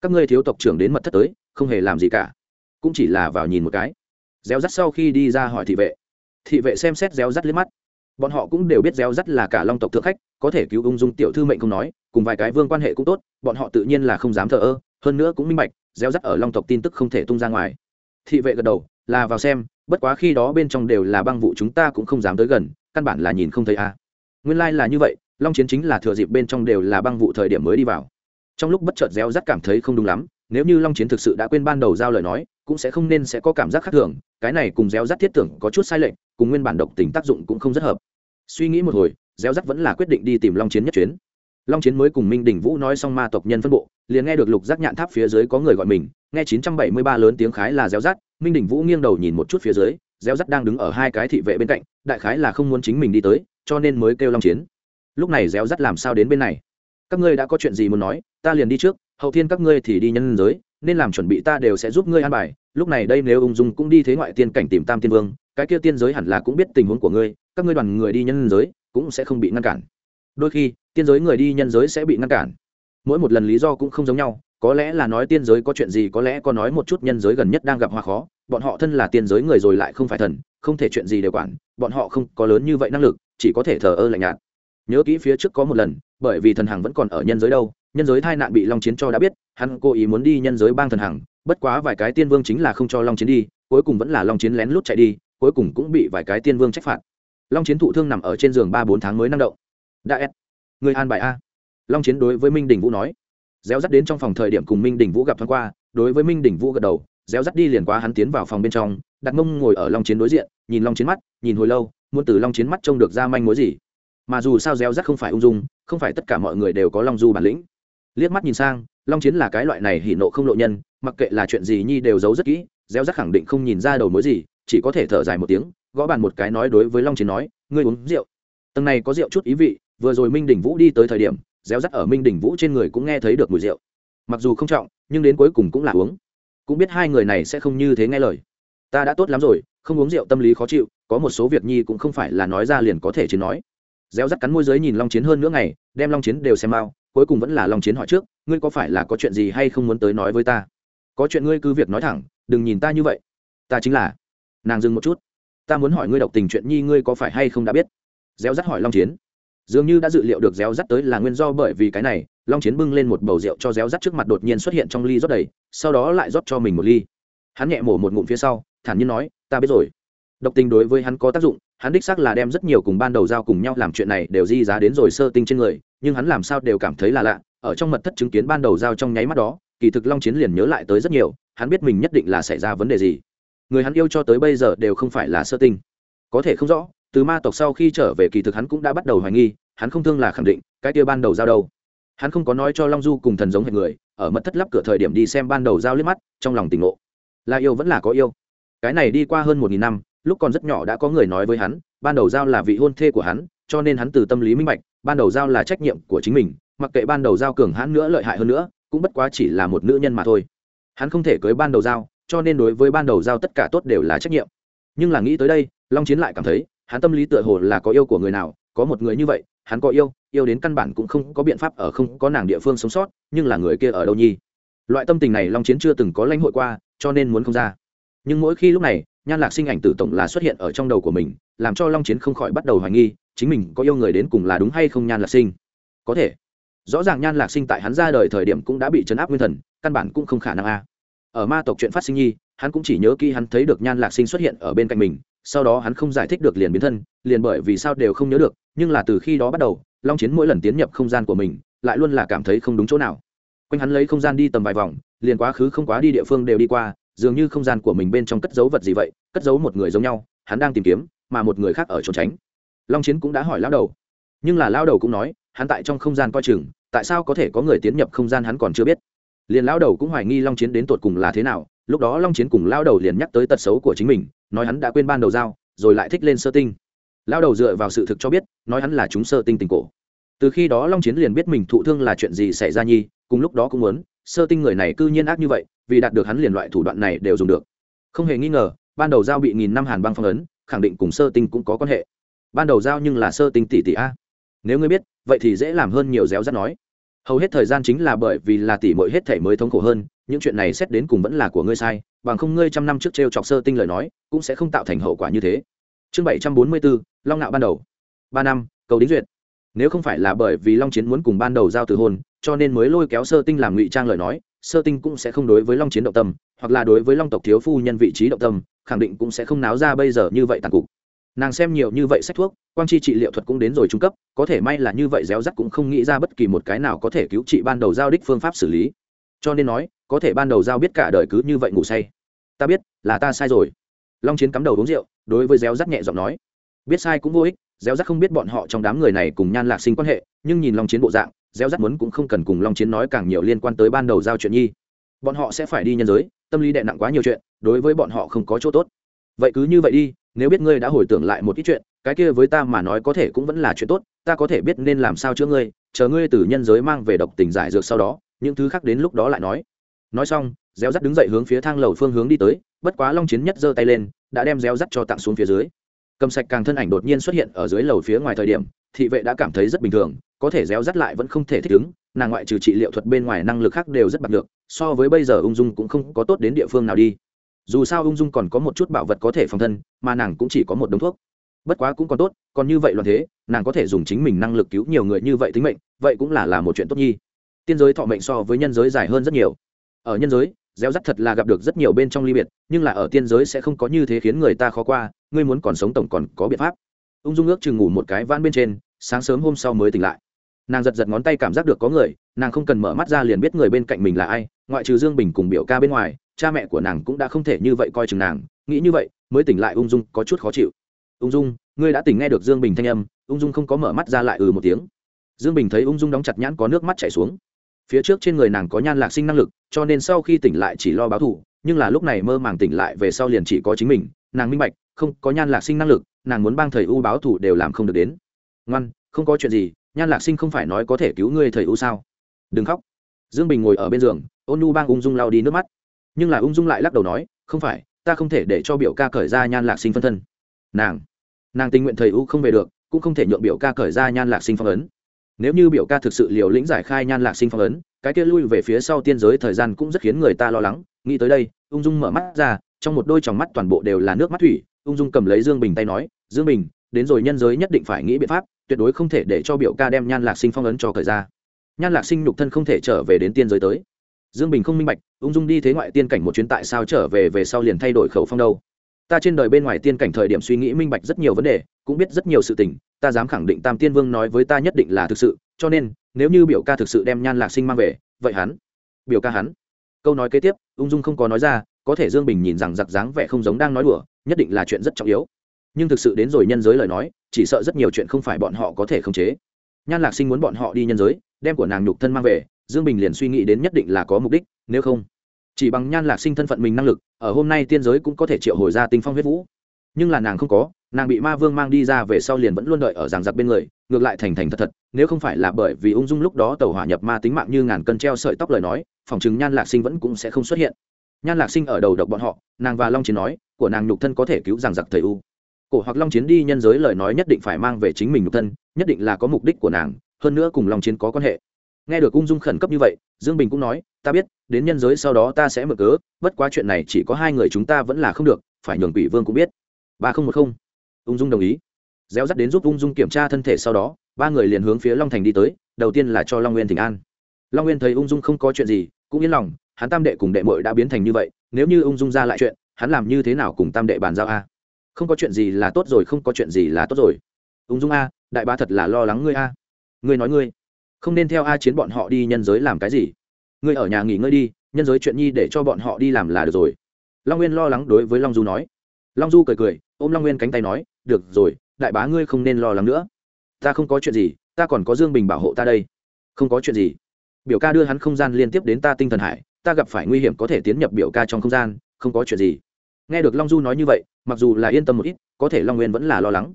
Các ngươi thiếu tộc trưởng đến mật thất tới, không hề làm gì cả. Cũng chỉ là vào nhìn một cái. Réo rắt sau khi đi ra hỏi thị vệ. Thị vệ xem xét réo rắt liếc mắt bọn họ cũng đều biết gieo rắt là cả long tộc thượng khách, có thể cứu ung dung tiểu thư mệnh không nói, cùng vài cái vương quan hệ cũng tốt, bọn họ tự nhiên là không dám thờ ơ, hơn nữa cũng minh bạch, gieo rắt ở long tộc tin tức không thể tung ra ngoài thị vệ gật đầu, là vào xem, bất quá khi đó bên trong đều là băng vụ chúng ta cũng không dám tới gần, căn bản là nhìn không thấy a à. nguyên lai、like、là như vậy, long chiến chính là thừa dịp bên trong đều là băng vụ thời điểm mới đi vào trong lúc bất chợt gieo rắt cảm thấy không đúng lắm, nếu như long chiến thực sự đã quên ban đầu giao lời nói, cũng sẽ không nên sẽ có cảm giác khác thường, cái này cùng gieo rắt thiết tưởng có chút sai lệch cùng nguyên bản độc tính tác dụng cũng không rất hợp. Suy nghĩ một hồi réo rắt vẫn là quyết định đi tìm long chiến nhất chuyến. Long chiến mới cùng minh đình vũ nói xong ma tộc nhân phân bộ, liền nghe được lục giác nhạn tháp phía dưới có người gọi mình, nghe chín trăm bảy mươi ba lớn tiếng khái là réo rắt minh đình vũ nghiêng đầu nhìn một chút phía dưới réo rắt đang đứng ở hai cái thị vệ bên cạnh, đại khái là không muốn chính mình đi tới, cho nên mới kêu long chiến. Lúc này réo rắt làm sao đến bên này? Các ngươi đã có chuyện gì muốn nói, ta liền đi trước, hậu thiên các ngươi thì đi nhân giới, nên làm chuẩn bị ta đều sẽ giúp ngươi an bài, lúc này đây nếu ung dung cũng đi thế ngoại tiên cảnh tìm tam tiên vương cái kia tiên giới hẳn là cũng biết tình huống của ngươi, các ngươi đoàn người đi nhân giới cũng sẽ không bị ngăn cản. Đôi khi, tiên giới người đi nhân giới sẽ bị ngăn cản. Mỗi một lần lý do cũng không giống nhau, có lẽ là nói tiên giới có chuyện gì, có lẽ có nói một chút nhân giới gần nhất đang gặp hoa khó, bọn họ thân là tiên giới người rồi lại không phải thần, không thể chuyện gì đều quản, bọn họ không có lớn như vậy năng lực, chỉ có thể thờ ơ lạnh nhạt. Nhớ kỹ phía trước có một lần, bởi vì thần hằng vẫn còn ở nhân giới đâu, nhân giới tai nạn bị long chiến cho đã biết, hắn cố ý muốn đi nhân giới bang thần hằng, bất quá vài cái tiên vương chính là không cho long chiến đi, cuối cùng vẫn là long chiến lén lút chạy đi cuối cùng cũng bị vài cái tiên vương trách phạt. Long chiến thụ thương nằm ở trên giường ba bốn tháng mới năng động. Đã ép người an bài a. Long chiến đối với minh đình vũ nói. Réo dắt đến trong phòng thời điểm cùng minh đình vũ gặp thoáng qua, đối với minh đình vũ gật đầu, réo dắt đi liền qua hắn tiến vào phòng bên trong đặt mông ngồi ở long chiến đối diện, nhìn long chiến mắt, nhìn hồi lâu, muốn từ long chiến mắt trông được ra manh mối gì. Mà dù sao réo rắt không phải ung dung, không phải tất cả mọi người đều có long du bản lĩnh. Liếc mắt nhìn sang, long chiến là cái loại này hỉ nộ không lộ nhân, mặc kệ là chuyện gì nhi đều giấu rất kỹ, réo rắt khẳng định không nhìn ra đầu mối gì chỉ có thể thở dài một tiếng, gõ bàn một cái nói đối với long chiến nói, ngươi uống rượu. Tầng này có rượu chút ý vị, vừa rồi minh đình vũ đi tới thời điểm, réo rắt ở minh đình vũ trên người cũng nghe thấy được mùi rượu. Mặc dù không trọng, nhưng đến cuối cùng cũng là uống. Cũng biết hai người này sẽ không như thế nghe lời. Ta đã tốt lắm rồi, không uống rượu tâm lý khó chịu, có một số việc nhi cũng không phải là nói ra liền có thể chiến nói. Réo rắt cắn môi giới nhìn long chiến hơn nữa ngày, đem long chiến đều xem bao cuối cùng vẫn là long chiến hỏi trước, ngươi có phải là có chuyện gì hay không muốn tới nói với ta? Có chuyện ngươi cứ việc nói thẳng, đừng nhìn ta như vậy. Ta chính là nàng dừng một chút. Ta muốn hỏi ngươi độc tình chuyện nhi ngươi có phải hay không đã biết? Réo rắt hỏi long chiến. Dường như đã dự liệu được réo rắt tới là nguyên do bởi vì cái này, long chiến bưng lên một bầu rượu cho réo rắt trước mặt đột nhiên xuất hiện trong ly rót đầy, sau đó lại rót cho mình một ly. Hắn nhẹ mổ một ngụm phía sau, thản nhiên nói, ta biết rồi. Độc tình đối với hắn có tác dụng, hắn đích xác là đem rất nhiều cùng ban đầu giao cùng nhau làm chuyện này đều di giá đến rồi sơ tinh trên người, nhưng hắn làm sao đều cảm thấy là lạ, ở trong mật thất chứng kiến ban đầu giao trong nháy mắt đó, kỳ thực long chiến liền nhớ lại tới rất nhiều, hắn biết mình nhất định là xảy ra vấn đề gì người hắn yêu cho tới bây giờ đều không phải là sơ tinh. Có thể không rõ, từ ma tộc sau khi trở về kỳ thực hắn cũng đã bắt đầu hoài nghi, hắn không thương là khẳng định, cái kia ban đầu giao đâu. Hắn không có nói cho long du cùng thần giống hệ người, ở mật thất lắp cửa thời điểm đi xem ban đầu giao liếc mắt, trong lòng tỉnh ngộ. Là yêu vẫn là có yêu. Cái này đi qua hơn một nghìn năm, lúc còn rất nhỏ đã có người nói với hắn, ban đầu giao là vị hôn thê của hắn, cho nên hắn từ tâm lý minh bạch, ban đầu giao là trách nhiệm của chính mình, mặc kệ ban đầu giao cường hắn nữa, lợi hại hơn nữa, cũng bất quá chỉ là một nữ nhân mà thôi. Hắn không thể cưới ban đầu giao cho nên đối với ban đầu giao tất cả tốt đều là trách nhiệm. Nhưng là nghĩ tới đây, long chiến lại cảm thấy, hắn tâm lý tựa hồ là có yêu của người nào, có một người như vậy, hắn có yêu yêu đến căn bản cũng không có biện pháp ở không có nàng địa phương sống sót, nhưng là người kia ở đâu nhi loại tâm tình này long chiến chưa từng có lãnh hội qua, cho nên muốn không ra. Nhưng mỗi khi lúc này, nhan lạc sinh ảnh tử tổng là xuất hiện ở trong đầu của mình, làm cho long chiến không khỏi bắt đầu hoài nghi, chính mình có yêu người đến cùng là đúng hay không nhan lạc sinh? Có thể. Rõ ràng nhan lạc sinh tại hắn ra đời thời điểm cũng đã bị chấn áp nguyên thần, căn bản cũng không khả năng a ở ma tộc chuyện phát sinh nhi, hắn cũng chỉ nhớ kỹ hắn thấy được nhan lạc sinh xuất hiện ở bên cạnh mình, sau đó hắn không giải thích được liền biến thân, liền bởi vì sao đều không nhớ được, nhưng là từ khi đó bắt đầu, long chiến mỗi lần tiến nhập không gian của mình, lại luôn là cảm thấy không đúng chỗ nào. Quanh hắn lấy không gian đi tầm vài vòng, liền quá khứ không quá đi địa phương đều đi qua, dường như không gian của mình bên trong cất giấu vật gì vậy, cất giấu một người giống nhau, hắn đang tìm kiếm, mà một người khác ở trốn tránh. Long chiến cũng đã hỏi lao đầu. Nhưng là lao đầu cũng nói, hắn tại trong không gian coi chừng, tại sao có thể có người tiến nhập không gian hắn còn chưa biết liền lao đầu cũng hoài nghi long chiến đến tột cùng là thế nào. Lúc đó long chiến cùng lao đầu liền nhắc tới tật xấu của chính mình, nói hắn đã quên ban đầu giao, rồi lại thích lên sơ tinh. Lao đầu dựa vào sự thực cho biết, nói hắn là chúng sơ tinh tình cổ. Từ khi đó long chiến liền biết mình thụ thương là chuyện gì xảy ra nhi, cùng lúc đó cũng muốn, sơ tinh người này cư nhiên ác như vậy, vì đạt được hắn liền loại thủ đoạn này đều dùng được. Không hề nghi ngờ, ban đầu giao bị nghìn năm hàn băng phong ấn, khẳng định cùng sơ tinh cũng có quan hệ. Ban đầu giao nhưng là sơ tinh tỷ tỷ a. Nếu ngươi biết, vậy thì dễ làm hơn nhiều réo rắt nói hầu hết thời gian chính là bởi vì là tỷ muội hết thể mới thống khổ hơn, những chuyện này xét đến cùng vẫn là của ngươi sai, bằng không ngươi trăm năm trước t r e o chọc sơ tinh lời nói, cũng sẽ không tạo thành hậu quả như thế. Chương bảy trăm bốn mươi bốn long nạo ban đầu. Ba năm, cầu đính duyệt. Nếu không phải là bởi vì long chiến muốn cùng ban đầu giao từ hôn, cho nên mới lôi kéo sơ tinh làm ngụy trang lời nói, sơ tinh cũng sẽ không đối với long chiến động tâm, hoặc là đối với long tộc thiếu phu nhân vị trí động tâm, khẳng định cũng sẽ không náo ra bây giờ như vậy tàn cục nàng xem nhiều như vậy sách thuốc, quang chi trị liệu thuật cũng đến rồi trung cấp, có thể may là như vậy réo rắt cũng không nghĩ ra bất kỳ một cái nào có thể cứu trị ban đầu giao đích phương pháp xử lý. Cho nên nói, có thể ban đầu giao biết cả đời cứ như vậy ngủ say. Ta biết, là ta sai rồi. Long chiến cắm đầu uống rượu, đối với réo rắt nhẹ giọng nói. Biết sai cũng vô ích, réo rắt không biết bọn họ trong đám người này cùng nhan lạc sinh quan hệ, nhưng nhìn long chiến bộ dạng, réo rắt muốn cũng không cần cùng long chiến nói càng nhiều liên quan tới ban đầu giao chuyện nhi. Bọn họ sẽ phải đi nhân giới, tâm lý đệ nặng quá nhiều chuyện, đối với bọn họ không có chỗ tốt. Vậy cứ như vậy đi nếu biết ngươi đã hồi tưởng lại một ít chuyện, cái kia với ta mà nói có thể cũng vẫn là chuyện tốt, ta có thể biết nên làm sao chữa ngươi, chờ ngươi từ nhân giới mang về độc tình giải dược sau đó, những thứ khác đến lúc đó lại nói. Nói xong réo rắt đứng dậy hướng phía thang lầu phương hướng đi tới, bất quá long chiến nhất giơ tay lên, đã đem réo rắt cho tặng xuống phía dưới. Cầm sạch càng thân ảnh đột nhiên xuất hiện ở dưới lầu phía ngoài thời điểm, thị vệ đã cảm thấy rất bình thường, có thể réo rắt lại vẫn không thể thích ứng, nàng ngoại trừ trị liệu thuật bên ngoài năng lực khác đều rất bạc được, so với bây giờ ung dung cũng không có tốt đến địa phương nào đi dù sao ung dung còn có một chút bảo vật có thể phòng thân, mà nàng cũng chỉ có một đống thuốc. Bất quá cũng còn tốt, còn như vậy loạn thế, nàng có thể dùng chính mình năng lực cứu nhiều người như vậy tính mệnh, vậy cũng là là một chuyện tốt nhi. Tiên giới thọ mệnh so với nhân giới dài hơn rất nhiều. Ở nhân giới, gieo rắc thật là gặp được rất nhiều bên trong ly biệt, nhưng là ở tiên giới sẽ không có như thế khiến người ta khó qua, ngươi muốn còn sống tổng còn có biện pháp. Ung dung ước chừng ngủ một cái van bên trên, sáng sớm hôm sau mới tỉnh lại nàng giật giật ngón tay cảm giác được có người, nàng không cần mở mắt ra liền biết người bên cạnh mình là ai, ngoại trừ dương bình cùng biểu ca bên ngoài, cha mẹ của nàng cũng đã không thể như vậy coi chừng nàng, nghĩ như vậy, mới tỉnh lại ung dung, có chút khó chịu. Ung dung, ngươi đã tỉnh nghe được dương bình thanh âm. Ung dung không có mở mắt ra lại ừ một tiếng. Dương bình thấy ung dung đóng chặt nhãn có nước mắt chảy xuống. Phía trước trên người nàng có nhan lạc sinh năng lực, cho nên sau khi tỉnh lại chỉ lo báo thù, nhưng là lúc này mơ màng tỉnh lại về sau liền chỉ có chính mình, nàng minh bạch, không có nhan lạc sinh năng lực, nàng muốn bang thầy u báo thù đều làm không được đến. Ngoan, không có chuyện gì nhan lạc sinh không phải nói có thể cứu ngươi thầy u sao? Đừng khóc. Dương bình ngồi ở bên giường, ôn nu bang ung dung lao đi nước mắt. Nhưng là ung dung lại lắc đầu nói, không phải, ta không thể để cho biểu ca cởi ra nhan lạc sinh phân thân. Nàng nàng tình nguyện thầy u không về được, cũng không thể nhượng biểu ca cởi ra nhan lạc sinh phong ấn. Nếu như biểu ca thực sự liều lĩnh giải khai nhan lạc sinh phong ấn, cái kia lui về phía sau tiên giới thời gian cũng rất khiến người ta lo lắng. Nghĩ tới đây, ung dung mở mắt ra, trong một đôi tròng mắt toàn bộ đều là nước mắt thủy, ung dung cầm lấy dương bình tay nói, dương bình, đến rồi nhân giới nhất định phải nghĩ biện pháp tuyệt đối không thể để cho biểu ca đem nhan lạc sinh phong ấn cho thời ra. Nhan lạc sinh nhục thân không thể trở về đến tiên giới tới. Dương bình không minh bạch, ung dung đi thế ngoại tiên cảnh một chuyến tại sao trở về về sau liền thay đổi khẩu phong đâu? Ta trên đời bên ngoài tiên cảnh thời điểm suy nghĩ minh bạch rất nhiều vấn đề, cũng biết rất nhiều sự tình, ta dám khẳng định tam tiên vương nói với ta nhất định là thực sự, cho nên, nếu như biểu ca thực sự đem nhan lạc sinh mang về, vậy hắn, biểu ca hắn. Câu nói kế tiếp, ung dung không có nói ra, có thể dương bình nhìn rằng giặc dáng vẻ không giống đang nói đùa, nhất định là chuyện rất trọng yếu. Nhưng thực sự đến rồi nhân giới lời nói chỉ sợ rất nhiều chuyện không phải bọn họ có thể khống chế. Nhan lạc sinh muốn bọn họ đi nhân giới, đem của nàng nhục thân mang về, dương bình liền suy nghĩ đến nhất định là có mục đích, nếu không, chỉ bằng nhan lạc sinh thân phận mình năng lực, ở hôm nay tiên giới cũng có thể triệu hồi ra tinh phong huyết vũ. Nhưng là nàng không có, nàng bị ma vương mang đi ra về sau liền vẫn luôn đợi ở giảng giặc bên người, ngược lại thành thành thật thật, nếu không phải là bởi vì ung dung lúc đó tàu hỏa nhập ma tính mạng như ngàn cân treo sợi tóc lời nói, phòng chứng nhan lạc sinh vẫn cũng sẽ không xuất hiện. Nhan lạc sinh ở đầu độc bọn họ, nàng và long chiến nói, của nàng nhục thân có thể cứu giảng giặc thầy u cổ hoặc long chiến đi nhân giới lời nói nhất định phải mang về chính mình nhục thân, nhất định là có mục đích của nàng, hơn nữa cùng long chiến có quan hệ. Nghe được ung dung khẩn cấp như vậy, dương bình cũng nói, ta biết, đến nhân giới sau đó ta sẽ mở cớ, bất quá chuyện này chỉ có hai người chúng ta vẫn là không được, phải nhường quỷ vương cũng biết. Ba không một không. Ung dung đồng ý. Réo dắt đến giúp ung dung kiểm tra thân thể sau đó, ba người liền hướng phía long thành đi tới, đầu tiên là cho long nguyên thỉnh an. Long nguyên thấy ung dung không có chuyện gì, cũng yên lòng, hắn tam đệ cùng đệ mội đã biến thành như vậy, nếu như ung dung ra lại chuyện, hắn làm như thế nào cùng tam đệ bàn giao a? Không có chuyện gì là tốt rồi, không có chuyện gì là tốt rồi. Ung dung a, đại ba thật là lo lắng ngươi a. Ngươi nói ngươi, không nên theo a chiến bọn họ đi nhân giới làm cái gì. Ngươi ở nhà nghỉ ngơi đi, nhân giới chuyện nhi để cho bọn họ đi làm là được rồi. Long nguyên lo lắng đối với long du nói. Long du cười cười, ôm long nguyên cánh tay nói, được rồi, đại bá ngươi không nên lo lắng nữa. Ta không có chuyện gì, ta còn có dương bình bảo hộ ta đây. Không có chuyện gì. Biểu ca đưa hắn không gian liên tiếp đến ta tinh thần hải, ta gặp phải nguy hiểm có thể tiến nhập biểu ca trong không gian, không có chuyện gì nghe được long du nói như vậy, mặc dù là yên tâm một ít, có thể long nguyên vẫn là lo lắng.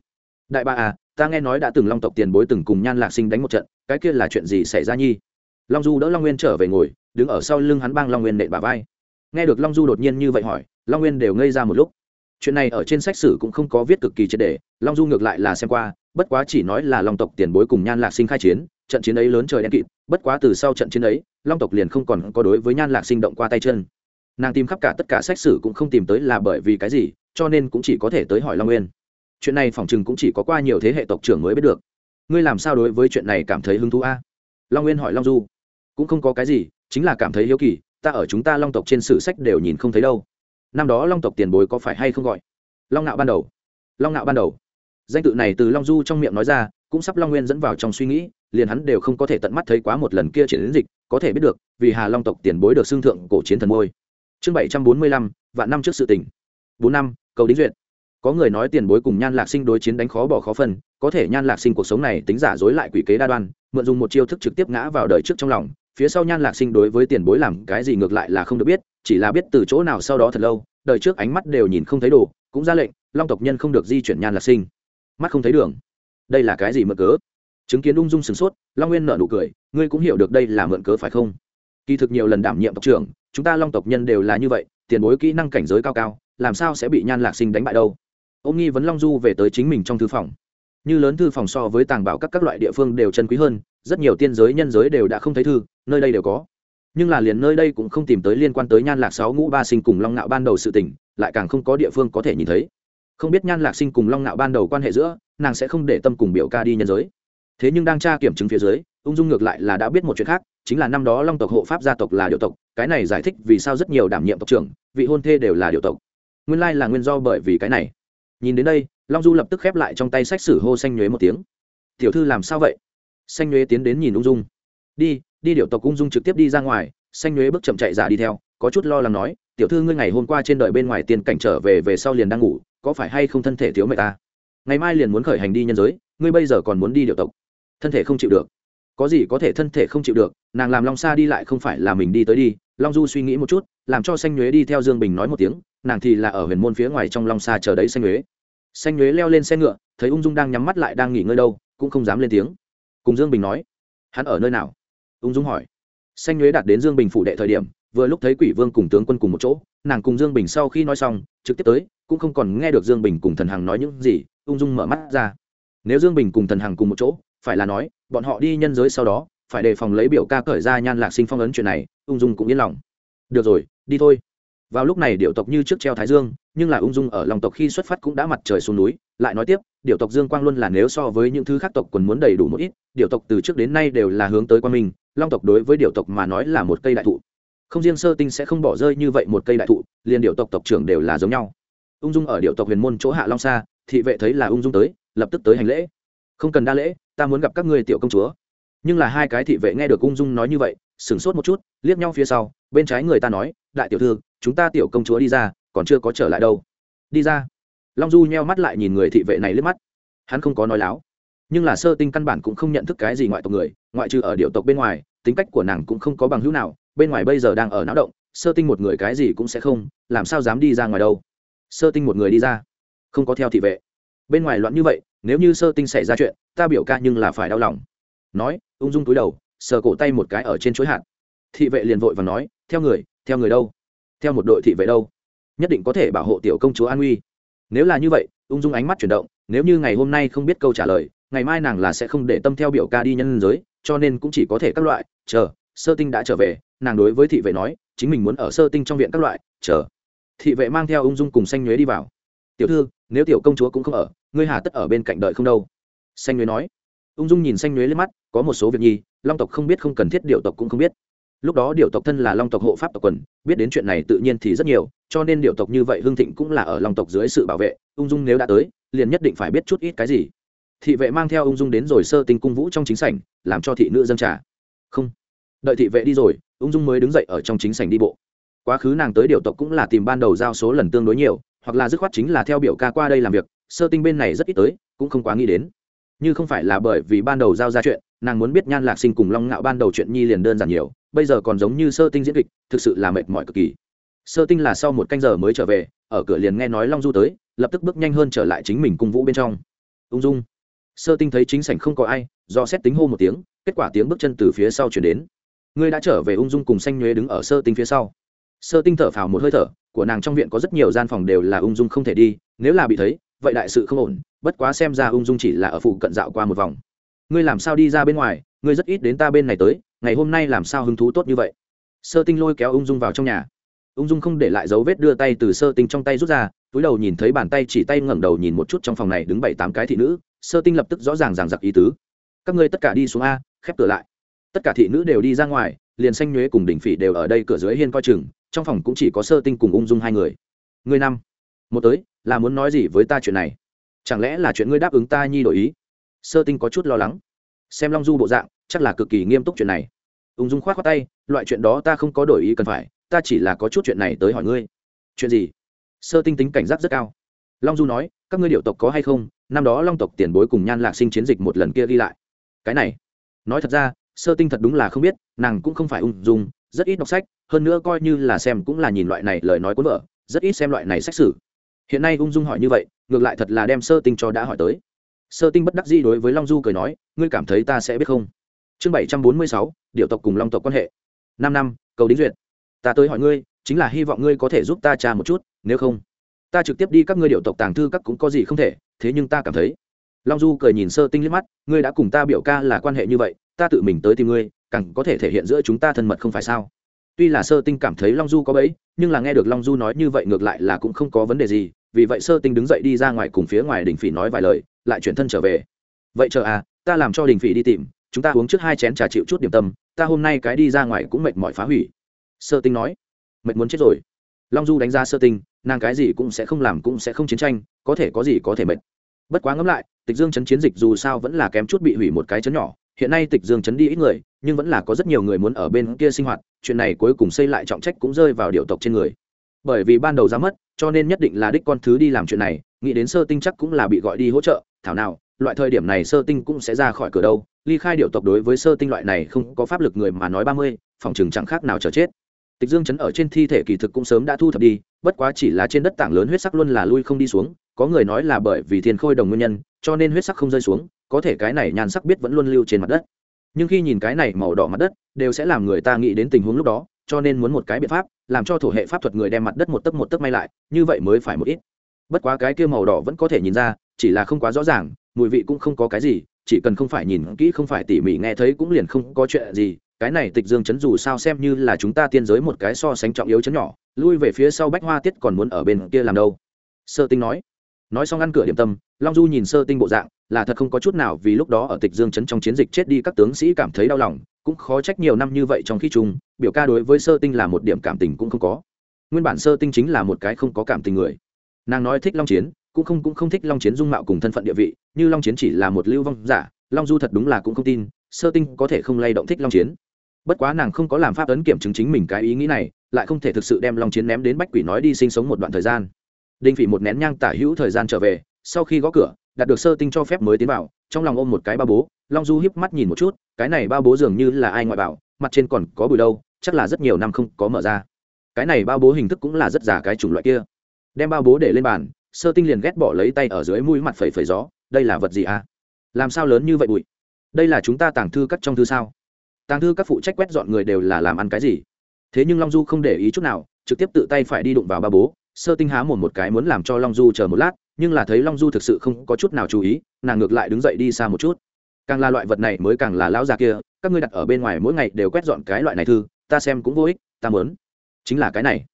Đại ba à ta nghe nói đã từng long tộc tiền bối từng cùng nhan lạc sinh đánh một trận, cái kia là chuyện gì xảy ra nhi? Long du đỡ long nguyên trở về ngồi, đứng ở sau lưng hắn bang long nguyên nện bà vai. Nghe được long du đột nhiên như vậy hỏi, long nguyên đều ngây ra một lúc. Chuyện này ở trên sách sử cũng không có viết cực kỳ triệt đề long du ngược lại là xem qua, bất quá chỉ nói là long tộc tiền bối cùng nhan lạc sinh khai chiến, trận chiến ấy lớn trời đen kịt, bất quá từ sau trận chiến ấy, long tộc liền không còn có đối với nhan lạc sinh động qua tay chân nàng tìm khắp cả tất cả sách sử cũng không tìm tới là bởi vì cái gì, cho nên cũng chỉ có thể tới hỏi long nguyên. Chuyện này phỏng chừng cũng chỉ có qua nhiều thế hệ tộc trưởng mới biết được. Ngươi làm sao đối với chuyện này cảm thấy hứng thú a? Long nguyên hỏi long du. Cũng không có cái gì, chính là cảm thấy hiếu kỳ, ta ở chúng ta long tộc trên sử sách đều nhìn không thấy đâu. Năm đó long tộc tiền bối có phải hay không gọi? Long nạo ban đầu. Long nạo ban đầu. Danh tự này từ long du trong miệng nói ra, cũng sắp long nguyên dẫn vào trong suy nghĩ, liền hắn đều không có thể tận mắt thấy quá một lần kia triển đến dịch, có thể biết được, vì hà long tộc tiền bối được xương thượng cổ chiến thần môi chương bảy trăm bốn mươi lăm, vạn năm trước sự tỉnh bốn năm, cầu đính duyệt. Có người nói tiền bối cùng nhan lạc sinh đối chiến đánh khó bỏ khó phân, có thể nhan lạc sinh cuộc sống này tính giả dối lại quỷ kế đa đoan, mượn dùng một chiêu thức trực tiếp ngã vào đời trước trong lòng, phía sau nhan lạc sinh đối với tiền bối làm cái gì ngược lại là không được biết, chỉ là biết từ chỗ nào sau đó thật lâu, đời trước ánh mắt đều nhìn không thấy đồ, cũng ra lệnh, long tộc nhân không được di chuyển nhan lạc sinh. Mắt không thấy đường. Đây là cái gì mượn cớ? Chứng kiến ung dung sửng sốt, long nguyên nợ nụ cười, ngươi cũng hiểu được đây là mượn cớ phải không? Kỳ thực nhiều lần đảm nhiệm tộc trưởng, chúng ta long tộc nhân đều là như vậy, tiền bối kỹ năng cảnh giới cao cao, làm sao sẽ bị nhan lạc sinh đánh bại đâu? Ông nghi vấn long du về tới chính mình trong thư phòng. Như lớn thư phòng so với tàng bảo các các loại địa phương đều chân quý hơn, rất nhiều tiên giới, nhân giới đều đã không thấy thư, nơi đây đều có. Nhưng là liền nơi đây cũng không tìm tới liên quan tới nhan lạc sáu ngũ ba sinh cùng long nạo ban đầu sự tình, lại càng không có địa phương có thể nhìn thấy. Không biết nhan lạc sinh cùng long nạo ban đầu quan hệ giữa, nàng sẽ không để tâm cùng biểu ca đi nhân giới. Thế nhưng đang tra kiểm chứng phía dưới ung dung ngược lại là đã biết một chuyện khác, chính là năm đó long tộc hộ pháp gia tộc là điều tộc, cái này giải thích vì sao rất nhiều đảm nhiệm tộc trưởng, vị hôn thê đều là điều tộc. Nguyên lai là nguyên do bởi vì cái này. Nhìn đến đây, long du lập tức khép lại trong tay sách sử hô xanh nhuế một tiếng. Tiểu thư làm sao vậy? Xanh nhuế tiến đến nhìn ung dung. Đi đi điệu tộc ung dung trực tiếp đi ra ngoài. Xanh nhuế bước chậm chạy giả đi theo, có chút lo lắng nói, tiểu thư ngươi ngày hôm qua trên đời bên ngoài tiền cảnh trở về về sau liền đang ngủ, có phải hay không thân thể thiếu mẹ ta? Ngày mai liền muốn khởi hành đi nhân giới, ngươi bây giờ còn muốn đi điệu tộc? Thân thể không chịu được có gì có thể thân thể không chịu được, nàng làm long xa đi lại không phải là mình đi tới đi. Long du suy nghĩ một chút, làm cho xanh nhuế đi theo dương bình nói một tiếng, nàng thì là ở huyền môn phía ngoài trong long xa chờ đấy xanh nhuế. Xanh nhuế leo lên xe ngựa, thấy ung dung đang nhắm mắt lại đang nghỉ ngơi đâu, cũng không dám lên tiếng. Cùng dương bình nói, hắn ở nơi nào? Ung dung hỏi. Xanh nhuế đạt đến dương bình phủ đệ thời điểm, vừa lúc thấy quỷ vương cùng tướng quân cùng một chỗ, nàng cùng dương bình sau khi nói xong, trực tiếp tới, cũng không còn nghe được dương bình cùng thần hằng nói những gì, ung dung mở mắt ra. Nếu dương bình cùng thần hằng cùng một chỗ phải là nói, bọn họ đi nhân giới sau đó, phải đề phòng lấy biểu ca cởi ra nhan lạc sinh phong ấn chuyện này, ung dung cũng yên lòng. Được rồi, đi thôi. Vào lúc này điệu tộc như trước treo thái dương, nhưng là ung dung ở lòng tộc khi xuất phát cũng đã mặt trời xuống núi, lại nói tiếp điệu tộc dương quang luôn là nếu so với những thứ khác tộc quần muốn đầy đủ một ít điệu tộc từ trước đến nay đều là hướng tới quan minh, long tộc đối với điệu tộc mà nói là một cây đại thụ. Không riêng sơ tinh sẽ không bỏ rơi như vậy một cây đại thụ, liền điệu tộc tộc trưởng đều là giống nhau. Ung dung ở điệu tộc huyền môn chỗ hạ long xa, thị vệ thấy là ung dung tới, lập tức tới hành lễ. Không cần đa lễ ta muốn gặp các ngươi tiểu công chúa. Nhưng là hai cái thị vệ nghe được ung dung nói như vậy, sửng sốt một chút, liếc nhau phía sau, bên trái người ta nói, đại tiểu thư, chúng ta tiểu công chúa đi ra, còn chưa có trở lại đâu. Đi ra. Long du nheo mắt lại nhìn người thị vệ này liếc mắt. Hắn không có nói láo. Nhưng là sơ tinh căn bản cũng không nhận thức cái gì ngoại tộc người, ngoại trừ ở điệu tộc bên ngoài, tính cách của nàng cũng không có bằng hữu nào, bên ngoài bây giờ đang ở não động, sơ tinh một người cái gì cũng sẽ không, làm sao dám đi ra ngoài đâu. Sơ tinh một người đi ra, không có theo thị vệ. Bên ngoài loạn như vậy nếu như sơ tinh xảy ra chuyện, ta biểu ca nhưng là phải đau lòng. Nói, ung dung túi đầu, sờ cổ tay một cái ở trên chuỗi hạt. Thị vệ liền vội và nói, theo người theo người đâu? Theo một đội thị vệ đâu? Nhất định có thể bảo hộ tiểu công chúa an nguy nếu là như vậy, ung dung ánh mắt chuyển động, nếu như ngày hôm nay không biết câu trả lời, ngày mai nàng là sẽ không để tâm theo biểu ca đi nhân giới, cho nên cũng chỉ có thể các loại, chờ, sơ tinh đã trở về. Nàng đối với thị vệ nói, chính mình muốn ở sơ tinh trong viện các loại, chờ. Thị vệ mang theo ung dung cùng xanh nhuế đi vào. Tiểu thư, nếu tiểu công chúa cũng không ở ngươi hà tất ở bên cạnh đợi không đâu. Xanh nhuế nói. Ung dung nhìn xanh nhuế lên mắt, có một số việc nhi, long tộc không biết không cần thiết điệu tộc cũng không biết. Lúc đó điệu tộc thân là long tộc hộ pháp tộc quần, biết đến chuyện này tự nhiên thì rất nhiều, cho nên điệu tộc như vậy hương thịnh cũng là ở long tộc dưới sự bảo vệ, ung dung nếu đã tới, liền nhất định phải biết chút ít cái gì. Thị vệ mang theo ung dung đến rồi sơ tinh cung vũ trong chính sảnh, làm cho thị nữ dâng trà. Không. Đợi thị vệ đi rồi, ung dung mới đứng dậy ở trong chính sảnh đi bộ. Quá khứ nàng tới điều tộc cũng là tìm ban đầu giao số lần tương đối nhiều, hoặc là dứt khoát chính là theo biểu ca qua đây làm việc sơ tinh bên này rất ít tới, cũng không quá nghĩ đến. Như không phải là bởi vì ban đầu giao ra chuyện, nàng muốn biết nhan lạc sinh cùng long ngạo ban đầu chuyện nhi liền đơn giản nhiều, bây giờ còn giống như sơ tinh diễn kịch, thực sự là mệt mỏi cực kỳ. Sơ tinh là sau một canh giờ mới trở về, ở cửa liền nghe nói long du tới, lập tức bước nhanh hơn trở lại chính mình cung vũ bên trong. Ung dung. Sơ tinh thấy chính sảnh không có ai, do xét tính hô một tiếng, kết quả tiếng bước chân từ phía sau chuyển đến. Ngươi đã trở về ung dung cùng xanh nhuế đứng ở sơ tinh phía sau. Sơ tinh thở phào một hơi thở, của nàng trong viện có rất nhiều gian phòng đều là ung dung không thể đi, nếu là bị thấy vậy đại sự không ổn, bất quá xem ra ung dung chỉ là ở phụ cận dạo qua một vòng. Ngươi làm sao đi ra bên ngoài, ngươi rất ít đến ta bên này tới, ngày hôm nay làm sao hứng thú tốt như vậy? Sơ tinh lôi kéo ung dung vào trong nhà. Ung dung không để lại dấu vết đưa tay từ sơ tinh trong tay rút ra, túi đầu nhìn thấy bàn tay chỉ tay ngẩng đầu nhìn một chút trong phòng này đứng bảy tám cái thị nữ, sơ tinh lập tức rõ ràng ràng giặc ý tứ. Các ngươi tất cả đi xuống a, khép cửa lại. Tất cả thị nữ đều đi ra ngoài, liền xanh nhuế cùng đỉnh phỉ đều ở đây cửa dưới hiên coi chừng, trong phòng cũng chỉ có sơ tinh cùng ung dung hai người. Ngươi năm một tới, là muốn nói gì với ta chuyện này? Chẳng lẽ là chuyện ngươi đáp ứng ta nhi đổi ý? Sơ tinh có chút lo lắng. Xem long du bộ dạng, chắc là cực kỳ nghiêm túc chuyện này. Ung dung k h o á t khoác tay, loại chuyện đó ta không có đổi ý cần phải, ta chỉ là có chút chuyện này tới hỏi ngươi. Chuyện gì? Sơ tinh tính cảnh giác rất cao. Long du nói, các ngươi điệu tộc có hay không? Năm đó long tộc tiền bối cùng nhan lạc sinh chiến dịch một lần kia ghi lại. Cái này, nói thật ra, sơ tinh thật đúng là không biết, nàng cũng không phải ung dung, rất ít đọc sách, hơn nữa coi như là xem cũng là nhìn loại này lời nói cuốn vợ, rất ít xem loại này sách sử hiện nay ung dung hỏi như vậy, ngược lại thật là đem sơ tinh cho đã hỏi tới. Sơ tinh bất đắc dĩ đối với long du cười nói, ngươi cảm thấy ta sẽ biết không? Chương bảy trăm bốn mươi sáu điệu tộc cùng long tộc quan hệ. Năm năm, cầu đính duyệt. Ta tới hỏi ngươi, chính là hy vọng ngươi có thể giúp ta trà một chút, nếu không, ta trực tiếp đi các ngươi điệu tộc tàng thư các cũng có gì không thể, thế nhưng ta cảm thấy. Long du cười nhìn sơ tinh liếc mắt, ngươi đã cùng ta biểu ca là quan hệ như vậy, ta tự mình tới tìm ngươi, càng có thể thể hiện giữa chúng ta thân mật không phải sao? Tuy là sơ tinh cảm thấy long du có bẫy, nhưng là nghe được long du nói như vậy ngược lại là cũng không có vấn đề gì vì vậy sơ tinh đứng dậy đi ra ngoài cùng phía ngoài đình phỉ nói vài lời, lại chuyển thân trở về. Vậy chờ à ta làm cho đình phỉ đi tìm, chúng ta uống trước hai chén trà chịu chút điểm tâm, ta hôm nay cái đi ra ngoài cũng mệt mỏi phá hủy. Sơ tinh nói, mệt muốn chết rồi. Long du đánh ra sơ tinh, nàng cái gì cũng sẽ không làm cũng sẽ không chiến tranh, có thể có gì có thể mệt. Bất quá ngẫm lại, tịch dương chấn chiến dịch dù sao vẫn là kém chút bị hủy một cái chấn nhỏ, hiện nay tịch dương chấn đi ít người, nhưng vẫn là có rất nhiều người muốn ở bên kia sinh hoạt, chuyện này cuối cùng xây lại trọng trách cũng rơi vào điệu tộc trên người. Bởi vì ban đầu ra mất cho nên nhất định là đích con thứ đi làm chuyện này, nghĩ đến sơ tinh chắc cũng là bị gọi đi hỗ trợ, thảo nào, loại thời điểm này sơ tinh cũng sẽ ra khỏi cửa đâu, ly khai điệu tộc đối với sơ tinh loại này không có pháp lực người mà nói ba mươi, phòng chừng chẳng khác nào chờ chết. Tịch dương chấn ở trên thi thể kỳ thực cũng sớm đã thu thập đi, bất quá chỉ là trên đất tảng lớn huyết sắc luôn là lui không đi xuống, có người nói là bởi vì thiên khôi đồng nguyên nhân, cho nên huyết sắc không rơi xuống, có thể cái này nhàn sắc biết vẫn luôn lưu trên mặt đất. Nhưng khi nhìn cái này màu đỏ mặt đất, đều sẽ làm người ta nghĩ đến tình huống lúc đó cho nên muốn một cái biện pháp, làm cho thổ hệ pháp thuật người đem mặt đất một tấc một tấc may lại, như vậy mới phải một ít. Bất quá cái kia màu đỏ vẫn có thể nhìn ra, chỉ là không quá rõ ràng, mùi vị cũng không có cái gì, chỉ cần không phải nhìn kỹ không phải tỉ mỉ nghe thấy cũng liền không có chuyện gì, cái này tịch dương chấn dù sao xem như là chúng ta tiên giới một cái so sánh trọng yếu chấn nhỏ, lui về phía sau bách hoa tiết còn muốn ở bên kia làm đâu? Sơ tinh nói. Nói xong ngăn cửa điểm tâm long du nhìn sơ tinh bộ dạng, là thật không có chút nào vì lúc đó ở tịch dương chấn trong chiến dịch chết đi các tướng sĩ cảm thấy đau lòng, cũng khó trách nhiều năm như vậy trong khi chung, biểu ca đối với sơ tinh là một điểm cảm tình cũng không có. Nguyên bản sơ tinh chính là một cái không có cảm tình người. Nàng nói thích long chiến, cũng không cũng không thích long chiến dung mạo cùng thân phận địa vị, như long chiến chỉ là một lưu vong giả, long du thật đúng là cũng không tin, sơ tinh có thể không lay động thích long chiến. Bất quá nàng không có làm pháp ấn kiểm chứng chính mình cái ý nghĩ này, lại không thể thực sự đem long chiến ném đến bách quỷ nói đi sinh sống một đoạn thời gian. Đinh phỉ một nén nhang tả hữu thời gian trở về sau khi gõ cửa, đạt được sơ tinh cho phép mới tiến vào, trong lòng ôm một cái ba bố, long du híp mắt nhìn một chút, cái này ba bố dường như là ai ngoại bảo, mặt trên còn có bụi đâu, chắc là rất nhiều năm không có mở ra. Cái này ba bố hình thức cũng là rất giả cái chủng loại kia. Đem ba bố để lên bàn, sơ tinh liền ghét bỏ lấy tay ở dưới mũi mặt phẩy phẩy gió, đây là vật gì à? Làm sao lớn như vậy bụi? Đây là chúng ta tàng thư cắt trong thư sao? Tàng thư các phụ trách quét dọn người đều là làm ăn cái gì? Thế nhưng long du không để ý chút nào, trực tiếp tự tay phải đi đụng vào ba bố, sơ tinh há mồm một cái muốn làm cho long du chờ một lát nhưng là thấy long du thực sự không có chút nào chú ý, nàng ngược lại đứng dậy đi xa một chút. Càng là loại vật này mới càng là lão già kia, các ngươi đặt ở bên ngoài mỗi ngày đều quét dọn cái loại này thư, ta xem cũng vô ích, ta mớn chính là cái này.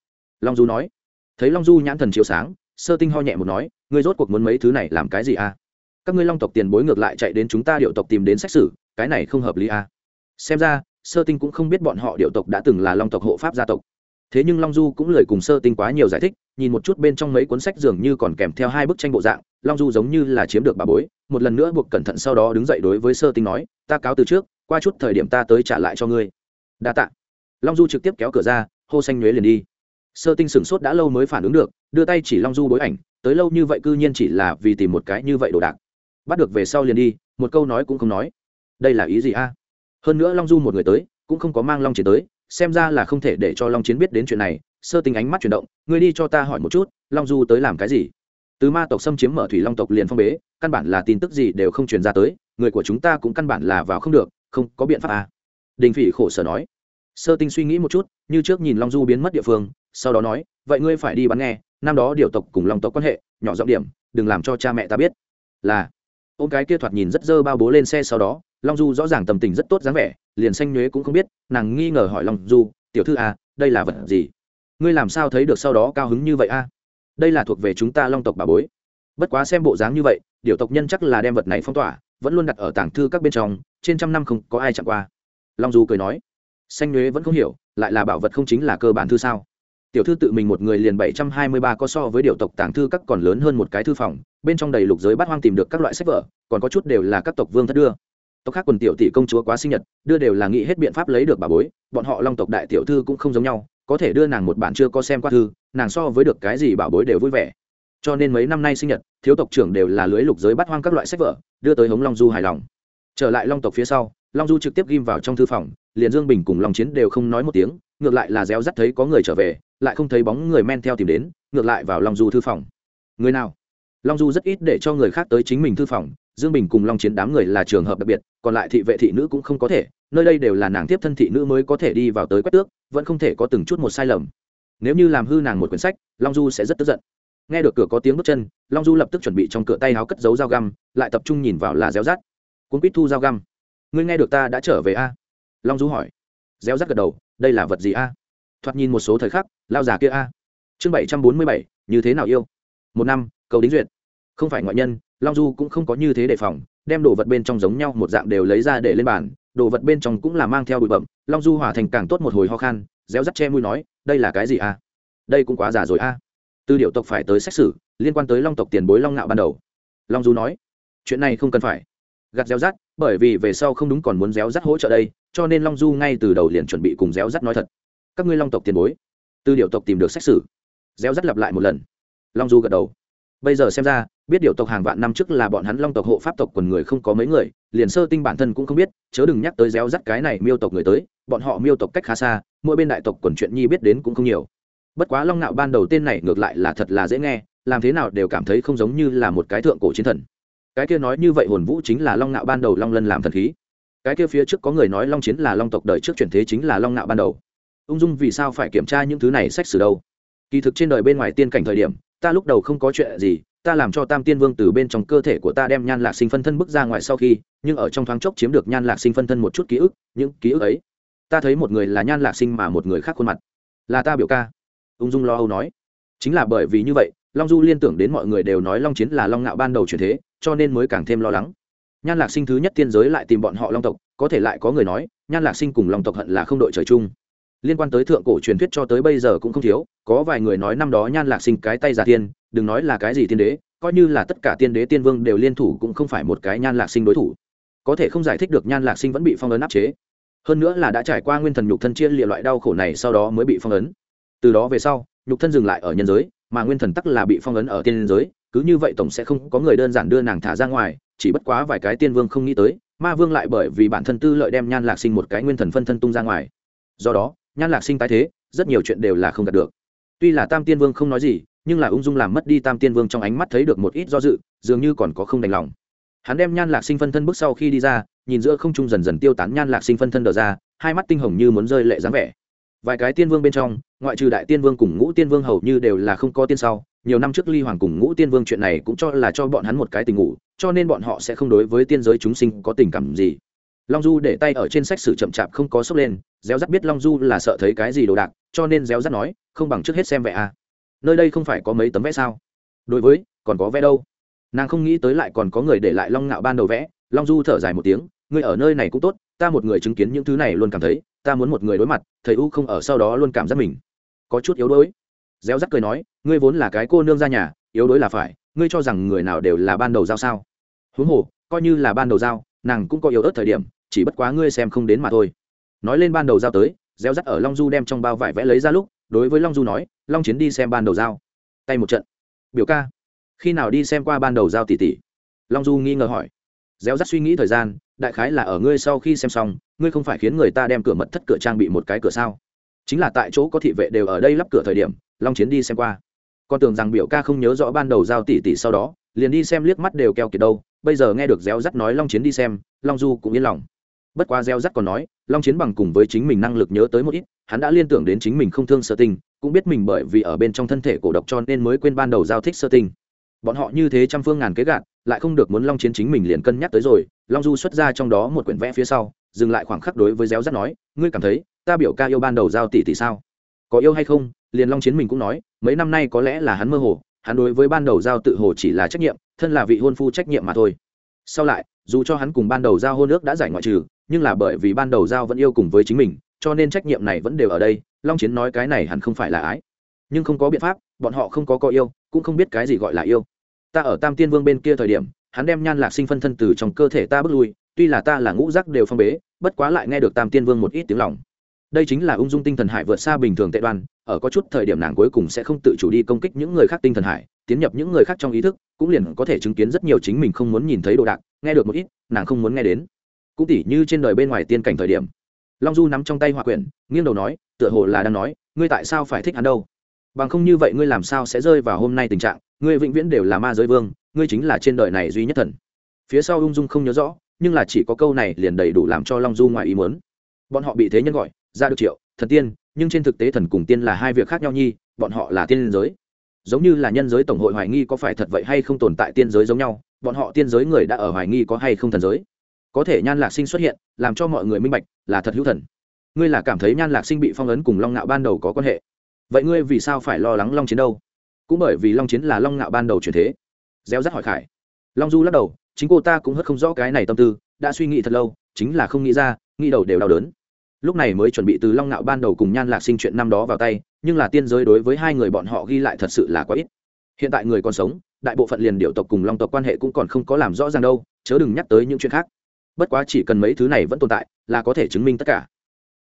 Long du nói. Thấy long du nhãn thần chiếu sáng, sơ tinh ho nhẹ một nói, ngươi rốt cuộc muốn mấy thứ này làm cái gì à? Các ngươi long tộc tiền bối ngược lại chạy đến chúng ta điệu tộc tìm đến xét xử cái này không hợp lý à? Xem ra, sơ tinh cũng không biết bọn họ điệu tộc đã từng là long tộc hộ pháp gia tộc thế nhưng long du cũng lời cùng sơ tinh quá nhiều giải thích, nhìn một chút bên trong mấy cuốn sách dường như còn kèm theo hai bức tranh bộ dạng, long du giống như là chiếm được bà bối, một lần nữa buộc cẩn thận sau đó đứng dậy đối với sơ tinh nói, ta cáo từ trước, qua chút thời điểm ta tới trả lại cho ngươi. Đa t ạ long du trực tiếp kéo cửa ra, hô xanh nhuế liền đi. Sơ tinh sửng sốt đã lâu mới phản ứng được, đưa tay chỉ long du bối ảnh, tới lâu như vậy cư nhiên chỉ là vì tìm một cái như vậy đồ đạc. Bắt được về sau liền đi, một câu nói cũng không nói. Đây là ý gì a? Hơn nữa long du một người tới, cũng không có mang long chiến tới xem ra là không thể để cho long chiến biết đến chuyện này. Sơ tình ánh mắt chuyển động, ngươi đi cho ta hỏi một chút, long du tới làm cái gì? Từ ma tộc xâm chiếm mở thủy long tộc liền phong bế, căn bản là tin tức gì đều không truyền ra tới, người của chúng ta cũng căn bản là vào không được, không có biện pháp à. đình phỉ khổ sở nói. Sơ tinh suy nghĩ một chút, như trước nhìn long du biến mất địa phương, sau đó nói, vậy ngươi phải đi bắn nghe, năm đó điều tộc cùng long tộc quan hệ, nhỏ giọng điểm, đừng làm cho cha mẹ ta biết. Là. Ô cái kia thoạt nhìn rất dơ bao bố lên xe sau đó, long du rõ ràng tầm tình rất tốt dáng vẻ liền xanh nhuế cũng không biết, nàng nghi ngờ hỏi long du, tiểu thư à đây là vật gì? Ngươi làm sao thấy được sau đó cao hứng như vậy a? Đây là thuộc về chúng ta long tộc bà bối. Bất quá xem bộ dáng như vậy, điều tộc nhân chắc là đem vật này phong tỏa, vẫn luôn đặt ở tảng thư các bên trong, trên trăm năm không có ai chạm qua. Long du cười nói, xanh nhuế vẫn không hiểu, lại là bảo vật không chính là cơ bản thư sao? Tiểu thư tự mình một người liền bảy trăm hai mươi ba có so với điều tộc tàng thư các còn lớn hơn một cái thư phòng, bên trong đầy lục giới bát hoang tìm được các loại sách vở, còn có chút đều là các tộc vương thất đưa tộc khác quần tiểu tỷ công chúa quá sinh nhật, đưa đều là nghĩ hết biện pháp lấy được bà bối, bọn họ long tộc đại tiểu thư cũng không giống nhau, có thể đưa nàng một bản chưa có xem qua thư, nàng so với được cái gì bảo bối đều vui vẻ. Cho nên mấy năm nay sinh nhật, thiếu tộc trưởng đều là lưới lục giới bắt hoang các loại sách vở, đưa tới hống long du hài lòng. Trở lại long tộc phía sau, long du trực tiếp ghim vào trong thư phòng, liền dương bình cùng long chiến đều không nói một tiếng, ngược lại là réo rắt thấy có người trở về, lại không thấy bóng người men theo tìm đến, ngược lại vào long du thư phòng. Người nào? Long du rất ít để cho người khác tới chính mình thư phòng, dương bình cùng long chiến đám người là trường hợp đặc biệt, còn lại thị vệ thị nữ cũng không có thể, nơi đây đều là nàng tiếp thân thị nữ mới có thể đi vào tới quét tước, vẫn không thể có từng chút một sai lầm. Nếu như làm hư nàng một quyển sách, long du sẽ rất tức giận. Nghe được cửa có tiếng bước chân, long du lập tức chuẩn bị trong cửa tay áo cất giấu dao găm, lại tập trung nhìn vào là réo rát cuốn quýt thu dao găm. Ngươi nghe được ta đã trở về a? Long du hỏi. Réo rát gật đầu. Đây là vật gì a? Thoạt nhìn một số thời khắc, lao già kia a. Chương bảy trăm bốn mươi bảy, như thế nào yêu? Một năm, cầu đính duyệt không phải ngoại nhân, long du cũng không có như thế đề phòng, đem đồ vật bên trong giống nhau một dạng đều lấy ra để lên bàn, đồ vật bên trong cũng là mang theo bụi bậm long du hỏa thành càng tốt một hồi ho khan, réo rắt che mũi nói, đây là cái gì a đây cũng quá giả rồi à? a Tư điệu tộc phải tới xét xử, liên quan tới long tộc tiền bối long ngạo ban đầu. Long du nói, chuyện này không cần phải. Gặt réo rắt, bởi vì về sau không đúng còn muốn réo rắt hỗ trợ đây, cho nên long du ngay từ đầu liền chuẩn bị cùng réo rắt nói thật. Các ngươi long tộc tiền bối Tư điệu tộc tìm được xét xử. Réo rắt lặp lại một lần. Long du gật đầu bây giờ xem ra, biết điều tộc hàng vạn năm trước là bọn hắn long tộc hộ pháp tộc quần người không có mấy người, liền sơ tinh bản thân cũng không biết, chớ đừng nhắc tới réo rắt cái này miêu tộc người tới, bọn họ miêu tộc cách khá xa, mỗi bên đại tộc quần chuyện nhi biết đến cũng không nhiều. Bất quá long nạo ban đầu tên này ngược lại là thật là dễ nghe, làm thế nào đều cảm thấy không giống như là một cái thượng cổ chiến thần. Cái kia nói như vậy hồn vũ chính là long nạo ban đầu long lân làm thần khí. Cái kia phía trước có người nói long chiến là long tộc đời trước chuyển thế chính là long nạo ban đầu. Ung dung vì sao phải kiểm tra những thứ này sách sử đâu? Kỳ thực trên đời bên ngoài tiên cảnh thời điểm ta lúc đầu không có chuyện gì, ta làm cho tam tiên vương từ bên trong cơ thể của ta đem nhan lạc sinh phân thân bước ra ngoài sau khi, nhưng ở trong thoáng chốc chiếm được nhan lạc sinh phân thân một chút ký ức, những ký ức ấy, ta thấy một người là nhan lạc sinh mà một người khác khuôn mặt. Là ta biểu ca. Ung dung lo âu nói. Chính là bởi vì như vậy, long du liên tưởng đến mọi người đều nói long chiến là long ngạo ban đầu chuyển thế, cho nên mới càng thêm lo lắng. Nhan lạc sinh thứ nhất tiên giới lại tìm bọn họ long tộc, có thể lại có người nói, nhan lạc sinh cùng long tộc hận là không đội trời chung liên quan tới thượng cổ truyền thuyết cho tới bây giờ cũng không thiếu, có vài người nói năm đó nhan lạc sinh cái tay giả tiên, đừng nói là cái gì tiên đế, coi như là tất cả tiên đế tiên vương đều liên thủ cũng không phải một cái nhan lạc sinh đối thủ. Có thể không giải thích được nhan lạc sinh vẫn bị phong ấn áp chế. Hơn nữa là đã trải qua nguyên thần nhục thân chia lịa loại đau khổ này sau đó mới bị phong ấn. Từ đó về sau, nhục thân dừng lại ở nhân giới, mà nguyên thần tắc là bị phong ấn ở tiên giới, cứ như vậy tổng sẽ không có người đơn giản đưa nàng thả ra ngoài, chỉ bất quá vài cái tiên vương không nghĩ tới, ma vương lại bởi vì bản thân tư lợi đem nhan lạc sinh một cái nguyên thần phân thân tung ra ngoài. Do đó nhan lạc sinh tái thế, rất nhiều chuyện đều là không đạt được. Tuy là tam tiên vương không nói gì, nhưng là ung dung làm mất đi tam tiên vương trong ánh mắt thấy được một ít do dự, dường như còn có không đành lòng. Hắn đem nhan lạc sinh phân thân bước sau khi đi ra, nhìn giữa không trung dần dần tiêu tán nhan lạc sinh phân thân đờ ra, hai mắt tinh hồng như muốn rơi lệ dáng vẻ. Vài cái tiên vương bên trong, ngoại trừ đại tiên vương cùng ngũ tiên vương hầu như đều là không có tiên sau, nhiều năm trước ly hoàng cùng ngũ tiên vương chuyện này cũng cho là cho bọn hắn một cái tình ngủ, cho nên bọn họ sẽ không đối với tiên giới chúng sinh có tình cảm gì long du để tay ở trên sách sử chậm chạp không có sốc lên, réo rắt biết long du là sợ thấy cái gì đồ đạc, cho nên réo rắt nói, không bằng trước hết xem vẽ à. nơi đây không phải có mấy tấm vẽ sao? Đối với, còn có vẽ đâu? Nàng không nghĩ tới lại còn có người để lại long ngạo ban đầu vẽ. Long du thở dài một tiếng, ngươi ở nơi này cũng tốt, ta một người chứng kiến những thứ này luôn cảm thấy, ta muốn một người đối mặt, thầy u không ở sau đó luôn cảm giác mình có chút yếu đuối. Réo rắt cười nói, ngươi vốn là cái cô nương ra nhà, yếu đuối là phải, ngươi cho rằng người nào đều là ban đầu giao sao? Huống hồ, coi như là ban đầu giao, nàng cũng có yếu ớt thời điểm chỉ bất quá ngươi xem không đến mà thôi. Nói lên ban đầu giao tới, gieo rắt ở long du đem trong bao vải vẽ lấy ra lúc, đối với long du nói, long chiến đi xem ban đầu giao. Tay một trận. Biểu ca, khi nào đi xem qua ban đầu giao tỷ tỷ? Long du nghi ngờ hỏi. Gieo rắt suy nghĩ thời gian, đại khái là ở ngươi sau khi xem xong, ngươi không phải khiến người ta đem cửa mật thất cửa trang bị một cái cửa sao? Chính là tại chỗ có thị vệ đều ở đây lắp cửa thời điểm, long chiến đi xem qua. Con tưởng rằng biểu ca không nhớ rõ ban đầu giao tỷ tỷ sau đó, liền đi xem liếc mắt đều keo kiệt đâu. Bây giờ nghe được réo rắt nói long chiến đi xem, long du cũng yên lòng bất quá gieo rắt còn nói, long chiến bằng cùng với chính mình năng lực nhớ tới một ít, hắn đã liên tưởng đến chính mình không thương sơ tinh, cũng biết mình bởi vì ở bên trong thân thể cổ độc cho nên mới quên ban đầu giao thích sơ tinh. Bọn họ như thế trăm phương ngàn kế gạt, lại không được muốn long chiến chính mình liền cân nhắc tới rồi, long du xuất ra trong đó một quyển vẽ phía sau, dừng lại khoảng khắc đối với réo rắt nói, ngươi cảm thấy, ta biểu ca yêu ban đầu giao tỷ tỷ sao? Có yêu hay không? Liền long chiến mình cũng nói, mấy năm nay có lẽ là hắn mơ hồ, hắn đối với ban đầu giao tự hồ chỉ là trách nhiệm, thân là vị hôn phu trách nhiệm mà thôi. Sau lại, dù cho hắn cùng ban đầu giao hôn ước đã giải ngoại trừ nhưng là bởi vì ban đầu giao vẫn yêu cùng với chính mình, cho nên trách nhiệm này vẫn đều ở đây, long chiến nói cái này hẳn không phải là ái. Nhưng không có biện pháp, bọn họ không có có yêu, cũng không biết cái gì gọi là yêu. Ta ở tam tiên vương bên kia thời điểm, hắn đem nhan lạc sinh phân thân từ trong cơ thể ta bước lui, tuy là ta là ngũ giác đều phong bế, bất quá lại nghe được tam tiên vương một ít tiếng lòng. Đây chính là ung dung tinh thần hải vượt xa bình thường tệ đoan, ở có chút thời điểm nàng cuối cùng sẽ không tự chủ đi công kích những người khác tinh thần hải, tiến nhập những người khác trong ý thức, cũng liền có thể chứng kiến rất nhiều chính mình không muốn nhìn thấy đồ đạc, nghe được một ít, nàng không muốn nghe đến cũng tỉ như trên đời bên ngoài tiên cảnh thời điểm. Long du nắm trong tay hòa quyển, nghiêng đầu nói, tựa hồ là đang nói, ngươi tại sao phải thích hắn đâu? Bằng không như vậy ngươi làm sao sẽ rơi vào hôm nay tình trạng, ngươi vĩnh viễn đều là ma giới vương, ngươi chính là trên đời này duy nhất thần. Phía sau ung dung không nhớ rõ, nhưng là chỉ có câu này liền đầy đủ làm cho long du ngoài ý muốn. Bọn họ bị thế nhân gọi, ra được triệu, thần tiên, nhưng trên thực tế thần cùng tiên là hai việc khác nhau nhi, bọn họ là tiên giới. Giống như là nhân giới tổng hội hoài nghi có phải thật vậy hay không tồn tại tiên giới giống nhau, bọn họ tiên giới người đã ở hoài nghi có hay không thần giới có thể nhan lạc sinh xuất hiện, làm cho mọi người minh bạch là thật hữu thần. Ngươi là cảm thấy nhan lạc sinh bị phong ấn cùng long ngạo ban đầu có quan hệ. Vậy ngươi vì sao phải lo lắng long chiến đâu? Cũng bởi vì long chiến là long ngạo ban đầu chuyển thế. Gieo rắt hỏi khải. Long du lắc đầu, chính cô ta cũng hất không rõ cái này tâm tư, đã suy nghĩ thật lâu, chính là không nghĩ ra, nghĩ đầu đều đau đớn. Lúc này mới chuẩn bị từ long ngạo ban đầu cùng nhan lạc sinh chuyện năm đó vào tay, nhưng là tiên giới đối với hai người bọn họ ghi lại thật sự là quá ít. Hiện tại người còn sống, đại bộ phận liền điệu tộc cùng long tộc quan hệ cũng còn không có làm rõ ràng đâu, chớ đừng nhắc tới những chuyện khác bất quá chỉ cần mấy thứ này vẫn tồn tại, là có thể chứng minh tất cả.